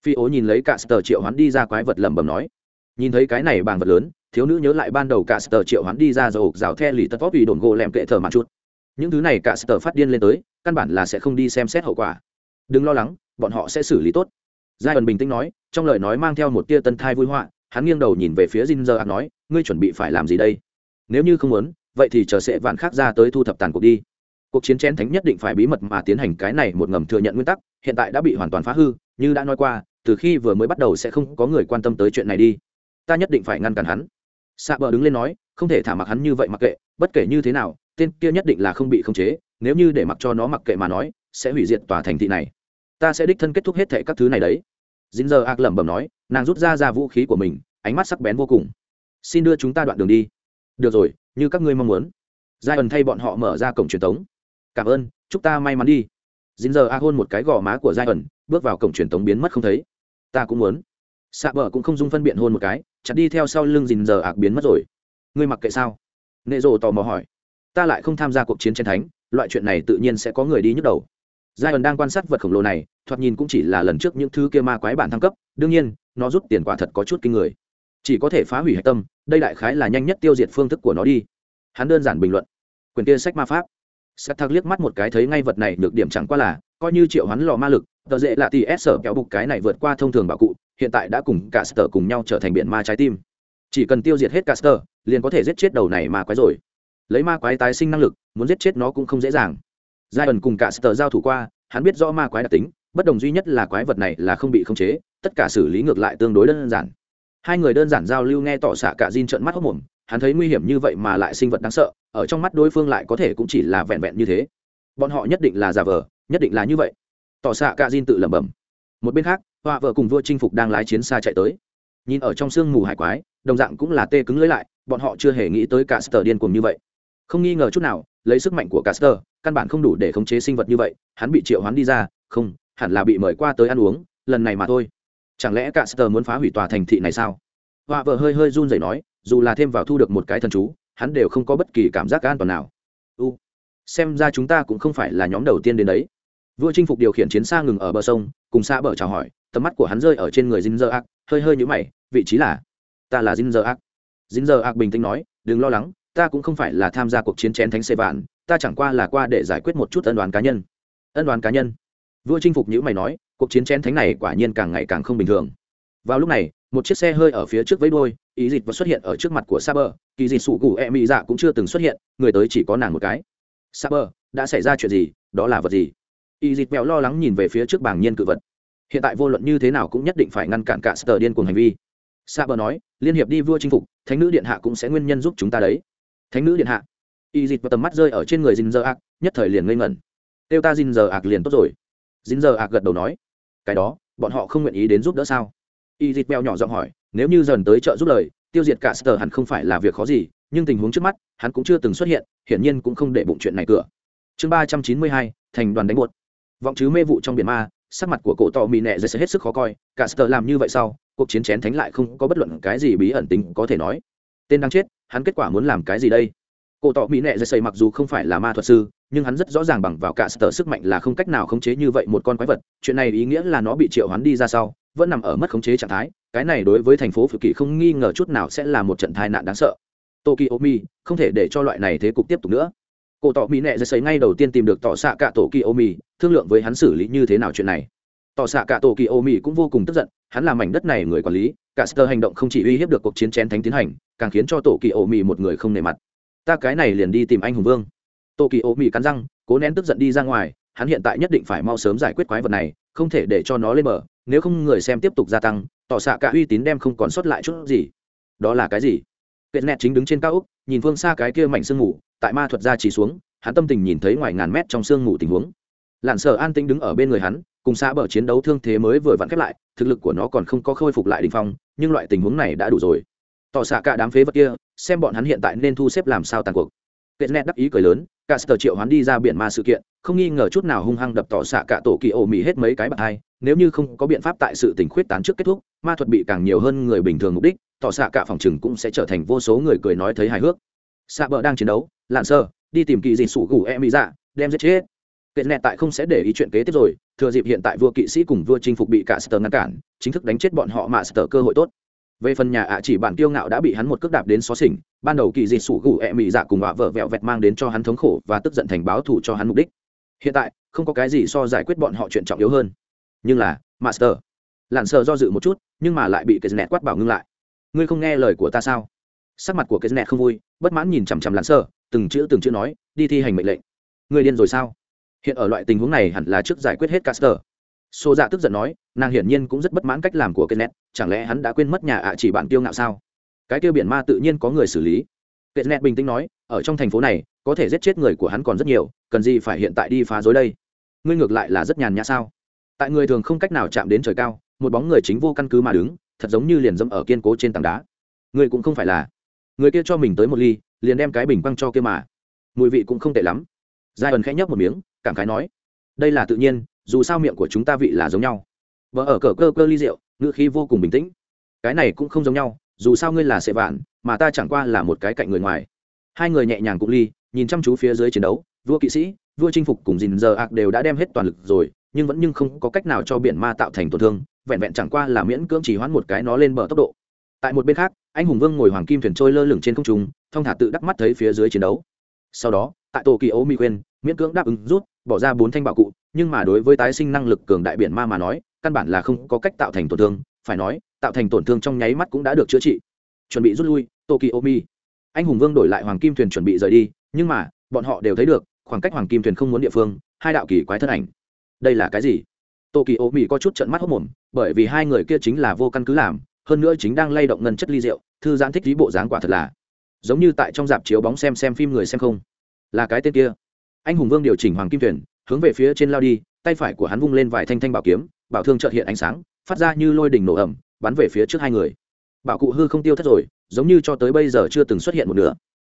Phi ố nhìn lấy cả sờ triệu hoán đi ra quái vật lẩm bẩm nói. Nhìn thấy cái này bàng vật lớn, thiếu nữ nhớ lại ban đầu cả sờ triệu hoán đi ra rồi rào the lì tật vóp vì đồn gỗ lẹm kệ thở mặt chút. Những thứ này cả sờ phát điên lên tới, căn bản là sẽ không đi xem xét hậu quả. Đừng lo lắng, bọn họ sẽ xử lý tốt. Giai ẩn bình tĩnh nói, trong lời nói mang theo một tia tân thai vui họa, hắn nghiêng đầu nhìn về phía Jin giờ nói ngươi chuẩn bị phải làm gì đây? Nếu như không muốn, vậy thì chờ sẽ vạn khác ra tới thu thập tàn cuộc đi. Cuộc chiến chén thánh nhất định phải bí mật mà tiến hành cái này một ngầm thừa nhận nguyên tắc, hiện tại đã bị hoàn toàn phá hư, như đã nói qua, từ khi vừa mới bắt đầu sẽ không có người quan tâm tới chuyện này đi. Ta nhất định phải ngăn cản hắn. Xạ bờ đứng lên nói, không thể thả mặc hắn như vậy mặc kệ, bất kể như thế nào, tên kia nhất định là không bị khống chế, nếu như để mặc cho nó mặc kệ mà nói, sẽ hủy diệt tòa thành thị này. Ta sẽ đích thân kết thúc hết thệ các thứ này đấy. Dính giờ ác lẩm bẩm nói, nàng rút ra ra vũ khí của mình, ánh mắt sắc bén vô cùng xin đưa chúng ta đoạn đường đi. Được rồi, như các ngươi mong muốn. Giai ẩn thay bọn họ mở ra cổng truyền thống cảm ơn, chúc ta may mắn đi. Dính giờ a hôn một cái gò má của giai ẩn bước vào cổng truyền thống biến mất không thấy. Ta cũng muốn. Xạ bờ cũng không dung phân biện hôn một cái, chặt đi theo sau lưng dìn giờ ạc biến mất rồi. Ngươi mặc kệ sao? Nệ rộ tò mò hỏi. Ta lại không tham gia cuộc chiến chiến thánh, loại chuyện này tự nhiên sẽ có người đi nhức đầu. Giai ẩn đang quan sát vật khổng lồ này, thoạt nhìn cũng chỉ là lần trước những thứ kia ma quái bản thăng cấp, đương nhiên, nó rút tiền quả thật có chút kinh người chỉ có thể phá hủy hạch tâm, đây đại khái là nhanh nhất tiêu diệt phương thức của nó đi. Hắn đơn giản bình luận. Quyền kia sách ma pháp. Sắt thắc liếc mắt một cái thấy ngay vật này, được điểm chẳng qua là, coi như triệu hắn lò ma lực, tờ dễ là thì s sở kéo bục cái này vượt qua thông thường bảo cụ, hiện tại đã cùng cả sở cùng nhau trở thành biển ma trái tim. Chỉ cần tiêu diệt hết cả sở liền có thể giết chết đầu này ma quái rồi. Lấy ma quái tái sinh năng lực, muốn giết chết nó cũng không dễ dàng. Giai ẩn cùng cả sở giao thủ qua, hắn biết rõ ma quái đặc tính, bất đồng duy nhất là quái vật này là không bị khống chế, tất cả xử lý ngược lại tương đối đơn giản hai người đơn giản giao lưu nghe tỏ xạ cả Jin trợn mắt hốc mồm, hắn thấy nguy hiểm như vậy mà lại sinh vật đáng sợ, ở trong mắt đối phương lại có thể cũng chỉ là vẹn vẹn như thế. Bọn họ nhất định là giả vờ, nhất định là như vậy. Tỏ xạ cả Jin tự lẩm bẩm. Một bên khác, họa vợ cùng vua chinh phục đang lái chiến xa chạy tới. Nhìn ở trong sương mù hải quái, đồng dạng cũng là tê cứng lưới lại, bọn họ chưa hề nghĩ tới cả sờ điên cuồng như vậy. Không nghi ngờ chút nào, lấy sức mạnh của cả sờ căn bản không đủ để khống chế sinh vật như vậy, hắn bị triệu hoán đi ra, không, hẳn là bị mời qua tới ăn uống, lần này mà thôi chẳng lẽ cả caster muốn phá hủy tòa thành thị này sao? Họa vợ hơi hơi run rẩy nói, dù là thêm vào thu được một cái thần chú, hắn đều không có bất kỳ cảm giác an toàn nào. U, xem ra chúng ta cũng không phải là nhóm đầu tiên đến đấy. Vua chinh phục điều khiển chiến xa ngừng ở bờ sông, cùng xa bờ chào hỏi, tầm mắt của hắn rơi ở trên người dinh dơ ác hơi hơi nhũ mày, vị trí là, ta là dinh dơ ác dinh dơ ác bình tĩnh nói, đừng lo lắng, ta cũng không phải là tham gia cuộc chiến chén thánh xê vạn, ta chẳng qua là qua để giải quyết một chút ân đoàn cá nhân. Ân đoàn cá nhân? Vua chinh phục nhữ mày nói cuộc chiến chén thánh này quả nhiên càng ngày càng không bình thường. Vào lúc này một chiếc xe hơi ở phía trước với đôi ý dịch và xuất hiện ở trước mặt của Saber, kỳ dịch sụ cụ e mỹ dạ cũng chưa từng xuất hiện người tới chỉ có nàng một cái. Saber, đã xảy ra chuyện gì? Đó là vật gì? Ý dịch mẹo lo lắng nhìn về phía trước bảng nhiên cự vật. Hiện tại vô luận như thế nào cũng nhất định phải ngăn cản cả sờ điên cuồng hành vi. Saber nói liên hiệp đi vua chinh phục thánh nữ điện hạ cũng sẽ nguyên nhân giúp chúng ta đấy. Thánh nữ điện hạ. Y dịch và tầm mắt rơi ở trên người dinh dơ ạc nhất thời liền ngây ngẩn. Tiêu ta dinh dơ ạc liền tốt rồi dính giờ ạc gật đầu nói, cái đó, bọn họ không nguyện ý đến giúp đỡ sao? Y dịch bèo nhỏ giọng hỏi, nếu như dần tới chợ giúp lời, tiêu diệt cả sờ hẳn không phải là việc khó gì, nhưng tình huống trước mắt, hắn cũng chưa từng xuất hiện, hiển nhiên cũng không để bụng chuyện này cửa. Chương ba trăm chín mươi hai, thành đoàn đánh buột. Vọng chứ mê vụ trong biển ma, sắc mặt của cổ tò mì nẹ dây hết sức khó coi, cả sờ làm như vậy sau, cuộc chiến chén thánh lại không có bất luận cái gì bí ẩn tính có thể nói. Tên đang chết, hắn kết quả muốn làm cái gì đây? Cổ tỏ mỹ nệ dây xây mặc dù không phải là ma thuật sư, nhưng hắn rất rõ ràng bằng vào cả sở sức mạnh là không cách nào khống chế như vậy một con quái vật. Chuyện này ý nghĩa là nó bị triệu hắn đi ra sau, vẫn nằm ở mất khống chế trạng thái. Cái này đối với thành phố phự kỳ không nghi ngờ chút nào sẽ là một trận tai nạn đáng sợ. Tokyo mi không thể để cho loại này thế cục tiếp tục nữa. Cổ tỏ mỹ nệ dây xây ngay đầu tiên tìm được tỏ xạ cả tokyo ô mi thương lượng với hắn xử lý như thế nào chuyện này. Tỏ xạ cả tokyo ô mi cũng vô cùng tức giận, hắn là mảnh đất này người quản lý, cả sở hành động không chỉ uy hiếp được cuộc chiến chén thánh tiến hành, càng khiến cho tổ kỳ ô mi một người không nề mặt ta cái này liền đi tìm anh hùng vương. Tô kỳ ô mỹ cắn răng, cố nén tức giận đi ra ngoài, hắn hiện tại nhất định phải mau sớm giải quyết quái vật này, không thể để cho nó lên bờ, nếu không người xem tiếp tục gia tăng, tỏ xạ cả uy tín đem không còn sót lại chút gì. Đó là cái gì? Kết nẹt chính đứng trên cao úc, nhìn phương xa cái kia mảnh sương mù, tại ma thuật ra chỉ xuống, hắn tâm tình nhìn thấy ngoài ngàn mét trong sương mù tình huống. Lặn sở an tĩnh đứng ở bên người hắn, cùng xã bờ chiến đấu thương thế mới vừa vặn khép lại, thực lực của nó còn không có khôi phục lại đ ỉ n h phong, nhưng loại tình huống này đã đủ rồi tỏ xạ cả đám phế vật kia, xem bọn hắn hiện tại nên thu xếp làm sao tàn cuộc. Kệ nét đắc ý cười lớn cả sờ triệu hắn đi ra biển ma sự kiện, không nghi ngờ chút nào hung hăng đập tỏ xạ cả tổ kỳ ổ mỹ hết mấy cái bạc hai, nếu như không có biện pháp tại sự tình khuyết tán trước kết thúc, ma thuật bị càng nhiều hơn người bình thường mục đích, tỏ xạ cả phòng chừng cũng sẽ trở thành vô số người cười nói thấy hài hước. Xạ bờ đang chiến đấu lặn sơ, đi tìm kỳ dị sủ gù e mỹ dạ đem giết chết. Kệ nẹ tại không sẽ để ý chuyện kế tiếp rồi, thừa dịp hiện tại vua kỵ sĩ cùng vua chinh phục bị cả sờ ngăn cản, chính thức đánh chết bọn họ mà sờ cơ hội tốt về phần nhà ạ chỉ bản tiêu ngạo đã bị hắn một cước đạp đến xó xỉnh, ban đầu kỳ dị sủ gù ẹ mị dạ cùng họa vợ vẹo vẹt mang đến cho hắn thống khổ và tức giận thành báo thủ cho hắn mục đích. Hiện tại, không có cái gì so giải quyết bọn họ chuyện trọng yếu hơn. Nhưng là, master lặn sờ do dự một chút, nhưng mà lại bị cái nẹt quát bảo ngưng lại. Ngươi không nghe lời của ta sao? Sắc mặt của cái nẹt không vui, bất mãn nhìn chằm chằm lặn sờ, từng chữ từng chữ nói, đi thi hành mệnh lệnh. Ngươi điên rồi sao? Hiện ở loại tình huống này hẳn là trước giải quyết hết caster xô dạ tức giận nói, nàng hiển nhiên cũng rất bất mãn cách làm của kenneth, chẳng lẽ hắn đã quên mất nhà ạ chỉ bạn tiêu ngạo sao? Cái tiêu biển ma tự nhiên có người xử lý. Kenneth bình tĩnh nói, ở trong thành phố này, có thể giết chết người của hắn còn rất nhiều, cần gì phải hiện tại đi phá rối đây? Ngươi ngược lại là rất nhàn nhã sao? Tại người thường không cách nào chạm đến trời cao, một bóng người chính vô căn cứ mà đứng, thật giống như liền dẫm ở kiên cố trên tảng đá. Ngươi cũng không phải là. Người kia cho mình tới một ly, liền đem cái bình quăng cho kia mà. Mùi vị cũng không tệ lắm. Giai ẩn khẽ nhấp một miếng, cảm khái nói, đây là tự nhiên dù sao miệng của chúng ta vị là giống nhau. Vợ ở cờ cơ cơ ly rượu, ngữ khí vô cùng bình tĩnh. Cái này cũng không giống nhau, dù sao ngươi là sệ vạn, mà ta chẳng qua là một cái cạnh người ngoài. Hai người nhẹ nhàng cũng ly, nhìn chăm chú phía dưới chiến đấu, vua kỵ sĩ, vua chinh phục cùng dình giờ ạc đều đã đem hết toàn lực rồi, nhưng vẫn nhưng không có cách nào cho biển ma tạo thành tổn thương, vẹn vẹn chẳng qua là miễn cưỡng chỉ hoãn một cái nó lên bờ tốc độ. Tại một bên khác, anh hùng vương ngồi hoàng kim thuyền trôi lơ lửng trên không trung, thong thả tự đắc mắt thấy phía dưới chiến đấu. Sau đó, tại tổ kỳ ấu mi quên miễn cưỡng đáp ứng rút, bỏ ra bốn thanh bạo cụ, nhưng mà đối với tái sinh năng lực cường đại biển ma mà nói, căn bản là không có cách tạo thành tổn thương, phải nói, tạo thành tổn thương trong nháy mắt cũng đã được chữa trị. Chuẩn bị rút lui, tokyo mi. Anh hùng vương đổi lại hoàng kim thuyền chuẩn bị rời đi, nhưng mà, bọn họ đều thấy được, khoảng cách hoàng kim thuyền không muốn địa phương, hai đạo kỳ quái thân ảnh. Đây là cái gì? Tokyo mi có chút trận mắt hốc mồm, bởi vì hai người kia chính là vô căn cứ làm, hơn nữa chính đang lay động ngân chất ly rượu, thư giãn thích lý bộ dáng quả thật là. Giống như tại trong dạp chiếu bóng xem xem phim người xem không? Là cái tên kia anh hùng vương điều chỉnh hoàng kim thuyền hướng về phía trên lao đi tay phải của hắn vung lên vài thanh thanh bảo kiếm bảo thương trợt hiện ánh sáng phát ra như lôi đỉnh nổ ẩm bắn về phía trước hai người. Bảo cụ hư không tiêu thất rồi giống như cho tới bây giờ chưa từng xuất hiện một nửa.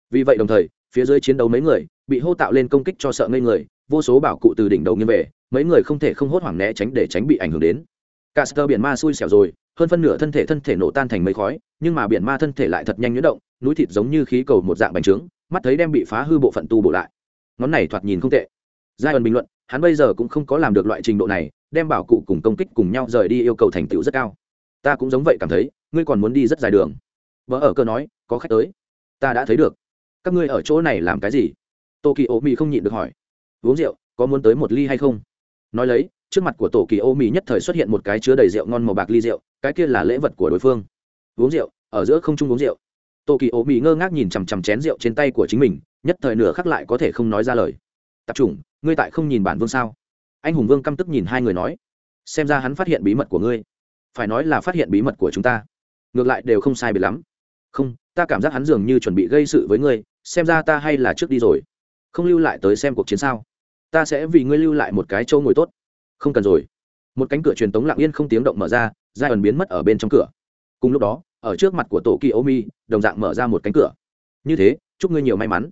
Vì vậy đồng thời phía dưới chiến đấu mấy người bị hô tạo lên công kích cho sợ ngây người vô số bảo cụ từ đỉnh đầu nghiêng về mấy người không thể không hốt hoảng né tránh để tránh bị ảnh hưởng đến. Cả sơ biển ma xui xẻo rồi, hơn phân nửa thân thể thân thể nổ tan thành mấy khói, nhưng mà biển ma thân thể lại thật nhanh nhuyễn động, núi thịt giống như khí cầu một dạng bành trướng, mắt thấy đem bị phá hư bộ phận tu bổ lại. Ngón này thoạt nhìn không tệ. Giai ẩn bình luận, hắn bây giờ cũng không có làm được loại trình độ này, đem bảo cụ cùng công kích cùng nhau rời đi yêu cầu thành tựu rất cao. Ta cũng giống vậy cảm thấy, ngươi còn muốn đi rất dài đường. Vợ ở cơ nói, có khách tới. Ta đã thấy được. Các ngươi ở chỗ này làm cái gì? tô kỳ ô mỹ không nhịn được hỏi. Uống rượu, có muốn tới một ly hay không? Nói lấy, trước mặt của tổ kỳ ô mỹ nhất thời xuất hiện một cái chứa đầy rượu ngon màu bạc ly rượu cái kia là lễ vật của đối phương uống rượu ở giữa không trung uống rượu tổ kỳ ô mỹ ngơ ngác nhìn chằm chằm chén rượu trên tay của chính mình nhất thời nửa khắc lại có thể không nói ra lời. Tập trung ngươi tại không nhìn bản vương sao? Anh hùng vương căm tức nhìn hai người nói. Xem ra hắn phát hiện bí mật của ngươi. Phải nói là phát hiện bí mật của chúng ta. Ngược lại đều không sai biệt lắm. Không, ta cảm giác hắn dường như chuẩn bị gây sự với ngươi, xem ra ta hay là trước đi rồi. Không lưu lại tới xem cuộc chiến sao? Ta sẽ vì ngươi lưu lại một cái châu ngồi tốt. Không cần rồi. Một cánh cửa truyền tống lặng yên không tiếng động mở ra, giai ẩn biến mất ở bên trong cửa. Cùng lúc đó, ở trước mặt của tổ kỳ ô mi đồng dạng mở ra một cánh cửa. Như thế, chúc ngươi nhiều may mắn.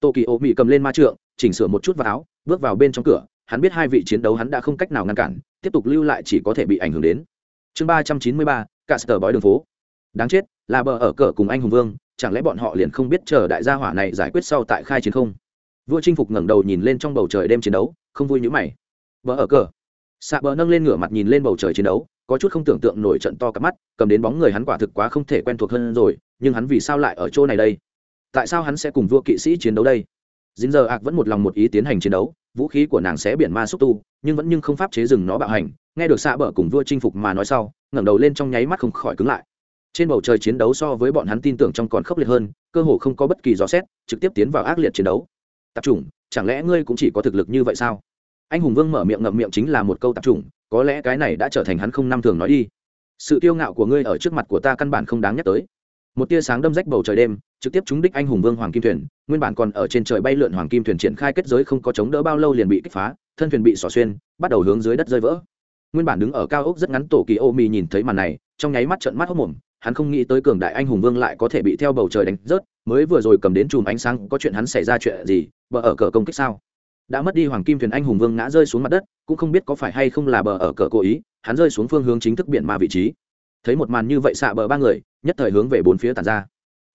Tô kỳ ô mỹ cầm lên ma trượng, chỉnh sửa một chút vào áo, bước vào bên trong cửa, hắn biết hai vị chiến đấu hắn đã không cách nào ngăn cản, tiếp tục lưu lại chỉ có thể bị ảnh hưởng đến. Chương ba trăm chín mươi ba cả sờ bói đường phố. Đáng chết, là bờ ở cờ cùng anh hùng vương, chẳng lẽ bọn họ liền không biết chờ đại gia hỏa này giải quyết sau tại khai chiến không? Vua chinh phục ngẩng đầu nhìn lên trong bầu trời đêm chiến đấu, không vui nhữ mày. Bờ ở cờ. Xạ bờ nâng lên ngửa mặt nhìn lên bầu trời chiến đấu, có chút không tưởng tượng nổi trận to cả mắt, cầm đến bóng người hắn quả thực quá không thể quen thuộc hơn rồi, nhưng hắn vì sao lại ở chỗ này đây? Tại sao hắn sẽ cùng vua kỵ sĩ chiến đấu đây? Dính giờ ạc vẫn một lòng một ý tiến hành chiến đấu, vũ khí của nàng sẽ biển ma xúc tu, nhưng vẫn nhưng không pháp chế dừng nó bạo hành. Nghe được xạ bờ cùng vua chinh phục mà nói sau, ngẩng đầu lên trong nháy mắt không khỏi cứng lại. Trên bầu trời chiến đấu so với bọn hắn tin tưởng trong còn khốc liệt hơn, cơ hồ không có bất kỳ gió xét, trực tiếp tiến vào ác liệt chiến đấu. Tạp chủng, chẳng lẽ ngươi cũng chỉ có thực lực như vậy sao? Anh hùng vương mở miệng ngậm miệng chính là một câu tạp chủng, có lẽ cái này đã trở thành hắn không năm thường nói đi. Sự kiêu ngạo của ngươi ở trước mặt của ta căn bản không đáng nhắc tới một tia sáng đâm rách bầu trời đêm, trực tiếp trúng đích anh hùng vương hoàng kim thuyền. Nguyên bản còn ở trên trời bay lượn hoàng kim thuyền triển khai kết giới không có chống đỡ bao lâu liền bị kích phá, thân thuyền bị xỏ xuyên, bắt đầu hướng dưới đất rơi vỡ. Nguyên bản đứng ở cao ốc rất ngắn tổ kỳ ô mì nhìn thấy màn này, trong nháy mắt trận mắt hốc mồm hắn không nghĩ tới cường đại anh hùng vương lại có thể bị theo bầu trời đánh rớt, mới vừa rồi cầm đến chùm ánh sáng, có chuyện hắn xảy ra chuyện gì, bờ ở cờ công kích sao? Đã mất đi hoàng kim thuyền anh hùng vương ngã rơi xuống mặt đất, cũng không biết có phải hay không là bờ ở cờ cố ý, hắn rơi xuống phương hướng chính thức biển ma vị trí. Thấy một màn như vậy xạ bờ ba người nhất thời hướng về bốn phía tàn ra.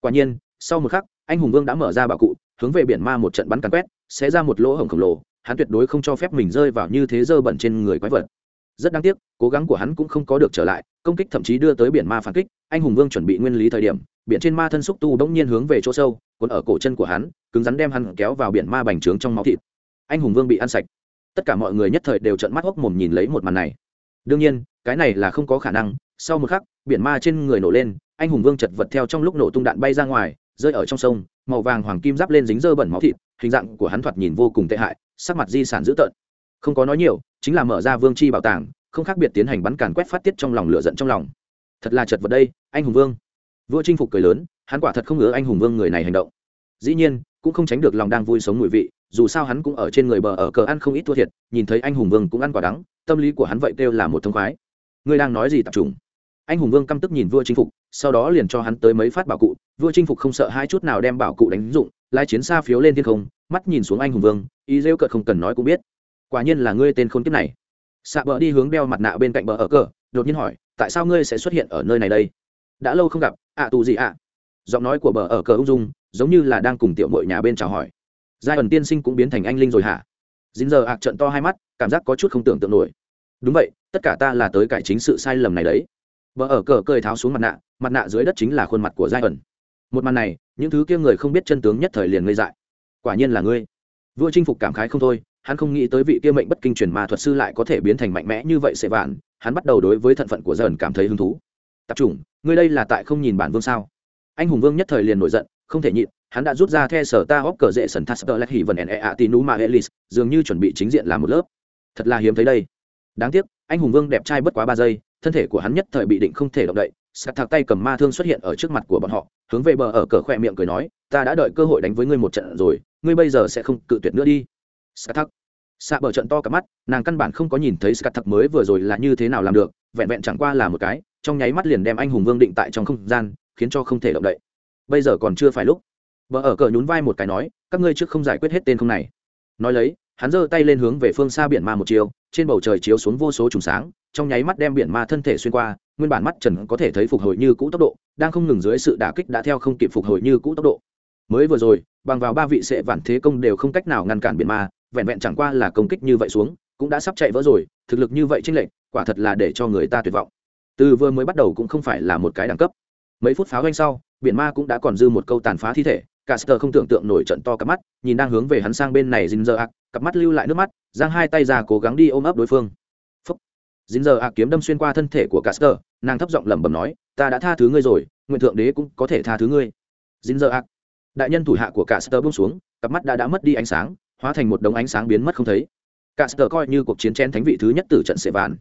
Quả nhiên, sau một khắc, anh hùng vương đã mở ra bạo cụ, hướng về biển ma một trận bắn càn quét sẽ ra một lỗ hổng khổng lồ, hắn tuyệt đối không cho phép mình rơi vào như thế dơ bẩn trên người quái vật. Rất đáng tiếc, cố gắng của hắn cũng không có được trở lại, công kích thậm chí đưa tới biển ma phản kích, anh hùng vương chuẩn bị nguyên lý thời điểm, biển trên ma thân xúc tu bỗng nhiên hướng về chỗ sâu còn ở cổ chân của hắn, cứng rắn đem hắn kéo vào biển ma bành trướng trong máu thịt. Anh hùng vương bị ăn sạch. Tất cả mọi người nhất thời đều trận mắt hốc mồm nhìn lấy một màn này. Đương nhiên, cái này là không có khả năng, sau một khắc, biển ma trên người nổ lên anh hùng vương chật vật theo trong lúc nổ tung đạn bay ra ngoài, rơi ở trong sông, màu vàng hoàng kim giáp lên dính dơ bẩn máu thịt, hình dạng của hắn thoạt nhìn vô cùng tệ hại, sắc mặt di sản dữ tợn. Không có nói nhiều, chính là mở ra vương chi bảo tàng, không khác biệt tiến hành bắn càn quét phát tiết trong lòng lửa giận trong lòng. Thật là chật vật đây, anh hùng vương. Vua chinh phục cười lớn, hắn quả thật không ngớ anh hùng vương người này hành động. Dĩ nhiên, cũng không tránh được lòng đang vui sống mùi vị, dù sao hắn cũng ở trên người bờ ở cờ ăn không ít thua thiệt, nhìn thấy anh hùng vương cũng ăn quả đắng, tâm lý của hắn vậy kêu là một thông khoái. Ngươi đang nói gì tập trung? Anh hùng vương căm tức nhìn vua chinh phục sau đó liền cho hắn tới mấy phát bảo cụ, vua chinh phục không sợ hai chút nào đem bảo cụ đánh dụng lai chiến xa phiếu lên thiên không, mắt nhìn xuống anh hùng vương, ý rêu cợt không cần nói cũng biết. Quả nhiên là ngươi tên khốn kiếp này. Xạ bờ đi hướng đeo mặt nạ bên cạnh bờ ở cờ, đột nhiên hỏi, tại sao ngươi sẽ xuất hiện ở nơi này đây? Đã lâu không gặp, ạ tù gì ạ? Giọng nói của bờ ở cờ ung dung, giống như là đang cùng tiểu mội nhà bên chào hỏi. Giai ẩn tiên sinh cũng biến thành anh linh rồi hả? Dính giờ ạc trận to hai mắt, cảm giác có chút không tưởng tượng nổi. Đúng vậy, tất cả ta là tới cải chính sự sai lầm này đấy vợ ở cờ cười tháo xuống mặt nạ mặt nạ dưới đất chính là khuôn mặt của giai ẩn. Một màn này, những thứ kia người không biết chân tướng nhất thời liền ngây dại. Quả nhiên là ngươi. Vua chinh phục cảm khái không thôi, hắn không nghĩ tới vị kia mệnh bất kinh truyền mà thuật sư lại có thể biến thành mạnh mẽ như vậy sẽ vạn, hắn bắt đầu đối với thận phận của dần cảm thấy hứng thú. Tập trung, ngươi đây là tại không nhìn bản vương sao? Anh hùng vương nhất thời liền nổi giận, không thể nhịn, hắn đã rút ra the sở ta hóc cờ dễ sần thắt sơ lách hỉ vần e a tinu ma elis, dường như chuẩn bị chính diện làm một lớp. Thật là hiếm thấy đây. Đáng tiếc, anh hùng vương đẹp trai bất quá ba giây thân thể của hắn nhất thời bị định không thể động đậy, sắt thạc tay cầm ma thương xuất hiện ở trước mặt của bọn họ, hướng về bờ ở cờ khoe miệng cười nói, ta đã đợi cơ hội đánh với ngươi một trận rồi, ngươi bây giờ sẽ không cự tuyệt nữa đi. Sắt thạc. Xạ bờ trận to cả mắt, nàng căn bản không có nhìn thấy sắt thạc mới vừa rồi là như thế nào làm được, vẹn vẹn chẳng qua là một cái, trong nháy mắt liền đem anh hùng vương định tại trong không gian, khiến cho không thể động đậy. Bây giờ còn chưa phải lúc. Vợ ở cờ nhún vai một cái nói, các ngươi trước không giải quyết hết tên không này. Nói lấy, hắn giơ tay lên hướng về phương xa biển ma một chiều, trên bầu trời chiếu xuống vô số trùng sáng trong nháy mắt đem biển ma thân thể xuyên qua nguyên bản mắt trần có thể thấy phục hồi như cũ tốc độ đang không ngừng dưới sự đả kích đã theo không kịp phục hồi như cũ tốc độ. Mới vừa rồi bằng vào ba vị sệ vạn thế công đều không cách nào ngăn cản biển ma vẹn vẹn chẳng qua là công kích như vậy xuống cũng đã sắp chạy vỡ rồi thực lực như vậy chênh lệch quả thật là để cho người ta tuyệt vọng. Từ vừa mới bắt đầu cũng không phải là một cái đẳng cấp. Mấy phút pháo doanh sau biển ma cũng đã còn dư một câu tàn phá thi thể cả sờ không tưởng tượng nổi trận to cặp mắt, nhìn đang hướng về hắn sang bên này dinh dơ ạc cặp mắt lưu lại nước mắt, giang hai tay ra cố gắng đi ôm ấp đối phương. Phúc. Jinzer Ak kiếm đâm xuyên qua thân thể của Caster, nàng thấp giọng lẩm bẩm nói, ta đã tha thứ ngươi rồi, nguyện thượng đế cũng có thể tha thứ ngươi. Jinzer Ak. Đại nhân thủ hạ của Caster buông xuống, cặp mắt đã đã mất đi ánh sáng, hóa thành một đống ánh sáng biến mất không thấy. Caster coi như cuộc chiến chen thánh vị thứ nhất từ trận Sệ vạn.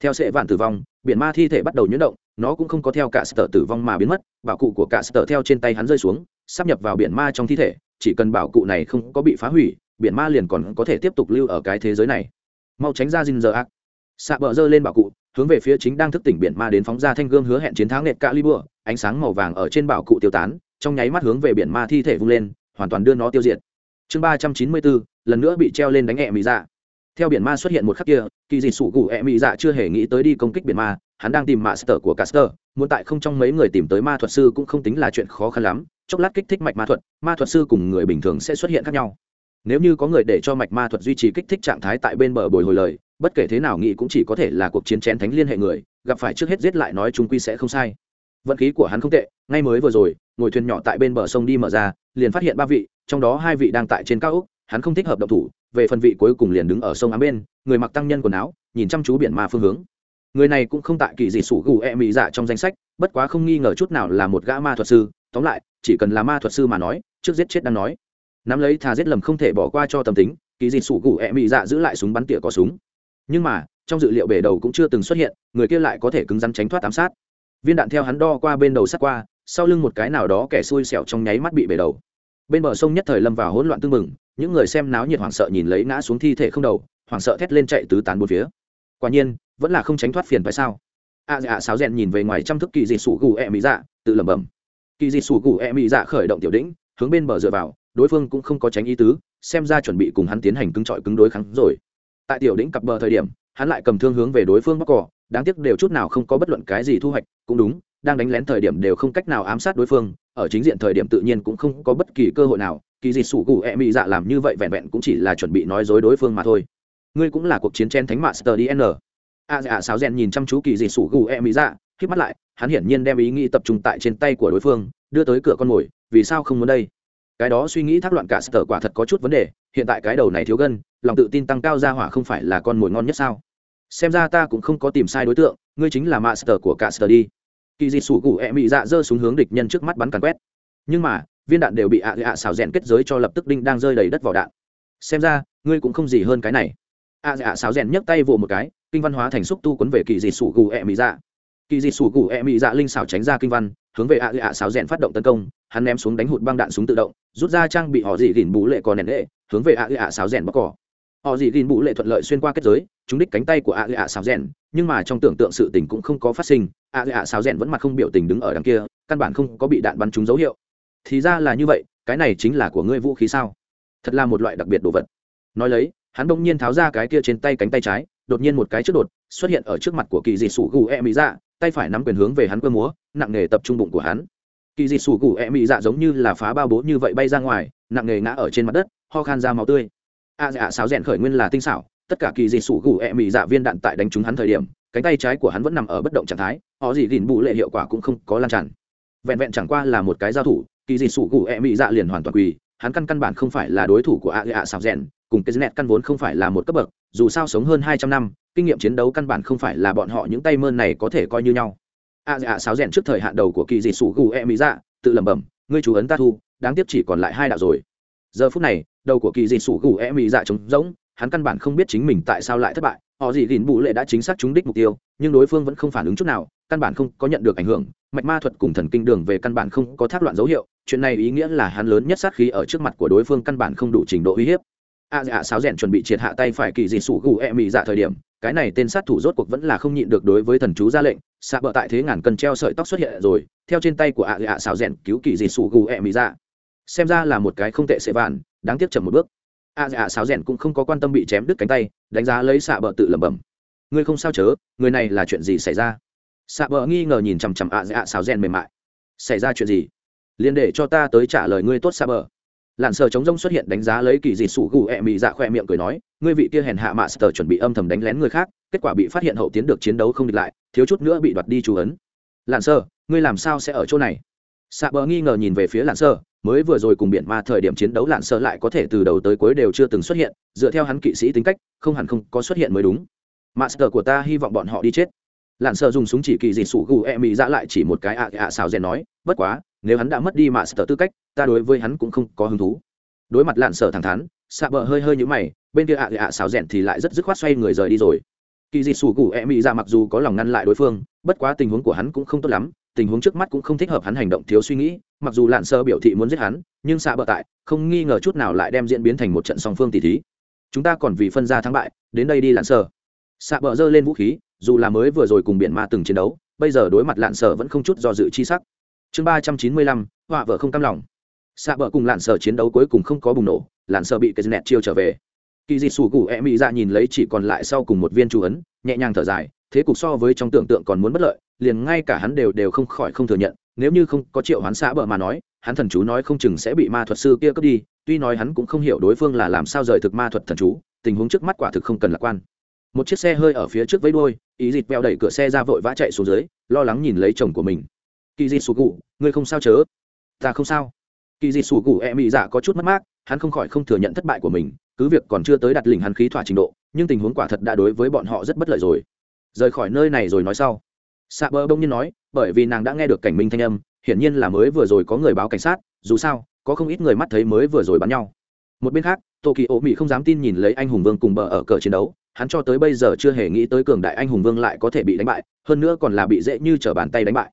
Theo Sệ vạn tử vong, biển ma thi thể bắt đầu nhuyễn động, nó cũng không có theo Caster tử vong mà biến mất, bảo cụ của Caster theo trên tay hắn rơi xuống, sắp nhập vào biển ma trong thi thể chỉ cần bảo cụ này không có bị phá hủy biển ma liền còn có thể tiếp tục lưu ở cái thế giới này mau tránh ra dinh giờ ác xạ bờ giơ lên bảo cụ, hướng về phía chính đang thức tỉnh biển ma đến phóng ra thanh gương hứa hẹn chiến thắng nệt cạ li bừa ánh sáng màu vàng ở trên bảo cụ tiêu tán, trong nháy mắt hướng về biển ma thi thể vung lên, hoàn toàn đưa nó tiêu diệt. Chương ba trăm chín mươi bốn, lần nữa bị treo lên đánh nhẹ mỹ dạ. Theo biển ma xuất hiện một khắc kia, kỳ dị sủ gù hẹ mỹ dạ chưa hề nghĩ tới đi công kích biển ma, hắn đang tìm mạ sở của caster, muốn tại không trong mấy người tìm tới ma thuật sư cũng không tính là chuyện khó khăn lắm. Chốc lát kích thích mạch ma thuật ma thuật sư cùng người bình thường sẽ xuất hiện khác nhau nếu như có người để cho mạch ma thuật duy trì kích thích trạng thái tại bên bờ bồi hồi lời, bất kể thế nào nghĩ cũng chỉ có thể là cuộc chiến chén thánh liên hệ người, gặp phải trước hết giết lại nói chúng quy sẽ không sai. Vận khí của hắn không tệ, ngay mới vừa rồi, ngồi thuyền nhỏ tại bên bờ sông đi mở ra, liền phát hiện ba vị, trong đó hai vị đang tại trên cao úc hắn không thích hợp động thủ, về phần vị cuối cùng liền đứng ở sông ám bên, người mặc tăng nhân quần áo, nhìn chăm chú biển ma phương hướng. Người này cũng không tại kỳ gì sủ gù e mỹ dạ trong danh sách, bất quá không nghi ngờ chút nào là một gã ma thuật sư, tóm lại, chỉ cần là ma thuật sư mà nói, trước giết chết đang nói nắm lấy thà giết lầm không thể bỏ qua cho tâm tính kỳ dị sủ gù ẹ mị dạ giữ lại súng bắn tỉa có súng. Nhưng mà, trong dự liệu bể đầu cũng chưa từng xuất hiện, người kia lại có thể cứng rắn tránh thoát ám sát. Viên đạn theo hắn đo qua bên đầu sát qua, sau lưng một cái nào đó kẻ xui xẻo trong nháy mắt bị bể đầu. Bên bờ sông nhất thời lâm vào hỗn loạn tương mừng những người xem náo nhiệt hoảng sợ nhìn lấy ngã xuống thi thể không đầu, hoảng sợ thét lên chạy tứ tán bốn phía. Quả nhiên, vẫn là không tránh thoát phiền phải sao? A dạ sáo rèn nhìn về ngoài trăm thức kỳ dị sủ gù ẹ mỹ dạ tự lẩm bẩm. Kỳ dị sủ gù ẹ mỹ dạ khởi động tiểu đĩnh hướng bên bờ dựa vào đối phương cũng không có tránh ý tứ, xem ra chuẩn bị cùng hắn tiến hành cứng trọi cứng đối kháng rồi. Tại tiểu đĩnh cặp bờ thời điểm, hắn lại cầm thương hướng về đối phương bóc cỏ, đáng tiếc đều chút nào không có bất luận cái gì thu hoạch, cũng đúng, đang đánh lén thời điểm đều không cách nào ám sát đối phương, ở chính diện thời điểm tự nhiên cũng không có bất kỳ cơ hội nào, kỳ dị sủ gù e mị dạ làm như vậy vẹn vẹn cũng chỉ là chuẩn bị nói dối đối phương mà thôi. Ngươi cũng là cuộc chiến chen thánh master dn a dạ sáo rèn nhìn chăm chú kỳ dị sủ cụ e mị dạ khi mắt lại, hắn hiển nhiên đem ý nghĩ tập trung tại trên tay của đối phương, đưa tới cửa con mồi, vì sao không muốn đây? Cái đó suy nghĩ thác loạn cả sở quả thật có chút vấn đề, hiện tại cái đầu này thiếu gân, lòng tự tin tăng cao ra hỏa không phải là con mồi ngon nhất sao? Xem ra ta cũng không có tìm sai đối tượng, ngươi chính là master của cả sở đi. Kỳ dị sủ cụ e mị dạ giơ xuống hướng địch nhân trước mắt bắn càn quét. Nhưng mà, viên đạn đều bị ạ ạ xào rèn kết giới cho lập tức đinh đang rơi đầy đất vào đạn. Xem ra, ngươi cũng không gì hơn cái này. ạ ạ xào rèn nhấc tay vỗ một cái, kinh văn hóa thành xúc tu quấn về kỳ dị sủ cụ e mị dạ. Kỳ dị sủ cụ e mị dạ linh xảo tránh ra kinh văn hướng về ạ ạ sáo rèn phát động tấn công, hắn ném xuống đánh hụt băng đạn súng tự động, rút ra trang bị họ dị gìn bú lệ còn nền lệ hướng về ạ ạ sáo rèn bóc cỏ. Họ dị gìn bú lệ thuận lợi xuyên qua kết giới, chúng đích cánh tay của ạ ạ sáo rèn, nhưng mà trong tưởng tượng sự tình cũng không có phát sinh, ạ ạ sáo rèn vẫn mặt không biểu tình đứng ở đằng kia, căn bản không có bị đạn bắn trúng dấu hiệu. Thì ra là như vậy, cái này chính là của ngươi vũ khí sao? Thật là một loại đặc biệt đồ vật. Nói lấy, hắn bỗng nhiên tháo ra cái kia trên tay cánh tay trái, đột nhiên một cái trước đột, xuất hiện ở trước mặt của kỳ dị sủ gù e mỹ dạ tay phải nắm quyền hướng về hắn cơ múa nặng nề tập trung bụng của hắn. Kỳ dị sủ cụ e mị dạ giống như là phá bao bố như vậy bay ra ngoài, nặng nề ngã ở trên mặt đất, ho khan ra máu tươi. A dạ sáo rèn khởi nguyên là tinh xảo, tất cả kỳ dị sủ cụ e mị dạ viên đạn tại đánh trúng hắn thời điểm, cánh tay trái của hắn vẫn nằm ở bất động trạng thái, họ gì gìn bù lệ hiệu quả cũng không có lan tràn. Vẹn vẹn chẳng qua là một cái giao thủ, kỳ dị sủ cụ e mị dạ liền hoàn toàn quỳ, hắn căn căn bản không phải là đối thủ của a dạ sáo rèn, cùng cái nẹt căn vốn không phải là một cấp bậc, dù sao sống hơn hai trăm năm, kinh nghiệm chiến đấu căn bản không phải là bọn họ những tay mơn này có thể coi như nhau a dạ sáo rèn trước thời hạn đầu của kỳ dị sủ gù e mỹ dạ tự lẩm bẩm, ngươi chú ấn ta thu, đáng tiếc chỉ còn lại hai đạo rồi. Giờ phút này, đầu của kỳ dị sủ gù e mỹ dạ trống rỗng, hắn căn bản không biết chính mình tại sao lại thất bại. Họ gì gìn bụ lệ đã chính xác trúng đích mục tiêu, nhưng đối phương vẫn không phản ứng chút nào, căn bản không có nhận được ảnh hưởng. Mạch ma thuật cùng thần kinh đường về căn bản không có thác loạn dấu hiệu, chuyện này ý nghĩa là hắn lớn nhất sát khí ở trước mặt của đối phương căn bản không đủ trình độ uy hiếp. A dạ sáo rèn chuẩn bị triệt hạ tay phải kỳ dị sủ gù e mị dạ thời điểm, cái này tên sát thủ rốt cuộc vẫn là không nhịn được đối với thần chú ra lệnh xạ bờ tại thế ngàn cân treo sợi tóc xuất hiện rồi, theo trên tay của ạ ạ sáo rèn cứu kỳ dị sủ gù ẹ mỹ ra dạ. xem ra là một cái không tệ sẽ vạn, đáng tiếc chậm một bước. Ạ ạ sáo rèn cũng không có quan tâm bị chém đứt cánh tay, đánh giá lấy xạ bờ tự lẩm bẩm. Ngươi không sao chớ, người này là chuyện gì xảy ra? Xạ bờ nghi ngờ nhìn chằm chằm ạ dạ xào rèn mềm mại. Xảy ra chuyện gì? Liền để cho ta tới trả lời ngươi tốt xạ bờ lặn sờ chống rông xuất hiện đánh giá lấy kỳ dị sủ gù ẹ mị dạ khoe miệng cười nói, ngươi vị kia hèn hạ mạ sờ chuẩn bị âm thầm đánh lén người khác kết quả bị phát hiện hậu tiến được chiến đấu không địch lại thiếu chút nữa bị đoạt đi chú ấn. Lạn sơ, ngươi làm sao sẽ ở chỗ này? Xạ bờ nghi ngờ nhìn về phía Lạn sơ, mới vừa rồi cùng biển ma thời điểm chiến đấu Lạn sơ lại có thể từ đầu tới cuối đều chưa từng xuất hiện dựa theo hắn kỵ sĩ tính cách không hẳn không có xuất hiện mới đúng. Master của ta hy vọng bọn họ đi chết. Lạn sơ dùng súng chỉ kỳ dị sủ gù e mỹ ra dạ lại chỉ một cái ạ ạ xào rèn nói bất quá nếu hắn đã mất đi Master tư cách ta đối với hắn cũng không có hứng thú. Đối mặt Lạn sơ thẳng thắn xạ bờ hơi hơi nhũ mày bên kia ạ ạ xào rèn thì lại rất dứt khoát xoay người rời đi rồi kỳ dị sủ gù e mỹ ra mặc dù có lòng ngăn lại đối phương, bất quá tình huống của hắn cũng không tốt lắm, tình huống trước mắt cũng không thích hợp hắn hành động thiếu suy nghĩ, mặc dù lạn sơ biểu thị muốn giết hắn, nhưng xạ bờ tại, không nghi ngờ chút nào lại đem diễn biến thành một trận song phương tỷ thí. Chúng ta còn vì phân ra thắng bại, đến đây đi lạn sơ. Xạ bờ giơ lên vũ khí, dù là mới vừa rồi cùng biển ma từng chiến đấu, bây giờ đối mặt lạn sơ vẫn không chút do dự chi sắc. Chương ba trăm chín mươi lăm, họa vợ không cam lòng. Xạ bờ cùng lạn sơ chiến đấu cuối cùng không có bùng nổ, lạn sơ bị cái nẹt chiêu trở về kỳ dị sủ cụ e mỹ dạ nhìn lấy chỉ còn lại sau cùng một viên chú ấn, nhẹ nhàng thở dài, thế cục so với trong tưởng tượng còn muốn bất lợi, liền ngay cả hắn đều đều không khỏi không thừa nhận, nếu như không có triệu hoán xã bờ mà nói, hắn thần chú nói không chừng sẽ bị ma thuật sư kia cướp đi, tuy nói hắn cũng không hiểu đối phương là làm sao rời thực ma thuật thần chú, tình huống trước mắt quả thực không cần lạc quan. Một chiếc xe hơi ở phía trước với đôi ý dịt veo đẩy cửa xe ra vội vã chạy xuống dưới, lo lắng nhìn lấy chồng của mình. Kỳ dịt sủ cụ ngươi không sao chớ? Ta không sao. Kỳ dịt sủ cụ e mị dạ có chút mất mát, hắn không khỏi không thừa nhận thất bại của mình cứ việc còn chưa tới đặt lỉnh hắn khí thỏa trình độ, nhưng tình huống quả thật đã đối với bọn họ rất bất lợi rồi. Rời khỏi nơi này rồi nói sau. Xạ bờ bông nhiên nói, bởi vì nàng đã nghe được cảnh minh thanh âm, hiển nhiên là mới vừa rồi có người báo cảnh sát, dù sao, có không ít người mắt thấy mới vừa rồi bắn nhau. Một bên khác tô kỳ ố mỹ không dám tin nhìn lấy anh hùng vương cùng bờ ở cờ chiến đấu, hắn cho tới bây giờ chưa hề nghĩ tới cường đại anh hùng vương lại có thể bị đánh bại, hơn nữa còn là bị dễ như t bàn tay đánh bại.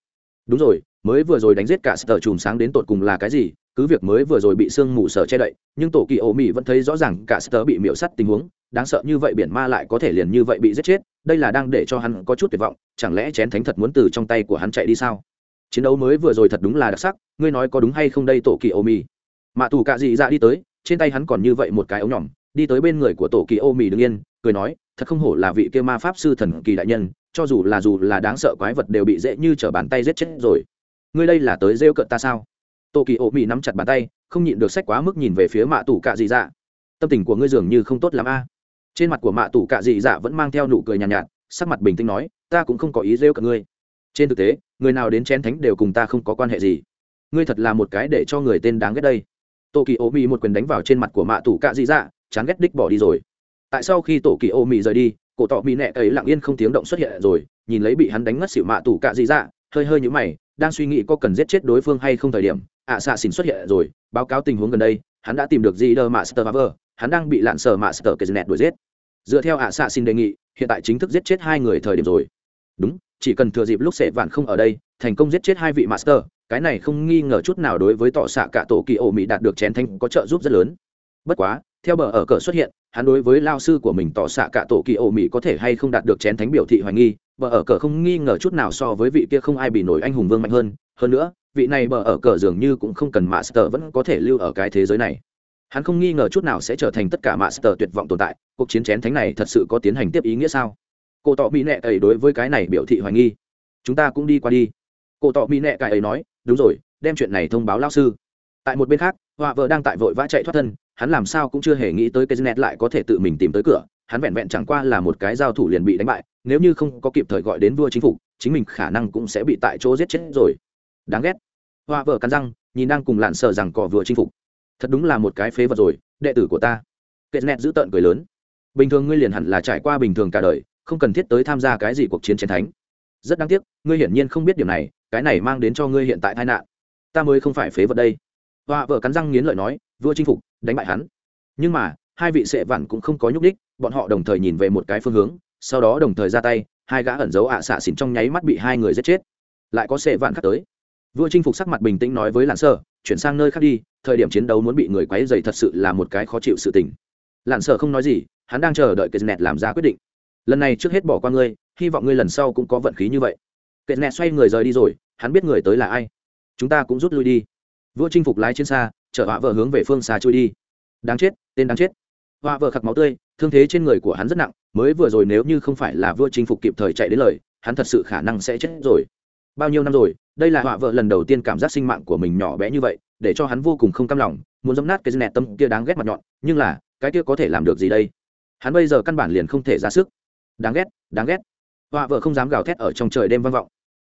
Đúng rồi, mới vừa rồi đánh giết cả sở chùm sáng đến tột cùng là cái gì cứ việc mới vừa rồi bị sương mù sở che đậy, nhưng tổ kỳ ổ mỹ vẫn thấy rõ ràng cả sơ bị miễu sắt tình huống, đáng sợ như vậy biển ma lại có thể liền như vậy bị giết chết, đây là đang để cho hắn có chút tuyệt vọng, chẳng lẽ chén thánh thật muốn từ trong tay của hắn chạy đi sao? Chiến đấu mới vừa rồi thật đúng là đặc sắc, ngươi nói có đúng hay không đây tổ kỳ ô mì? Mạ tù cạ dị ra đi tới, trên tay hắn còn như vậy một cái ống nhỏm đi tới bên người của tổ kỳ ô mì đ ứ n g yên, cười nói, thật không hổ là vị kia ma pháp sư thần kỳ đại nhân, cho dù là dù là đáng sợ quái vật đều bị dễ như t r ở bàn tay giết chết rồi. Ngươi đây là tới rêu cận ta sao? Tô kỳ ô mỹ nắm chặt bàn tay không nhịn được sách quá mức nhìn về phía mạ tù cạ dị dạ. Tâm tình của ngươi dường như không tốt l ắ m a. Trên mặt của mạ tù cạ dị dạ vẫn mang theo nụ cười nhàn nhạt, nhạt sắc mặt bình tĩnh nói ta cũng không có ý rêu cả ngươi. Trên thực tế người nào đến chén thánh đều cùng ta không có quan hệ gì. Ngươi thật là một cái để cho người tên đáng ghét đây. Tô kỳ ô mỹ một quyền đánh vào trên mặt của mạ tù cạ dị dạ chán ghét đích bỏ đi rồi. Tại sau khi tổ kỳ ô mỹ rời đi cổ tọ mỹ nẹ ấy lặng yên không tiếng động xuất hiện rồi nhìn lấy bị hắn đánh ngất xỉu mạ tù cạ dị dạ hơi hơi nhũ mày đang suy nghĩ có cần giết chết đối phương hay không thời điểm ạ xạ xỉn xuất hiện rồi, báo cáo tình huống gần đây, hắn đã tìm được gì đơ mạ sơ vơ hắn đang bị lạn sờ mạ sơ kê đuổi giết. Dựa theo ạ xạ xin đề nghị, hiện tại chính thức giết chết hai người thời điểm rồi. Đúng, chỉ cần thừa dịp lúc sệ vạn không ở đây, thành công giết chết hai vị master, cái này không nghi ngờ chút nào đối với tỏ xạ cả tổ kỳ ổ mỹ đạt được chén thanh có trợ giúp rất lớn. Bất quá, theo bờ ở cờ xuất hiện, hắn đối với lao sư của mình tỏ xạ cả tổ kỳ ổ mỹ có thể hay không đạt được chén thánh biểu thị hoài nghi, bờ ở cờ không nghi ngờ chút nào so với vị kia không ai bị nổi anh hùng vương mạnh hơn. Hơn nữa vị này bờ ở cờ dường như cũng không cần master vẫn có thể lưu ở cái thế giới này. Hắn không nghi ngờ chút nào sẽ trở thành tất cả master tuyệt vọng tồn tại, cuộc chiến chén thánh này thật sự có tiến hành tiếp ý nghĩa sao? Cô tỏ mỹ nệ ấy đối với cái này biểu thị hoài nghi. Chúng ta cũng đi qua đi. Cô tỏ mỹ nệ cái ấy nói, đúng rồi, đem chuyện này thông báo lao sư. Tại một bên khác, họa vợ đang tại vội vã chạy thoát thân, hắn làm sao cũng chưa hề nghĩ tới cái net lại có thể tự mình tìm tới cửa, hắn vẹn vẹn chẳng qua là một cái giao thủ liền bị đánh bại, nếu như không có kịp thời gọi đến vua chính phủ, chính mình khả năng cũng sẽ bị tại chỗ giết chết rồi đáng ghét. Hoa vợ cắn răng, nhìn đang cùng lạn sợ rằng cỏ vừa chinh phục. Thật đúng là một cái phế vật rồi, đệ tử của ta. Kệ nẹt giữ tợn cười lớn. Bình thường ngươi liền hẳn là trải qua bình thường cả đời, không cần thiết tới tham gia cái gì cuộc chiến chiến thánh. Rất đáng tiếc, ngươi hiển nhiên không biết điểm này, cái này mang đến cho ngươi hiện tại tai nạn. Ta mới không phải phế vật đây. Hoa vợ cắn răng nghiến lợi nói, vua chinh phục, đánh bại hắn. Nhưng mà, hai vị sệ vạn cũng không có nhúc đích bọn họ đồng thời nhìn về một cái phương hướng, sau đó đồng thời ra tay, hai gã ẩn giấu ạ xạ xỉn trong nháy mắt bị hai người giết chết. Lại có sệ vạn khắc tới vua chinh phục sắc mặt bình tĩnh nói với lạn sơ chuyển sang nơi khác đi, thời điểm chiến đấu muốn bị người quấy dày thật sự là một cái khó chịu sự tình. Lạn sơ không nói gì, hắn đang chờ đợi cái nẹt làm ra quyết định. Lần này trước hết bỏ qua ngươi, hy vọng ngươi lần sau cũng có vận khí như vậy. Kệ nẹt xoay người rời đi rồi, hắn biết người tới là ai. Chúng ta cũng rút lui đi. Vua chinh phục lái trên xa, chở họa vợ hướng về phương xa trôi đi. Đáng chết, tên đáng chết. Họa vợ khạc máu tươi, thương thế trên người của hắn rất nặng, mới vừa rồi nếu như không phải là vua chinh phục kịp thời chạy đến lời, hắn thật sự khả năng sẽ chết rồi. Bao nhiêu năm rồi đây là họa vợ lần đầu tiên cảm giác sinh mạng của mình nhỏ bé như vậy, để cho hắn vô cùng không cam lòng, muốn dấm nát cái nẹt tâm kia đáng ghét mặt nhọn, nhưng là, cái kia có thể làm được gì đây? Hắn bây giờ căn bản liền không thể ra sức. Đáng ghét đáng ghét. Họa vợ không dám gào thét ở trong trời đêm vang vọng.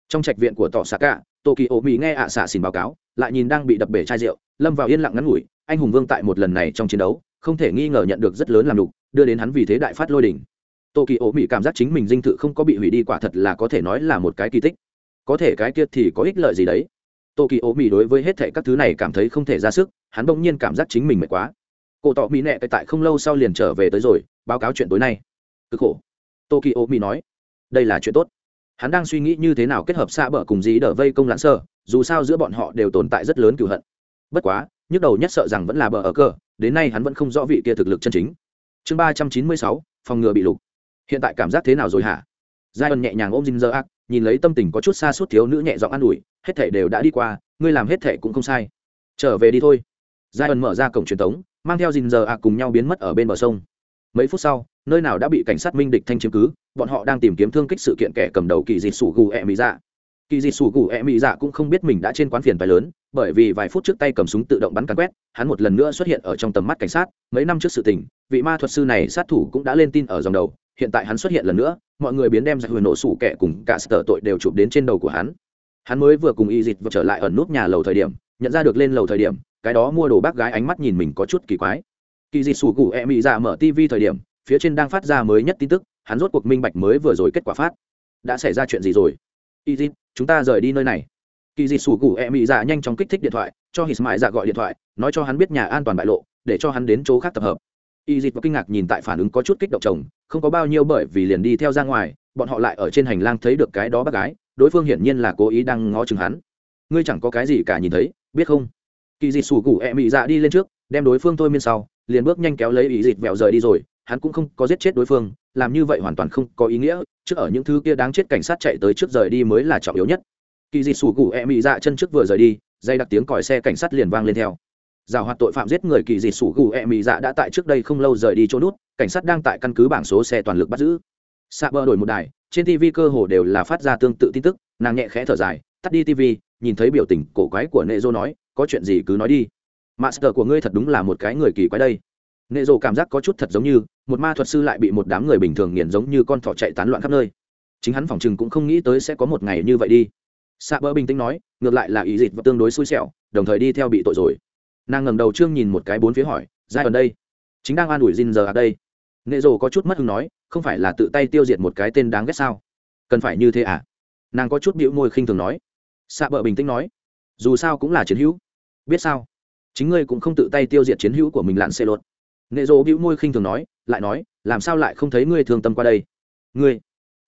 Trong trạch viện của tỏ xạ cả tô kỳ ổ mỹ nghe ạ xạ xỉn báo cáo, lại nhìn đang bị đập bể chai rượu, lâm vào yên lặng ngắn ngủi, anh hùng vương tại một lần này trong chiến đấu, không thể nghi ngờ nhận được rất lớn làm đục, đưa đến hắn vì thế đại phát lôi đỉnh tô kỳ ổ mỹ cảm giác chính mình dinh thự không có bị hủy đi quả thật là có thể nói là một cái kỳ tích có thể cái kia thì có ích lợi gì đấy. Tô kỳ ố mỹ đối với hết thệ các thứ này cảm thấy không thể ra sức, hắn bỗng nhiên cảm giác chính mình mệt quá. Cổ tỏ mỹ nẹ tại không lâu sau liền trở về tới rồi, báo cáo chuyện tối nay. Cực khổ. Tô kỳ ố mỹ nói, đây là chuyện tốt. Hắn đang suy nghĩ như thế nào kết hợp xa bờ cùng dí đờ vây công lãn sơ, dù sao giữa bọn họ đều tồn tại rất lớn cựu hận. Bất quá, nhức đầu nhất sợ rằng vẫn là bờ ở cờ đến nay hắn vẫn không rõ vị kia thực lực chân chính. Chương ba trăm chín mươi sáu, phòng ngừa bị lục. Hiện tại cảm giác thế nào rồi hả? Giai ẩn nhẹ nhàng ôm dinh dơ ác nhìn lấy tâm tình có chút xa suốt thiếu nữ nhẹ giọng an ủi hết thể đều đã đi qua ngươi làm hết thể cũng không sai. Trở về đi thôi. Giai ẩn mở ra cổng truyền thống, mang theo dinh dơ ác cùng nhau biến mất ở bên bờ sông. Mấy phút sau nơi nào đã bị cảnh sát minh địch thanh chiếm cứ bọn họ đang tìm kiếm thương kích sự kiện kẻ cầm đầu kỳ dịch sủ gù e mỹ dạ. Kỳ dịch sủ gù e mỹ dạ cũng không biết mình đã trên quán phiền phải lớn bởi vì vài phút trước tay cầm súng tự động bắn cắn quét hắn một lần nữa xuất hiện ở trong tầm mắt cảnh sát. Mấy năm trước sự tình vị ma thuật sư này sát thủ cũng đã lên tin ở dòng đầu hiện tại hắn xuất hiện lần nữa, mọi người biến đem ra huyền nổ sủ kẻ cùng cả sở tội đều chụp đến trên đầu của hắn. Hắn mới vừa cùng y dịch vừa trở lại ở nút nhà lầu thời điểm, nhận ra được lên lầu thời điểm, cái đó mua đồ bác gái ánh mắt nhìn mình có chút kỳ quái. Kỳ dịch sủ cụ e mị dạ mở tv thời điểm, phía trên đang phát ra mới nhất tin tức, hắn rốt cuộc minh bạch mới vừa rồi kết quả phát. Đã xảy ra chuyện gì rồi? Y dịch chúng ta rời đi nơi này. Kỳ dịch sủ cụ e mị dạ nhanh chóng kích thích điện thoại, cho hít mại dạ gọi điện thoại, nói cho hắn biết nhà an toàn bại lộ, để cho hắn đến chỗ khác tập hợp. Y dịch và kinh ngạc nhìn tại phản ứng có chút kích động chồng không có bao nhiêu bởi vì liền đi theo ra ngoài, bọn họ lại ở trên hành lang thấy được cái đó bác gái, đối phương hiển nhiên là cố ý đang ngó chừng hắn. Ngươi chẳng có cái gì cả nhìn thấy, biết không? Kỳ dịt sủ cụ e mị dạ đi lên trước, đem đối phương thôi miên sau, liền bước nhanh kéo lấy ý dịt vẹo rời đi rồi, hắn cũng không có giết chết đối phương, làm như vậy hoàn toàn không có ý nghĩa, trước ở những thứ kia đáng chết cảnh sát chạy tới trước rời đi mới là trọng yếu nhất. Kỳ dịt sủ cụ e mị dạ chân trước vừa rời đi, dây đặc tiếng còi xe cảnh sát liền vang lên theo. Giảo hoạt tội phạm giết người kỳ dị sủ gù e Mị dạ đã tại trước đây không lâu rời đi chỗ nút cảnh sát đang tại căn cứ bảng số xe toàn lực bắt giữ. Xạ bờ đổi một đài, trên tv cơ hồ đều là phát ra tương tự tin tức, nàng nhẹ khẽ thở dài, tắt đi tv, nhìn thấy biểu tình cổ quái của nệ dô nói, có chuyện gì cứ nói đi. Master của ngươi thật đúng là một cái người kỳ quái đây. Nệ dô cảm giác có chút thật giống như, một ma thuật sư lại bị một đám người bình thường nghiền giống như con thỏ chạy tán loạn khắp nơi. Chính hắn phòng chừng cũng không nghĩ tới sẽ có một ngày như vậy đi. Xạ bờ bình tĩnh nói, ngược lại là ý dịch và tương đối xui xẻo, đồng thời đi theo bị tội rồi. Nàng ngẩng đầu trương nhìn một cái bốn phía hỏi, giai ở đây chính đang an ủi Jin giờ ở đây. Nệ rồ có chút mất hứng nói, không phải là tự tay tiêu diệt một cái tên đáng ghét sao? Cần phải như thế à? Nàng có chút bĩu môi khinh thường nói. Xạ bờ bình tĩnh nói, dù sao cũng là chiến hữu. Biết sao? Chính ngươi cũng không tự tay tiêu diệt chiến hữu của mình lặn xê lột. Nệ rồ bĩu môi khinh thường nói, lại nói, làm sao lại không thấy ngươi thương tâm qua đây? Ngươi.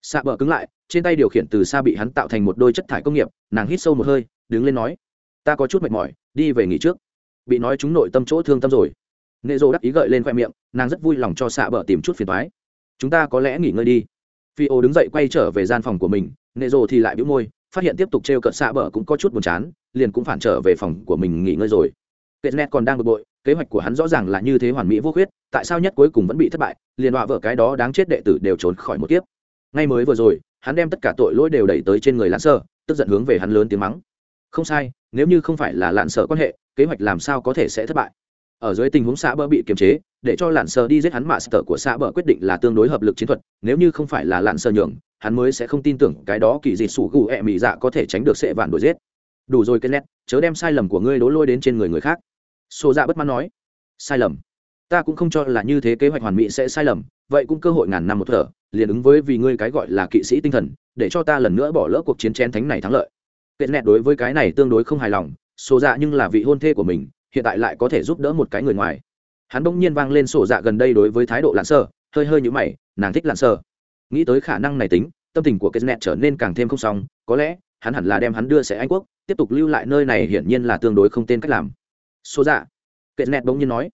Xạ bờ cứng lại, trên tay điều khiển từ xa bị hắn tạo thành một đôi chất thải công nghiệp, nàng hít sâu một hơi, đứng lên nói, ta có chút mệt mỏi, đi về nghỉ trước. Bị nói chúng nội tâm chỗ thương tâm rồi nệ rô đắc ý gợi lên khoe miệng, nàng rất vui lòng cho xạ bờ tìm chút phiền thoái chúng ta có lẽ nghỉ ngơi đi. Phi ô đứng dậy quay trở về gian phòng của mình nệ rô thì lại bĩu môi, phát hiện tiếp tục t r e o cợt xạ bờ cũng có chút buồn chán, liền cũng phản trở về phòng của mình nghỉ ngơi rồi. Kệ net còn đang bực bội, kế hoạch của hắn rõ ràng là như thế hoàn mỹ vô khuyết, tại sao nhất cuối cùng vẫn bị thất bại, liền đọa vợ cái đó đáng chết đệ tử đều trốn khỏi một kiếp. Ngay mới vừa rồi, hắn đem tất cả tội lỗi đều đẩy tới trên người lãn sơ tức giận hướng về hắn lớn tiếng mắng. Không sai, nếu như không phải là lạn sợ quan hệ, kế hoạch làm sao có thể sẽ thất bại? Ở dưới tình huống xã bờ bị kiềm chế, để cho lặn sơ đi giết hắn mạ sở của xã bờ quyết định là tương đối hợp lực chiến thuật, nếu như không phải là lặn sơ nhường, hắn mới sẽ không tin tưởng cái đó kỳ dị sủ gù ẹ mị dạ có thể tránh được sệ vạn đuổi giết. Đủ rồi cái nét chớ đem sai lầm của ngươi đố lôi đến trên người người khác. Xô dạ bất mãn nói. Sai lầm? Ta cũng không cho là như thế kế hoạch hoàn mỹ sẽ sai lầm, vậy cũng cơ hội ngàn năm một thở, liền ứng với vì ngươi cái gọi là kỵ sĩ tinh thần, để cho ta lần nữa bỏ lỡ cuộc chiến chén thánh này thắng lợi. Kệ nẹt đối với cái này tương đối không hài lòng xô dạ nhưng là vị hôn thê của mình hiện tại lại có thể giúp đỡ một cái người ngoài. Hắn bỗng nhiên vang lên sổ dạ gần đây đối với thái độ lặn sơ, hơi hơi như mày, nàng thích lặn sơ. Nghĩ tới khả năng này tính, tâm tình của cái nẹt trở nên càng thêm không xong, có lẽ, hắn hẳn là đem hắn đưa sẽ anh quốc, tiếp tục lưu lại nơi này hiển nhiên là tương đối không tên cách làm. Số dạ kệ nẹt bỗng nhiên nói,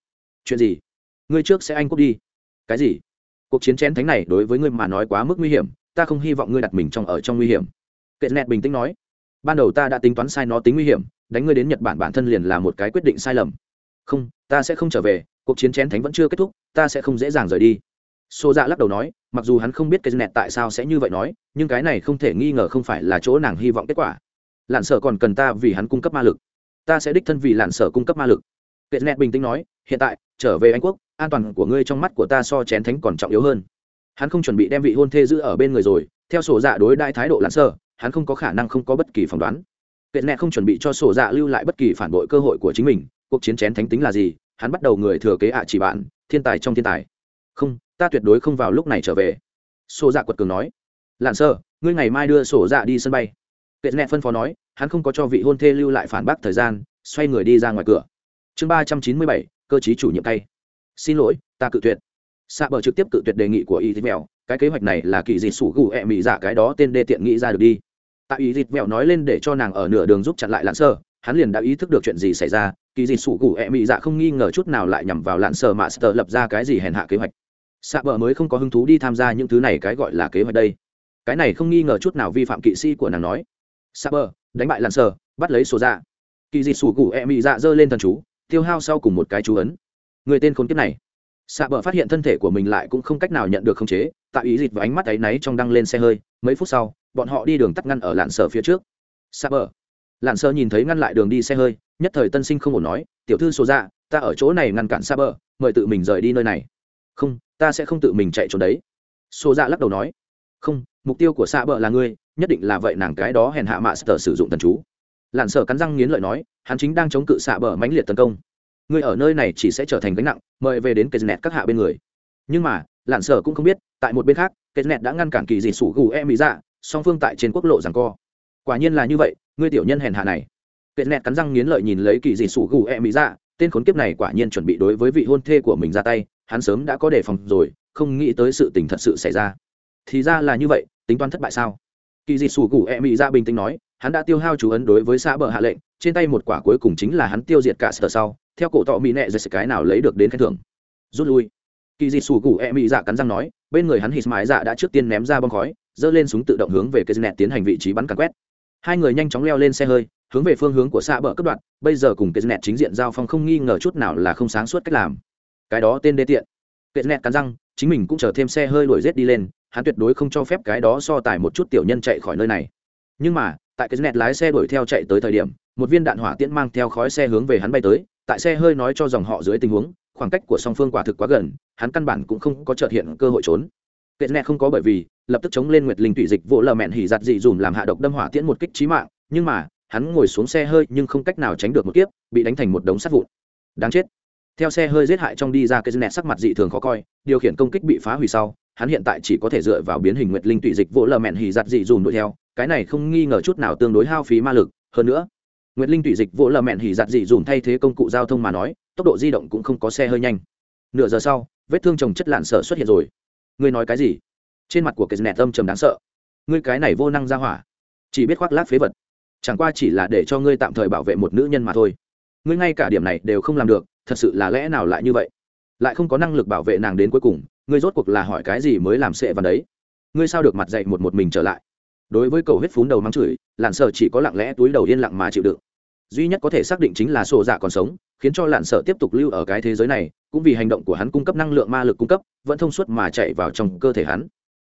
chuyện gì? Ngươi trước sẽ anh quốc đi. Cái gì? Cuộc chiến chén thánh này đối với ngươi mà nói quá mức nguy hiểm, ta không hy vọng ngươi đặt mình trong ở trong nguy hiểm. Kệ nẹt bình tĩnh nói, ban đầu ta đã tính toán sai nó tính nguy hiểm đánh ngươi đến nhật bản bản thân liền là một cái quyết định sai lầm. Không, ta sẽ không trở về, cuộc chiến chén thánh vẫn chưa kết thúc, ta sẽ không dễ dàng rời đi. Xô dạ lắc đầu nói, mặc dù hắn không biết cái nẹt tại sao sẽ như vậy nói, nhưng cái này không thể nghi ngờ không phải là chỗ nàng hy vọng kết quả. Lặn sở còn cần ta vì hắn cung cấp ma lực. Ta sẽ đích thân vì lặn sở cung cấp ma lực. Kệ nẹt bình tĩnh nói, hiện tại, trở về anh quốc, an toàn của ngươi trong mắt của ta so chén thánh còn trọng yếu hơn. Hắn không chuẩn bị đem vị hôn thê giữ ở bên người rồi, theo sổ dạ đối đại thái độ lặn sở, hắn không có khả năng không có bất kỳ phỏng đoán kệ nẹt không chuẩn bị cho sổ dạ lưu lại bất kỳ phản bội cơ hội của chính mình, cuộc chiến chén thánh tính là gì, hắn bắt đầu người thừa kế ạ chỉ bạn, thiên tài trong thiên tài. Không, ta tuyệt đối không vào lúc này trở về. Sổ dạ quật cường nói. Lạn sơ, ngươi ngày mai đưa sổ dạ đi sân bay. Kệ nẹt phân phó nói, hắn không có cho vị hôn thê lưu lại phản bác thời gian, xoay người đi ra ngoài cửa. Chương ba trăm chín mươi bảy, cơ chí chủ nhiệm tay xin lỗi, ta cự tuyệt. Xạ bờ trực tiếp cự tuyệt đề nghị của y thịt mèo cái kế hoạch này là kỳ dị sủ gù ẹ mị dạ cái đó tên đê tiện nghĩ ra được đi tại y Dịt mèo nói lên để cho nàng ở nửa đường giúp chặn lại lặn sơ, hắn liền đã ý thức được chuyện gì xảy ra, kỳ dịt sủ gù ẹ mị dạ không nghi ngờ chút nào lại nhằm vào lặn sơ mà sơ lập ra cái gì hèn hạ kế hoạch. Xạ bờ mới không có hứng thú đi tham gia những thứ này cái gọi là kế hoạch đây. Cái này không nghi ngờ chút nào vi phạm kỵ sĩ của nàng nói. Xạ bờ đánh bại lặn sơ, bắt lấy sổ dạ. Kỳ dịt sủ gù ẹ mị dạ giơ lên thần chú, tiêu hao sau cùng một cái chú ấn. Người tên khốn kiếp này. Xạ bờ phát hiện thân thể của mình lại cũng không cách nào nhận được khống chế tạo ý dịt và ánh mắt áy náy trong đăng lên xe hơi, mấy phút sau bọn họ đi đường tắt ngăn ở lạn sở phía trước. Xạ bờ. Lạn sở nhìn thấy ngăn lại đường đi xe hơi, nhất thời tân sinh không ổn nói, tiểu thư số ra dạ, ta ở chỗ này ngăn cản xạ bờ, mời tự mình rời đi nơi này. Không, ta sẽ không tự mình chạy trốn đấy. Số ra dạ lắc đầu nói, không, mục tiêu của xạ bờ là ngươi, nhất định là vậy nàng cái đó hèn hạ mạ sở sử dụng thần chú. Lạn sở cắn răng nghiến lợi nói, hắn chính đang chống cự xạ bờ mãnh liệt tấn công. Ngươi ở nơi này chỉ sẽ trở thành gánh nặng, mời về đến cây nẹt các hạ bên người. Nhưng mà, lạn sở cũng không biết, tại một bên khác cây nẹt đã ngăn cản kỳ dị sủ gù em mỹ dạ song phương tại trên quốc lộ rằng co. Quả nhiên là như vậy, ngươi tiểu nhân hèn hạ này. Kệ nẹt cắn răng nghiến lợi nhìn lấy kỳ dị sủ gù e mỹ ra tên khốn kiếp này quả nhiên chuẩn bị đối với vị hôn thê của mình ra tay, hắn sớm đã có đề phòng rồi, không nghĩ tới sự tình thật sự xảy ra. Thì ra là như vậy, tính toán thất bại sao? Kỳ dị sủ gù e mỹ ra bình tĩnh nói, hắn đã tiêu hao chú ấn đối với xã bờ hạ lệnh, trên tay một quả cuối cùng chính là hắn tiêu diệt cả sở sau, theo cổ tọ mỹ nẹ giật cái nào lấy được đến khen thưởng. Rút lui. Kỳ dị sủ gù e mỹ dạ cắn răng nói, bên người hắn hít mái dạ đã trước tiên ném ra bom khói dơ lên súng tự động hướng về cây nẹt tiến hành vị trí bắn càn quét. Hai người nhanh chóng leo lên xe hơi, hướng về phương hướng của xa bờ cấp đoạn. Bây giờ cùng cây nẹt chính diện giao phong không nghi ngờ chút nào là không sáng suốt cách làm. Cái đó tên đê tiện. Cây nẹt cắn răng, chính mình cũng chờ thêm xe hơi đuổi rết đi lên, hắn tuyệt đối không cho phép cái đó so tài một chút tiểu nhân chạy khỏi nơi này. Nhưng mà, tại cái nẹt lái xe đuổi theo chạy tới thời điểm, một viên đạn hỏa tiễn mang theo khói xe hướng về hắn bay tới. Tại xe hơi nói cho dòng họ dưới tình huống, khoảng cách của song phương quả thực quá gần, hắn căn bản cũng không có trợt hiện cơ hội trốn kệ nẹ không có bởi vì lập tức chống lên nguyệt linh tụy dịch vỗ lờ mẹn hỉ giặt dị dùm làm hạ độc đâm hỏa tiễn một kích trí mạng nhưng mà hắn ngồi xuống xe hơi nhưng không cách nào tránh được một kiếp bị đánh thành một đống sắt vụn đáng chết theo xe hơi giết hại trong đi ra cây nẹ sắc mặt dị thường khó coi điều khiển công kích bị phá hủy sau hắn hiện tại chỉ có thể dựa vào biến hình nguyệt linh tụy dịch vỗ lờ mẹn hỉ giặt dị dùm đuổi theo cái này không nghi ngờ chút nào tương đối hao phí ma lực hơn nữa Nguyệt Linh tụy dịch vỗ lờ mẹn hỉ giặt dị dùm thay thế công cụ giao thông mà nói, tốc độ di động cũng không có xe hơi nhanh. Nửa giờ sau, vết thương chồng chất lạn sợ xuất hiện rồi. Ngươi nói cái gì? Trên mặt của cái nẹt âm trầm đáng sợ. Ngươi cái này vô năng ra hỏa, chỉ biết khoác lác phế vật. Chẳng qua chỉ là để cho ngươi tạm thời bảo vệ một nữ nhân mà thôi. Ngươi ngay cả điểm này đều không làm được, thật sự là lẽ nào lại như vậy? Lại không có năng lực bảo vệ nàng đến cuối cùng, ngươi rốt cuộc là hỏi cái gì mới làm sệ vào đấy? Ngươi sao được mặt dậy một một mình trở lại? đối với cầu huyết phún đầu mắng chửi lạn sợ chỉ có lặng lẽ túi đầu yên lặng mà chịu đựng duy nhất có thể xác định chính là sổ dạ còn sống khiến cho lạn sợ tiếp tục lưu ở cái thế giới này cũng vì hành động của hắn cung cấp năng lượng ma lực cung cấp, vẫn thông suốt mà chạy vào trong cơ thể hắn.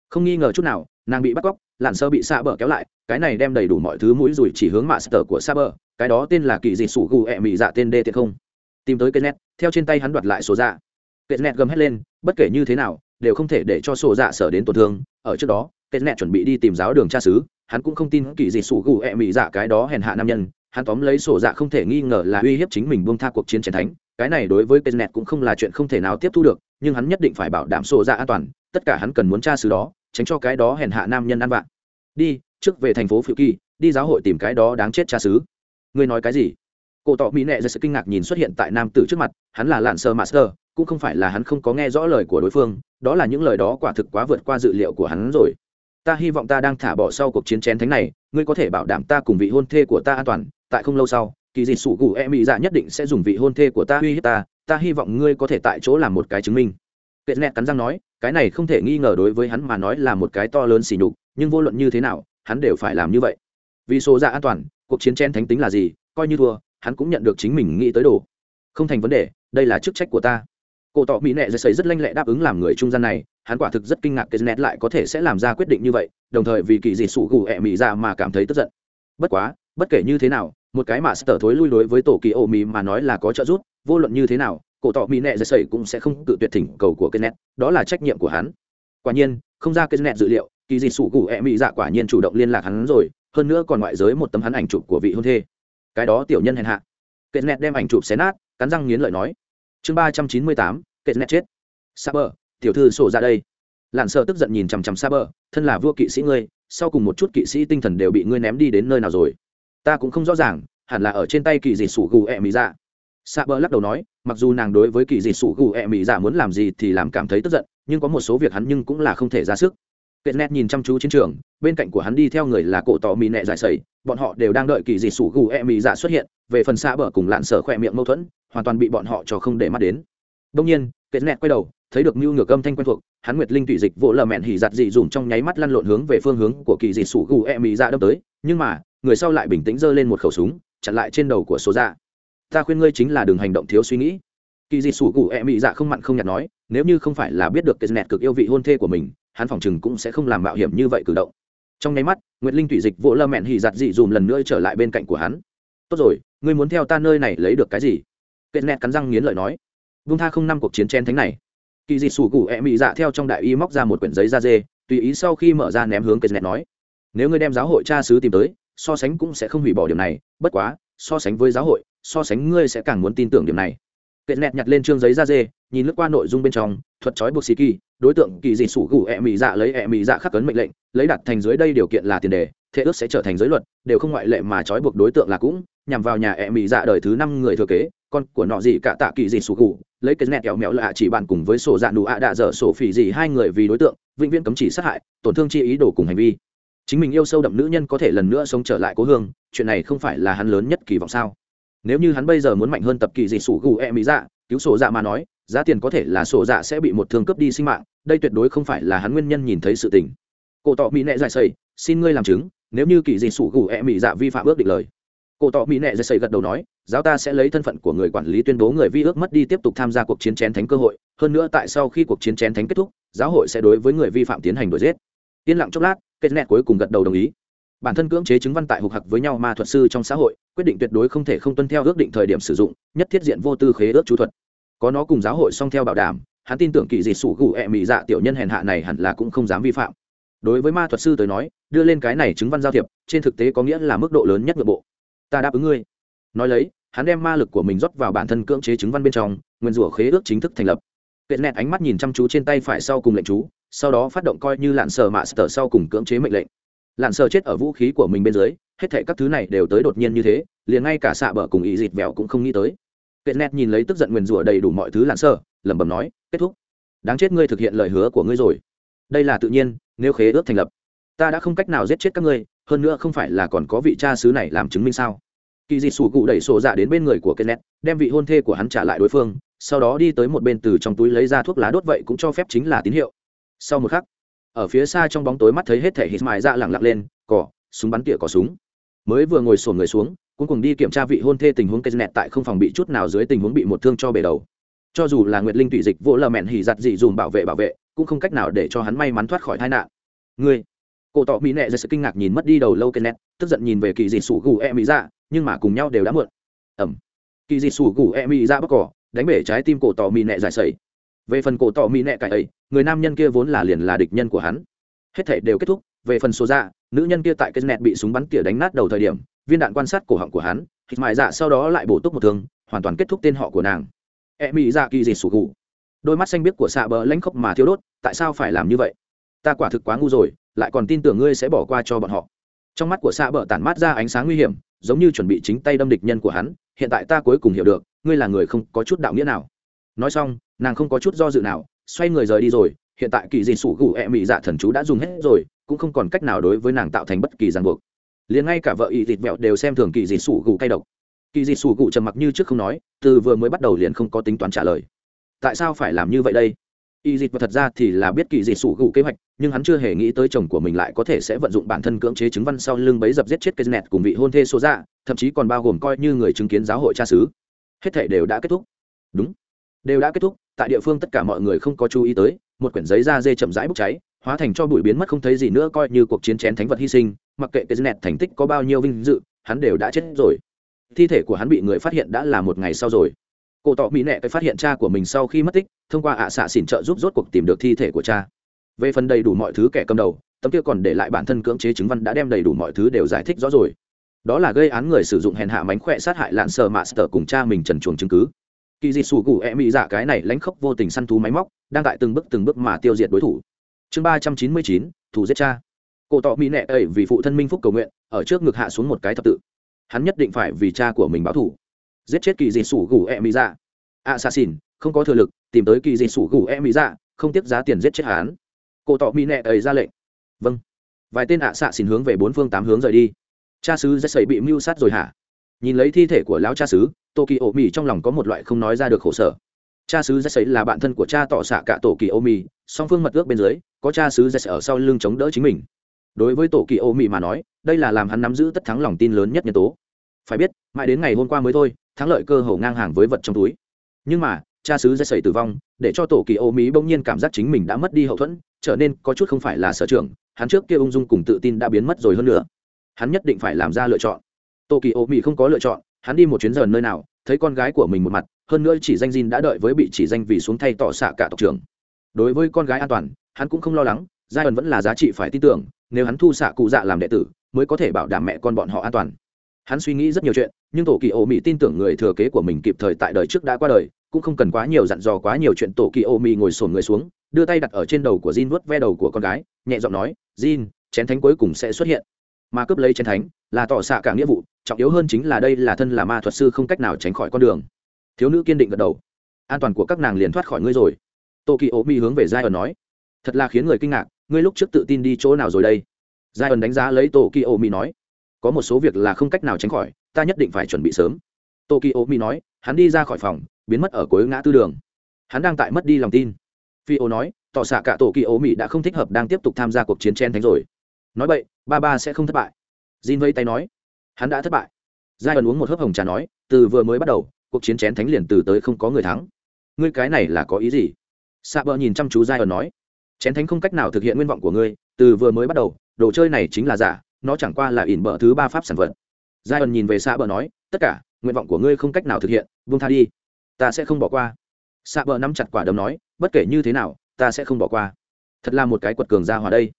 Không nghi ngờ chút nào, nàng bị bắt cóc lặn sơ bị xa bờ kéo lại, cái này đem đầy đủ mọi thứ mũi rùi chỉ hướng mạ sờ của xa bờ, cái đó tên là kỳ dị sủ gù ẹ mị dạ tên đê tiệt không. Tìm tới kết nét theo trên tay hắn đoạt lại sổ dạ. Kết nét gầm hét lên, bất kể như thế nào, đều không thể để cho sổ dạ sở đến tổn thương. Ở trước đó kết nét chuẩn bị đi tìm giáo đường cha xứ, hắn cũng không tin kỳ dị sủ gù ẹ mị dạ cái đó hèn hạ nam nhân hắn tóm lấy sổ dạ không thể nghi ngờ là uy hiếp chính mình buông tha cuộc chiến chiến thánh. Cái này đối với kết nét cũng không là chuyện không thể nào tiếp thu được, nhưng hắn nhất định phải bảo đảm sổ dạ an toàn, tất cả hắn cần muốn tra xứ đó, tránh cho cái đó hèn hạ nam nhân ăn vạ. Đi, trước về thành phố phiêu kỳ, đi giáo hội tìm cái đó đáng chết tra xứ. Ngươi nói cái gì? Cổ tỏ mỹ nệ ra sự kinh ngạc nhìn xuất hiện tại nam tử trước mặt, hắn là lạn sơ master, cũng không phải là hắn không có nghe rõ lời của đối phương, đó là những lời đó quả thực quá vượt qua dự liệu của hắn rồi. Ta hy vọng ta đang thả bỏ sau cuộc chiến chén thánh này, ngươi có thể bảo đảm ta cùng vị hôn thê của ta an toàn tại không lâu sau, kỳ dị sủ gù e mỹ dạ nhất định sẽ dùng vị hôn thê của ta uy hiếp ta ta hy vọng ngươi có thể tại chỗ làm một cái chứng minh. Kệ nẹt cắn răng nói, cái này không thể nghi ngờ đối với hắn mà nói là một cái to lớn xỉ nhục, nhưng vô luận như thế nào, hắn đều phải làm như vậy. Vì số ra an toàn, cuộc chiến chen thánh tính là gì, coi như thua, hắn cũng nhận được chính mình nghĩ tới đồ. Không thành vấn đề, đây là chức trách của ta. Cổ tỏ mỹ nệ dạ dây xây rất lanh lẹ đáp ứng làm người trung gian này, hắn quả thực rất kinh ngạc cái nét lại có thể sẽ làm ra quyết định như vậy, đồng thời vì kỳ dị sủ gù ẹ mỹ ra mà cảm thấy tức giận. Bất quá bất kể như thế nào, một cái mà sở thối lui đối với tổ kỳ ô mỹ mà nói là có trợ giúp, vô luận như thế nào, cổ tỏ mỹ nệ dạy sầy cũng sẽ không tự tuyệt thỉnh cầu của cái nẹt. đó là trách nhiệm của hắn. Quả nhiên, không ra cái nẹt dự liệu, kỳ dị sủ cụ ẹ mỹ dạ quả nhiên chủ động liên lạc hắn rồi, hơn nữa còn ngoại giới một tấm hắn ảnh chụp của vị hôn thê. Cái đó tiểu nhân hèn hạ. Kệ nẹt đem ảnh chụp xé nát, cắn răng nghiến lợi nói. Chương ba trăm chín mươi tám kệ nẹt chết. Sa bờ tiểu thư sổ ra đây. Lặn sợ tức giận nhìn chằm chằm sa bờ thân là vua kỵ sĩ ngươi, sau cùng một chút kỵ sĩ tinh thần đều bị ngươi ném đi đến nơi nào rồi? Ta cũng không rõ ràng hẳn là ở trên tay kỳ dị sủ gù ẹ mỹ dạ sa bờ lắc đầu nói mặc dù nàng đối với kỳ dị sủ gù ẹ mỹ dạ muốn làm gì thì làm cảm thấy tức giận nhưng có một số việc hắn nhưng cũng là không thể ra sức Kệt nét nhìn chăm chú chiến trường, bên cạnh của hắn đi theo người là cổ tỏ mỹ nẹ giải sầy bọn họ đều đang đợi kỳ dị sủ gù ẹ mỹ dạ xuất hiện, về phần xa bờ cùng lạn sở khỏe miệng mâu thuẫn, hoàn toàn bị bọn họ cho không để mắt đến. Đông nhiên, Kệt nét quay đầu, thấy được mưu Ngược Âm thanh quen thuộc, hắn Nguyệt Linh tụy dịch vỗ lờ mẹn hỉ giặt dị dùng trong nháy mắt lăn lộn hướng về phương hướng của kỳ dị sủ gù e mỹ ra dạ đâm tới, nhưng mà, người sau lại bình tĩnh giơ lên một khẩu súng, chặn lại trên đầu của số ra Ta khuyên ngươi chính là đừng hành động thiếu suy nghĩ. Kỳ dị sủ gù e mỹ dạ không mặn không nhạt nói, nếu như không phải là biết được cái nẹt cực yêu vị hôn thê của mình, hắn phòng chừng cũng sẽ không làm mạo hiểm như vậy cử động. Trong nháy mắt nguyệt linh thủy dịch vỗ lơ mẹn hì giặt dị dùm lần nữa trở lại bên cạnh của hắn. Tốt rồi ngươi muốn theo ta nơi này lấy được cái gì? Kết nẹt cắn răng nghiến lợi nói. Vung tha không năm cuộc chiến chen thánh này kỳ dị sủ cụ ẹ mị dạ theo trong đại y móc ra một quyển giấy da dê, tùy ý sau khi mở ra ném hướng kết nẹt nói, nếu ngươi đem giáo hội cha sứ tìm tới, so sánh cũng sẽ không hủy bỏ điểm này, bất quá, so sánh với giáo hội, so sánh ngươi sẽ càng muốn tin tưởng điểm này. Kết nẹt nhặt lên trương giấy da dê, nhìn lướt qua nội dung bên trong, thuật trói buộc xì kỳ, đối tượng kỳ dị sủ gù ẹ mị dạ lấy ẹ mị dạ khắc cấn mệnh lệnh, lấy đặt thành dưới đây điều kiện là tiền đề thế ước sẽ trở thành giới luật, đều không ngoại lệ mà trói buộc đối tượng là cũng nhằm vào nhà ẹ mỹ dạ đời thứ năm người thừa kế, con của nọ gì cả tạ kỳ dị sủ gù lấy cái nẹt kéo mẹo lạ chỉ bạn cùng với sổ dạ nụ ạ đạ dở sổ phỉ gì hai người vì đối tượng, vĩnh viễn cấm chỉ sát hại, tổn thương chi ý đồ cùng hành vi. Chính mình yêu sâu đậm nữ nhân có thể lần nữa sống trở lại cố hương, chuyện này không phải là hắn lớn nhất kỳ vọng sao? Nếu như hắn bây giờ muốn mạnh hơn tập kỳ dị sủ gù e mỹ dạ cứu sổ dạ mà nói, giá tiền có thể là sổ dạ sẽ bị một thương cướp đi sinh mạng, đây tuyệt đối không phải là hắn nguyên nhân nhìn thấy sự tình. Cổ tọ mỹ nệ dài xây xin ngươi làm chứng, nếu như kỳ dị sủ gù e mỹ dạ vi phạm ước định lời cổ tỏ mỹ nệ dây xây gật đầu nói, giáo ta sẽ lấy thân phận của người quản lý tuyên bố người vi ước mất đi tiếp tục tham gia cuộc chiến chén thánh cơ hội. Hơn nữa tại sau khi cuộc chiến chén thánh kết thúc, giáo hội sẽ đối với người vi phạm tiến hành đuổi giết. Yên lặng chốc lát, kết nẹt cuối cùng gật đầu đồng ý. Bản thân cưỡng chế chứng văn tại hục hặc với nhau ma thuật sư trong xã hội, quyết định tuyệt đối không thể không tuân theo ước định thời điểm sử dụng, nhất thiết diện vô tư khế ước chú thuật. Có nó cùng giáo hội song theo bảo đảm, hắn tin tưởng kỳ dị sủ gù ẹ mị dạ tiểu nhân hèn hạ này hẳn là cũng không dám vi phạm. Đối với ma thuật sư tới nói, đưa lên cái này chứng văn giao thiệp, trên thực tế có nghĩa là mức độ lớn nhất nội bộ ta đáp ứng ngươi. Nói lấy, hắn đem ma lực của mình rót vào bản thân cưỡng chế chứng văn bên trong, nguyên rủa khế ước chính thức thành lập. Kệ nẹt ánh mắt nhìn chăm chú trên tay phải sau cùng lệnh chú, sau đó phát động coi như lạn sờ mạ sờ sau cùng cưỡng chế mệnh lệnh. Lạn sờ chết ở vũ khí của mình bên dưới, hết thệ các thứ này đều tới đột nhiên như thế, liền ngay cả xạ bờ cùng ý dịt vẹo cũng không nghĩ tới. Kệ nẹt nhìn lấy tức giận nguyền rủa đầy đủ mọi thứ lạn sờ lẩm bẩm nói, kết thúc. Đáng chết ngươi thực hiện lời hứa của ngươi rồi. Đây là tự nhiên, nếu khế ước thành lập, ta đã không cách nào giết chết các ngươi hơn nữa không phải là còn có vị cha xứ này làm chứng minh sao? Kỳ dị sủ cụ đẩy sổ dạ đến bên người của kenneth, đem vị hôn thê của hắn trả lại đối phương, sau đó đi tới một bên từ trong túi lấy ra thuốc lá đốt vậy cũng cho phép chính là tín hiệu. Sau một khắc, ở phía xa trong bóng tối mắt thấy hết thể hít mài ra dạ lẳng lặng lên, cỏ, súng bắn tỉa cỏ súng. Mới vừa ngồi sổ người xuống, cuối cùng đi kiểm tra vị hôn thê tình huống kenneth tại không phòng bị chút nào dưới tình huống bị một thương cho bể đầu. Cho dù là nguyệt linh tụy dịch vỗ lờ mẹn hỉ giặt dị dùm bảo vệ bảo vệ, cũng không cách nào để cho hắn may mắn thoát khỏi tai nạn. Ngươi cổ tỏ mỹ nệ ra sự kinh ngạc nhìn mất đi đầu lâu cây nẹt tức giận nhìn về kỳ dị sủ gù e mỹ ra dạ, nhưng mà cùng nhau đều đã mượn ẩm. Kỳ dị sủ gù e mỹ ra dạ bóc cỏ, đánh bể trái tim cổ tỏ mỹ nệ giải sẩy. Về phần cổ tỏ mỹ nệ cải ấy, người nam nhân kia vốn là liền là địch nhân của hắn. Hết thể đều kết thúc, về phần số ra nữ nhân kia tại cái nẹt bị súng bắn tỉa đánh nát đầu thời điểm, viên đạn quan sát cổ họng của hắn thịt mại dạ sau đó lại bổ túc một thương, hoàn toàn kết thúc tên họ của nàng. E mỹ dạ kỳ dị sủ gù. Đôi mắt xanh biếc của xạ bờ lãnh khốc mà thiếu đốt, tại sao phải làm như vậy? Ta quả thực quá ngu rồi lại còn tin tưởng ngươi sẽ bỏ qua cho bọn họ. Trong mắt của xạ bờ tản mát ra ánh sáng nguy hiểm, giống như chuẩn bị chính tay đâm địch nhân của hắn, hiện tại ta cuối cùng hiểu được, ngươi là người không có chút đạo nghĩa nào. Nói xong, nàng không có chút do dự nào, xoay người rời đi rồi, hiện tại kỳ dị sủ gù e mỹ dạ thần chú đã dùng hết rồi, cũng không còn cách nào đối với nàng tạo thành bất kỳ ràng buộc. Liền ngay cả vợ ỵ thịt vẹo đều xem thường kỳ dị sủ gù cay độc. Kỳ dị sủ gù trầm mặc như trước không nói, từ vừa mới bắt đầu liền không có tính toán trả lời. Tại sao phải làm như vậy đây? Y dịch và thật ra thì là biết kỳ dị sủ gù kế hoạch, nhưng hắn chưa hề nghĩ tới chồng của mình lại có thể sẽ vận dụng bản thân cưỡng chế chứng văn sau lưng bấy dập giết chết cái nẹt cùng vị hôn thê số dạ thậm chí còn bao gồm coi như người chứng kiến giáo hội cha xứ. Hết thể đều đã kết thúc. Đúng. Đều đã kết thúc, tại địa phương tất cả mọi người không có chú ý tới, một quyển giấy da dê chậm rãi bốc cháy, hóa thành cho bụi biến mất không thấy gì nữa coi như cuộc chiến chén thánh vật hy sinh, mặc kệ cái nẹt thành tích có bao nhiêu vinh dự, hắn đều đã chết rồi. Thi thể của hắn bị người phát hiện đã là một ngày sau rồi cổ tỏ mỹ nẹ phải phát hiện cha của mình sau khi mất tích, thông qua ạ xạ xỉn trợ giúp rốt cuộc tìm được thi thể của cha. Về phần đầy đủ mọi thứ kẻ cầm đầu, tấm kia còn để lại bản thân cưỡng chế chứng văn đã đem đầy đủ mọi thứ đều giải thích rõ rồi. Đó là gây án người sử dụng hèn hạ mánh khỏe sát hại lạn sợ mạ sờ cùng cha mình trần chuồng chứng cứ. Kỳ dị sù gù e mỹ dạ cái này lánh khóc vô tình săn thú máy móc, đang tại từng bước từng bước mà tiêu diệt đối thủ. Chương ba trăm chín mươi chín thủ giết cha. Cổ tỏ mỹ nẹ ấy vì phụ thân minh phúc cầu nguyện, ở trước ngực hạ xuống một cái thập tự. Hắn nhất định phải vì cha của mình báo thủ giết chết kỳ dị sủ gù e mỹ dạ. Assassin, không có thừa lực, tìm tới kỳ dị sủ gù e mỹ dạ không tiếc giá tiền giết chết hắn. Cổ tỏ mỹ nẹ ấy ra lệnh. Vâng. Vài tên ạ xạ xin hướng về bốn phương tám hướng rời đi. Cha sứ rất sẩy bị mưu sát rồi hả? Nhìn lấy thi thể của lão cha sứ tô kỳ ô mì trong lòng có một loại không nói ra được khổ sở. Cha sứ rất sẩy là bạn thân của cha tỏ xạ cả tổ kỳ ô mì song phương mật ước bên dưới, có cha sứ rất ở sau lưng chống đỡ chính mình. Đối với tổ kỳ ô mì mà nói, đây là làm hắn nắm giữ tất thắng lòng tin lớn nhất nhân tố. Phải biết, mãi đến ngày hôm qua mới thôi thắng lợi cơ hồ ngang hàng với vật trong túi. Nhưng mà, cha sứ dây sẩy tử vong, để cho tổ kỳ ô mỹ bỗng nhiên cảm giác chính mình đã mất đi hậu thuẫn, trở nên có chút không phải là sở trường, hắn trước kia ung dung cùng tự tin đã biến mất rồi hơn nữa. Hắn nhất định phải làm ra lựa chọn. Tổ kỳ ô mỹ không có lựa chọn, hắn đi một chuyến giờ nơi nào, thấy con gái của mình một mặt, hơn nữa chỉ danh Jin đã đợi với bị chỉ danh vì xuống thay tỏ xạ cả tộc trưởng. Đối với con gái an toàn, hắn cũng không lo lắng giai ẩn vẫn là giá trị phải tin tưởng, nếu hắn thu xạ cụ dạ làm đệ tử, mới có thể bảo đảm mẹ con bọn họ an toàn hắn suy nghĩ rất nhiều chuyện, nhưng tổ kỳ ô mỹ tin tưởng người thừa kế của mình kịp thời tại đời trước đã qua đời, cũng không cần quá nhiều dặn dò quá nhiều chuyện. Tổ kỳ ô mỹ ngồi sổn người xuống, đưa tay đặt ở trên đầu của Jin vuốt ve đầu của con gái, nhẹ giọng nói, Jin, chén thánh cuối cùng sẽ xuất hiện. Mà cướp lấy chén thánh, là tỏ xạ cả nghĩa vụ, trọng yếu hơn chính là đây là thân là ma thuật sư không cách nào tránh khỏi con đường. Thiếu nữ kiên định gật đầu. An toàn của các nàng liền thoát khỏi ngươi rồi. Tô kỳ ô mi hướng về giai ẩn nói. Thật là khiến người kinh ngạc, ngươi lúc trước tự tin đi chỗ nào rồi đây? Giai ẩn đánh giá lấy tô kỳ ô mi nói có một số việc là không cách nào tránh khỏi, ta nhất định phải chuẩn bị sớm. Tô mi nói, hắn đi ra khỏi phòng, biến mất ở cuối ngã tư đường. Hắn đang tại mất đi lòng tin. Phi ô nói, tỏ xạ cả tokyo mi đã không thích hợp đang tiếp tục tham gia cuộc chiến chen thánh rồi. Nói vậy ba ba sẽ không thất bại. Jin vây tay nói, hắn đã thất bại. Giai ẩn uống một hớp hồng trà nói, từ vừa mới bắt đầu, cuộc chiến chén thánh liền từ tới không có người thắng. Ngươi cái này là có ý gì? Xạ bờ nhìn chăm chú giai ẩn nói chén thánh không cách nào thực hiện nguyên vọng của ngươi, từ vừa mới bắt đầu, đồ chơi này chính là giả nó chẳng qua là ỉn bờ thứ ba pháp sản vật. Giai ẩn nhìn về xa bờ nói, tất cả, nguyện vọng của ngươi không cách nào thực hiện vung tha đi. Ta sẽ không bỏ qua. Xa bờ nắm chặt quả đấm nói, bất kể như thế nào, ta sẽ không bỏ qua. Thật là một cái quật cường ra hòa đây.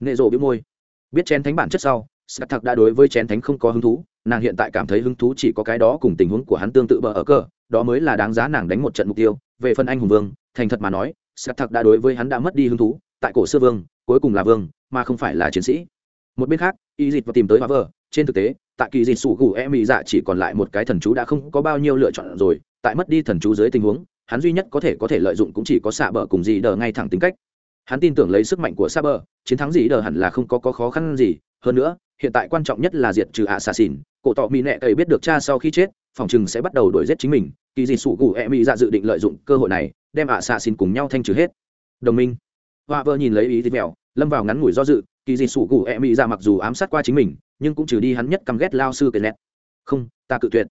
Nệ rộ biếu môi. Biết chén thánh bản chất sau sạc thật đã đối với chén thánh không có hứng thú, nàng hiện tại cảm thấy hứng thú chỉ có cái đó cùng tình huống của hắn tương tự bờ ở cơ, đó mới là đáng giá nàng đánh một trận mục tiêu. Về phần anh hùng vương, thành thật mà nói sạc thật đã đối với hắn đã mất đi hứng thú, tại cổ xưa vương, cuối cùng là vương, mà không phải là chiến sĩ một bên khác y dịch và tìm tới hoa vờ trên thực tế tại kỳ dịt sủ gù e mỹ dạ chỉ còn lại một cái thần chú đã không có bao nhiêu lựa chọn rồi. Tại mất đi thần chú dưới tình huống hắn duy nhất có thể có thể lợi dụng cũng chỉ có xạ bờ cùng gì đờ ngay thẳng tính cách. Hắn tin tưởng lấy sức mạnh của xạ bờ chiến thắng gì đờ hẳn là không có, có khó khăn gì. Hơn nữa hiện tại quan trọng nhất là diệt trừ ạ xà xỉn cổ tọ mỹ nẹ cầy biết được cha sau khi chết phòng chừng sẽ bắt đầu đuổi giết chính mình. Kỳ dịt sủ gù e mỹ dạ dự định lợi dụng cơ hội này đem ạ xà xỉn cùng nhau thanh trừ hết. Đồng minh. Hoa vợ nhìn lấy ý thịt mèo lâm vào ngắn ngủi do dự kỳ dị sủ cụ e mỹ ra mặc dù ám sát qua chính mình, nhưng cũng trừ đi hắn nhất căm ghét lao sư kề lẹt. không, ta cự tuyệt.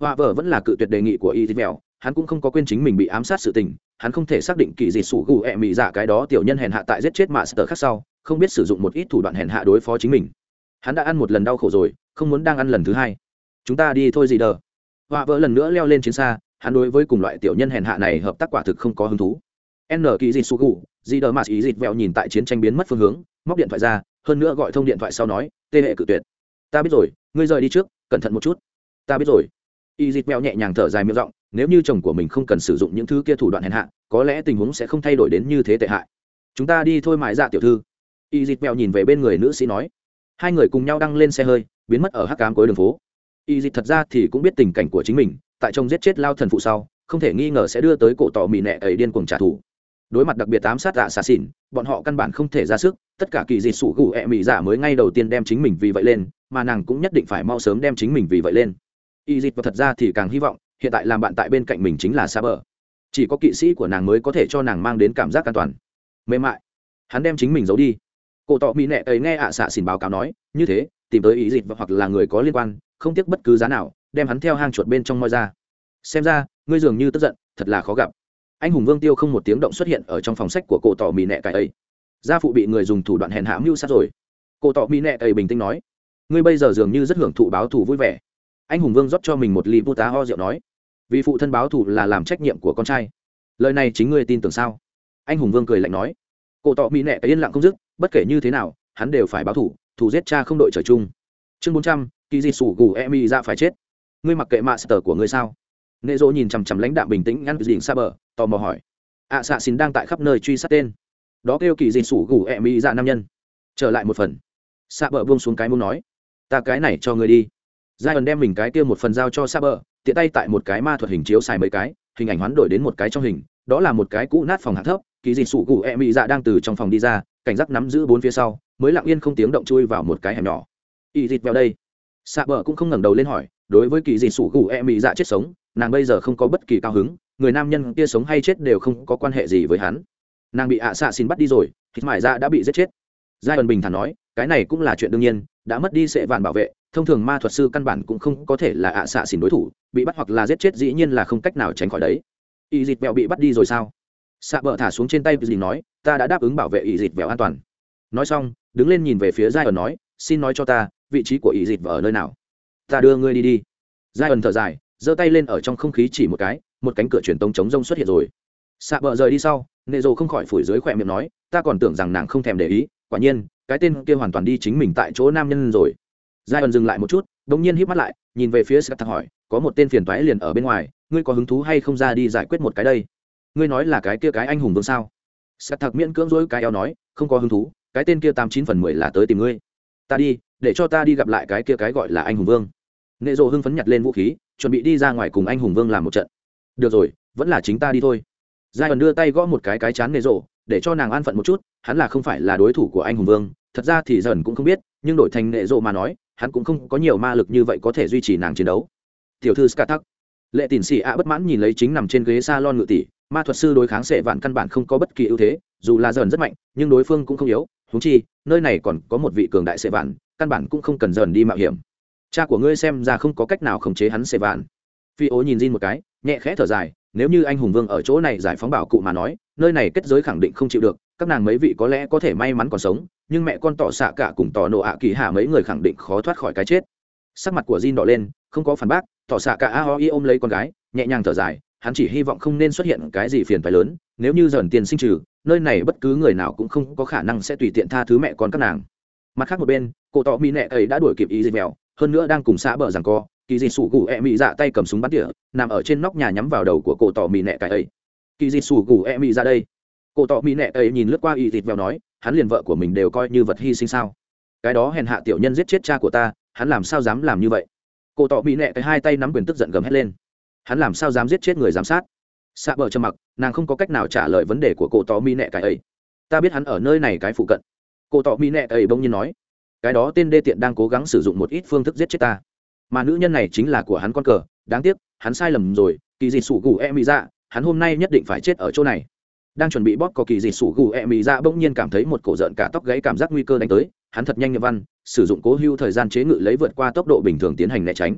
Hoa vợ vẫn là cự tuyệt đề nghị của y thịt mèo. Hắn cũng không có quên chính mình bị ám sát sự tình. Hắn không thể xác định kỳ dị sủ cụ e mỹ ra cái đó tiểu nhân hèn hạ tại giết chết mạ sờ khác sau, không biết sử dụng một ít thủ đoạn hèn hạ đối phó chính mình. Hắn đã ăn một lần đau khổ rồi, không muốn đang ăn lần thứ hai. Chúng ta đi thôi gì đờ. Họa vợ lần nữa leo lên chiến xa. Hắn đối với cùng loại tiểu nhân hèn hạ này hợp tác quả thực không có hứng thú n kỳ dịt sụ gù di đờ mạt ý dịt vẹo nhìn tại chiến tranh biến mất phương hướng, móc điện thoại ra, hơn nữa gọi thông điện thoại sau nói, tê hệ cự tuyệt. Ta biết rồi, ngươi rời đi trước, cẩn thận một chút. Ta biết rồi. Y dịt vẹo nhẹ nhàng thở dài miệng rộng nếu như chồng của mình không cần sử dụng những thứ kia thủ đoạn hèn hạ, có lẽ tình huống sẽ không thay đổi đến như thế tệ hại. Chúng ta đi thôi mãi dạ tiểu thư. Y dịt vẹo nhìn về bên người nữ sĩ nói. Hai người cùng nhau đăng lên xe hơi, biến mất ở hắc cám cuối đường phố. Y dịt thật ra thì cũng biết tình cảnh của chính mình, tại chồng giết chết lao thần phụ sau, không thể nghi ngờ sẽ đưa tới cổ tỏ mì nẹ ấy điên cuồng trả thù đối mặt đặc biệt ám sát dạ xà xỉn bọn họ căn bản không thể ra sức, tất cả kỳ dịt sủ gù ẹ mị dạ mới ngay đầu tiên đem chính mình vì vậy lên, mà nàng cũng nhất định phải mau sớm đem chính mình vì vậy lên. Y dịt và thật ra thì càng hy vọng, hiện tại làm bạn tại bên cạnh mình chính là xa bờ chỉ có kỵ sĩ của nàng mới có thể cho nàng mang đến cảm giác an toàn. Mềm mại. Hắn đem chính mình giấu đi. Cổ tọ mỹ nệ ấy nghe ạ xạ xỉn báo cáo nói, như thế, tìm tới ý dịch hoặc là người có liên quan, không tiếc bất cứ giá nào, đem hắn theo hang chuột bên trong moi ra. Xem ra, ngươi dường như tức giận, thật là khó gặp anh hùng vương tiêu không một tiếng động xuất hiện ở trong phòng sách của cổ tỏ mỹ nẹ cải ấy. Gia phụ bị người dùng thủ đoạn hèn hạ mưu sát rồi. Cổ tỏ mỹ nẹ cải bình tĩnh nói, ngươi bây giờ dường như rất hưởng thụ báo thù vui vẻ. Anh hùng vương rót cho mình một ly bút tá ho rượu nói, vì phụ thân báo thù là làm trách nhiệm của con trai. Lời này chính ngươi tin tưởng sao? Anh hùng vương cười lạnh nói cổ Tỏ mỹ nẹ cái yên lặng không dứt, bất kể như thế nào, hắn đều phải báo thù thù giết cha không đội trời chung. Chương bốn trăm kỳ di sủ gù e mi ra phải chết. Ngươi mặc kệ mạ sờ của ngươi sao? Nệ dỗ nhìn chằm chằm lãnh đạm bình tĩnh ngăn dịn xa bờ, tò mò hỏi. Ạ xạ xin đang tại khắp nơi truy sát tên. Đó kêu kỳ dịn sủ gù ẹ mỹ dạ nam nhân. Trở lại một phần. Xa bờ buông xuống cái muốn nói. Ta cái này cho ngươi đi. Giai ẩn đem mình cái kia một phần giao cho xa bờ, tiện tay tại một cái ma thuật hình chiếu xài mấy cái, hình ảnh hoán đổi đến một cái trong hình, đó là một cái cũ nát phòng hạ thấp, kỳ dịn sủ gù ẹ mỹ dạ đang từ trong phòng đi ra, cảnh giác nắm giữ bốn phía sau, mới lặng yên không tiếng động chui vào một cái hẻm nhỏ. Y dịt vào đây. Xạ bờ cũng không ngẩng đầu lên hỏi, đối với kỳ dịn sủ gù ẹ mỹ dạ chết sống nàng bây giờ không có bất kỳ cao hứng, người nam nhân kia sống hay chết đều không có quan hệ gì với hắn. Nàng bị ạ à xạ xin bắt đi rồi thịt mải ra dạ đã bị giết chết. Giai ẩn bình thản nói, cái này cũng là chuyện đương nhiên, đã mất đi sệ vạn bảo vệ, thông thường ma thuật sư căn bản cũng không có thể là ạ à xạ xin đối thủ, bị bắt hoặc là giết chết dĩ nhiên là không cách nào tránh khỏi đấy. Y dịt vẹo bị bắt đi rồi sao? Xạ bờ thả xuống trên tay dì nói, ta đã đáp ứng bảo vệ y dịt vẹo an toàn. Nói xong, đứng lên nhìn về phía giai ẩn nói, xin nói cho ta, vị trí của y dịt vẹo ở nơi nào? Ta đưa ngươi đi đi. Giai ẩn thở dài giơ tay lên ở trong không khí chỉ một cái, một cánh cửa truyền tống chống rông xuất hiện rồi. Xạ bờ rời đi sau, nệ rồ không khỏi phủi dưới khỏe miệng nói, ta còn tưởng rằng nàng không thèm để ý, quả nhiên, cái tên kia hoàn toàn đi chính mình tại chỗ nam nhân rồi. Giai ẩn dừng lại một chút đ ỗ n g nhiên hít mắt lại, nhìn về phía scat hỏi, có một tên phiền toái liền ở bên ngoài, ngươi có hứng thú hay không ra đi giải quyết một cái đây? Ngươi nói là cái kia cái anh hùng vương sao? Scat thật miễn cưỡng dối cái eo nói, không có hứng thú, cái tên kia tám chín phần mười là tới tìm ngươi. Ta đi, để cho ta đi gặp lại cái kia cái gọi là anh hùng vương nệ rộ hưng phấn nhặt lên vũ khí, chuẩn bị đi ra ngoài cùng anh hùng vương làm một trận. Được rồi, vẫn là chính ta đi thôi. Giai ẩn đưa tay gõ một cái cái chán nệ rộ để cho nàng an phận một chút, hắn là không phải là đối thủ của anh hùng vương, thật ra thì dần cũng không biết, nhưng đổi thành nệ rộ mà nói, hắn cũng không có nhiều ma lực như vậy có thể duy trì nàng chiến đấu. Tiểu thư skatak lệ tỉn xỉ ạ bất mãn nhìn lấy chính nằm trên ghế s a lon ngự tỷ, ma thuật sư đối kháng sệ vạn căn bản không có bất kỳ ưu thế, dù là dần rất mạnh, nhưng đối phương cũng không yếu. Húng chi, nơi này còn có một vị cường đại sệ vạn, căn bản cũng không cần dần đi mạo hiểm cha của ngươi xem ra không có cách nào khống chế hắn xệ vạn. Phi ố nhìn Jin một cái, nhẹ khẽ thở dài, nếu như anh hùng vương ở chỗ này giải phóng bảo cụ mà nói, nơi này kết giới khẳng định không chịu được, các nàng mấy vị có lẽ có thể may mắn còn sống, nhưng mẹ con tỏ xạ cả cùng tỏ nộ ạ kỳ hạ mấy người khẳng định khó thoát khỏi cái chết. Sắc mặt của Jin đỏ lên, không có phản bác, tỏ xạ cả a ho y ôm lấy con gái, nhẹ nhàng thở dài, hắn chỉ hy vọng không nên xuất hiện cái gì phiền phái lớn, nếu như dần tiền sinh trừ, nơi này bất cứ người nào cũng không có khả năng sẽ tùy tiện tha thứ mẹ con các nàng. Mặt khác một bên, cổ tỏ mỹ nệ ấy đã đuổi kịp ý dịch mèo hơn nữa đang cùng xã bờ rằng co, kỳ dị sủ gù e dạ tay cầm súng bắn tỉa, nằm ở trên nóc nhà nhắm vào đầu của cổ tỏ mị nẹ cái ấy. Kỳ dị sủ gù e ra dạ đây. Cổ tỏ mị nẹ ấy nhìn lướt qua y thịt vèo nói, hắn liền vợ của mình đều coi như vật hy sinh sao? Cái đó hèn hạ tiểu nhân giết chết cha của ta, hắn làm sao dám làm như vậy? Cổ tỏ mị nẹ cái hai tay nắm quyền tức giận gầm hét lên. Hắn làm sao dám giết chết người giám sát? Xạ bờ trầm mặc, nàng không có cách nào trả lời vấn đề của cổ tỏ mị nẹ cái ấy. Ta biết hắn ở nơi này cái phụ cận. Cổ tỏ mị nẹ ấy bỗng nhiên nói cái đó tên đê tiện đang cố gắng sử dụng một ít phương thức giết chết ta. Mà nữ nhân này chính là của hắn con cờ, đáng tiếc, hắn sai lầm rồi, kỳ dị sủ gù e mỹ dạ hắn hôm nay nhất định phải chết ở chỗ này. Đang chuẩn bị bóp có kỳ dị sủ gù e mỹ dạ bỗng nhiên cảm thấy một cổ rợn cả tóc gãy cảm giác nguy cơ đánh tới, hắn thật nhanh nhập văn, sử dụng cố hưu thời gian chế ngự lấy vượt qua tốc độ bình thường tiến hành né tránh.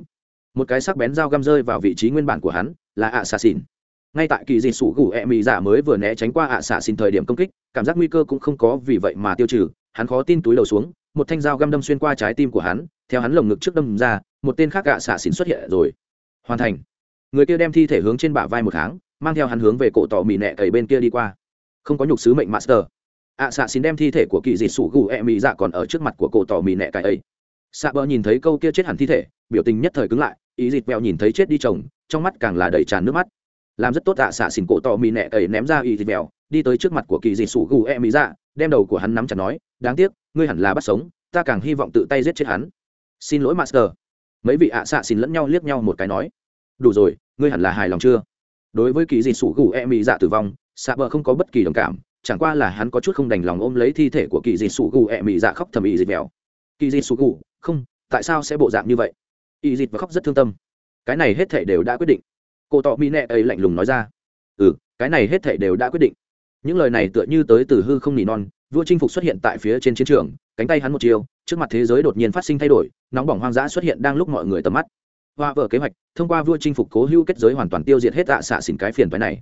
Một cái sắc bén dao găm rơi vào vị trí nguyên bản của hắn, là ạ xà xỉn ngay tại kỳ dị sủ gù e mỹ dạ mới vừa né tránh qua ạ xà xỉn thời điểm công kích, cảm giác nguy cơ cũng không có vì vậy mà tiêu trừ, hắn khó tin túi đầu xuống một thanh dao găm đâm xuyên qua trái tim của hắn, theo hắn lồng ngực trước đâm ra, một tên khác gạ xạ xỉn xuất hiện rồi. Hoàn thành. Người kia đem thi thể hướng trên bả vai một tháng mang theo hắn hướng về cổ tỏ mì nẹ cầy bên kia đi qua. Không có nhục sứ mệnh master. Ạ xạ xin đem thi thể của kỳ dịt sủ gù e mì dạ còn ở trước mặt của cổ tỏ mì nẹ cầy ấy. Xạ bờ nhìn thấy câu kia chết hẳn thi thể, biểu tình nhất thời cứng lại, ý dịt vẹo nhìn thấy chết đi chồng, trong mắt càng là đầy tràn nước mắt làm rất tốt ạ, xạ xỉn cổ tò mì nẹ cầy ném ra y thịt vẹo đi tới trước mặt của kỳ dị sủ gù e mỹ dạ đem đầu của hắn nắm chặt nói, đáng tiếc, ngươi hẳn là bắt sống, ta càng hy vọng tự tay giết chết hắn. Xin lỗi, master. Mấy vị ạ, xạ xỉn lẫn nhau liếc nhau một cái nói, đủ rồi, ngươi hẳn là hài lòng chưa? Đối với kỳ dị sủ gù e mỹ dạ tử vong, xạ bờ không có bất kỳ đồng cảm, chẳng qua là hắn có chút không đành lòng ôm lấy thi thể của kỳ dị sủ gù e mỹ dạ khóc thầm y dịt mèo. Kỳ dị sủ gù, không, tại sao sẽ bộ dạng như vậy? Y dịt và khóc rất thương tâm. Cái này hết thể đều đã quyết định cô tọ mỹ nẹ ấy lạnh lùng nói ra. Ừ cái này hết thể đều đã quyết định. Những lời này tựa như tới từ hư không nỉ non, vua chinh phục xuất hiện tại phía trên chiến trường, cánh tay hắn một chiều, trước mặt thế giới đột nhiên phát sinh thay đổi, nóng bỏng hoang dã xuất hiện đang lúc mọi người tầm mắt. Hoa vở kế hoạch, thông qua vua chinh phục cố hữu kết giới hoàn toàn tiêu diệt hết tạ xạ xỉn cái phiền phái này.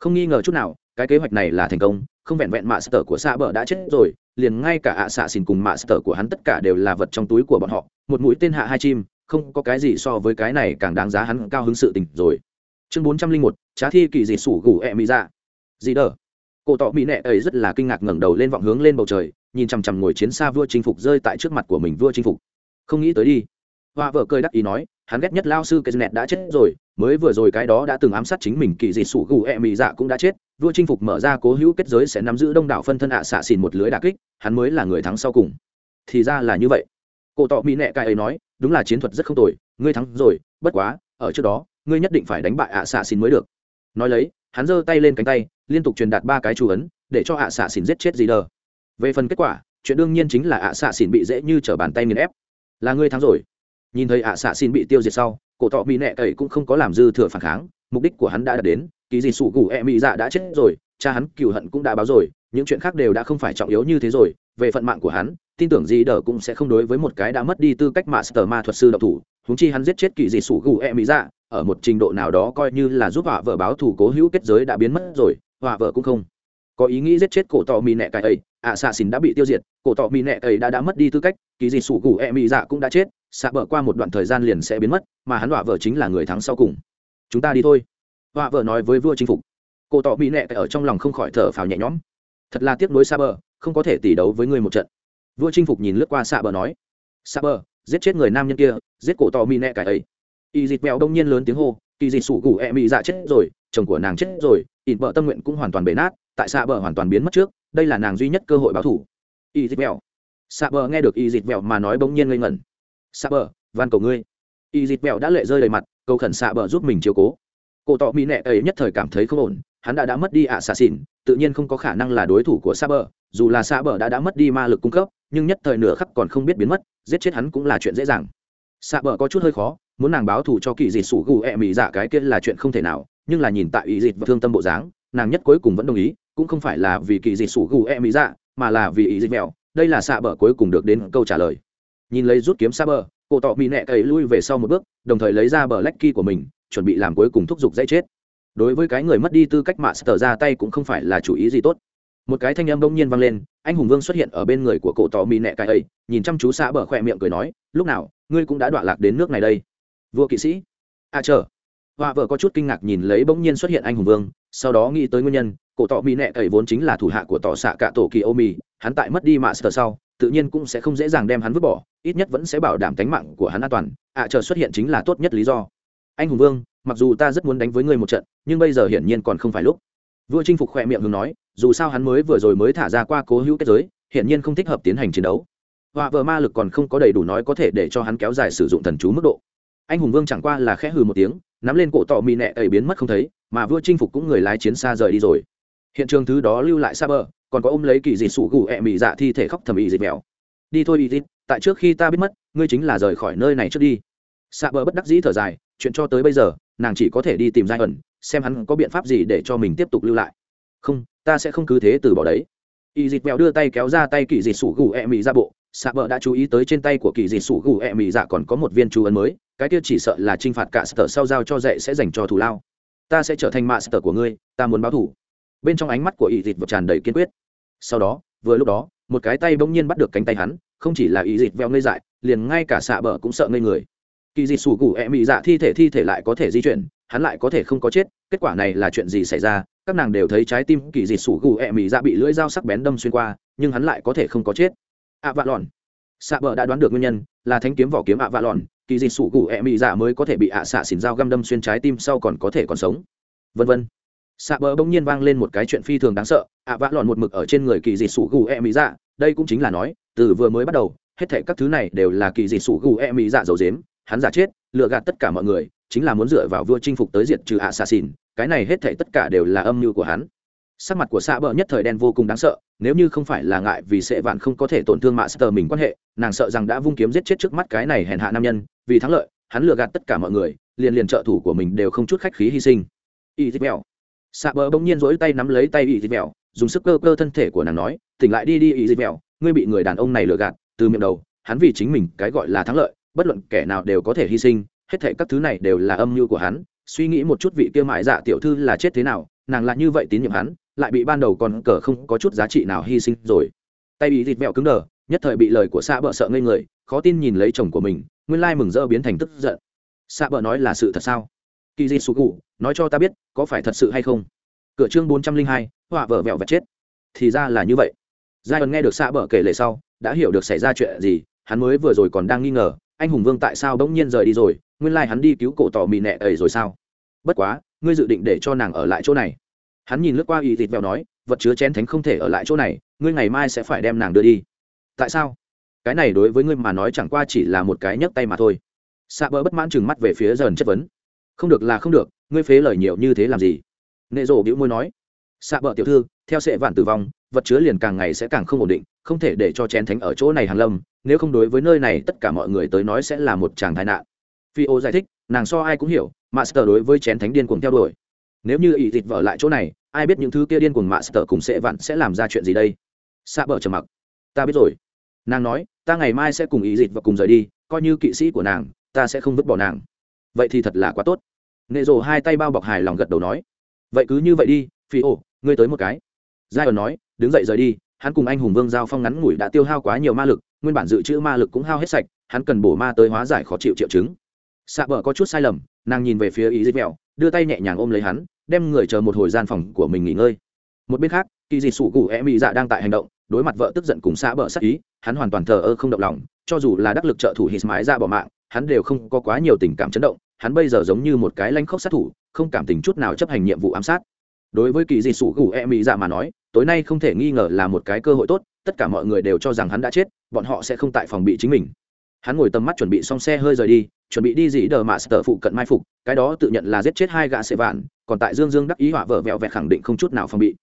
Không nghi ngờ chút nào, cái kế hoạch này là thành công, không vẹn vẹn mạ sở của xạ bờ đã chết rồi, liền ngay cả ạ xạ xỉn cùng mạ sở của hắn tất cả đều là vật trong túi của bọn họ, một mũi tên hạ hai chim, không có cái gì so với cái này càng đáng giá hắn cao hứng sự tình rồi chương bốn trăm linh một, trá thi kỳ dị sủ gù ẹ mỹ dạ. Dị đờ. Cổ tọ mỹ nẹ ấy rất là kinh ngạc ngẩng đầu lên vọng hướng lên bầu trời, nhìn chằm chằm ngồi chiến xa vua chinh phục rơi tại trước mặt của mình vua chinh phục. Không nghĩ tới đi. Hoa vợ cười đắc ý nói, hắn ghét nhất lao sư cái nẹt đã chết rồi, mới vừa rồi cái đó đã từng ám sát chính mình kỳ dị sủ gù e mị dạ cũng đã chết, vua chinh phục mở ra cố hữu kết giới sẽ nắm giữ đông đảo phân thân ạ xạ xỉn một lưới đà kích, hắn mới là người thắng sau cùng. Thì ra là như vậy. Cổ tọ mỹ nệ cai ấy nói, đúng là chiến thuật rất không tồi, ngươi thắng rồi, bất quá, ở trước đó ngươi nhất định phải đánh bại ạ xạ xin mới được. Nói lấy, hắn giơ tay lên cánh tay, liên tục truyền đạt ba cái chú ấn, để cho ạ xạ xin giết chết gì đờ về phần kết quả, chuyện đương nhiên chính là ạ xạ xin bị dễ như t bàn tay nghiền ép. Là ngươi thắng rồi. Nhìn thấy ạ xạ xin bị tiêu diệt sau, cổ thọ mỹ nẹ cậy cũng không có làm dư thừa phản kháng, mục đích của hắn đã đạt đến kỳ gì sủ gù e mỹ dạ đã chết rồi, cha hắn cựu hận cũng đã báo rồi những chuyện khác đều đã không phải trọng yếu như thế rồi, về phận mạng của hắn, tin tưởng gì đờ cũng sẽ không đối với một cái đã mất đi tư cách master ma thuật sư độc thủ húng chi hắn giết chết kỳ dị sủ gù e mỹ ra dạ, ở một trình độ nào đó coi như là giúp họa vợ báo thù cố hữu kết giới đã biến mất rồi, họa vợ cũng không có ý nghĩ giết chết cổ tò mì nẹ cày ấy ạ xạ xin đã bị tiêu diệt, cổ tò mì nẹ ấy đã đã mất đi tư cách, kỳ dị sủ gù e mỹ dạ cũng đã chết, xạ bờ qua một đoạn thời gian liền sẽ biến mất, mà hắn họa vợ chính là người thắng sau cùng. Chúng ta đi thôi. Họa vợ nói với vua chinh phục. Cổ tọ mỹ nẹ ở trong lòng không khỏi thở phào nhẹ nhõm thật là tiếc nuối xa bờ, không có thể tỷ đấu với ngươi một trận. Vua chinh phục nhìn lướt qua xa bờ nói xa bờ, giết chết người nam nhân kia, giết cổ to mi nẹ cải ấy. Y dịt mèo đông nhiên lớn tiếng hô, kỳ dịt sủ gù e mị dạ chết rồi, chồng của nàng chết rồi, ỉn vợ tâm nguyện cũng hoàn toàn bể nát, tại xa bờ hoàn toàn biến mất trước, đây là nàng duy nhất cơ hội báo thủ. Y dịt mèo. Xa bờ nghe được y dịt mèo mà nói bỗng nhiên ngây ngẩn. Xa bờ, van cầu ngươi. Y dịt mèo đã lệ rơi đầy mặt, cầu khẩn xa bờ giúp mình chiếu cố. Cổ tọ mỹ nẹ ấy nhất thời cảm thấy không ổn hắn đã đã mất đi ạ xà xỉn, tự nhiên không có khả năng là đối thủ của xạ bờ, dù là xạ bờ đã đã mất đi ma lực cung cấp, nhưng nhất thời nửa khắc còn không biết biến mất, giết chết hắn cũng là chuyện dễ dàng. Xạ bờ có chút hơi khó, muốn nàng báo thù cho kỳ dịt sủ gù ẹ mỹ dạ cái kia là chuyện không thể nào, nhưng là nhìn tại ý dịt và thương tâm bộ dáng, nàng nhất cuối cùng vẫn đồng ý, cũng không phải là vì kỳ dịt sủ gù ẹ mỹ dạ mà là vì ý dịt mèo, đây là xạ bờ cuối cùng được đến câu trả lời. Nhìn lấy rút kiếm xa bờ, cổ tọ mỹ nẹ cầy lui về sau một bước, đồng thời lấy ra bờ lách ky của mình, chuẩn bị làm cuối cùng thúc giục dây chết đối với cái người mất đi tư cách mạ sờ ra tay cũng không phải là chủ ý gì tốt. Một cái thanh âm bỗng nhiên vang lên anh hùng vương xuất hiện ở bên người của cổ tò mì nẹ cậy ấy nhìn chăm chú xa bờ khỏe miệng cười nói lúc nào ngươi cũng đã đọa lạc đến nước này đây. Vua kỵ sĩ. À chờ. Họa vợ có chút kinh ngạc nhìn lấy bỗng nhiên xuất hiện anh hùng vương sau đó nghĩ tới nguyên nhân cổ tọ mỹ nẹ cậy vốn chính là thủ hạ của tọ xạ cả tổ kỳ ô mì hắn tại mất đi mạ sờ sau tự nhiên cũng sẽ không dễ dàng đem hắn vứt bỏ ít nhất vẫn sẽ bảo đảm tính mạng của hắn an toàn. Ạ à, chờ xuất hiện chính là tốt nhất lý do. Anh hùng vương mặc dù ta rất muốn đánh với ngươi một trận, nhưng bây giờ hiển nhiên còn không phải lúc. Vua chinh phục khoe miệng hướng nói, dù sao hắn mới vừa rồi mới thả ra qua cố hữu kết giới, hiển nhiên không thích hợp tiến hành chiến đấu. Họa vợ ma lực còn không có đầy đủ nói có thể để cho hắn kéo dài sử dụng thần chú mức độ. Anh hùng vương chẳng qua là khẽ hừ một tiếng, nắm lên cổ tỏ mị nẹ ẩy biến mất không thấy, mà vua chinh phục cũng người lái chiến xa rời đi rồi. Hiện trường thứ đó lưu lại xa bờ, còn có ôm lấy kỳ dị sủ gù ẹ mị dạ thi thể khóc thầm ị dịt mèo. Đi thôi ị dịt tại trước khi ta biết mất, ngươi chính là rời khỏi nơi này trước đi. Xa bờ bất đắc dĩ thở dài, chuyện cho tới bây giờ nàng chỉ có thể đi tìm giai ẩn xem hắn có biện pháp gì để cho mình tiếp tục lưu lại. Không, ta sẽ không cứ thế từ bỏ đấy. Y dịt mèo đưa tay kéo ra tay kỳ dịt sủ gù ẹ mị ra bộ. Xạ bờ đã chú ý tới trên tay của kỳ dịt sủ gù ẹ mị dạ còn có một viên chú ấn mới, cái kia chỉ sợ là t r i n h phạt cả sở sau giao cho dạy sẽ dành cho thù lao. Ta sẽ trở thành mạ sở của ngươi, ta muốn báo thù. bên trong ánh mắt của y dịt vật tràn đầy kiên quyết. Sau đó, vừa lúc đó, một cái tay bỗng nhiên bắt được cánh tay hắn, không chỉ là y dịt veo ngây dại, liền ngay cả xạ bờ cũng sợ ngây người kỳ dị sủ cụ e mị dạ thi thể thi thể lại có thể di chuyển, hắn lại có thể không có chết, kết quả này là chuyện gì xảy ra? Các nàng đều thấy trái tim kỳ dị sủ cụ e mị dạ bị lưỡi dao sắc bén đâm xuyên qua, nhưng hắn lại có thể không có chết. Ạ vạ lòn xạ bờ đã đoán được nguyên nhân, là thanh kiếm vỏ kiếm ạ vạ lòn kỳ dị sủ cụ e mị dạ mới có thể bị ạ xạ xỉn dao găm đâm xuyên trái tim sau còn có thể còn sống. Vân vân. Xạ bờ bỗng nhiên vang lên một cái chuyện phi thường đáng sợ, ạ vạ lòn một mực ở trên người kỳ dị sủ cụ e mị dạ đây cũng chính là nói, từ vừa mới bắt đầu, hết thảy các thứ này đều là kỳ dị sủ gù e mỹ dạ dầu dếm hắn giả chết, lừa gạt tất cả mọi người, chính là muốn dựa vào vua chinh phục tới diệt trừ ạ xà xỉn cái này hết thể tất cả đều là âm mưu của hắn. Sắc mặt của xạ bờ nhất thời đen vô cùng đáng sợ, nếu như không phải là ngại vì sệ vạn không có thể tổn thương mạ sơ mình quan hệ, nàng sợ rằng đã vung kiếm giết chết trước mắt cái này hèn hạ nam nhân, vì thắng lợi, hắn lừa gạt tất cả mọi người, liền liền trợ thủ của mình đều không chút khách khí hy sinh. Y thịt mèo xạ bờ bỗng nhiên rỗi tay nắm lấy tay y thịt mèo dùng sức cơ cơ thân thể của nàng nói, tỉnh lại đi đi y thịt mèo ngươi bị người đàn ông này lừa gạt, từ miệng đầu, hắn vì chính mình cái gọi là thắng lợi bất luận kẻ nào đều có thể hy sinh, hết thệ các thứ này đều là âm mưu của hắn, suy nghĩ một chút vị kia mại dạ tiểu thư là chết thế nào, nàng lại như vậy tín nhiệm hắn, lại bị ban đầu còn cờ không có chút giá trị nào hy sinh rồi. Tay bị thịt mẹo cứng đờ, nhất thời bị lời của xạ bợ sợ ngây người, khó tin nhìn lấy chồng của mình, nguyên lai mừng rỡ biến thành tức giận. Xạ bợ nói là sự thật sao? Kỳ di sụ cụ nói cho ta biết, có phải thật sự hay không? Cửa chương bốn trăm linh hai, họa vợ vẹo vật chết. Thì ra là như vậy. Giai ẩn nghe được xạ bợ kể lệ sau, đã hiểu được xảy ra chuyện gì, hắn mới vừa rồi còn đang nghi ngờ anh hùng vương tại sao bỗng nhiên rời đi rồi? Nguyên lai hắn đi cứu cổ tỏ mì nẹ ấy rồi sao? Bất quá, ngươi dự định để cho nàng ở lại chỗ này. Hắn nhìn lướt qua y thịt vẹo nói, vật chứa chén thánh không thể ở lại chỗ này, ngươi ngày mai sẽ phải đem nàng đưa đi. Tại sao? Cái này đối với ngươi mà nói chẳng qua chỉ là một cái nhấc tay mà thôi. Xạ bỡ bất mãn chừng mắt về phía dần chất vấn. Không được là không được, ngươi phế lời nhiều như thế làm gì? Nệ rộ bĩu môi nói. Xạ bỡ tiểu thư theo sệ vạn tử vong, vật chứa liền càng ngày sẽ càng không ổn định, không thể để cho chén thánh ở chỗ này hàn lâm, nếu không đối với nơi này tất cả mọi người tới nói sẽ là một chàng tai nạn. Phi ô giải thích, nàng so ai cũng hiểu, master đối với chén thánh điên cuồng theo đuổi. Nếu như ỷ thịt vợ lại chỗ này, ai biết những thứ kia điên cuồng master cùng sẽ vạn sẽ làm ra chuyện gì đây? Xa bờ trầm mặc. Ta biết rồi. Nàng nói, ta ngày mai sẽ cùng ý dịch và cùng rời đi, coi như kỵ sĩ của nàng, ta sẽ không vứt bỏ nàng. Vậy thì thật là quá tốt. Nệ rồ hai tay bao bọc hài lòng gật đầu nói. Vậy cứ như vậy đi, phi ô, ngươi tới một cái giai ẩn nói, đứng dậy rời đi, hắn cùng anh hùng vương giao phong ngắn ngủi đã tiêu hao quá nhiều ma lực, nguyên bản dự trữ ma lực cũng hao hết sạch, hắn cần bổ ma tới hóa giải khó chịu triệu chứng. Xạ bờ có chút sai lầm, nàng nhìn về phía ý dích mẹo đưa tay nhẹ nhàng ôm lấy hắn, đem người chờ một hồi gian phòng của mình nghỉ ngơi. Một bên khác kỳ dị sủ cụ e mỹ dạ đang tại hành động, đối mặt vợ tức giận cùng xạ bờ sắc ý, hắn hoàn toàn thờ ơ không động lòng, cho dù là đắc lực trợ thủ hít mái ra dạ bỏ mạng, hắn đều không có quá nhiều tình cảm chấn động, hắn bây giờ giống như một cái lanh khốc sát thủ, không cảm tình chút nào chấp hành nhiệm vụ ám sát đối với kỳ dị sủ gù e mỹ dạ mà nói, tối nay không thể nghi ngờ là một cái cơ hội tốt, tất cả mọi người đều cho rằng hắn đã chết, bọn họ sẽ không tại phòng bị chính mình. Hắn ngồi tầm mắt chuẩn bị xong xe hơi rời đi, chuẩn bị đi dĩ đờ mạ sờ phụ cận mai phục, cái đó tự nhận là giết chết hai gã sệ vạn, còn tại dương dương đắc ý họa vợ vẹo vẹt khẳng định không chút nào phòng bị.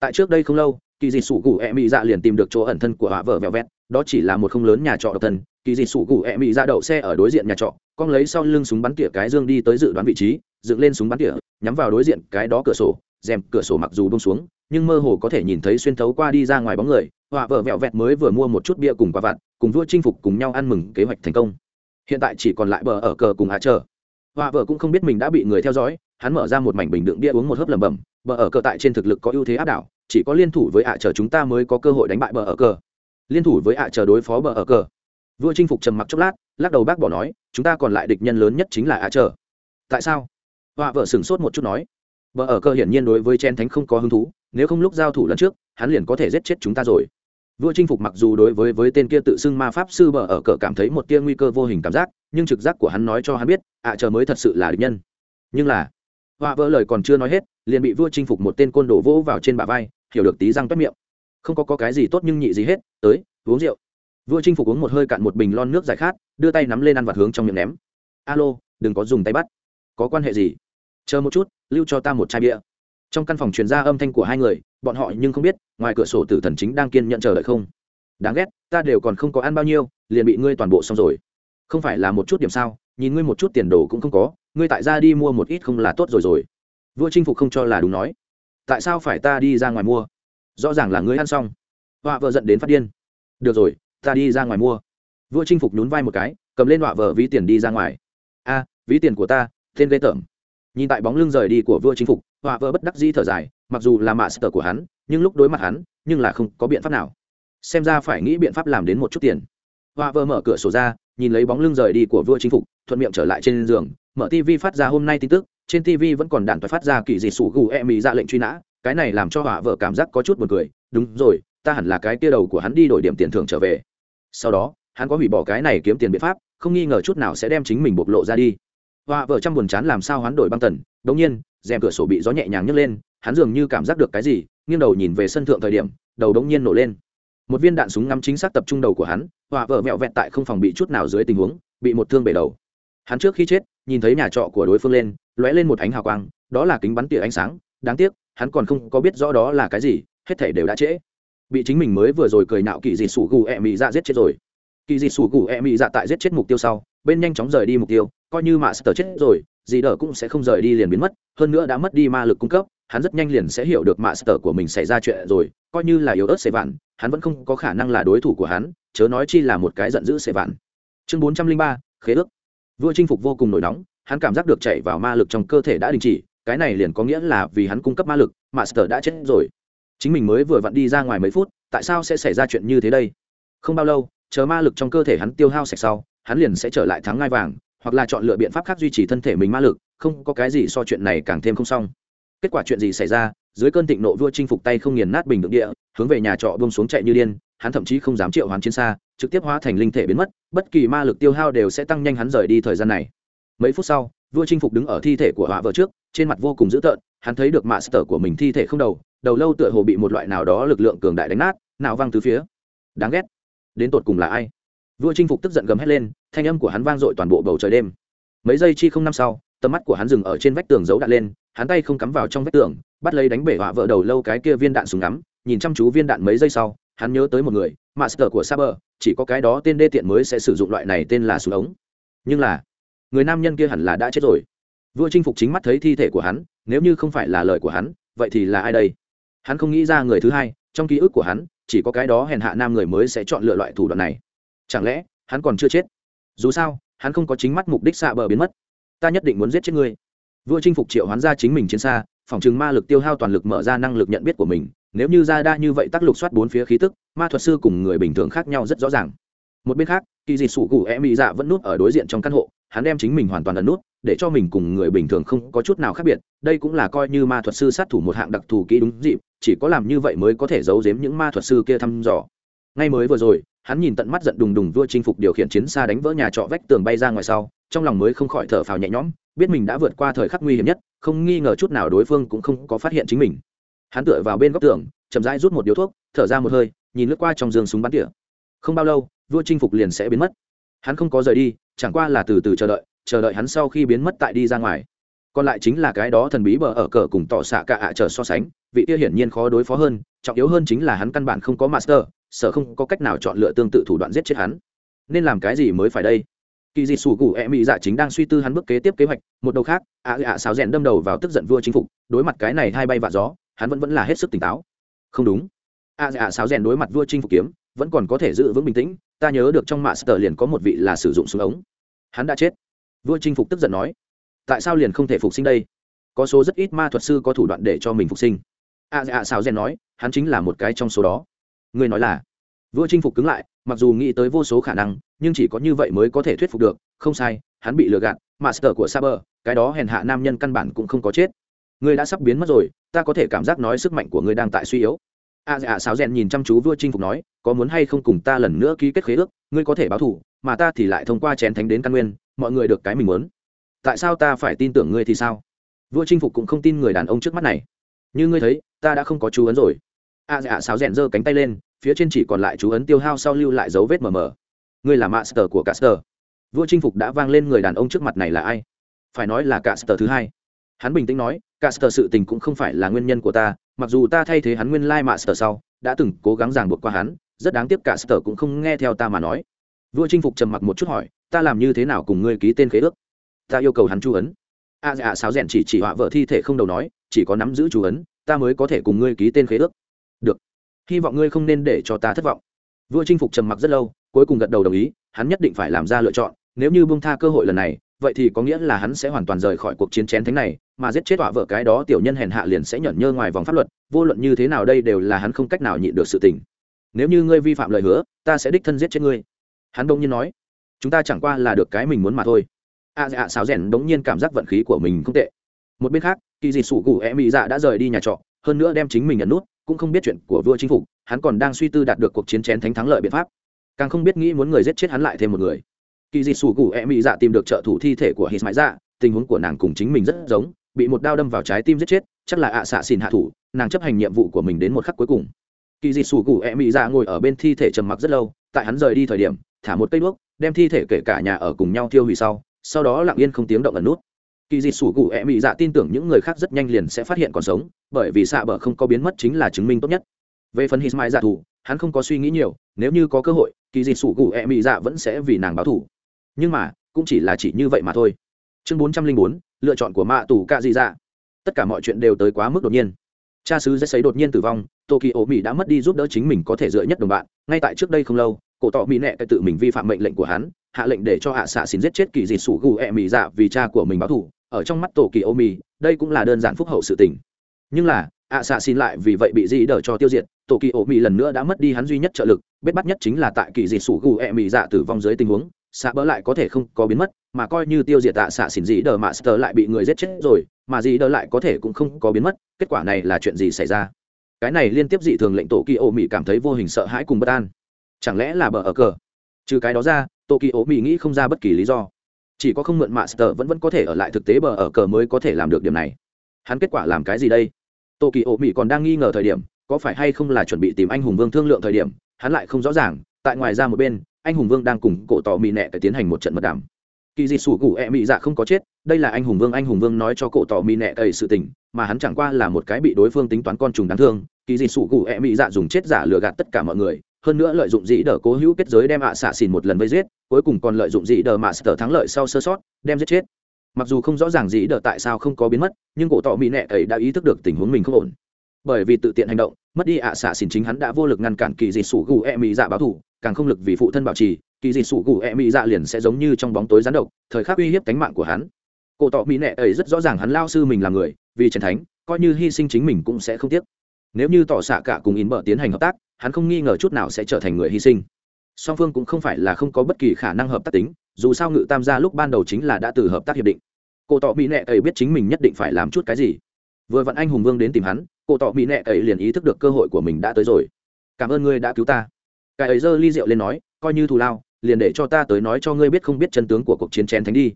Tại trước đây không lâu, kỳ dị sủ gù e mỹ dạ liền tìm được chỗ ẩn thân của họa vợ vẹo vẹt, đó chỉ là một không lớn nhà trọ độc thân kỳ dị sủ cụ e mỹ ra đậu xe ở đối diện nhà trọ, con lấy sau lưng súng bắn tỉa cái dương đi tới dự đoán vị trí, dựng lên súng bắn tỉa, nhắm vào đối diện cái đó cửa sổ, rèm cửa sổ mặc dù bông xuống, nhưng mơ hồ có thể nhìn thấy xuyên thấu qua đi ra ngoài bóng người, họa vợ vẹo vẹt mới vừa mua một chút bia cùng quả vặt, cùng vua chinh phục cùng nhau ăn mừng kế hoạch thành công. Hiện tại chỉ còn lại bờ ở cờ cùng hạ chờ. Họa vợ cũng không biết mình đã bị người theo dõi, hắn mở ra một mảnh bình đựng bia uống một hớp lẩm bẩm, bờ ở cờ tại trên thực lực có ưu thế áp đảo, chỉ có liên thủ với hạ chờ chúng ta mới có cơ hội đánh bại bờ ở cờ. Liên thủ với hạ chờ đối phó bờ ở cờ vua chinh phục trầm mặc chốc lát lắc đầu bác bỏ nói chúng ta còn lại địch nhân lớn nhất chính là á trở tại sao? Họa vợ sửng sốt một chút nói. Bờ ở cờ hiển nhiên đối với chen thánh không có hứng thú nếu không lúc giao thủ lần trước hắn liền có thể giết chết chúng ta rồi. Vua chinh phục mặc dù đối với với tên kia tự xưng ma pháp sư bờ ở cờ cảm thấy một tia nguy cơ vô hình cảm giác nhưng trực giác của hắn nói cho hắn biết ạ chờ mới thật sự là địch nhân. Nhưng là họa vỡ lời còn chưa nói hết liền bị vua chinh phục một tên côn đổ vỗ vào trên bả vai hiểu được tí răng toét miệng. Không có, có cái gì tốt nhưng nhị gì hết tới uống rượu vua chinh phục uống một hơi cạn một bình lon nước giải khát, đưa tay nắm lên ăn vặt hướng trong miệng ném. Alo, đừng có dùng tay bắt. Có quan hệ gì? Chờ một chút, lưu cho ta một chai bia. Trong căn phòng truyền ra âm thanh của hai người, bọn họ nhưng không biết, ngoài cửa sổ tử thần chính đang kiên nhận chờ đợi không. Đáng ghét, ta đều còn không có ăn bao nhiêu, liền bị ngươi toàn bộ xong rồi. Không phải là một chút điểm sao, nhìn ngươi một chút tiền đồ cũng không có, ngươi tại ra đi mua một ít không là tốt rồi rồi. Vua chinh phục không cho là đúng nói. Tại sao phải ta đi ra ngoài mua? Rõ ràng là ngươi ăn xong. Họa vợ giận đến phát điên. Được rồi ta đi ra ngoài mua. Vua chinh phục nhún vai một cái, cầm lên họa vợ ví tiền đi ra ngoài. A, ví tiền của ta, tên ghê tởm. Nhìn tại bóng lưng rời đi của vua chinh phục, họa vợ bất đắc dĩ thở dài, mặc dù là mạ sơ của hắn, nhưng lúc đối mặt hắn, nhưng là không có biện pháp nào. Xem ra phải nghĩ biện pháp làm đến một chút tiền. Họa vợ mở cửa sổ ra, nhìn lấy bóng lưng rời đi của vua chinh phục, thuận miệng trở lại trên giường, mở tv phát ra hôm nay tin tức, trên tv vẫn còn đạn thoại phát ra kỳ dị sủ gù e mỹ ra dạ lệnh truy nã, cái này làm cho họa vợ cảm giác có chút buồn cười. Đúng rồi, ta hẳn là cái tia đầu của hắn đi đổi điểm tiền thưởng trở về sau đó, hắn có hủy bỏ cái này kiếm tiền biện pháp, không nghi ngờ chút nào sẽ đem chính mình bộc lộ ra đi. Họa vợ trong buồn chán làm sao hắn đổi băng tần đống nhiên, rèm cửa sổ bị gió nhẹ nhàng nhấc lên, hắn dường như cảm giác được cái gì, nghiêng đầu nhìn về sân thượng thời điểm, đầu đống nhiên nổ lên. Một viên đạn súng ngắm chính xác tập trung đầu của hắn họa vợ vẹo vẹn tại không phòng bị chút nào dưới tình huống, bị một thương bể đầu. Hắn trước khi chết, nhìn thấy nhà trọ của đối phương lên, lóe lên một ánh hào quang, đó là kính bắn tỉa ánh sáng, đáng tiếc, hắn còn không có biết rõ đó là cái gì, hết thể đều đã trễ bị chính mình mới vừa rồi cười nạo kỳ dị sủ gù ẹ mị dạ giết chết rồi. Kỳ dị sủ gù ẹ mị dạ tại giết chết mục tiêu sau, bên nhanh chóng rời đi mục tiêu, coi như mạ sờ chết rồi dì đỡ cũng sẽ không rời đi liền biến mất, hơn nữa đã mất đi ma lực cung cấp, hắn rất nhanh liền sẽ hiểu được mạ sờ của mình xảy ra chuyện rồi, coi như là yếu ớt xệ vạn, hắn vẫn không có khả năng là đối thủ của hắn, chớ nói chi là một cái giận dữ xệ vạn. Chương bốn trăm linh ba, khế ước. Vua chinh phục vô cùng nổi nóng, hắn cảm giác được chạy vào ma lực trong cơ thể đã đình chỉ, cái này liền có nghĩa là vì hắn cung cấp ma lực mạ sờ đã chết rồi chính mình mới vừa vặn đi ra ngoài mấy phút, tại sao sẽ xảy ra chuyện như thế đây? Không bao lâu, chờ ma lực trong cơ thể hắn tiêu hao sạch sau, hắn liền sẽ trở lại thắng ngai vàng, hoặc là chọn lựa biện pháp khác duy trì thân thể mình ma lực, không có cái gì so chuyện này càng thêm không xong. Kết quả chuyện gì xảy ra, dưới cơn thịnh nộ vua chinh phục tay không nghiền nát bình đ địa, hướng về nhà trọ bông xuống chạy như điên, hắn thậm chí không dám triệu hoán chiến xa, trực tiếp hóa thành linh thể biến mất, bất kỳ ma lực tiêu hao đều sẽ tăng nhanh hắn rời đi thời gian này. Mấy phút sau, vua chinh phục đứng ở thi thể của họa vợ trước, trên mặt vô cùng dữ tợn hắn thấy được mạ sở của mình thi thể không đầu đầu lâu tựa hồ bị một loại nào đó lực lượng cường đại đánh nát, nào văng từ phía. Đáng ghét. Đến tột cùng là ai? Vua chinh phục tức giận gầm hét lên, thanh âm của hắn vang dội toàn bộ bầu trời đêm. Mấy giây chi không năm sau, tầm mắt của hắn dừng ở trên vách tường giấu đạn lên, hắn tay không cắm vào trong vách tường, bắt lấy đánh bể họa vợ đầu lâu cái kia viên đạn súng ngắm, nhìn chăm chú viên đạn mấy giây sau, hắn nhớ tới một người, master của saber, chỉ có cái đó tên đê tiện mới sẽ sử dụng loại này tên là súng ống. Nhưng là, người nam nhân kia hẳn là đã chết rồi. Vua chinh phục chính mắt thấy thi thể của hắn nếu như không phải là lời của hắn, vậy thì là ai đây? Hắn không nghĩ ra người thứ hai, trong ký ức của hắn, chỉ có cái đó hèn hạ nam người mới sẽ chọn lựa loại thủ đoạn này. Chẳng lẽ, hắn còn chưa chết? Dù sao, hắn không có chính mắt mục đích xạ bờ biến mất. Ta nhất định muốn giết chết ngươi. Vua chinh phục triệu hoán ra chính mình chiến xa, phòng chừng ma lực tiêu hao toàn lực mở ra năng lực nhận biết của mình. Nếu như ra đa như vậy tác lục soát bốn phía khí tức, ma thuật sư cùng người bình thường khác nhau rất rõ ràng. Một bên khác, kỳ dị sủ cụ e mỹ dạ vẫn núp ở đối diện trong căn hộ hắn đem chính mình hoàn toàn ẩn nút, để cho mình cùng người bình thường không có chút nào khác biệt. Đây cũng là coi như ma thuật sư sát thủ một hạng đặc thù kỹ đúng dịp, chỉ có làm như vậy mới có thể giấu giếm những ma thuật sư kia thăm dò. Ngay mới vừa rồi, hắn nhìn tận mắt giận đùng đùng vua chinh phục điều khiển chiến xa đánh vỡ nhà trọ vách tường bay ra ngoài sau, trong lòng mới không khỏi thở phào nhẹ nhõm, biết mình đã vượt qua thời khắc nguy hiểm nhất, không nghi ngờ chút nào đối phương cũng không có phát hiện chính mình. Hắn tựa vào bên góc tường, chậm rãi rút một điếu thuốc, thở ra một hơi, nhìn lướt qua trong giường súng bắn tỉa. Không bao lâu, vua chinh phục liền sẽ biến mất. Hắn không có rời đi chẳng qua là từ từ chờ đợi chờ đợi hắn sau khi biến mất tại đi ra ngoài. Còn lại chính là cái đó thần bí bờ ở cờ cùng tỏ xạ cả ạ chờ so sánh, vị kia hiển nhiên khó đối phó hơn, trọng yếu hơn chính là hắn căn bản không có master sở không có cách nào chọn lựa tương tự thủ đoạn giết chết hắn. Nên làm cái gì mới phải đây? Kỳ dị sủ cụ e mỹ dạ chính đang suy tư hắn bước kế tiếp kế hoạch, một đầu khác, ạ ạ xáo rèn đâm đầu vào tức giận vua chính phục, đối mặt cái này hai bay vạ gió, hắn vẫn vẫn là hết sức tỉnh táo. Không đúng. Ạ ạ xáo rèn đối mặt vua chinh phục kiếm vẫn còn có thể giữ vững bình tĩnh, ta nhớ được trong mạ sờ liền có một vị là sử dụng súng ống. Hắn đã chết. Vua chinh phục tức giận nói, tại sao liền không thể phục sinh đây? Có số rất ít ma thuật sư có thủ đoạn để cho mình phục sinh. A dạ xào rèn nói, hắn chính là một cái trong số đó. Người nói là, vua chinh phục cứng lại, mặc dù nghĩ tới vô số khả năng, nhưng chỉ có như vậy mới có thể thuyết phục được, không sai, hắn bị lừa gạt master của saber, cái đó hèn hạ nam nhân căn bản cũng không có chết. Người đã sắp biến mất rồi, ta có thể cảm giác nói sức mạnh của người đang tại suy yếu. A dạ xáo rèn nhìn chăm chú vua chinh phục nói có muốn hay không cùng ta lần nữa ký kết khế ước, ngươi có thể báo thủ mà ta thì lại thông qua chén thánh đến căn nguyên, mọi người được cái mình muốn. Tại sao ta phải tin tưởng ngươi thì sao? Vua chinh phục cũng không tin người đàn ông trước mắt này. Như ngươi thấy, ta đã không có chú ấn rồi. A dạ sáo rèn giơ cánh tay lên, phía trên chỉ còn lại chú ấn tiêu hao sau lưu lại dấu vết mờ mờ. Ngươi là master của caster. Vua chinh phục đã vang lên người đàn ông trước mặt này là ai? Phải nói là caster thứ hai. Hắn bình tĩnh nói, caster sự tình cũng không phải là nguyên nhân của ta, mặc dù ta thay thế hắn nguyên lai master sau, đã từng cố gắng ràng buộc qua hắn rất đáng tiếc cả sở cũng không nghe theo ta mà nói. Vua chinh phục trầm mặc một chút hỏi, ta làm như thế nào cùng ngươi ký tên khế ước? Ta yêu cầu hắn chu ấn. A dạ sáo rèn chỉ chỉ họa vợ thi thể không đầu nói, chỉ có nắm giữ chú ấn, ta mới có thể cùng ngươi ký tên khế ước. Được, hy vọng ngươi không nên để cho ta thất vọng. Vua chinh phục trầm mặc rất lâu, cuối cùng gật đầu đồng ý, hắn nhất định phải làm ra lựa chọn, nếu như bông tha cơ hội lần này, vậy thì có nghĩa là hắn sẽ hoàn toàn rời khỏi cuộc chiến chén thánh này, mà giết chết họa vợ cái đó tiểu nhân hèn hạ liền sẽ nhẫn nhơ ngoài vòng pháp luật, vô luận như thế nào đây đều là hắn không cách nào nhịn được sự tình nếu như ngươi vi phạm lời hứa, ta sẽ đích thân giết chết ngươi. Hắn đông nhiên nói, chúng ta chẳng qua là được cái mình muốn mà thôi. A dạ xáo rèn đống nhiên cảm giác vận khí của mình không tệ. Một bên khác, kỳ dị sủ cụ e mỹ dạ đã rời đi nhà trọ, hơn nữa đem chính mình nhận nút, cũng không biết chuyện của vua chính phủ hắn còn đang suy tư đạt được cuộc chiến chén thánh thắng lợi biện pháp. Càng không biết nghĩ muốn người giết chết hắn lại thêm một người. Kỳ dị sủ cụ e mỹ dạ tìm được trợ thủ thi thể của hít mãi dạ tình huống của nàng cùng chính mình rất giống, bị một đao đâm vào trái tim giết chết, chắc là ạ xạ xin hạ thủ, nàng chấp hành nhiệm vụ của mình đến một khắc cuối cùng kỳ dị sủ cụ ẹ mị dạ ngồi ở bên thi thể trầm mặc rất lâu, tại hắn rời đi thời điểm, thả một cây đuốc, đem thi thể kể cả nhà ở cùng nhau thiêu hủy sau sau đó lặng yên không tiếng động ẩn nút. Kỳ dị sủ cụ ẹ mị dạ tin tưởng những người khác rất nhanh liền sẽ phát hiện còn sống, bởi vì xạ bờ không có biến mất chính là chứng minh tốt nhất. Về phần hít mai dạ thủ, hắn không có suy nghĩ nhiều, nếu như có cơ hội, kỳ dị sủ cụ ẹ mị dạ vẫn sẽ vì nàng báo thủ nhưng mà, cũng chỉ là chỉ như vậy mà thôi. Chương bốn trăm linh bốn, lựa chọn của mạ tù cạ dị dạ. Tất cả mọi chuyện đều tới quá mức đột nhiên. Cha sứ dễ xấy đột nhiên tử vong tokyo mỹ đã mất đi giúp đỡ chính mình có thể dựa nhất đồng bạn. Ngay tại trước đây không lâu, cổ tỏ mỹ nẹ tự mình vi phạm mệnh lệnh của hắn, hạ lệnh để cho hạ xạ xin giết chết kỳ dị sủ gù ẹ mỹ dạ vì cha của mình báo thù. Ở trong mắt tổ kỳ ô mỹ, đây cũng là đơn giản phúc hậu sự tình. Nhưng là hạ xạ xin lại vì vậy bị dị đỡ cho tiêu diệt. Tổ kỳ ô mỹ lần nữa đã mất đi hắn duy nhất trợ lực bết bắt nhất chính là tại kỳ dị sủ gù ẹ mỹ dạ tử vong dưới tình huống. Xạ bỡ lại có thể không có biến mất, mà coi như tiêu diệt tạ xạ xin dĩ đờ master sờ lại bị người giết chết rồi, mà dĩ đờ lại có thể cũng không có biến mất. Kết quả này là chuyện gì xảy ra? Cái này liên tiếp dị thường lệnh tổ kỳ ô mỹ cảm thấy vô hình sợ hãi cùng bất an. Chẳng lẽ là bờ ở cờ? Trừ cái đó ra tổ kỳ ô mỹ nghĩ không ra bất kỳ lý do. Chỉ có không mượn mạ sờ vẫn vẫn có thể ở lại thực tế bờ ở cờ mới có thể làm được điểm này. Hắn kết quả làm cái gì đây? Tổ kỳ ô mỹ còn đang nghi ngờ thời điểm, có phải hay không là chuẩn bị tìm anh hùng vương thương lượng thời điểm, hắn lại không rõ ràng, tại ngoài ra một bên, anh hùng vương đang cùng cổ tỏ mỹ nẹ phải tiến hành một trận mật đàm. Kỳ dị sủ gù e dạ không có chết, đây là anh hùng vương, anh hùng vương nói cho cổ tỏ mỹ nẹ ấy sự tình, mà hắn chẳng qua là một cái bị đối phương tính toán con trùng đáng thương kỳ dị sủ cụ e mỹ dạ dùng chết giả lừa gạt tất cả mọi người, hơn nữa lợi dụng dĩ đờ cố hữu kết giới đem ạ xạ xìn một lần vây giết, cuối cùng còn lợi dụng dĩ đờ mạ sở thắng lợi sau sơ sót, đem giết chết. Mặc dù không rõ ràng dĩ đờ tại sao không có biến mất, nhưng cổ tỏ mỹ nẹ ấy đã ý thức được tình huống mình không ổn. Bởi vì tự tiện hành động, mất đi ạ xạ xìn chính hắn đã vô lực ngăn cản kỳ dị sủ gù e mỹ dạ báo thủ càng không lực vì phụ thân bảo trì kỳ dị sủ gù e mỹ dạ liền sẽ giống như trong bóng tối gián độc, thời khắc uy hiếp cánh mạng của hắn. Cổ tỏ mỹ nệ ấy rất rõ ràng hắn lao sư mình là người, vì trần thánh, coi như hy sinh chính mình cũng sẽ không tiếc nếu như tỏ xạ cả cùng in bờ tiến hành hợp tác, hắn không nghi ngờ chút nào sẽ trở thành người hy sinh. Song phương cũng không phải là không có bất kỳ khả năng hợp tác tính, dù sao ngự tam gia lúc ban đầu chính là đã từ hợp tác hiệp định. Cô tỏ mỹ nệ ấy biết chính mình nhất định phải làm chút cái gì. Vừa vặn anh hùng vương đến tìm hắn cô tỏ mỹ nệ ấy liền ý thức được cơ hội của mình đã tới rồi. Cảm ơn ngươi đã cứu ta. Cái ấy giơ ly rượu lên nói, coi như thù lao, liền để cho ta tới nói cho ngươi biết không biết chân tướng của cuộc chiến chén thánh đi.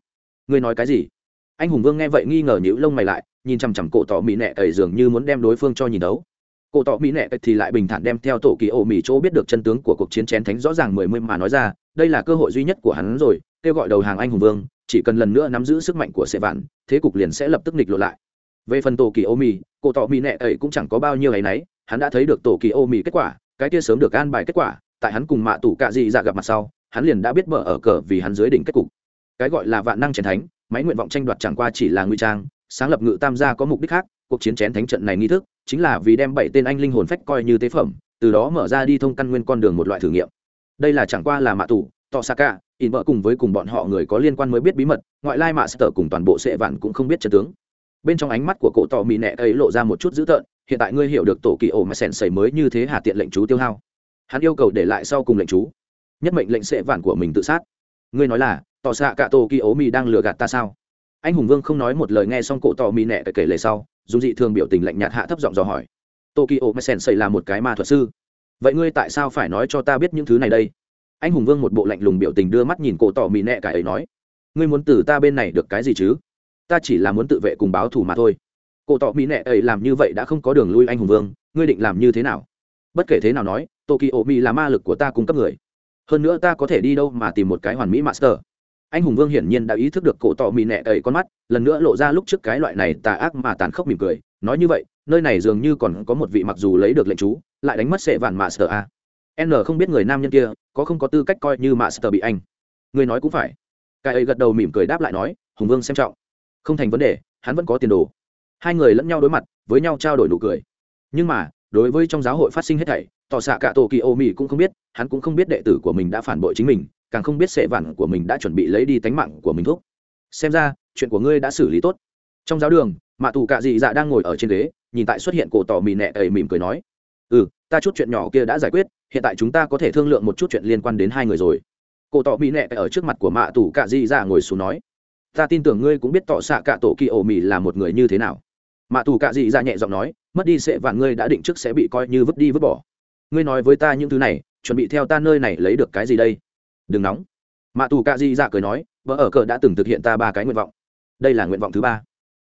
Ngươi nói cái gì? Anh hùng vương nghe vậy nghi ngờ nhữ lông mày lại, nhìn chằm chằm cổ tỏ mỹ nệ ấy dường như muốn đem đối phương cho nhìn đấu cổ tỏ mỹ nệ thì lại bình thản đem theo tổ kỳ ô mỹ chỗ biết được chân tướng của cuộc chiến chén thánh rõ ràng mười mươi mà nói ra, đây là cơ hội duy nhất của hắn rồi, kêu gọi đầu hàng anh hùng vương, chỉ cần lần nữa nắm giữ sức mạnh của sệ vạn, thế cục liền sẽ lập tức nghịch lộ lại. Về phần tổ kỳ ô mỹ, cổ tỏ mỹ nệ ấy cũng chẳng có bao nhiêu ngày nấy, hắn đã thấy được tổ kỳ ô mỹ kết quả, cái kia sớm được an bài kết quả, tại hắn cùng mạ tủ cạ dị dạ gặp mặt sau, hắn liền đã biết mở ở cờ vì hắn dưới đỉnh kết cục. Cái gọi là vạn năng chén thánh, máy nguyện vọng tranh đoạt chẳng qua chỉ là nguy trang, sáng lập ngự tam gia có mục đích khác cuộc chiến chén thánh trận này nghi thức, chính là vì đem bảy tên anh linh hồn phách coi như tế phẩm, từ đó mở ra đi thông căn nguyên con đường một loại thử nghiệm. Đây là chẳng qua là mạ tủ tọ xa cả in vợ cùng với cùng bọn họ người có liên quan mới biết bí mật, ngoại lai mạ sở cùng toàn bộ sệ vạn cũng không biết chân tướng. Bên trong ánh mắt của cổ tỏ mỹ nẹ ấy lộ ra một chút dữ tợn, hiện tại ngươi hiểu được tổ kỳ ổ mà sèn sầy mới như thế hà tiện lệnh chú tiêu hao. Hắn yêu cầu để lại sau cùng lệnh chú. Nhất mệnh lệnh sệ vạn của mình tự sát. Ngươi nói là tỏ xạ cả tổ kỳ ố mì đang lừa gạt ta sao? Anh hùng vương không nói một lời nghe xong cổ tỏ mì nẹ kể lệ sau dùng dị thường biểu tình lạnh nhạt hạ thấp giọng dò hỏi. Tô kỳ ố s sèn là một cái ma thuật sư. Vậy ngươi tại sao phải nói cho ta biết những thứ này đây? Anh hùng vương một bộ lạnh lùng biểu tình đưa mắt nhìn cổ tỏ mì nẹ cả ấy nói. Ngươi muốn từ ta bên này được cái gì chứ? Ta chỉ là muốn tự vệ cùng báo thù mà thôi. Cổ tỏ mỹ nẹ ấy làm như vậy đã không có đường lui anh hùng vương. Ngươi định làm như thế nào? Bất kể thế nào nói, tokyo mỹ là ma lực của ta cung cấp người. Hơn nữa ta có thể đi đâu mà tìm một cái hoàn mỹ master anh hùng vương hiển nhiên đã ý thức được cổ tỏ mì nệ ấy con mắt, lần nữa lộ ra lúc trước cái loại này tà ác mà tàn khốc mỉm cười. Nói như vậy, nơi này dường như còn có một vị mặc dù lấy được lệnh chú, lại đánh mất sệ vạn master a. N không biết người nam nhân kia có không có tư cách coi như master bị anh. Người nói cũng phải. Cái ấy gật đầu mỉm cười đáp lại nói, hùng vương xem trọng. Không thành vấn đề, hắn vẫn có tiền đồ. Hai người lẫn nhau đối mặt, với nhau trao đổi nụ cười. Nhưng mà, đối với trong giáo hội phát sinh hết thảy, tỏ xạ cả tổ kỳ ô mỹ cũng không biết, hắn cũng không biết đệ tử của mình đã phản bội chính mình càng không biết sệ vản của mình đã chuẩn bị lấy đi tánh mạng của mình thuốc xem ra, chuyện của ngươi đã xử lý tốt. Trong giáo đường, mạ tù cạ dị dạ đang ngồi ở trên ghế, nhìn tại xuất hiện cổ tỏ mì nẹ ầy mỉm cười nói ừ ta chút chuyện nhỏ kia đã giải quyết, hiện tại chúng ta có thể thương lượng một chút chuyện liên quan đến hai người rồi. Cổ tỏ mì nẹ ở trước mặt của mạ tù cạ dị dạ ngồi xuống nói, ta tin tưởng ngươi cũng biết tỏ xạ cạ tổ kỳ ổ mì là một người như thế nào. Mạ tù cạ dị dạ nhẹ giọng nói, mất đi sệ vạn ngươi đã định trước sẽ bị coi như vứt đi vứt bỏ. Ngươi nói với ta những thứ này, chuẩn bị theo ta nơi này lấy được cái gì đây? Đừng nóng. Mạ tù cạ dị dạ cười nói, vợ ở cờ đã từng thực hiện ta ba cái nguyện vọng. Đây là nguyện vọng thứ ba.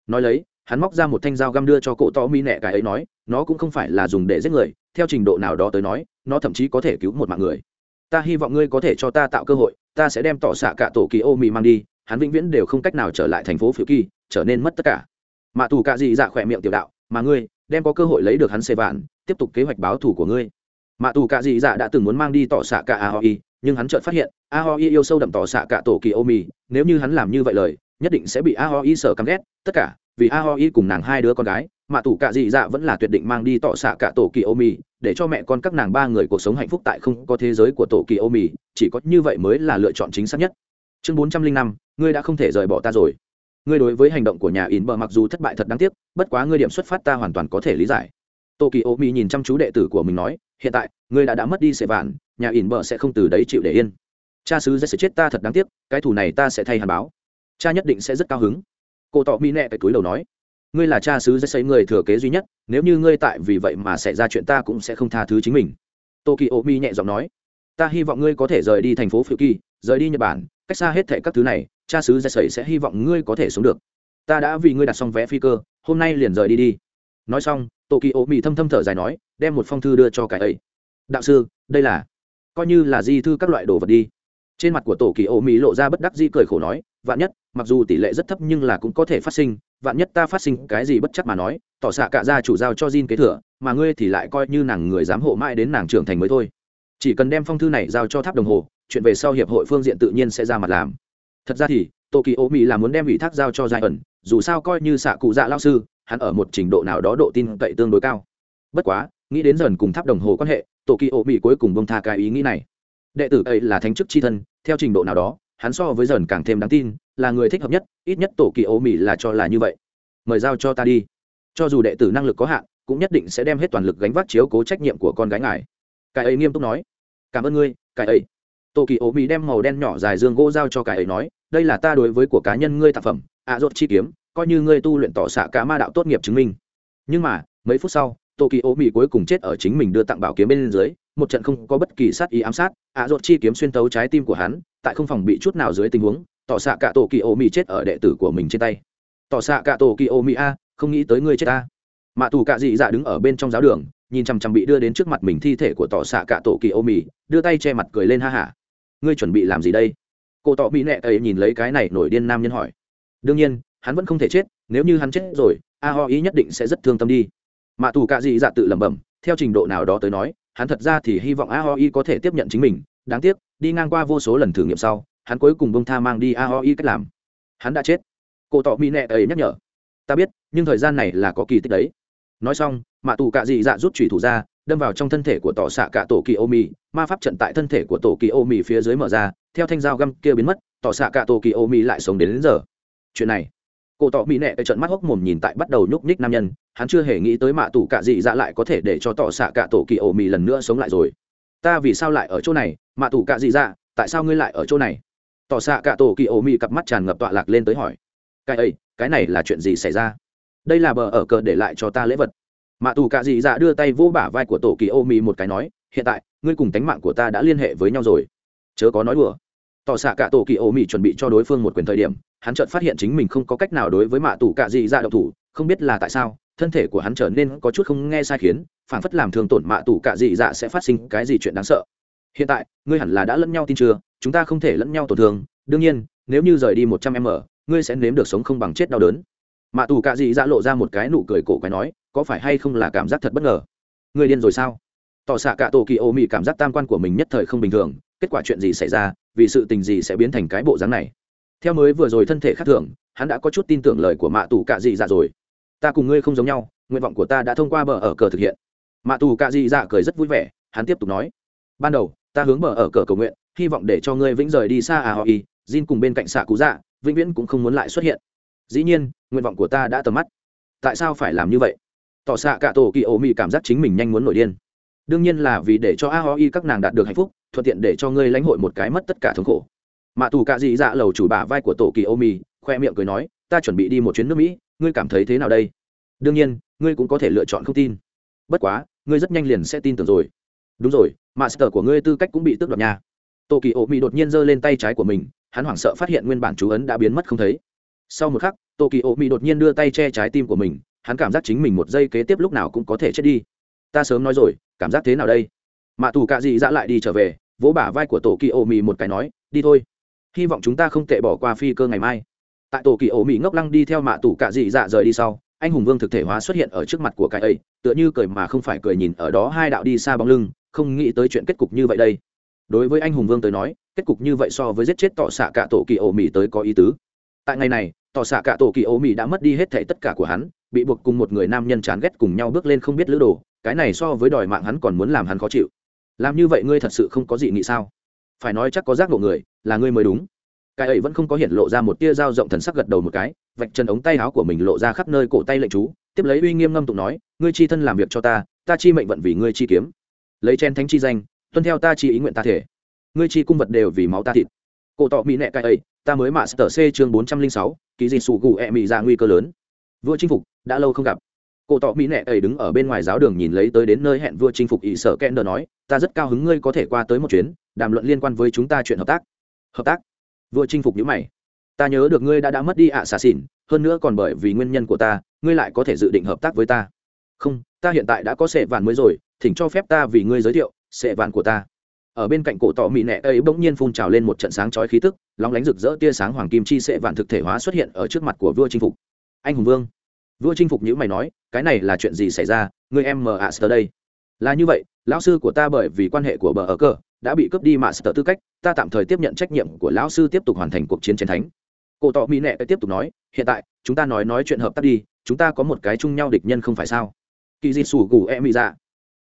Nói lấy, hắn móc ra một thanh dao găm đưa cho cổ to mi nẹ cái ấy nói, nó cũng không phải là dùng để giết người, theo trình độ nào đó tới nói, nó thậm chí có thể cứu một mạng người. Ta hy vọng ngươi có thể cho ta tạo cơ hội, ta sẽ đem tỏ xạ cả tổ kỳ ô mì mang đi, hắn vĩnh viễn đều không cách nào trở lại thành phố phiêu kỳ, trở nên mất tất cả. Mạ tù cạ dị dạ khỏe miệng tiểu đạo, mà ngươi, đem có cơ hội lấy được hắn xê vạn, tiếp tục kế hoạch báo thù của ngươi. Mạ tù cạ dị dạ đã từng muốn mang đi tỏ xạ cả aoi nhưng hắn chợt phát hiện aoi yêu sâu đậm tỏ xạ cả tổ kỳ ô mì, nếu như hắn làm như vậy lời, nhất định sẽ bị aoi sợ căm ghét. Tất cả, vì aoi cùng nàng hai đứa con gái, mà tủ cạ dị dạ vẫn là tuyệt định mang đi tỏ xạ cả tổ kỳ ô mì, để cho mẹ con các nàng ba người cuộc sống hạnh phúc tại không có thế giới của tổ kỳ ô mì, chỉ có như vậy mới là lựa chọn chính xác nhất. Chương bốn trăm linh năm, ngươi đã không thể rời bỏ ta rồi. Ngươi đối với hành động của nhà in bờ mặc dù thất bại thật đáng tiếc, bất quá ngươi điểm xuất phát ta hoàn toàn có thể lý giải. Tô kỳ ô mi nhìn chăm chú đệ tử của mình nói, hiện tại, ngươi đã đã mất đi sệ vạn nhà ỉn bờ sẽ không từ đấy chịu để yên. Cha sứ sẽ chết ta thật đáng tiếc, cái thù này ta sẽ thay hàn báo. Cha nhất định sẽ rất cao hứng. Cô tỏ mỹ nẹ cái túi đầu nói, ngươi là cha sứ dây xây người thừa kế duy nhất, nếu như ngươi tại vì vậy mà sẽ ra chuyện ta cũng sẽ không tha thứ chính mình. Tô mi nhẹ giọng nói, ta hy vọng ngươi có thể rời đi thành phố phiêu kỳ rời đi nhật bản, cách xa hết thệ các thứ này, cha sứ dây xây sẽ hy vọng ngươi có thể sống được. Ta đã vì ngươi đặt xong vé phi cơ, hôm nay liền rời đi đi. Nói xong tô mi thâm thâm thở dài nói, đem một phong thư đưa cho cái ấy. Đạo sư, đây là coi như là di thư các loại đồ vật đi. Trên mặt của tổ kỳ ô mỹ lộ ra bất đắc di cười khổ nói, vạn nhất, mặc dù tỷ lệ rất thấp nhưng là cũng có thể phát sinh, vạn nhất ta phát sinh cái gì bất chắc mà nói, tỏ xạ cả ra chủ giao cho Jin kế thừa, mà ngươi thì lại coi như nàng người dám hộ mãi đến nàng trưởng thành mới thôi. Chỉ cần đem phong thư này giao cho tháp đồng hồ, chuyện về sau hiệp hội phương diện tự nhiên sẽ ra mặt làm. Thật ra thì, tổ kỳ ô mỹ là muốn đem ủy thác giao cho giai ẩn, dù sao coi như xạ cụ dạ lao sư, hắn ở một trình độ nào đó độ tin cậy tương đối cao. Bất quá nghĩ đến dần cùng tháp đồng hồ quan hệ tổ kỳ ô mỹ cuối cùng bông tha cái ý nghĩ này. Đệ tử ấy là thánh chức c h i thân, theo trình độ nào đó, hắn so với dần càng thêm đáng tin, là người thích hợp nhất, ít nhất tổ kỳ ô mỹ là cho là như vậy. Mời giao cho ta đi. Cho dù đệ tử năng lực có hạn, cũng nhất định sẽ đem hết toàn lực gánh vác chiếu cố trách nhiệm của con gái ngài. Cái ấy nghiêm túc nói. Cảm ơn ngươi, cái ấy. Tổ kỳ ố mỹ đem màu đen nhỏ dài dương gỗ giao cho cái ấy nói, đây là ta đối với của cá nhân ngươi tác phẩm, ạ à rốt chi kiếm, coi như ngươi tu luyện tỏ xạ cả ma đạo tốt nghiệp chứng minh. Nhưng mà, mấy phút sau tokyo kỳ mỹ cuối cùng chết ở chính mình đưa tặng bảo kiếm bên dưới, một trận không có bất kỳ sát ý ám sát, ạ à chi kiếm xuyên tấu trái tim của hắn, tại không phòng bị chút nào dưới tình huống, tỏ xạ cả tổ kỳ mỹ chết ở đệ tử của mình trên tay. Tỏ xạ cả tổ kỳ mỹ a, không nghĩ tới ngươi chết ta. Mạ tù cạ dị dạ đứng ở bên trong giáo đường, nhìn chằm chằm bị đưa đến trước mặt mình thi thể của tỏ xạ cả tổ kỳ ô mì đưa tay che mặt cười lên ha hả. Ngươi chuẩn bị làm gì đây? Cô tỏ mỹ nẹ ấy nhìn lấy cái này nổi điên nam nhân hỏi. Đương nhiên, hắn vẫn không thể chết, nếu như hắn chết rồi, a ho ý nhất định sẽ rất thương tâm đi mạ tù cạ dị dạ tự lẩm bẩm theo trình độ nào đó tới nói hắn thật ra thì hy vọng a ho y có thể tiếp nhận chính mình. Đáng tiếc đi ngang qua vô số lần thử nghiệm sau hắn cuối cùng bông tha mang đi a ho y cách làm. Hắn đã chết. Cổ tỏ mỹ nẹ ấy nhắc nhở. Ta biết nhưng thời gian này là có kỳ tích đấy. Nói xong mạ tù cạ dị dạ rút chủy thủ ra đâm vào trong thân thể của tỏ xạ cả tổ kỳ ô mì ma pháp trận tại thân thể của tổ kỳ ô mì phía dưới mở ra theo thanh dao găm kia biến mất tỏ xạ cả tổ kỳ ô mì lại sống đến, đến giờ. Chuyện này cổ tỏ mỹ nẹ trận mắt hốc mồm nhìn tại bắt đầu nhúc nhích nam nhân hắn chưa hề nghĩ tới mạ tù cạ dị dạ lại có thể để cho tỏ xạ cạ tổ kỳ ổ mì lần nữa sống lại rồi. Ta vì sao lại ở chỗ này? Mạ tù cạ dị dạ tại sao ngươi lại ở chỗ này? Tỏ xạ cạ tổ kỳ ổ mì cặp mắt tràn ngập tọa lạc lên tới hỏi. Cái ấy, cái này là chuyện gì xảy ra? Đây là bờ ở cờ để lại cho ta lễ vật. Mạ tù cạ dị dạ đưa tay vô bả vai của tổ kỳ ổ mì một cái nói, hiện tại, ngươi cùng tánh mạng của ta đã liên hệ với nhau rồi. Chớ có nói đùa. Tỏ xạ cả tổ kỳ ô mì chuẩn bị cho đối phương một quyền thời điểm, hắn chợt phát hiện chính mình không có cách nào đối với mạ tù cạ dị dạ độc thủ, không biết là tại sao thân thể của hắn trở nên có chút không nghe sai khiến phản phất làm thường tổn mạ tù cạ dị dạ sẽ phát sinh cái gì chuyện đáng sợ. Hiện tại, ngươi hẳn là đã lẫn nhau tin chưa? Chúng ta không thể lẫn nhau tổn thương. Đương nhiên, nếu như rời đi một trăm m, ngươi sẽ nếm được sống không bằng chết đau đớn. Mạ tù cạ dị dạ lộ ra một cái nụ cười cổ quái nói, có phải hay không là cảm giác thật bất ngờ? Ngươi điên rồi sao? Tỏ xạ cả tổ kỳ ô mị cảm giác tam quan của mình nhất thời không bình thường, kết quả chuyện gì xảy ra, vì sự tình gì sẽ biến thành cái bộ dáng này? Theo mới vừa rồi thân thể khác thường, hắn đã có chút tin tưởng lời của mạ tù cạ dị dạ rồi ta cùng ngươi không giống nhau, nguyện vọng của ta đã thông qua bờ ở cờ thực hiện. Mạ tù cạ dị dạ cười rất vui vẻ, hắn tiếp tục nói. Ban đầu, ta hướng bờ ở cờ cầu nguyện, hy vọng để cho ngươi vĩnh rời đi xa à họ y, Jin cùng bên cạnh xạ cú dạ vĩnh viễn cũng không muốn lại xuất hiện. Dĩ nhiên, nguyện vọng của ta đã tầm mắt. Tại sao phải làm như vậy? Tỏ xạ cả tổ kỳ ổ mị cảm giác chính mình nhanh muốn nổi điên. Đương nhiên là vì để cho a ho y các nàng đạt được hạnh phúc, thuận tiện để cho ngươi lãnh hội một cái mất tất cả thống khổ. Mạ tù cạ dị dạ lầu chủ bả vai của tổ kỳ ô mì khoe miệng cười nói, ta chuẩn bị đi một chuyến nước mỹ ngươi cảm thấy thế nào đây? Đương nhiên, ngươi cũng có thể lựa chọn không tin. Bất quá, ngươi rất nhanh liền sẽ tin tưởng rồi. Đúng rồi, master của ngươi tư cách cũng bị tước đoạt nha. Tô kỳ ô mỹ đột nhiên giơ lên tay trái của mình, hắn hoảng sợ phát hiện nguyên bản chú ấn đã biến mất không thấy. Sau một khắc Tô kỳ ô mỹ đột nhiên đưa tay che trái tim của mình, hắn cảm giác chính mình một giây kế tiếp lúc nào cũng có thể chết đi. Ta sớm nói rồi, cảm giác thế nào đây? Mạ tù cạ dị dã lại đi trở về, vỗ bả vai của tổ kỳ ô mỹ một cái nói, đi thôi. Hy vọng chúng ta không tệ bỏ qua phi cơ ngày mai tại tổ kỳ ổ mỹ ngốc lăng đi theo mạ tù cạ dị dạ rời đi sau, anh hùng vương thực thể hóa xuất hiện ở trước mặt của cái ấy, tựa như cười mà không phải cười nhìn ở đó hai đạo đi xa bóng lưng, không nghĩ tới chuyện kết cục như vậy đây. Đối với anh hùng vương tới nói, kết cục như vậy so với giết chết tọ xạ cả tổ kỳ ổ mỹ tới có ý tứ. Tại ngày này, tọ xạ cả tổ kỳ ổ mỹ đã mất đi hết thể tất cả của hắn, bị buộc cùng một người nam nhân chán ghét cùng nhau bước lên không biết lữ đồ, cái này so với đòi mạng hắn còn muốn làm hắn khó chịu. Làm như vậy ngươi thật sự không có gì nghĩ sao? Phải nói chắc có giác ngộ người, là ngươi mới đúng cái ấy vẫn không có hiện lộ ra một tia dao rộng thần sắc gật đầu một cái, vạch chân ống tay áo của mình lộ ra khắp nơi cổ tay lệnh chú, tiếp lấy uy nghiêm ngâm tụng nói, ngươi chi thân làm việc cho ta ta chi mệnh vận vì ngươi chi kiếm. Lấy chen thánh chi danh, tuân theo ta chi ý nguyện ta thể. Ngươi chi cung vật đều vì máu ta thịt. Cổ tọ mỹ nẹ cái ấy, ta mới mạ sở c chương bốn trăm linh sáu, ký gì sủ gù ẹ mị ra nguy cơ lớn. Vua chinh phục, đã lâu không gặp. Cổ tọ mỹ nệ ấy đứng ở bên ngoài giáo đường nhìn lấy tới đến nơi hẹn vua chinh phục ỷ sở kẽn đờ nói, ta rất cao hứng ngươi có thể qua tới một chuyến, đàm luận liên quan với chúng ta chuyện hợp tác. Hợp tác? Vua chinh phục nhữ mày. Ta nhớ được ngươi đã đã mất đi ạ xà xỉn, hơn nữa còn bởi vì nguyên nhân của ta, ngươi lại có thể dự định hợp tác với ta. Không, ta hiện tại đã có sệ vạn mới rồi, thỉnh cho phép ta vì ngươi giới thiệu sệ vạn của ta. Ở bên cạnh cổ tọ mỹ nẹ ấy bỗng nhiên phun trào lên một trận sáng chói khí tức, lóng lánh rực rỡ tia sáng hoàng kim chi sệ vạn thực thể hóa xuất hiện ở trước mặt của vua chinh phục. Anh hùng vương. Vua chinh phục nhữ mày nói, cái này là chuyện gì xảy ra người em mờ ạ sơ đây? Là như vậy, lão sư của ta bởi vì quan hệ của bờ ở cờ đã bị cướp đi mạ sở tư cách, ta tạm thời tiếp nhận trách nhiệm của lão sư tiếp tục hoàn thành cuộc chiến chiến thánh. Cổ tỏ mỹ nệ tiếp tục nói, hiện tại, chúng ta nói nói chuyện hợp tác đi, chúng ta có một cái chung nhau địch nhân không phải sao? Kỳ dị sủ gù e mỹ dạ.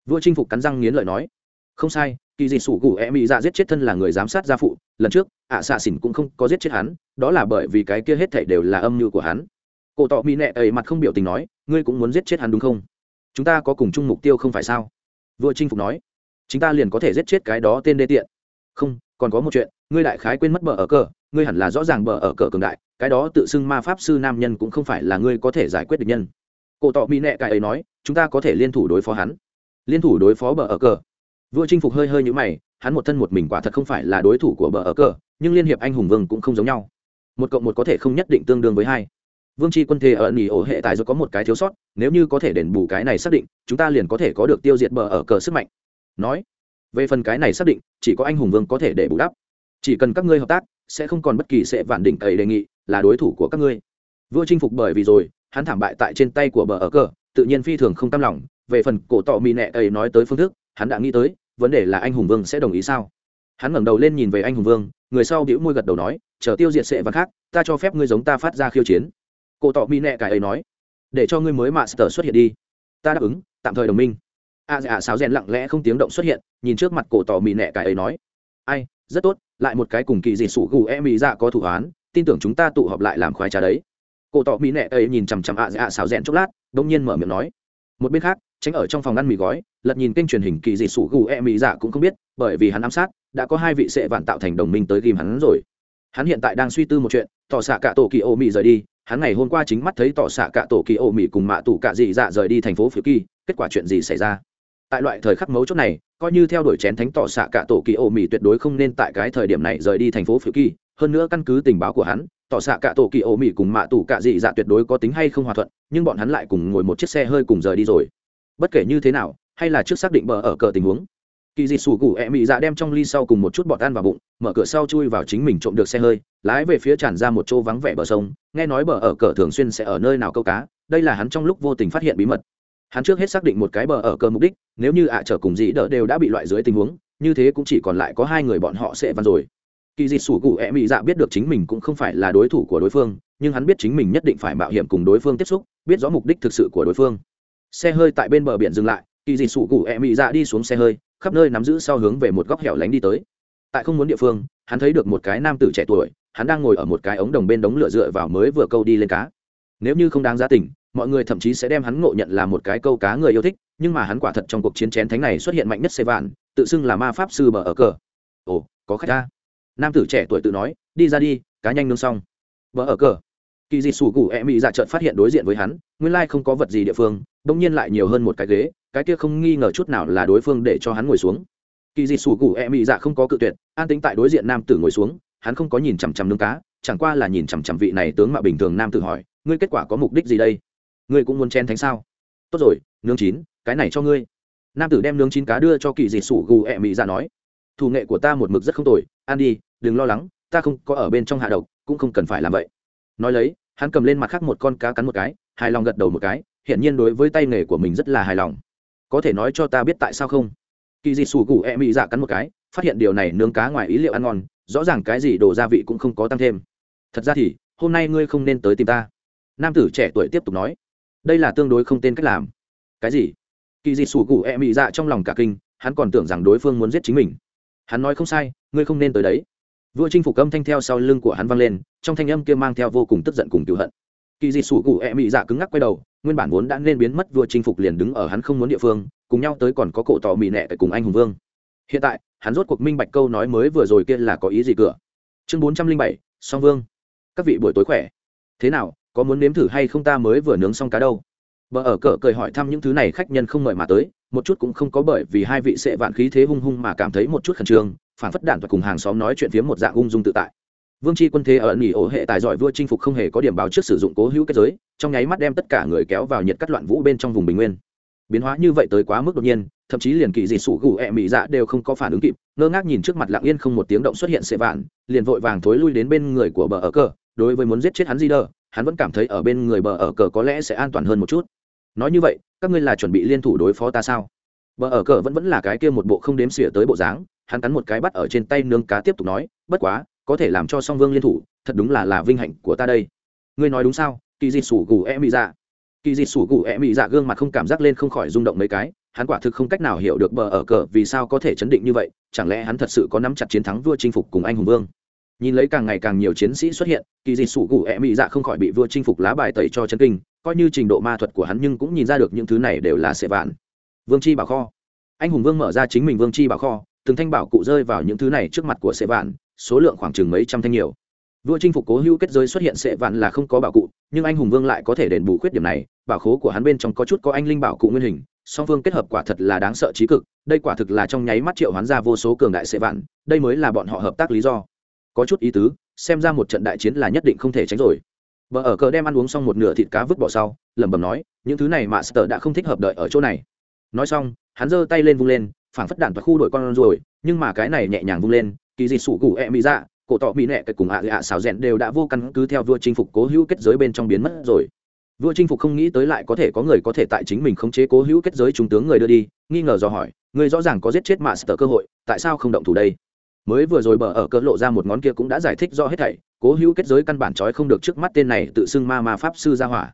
Vua chinh phục cắn răng nghiến lợi nói, không sai kỳ dị sủ gù e mỹ dạ giết chết thân là người giám sát gia phụ, lần trước, ạ xạ xỉn cũng không có giết chết hắn, đó là bởi vì cái kia hết thảy đều là âm mưu của hắn. Cổ tỏ mỹ nệ ấy mặt không biểu tình nói, ngươi cũng muốn giết chết hắn đúng không? Chúng ta có cùng chung mục tiêu không phải sao? Vua chinh phục nói chúng ta liền có thể giết chết cái đó tên đê tiện. Không, còn có một chuyện, ngươi đại khái quên mất bờ ở cờ, ngươi hẳn là rõ ràng bờ ở cờ cường đại, cái đó tự xưng ma pháp sư nam nhân cũng không phải là ngươi có thể giải quyết được nhân. Cổ tọ mỹ nệ cái ấy nói, chúng ta có thể liên thủ đối phó hắn. Liên thủ đối phó bờ ở cờ. Vua chinh phục hơi hơi như mày, hắn một thân một mình quả thật không phải là đối thủ của bờ ở cờ, nhưng liên hiệp anh hùng vương cũng không giống nhau. Một cộng một có thể không nhất định tương đương với hai. Vương tri quân thề ở nỉ ổ hệ tài do có một cái thiếu sót, nếu như có thể đền bù cái này xác định, chúng ta liền có thể có được tiêu diệt bờ ở cờ sức mạnh nói, về phần cái này xác định, chỉ có anh hùng vương có thể để bù đắp. Chỉ cần các ngươi hợp tác, sẽ không còn bất kỳ sệ vạn đỉnh cầy đề nghị, là đối thủ của các ngươi. Vua chinh phục bởi vì rồi, hắn thảm bại tại trên tay của bờ ở cờ, tự nhiên phi thường không tam lòng. Về phần cổ tọ mì nẹ ấy nói tới phương thức, hắn đã nghĩ tới, vấn đề là anh hùng vương sẽ đồng ý sao? Hắn ngẩng đầu lên nhìn về anh hùng vương, người sau đĩu môi gật đầu nói, chờ tiêu diệt sệ và khác, ta cho phép ngươi giống ta phát ra khiêu chiến. Cổ tọ mì nẹ cái ấy nói, để cho ngươi mới mạ sở xuất hiện đi. Ta đáp ứng, tạm thời đồng minh a dạ sáo rèn lặng lẽ không tiếng động xuất hiện, nhìn trước mặt cổ tỏ mì nẹ cái ấy nói, ai, rất tốt, lại một cái cùng kỳ dị sủ gù e mì dạ có thủ án tin tưởng chúng ta tụ họp lại làm khoái trà đấy. Cổ tỏ mì nẹ ấy nhìn chằm chằm a dạ sáo rèn chốc lát đông nhiên mở miệng nói, một bên khác, tránh ở trong phòng ăn mì gói, lật nhìn kênh truyền hình kỳ dị sủ gù e mì dạ cũng không biết, bởi vì hắn ám sát, đã có hai vị sệ vạn tạo thành đồng minh tới ghim hắn rồi. Hắn hiện tại đang suy tư một chuyện, tỏ xạ cả tổ kỳ ô mì rời đi, hắn ngày hôm qua chính mắt thấy tỏ xạ cả tổ kỳ ô mì cùng mạ tủ cả dị dạ rời đi thành phố phiêu kỳ, kết quả chuyện gì xảy ra? Tại loại thời khắc mấu chốt này, coi như theo đuổi chén thánh tỏ xạ cả tổ kỳ ô mì tuyệt đối không nên tại cái thời điểm này rời đi thành phố phiêu kỳ. Hơn nữa căn cứ tình báo của hắn, tỏ xạ cả tổ kỳ ô mì cùng mạ tủ cả dị dạ tuyệt đối có tính hay không hòa thuận, nhưng bọn hắn lại cùng ngồi một chiếc xe hơi cùng rời đi rồi. Bất kể như thế nào, hay là trước xác định bờ ở cờ tình huống, kỳ dị sủ cụ ẹ mị dạ đem trong ly sau cùng một chút bọt ăn vào bụng, mở cửa sau chui vào chính mình trộm được xe hơi, lái về phía tràn ra một chỗ vắng vẻ bờ sông, nghe nói bờ ở cờ thường xuyên sẽ ở nơi nào câu cá, đây là hắn trong lúc vô tình phát hiện bí mật hắn trước hết xác định một cái bờ ở cờ mục đích, nếu như ạ trở cùng dĩ đỡ đều đã bị loại dưới tình huống, như thế cũng chỉ còn lại có hai người bọn họ sẽ văn rồi. Kỳ dị sủ cụ ẹ mị dạ biết được chính mình cũng không phải là đối thủ của đối phương, nhưng hắn biết chính mình nhất định phải mạo hiểm cùng đối phương tiếp xúc, biết rõ mục đích thực sự của đối phương. Xe hơi tại bên bờ biển dừng lại, kỳ dị sủ cụ ẹ mị dạ đi xuống xe hơi, khắp nơi nắm giữ sau hướng về một góc hẻo lánh đi tới. Tại không muốn địa phương, hắn thấy được một cái nam tử trẻ tuổi, hắn đang ngồi ở một cái ống đồng bên đống lửa dựa vào mới vừa câu đi lên cá. Nếu như không đáng giá tỉnh mọi người thậm chí sẽ đem hắn ngộ nhận là một cái câu cá người yêu thích, nhưng mà hắn quả thật trong cuộc chiến chén thánh này xuất hiện mạnh nhất xe vạn, tự xưng là ma pháp sư bờ ở cờ. Ồ, có khách ta. Nam tử trẻ tuổi tự nói, đi ra đi, cá nhanh nương xong. Bờ ở cờ. Kỳ dị sủ cụ e mị dạ trợt phát hiện đối diện với hắn, nguyên lai không có vật gì địa phương bỗng nhiên lại nhiều hơn một cái ghế, cái kia không nghi ngờ chút nào là đối phương để cho hắn ngồi xuống. Kỳ dị sủ cụ e mị dạ không có cự tuyệt, an tính tại đối diện nam tử ngồi xuống, hắn không có nhìn chằm chằm nướng cá, chẳng qua là nhìn chằm chằm vị này tướng mạo bình thường nam tử hỏi, ngươi kết quả có mục đích gì đây? Ngươi cũng muốn chen thánh sao? Tốt rồi, nướng chín, cái này cho ngươi. Nam tử đem nướng chín cá đưa cho kỳ dị sủ gù ẹ mị ra nói. Thủ nghệ của ta một mực rất không tồi, ăn đi, đừng lo lắng, ta không có ở bên trong hạ độc, cũng không cần phải làm vậy. Nói lấy, hắn cầm lên mặt khác một con cá cắn một cái, hài lòng gật đầu một cái hiện nhiên đối với tay nghề của mình rất là hài lòng. Có thể nói cho ta biết tại sao không? Kỳ dị sủ gù ẹ mị dạ cắn một cái, phát hiện điều này nướng cá ngoài ý liệu ăn ngon, rõ ràng cái gì đồ gia vị cũng không có tăng thêm. Thật ra thì, hôm nay ngươi không nên tới tìm ta. Nam tử trẻ tuổi tiếp tục nói đây là tương đối không tên cách làm. Cái gì? Kỳ dị sủ cụ e mị dạ trong lòng cả kinh, hắn còn tưởng rằng đối phương muốn giết chính mình. Hắn nói không sai, ngươi không nên tới đấy. Vua chinh phục âm thanh theo sau lưng của hắn vang lên, trong thanh âm kia mang theo vô cùng tức giận cùng cựu hận. Kỳ dị sủ cụ e mị dạ cứng ngắc quay đầu, nguyên bản vốn đã nên biến mất vua chinh phục liền đứng ở hắn không muốn địa phương, cùng nhau tới còn có cổ tỏ mị nẹ tại cùng anh hùng vương. Hiện tại, hắn rốt cuộc minh bạch câu nói mới vừa rồi kia là có ý gì cửa. Chương bốn trăm linh bảy, song vương. Các vị buổi tối khỏe. Thế nào có muốn nếm thử hay không ta mới vừa nướng xong cá đâu Bờ ở cỡ cười hỏi thăm những thứ này khách nhân không mời mà tới, một chút cũng không có bởi vì hai vị sệ vạn khí thế hung hung mà cảm thấy một chút khẩn trương, phản phất đạn và cùng hàng xóm nói chuyện phía một dạng ung dung tự tại. Vương tri quân thế ở nỉ ổ hệ tài giỏi vua chinh phục không hề có điểm báo trước sử dụng cố hữu kết giới, trong nháy mắt đem tất cả người kéo vào nhiệt cắt loạn vũ bên trong vùng bình nguyên. Biến hóa như vậy tới quá mức đột nhiên, thậm chí liền kỳ dị sủ gù ẹ mị dạ đều không có phản ứng kịp, ngơ ngác nhìn trước mặt lặng yên không một tiếng động xuất hiện sệ vạn, liền vội vàng thối lui đến bên người của bờ ở cờ, đối với muốn giết chết hắn gì đờ, hắn vẫn cảm thấy ở bên người bờ ở cờ có lẽ sẽ an toàn hơn một chút. Nói như vậy, các ngươi là chuẩn bị liên thủ đối phó ta sao? Bờ ở cờ vẫn vẫn là cái kia một bộ không đếm xỉa tới bộ dáng, hắn cắn một cái bắt ở trên tay nướng cá tiếp tục nói, bất quá, có thể làm cho song vương liên thủ, thật đúng là là vinh hạnh của ta đây. Ngươi nói đúng sao? Kỳ dịt sủ gù e mị dạ. Kỳ dịt sủ gù e mị dạ gương mặt không cảm giác lên không khỏi rung động mấy cái, hắn quả thực không cách nào hiểu được bờ ở cờ vì sao có thể chấn định như vậy, chẳng lẽ hắn thật sự có nắm chặt chiến thắng vua chinh phục cùng anh hùng vương? Nhìn lấy càng ngày càng nhiều chiến sĩ xuất hiện, kỳ dị sủ gù e mị dạ không khỏi bị vua chinh phục lá bài tẩy cho chân kinh, coi như trình độ ma thuật của hắn nhưng cũng nhìn ra được những thứ này đều là sệ vạn. Vương chi bảo kho. Anh hùng vương mở ra chính mình vương chi bảo kho, từng thanh bảo cụ rơi vào những thứ này trước mặt của sệ vạn, số lượng khoảng chừng mấy trăm thanh nhiều. Vua chinh phục cố hữu kết giới xuất hiện sệ vạn là không có bảo cụ, nhưng anh hùng vương lại có thể đền bù khuyết điểm này, bảo khố của hắn bên trong có chút có anh linh bảo cụ nguyên hình, song phương kết hợp quả thật là đáng sợ trí cực, đây quả thực là trong nháy mắt triệu hoán ra vô số cường đại sệ vạn, đây mới là bọn họ hợp tác lý do có chút ý tứ, xem ra một trận đại chiến là nhất định không thể tránh rồi. Vợ ở cờ đem ăn uống xong một nửa thịt cá vứt bỏ sau, lẩm bẩm nói, những thứ này mà sờ đã không thích hợp đợi ở chỗ này. Nói xong, hắn giơ tay lên vung lên, phảng phất đạn và khu đội con rồi, nhưng mà cái này nhẹ nhàng vung lên, kỳ dị sủ gù ẹ mỹ dạ cổ tọ mỹ nẹ cùng ạ ạ xào rẽn đều đã vô căn cứ theo vua chinh phục cố hữu kết giới bên trong biến mất rồi. Vua chinh phục không nghĩ tới lại có thể có người có thể tại chính mình khống chế cố hữu kết giới trung tướng người đưa đi, nghi ngờ dò hỏi, người rõ ràng có giết chết mạ sờ cơ hội, tại sao không động thủ đây? Mới vừa rồi bờ ở cỡ lộ ra một ngón kia cũng đã giải thích rõ hết thảy, cố hữu kết giới căn bản trói không được trước mắt tên này tự xưng ma ma pháp sư ra hỏa.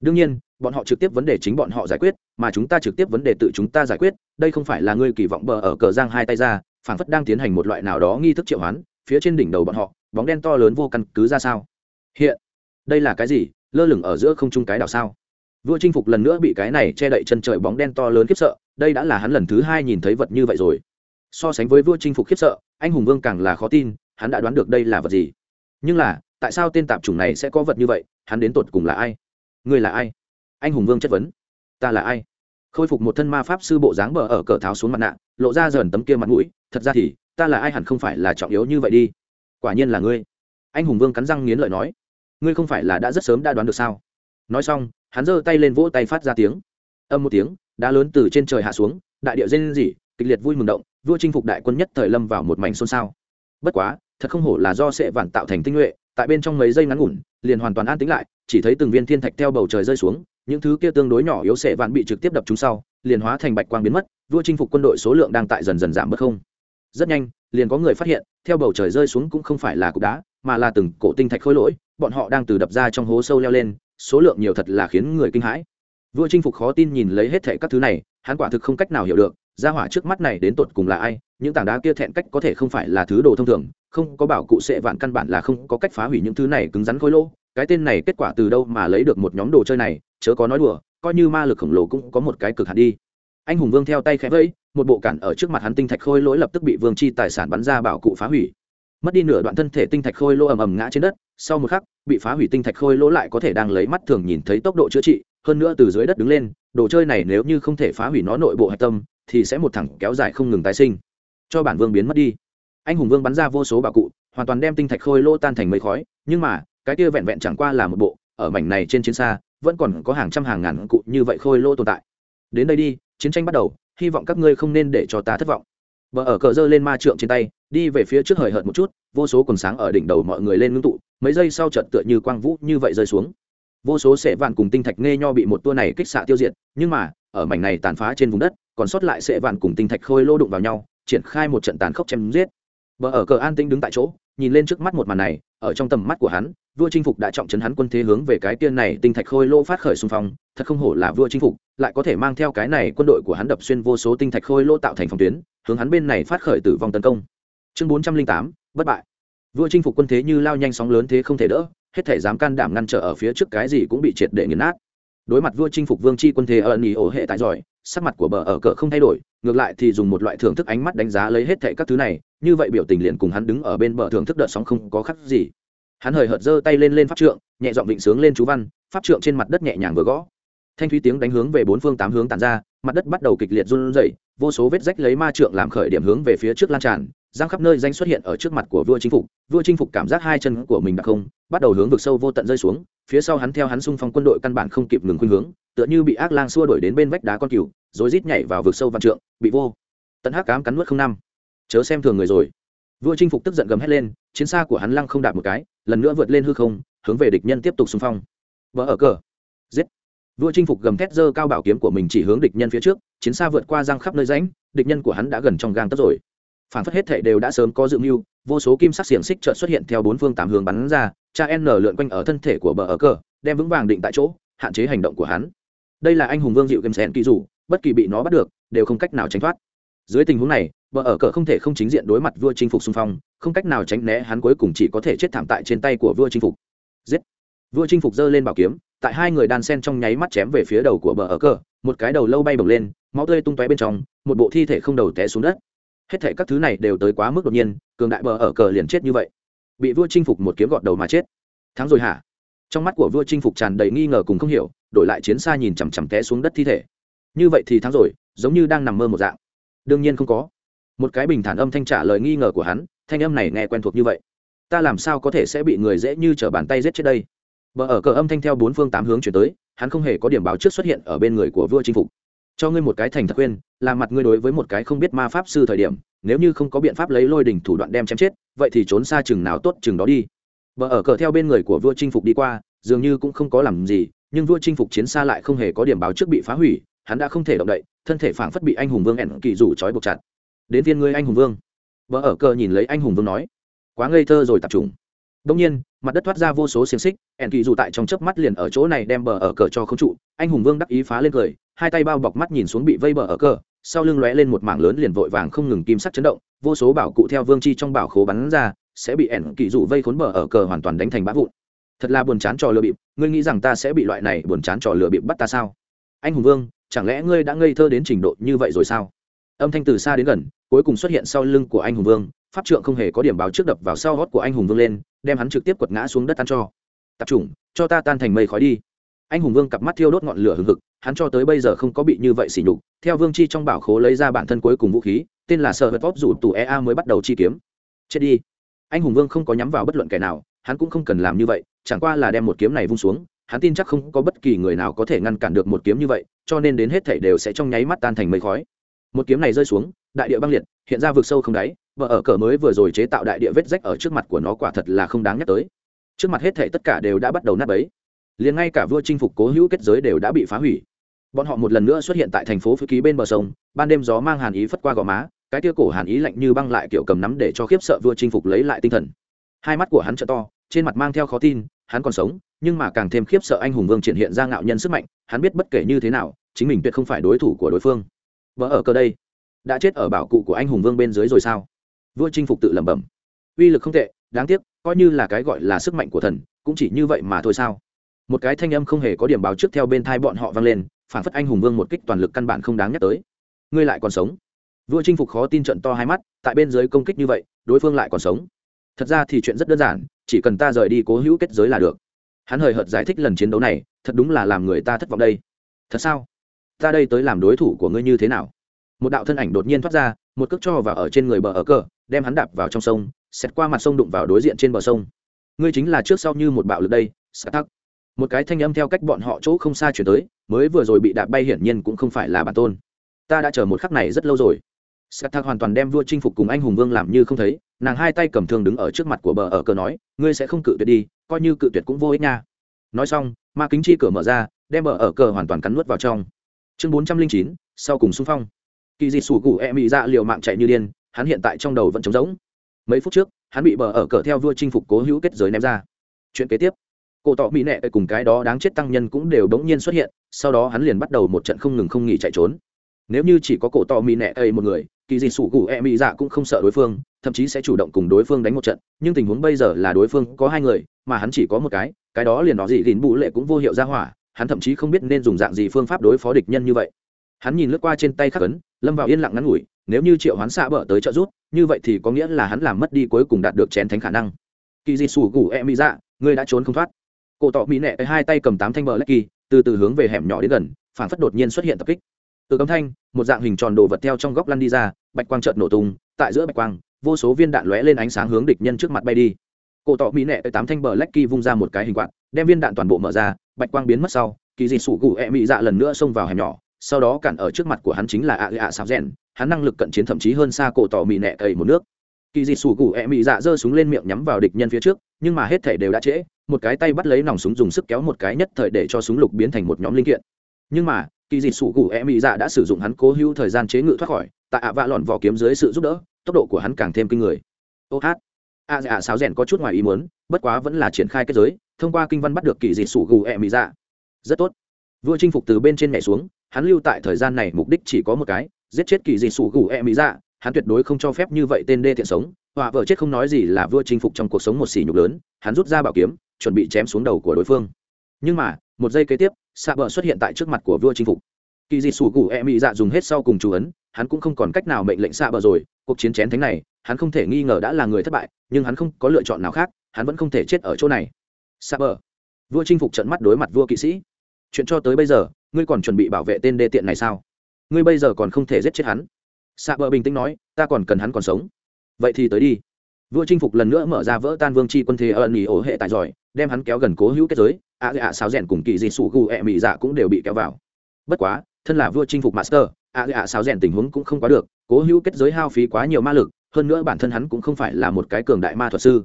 Đương nhiên, bọn họ trực tiếp vấn đề chính bọn họ giải quyết, mà chúng ta trực tiếp vấn đề tự chúng ta giải quyết, đây không phải là ngươi kỳ vọng bờ ở cờ giang hai tay ra, phảng phất đang tiến hành một loại nào đó nghi thức triệu hoán, phía trên đỉnh đầu bọn họ, bóng đen to lớn vô căn cứ ra sao? Hiện, đây là cái gì? Lơ lửng ở giữa không trung cái đảo sao? Vua chinh phục lần nữa bị cái này che đậy chân trời bóng đen to lớn khiếp sợ, đây đã là hắn lần thứ hai nhìn thấy vật như vậy rồi so sánh với vua chinh phục khiếp sợ, anh hùng vương càng là khó tin, hắn đã đoán được đây là vật gì. Nhưng là, tại sao tên tạp chủng này sẽ có vật như vậy, hắn đến tột cùng là ai? Người là ai? Anh hùng vương chất vấn. Ta là ai? Khôi phục một thân ma pháp sư bộ dáng bờ ở cờ tháo xuống mặt nạ, lộ ra dởn tấm kia mặt mũi, thật ra thì, ta là ai hẳn không phải là trọng yếu như vậy đi. Quả nhiên là ngươi. Anh hùng vương cắn răng nghiến lợi nói. Ngươi không phải là đã rất sớm đã đoán được sao? Nói xong, hắn giơ tay lên vỗ tay phát ra tiếng. Âm một tiếng đã lớn từ trên trời hạ xuống, đại điệu rên rỉ, kịch liệt vui mừng động vua chinh phục đại quân nhất thời lâm vào một mảnh xôn xao. Bất quá, thật không hổ là do sệ vạn tạo thành tinh nhuệ, tại bên trong mấy giây ngắn ngủn, liền hoàn toàn an tĩnh lại, chỉ thấy từng viên thiên thạch theo bầu trời rơi xuống, những thứ kia tương đối nhỏ yếu sệ vạn bị trực tiếp đập chúng sau, liền hóa thành bạch quang biến mất, vua chinh phục quân đội số lượng đang tại dần dần giảm bớt không. Rất nhanh, liền có người phát hiện, theo bầu trời rơi xuống cũng không phải là cục đá, mà là từng cổ tinh thạch khôi lỗi, bọn họ đang từ đập ra trong hố sâu leo lên, số lượng nhiều thật là khiến người kinh hãi. Vua chinh phục khó tin nhìn lấy hết thảy các thứ này, hắn quả thực không cách nào hiểu được gia hỏa trước mắt này đến tột cùng là ai, những tảng đá kia thẹn cách có thể không phải là thứ đồ thông thường, không có bảo cụ sệ vạn căn bản là không có cách phá hủy những thứ này cứng rắn khối lỗ. Cái tên này kết quả từ đâu mà lấy được một nhóm đồ chơi này, chớ có nói đùa, coi như ma lực khổng lồ cũng có một cái cực hạn đi. Anh hùng vương theo tay khẽ vẫy, một bộ cản ở trước mặt hắn tinh thạch khôi lỗi lập tức bị vương chi tài sản bắn ra bảo cụ phá hủy. Mất đi nửa đoạn thân thể tinh thạch khôi lỗ ầm ầm ngã trên đất, sau một khắc, bị phá hủy tinh thạch khôi lỗ lại có thể đang lấy mắt thường nhìn thấy tốc độ chữa trị, hơn nữa từ dưới đất đứng lên, đồ chơi này nếu như không thể phá hủy nó nội bộ hạch tâm thì sẽ một thẳng kéo dài không ngừng tái sinh. Cho bản vương biến mất đi. Anh hùng vương bắn ra vô số bảo cụ, hoàn toàn đem tinh thạch khôi lỗ tan thành mây khói, nhưng mà, cái kia vẹn vẹn chẳng qua là một bộ, ở mảnh này trên chiến xa, vẫn còn có hàng trăm hàng ngàn cụ như vậy khôi lỗ tồn tại. Đến đây đi, chiến tranh bắt đầu, hy vọng các ngươi không nên để cho ta thất vọng. Vợ ở cờ dơ lên ma trượng trên tay, đi về phía trước hời hợt một chút, vô số quần sáng ở đỉnh đầu mọi người lên ngưng tụ, mấy giây sau trận tựa như quang vũ như vậy rơi xuống. Vô số sệ vạn cùng tinh thạch nghe nho bị một tua này kích xạ tiêu diệt, nhưng mà, ở mảnh này tàn phá trên vùng đất còn sót lại sệ vạn cùng tinh thạch khôi lô đụng vào nhau, triển khai một trận tàn khốc chém giết. Vợ ở cờ an tĩnh đứng tại chỗ, nhìn lên trước mắt một màn này, ở trong tầm mắt của hắn, vua chinh phục đã trọng trấn hắn quân thế hướng về cái tiên này tinh thạch khôi lô phát khởi xung phong, thật không hổ là vua chinh phục, lại có thể mang theo cái này quân đội của hắn đập xuyên vô số tinh thạch khôi lô tạo thành phòng tuyến, hướng hắn bên này phát khởi tử vong tấn công. Chương bốn trăm linh tám, bất bại. Vua chinh phục quân thế như lao nhanh sóng lớn thế không thể đỡ, hết thể dám can đảm ngăn trở ở phía trước cái gì cũng bị triệt để nghiền nát đối mặt vua chinh phục vương chi quân thế ở nỉ ổ hệ tại giỏi, sắc mặt của bờ ở cờ không thay đổi, ngược lại thì dùng một loại thưởng thức ánh mắt đánh giá lấy hết thệ các thứ này, như vậy biểu tình liền cùng hắn đứng ở bên bờ thưởng thức đợt sóng không có khắc gì. Hắn hời hợt giơ tay lên lên pháp trượng, nhẹ giọng vịnh sướng lên chú văn, pháp trượng trên mặt đất nhẹ nhàng vừa gõ. Thanh thúy tiếng đánh hướng về bốn phương tám hướng tàn ra, mặt đất bắt đầu kịch liệt run rẩy, vô số vết rách lấy ma trượng làm khởi điểm hướng về phía trước lan tràn giang khắp nơi danh xuất hiện ở trước mặt của vua chinh phục. Vua chinh phục cảm giác hai chân của mình đặc không bắt đầu hướng vực sâu vô tận rơi xuống. Phía sau hắn theo hắn xung phong quân đội căn bản không kịp ngừng khuynh hướng tựa như bị ác lang xua đuổi đến bên vách đá con cừu rồi rít nhảy vào vực sâu văn trượng bị vô tận hắc cám cắn nuốt không năm. Chớ xem thường người rồi. Vua chinh phục tức giận gầm hét lên chiến xa của hắn lăng không đạp một cái lần nữa vượt lên hư không hướng về địch nhân tiếp tục xung phong. Vỡ ở cờ. Giết. Vua chinh phục gầm thét dơ cao bảo kiếm của mình chỉ hướng địch nhân phía trước chiến xa vượt qua giang khắp nơi ránh, địch nhân của hắn đã gần trong gang tấc rồi phản phất hết thảy đều đã sớm có dự mưu, vô số kim sắc xiềng xích chợt xuất hiện theo bốn phương tám hướng bắn ra, cha n lượn quanh ở thân thể của bờ ở cờ đem vững vàng định tại chỗ, hạn chế hành động của hắn. Đây là anh hùng vương dịu game sen kỳ dù, bất kỳ bị nó bắt được, đều không cách nào tránh thoát. Dưới tình huống này, bờ ở cờ không thể không chính diện đối mặt vua chinh phục xung phong, không cách nào tránh né hắn cuối cùng chỉ có thể chết thảm tại trên tay của vua chinh phục. Giết! Vua chinh phục giơ lên bảo kiếm, tại hai người đan sen trong nháy mắt chém về phía đầu của bờ ở cờ một cái đầu lâu bay bổng lên, máu tươi tung tóe bên trong, một bộ thi thể không đầu té xuống đất hết thể các thứ này đều tới quá mức đột nhiên cường đại bờ ở cờ liền chết như vậy. Bị vua chinh phục một kiếm gọt đầu mà chết. Thắng rồi hả? Trong mắt của vua chinh phục tràn đầy nghi ngờ cùng không hiểu đổi lại chiến xa nhìn chằm chằm té xuống đất thi thể. Như vậy thì thắng rồi giống như đang nằm mơ một dạng. Đương nhiên không có. Một cái bình thản âm thanh trả lời nghi ngờ của hắn thanh âm này nghe quen thuộc như vậy. Ta làm sao có thể sẽ bị người dễ như t r ở bàn tay giết chết đây? Bờ ở cờ âm thanh theo bốn phương tám hướng chuyển tới, hắn không hề có điểm báo trước xuất hiện ở bên người của vua chinh phục. Cho ngươi một cái thành thật khuyên, làm mặt ngươi đối với một cái không biết ma pháp sư thời điểm, nếu như không có biện pháp lấy lôi đỉnh thủ đoạn đem chém chết, vậy thì trốn xa chừng nào tốt chừng đó đi. Bờ ở cờ theo bên người của vua chinh phục đi qua, dường như cũng không có làm gì, nhưng vua chinh phục chiến xa lại không hề có điểm báo trước bị phá hủy, hắn đã không thể động đậy, thân thể phảng phất bị anh hùng vương ẻn kỳ rủ trói buộc chặt. Đến viên ngươi anh hùng vương. Bờ ở cờ nhìn lấy anh hùng vương nói, quá ngây thơ rồi tập trung. Đông nhiên, mặt đất thoát ra vô số xiềng xích, ẻn kỳ dù tại trong chớp mắt liền ở chỗ này đem bờ ở cờ cho không trụ, anh hùng vương đắc ý phá lên cười, hai tay bao bọc mắt nhìn xuống bị vây bờ ở cờ, sau lưng lóe lên một mảng lớn liền vội vàng không ngừng kim sắc chấn động, vô số bảo cụ theo vương chi trong bảo khố bắn ra, sẽ bị ẻn kỳ dụ vây khốn bờ ở cờ hoàn toàn đánh thành bã vụn. Thật là buồn chán trò lừa bịp, ngươi nghĩ rằng ta sẽ bị loại này buồn chán trò lừa bịp bắt ta sao? Anh hùng vương, chẳng lẽ ngươi đã ngây thơ đến trình độ như vậy rồi sao? Âm thanh từ xa đến gần, cuối cùng xuất hiện sau lưng của anh hùng vương, pháp trượng không hề có điểm báo trước đập vào sau hót của anh hùng vương lên đem hắn trực tiếp quật ngã xuống đất tan cho tập trung cho ta tan thành mây khói đi anh hùng vương cặp mắt thiêu đốt ngọn lửa hừng hực, hắn cho tới bây giờ không có bị như vậy xỉ nhục. Theo vương chi trong bảo khố lấy ra bản thân cuối cùng vũ khí, tên là sợ vật vóp rủ tù ea mới bắt đầu chi kiếm. Chết đi. Anh hùng vương không có nhắm vào bất luận kẻ nào, hắn cũng không cần làm như vậy, chẳng qua là đem một kiếm này vung xuống, hắn tin chắc không có bất kỳ người nào có thể ngăn cản được một kiếm như vậy, cho nên đến hết thảy đều sẽ trong nháy mắt tan thành mây khói. Một kiếm này rơi xuống, đại địa băng liệt, hiện ra vực sâu không đáy, và ở cỡ mới vừa rồi chế tạo đại địa vết rách ở trước mặt của nó quả thật là không đáng nhắc tới. Trước mặt hết thảy tất cả đều đã bắt đầu nát bấy liền ngay cả vua chinh phục cố hữu kết giới đều đã bị phá hủy. Bọn họ một lần nữa xuất hiện tại thành phố phứ ký bên bờ sông, ban đêm gió mang hàn ý phất qua gò má, cái tia cổ hàn ý lạnh như băng lại kiểu cầm nắm để cho khiếp sợ vua chinh phục lấy lại tinh thần. Hai mắt của hắn trợ to, trên mặt mang theo khó tin, hắn còn sống, nhưng mà càng thêm khiếp sợ anh hùng vương triển hiện ra ngạo nhân sức mạnh, hắn biết bất kể như thế nào, chính mình tuyệt không phải đối thủ của đối phương. Vợ ở cơ đây, đã chết ở bảo cụ của anh hùng vương bên dưới rồi sao? Vua chinh phục tự lẩm bẩm. Uy lực không tệ, đáng tiếc, coi như là cái gọi là sức mạnh của thần, cũng chỉ như vậy mà thôi sao? Một cái thanh âm không hề có điểm báo trước theo bên thai bọn họ vang lên, phản phất anh hùng vương một kích toàn lực căn bản không đáng nhắc tới. Ngươi lại còn sống. Vua chinh phục khó tin trận to hai mắt, tại bên dưới công kích như vậy, đối phương lại còn sống. Thật ra thì chuyện rất đơn giản, chỉ cần ta rời đi cố hữu kết giới là được. Hắn hời hợt giải thích lần chiến đấu này, thật đúng là làm người ta thất vọng đây. Thật sao? Ta đây tới làm đối thủ của ngươi như thế nào? Một đạo thân ảnh đột nhiên thoát ra, một cước cho vào ở trên người bờ ở cờ, đem hắn đạp vào trong sông xét qua mặt sông đụng vào đối diện trên bờ sông. Ngươi chính là trước sau như một bạo lực đây sát tắc một cái thanh âm theo cách bọn họ chỗ không xa chuyển tới, mới vừa rồi bị đạp bay hiển nhiên cũng không phải là bản tôn. Ta đã chờ một khắc này rất lâu rồi. Sắt thạc hoàn toàn đem vua chinh phục cùng anh hùng vương làm như không thấy, nàng hai tay cầm thương đứng ở trước mặt của bờ ở cờ nói, ngươi sẽ không cự tuyệt đi, coi như cự tuyệt cũng vô ích nha. Nói xong, ma kính chi cửa mở ra, đem bờ ở cờ hoàn toàn cắn nuốt vào trong. Chương bốn trăm linh chín, sau cùng xung phong. Kỳ dị sủ cụ e mị ra liều mạng chạy như điên, hắn hiện tại trong đầu vẫn trống rỗng. Mấy phút trước, hắn bị bờ ở cờ theo vua chinh phục cố hữu kết giới ném ra. Chuyện kế tiếp cổ tỏ mỹ nệ cùng cái đó đáng chết tăng nhân cũng đều đống nhiên xuất hiện, sau đó hắn liền bắt đầu một trận không ngừng không nghỉ chạy trốn. Nếu như chỉ có cổ tỏ mỹ nệ ấy một người, kỳ dị sủ cụ e mỹ dạ cũng không sợ đối phương, thậm chí sẽ chủ động cùng đối phương đánh một trận, nhưng tình huống bây giờ là đối phương có hai người, mà hắn chỉ có một cái cái đó liền đó gì gìn bù lệ cũng vô hiệu ra hỏa, hắn thậm chí không biết nên dùng dạng gì phương pháp đối phó địch nhân như vậy. Hắn nhìn lướt qua trên tay khắc ấn, lâm vào yên lặng ngắn ngủi, nếu như triệu hoán xạ bờ tới trợ rút như vậy thì có nghĩa là hắn làm mất đi cuối cùng đạt được chén thánh khả năng. Kỳ dị sủ cụ e mỹ dạ ngươi đã trốn không thoát cổ tỏ mỹ nẹ hai tay cầm tám thanh bờ lách kỳ, từ từ hướng về hẻm nhỏ đến gần, phản phất đột nhiên xuất hiện tập kích. Từ cấm thanh, một dạng hình tròn đồ vật theo trong góc lăn đi ra, bạch quang trợn nổ tung, tại giữa bạch quang, vô số viên đạn lóe lên ánh sáng hướng địch nhân trước mặt bay đi. Cổ tỏ mỹ nẹ tám thanh bờ lách kỳ vung ra một cái hình quạt, đem viên đạn toàn bộ mở ra, bạch quang biến mất sau, kỳ dị sủ gù e mỹ dạ lần nữa xông vào hẻm nhỏ, sau đó cản ở trước mặt của hắn chính là ạ ạ sao rèn, hắn năng lực cận chiến thậm chí hơn xa cổ tỏ mỹ nẹ cầy một nước kỳ dị sủ gù ẹ mị dạ giơ súng lên miệng nhắm vào địch nhân phía trước, nhưng mà hết thể đều đã trễ, một cái tay bắt lấy nòng súng dùng sức kéo một cái nhất thời để cho súng lục biến thành một nhóm linh kiện. Nhưng mà, kỳ dị sủ gù ẹ mị dạ đã sử dụng hắn cố hữu thời gian chế ngự thoát khỏi tại ạ vạ lọn vỏ kiếm dưới sự giúp đỡ, tốc độ của hắn càng thêm kinh người. Ô hát. A dạ sáo rèn có chút ngoài ý muốn, bất quá vẫn là triển khai kết giới, thông qua kinh văn bắt được kỳ dị sủ gù ẹ mị dạ. Rất tốt. Vua chinh phục từ bên trên nhảy xuống, hắn lưu tại thời gian này mục đích chỉ có một cái, giết chết kỳ dị sủ gù ẹ mị dạ hắn tuyệt đối không cho phép như vậy tên đê thiện sống. Họa vợ chết không nói gì là vua chinh phục trong cuộc sống một xỉ nhục lớn, hắn rút ra bảo kiếm, chuẩn bị chém xuống đầu của đối phương. Nhưng mà, một giây kế tiếp, xạ bờ xuất hiện tại trước mặt của vua chinh phục. Kỳ dị sủ cụ e mỹ dạ dùng hết sau cùng chú ấn, hắn cũng không còn cách nào mệnh lệnh xạ bờ rồi. Cuộc chiến chén thánh này, hắn không thể nghi ngờ đã là người thất bại, nhưng hắn không có lựa chọn nào khác, hắn vẫn không thể chết ở chỗ này. Xạ bờ vua chinh phục trận mắt đối mặt vua kỵ sĩ. Chuyện cho tới bây giờ, ngươi còn chuẩn bị bảo vệ tên đê tiện này sao? Ngươi bây giờ còn không thể giết chết hắn xạ bờ bình tĩnh nói, ta còn cần hắn còn sống. Vậy thì tới đi. Vua chinh phục lần nữa mở ra vỡ tan vương c h i quân thế ân ý ổ hệ tài giỏi, đem hắn kéo gần cố hữu kết giới, ạ dạ sáo rèn cùng kỳ dị sủ Gù ẹ mị dạ cũng đều bị kéo vào. Bất quá, thân là vua chinh phục master, ạ dạ sáo rèn tình huống cũng không quá được, cố hữu kết giới hao phí quá nhiều ma lực, hơn nữa bản thân hắn cũng không phải là một cái cường đại ma thuật sư.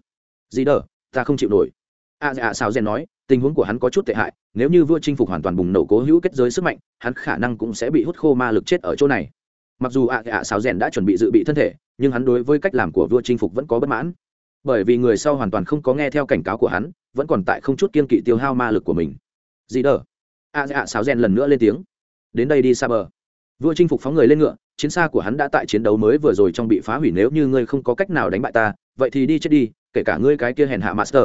Gì đờ, ta không chịu nổi. Ạ dạ sáo rèn nói, tình huống của hắn có chút tệ hại, nếu như vua chinh phục hoàn toàn bùng nổ cố hữu kết giới sức mạnh, hắn khả năng cũng sẽ bị hút khô ma lực chết ở chỗ này mặc dù ạ ạ sáo rèn đã chuẩn bị dự bị thân thể, nhưng hắn đối với cách làm của vua chinh phục vẫn có bất mãn. Bởi vì người sau hoàn toàn không có nghe theo cảnh cáo của hắn, vẫn còn tại không chút kiên kỵ tiêu hao ma lực của mình. Dì đờ? Ạ ạ sáo rèn lần nữa lên tiếng. Đến đây đi xa bờ vua chinh phục phóng người lên ngựa, chiến xa của hắn đã tại chiến đấu mới vừa rồi trong bị phá hủy nếu như ngươi không có cách nào đánh bại ta, vậy thì đi chết đi, kể cả ngươi cái kia hèn hạ master.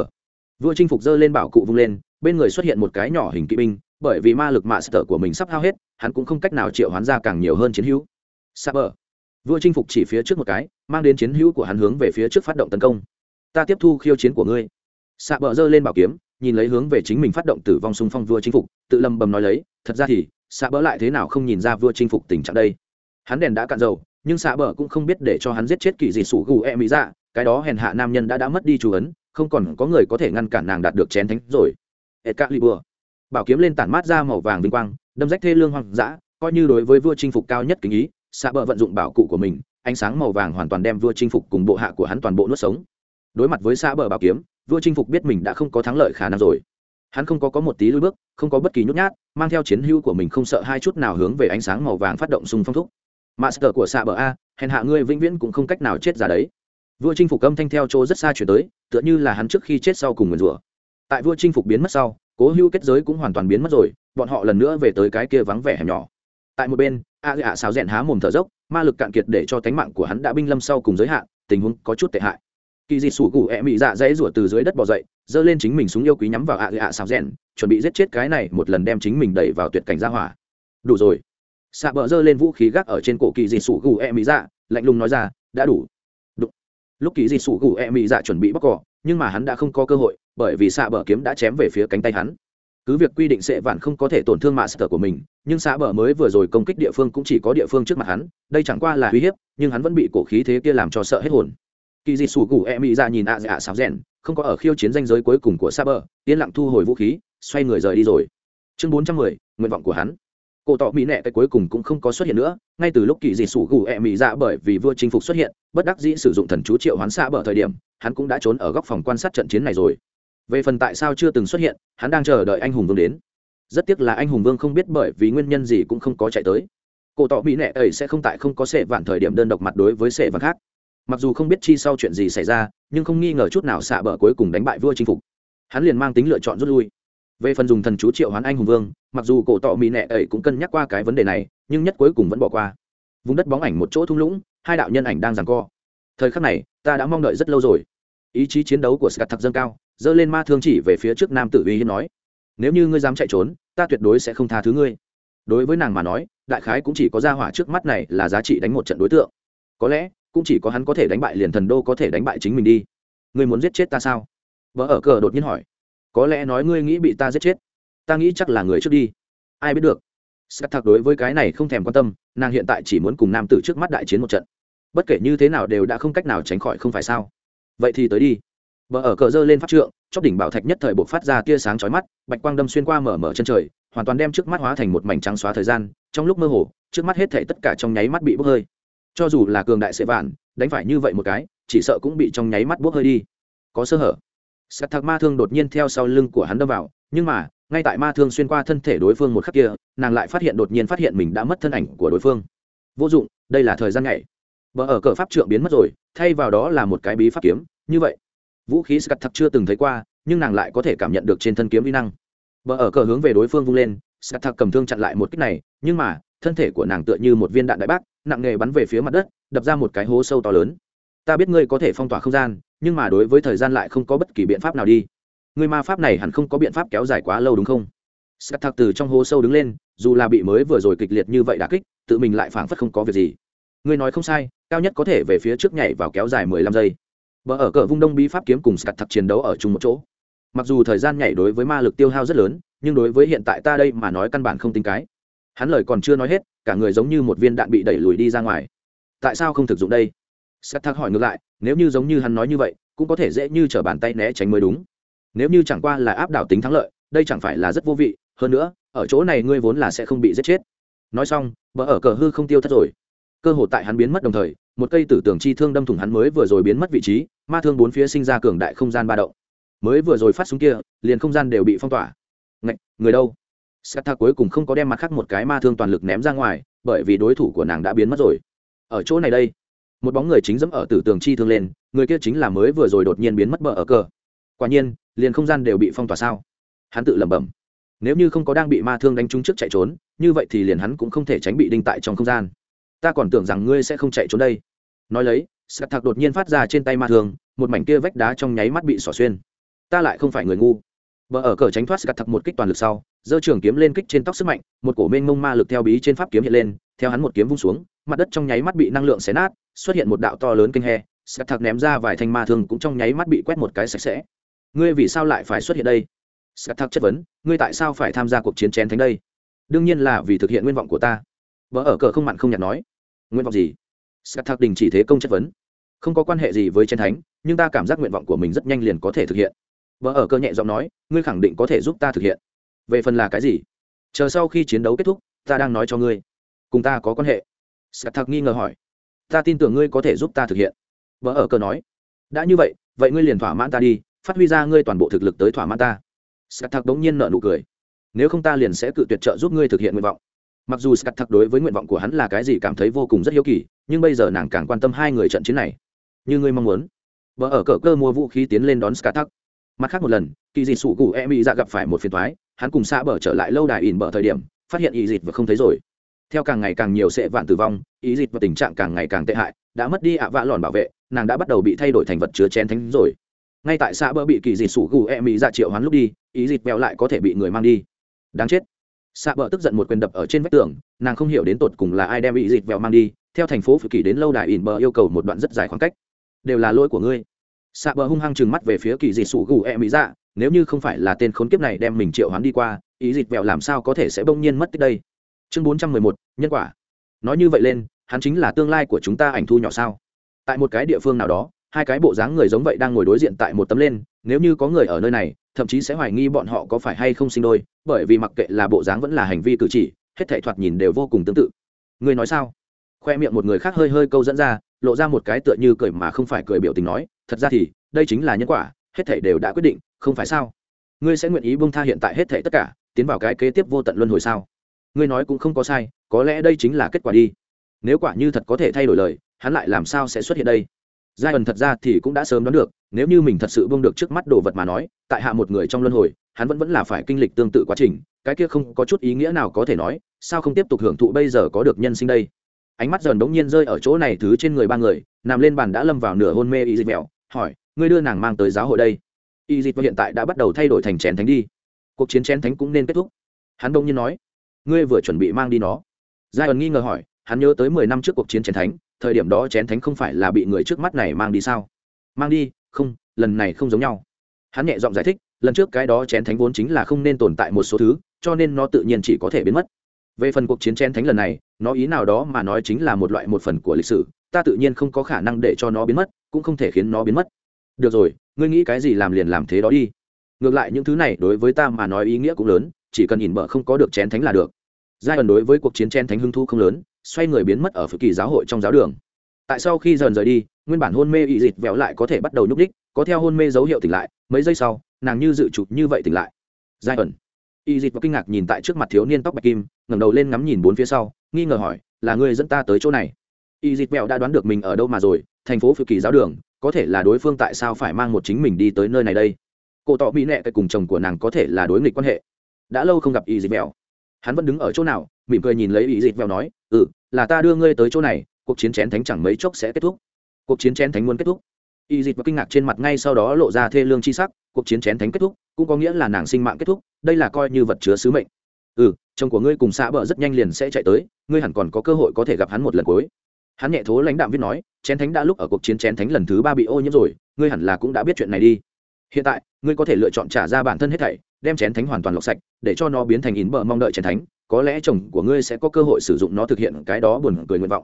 Vua chinh phục giơ lên bảo cụ vung lên, bên người xuất hiện một cái nhỏ hình kỵ binh, bởi vì ma lực Master của mình sắp hao hết, hắn cũng không cách nào triệu hoán ra càng nhiều hơn chiến hữu sa bờ. Vua chinh phục chỉ phía trước một cái mang đến chiến hữu của hắn hướng về phía trước phát động tấn công. Ta tiếp thu khiêu chiến của ngươi. Xạ bờ giơ lên bảo kiếm nhìn lấy hướng về chính mình phát động tử vong xung phong vua chinh phục tự lầm bầm nói lấy thật ra thì xạ bờ lại thế nào không nhìn ra vua chinh phục tình trạng đây? Hắn đèn đã cạn dầu nhưng xạ bờ cũng không biết để cho hắn giết chết kỳ dị sủ gù e mỹ dạ cái đó hèn hạ nam nhân đã đã mất đi chú ấn không còn có người có thể ngăn cản nàng đạt được chén thánh rồi. Excalibur. Bảo kiếm lên tản mát ra màu vàng vinh quang, đâm rách thê lương hoang dã, coi như đối với vua chinh phục cao nhất kính ý, xạ bờ vận dụng bảo cụ của mình, ánh sáng màu vàng hoàn toàn đem vua chinh phục cùng bộ hạ của hắn toàn bộ nuốt sống. Đối mặt với xạ bờ bảo kiếm, vua chinh phục biết mình đã không có thắng lợi khả năng rồi. Hắn không có có một tí lùi bước, không có bất kỳ nhút nhát, mang theo chiến hữu của mình không sợ hai chút nào hướng về ánh sáng màu vàng phát động xung phong thúc. Master của xạ bờ a, hèn hạ ngươi vĩnh viễn cũng không cách nào chết ra đấy. Vua chinh phục âm thanh theo chỗ rất xa chuyển tới, tựa như là hắn trước khi chết sau cùng nguyền rủa tại vua chinh phục biến mất sau cố hữu kết giới cũng hoàn toàn biến mất rồi bọn họ lần nữa về tới cái kia vắng vẻ hẻm nhỏ tại một bên, a dạ xào rẽn há mồm thở dốc, ma lực cạn kiệt để cho tánh mạng của hắn đã binh lâm sau cùng giới hạn, tình huống có chút tệ hại. Kỳ dị sủ cụ ẹ mị dạ dãy rủa từ dưới đất bỏ dậy, giơ lên chính mình súng yêu quý nhắm vào a dạ xào rẽn chuẩn bị giết chết cái này một lần đem chính mình đẩy vào tuyệt cảnh ra hỏa. Đủ rồi. Xạ bờ giơ lên vũ khí gác ở trên cổ kỳ dị sủ gù ẹ mị dạ lạnh lùng nói ra, đã đủ. Đụng. lúc kỳ dị sủ gù ẹ mị dạ chuẩn bị bóc cỏ, nhưng mà hắn đã không có cơ hội, bởi vì xạ bờ kiếm đã chém về phía cánh tay hắn cứ việc quy định sẽ vạn không có thể tổn thương mạ sở của mình, nhưng xã bờ mới vừa rồi công kích địa phương cũng chỉ có địa phương trước mặt hắn, đây chẳng qua là uy hiếp, nhưng hắn vẫn bị cổ khí thế kia làm cho sợ hết hồn. Kỳ dị sủ gù e mỹ ra nhìn ạ dạ sáo rèn, không có ở khiêu chiến danh giới cuối cùng của xã bờ, yên lặng thu hồi vũ khí, xoay người rời đi rồi. Chương bốn trăm mười, nguyện vọng của hắn. Cổ tỏ mỹ nệ cái cuối cùng cũng không có xuất hiện nữa, ngay từ lúc kỳ dị sủ gù ẹ mỹ dạ bởi vì vua chinh phục xuất hiện, bất đắc dĩ sử dụng thần chú triệu hoán xạ bờ thời điểm, hắn cũng đã trốn ở góc phòng quan sát trận chiến này rồi về phần tại sao chưa từng xuất hiện, hắn đang chờ đợi anh hùng vương đến. Rất tiếc là anh hùng vương không biết bởi vì nguyên nhân gì cũng không có chạy tới. Cổ tỏ mỹ nệ ấy sẽ không tại không có sệ vạn thời điểm đơn độc mặt đối với sệ vạn khác. Mặc dù không biết chi sau chuyện gì xảy ra, nhưng không nghi ngờ chút nào xạ bờ cuối cùng đánh bại vua chinh phục. Hắn liền mang tính lựa chọn rút lui. Về phần dùng thần chú triệu hoán anh hùng vương, mặc dù cổ tỏ mỹ nệ ấy cũng cân nhắc qua cái vấn đề này, nhưng nhất cuối cùng vẫn bỏ qua. Vùng đất bóng ảnh một chỗ thung lũng, hai đạo nhân ảnh đang giằng co. Thời khắc này, ta đã mong đợi rất lâu rồi. Ý chí chiến đấu của scat thật dâng cao giơ lên ma thương chỉ về phía trước nam tử uy hiếp nói, nếu như ngươi dám chạy trốn, ta tuyệt đối sẽ không tha thứ ngươi. Đối với nàng mà nói, đại khái cũng chỉ có gia hỏa trước mắt này là giá trị đánh một trận đối tượng. Có lẽ, cũng chỉ có hắn có thể đánh bại liền thần đô có thể đánh bại chính mình đi. Ngươi muốn giết chết ta sao? Vợ ở cờ đột nhiên hỏi. Có lẽ nói ngươi nghĩ bị ta giết chết. Ta nghĩ chắc là người trước đi. Ai biết được? Scat thạc đối với cái này không thèm quan tâm, nàng hiện tại chỉ muốn cùng nam tử trước mắt đại chiến một trận. Bất kể như thế nào đều đã không cách nào tránh khỏi không phải sao. Vậy thì tới đi bờ ở cờ dơ lên pháp trượng, chóp đỉnh bảo thạch nhất thời buộc phát ra tia sáng chói mắt, bạch quang đâm xuyên qua mở mở chân trời, hoàn toàn đem trước mắt hóa thành một mảnh trắng xóa thời gian, trong lúc mơ hồ, trước mắt hết thể tất cả trong nháy mắt bị bốc hơi. Cho dù là cường đại sẽ vạn, đánh phải như vậy một cái, chỉ sợ cũng bị trong nháy mắt bốc hơi đi. Có sơ hở. Sắt thạc ma thương đột nhiên theo sau lưng của hắn đâm vào, nhưng mà, ngay tại ma thương xuyên qua thân thể đối phương một khắc kia, nàng lại phát hiện đột nhiên phát hiện mình đã mất thân ảnh của đối phương. Vô dụng, đây là thời gian nhảy. Vợ ở cờ pháp trượng biến mất rồi, thay vào đó là một cái bí pháp kiếm, như vậy vũ khí sắt thạc chưa từng thấy qua, nhưng nàng lại có thể cảm nhận được trên thân kiếm vi năng. Vợ ở cờ hướng về đối phương vung lên sắt thạc cầm thương chặn lại một kích này, nhưng mà, thân thể của nàng tựa như một viên đạn đại bác, nặng nề bắn về phía mặt đất, đập ra một cái hố sâu to lớn. Ta biết ngươi có thể phong tỏa không gian, nhưng mà đối với thời gian lại không có bất kỳ biện pháp nào đi. Ngươi ma pháp này hẳn không có biện pháp kéo dài quá lâu đúng không? Sắt thạc từ trong hố sâu đứng lên, dù là bị mới vừa rồi kịch liệt như vậy đã kích, tự mình lại phảng phất không có việc gì. Ngươi nói không sai, cao nhất có thể về phía trước nhảy vào kéo dài mười lăm giây. Bờ ở cờ vung đông bí pháp kiếm cùng scat thật chiến đấu ở chung một chỗ. Mặc dù thời gian nhảy đối với ma lực tiêu hao rất lớn, nhưng đối với hiện tại ta đây mà nói căn bản không tính cái. Hắn lời còn chưa nói hết, cả người giống như một viên đạn bị đẩy lùi đi ra ngoài. Tại sao không thực dụng đây? Scat thắc hỏi ngược lại, nếu như giống như hắn nói như vậy, cũng có thể dễ như trở bàn tay né tránh mới đúng. Nếu như chẳng qua là áp đảo tính thắng lợi, đây chẳng phải là rất vô vị, hơn nữa, ở chỗ này ngươi vốn là sẽ không bị giết chết. Nói xong, bờ ở cờ hư không tiêu thất rồi. Cơ hội tại hắn biến mất đồng thời, một cây tử tường chi thương đâm thủng hắn mới vừa rồi biến mất vị trí, ma thương bốn phía sinh ra cường đại không gian ba động. Mới vừa rồi phát súng kia, liền không gian đều bị phong tỏa. Ngạch, người đâu? Sata cuối cùng không có đem mặt khác một cái ma thương toàn lực ném ra ngoài, bởi vì đối thủ của nàng đã biến mất rồi. Ở chỗ này đây, một bóng người chính dẫm ở tử tường chi thương lên, người kia chính là mới vừa rồi đột nhiên biến mất bờ ở cờ. Quả nhiên, liền không gian đều bị phong tỏa sao? Hắn tự lẩm bẩm. Nếu như không có đang bị ma thương đánh trúng trước chạy trốn, như vậy thì liền hắn cũng không thể tránh bị đinh tại trong không gian. Ta còn tưởng rằng ngươi sẽ không chạy trốn đây. Nói lấy sạc thạc đột nhiên phát ra trên tay ma thường một mảnh kia vách đá trong nháy mắt bị xỏ xuyên. Ta lại không phải người ngu. Vợ ở cờ tránh thoát sạc thạc một kích toàn lực sau, giơ trường kiếm lên kích trên tóc sức mạnh, một cổ mênh mông ma lực theo bí trên pháp kiếm hiện lên, theo hắn một kiếm vung xuống, mặt đất trong nháy mắt bị năng lượng xé nát, xuất hiện một đạo to lớn kinh he sạc thạc ném ra vài thanh ma thường cũng trong nháy mắt bị quét một cái sạch sẽ. Ngươi vì sao lại phải xuất hiện đây? Sạc thạc chất vấn, ngươi tại sao phải tham gia cuộc chiến chén thánh đây? Đương nhiên là vì thực hiện nguyện vọng của ta. Vợ ở cờ không mặn không nhạt nói nguyện vọng gì? Sạc thạc đình chỉ thế công chất vấn. Không có quan hệ gì với chén thánh, nhưng ta cảm giác nguyện vọng của mình rất nhanh liền có thể thực hiện. Vợ ở cơ nhẹ giọng nói, ngươi khẳng định có thể giúp ta thực hiện. Về phần là cái gì? Chờ sau khi chiến đấu kết thúc, ta đang nói cho ngươi. Cùng ta có quan hệ. Sạc thạc nghi ngờ hỏi. Ta tin tưởng ngươi có thể giúp ta thực hiện. Vợ ở cơ nói. Đã như vậy vậy ngươi liền thỏa mãn ta đi, phát huy ra ngươi toàn bộ thực lực tới thỏa mãn ta. Sạc thạc đống nhiên nợ nụ cười. Nếu không ta liền sẽ cự tuyệt trợ giúp ngươi thực hiện nguyện vọng mặc dù scat thật đối với nguyện vọng của hắn là cái gì cảm thấy vô cùng rất hiếu kỳ, nhưng bây giờ nàng càng quan tâm hai người trận chiến này. Như ngươi mong muốn. Vợ ở cờ cơ mua vũ khí tiến lên đón scat thắc. Mặt khác một lần, kỳ dị sủ cụ e mỹ ra dạ gặp phải một phiền thoái hắn cùng xa bờ trở lại lâu đài ỉn bờ thời điểm, phát hiện ý dịt và không thấy rồi. Theo càng ngày càng nhiều sẽ vạn tử vong, ý dịt và tình trạng càng ngày càng tệ hại, đã mất đi ạ vạ lòn bảo vệ, nàng đã bắt đầu bị thay đổi thành vật chứa chén thánh rồi. Ngay tại xã bờ bị kỳ dị sủ cụ e mỹ ra dạ triệu hắn lúc đi, ý dịt bèo lại có thể bị người mang đi. Đáng chết xạ bờ tức giận một quyền đập ở trên vách tường, nàng không hiểu đến tột cùng là ai đem bị dịt vẹo mang đi, theo thành phố phự kỳ đến lâu đài ỉn bờ yêu cầu một đoạn rất dài khoảng cách. Đều là lỗi của ngươi. Xạ bờ hung hăng trừng mắt về phía kỳ dịt sủ gù e mỹ dạ nếu như không phải là tên khốn kiếp này đem mình triệu hoán đi qua, ý dịt vẹo làm sao có thể sẽ bỗng nhiên mất tích đây? Chương bốn trăm mười một, nhân quả. Nói như vậy lên, hắn chính là tương lai của chúng ta ảnh thu nhỏ sao? Tại một cái địa phương nào đó, hai cái bộ dáng người giống vậy đang ngồi đối diện tại một tấm lên, nếu như có người ở nơi này thậm chí sẽ hoài nghi bọn họ có phải hay không sinh đôi, bởi vì mặc kệ là bộ dáng vẫn là hành vi cử chỉ, hết thể thoạt nhìn đều vô cùng tương tự. Người nói sao? Khoe miệng một người khác hơi hơi câu dẫn ra, lộ ra một cái tựa như cười mà không phải cười biểu tình nói, thật ra thì, đây chính là nhân quả, hết thể đều đã quyết định, không phải sao? Ngươi sẽ nguyện ý bông tha hiện tại hết thể tất cả, tiến vào cái kế tiếp vô tận luân hồi sao? Ngươi nói cũng không có sai, có lẽ đây chính là kết quả đi. Nếu quả như thật có thể thay đổi lời, hắn lại làm sao sẽ xuất hiện đây? Giai ẩn thật ra thì cũng đã sớm đoán được, nếu như mình thật sự bông được trước mắt đồ vật mà nói, tại hạ một người trong luân hồi, hắn vẫn vẫn là phải kinh lịch tương tự quá trình, cái kia không có chút ý nghĩa nào có thể nói, sao không tiếp tục hưởng thụ bây giờ có được nhân sinh đây? Ánh mắt dần đống nhiên rơi ở chỗ này thứ trên người ba người, nằm lên bàn đã lâm vào nửa hôn mê y dịch mẹo, hỏi, ngươi đưa nàng mang tới giáo hội đây? Y dịch hiện tại đã bắt đầu thay đổi thành chén thánh đi. Cuộc chiến chén thánh cũng nên kết thúc. Hắn đông nhiên nói, ngươi vừa chuẩn bị mang đi nó. Giai ẩn nghi ngờ hỏi, hắn nhớ tới mười năm trước cuộc chiến chén thánh thời điểm đó chén thánh không phải là bị người trước mắt này mang đi sao? Mang đi, không, lần này không giống nhau. Hắn nhẹ giọng giải thích, lần trước cái đó chén thánh vốn chính là không nên tồn tại một số thứ, cho nên nó tự nhiên chỉ có thể biến mất. Về phần cuộc chiến chén thánh lần này, nó ý nào đó mà nói chính là một loại một phần của lịch sử, ta tự nhiên không có khả năng để cho nó biến mất, cũng không thể khiến nó biến mất. Được rồi, ngươi nghĩ cái gì làm liền làm thế đó đi. Ngược lại những thứ này đối với ta mà nói ý nghĩa cũng lớn, chỉ cần nhìn bợ không có được chén thánh là được. Giai ẩn đối với cuộc chiến chén thánh hưng thu không lớn xoay người biến mất ở phự kỳ giáo hội trong giáo đường. Tại sau khi dần rời đi, nguyên bản hôn mê ị dịt vẹo lại có thể bắt đầu nhúc đích có theo hôn mê dấu hiệu tỉnh lại, mấy giây sau, nàng như dự chụp như vậy tỉnh lại. Giai ẩn. Ị dịt và kinh ngạc nhìn tại trước mặt thiếu niên tóc bạch kim, ngẩng đầu lên ngắm nhìn bốn phía sau, nghi ngờ hỏi, là người dẫn ta tới chỗ này? Ị dịt vẹo đã đoán được mình ở đâu mà rồi, thành phố phự kỳ giáo đường, có thể là đối phương tại sao phải mang một chính mình đi tới nơi này đây? Cô tỏ mỹ nẹ cùng chồng của nàng có thể là đối nghịch quan hệ. Đã lâu không gặp ị dịt vẹo. Hắn vẫn đứng ở chỗ nào mỉm cười nhìn lấy ý dịt vèo nói ừ là ta đưa ngươi tới chỗ này, cuộc chiến chén thánh chẳng mấy chốc sẽ kết thúc. Cuộc chiến chén thánh muốn kết thúc. Y dịch và kinh ngạc trên mặt ngay sau đó lộ ra thê lương chi sắc, cuộc chiến chén thánh kết thúc, cũng có nghĩa là nàng sinh mạng kết thúc, đây là coi như vật chứa sứ mệnh. Ừ chồng của ngươi cùng xã bờ rất nhanh liền sẽ chạy tới, ngươi hẳn còn có cơ hội có thể gặp hắn một lần cuối. Hắn nhẹ thố lãnh đạm viết nói, chén thánh đã lúc ở cuộc chiến chén thánh lần thứ ba bị ô nhiễm rồi, ngươi hẳn là cũng đã biết chuyện này đi. Hiện tại, ngươi có thể lựa chọn trả ra bản thân hết thảy, đem chén thánh hoàn toàn lọc sạch, để cho nó biến thành ín bờ mong đợi chén thánh có lẽ chồng của ngươi sẽ có cơ hội sử dụng nó thực hiện cái đó buồn cười nguyện vọng.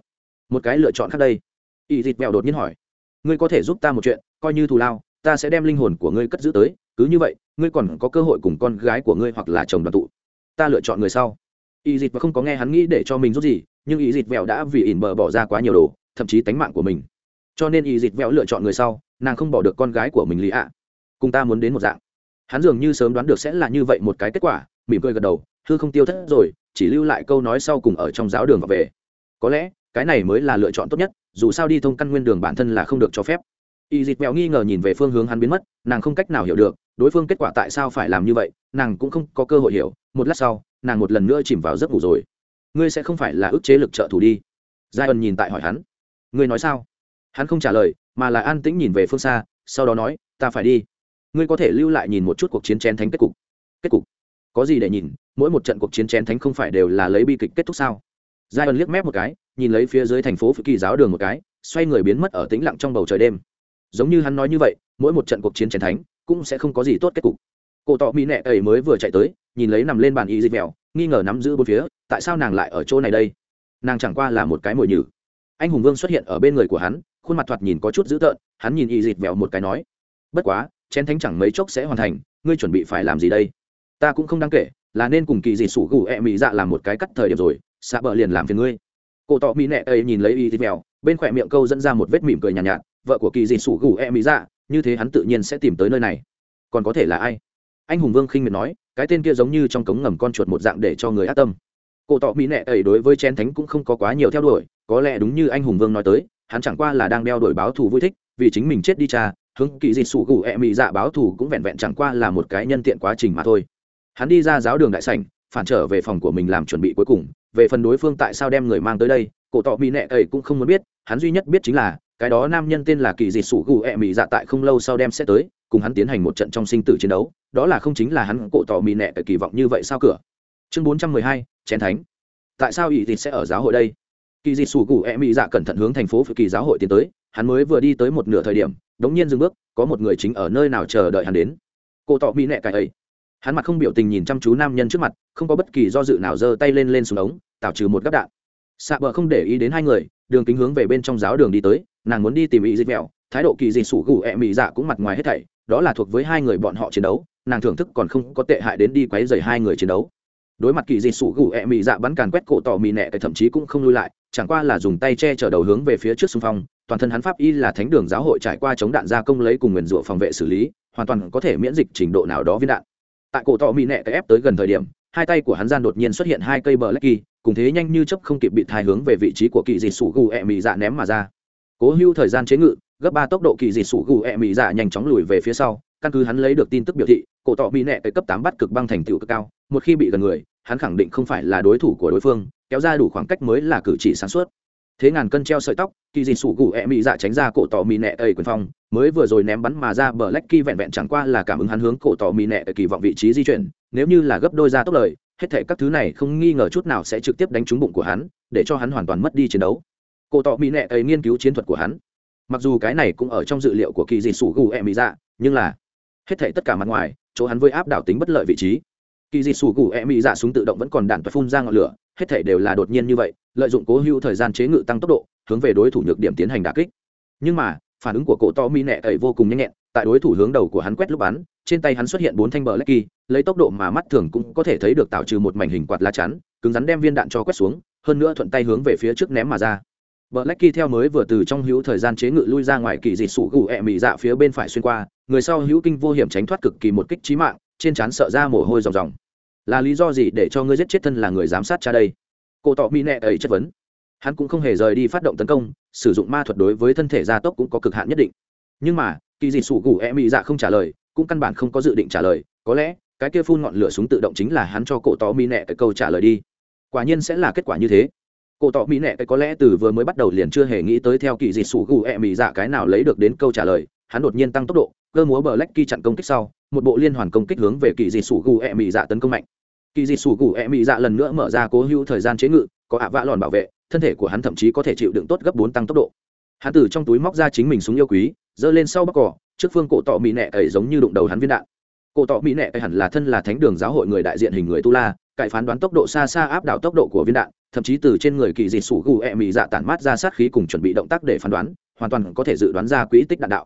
Một cái lựa chọn khác đây. Y thịt mèo đột nhiên hỏi, ngươi có thể giúp ta một chuyện, coi như thù lao, ta sẽ đem linh hồn của ngươi cất giữ tới, cứ như vậy, ngươi còn có cơ hội cùng con gái của ngươi hoặc là chồng đoàn tụ. Ta lựa chọn người sau. Y dịt và không có nghe hắn nghĩ để cho mình giúp gì, nhưng y dịt vẹo đã vì ỉn bờ bỏ ra quá nhiều đồ, thậm chí tánh mạng của mình. Cho nên y dịt vẹo lựa chọn người sau, nàng không bỏ được con gái của mình lý ạ. Cùng ta muốn đến một dạng. Hắn dường như sớm đoán được sẽ là như vậy một cái kết quả, mỉm cười gật đầu hư không tiêu thất rồi, chỉ lưu lại câu nói sau cùng ở trong giáo đường và về. Có lẽ, cái này mới là lựa chọn tốt nhất, dù sao đi thông căn nguyên đường bản thân là không được cho phép. Y dịt mèo nghi ngờ nhìn về phương hướng hắn biến mất, nàng không cách nào hiểu được, đối phương kết quả tại sao phải làm như vậy, nàng cũng không có cơ hội hiểu. Một lát sau, nàng một lần nữa chìm vào giấc ngủ rồi. Ngươi sẽ không phải là ức chế lực trợ thủ đi. Giai ân nhìn tại hỏi hắn. Ngươi nói sao? Hắn không trả lời, mà là an tĩnh nhìn về phương xa, sau đó nói, ta phải đi. Ngươi có thể lưu lại nhìn một chút cuộc chiến chén thánh kết cục. Kết cục có gì để nhìn, mỗi một trận cuộc chiến chén thánh không phải đều là lấy bi kịch kết thúc sao? Giai ân liếc mép một cái, nhìn lấy phía dưới thành phố phự kỳ giáo đường một cái, xoay người biến mất ở tĩnh lặng trong bầu trời đêm. Giống như hắn nói như vậy, mỗi một trận cuộc chiến chén thánh cũng sẽ không có gì tốt kết cục. Cổ tọ mỹ nẹ ấy mới vừa chạy tới, nhìn lấy nằm lên bàn y dịch mèo, nghi ngờ nắm giữ bốn phía, tại sao nàng lại ở chỗ này đây? Nàng chẳng qua là một cái mồi nhử. Anh hùng vương xuất hiện ở bên người của hắn, khuôn mặt thoạt nhìn có chút dữ tợn, hắn nhìn y dịch mèo một cái nói, bất quá, chén thánh chẳng mấy chốc sẽ hoàn thành, ngươi chuẩn bị phải làm gì đây? Ta cũng không đáng kể là nên cùng kỳ dị sủ gù e mỹ dạ làm một cái cắt thời điểm rồi xạ bờ liền làm phiền ngươi. Cổ tỏ mỹ nẹ ấy nhìn lấy y thịt mèo bên khỏe miệng câu dẫn ra một vết mỉm cười nhàn nhạt, nhạt vợ của kỳ dị sủ gù e mỹ dạ như thế hắn tự nhiên sẽ tìm tới nơi này. Còn có thể là ai? Anh hùng vương khinh miệt nói cái tên kia giống như trong cống ngầm con chuột một dạng để cho người ác tâm. Cổ tỏ mỹ nẹ ấy đối với chen thánh cũng không có quá nhiều theo đuổi có lẽ đúng như anh hùng vương nói tới hắn chẳng qua là đang đeo đuổi báo thù vui thích vì chính mình chết đi cha hứng kỳ dị sủ gù e mỹ dạ báo thù cũng vẹn vẹn chẳng qua là một cái nhân tiện quá trình mà thôi hắn đi ra giáo đường đại sảnh, phản trở về phòng của mình làm chuẩn bị cuối cùng. Về phần đối phương tại sao đem người mang tới đây, cổ tỏ mỹ nệ ấy cũng không muốn biết. Hắn duy nhất biết chính là, cái đó nam nhân tên là kỳ dị sủ gù ẹ mỹ dạ tại không lâu sau đem sẽ tới, cùng hắn tiến hành một trận trong sinh tử chiến đấu. Đó là không chính là hắn, cổ tỏ mỹ nẹ kỳ vọng như vậy sao cửa? Chương bốn trăm mười hai, chén thánh. Tại sao ỷ thịt sẽ ở giáo hội đây? Kỳ dị sủ cụ e mỹ dạ cẩn thận hướng thành phố phi kỳ giáo hội tiến tới. Hắn mới vừa đi tới một nửa thời điểm, đống nhiên dừng bước, có một người chính ở nơi nào chờ đợi hắn đến. Cổ tỏ mỹ nệ cái ấy hắn mặt không biểu tình nhìn chăm chú nam nhân trước mặt, không có bất kỳ do dự nào giơ tay lên lên xuống ống tạo trừ một gắp đạn. Xạ bờ không để ý đến hai người, đường kính hướng về bên trong giáo đường đi tới, nàng muốn đi tìm ý dịch mẹo, thái độ kỳ dị sủ gù ẹ mị dạ cũng mặt ngoài hết thảy, đó là thuộc với hai người bọn họ chiến đấu, nàng thưởng thức còn không có tệ hại đến đi quấy dày hai người chiến đấu. Đối mặt kỳ dị sủ gù ẹ mị dạ bắn càn quét cổ tỏ mị nẹ thậm chí cũng không lui lại, chẳng qua là dùng tay che chở đầu hướng về phía trước xung phong, toàn thân hắn pháp y là thánh đường giáo hội trải qua chống đạn gia công lấy cùng nguyền rủa phòng vệ xử lý, hoàn toàn có thể miễn dịch trình độ nào đó viên đạn tại cổ tọ mỹ nẹ ép tới gần thời điểm, hai tay của hắn gian đột nhiên xuất hiện hai cây bờ lách kỳ, cùng thế nhanh như chấp không kịp bị thai hướng về vị trí của kỳ dị sủ gù ẹ mị dạ ném mà ra. Cố hưu thời gian chế ngự, gấp ba tốc độ kỳ dị sủ gù ẹ mị dạ nhanh chóng lùi về phía sau, căn cứ hắn lấy được tin tức biểu thị, cổ tọ mỹ nẹ tay cấp tám bắt cực băng thành tựu cực cao, một khi bị gần người, hắn khẳng định không phải là đối thủ của đối phương, kéo ra đủ khoảng cách mới là cử chỉ sáng suốt. Thế ngàn cân treo sợi tóc, kỳ dị sủ gù ẹ mị dạ tránh ra cổ tọ mỹ nẹ ầy quyền phong mới vừa rồi ném bắn mà ra bờ lách kỳ vẹn vẹn chẳng qua là cảm ứng hắn hướng cổ tỏ mì nẹ kỳ vọng vị trí di chuyển. Nếu như là gấp đôi ra tốc lời, hết thể các thứ này không nghi ngờ chút nào sẽ trực tiếp đánh trúng bụng của hắn, để cho hắn hoàn toàn mất đi chiến đấu. Cổ tỏ mì nẹ ấy nghiên cứu chiến thuật của hắn. Mặc dù cái này cũng ở trong dự liệu của kỳ dị sủ gù ẹ mì dạ nhưng là hết thể tất cả mặt ngoài, chỗ hắn với áp đảo tính bất lợi vị trí. Kỳ dị sủ gù ẹ mị dạ súng tự động vẫn còn đạn và phun ra ngọn lửa, hết thể đều là đột nhiên như vậy, lợi dụng cố hữu thời gian chế ngự tăng tốc độ, hướng về đối thủ nhược điểm tiến hành đà kích. Nhưng mà phản ứng của cổ to mi nẹ ấy vô cùng nhanh nhẹn, tại đối thủ hướng đầu của hắn quét lúc bắn, trên tay hắn xuất hiện bốn thanh bờ lecky lấy tốc độ mà mắt thường cũng có thể thấy được tạo trừ một mảnh hình quạt lá chắn, cứng rắn đem viên đạn cho quét xuống, hơn nữa thuận tay hướng về phía trước ném mà ra. Bờ lecky theo mới vừa từ trong hữu thời gian chế ngự lui ra ngoài kỳ dị sủ gù ẹ mị dạ phía bên phải xuyên qua, người sau hữu kinh vô hiểm tránh thoát cực kỳ một kích trí mạng, trên trán sợ ra mồ hôi ròng ròng. Là lý do gì để cho ngươi giết chết thân là người giám sát cha đây? Cô tỏ mỹ nẹ ấy chất vấn hắn cũng không hề rời đi phát động tấn công, sử dụng ma thuật đối với thân thể gia tốc cũng có cực hạn nhất định. Nhưng mà, kỳ dị sủ gù e mị dạ không trả lời, cũng căn bản không có dự định trả lời. Có lẽ, cái kia phun ngọn lửa súng tự động chính là hắn cho cổ tỏ mỹ nẹ cái câu trả lời đi. Quả nhiên sẽ là kết quả như thế. Cổ tỏ mỹ nẹ cái có lẽ từ vừa mới bắt đầu liền chưa hề nghĩ tới theo kỳ dị sủ gù e mị dạ cái nào lấy được đến câu trả lời, hắn đột nhiên tăng tốc độ, cơ múa bờ lách kỳ chặn công kích sau, một bộ liên hoàn công kích hướng về kỳ dị sủ gù e mị dạ tấn công mạnh. Kỳ dị sủ gù e mị dạ lần nữa mở ra cố hữu thời gian chế ngự có ạ vạ lòn bảo vệ, thân thể của hắn thậm chí có thể chịu đựng tốt gấp bốn tăng tốc độ. Hắn từ trong túi móc ra chính mình súng yêu quý, giơ lên sau bắc cỏ trước phương cổ tọ mỹ nẹ ấy giống như đụng đầu hắn viên đạn. Cổ tọ mỹ nẹ ấy hẳn là thân là thánh đường giáo hội người đại diện hình người tu la, cải phán đoán tốc độ xa xa áp đảo tốc độ của viên đạn, thậm chí từ trên người kỳ dị sủ gù e dạ tản mát ra sát khí cùng chuẩn bị động tác để phán đoán, hoàn toàn có thể dự đoán ra quỹ tích đạn đạo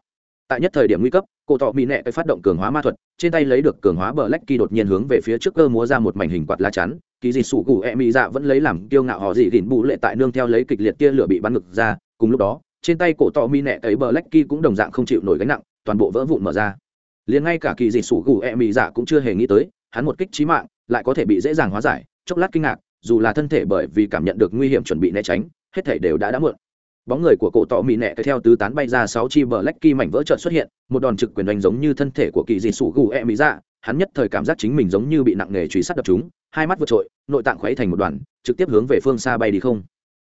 tại nhất thời điểm nguy cấp cổ tọ mỹ nẹ cái phát động cường hóa ma thuật, trên tay lấy được cường hóa bờ lách kỳ đột nhiên hướng về phía trước cơ múa ra một mảnh hình quạt lá chắn kỳ dị sụ cụ e mỹ dạ vẫn lấy làm kiêu ngạo họ dị gìn bù lệ tại nương theo lấy kịch liệt tia lửa bị bắn ngực ra, cùng lúc đó, trên tay cổ tọ mi nẹ ấy bờ lách kỳ cũng đồng dạng không chịu nổi gánh nặng, toàn bộ vỡ vụn mở ra. Liền ngay cả kỳ dị sụ cụ e mỹ dạ cũng chưa hề nghĩ tới, hắn một kích trí mạng lại có thể bị dễ dàng hóa giải, chốc lát kinh ngạc, dù là thân thể bởi vì cảm nhận được nguy hiểm chuẩn bị né tránh, hết thể đều đã đã muộn bóng người của cổ tọ mỹ nẹ theo tứ tán bay ra sáu chi bờ lách kỳ mảnh vỡ trợn xuất hiện, một đòn trực quyền đánh giống như thân thể của kỳ dị sủ gù e mỹ ra hắn nhất thời cảm giác chính mình giống như bị nặng nề truy sát đập chúng, hai mắt vượt trội, nội tạng khuấy thành một đoàn, trực tiếp hướng về phương xa bay đi không.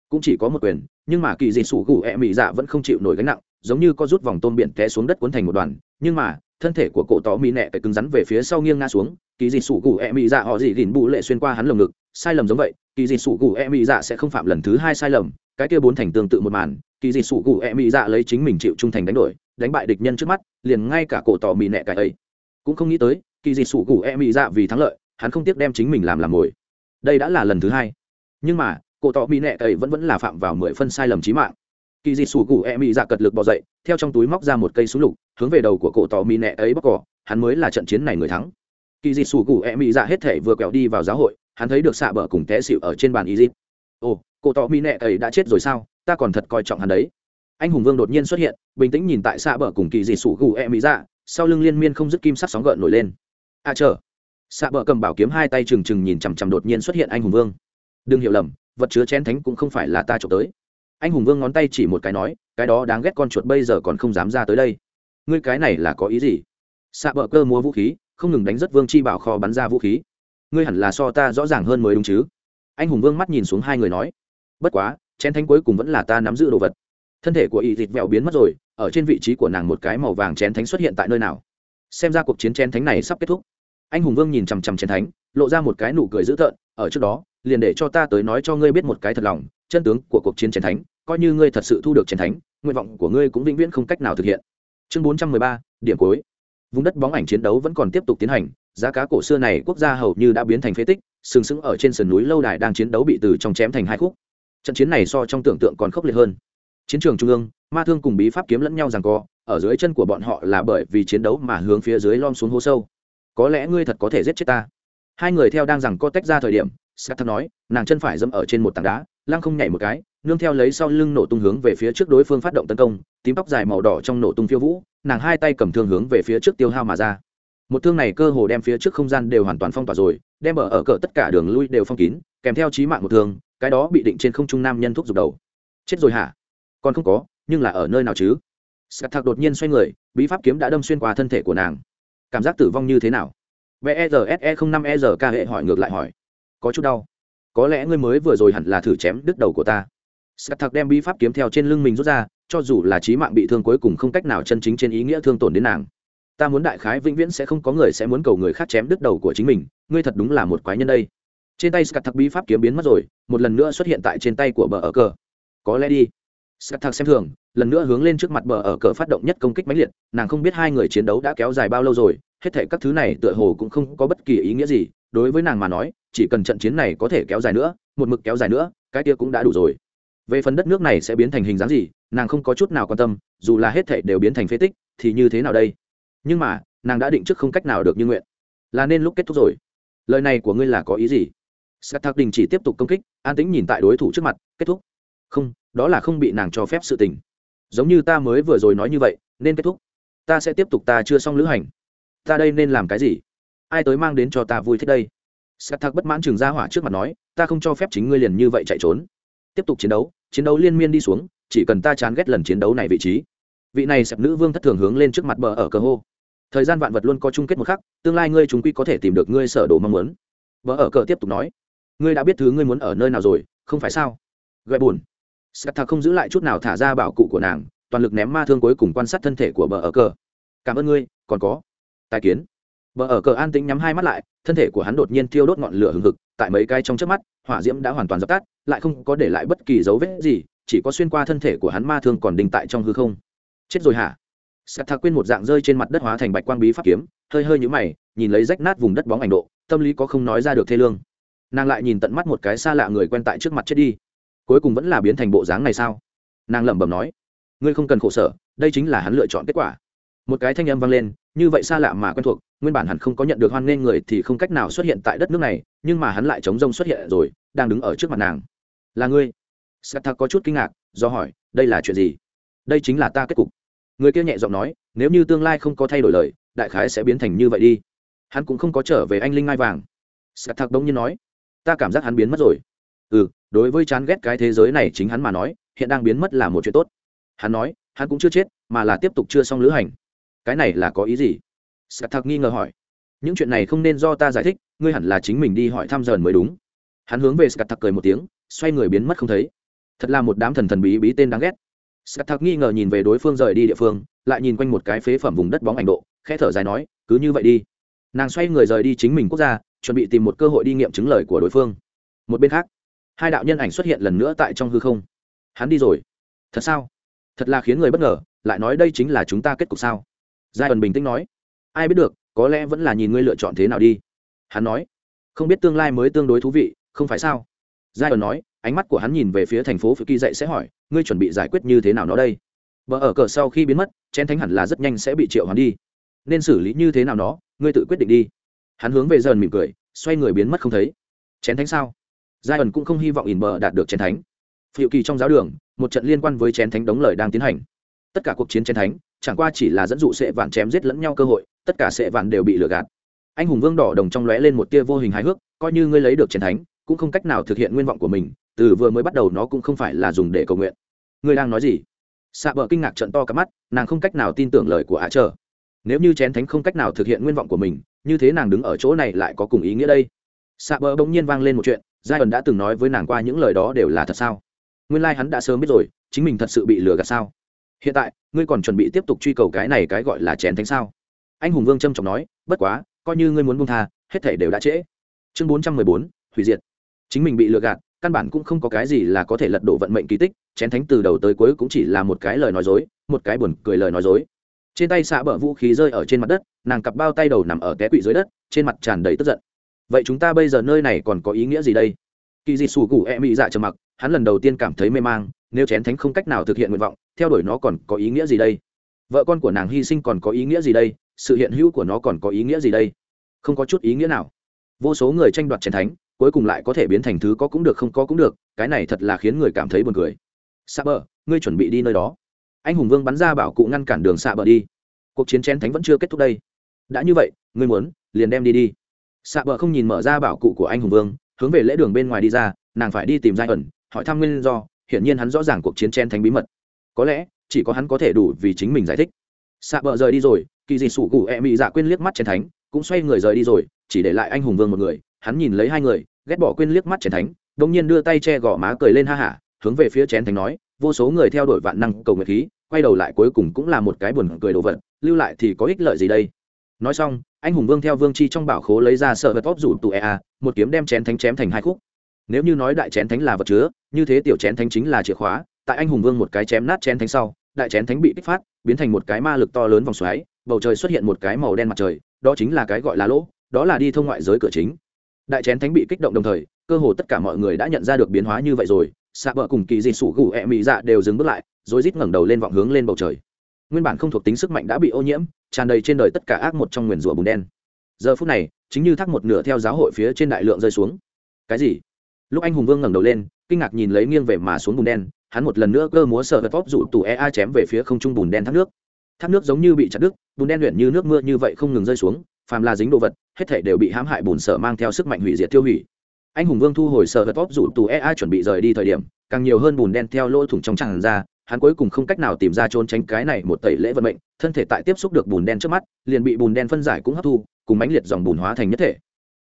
Cũng chỉ có một quyền, nhưng mà kỳ dị sủ gù e mỹ dạ vẫn không chịu nổi gánh nặng, giống như có rút vòng tôm biển té xuống đất cuốn thành một đoàn, nhưng mà, thân thể của cổ tỏ mỹ nẹ phải cứng rắn về phía sau nghiêng ngã xuống, kỳ dị sủ gù e mỹ dạ họ dị gìn bụ lệ xuyên qua hắn lồng ngực, sai lầm giống vậy, kỳ dị sủ gù e mỹ dạ sẽ không phạm lần thứ hai sai lầm cái kia bốn thành tương tự một màn, kỳ dị Sụ gù e dạ lấy chính mình chịu trung thành đánh đổi, đánh bại địch nhân trước mắt, liền ngay cả cổ tỏ mị nẹ cải ấy. Cũng không nghĩ tới, kỳ dị Sụ gù e dạ vì thắng lợi, hắn không tiếc đem chính mình làm làm mồi. Đây đã là lần thứ hai. Nhưng mà, cổ tỏ mị nẹ cải vẫn vẫn là phạm vào mười phân sai lầm trí mạng. Kỳ dị Sụ cụ e dạ cật lực bỏ dậy, theo trong túi móc ra một cây súng lục, hướng về đầu của cổ tỏ mị nẹ ấy bóc cỏ, hắn mới là trận chiến này người thắng. Kỳ dị Sụ cụ e dạ hết thể vừa quẹo đi vào giáo hội, hắn thấy được xạ bờ cùng té xịu ở trên bàn y dịp ồ cổ tỏ mỹ nệ ấy đã chết rồi sao? Ta còn thật coi trọng hắn đấy. Anh hùng vương đột nhiên xuất hiện bình tĩnh nhìn tại xạ bờ cùng kỳ dị sủ gù e mỹ dạ sau lưng liên miên không dứt kim sắc sóng gợn nổi lên. À, chờ. Xạ bờ cầm bảo kiếm hai tay trừng trừng nhìn chằm chằm đột nhiên xuất hiện anh hùng vương. Đừng hiểu lầm vật chứa chén thánh cũng không phải là ta trộm tới. Anh hùng vương ngón tay chỉ một cái nói cái đó đáng ghét con chuột bây giờ còn không dám ra tới đây. Ngươi cái này là có ý gì? Xạ bờ cơ mua vũ khí không ngừng đánh rất vương chi bảo kho bắn ra vũ khí. Ngươi hẳn là so ta rõ ràng hơn mới đúng chứ? Anh hùng vương mắt nhìn xuống hai người nói bất quá, chén thánh cuối cùng vẫn là ta nắm giữ đồ vật. Thân thể của y thịt vẹo biến mất rồi, ở trên vị trí của nàng một cái màu vàng chén thánh xuất hiện tại nơi nào? Xem ra cuộc chiến chén thánh này sắp kết thúc. Anh hùng vương nhìn chằm chằm chén thánh, lộ ra một cái nụ cười dữ tợn, ở trước đó, liền để cho ta tới nói cho ngươi biết một cái thật lòng, chân tướng của cuộc chiến chén thánh, coi như ngươi thật sự thu được chén thánh, nguyện vọng của ngươi cũng vĩnh viễn không cách nào thực hiện. Chương bốn trăm mười ba, điểm cuối. Vùng đất bóng ảnh chiến đấu vẫn còn tiếp tục tiến hành, giá cá cổ xưa này quốc gia hầu như đã biến thành phế tích, sừng sững ở trên sườn núi lâu đài đang chiến đấu bị từ trong chém thành hai khúc trận chiến này so trong tưởng tượng còn khốc liệt hơn. Chiến trường trung ương, ma thương cùng bí pháp kiếm lẫn nhau rằng co, ở dưới chân của bọn họ là bởi vì chiến đấu mà hướng phía dưới lom xuống hố sâu. Có lẽ ngươi thật có thể giết chết ta. Hai người theo đang rằng co tách ra thời điểm sắt thắc nói, nàng chân phải dẫm ở trên một tảng đá, lăng không nhảy một cái, nương theo lấy sau lưng nổ tung hướng về phía trước đối phương phát động tấn công, tím tóc dài màu đỏ trong nổ tung phiêu vũ, nàng hai tay cầm thương hướng về phía trước tiêu hao mà ra. Một thương này cơ hồ đem phía trước không gian đều hoàn toàn phong tỏa rồi, đem ở ở cỡ tất cả đường lui đều phong kín, kèm theo trí mạng một thương cái đó bị định trên không trung nam nhân thuốc giục đầu. Chết rồi hả? Còn không có, nhưng là ở nơi nào chứ? Sạt thạc đột nhiên xoay người, bí pháp kiếm đã đâm xuyên qua thân thể của nàng. Cảm giác tử vong như thế nào? Berse không năm e r k hệ hỏi ngược lại hỏi. Có chút đau. Có lẽ ngươi mới vừa rồi hẳn là thử chém đứt đầu của ta. Sát thạc đem bí pháp kiếm theo trên lưng mình rút ra, cho dù là trí mạng bị thương cuối cùng không cách nào chân chính trên ý nghĩa thương tổn đến nàng. Ta muốn đại khái vĩnh viễn sẽ không có người sẽ muốn cầu người khác chém đứt đầu của chính mình, ngươi thật đúng là một quái nhân đây trên tay scat thạc bí pháp kiếm biến mất rồi, một lần nữa xuất hiện tại trên tay của bờ ở cờ. Có lẽ đi. Scat thạc xem thường, lần nữa hướng lên trước mặt bờ ở cờ phát động nhất công kích mãnh liệt, nàng không biết hai người chiến đấu đã kéo dài bao lâu rồi, hết thể các thứ này tựa hồ cũng không có bất kỳ ý nghĩa gì, đối với nàng mà nói, chỉ cần trận chiến này có thể kéo dài nữa, một mực kéo dài nữa, cái kia cũng đã đủ rồi. Về phần đất nước này sẽ biến thành hình dáng gì, nàng không có chút nào quan tâm, dù là hết thể đều biến thành phế tích, thì như thế nào đây? Nhưng mà, nàng đã định trước không cách nào được như nguyện. Là nên lúc kết thúc rồi. Lời này của ngươi là có ý gì? Sắt a đình chỉ tiếp tục công kích, an tĩnh nhìn tại đối thủ trước mặt, kết thúc. Không, đó là không bị nàng cho phép sự tình. Giống như ta mới vừa rồi nói như vậy, nên kết thúc. Ta sẽ tiếp tục ta chưa xong lữ hành. Ta đây nên làm cái gì? Ai tới mang đến cho ta vui thích đây? Sắt a bất mãn trường ra hỏa trước mặt nói, ta không cho phép chính ngươi liền như vậy chạy trốn. Tiếp tục chiến đấu chiến đấu liên miên đi xuống, chỉ cần ta chán ghét lần chiến đấu này vị trí. Vị này sẹp nữ vương thất thường hướng lên trước mặt bờ ở cờ hô. Thời gian vạn vật luôn có chung kết một khắc, tương lai ngươi chúng quy có thể tìm được ngươi sở đồ mong muốn. Bờ ở cờ tiếp tục nói ngươi đã biết thứ ngươi muốn ở nơi nào rồi không phải sao gợi buồn Scat không giữ lại chút nào thả ra bảo cụ của nàng, toàn lực ném ma thương cuối cùng quan sát thân thể của bờ ở cờ. Cảm ơn ngươi, còn có. Tài kiến. Bờ ở cờ an tĩnh nhắm hai mắt lại, thân thể của hắn đột nhiên thiêu đốt ngọn lửa hừng hực, tại mấy cái trong chớp mắt, hỏa diễm đã hoàn toàn dập tắt, lại không có để lại bất kỳ dấu vết gì, chỉ có xuyên qua thân thể của hắn ma thương còn đình tại trong hư không. Chết rồi hả? Scat quên một dạng rơi trên mặt đất hóa thành bạch quang bí pháp kiếm, hơi hơi nhũ mày, nhìn lấy rách nát vùng đất bóng ảnh độ, tâm lý có không nói ra được thê lương. Nàng lại nhìn tận mắt một cái xa lạ người quen tại trước mặt chết đi. Cuối cùng vẫn là biến thành bộ dáng này sao? Nàng lẩm bẩm nói. Ngươi không cần khổ sở, đây chính là hắn lựa chọn kết quả. Một cái thanh âm vang lên, như vậy xa lạ mà quen thuộc, nguyên bản hắn không có nhận được hoan nghênh người thì không cách nào xuất hiện tại đất nước này, nhưng mà hắn lại chống rông xuất hiện rồi, đang đứng ở trước mặt nàng. Là ngươi? Sata có chút kinh ngạc, do hỏi, đây là chuyện gì? Đây chính là ta kết cục. Người kia nhẹ giọng nói, nếu như tương lai không có thay đổi lời, đại khái sẽ biến thành như vậy đi. Hắn cũng không có trở về anh linh ngai vàng. Sata đông nhiên nói ta cảm giác hắn biến mất rồi. Ừ đối với chán ghét cái thế giới này chính hắn mà nói, hiện đang biến mất là một chuyện tốt. Hắn nói, hắn cũng chưa chết, mà là tiếp tục chưa xong lữ hành. Cái này là có ý gì? Sạc thạc nghi ngờ hỏi. Những chuyện này không nên do ta giải thích, ngươi hẳn là chính mình đi hỏi thăm dần mới đúng. Hắn hướng về sạc thạc cười một tiếng, xoay người biến mất không thấy. Thật là một đám thần thần bí bí tên đáng ghét. Sạc thạc nghi ngờ nhìn về đối phương rời đi địa phương, lại nhìn quanh một cái phế phẩm vùng đất bóng ảnh độ, khẽ thở dài nói, cứ như vậy đi. Nàng xoay người rời đi chính mình quốc gia chuẩn bị tìm một cơ hội đi nghiệm chứng lời của đối phương. Một bên khác, hai đạo nhân ảnh xuất hiện lần nữa tại trong hư không. Hắn đi rồi. Thật sao? Thật là khiến người bất ngờ, lại nói đây chính là chúng ta kết cục sao? Giai ẩn bình tĩnh nói. Ai biết được, có lẽ vẫn là nhìn ngươi lựa chọn thế nào đi. Hắn nói. Không biết tương lai mới tương đối thú vị, không phải sao? Giai ẩn nói, ánh mắt của hắn nhìn về phía thành phố phía kỳ dậy sẽ hỏi, ngươi chuẩn bị giải quyết như thế nào nó đây? Vợ ở cờ sau khi biến mất, chén thánh hẳn là rất nhanh sẽ bị triệu hắn đi. Nên xử lý như thế nào nó, ngươi tự quyết định đi hắn hướng về dần mỉm cười, xoay người biến mất không thấy. Chén thánh sao? Giai ẩn cũng không hy vọng ỉn bờ đạt được chén thánh. Phiệu kỳ trong giáo đường, một trận liên quan với chén thánh đống lời đang tiến hành. Tất cả cuộc chiến chén thánh, chẳng qua chỉ là dẫn dụ sệ vạn chém giết lẫn nhau cơ hội, tất cả sệ vạn đều bị lừa gạt. Anh hùng vương đỏ đồng trong lóe lên một tia vô hình hài hước, coi như ngươi lấy được chén thánh, cũng không cách nào thực hiện nguyên vọng của mình, từ vừa mới bắt đầu nó cũng không phải là dùng để cầu nguyện. Ngươi đang nói gì? Xạ bờ kinh ngạc trận to cả mắt, nàng không cách nào tin tưởng lời của ả trờ nếu như chén thánh không cách nào thực hiện nguyên vọng của mình như thế nàng đứng ở chỗ này lại có cùng ý nghĩa đây. Xạ bờ bỗng nhiên vang lên một chuyện giai ẩn đã từng nói với nàng qua những lời đó đều là thật sao? Nguyên lai、like、hắn đã sớm biết rồi, chính mình thật sự bị lừa gạt sao? Hiện tại, ngươi còn chuẩn bị tiếp tục truy cầu cái này cái gọi là chén thánh sao? Anh hùng vương trâm trọng nói, bất quá, coi như ngươi muốn buông tha, hết thể đều đã trễ. Chương bốn trăm mười bốn, hủy diệt. Chính mình bị lừa gạt, căn bản cũng không có cái gì là có thể lật đổ vận mệnh kỳ tích, chén thánh từ đầu tới cuối cũng chỉ là một cái lời nói dối, một cái buồn cười lời nói dối trên tay xạ bờ vũ khí rơi ở trên mặt đất, nàng cặp bao tay đầu nằm ở té quỵ dưới đất, trên mặt tràn đầy tức giận. Vậy chúng ta bây giờ nơi này còn có ý nghĩa gì đây? Kỳ dị sủ cụ e mị dạ trầm mặc, hắn lần đầu tiên cảm thấy mê mang, nếu chén thánh không cách nào thực hiện nguyện vọng, theo đuổi nó còn có ý nghĩa gì đây? Vợ con của nàng hy sinh còn có ý nghĩa gì đây? Sự hiện hữu của nó còn có ý nghĩa gì đây? Không có chút ý nghĩa nào. Vô số người tranh đoạt chén thánh, cuối cùng lại có thể biến thành thứ có cũng được không có cũng được, cái này thật là khiến người cảm thấy buồn cười. Xạ bờ ngươi chuẩn bị đi nơi đó anh hùng vương bắn ra bảo cụ ngăn cản đường xạ bờ đi. Cuộc chiến chén thánh vẫn chưa kết thúc đây. Đã như vậy, ngươi muốn, liền đem đi đi. Xạ bờ không nhìn mở ra bảo cụ của anh hùng vương, hướng về lễ đường bên ngoài đi ra, nàng phải đi tìm giai ẩn, hỏi thăm nguyên do, hiển nhiên hắn rõ ràng cuộc chiến chén thánh bí mật. Có lẽ, chỉ có hắn có thể đủ vì chính mình giải thích. Xạ bờ rời đi rồi, kỳ dị sủ cụ e mị dạ quên liếc mắt chén thánh, cũng xoay người rời đi rồi, chỉ để lại anh hùng vương một người, hắn nhìn lấy hai người, ghét bỏ quên liếc mắt chén thánh đông nhiên đưa tay che gò má cười lên ha hả, hướng về phía chén thánh nói, vô số người theo đuổi vạn năng cầu nguyện khí quay đầu lại cuối cùng cũng là một cái buồn cười đồ vật, lưu lại thì có ích lợi gì đây? Nói xong, anh hùng vương theo vương chi trong bảo khố lấy ra sợ vật tốt rủ tụ ea một kiếm đem chén thánh chém thành hai khúc. Nếu như nói đại chén thánh là vật chứa, như thế tiểu chén thánh chính là chìa khóa, tại anh hùng vương một cái chém nát chén thánh sau, đại chén thánh bị kích phát, biến thành một cái ma lực to lớn vòng xoáy, bầu trời xuất hiện một cái màu đen mặt trời, đó chính là cái gọi là lỗ, đó là đi thông ngoại giới cửa chính. Đại chén thánh bị kích động đồng thời, cơ hồ tất cả mọi người đã nhận ra được biến hóa như vậy rồi, xạ vợ cùng kỳ dị sủ gù ẹ mị dạ đều dừng bước lại rồi rít ngẩng đầu lên vọng hướng lên bầu trời. Nguyên bản không thuộc tính sức mạnh đã bị ô nhiễm, tràn đầy trên đời tất cả ác một trong nguyền rủa bùn đen. Giờ phút này, chính như thác một nửa theo giáo hội phía trên đại lượng rơi xuống. Cái gì? Lúc anh hùng vương ngẩng đầu lên, kinh ngạc nhìn lấy nghiêng về mà xuống bùn đen, hắn một lần nữa cơ múa sợ vật vóp dụ tù ea chém về phía không trung bùn đen thác nước. Thác nước giống như bị chặt đứt, bùn đen luyện như nước mưa như vậy không ngừng rơi xuống, phàm là dính đồ vật, hết thể đều bị hãm hại bùn sở mang theo sức mạnh hủy diệt tiêu hủy. Anh hùng vương thu hồi sợ vật vóp dụ tù ea chuẩn bị rời đi thời điểm, càng nhiều hơn bùn đen theo lỗ thủng trong tràn ra hắn cuối cùng không cách nào tìm ra trốn tránh cái này một tẩy lễ vận mệnh, thân thể tại tiếp xúc được bùn đen trước mắt, liền bị bùn đen phân giải cũng hấp thu, cùng mãnh liệt dòng bùn hóa thành nhất thể.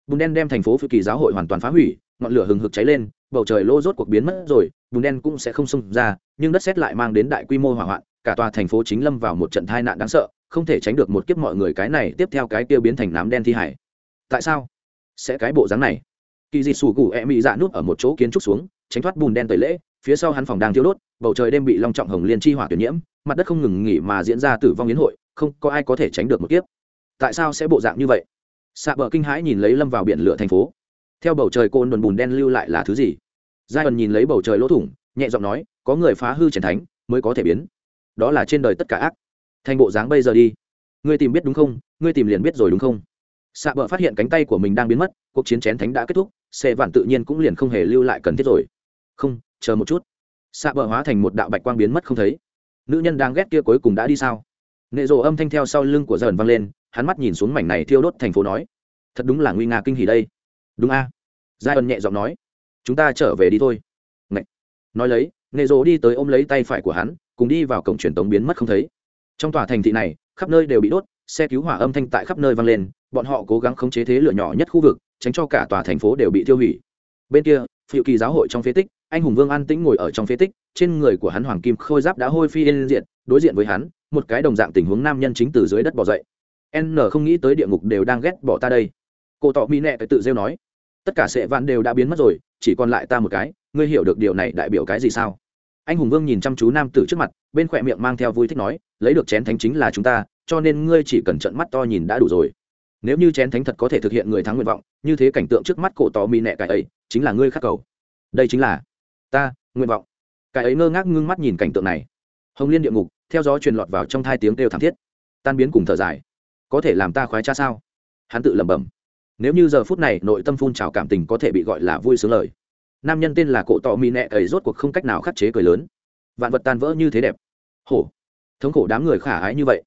Bùn đen đem thành phố phi kỳ giáo hội hoàn toàn phá hủy, ngọn lửa hừng hực cháy lên, bầu trời lô rốt cuộc biến mất rồi, bùn đen cũng sẽ không xông ra, nhưng đất xét lại mang đến đại quy mô hỏa hoạn, cả tòa thành phố chính lâm vào một trận tai nạn đáng sợ, không thể tránh được một kiếp mọi người cái này tiếp theo cái kia biến thành nám đen thi hải. Tại sao? Sẽ cái bộ dáng này. Kỳ dị sủ cụ e mị dạ nút ở một chỗ kiến trúc xuống, tránh thoát bùn đen tẩy lễ phía sau hắn phòng đang thiêu đốt, bầu trời đêm bị long trọng hồng liên chi hỏa tuyển nhiễm, mặt đất không ngừng nghỉ mà diễn ra tử vong yến hội, không có ai có thể tránh được một kiếp. Tại sao sẽ bộ dạng như vậy? Xạ bờ kinh hãi nhìn lấy lâm vào biển lửa thành phố. Theo bầu trời côn đồn bùn đen lưu lại là thứ gì? Giai ẩn nhìn lấy bầu trời lỗ thủng, nhẹ giọng nói, có người phá hư trần thánh, mới có thể biến. Đó là trên đời tất cả ác. Thành bộ dáng bây giờ đi. Ngươi tìm biết đúng không? Ngươi tìm liền biết rồi đúng không? Xạ bờ phát hiện cánh tay của mình đang biến mất, cuộc chiến chén thánh đã kết thúc xe vạn tự nhiên cũng liền không hề lưu lại cần thiết rồi. Không chờ một chút. Xạ bờ hóa thành một đạo bạch quang biến mất không thấy. Nữ nhân đang ghét kia cuối cùng đã đi sao? Nệ rộ âm thanh theo sau lưng của dần vang lên, hắn mắt nhìn xuống mảnh này thiêu đốt thành phố nói, thật đúng là nguy nga kinh hỉ đây. Đúng a. À? giai ân nhẹ giọng nói, chúng ta trở về đi thôi. Ngậy. nói lấy, nệ rộ đi tới ôm lấy tay phải của hắn, cùng đi vào cổng truyền tống biến mất không thấy. Trong tòa thành thị này, khắp nơi đều bị đốt, xe cứu hỏa âm thanh tại khắp nơi vang lên, bọn họ cố gắng khống chế thế lửa nhỏ nhất khu vực, tránh cho cả tòa thành phố đều bị tiêu hủy. Bên kia phiệu kỳ giáo hội trong phế tích anh hùng vương an tĩnh ngồi ở trong phế tích, trên người của hắn hoàng kim khôi giáp đã hôi phi yên diện đối diện với hắn, một cái đồng dạng tình huống nam nhân chính từ dưới đất bỏ dậy. N không nghĩ tới địa ngục đều đang ghét bỏ ta đây. Cô Tỏ mỹ nẹ tự rêu nói. Tất cả sệ vạn đều đã biến mất rồi, chỉ còn lại ta một cái, ngươi hiểu được điều này đại biểu cái gì sao? Anh hùng vương nhìn chăm chú nam tử trước mặt, bên khỏe miệng mang theo vui thích nói, lấy được chén thánh chính là chúng ta, cho nên ngươi chỉ cần trận mắt to nhìn đã đủ rồi. Nếu như chén thánh thật có thể thực hiện người thắng nguyện vọng, như thế cảnh tượng trước mắt cổ tỏ mỹ nẹ cải ấy, chính là ngươi khắc cầu. Đây chính là ta, nguyện vọng. Cái ấy ngơ ngác ngưng mắt nhìn cảnh tượng này. Hồng liên địa ngục, theo gió truyền lọt vào trong thai tiếng kêu thảm thiết. Tan biến cùng thở dài. Có thể làm ta khoái cha sao? Hắn tự lẩm bẩm. Nếu như giờ phút này nội tâm phun trào cảm tình có thể bị gọi là vui sướng lời. Nam nhân tên là cổ tọ mỹ nẹ ấy rốt cuộc không cách nào khắc chế cười lớn. Vạn vật tan vỡ như thế đẹp. Hổ. Thống khổ đám người khả ái như vậy.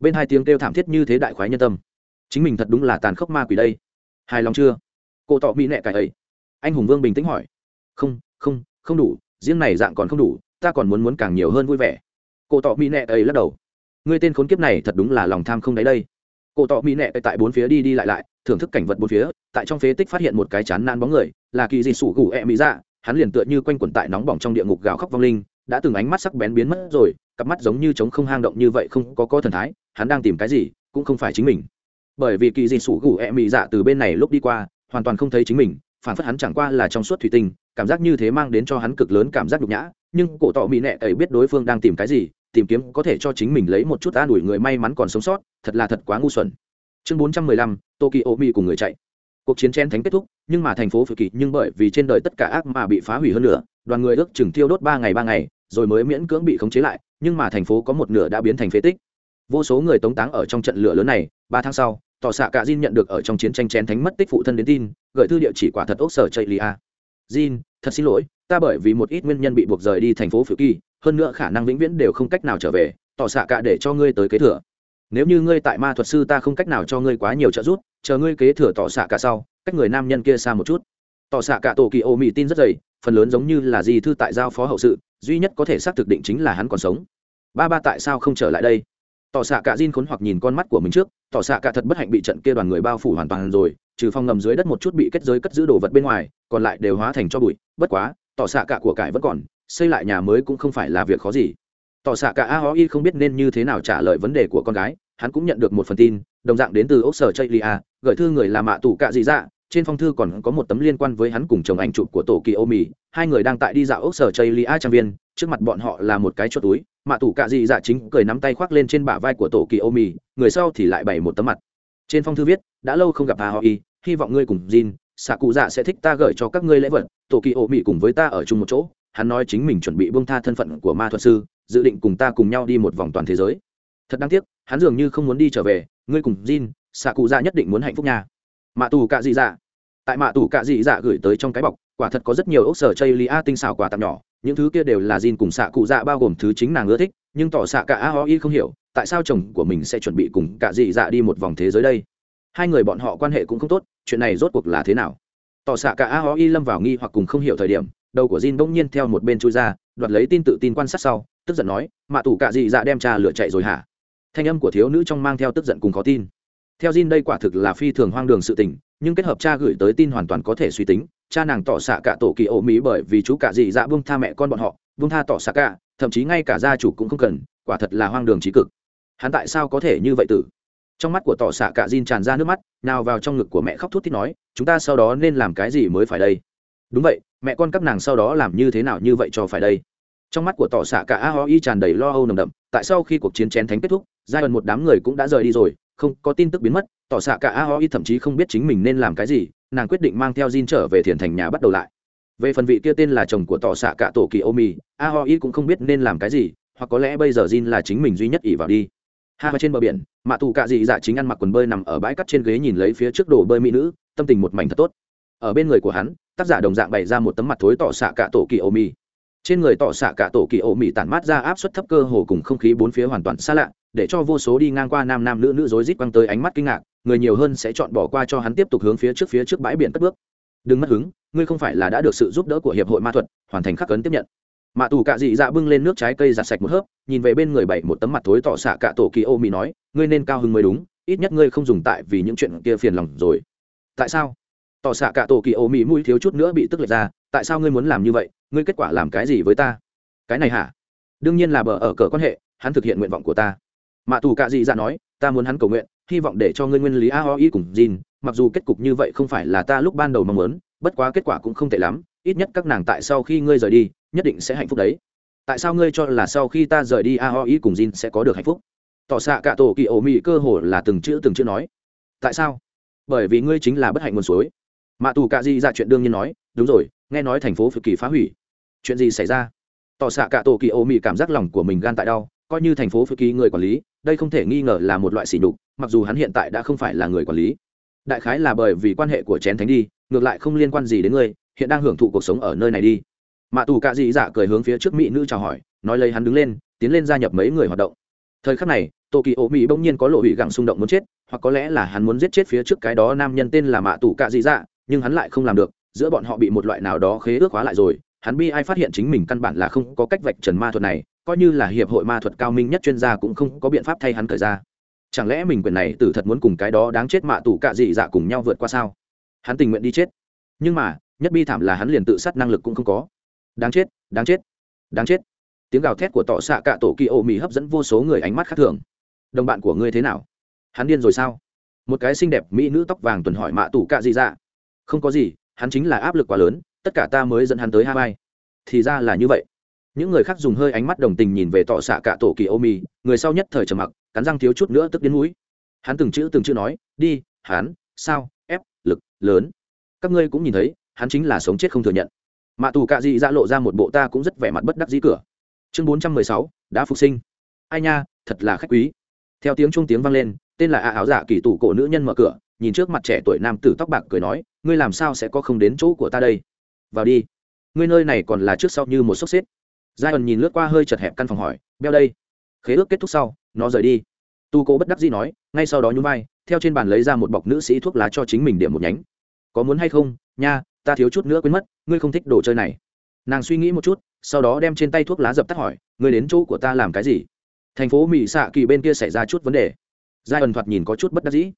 Bên hai tiếng kêu thảm thiết như thế đại khoái nhân tâm. Chính mình thật đúng là tàn khốc ma quỷ đây. Hài lòng chưa? Cổ tọ mỹ nẹ cải ấy. Anh hùng vương bình tĩnh hỏi. Không không không đủ, riêng này dạng còn không đủ, ta còn muốn muốn càng nhiều hơn vui vẻ. Cổ tỏ mỹ nẹ ấy lắc đầu. Ngươi tên khốn kiếp này thật đúng là lòng tham không đáy đây. Cổ tỏ mỹ nẹ tại bốn phía đi đi lại lại, thưởng thức cảnh vật bốn phía, tại trong phế tích phát hiện một cái chán nan bóng người, là kỳ dị sủ gù ẹ mỹ dạ hắn liền tựa như quanh quẩn tại nóng bỏng trong địa ngục gào khóc vong linh, đã từng ánh mắt sắc bén biến mất rồi, cặp mắt giống như trống không hang động như vậy không có có thần thái, hắn đang tìm cái gì, cũng không phải chính mình. Bởi vì kỳ dị sủ gù ẹ mỹ dạ từ bên này lúc đi qua, hoàn toàn không thấy chính mình, phản phất hắn chẳng qua là trong suốt thủy tinh cảm giác như thế mang đến cho hắn cực lớn cảm giác nhục nhã, nhưng cổ tỏ mỹ nệ ấy biết đối phương đang tìm cái gì, tìm kiếm có thể cho chính mình lấy một chút an ủi người may mắn còn sống sót, thật là thật quá ngu xuẩn. Chương bốn trăm mười lăm, tokyo mi cùng người chạy. Cuộc chiến chen thánh kết thúc, nhưng mà thành phố phự kỳ nhưng bởi vì trên đời tất cả ác mà bị phá hủy hơn nữa, đoàn người ước chừng thiêu đốt ba ngày ba ngày, rồi mới miễn cưỡng bị khống chế lại, nhưng mà thành phố có một nửa đã biến thành phế tích. Vô số người tống táng ở trong trận lửa lớn này, ba tháng sau, tỏ xạ cả Jin nhận được ở trong chiến tranh chén thánh mất tích phụ thân đến tin, gửi thư địa chỉ quả thật ốc sở chạy lia Jin, thật xin lỗi, ta bởi vì một ít nguyên nhân bị buộc rời đi thành phố phự kỳ, hơn nữa khả năng vĩnh viễn đều không cách nào trở về, tỏ xạ cả để cho ngươi tới kế thừa. Nếu như ngươi tại ma thuật sư ta không cách nào cho ngươi quá nhiều trợ giúp, chờ ngươi kế thừa tỏ xạ cả sau, cách người nam nhân kia xa một chút. Tỏ xạ cả tổ kỳ ô mị tin rất dày, phần lớn giống như là gì thư tại giao phó hậu sự, duy nhất có thể xác thực định chính là hắn còn sống. Ba ba tại sao không trở lại đây? Tỏ xạ cả Jin khốn hoặc nhìn con mắt của mình trước, tỏ xạ cả thật bất hạnh bị trận kia đoàn người bao phủ hoàn toàn rồi, trừ phong ngầm dưới đất một chút bị kết giới cất giữ đồ vật bên ngoài còn lại đều hóa thành cho bụi bất quá tỏ xạ cả của cải vẫn còn xây lại nhà mới cũng không phải là việc khó gì. Tỏ xạ cả a ho y không biết nên như thế nào trả lời vấn đề của con gái hắn cũng nhận được một phần tin đồng dạng đến từ ốc sở chây lia gửi thư người là mạ tủ cạ dị dạ trên phong thư còn có một tấm liên quan với hắn cùng chồng anh chụp của tổ kỳ ô mì hai người đang tại đi dạo ốc sở chây lia trang viên trước mặt bọn họ là một cái chốt túi mạ tủ cạ dị dạ chính cười nắm tay khoác lên trên bả vai của tổ kỳ ô mì người sau thì lại bày một tấm mặt. Trên phong thư viết đã lâu không gặp a họ y hy vọng ngươi cùng Jin, xạ cụ dạ sẽ thích ta gửi cho các ngươi lễ vật tổ kỳ ổ mỹ cùng với ta ở chung một chỗ hắn nói chính mình chuẩn bị buông tha thân phận của ma thuật sư dự định cùng ta cùng nhau đi một vòng toàn thế giới. Thật đáng tiếc hắn dường như không muốn đi trở về ngươi cùng Jin, xạ cụ dạ nhất định muốn hạnh phúc nhà mạ tù cạ dị dạ. Tại mạ tù cạ dị dạ gửi tới trong cái bọc quả thật có rất nhiều ốc sở chây lia tinh xảo quà tặng nhỏ những thứ kia đều là Jin cùng xạ cụ dạ bao gồm thứ chính nàng ưa thích nhưng tỏ xạ cả a ho y không hiểu tại sao chồng của mình sẽ chuẩn bị cùng cạ dị dạ đi một vòng thế giới đây? Hai người bọn họ quan hệ cũng không tốt, chuyện này rốt cuộc là thế nào? Tỏ xạ cả a ho y lâm vào nghi hoặc cùng không hiểu thời điểm, đầu của Jin bỗng nhiên theo một bên chui ra, đoạt lấy tin tự tin quan sát sau, tức giận nói, mạ tủ cạ dị dạ đem trà lửa chạy rồi hả? Thanh âm của thiếu nữ trong mang theo tức giận cùng khó tin. Theo Jin đây quả thực là phi thường hoang đường sự tình, nhưng kết hợp cha gửi tới tin hoàn toàn có thể suy tính, cha nàng tỏ xạ cả tổ kỳ ổ mỹ bởi vì chú cả dị dạ buông tha mẹ con bọn họ, buông tha tỏ xạ cả, thậm chí ngay cả gia chủ cũng không cần, quả thật là hoang đường trí cực. Hắn tại sao có thể như vậy tử? Trong mắt của tỏ xạ cả Jin tràn ra nước mắt, nào vào trong ngực của mẹ khóc thút thít nói, chúng ta sau đó nên làm cái gì mới phải đây? Đúng vậy, mẹ con các nàng sau đó làm như thế nào như vậy cho phải đây? Trong mắt của tỏ xạ cả a ho y tràn đầy lo âu nồng đậm, tại sau khi cuộc chiến chén thánh kết thúc giai đoạn một đám người cũng đã rời đi rồi, không có tin tức biến mất, tỏ xạ cả a ho y thậm chí không biết chính mình nên làm cái gì, nàng quyết định mang theo Jin trở về thiền thành nhà bắt đầu lại. Về phần vị kia tên là chồng của tỏ xạ cả tổ kỳ ô mi a ho y cũng không biết nên làm cái gì, hoặc có lẽ bây giờ Jin là chính mình duy nhất ỉ vào đi hai trên bờ biển, mạ tù cạ dị dạ chính ăn mặc quần bơi nằm ở bãi cắt trên ghế nhìn lấy phía trước đồ bơi mỹ nữ, tâm tình một mảnh thật tốt. Ở bên người của hắn, tác giả đồng dạng bày ra một tấm mặt thối tỏ xạ cả tổ kỳ ô mi trên người tỏ xạ cả tổ kỳ ô mi tản mát ra áp suất thấp cơ hồ cùng không khí bốn phía hoàn toàn xa lạ, để cho vô số đi ngang qua nam nam nữ nữ rối rít quăng tới ánh mắt kinh ngạc, người nhiều hơn sẽ chọn bỏ qua cho hắn tiếp tục hướng phía trước phía trước bãi biển cất bước. Đừng mất hứng, ngươi không phải là đã được sự giúp đỡ của hiệp hội ma thuật, hoàn thành khắc cấn tiếp nhận mạ tù cạ dị dạ bưng lên nước trái cây giặt sạch một hớp nhìn về bên người bảy một tấm mặt thối tỏ xạ cạ tổ kỳ ô mỹ nói ngươi nên cao hứng mới đúng ít nhất ngươi không dùng tại vì những chuyện kia phiền lòng rồi. Tại sao? Tỏ xạ cạ tổ kỳ ô mỹ mũi thiếu chút nữa bị tức lệch ra tại sao ngươi muốn làm như vậy? Ngươi kết quả làm cái gì với ta? Cái này hả? Đương nhiên là bờ ở cờ quan hệ hắn thực hiện nguyện vọng của ta. Mạ tù cạ dị dạ nói ta muốn hắn cầu nguyện hy vọng để cho ngươi nguyên lý a ho y cùng Jin, mặc dù kết cục như vậy không phải là ta lúc ban đầu mong muốn bất quá kết quả cũng không tệ lắm ít nhất các nàng tại sau khi ngươi rời đi nhất định sẽ hạnh phúc đấy. Tại sao ngươi cho là sau khi ta rời đi, a ho ý cùng Jin sẽ có được hạnh phúc? Tỏ xạ cả tổ kỳ ổ mị cơ hồ là từng chữ từng chữ nói. Tại sao? Bởi vì ngươi chính là bất hạnh nguồn suối. Mạ tù cạ Di ra chuyện đương nhiên nói, đúng rồi, nghe nói thành phố phực kỳ phá hủy. Chuyện gì xảy ra? Tỏ xạ cả tổ kỳ ô mị cảm giác lòng của mình gan tại đau, coi như thành phố phực kỳ người quản lý, đây không thể nghi ngờ là một loại sỉ nhục, mặc dù hắn hiện tại đã không phải là người quản lý. Đại khái là bởi vì quan hệ của chén thánh đi, ngược lại không liên quan gì đến ngươi, hiện đang hưởng thụ cuộc sống ở nơi này đi mạ tù cạ dị dạ cười hướng phía trước mỹ nữ chào hỏi, nói lấy hắn đứng lên, tiến lên gia nhập mấy người hoạt động. Thời khắc này tổ kỳ ô mỹ bỗng nhiên có lộ hủy gẳng xung động muốn chết, hoặc có lẽ là hắn muốn giết chết phía trước cái đó nam nhân tên là mạ tù cạ dị dạ nhưng hắn lại không làm được, giữa bọn họ bị một loại nào đó khế ước hóa lại rồi, hắn bi ai phát hiện chính mình căn bản là không có cách vạch trần ma thuật này, coi như là hiệp hội ma thuật cao minh nhất chuyên gia cũng không có biện pháp thay hắn thời ra. Chẳng lẽ mình quyền này tử thật muốn cùng cái đó đáng chết mạ tù cạ dị dạ cùng nhau vượt qua sao? Hắn tình nguyện đi chết. Nhưng mà, nhất bi thảm là hắn liền tự sát năng lực cũng không có đáng chết đáng chết đáng chết. Tiếng gào thét của tọ xạ cạ tổ kỳ ô mỹ hấp dẫn vô số người ánh mắt khác thường. Đồng bạn của ngươi thế nào? Hắn điên rồi sao? Một cái xinh đẹp mỹ nữ tóc vàng tuần hỏi mạ tù cạ gì ra? Dạ. không có gì, hắn chính là áp lực quá lớn, tất cả ta mới dẫn hắn tới hawaii. Thì ra là như vậy. Những người khác dùng hơi ánh mắt đồng tình nhìn về tọ xạ cả tổ kỳ ô mì, người sau nhất thời trầm mặc, cắn răng thiếu chút nữa tức đến mũi. Hắn từng chữ từng chữ nói, đi, hắn, sao, ép, lực, lớn. Các ngươi cũng nhìn thấy, hắn chính là sống chết không thừa nhận mạ tù cạ dị dạ lộ ra một bộ ta cũng rất vẻ mặt bất đắc dĩ cửa. Chương bốn trăm mười sáu, đã phục sinh. Ai nha, thật là khách quý. Theo tiếng trung tiếng vang lên, tên là ạ áo giả kỳ tủ cổ nữ nhân mở cửa, nhìn trước mặt trẻ tuổi nam tử tóc bạc cười nói, ngươi làm sao sẽ có không đến chỗ của ta đây? Vào đi. Ngươi nơi này còn là trước sau như một sốc xếp. Giai ẩn nhìn lướt qua hơi chật hẹp căn phòng hỏi, beo đây. Khế ước kết thúc sau, nó rời đi. Tu cố bất đắc dĩ nói, ngay sau đó nhún vai, theo trên bàn lấy ra một bọc nữ sĩ thuốc lá cho chính mình điểm một nhánh. Có muốn hay không? Nha ta thiếu chút nữa quên mất, ngươi không thích đồ chơi này. Nàng suy nghĩ một chút, sau đó đem trên tay thuốc lá dập tắt hỏi, ngươi đến chỗ của ta làm cái gì? Thành phố mỹ xạ kỳ bên kia xảy ra chút vấn đề. Giai ẩn thoạt nhìn có chút bất đắc dĩ.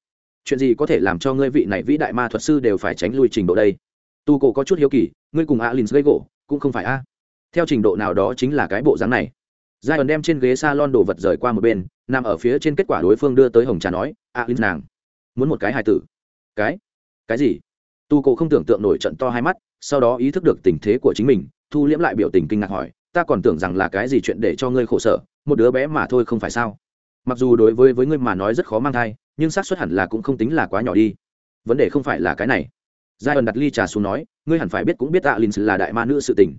Chuyện gì có thể làm cho ngươi vị này vĩ đại ma thuật sư đều phải tránh lui trình độ đây? Tu cổ có chút hiếu kỳ, ngươi cùng alin gây gỗ, cũng không phải a. Theo trình độ nào đó chính là cái bộ dáng này. Giai ẩn đem trên ghế s a lon đồ vật rời qua một bên, nằm ở phía trên kết quả đối phương đưa tới hồng trà nói alin nàng, muốn một cái hài tử. Cái? Cái gì? Tu cổ không tưởng tượng nổi trận to hai mắt, sau đó ý thức được tình thế của chính mình, thu liễm lại biểu tình kinh ngạc hỏi, ta còn tưởng rằng là cái gì chuyện để cho ngươi khổ sở, một đứa bé mà thôi không phải sao? Mặc dù đối với với ngươi mà nói rất khó mang thai, nhưng xác suất hẳn là cũng không tính là quá nhỏ đi. Vấn đề không phải là cái này. Giai ẩn đặt ly trà xuống nói, ngươi hẳn phải biết cũng biết tạ lynn là đại ma nữ sự tình.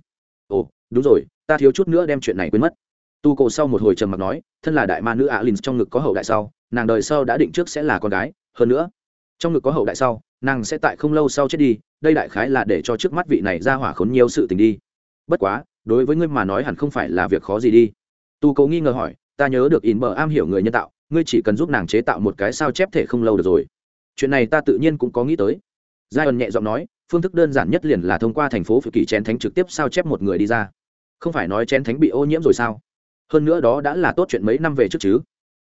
Ồ, đúng rồi, ta thiếu chút nữa đem chuyện này quên mất. Tu cổ sau một hồi trầm mặc nói, thân là đại ma nữ ạ lynn trong ngực có hậu đại sau, nàng đời sau đã định trước sẽ là con gái, hơn nữa trong ngực có hậu đại sau, nàng sẽ tại không lâu sau chết đi, đây đại khái là để cho trước mắt vị này ra hỏa khốn nhiều sự tình đi. Bất quá, đối với ngươi mà nói hẳn không phải là việc khó gì đi. Tu cố nghi ngờ hỏi, ta nhớ được in bờ am hiểu người nhân tạo, ngươi chỉ cần giúp nàng chế tạo một cái sao chép thể không lâu được rồi. Chuyện này ta tự nhiên cũng có nghĩ tới. Giai ẩn nhẹ giọng nói, phương thức đơn giản nhất liền là thông qua thành phố phự kỳ chén thánh trực tiếp sao chép một người đi ra. Không phải nói chén thánh bị ô nhiễm rồi sao? Hơn nữa đó đã là tốt chuyện mấy năm về trước chứ?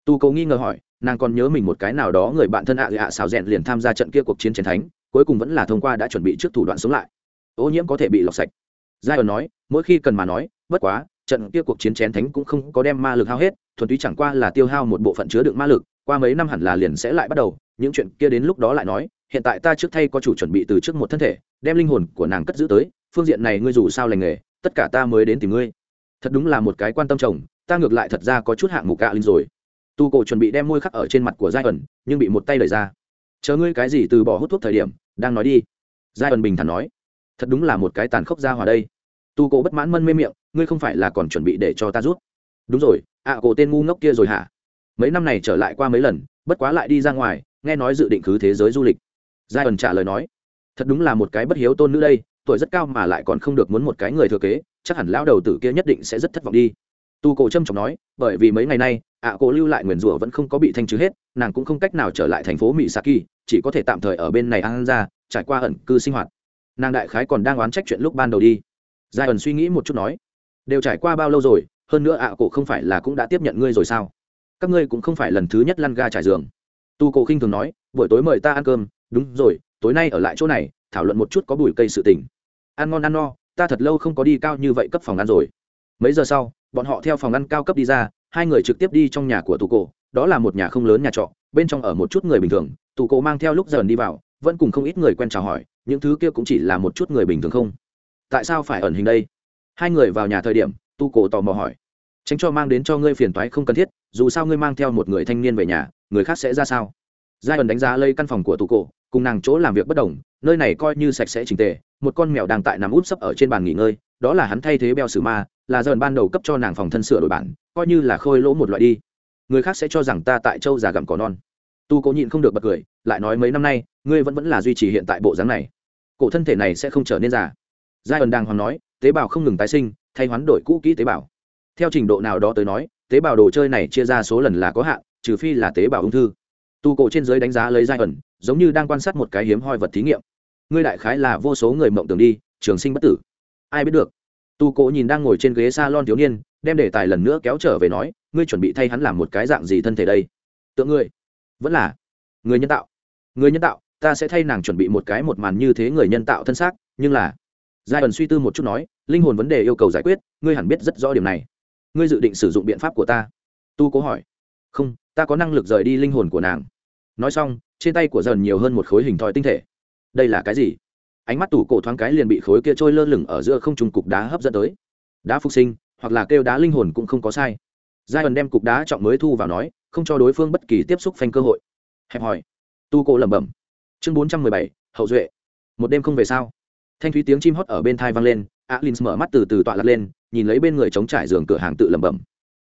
Tu cầu nghi ngờ hỏi nàng còn nhớ mình một cái nào đó người bạn thân ạ ạ xào rèn liền tham gia trận kia cuộc chiến chiến thánh, cuối cùng vẫn là thông qua đã chuẩn bị trước thủ đoạn sống lại. Ô nhiễm có thể bị lọc sạch. Giai ẩn nói, mỗi khi cần mà nói, bất quá, trận kia cuộc chiến chén thánh cũng không có đem ma lực hao hết, thuần túy chẳng qua là tiêu hao một bộ phận chứa đựng ma lực, qua mấy năm hẳn là liền sẽ lại bắt đầu, những chuyện kia đến lúc đó lại nói, hiện tại ta trước thay có chủ chuẩn bị từ trước một thân thể, đem linh hồn của nàng cất giữ tới, phương diện này ngươi dù sao lành nghề, tất cả ta mới đến tìm ngươi. Thật đúng là một cái quan tâm chồng, ta ngược lại thật ra có chút hạng mục gạ linh rồi tu cổ chuẩn bị đem môi khắc ở trên mặt của giai ẩn nhưng bị một tay đẩy ra. Chờ ngươi cái gì từ bỏ hút thuốc thời điểm đang nói đi. Giai ẩn bình thản nói. Thật đúng là một cái tàn khốc ra hòa đây. Tu cổ bất mãn mân mê miệng ngươi không phải là còn chuẩn bị để cho ta rút? Đúng rồi ạ à, cổ tên ngu ngốc kia rồi hả? Mấy năm này trở lại qua mấy lần bất quá lại đi ra ngoài nghe nói dự định cứ thế giới du lịch. Giai ẩn trả lời nói. Thật đúng là một cái bất hiếu tôn nữ đây tuổi rất cao mà lại còn không được muốn một cái người thừa kế chắc hẳn lão đầu tử kia nhất định sẽ rất thất vọng đi tu cổ trâm trọng nói bởi vì mấy ngày nay ạ à, cổ lưu lại nguyền rủa vẫn không có bị thanh trừ hết nàng cũng không cách nào trở lại thành phố mỹ saki chỉ có thể tạm thời ở bên này ăn ra trải qua ẩn cư sinh hoạt. Nàng đại khái còn đang oán trách chuyện lúc ban đầu đi. Giai ẩn suy nghĩ một chút nói đều trải qua bao lâu rồi hơn nữa ạ à, cổ không phải là cũng đã tiếp nhận ngươi rồi sao? Các ngươi cũng không phải lần thứ nhất lăn ga trải giường. Tu cổ khinh thường nói buổi tối mời ta ăn cơm đúng rồi tối nay ở lại chỗ này thảo luận một chút có bùi cây sự tình. Ăn ngon ăn no ta thật lâu không có đi cao như vậy cấp phòng ăn rồi. Mấy giờ sau bọn họ theo phòng ăn cao cấp đi ra, hai người trực tiếp đi trong nhà của tù cổ, đó là một nhà không lớn nhà trọ, bên trong ở một chút người bình thường, tù cổ mang theo lúc dần đi vào, vẫn cùng không ít người quen chào hỏi, những thứ kia cũng chỉ là một chút người bình thường không. Tại sao phải ẩn hình đây? Hai người vào nhà thời điểm tu cổ tò mò hỏi. Tránh cho mang đến cho ngươi phiền toái không cần thiết, dù sao ngươi mang theo một người thanh niên về nhà, người khác sẽ ra sao? Giai ẩn đánh giá lây căn phòng của tu cổ, cùng nàng chỗ làm việc bất đồng, nơi này coi như sạch sẽ trình tề một con mèo đang tại nằm úp sấp ở trên bàn nghỉ ngơi, đó là hắn thay thế beo sử ma, là dần ban đầu cấp cho nàng phòng thân sửa đổi bản, coi như là khôi lỗ một loại đi. Người khác sẽ cho rằng ta tại châu già gặm cỏ non. Tu cố nhịn không được bật cười, lại nói mấy năm nay, ngươi vẫn vẫn là duy trì hiện tại bộ dáng này. Cổ thân thể này sẽ không trở nên già. Giai ẩn đang hoàng nói, tế bào không ngừng tái sinh, thay hoán đổi cũ kỹ tế bào. Theo trình độ nào đó tới nói, tế bào đồ chơi này chia ra số lần là có hạn, trừ phi là tế bào ung thư. Tu cổ trên giới đánh giá lấy giai ẩn, giống như đang quan sát một cái hiếm hoi vật thí nghiệm ngươi đại khái là vô số người mộng tưởng đi, trường sinh bất tử. Ai biết được? Tu cổ nhìn đang ngồi trên ghế s a lon thiếu niên, đem đề tài lần nữa kéo trở về nói, ngươi chuẩn bị thay hắn làm một cái dạng gì thân thể đây? Tượng ngươi, vẫn là người nhân tạo. Người nhân tạo, ta sẽ thay nàng chuẩn bị một cái một màn như thế người nhân tạo thân xác, nhưng là giai ẩn suy tư một chút nói, linh hồn vấn đề yêu cầu giải quyết, ngươi hẳn biết rất rõ điểm này. Ngươi dự định sử dụng biện pháp của ta? Tu cố hỏi. Không, ta có năng lực rời đi linh hồn của nàng. Nói xong, trên tay của dần nhiều hơn một khối hình thòi tinh thể đây là cái gì? Ánh mắt tủ cổ thoáng cái liền bị khối kia trôi lơ lửng ở giữa không trùng cục đá hấp dẫn tới. Đá phục sinh, hoặc là kêu đá linh hồn cũng không có sai. Giai ẩn đem cục đá trọng mới thu vào nói, không cho đối phương bất kỳ tiếp xúc phanh cơ hội. Hẹp hỏi tu cổ lẩm bẩm. Chương bốn trăm mười bảy, hậu duệ. Một đêm không về sao. Thanh thúy tiếng chim hót ở bên thai vang lên, alin mở mắt từ từ tọa lật lên, nhìn lấy bên người chống trải giường cửa hàng tự lẩm bẩm.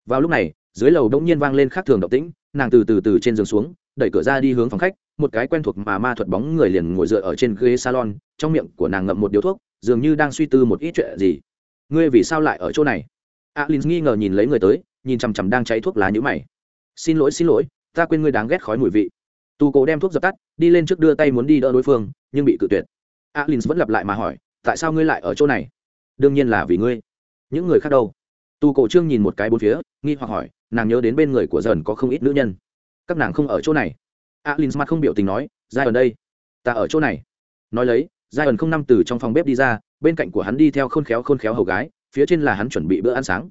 Vào lúc này, dưới lầu đông nhiên vang lên khác thường động tĩnh, nàng từ từ từ trên giường xuống, đẩy cửa ra đi hướng phòng khách một cái quen thuộc mà ma thuật bóng người liền ngồi dựa ở trên ghế salon, trong miệng của nàng ngậm một điếu thuốc, dường như đang suy tư một ít chuyện gì. Ngươi vì sao lại ở chỗ này? Alin nghi ngờ nhìn lấy người tới, nhìn chằm chằm đang cháy thuốc lá nhữ mày. Xin lỗi xin lỗi, ta quên ngươi đáng ghét khói mùi vị. Tu cố đem thuốc dập tắt, đi lên trước đưa tay muốn đi đỡ đối phương, nhưng bị cự tuyệt. Alin vẫn lặp lại mà hỏi, tại sao ngươi lại ở chỗ này? Đương nhiên là vì ngươi. Những người khác đâu? Tu cổ trương nhìn một cái bốn phía, nghi hoặc hỏi, nàng nhớ đến bên người của dần có không ít nữ nhân. Các nàng không ở chỗ này alin mặt không biểu tình nói giai ở đây, ta ở chỗ này. Nói lấy giai ẩn không năm từ trong phòng bếp đi ra, bên cạnh của hắn đi theo khôn khéo khôn khéo hầu gái, phía trên là hắn chuẩn bị bữa ăn sáng.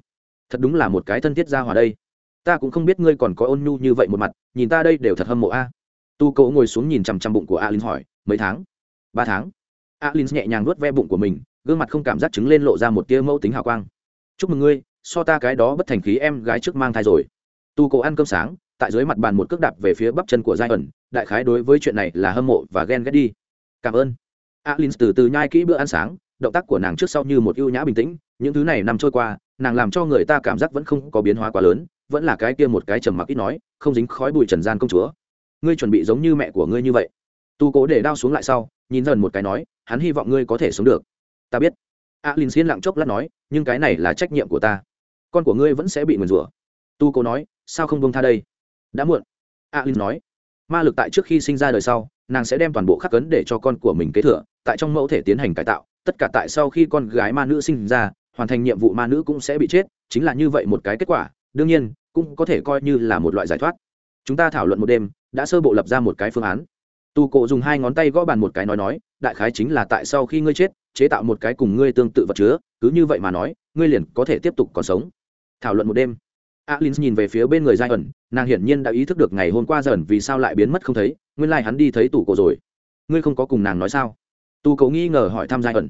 Thật đúng là một cái thân thiết ra hòa đây. Ta cũng không biết ngươi còn có ôn nhu như vậy một mặt, nhìn ta đây đều thật hâm mộ a. Tu cậu ngồi xuống nhìn chằm chằm bụng của alin hỏi, mấy tháng? Ba tháng. Alin nhẹ nhàng nuốt ve bụng của mình, gương mặt không cảm giác chứng lên lộ ra một tia mẫu tính hào quang. Chúc mừng ngươi, so ta cái đó bất thành khí em gái trước mang thai rồi. Tu cậu ăn cơm sáng tại dưới mặt bàn một cước đạp về phía bắp chân của giai ẩn đại khái đối với chuyện này là hâm mộ và ghen ghét đi. Cảm ơn. Alin từ từ nhai kỹ bữa ăn sáng, động tác của nàng trước sau như một ưu nhã bình tĩnh, những thứ này nằm trôi qua, nàng làm cho người ta cảm giác vẫn không có biến hóa quá lớn, vẫn là cái kia một cái trầm mặc ít nói, không dính khói bụi trần gian công chúa. Ngươi chuẩn bị giống như mẹ của ngươi như vậy. Tu cố để đao xuống lại sau, nhìn dần một cái nói, hắn hy vọng ngươi có thể sống được. Ta biết. Alin xiên lặng chốc lát nói, nhưng cái này là trách nhiệm của ta. Con của ngươi vẫn sẽ bị nguyền rủa. Tu cố nói, sao không bông tha đây? Đã muộn. Alin nói, ma lực tại trước khi sinh ra đời sau, nàng sẽ đem toàn bộ khắc cấn để cho con của mình kế thừa, tại trong mẫu thể tiến hành cải tạo. Tất cả tại sau khi con gái ma nữ sinh ra, hoàn thành nhiệm vụ ma nữ cũng sẽ bị chết, chính là như vậy một cái kết quả. Đương nhiên, cũng có thể coi như là một loại giải thoát. Chúng ta thảo luận một đêm, đã sơ bộ lập ra một cái phương án. Tu cổ dùng hai ngón tay gõ bàn một cái nói nói, đại khái chính là tại sau khi ngươi chết, chế tạo một cái cùng ngươi tương tự vật chứa, cứ như vậy mà nói, ngươi liền có thể tiếp tục còn sống. Thảo luận một đêm alin nhìn về phía bên người giai ẩn, nàng hiển nhiên đã ý thức được ngày hôm qua dần vì sao lại biến mất không thấy, nguyên lai、like、hắn đi thấy tủ cổ rồi. Ngươi không có cùng nàng nói sao? Tù cổ nghi ngờ hỏi thăm giai ẩn.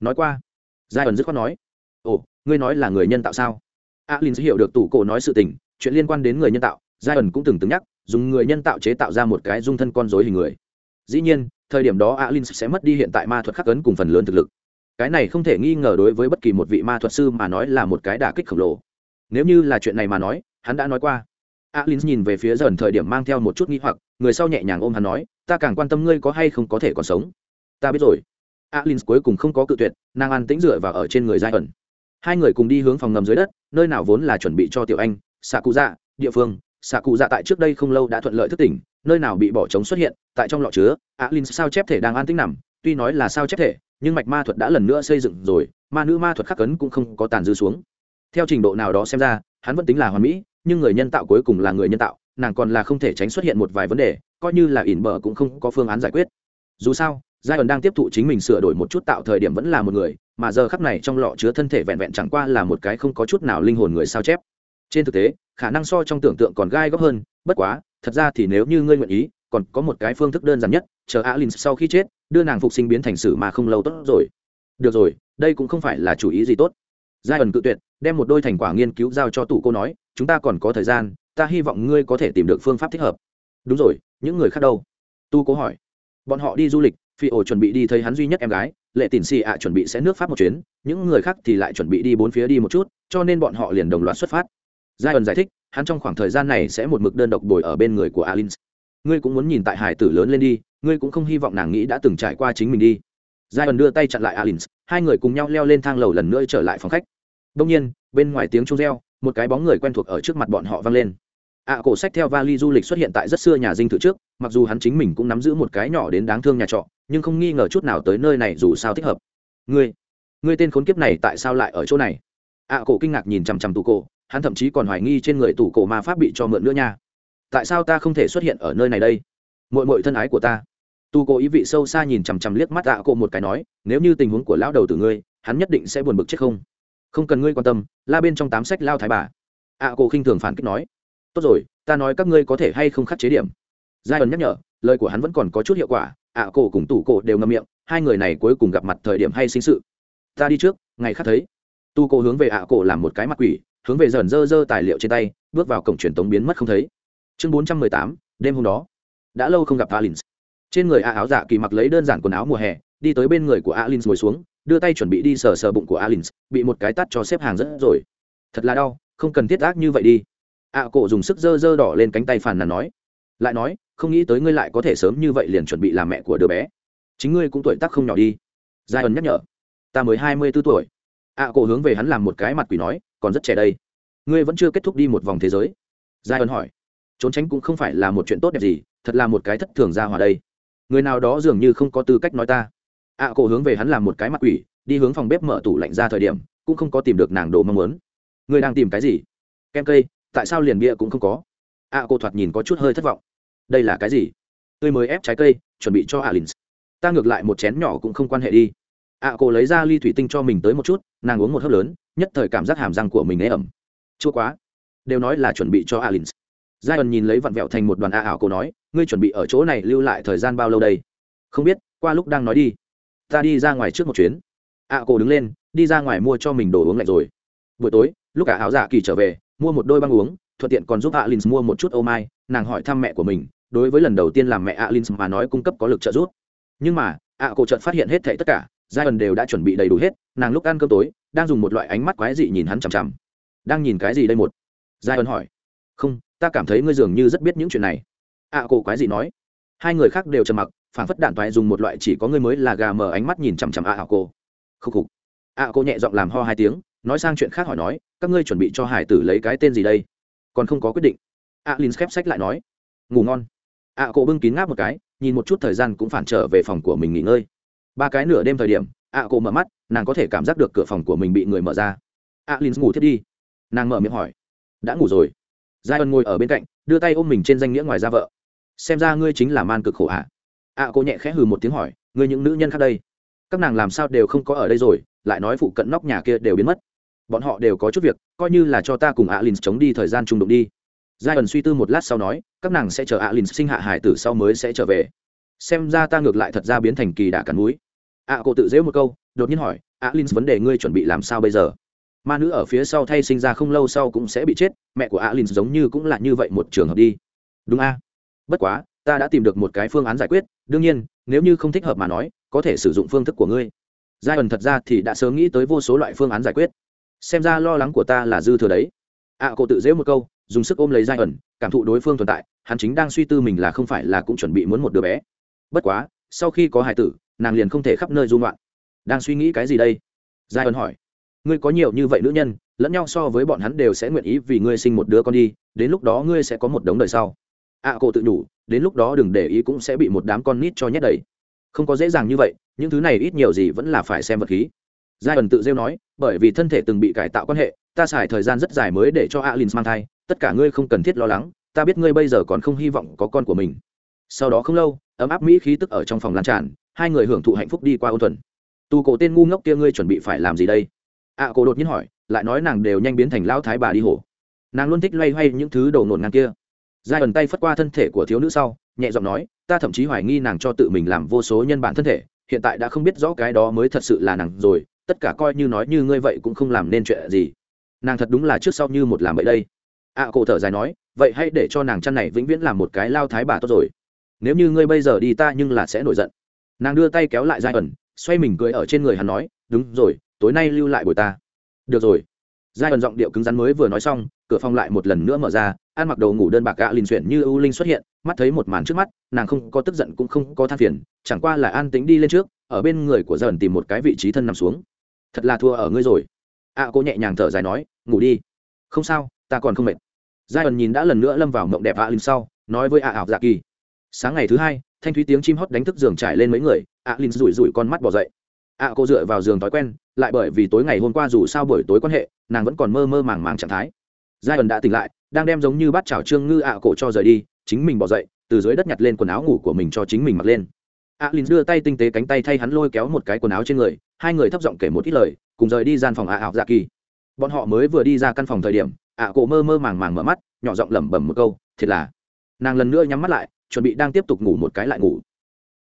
Nói qua. Giai ẩn dứt khoát nói. Ồ, ngươi nói là người nhân tạo sao? Alin hiểu được tủ cổ nói sự tình, chuyện liên quan đến người nhân tạo, giai ẩn cũng từng từng nhắc, dùng người nhân tạo chế tạo ra một cái dung thân con dối hình người. Dĩ nhiên, thời điểm đó alin sẽ mất đi hiện tại ma thuật khắc ấn cùng phần lớn thực lực. Cái này không thể nghi ngờ đối với bất kỳ một vị ma thuật sư mà nói là một cái đả kích khổng lồ nếu như là chuyện này mà nói, hắn đã nói qua. Alin nhìn về phía dần thời điểm mang theo một chút nghi hoặc, người sau nhẹ nhàng ôm hắn nói, ta càng quan tâm ngươi có hay không có thể còn sống. Ta biết rồi. Alin cuối cùng không có cự tuyệt, nàng ăn tĩnh dựa và ở trên người giai ẩn. Hai người cùng đi hướng phòng ngầm dưới đất, nơi nào vốn là chuẩn bị cho tiểu anh xạ cụ dạ địa phương. Xạ cụ dạ tại trước đây không lâu đã thuận lợi thức tỉnh, nơi nào bị bỏ trống xuất hiện, tại trong lọ chứa alin sao chép thể đang an tĩnh nằm, tuy nói là sao chép thể, nhưng mạch ma thuật đã lần nữa xây dựng rồi ma nữ ma thuật khắc cấn cũng không có tàn dư xuống theo trình độ nào đó xem ra, hắn vẫn tính là hoàn mỹ, nhưng người nhân tạo cuối cùng là người nhân tạo, nàng còn là không thể tránh xuất hiện một vài vấn đề, coi như là ỉn bờ cũng không có phương án giải quyết. Dù sao giai ẩn đang tiếp thụ chính mình sửa đổi một chút tạo thời điểm vẫn là một người, mà giờ khắp này trong lọ chứa thân thể vẹn vẹn chẳng qua là một cái không có chút nào linh hồn người sao chép. Trên thực tế, khả năng so trong tưởng tượng còn gai góc hơn, bất quá, thật ra thì nếu như ngươi nguyện ý, còn có một cái phương thức đơn giản nhất, chờ alin sau khi chết, đưa nàng phục sinh biến thành sử mà không lâu tốt rồi. Được rồi, đây cũng không phải là chủ ý gì tốt giai ẩn cự tuyệt, đem một đôi thành quả nghiên cứu giao cho tủ cô nói, chúng ta còn có thời gian, ta hy vọng ngươi có thể tìm được phương pháp thích hợp. Đúng rồi, những người khác đâu? Tu cố hỏi. Bọn họ đi du lịch, phi ổ chuẩn bị đi thấy hắn duy nhất em gái, lệ tỉn xì ạ chuẩn bị sẽ nước pháp một chuyến, những người khác thì lại chuẩn bị đi bốn phía đi một chút, cho nên bọn họ liền đồng loạt xuất phát. Giai ẩn giải thích, hắn trong khoảng thời gian này sẽ một mực đơn độc bồi ở bên người của alin ngươi cũng muốn nhìn tại hải tử lớn lên đi, ngươi cũng không hy vọng nàng nghĩ đã từng trải qua chính mình đi. Giai ẩn đưa tay chặn lại alin hai người cùng nhau leo lên thang lầu lần nữa trở lại phòng khách. Đông nhiên, bên ngoài tiếng chuông reo, một cái bóng người quen thuộc ở trước mặt bọn họ vang lên. Ạ cổ sách theo vali du lịch xuất hiện tại rất xưa nhà dinh thự trước, mặc dù hắn chính mình cũng nắm giữ một cái nhỏ đến đáng thương nhà trọ, nhưng không nghi ngờ chút nào tới nơi này dù sao thích hợp. Ngươi ngươi tên khốn kiếp này tại sao lại ở chỗ này? Ạ cổ kinh ngạc nhìn chằm chằm tủ cổ, hắn thậm chí còn hoài nghi trên người tủ cổ ma pháp bị cho mượn nữa nha. Tại sao ta không thể xuất hiện ở nơi này đây? Mội mội thân ái của ta tu cố ý vị sâu xa nhìn chằm chằm liếc mắt ạ cổ một cái nói, nếu như tình huống của lão đầu từ ngươi, hắn nhất định sẽ buồn bực chết không? Không cần ngươi quan tâm, la bên trong tám sách lao thái bà. ạ cổ khinh thường phản kích nói, tốt rồi, ta nói các ngươi có thể hay không khắc chế điểm. Giai ẩn nhắc nhở, lời của hắn vẫn còn có chút hiệu quả, ạ cổ cùng tủ cổ đều ngâm miệng, hai người này cuối cùng gặp mặt thời điểm hay sinh sự. Ta đi trước, ngày khác thấy. Tu cô hướng về ạ cổ làm một cái mặt quỷ, hướng về dần dơ dơ tài liệu trên tay, bước vào cổng truyền tống biến mất không thấy. Chương bốn trăm mười tám, đêm hôm đó. Đã lâu không gặp alins trên người a áo dạ kỳ mặc lấy đơn giản quần áo mùa hè, đi tới bên người của alins ngồi xuống, đưa tay chuẩn bị đi sờ sờ bụng của alins bị một cái tắt cho xếp hàng rất rồi. Thật là đau, không cần thiết ác như vậy đi. A cổ dùng sức dơ dơ đỏ lên cánh tay phàn nàn nói. Lại nói, không nghĩ tới ngươi lại có thể sớm như vậy liền chuẩn bị làm mẹ của đứa bé. Chính ngươi cũng tuổi tác không nhỏ đi. Giai ẩn nhắc nhở. Ta mới hai mươi b ố tuổi. A cổ hướng về hắn làm một cái mặt quỷ nói, còn rất trẻ đây. Ngươi vẫn chưa kết thúc đi một vòng thế giới. Giai ẩn hỏi. Trốn tránh cũng không phải là một chuyện tốt đẹp gì, thật là một cái thất thường ra hòa đây người nào đó dường như không có tư cách nói ta. Ạ cổ hướng về hắn làm một cái mặt quỷ, đi hướng phòng bếp mở tủ lạnh ra thời điểm, cũng không có tìm được nàng đồ mong muốn. Người đang tìm cái gì? Kem cây, tại sao liền bia cũng không có? Ạ cổ thoạt nhìn có chút hơi thất vọng. Đây là cái gì? Tươi mới ép trái cây, chuẩn bị cho alin ta ngược lại một chén nhỏ cũng không quan hệ đi. Ạ cổ lấy ra ly thủy tinh cho mình tới một chút, nàng uống một hớp lớn, nhất thời cảm giác hàm răng của mình ế ẩm. Chua quá. Đều nói là chuẩn bị cho alin giai ẩn nhìn lấy vặn vẹo thành một đoàn a ảo cô nói ngươi chuẩn bị ở chỗ này lưu lại thời gian bao lâu đây? Không biết, qua lúc đang nói đi. Ta đi ra ngoài trước một chuyến. Ạ cô đứng lên, đi ra ngoài mua cho mình đồ uống lạnh rồi. Buổi tối, lúc cả áo dạ kỳ trở về, mua một đôi băng uống, thuận tiện còn giúp alin mua một chút ô mai, nàng hỏi thăm mẹ của mình, đối với lần đầu tiên làm mẹ alin mà nói cung cấp có lực trợ giúp. Nhưng mà Ạ cô chợt phát hiện hết thảy tất cả giai ẩn đều đã chuẩn bị đầy đủ hết, nàng lúc ăn cơm tối, đang dùng một loại ánh mắt quái dị nhìn hắn chằm chằm. Đang nhìn cái gì đây một? Giai ẩn hỏi. Không, ta cảm thấy ngươi dường như rất biết những chuyện này ạ à, cổ quái gì nói? Hai người khác đều trầm mặc phản phất đạn toại dùng một loại chỉ có người mới là gà mở ánh mắt nhìn chằm chằm ạ à, cô khúc khục. Ạ cổ cô nhẹ giọng làm ho hai tiếng nói sang chuyện khác hỏi nói các ngươi chuẩn bị cho hải tử lấy cái tên gì đây? Còn không có quyết định. Ạ linh khép sách lại nói ngủ ngon. Ạ cô bưng kín ngáp một cái nhìn một chút thời gian cũng phản trở về phòng của mình nghỉ ngơi. Ba cái nửa đêm thời điểm ạ cô mở mắt nàng có thể cảm giác được cửa phòng của mình bị người mở ra. Ạ linh ngủ thiết đi. Nàng mở miệng hỏi đã ngủ rồi? Giai ân ngồi ở bên cạnh đưa tay ôm mình trên danh nghĩa ngoài ra vợ xem ra ngươi chính là man cực khổ ạ. ạ à, cô nhẹ khẽ hừ một tiếng hỏi ngươi những nữ nhân khác đây các nàng làm sao đều không có ở đây rồi lại nói phụ cận nóc nhà kia đều biến mất. Bọn họ đều có chút việc coi như là cho ta cùng alin chống đi thời gian trung đụng đi. Giai ẩn suy tư một lát sau nói các nàng sẽ chờ alin sinh hạ hải tử sau mới sẽ trở về. Xem ra ta ngược lại thật ra biến thành kỳ đà cắn núi. ạ cô tự dễ một câu đột nhiên hỏi alin vấn đề ngươi chuẩn bị làm sao bây giờ? Ma nữ ở phía sau thay sinh ra không lâu sau cũng sẽ bị chết mẹ của alin giống như cũng là như vậy một trường hợp đi. Đúng a? Bất quá ta đã tìm được một cái phương án giải quyết đương nhiên nếu như không thích hợp mà nói có thể sử dụng phương thức của ngươi. Giai ẩn thật ra thì đã sớm nghĩ tới vô số loại phương án giải quyết. Xem ra lo lắng của ta là dư thừa đấy. Ạ à, cô tự dễ một câu dùng sức ôm lấy giai ẩn cảm thụ đối phương tồn tại hắn chính đang suy tư mình là không phải là cũng chuẩn bị muốn một đứa bé. Bất quá sau khi có hải tử nàng liền không thể khắp nơi dung loạn đang suy nghĩ cái gì đây? Giai ẩn hỏi. Ngươi có nhiều như vậy nữ nhân lẫn nhau so với bọn hắn đều sẽ nguyện ý vì ngươi sinh một đứa con đi đến lúc đó ngươi sẽ có một đống đời sau ạ à, cổ tự đủ đến lúc đó đừng để ý cũng sẽ bị một đám con nít cho nhét đầy. Không có dễ dàng như vậy những thứ này ít nhiều gì vẫn là phải xem vật khí. Giai ẩn tự rêu nói bởi vì thân thể từng bị cải tạo quan hệ ta xài thời gian rất dài mới để cho alin mang thai tất cả ngươi không cần thiết lo lắng ta biết ngươi bây giờ còn không hy vọng có con của mình. Sau đó không lâu ấm áp mỹ khí tức ở trong phòng lan tràn hai người hưởng thụ hạnh phúc đi qua ôn thuần. Tu cổ tên ngu ngốc kia ngươi chuẩn bị phải làm gì đây? Ạ à, cổ đột nhiên hỏi lại nói nàng đều nhanh biến thành lao thái bà đi hổ. Nàng luôn thích loay hoay những thứ đầu nổn ngang kia giai ẩn tay phất qua thân thể của thiếu nữ sau nhẹ giọng nói ta thậm chí hoài nghi nàng cho tự mình làm vô số nhân bản thân thể hiện tại đã không biết rõ cái đó mới thật sự là nàng rồi tất cả coi như nói như ngươi vậy cũng không làm nên chuyện gì. Nàng thật đúng là trước sau như một làm vậy đây. Ạ à, cổ thở dài nói vậy hãy để cho nàng chăn này vĩnh viễn làm một cái lao thái bà tốt rồi. Nếu như ngươi bây giờ đi ta nhưng là sẽ nổi giận. Nàng đưa tay kéo lại giai ẩn xoay mình cười ở trên người hắn nói đúng rồi tối nay lưu lại buổi ta. Được rồi. Giai ẩn giọng điệu cứng rắn mới vừa nói xong cửa phòng lại một lần nữa mở ra ăn mặc đầu ngủ đơn bạc gạ linh xuyển như ưu linh xuất hiện mắt thấy một màn trước mắt nàng không có tức giận cũng không có than phiền chẳng qua là an tính đi lên trước ở bên người của dần tìm một cái vị trí thân nằm xuống. Thật là thua ở ngươi rồi. Ạ à, cô nhẹ nhàng thở dài nói ngủ đi. Không sao ta còn không mệt. Giai ẩn nhìn đã lần nữa lâm vào mộng đẹp ạ linh sau nói với ạ ảo dạ kỳ sáng ngày thứ hai thanh thúy tiếng chim hót đánh thức giường trải lên mấy người ạ linh rủi rủi con mắt bỏ dậy. Ạ cô dựa vào giường thói quen lại bởi vì tối ngày hôm qua dù sao buổi tối quan hệ nàng vẫn còn mơ mơ màng màng trạng thái giai ẩn đã tỉnh lại, đang đem giống như bát chảo trương ngư ạ cổ cho rời đi, chính mình bỏ dậy, từ dưới đất nhặt lên quần áo ngủ của mình cho chính mình mặc lên. Ạ linh đưa tay tinh tế cánh tay thay hắn lôi kéo một cái quần áo trên người, hai người thấp giọng kể một ít lời, cùng rời đi gian phòng ạ ảo dạ kỳ. Bọn họ mới vừa đi ra căn phòng thời điểm, ạ cổ mơ mơ màng màng mở mắt, nhỏ giọng lẩm bẩm một câu, thiệt là. Nàng lần nữa nhắm mắt lại, chuẩn bị đang tiếp tục ngủ một cái lại ngủ.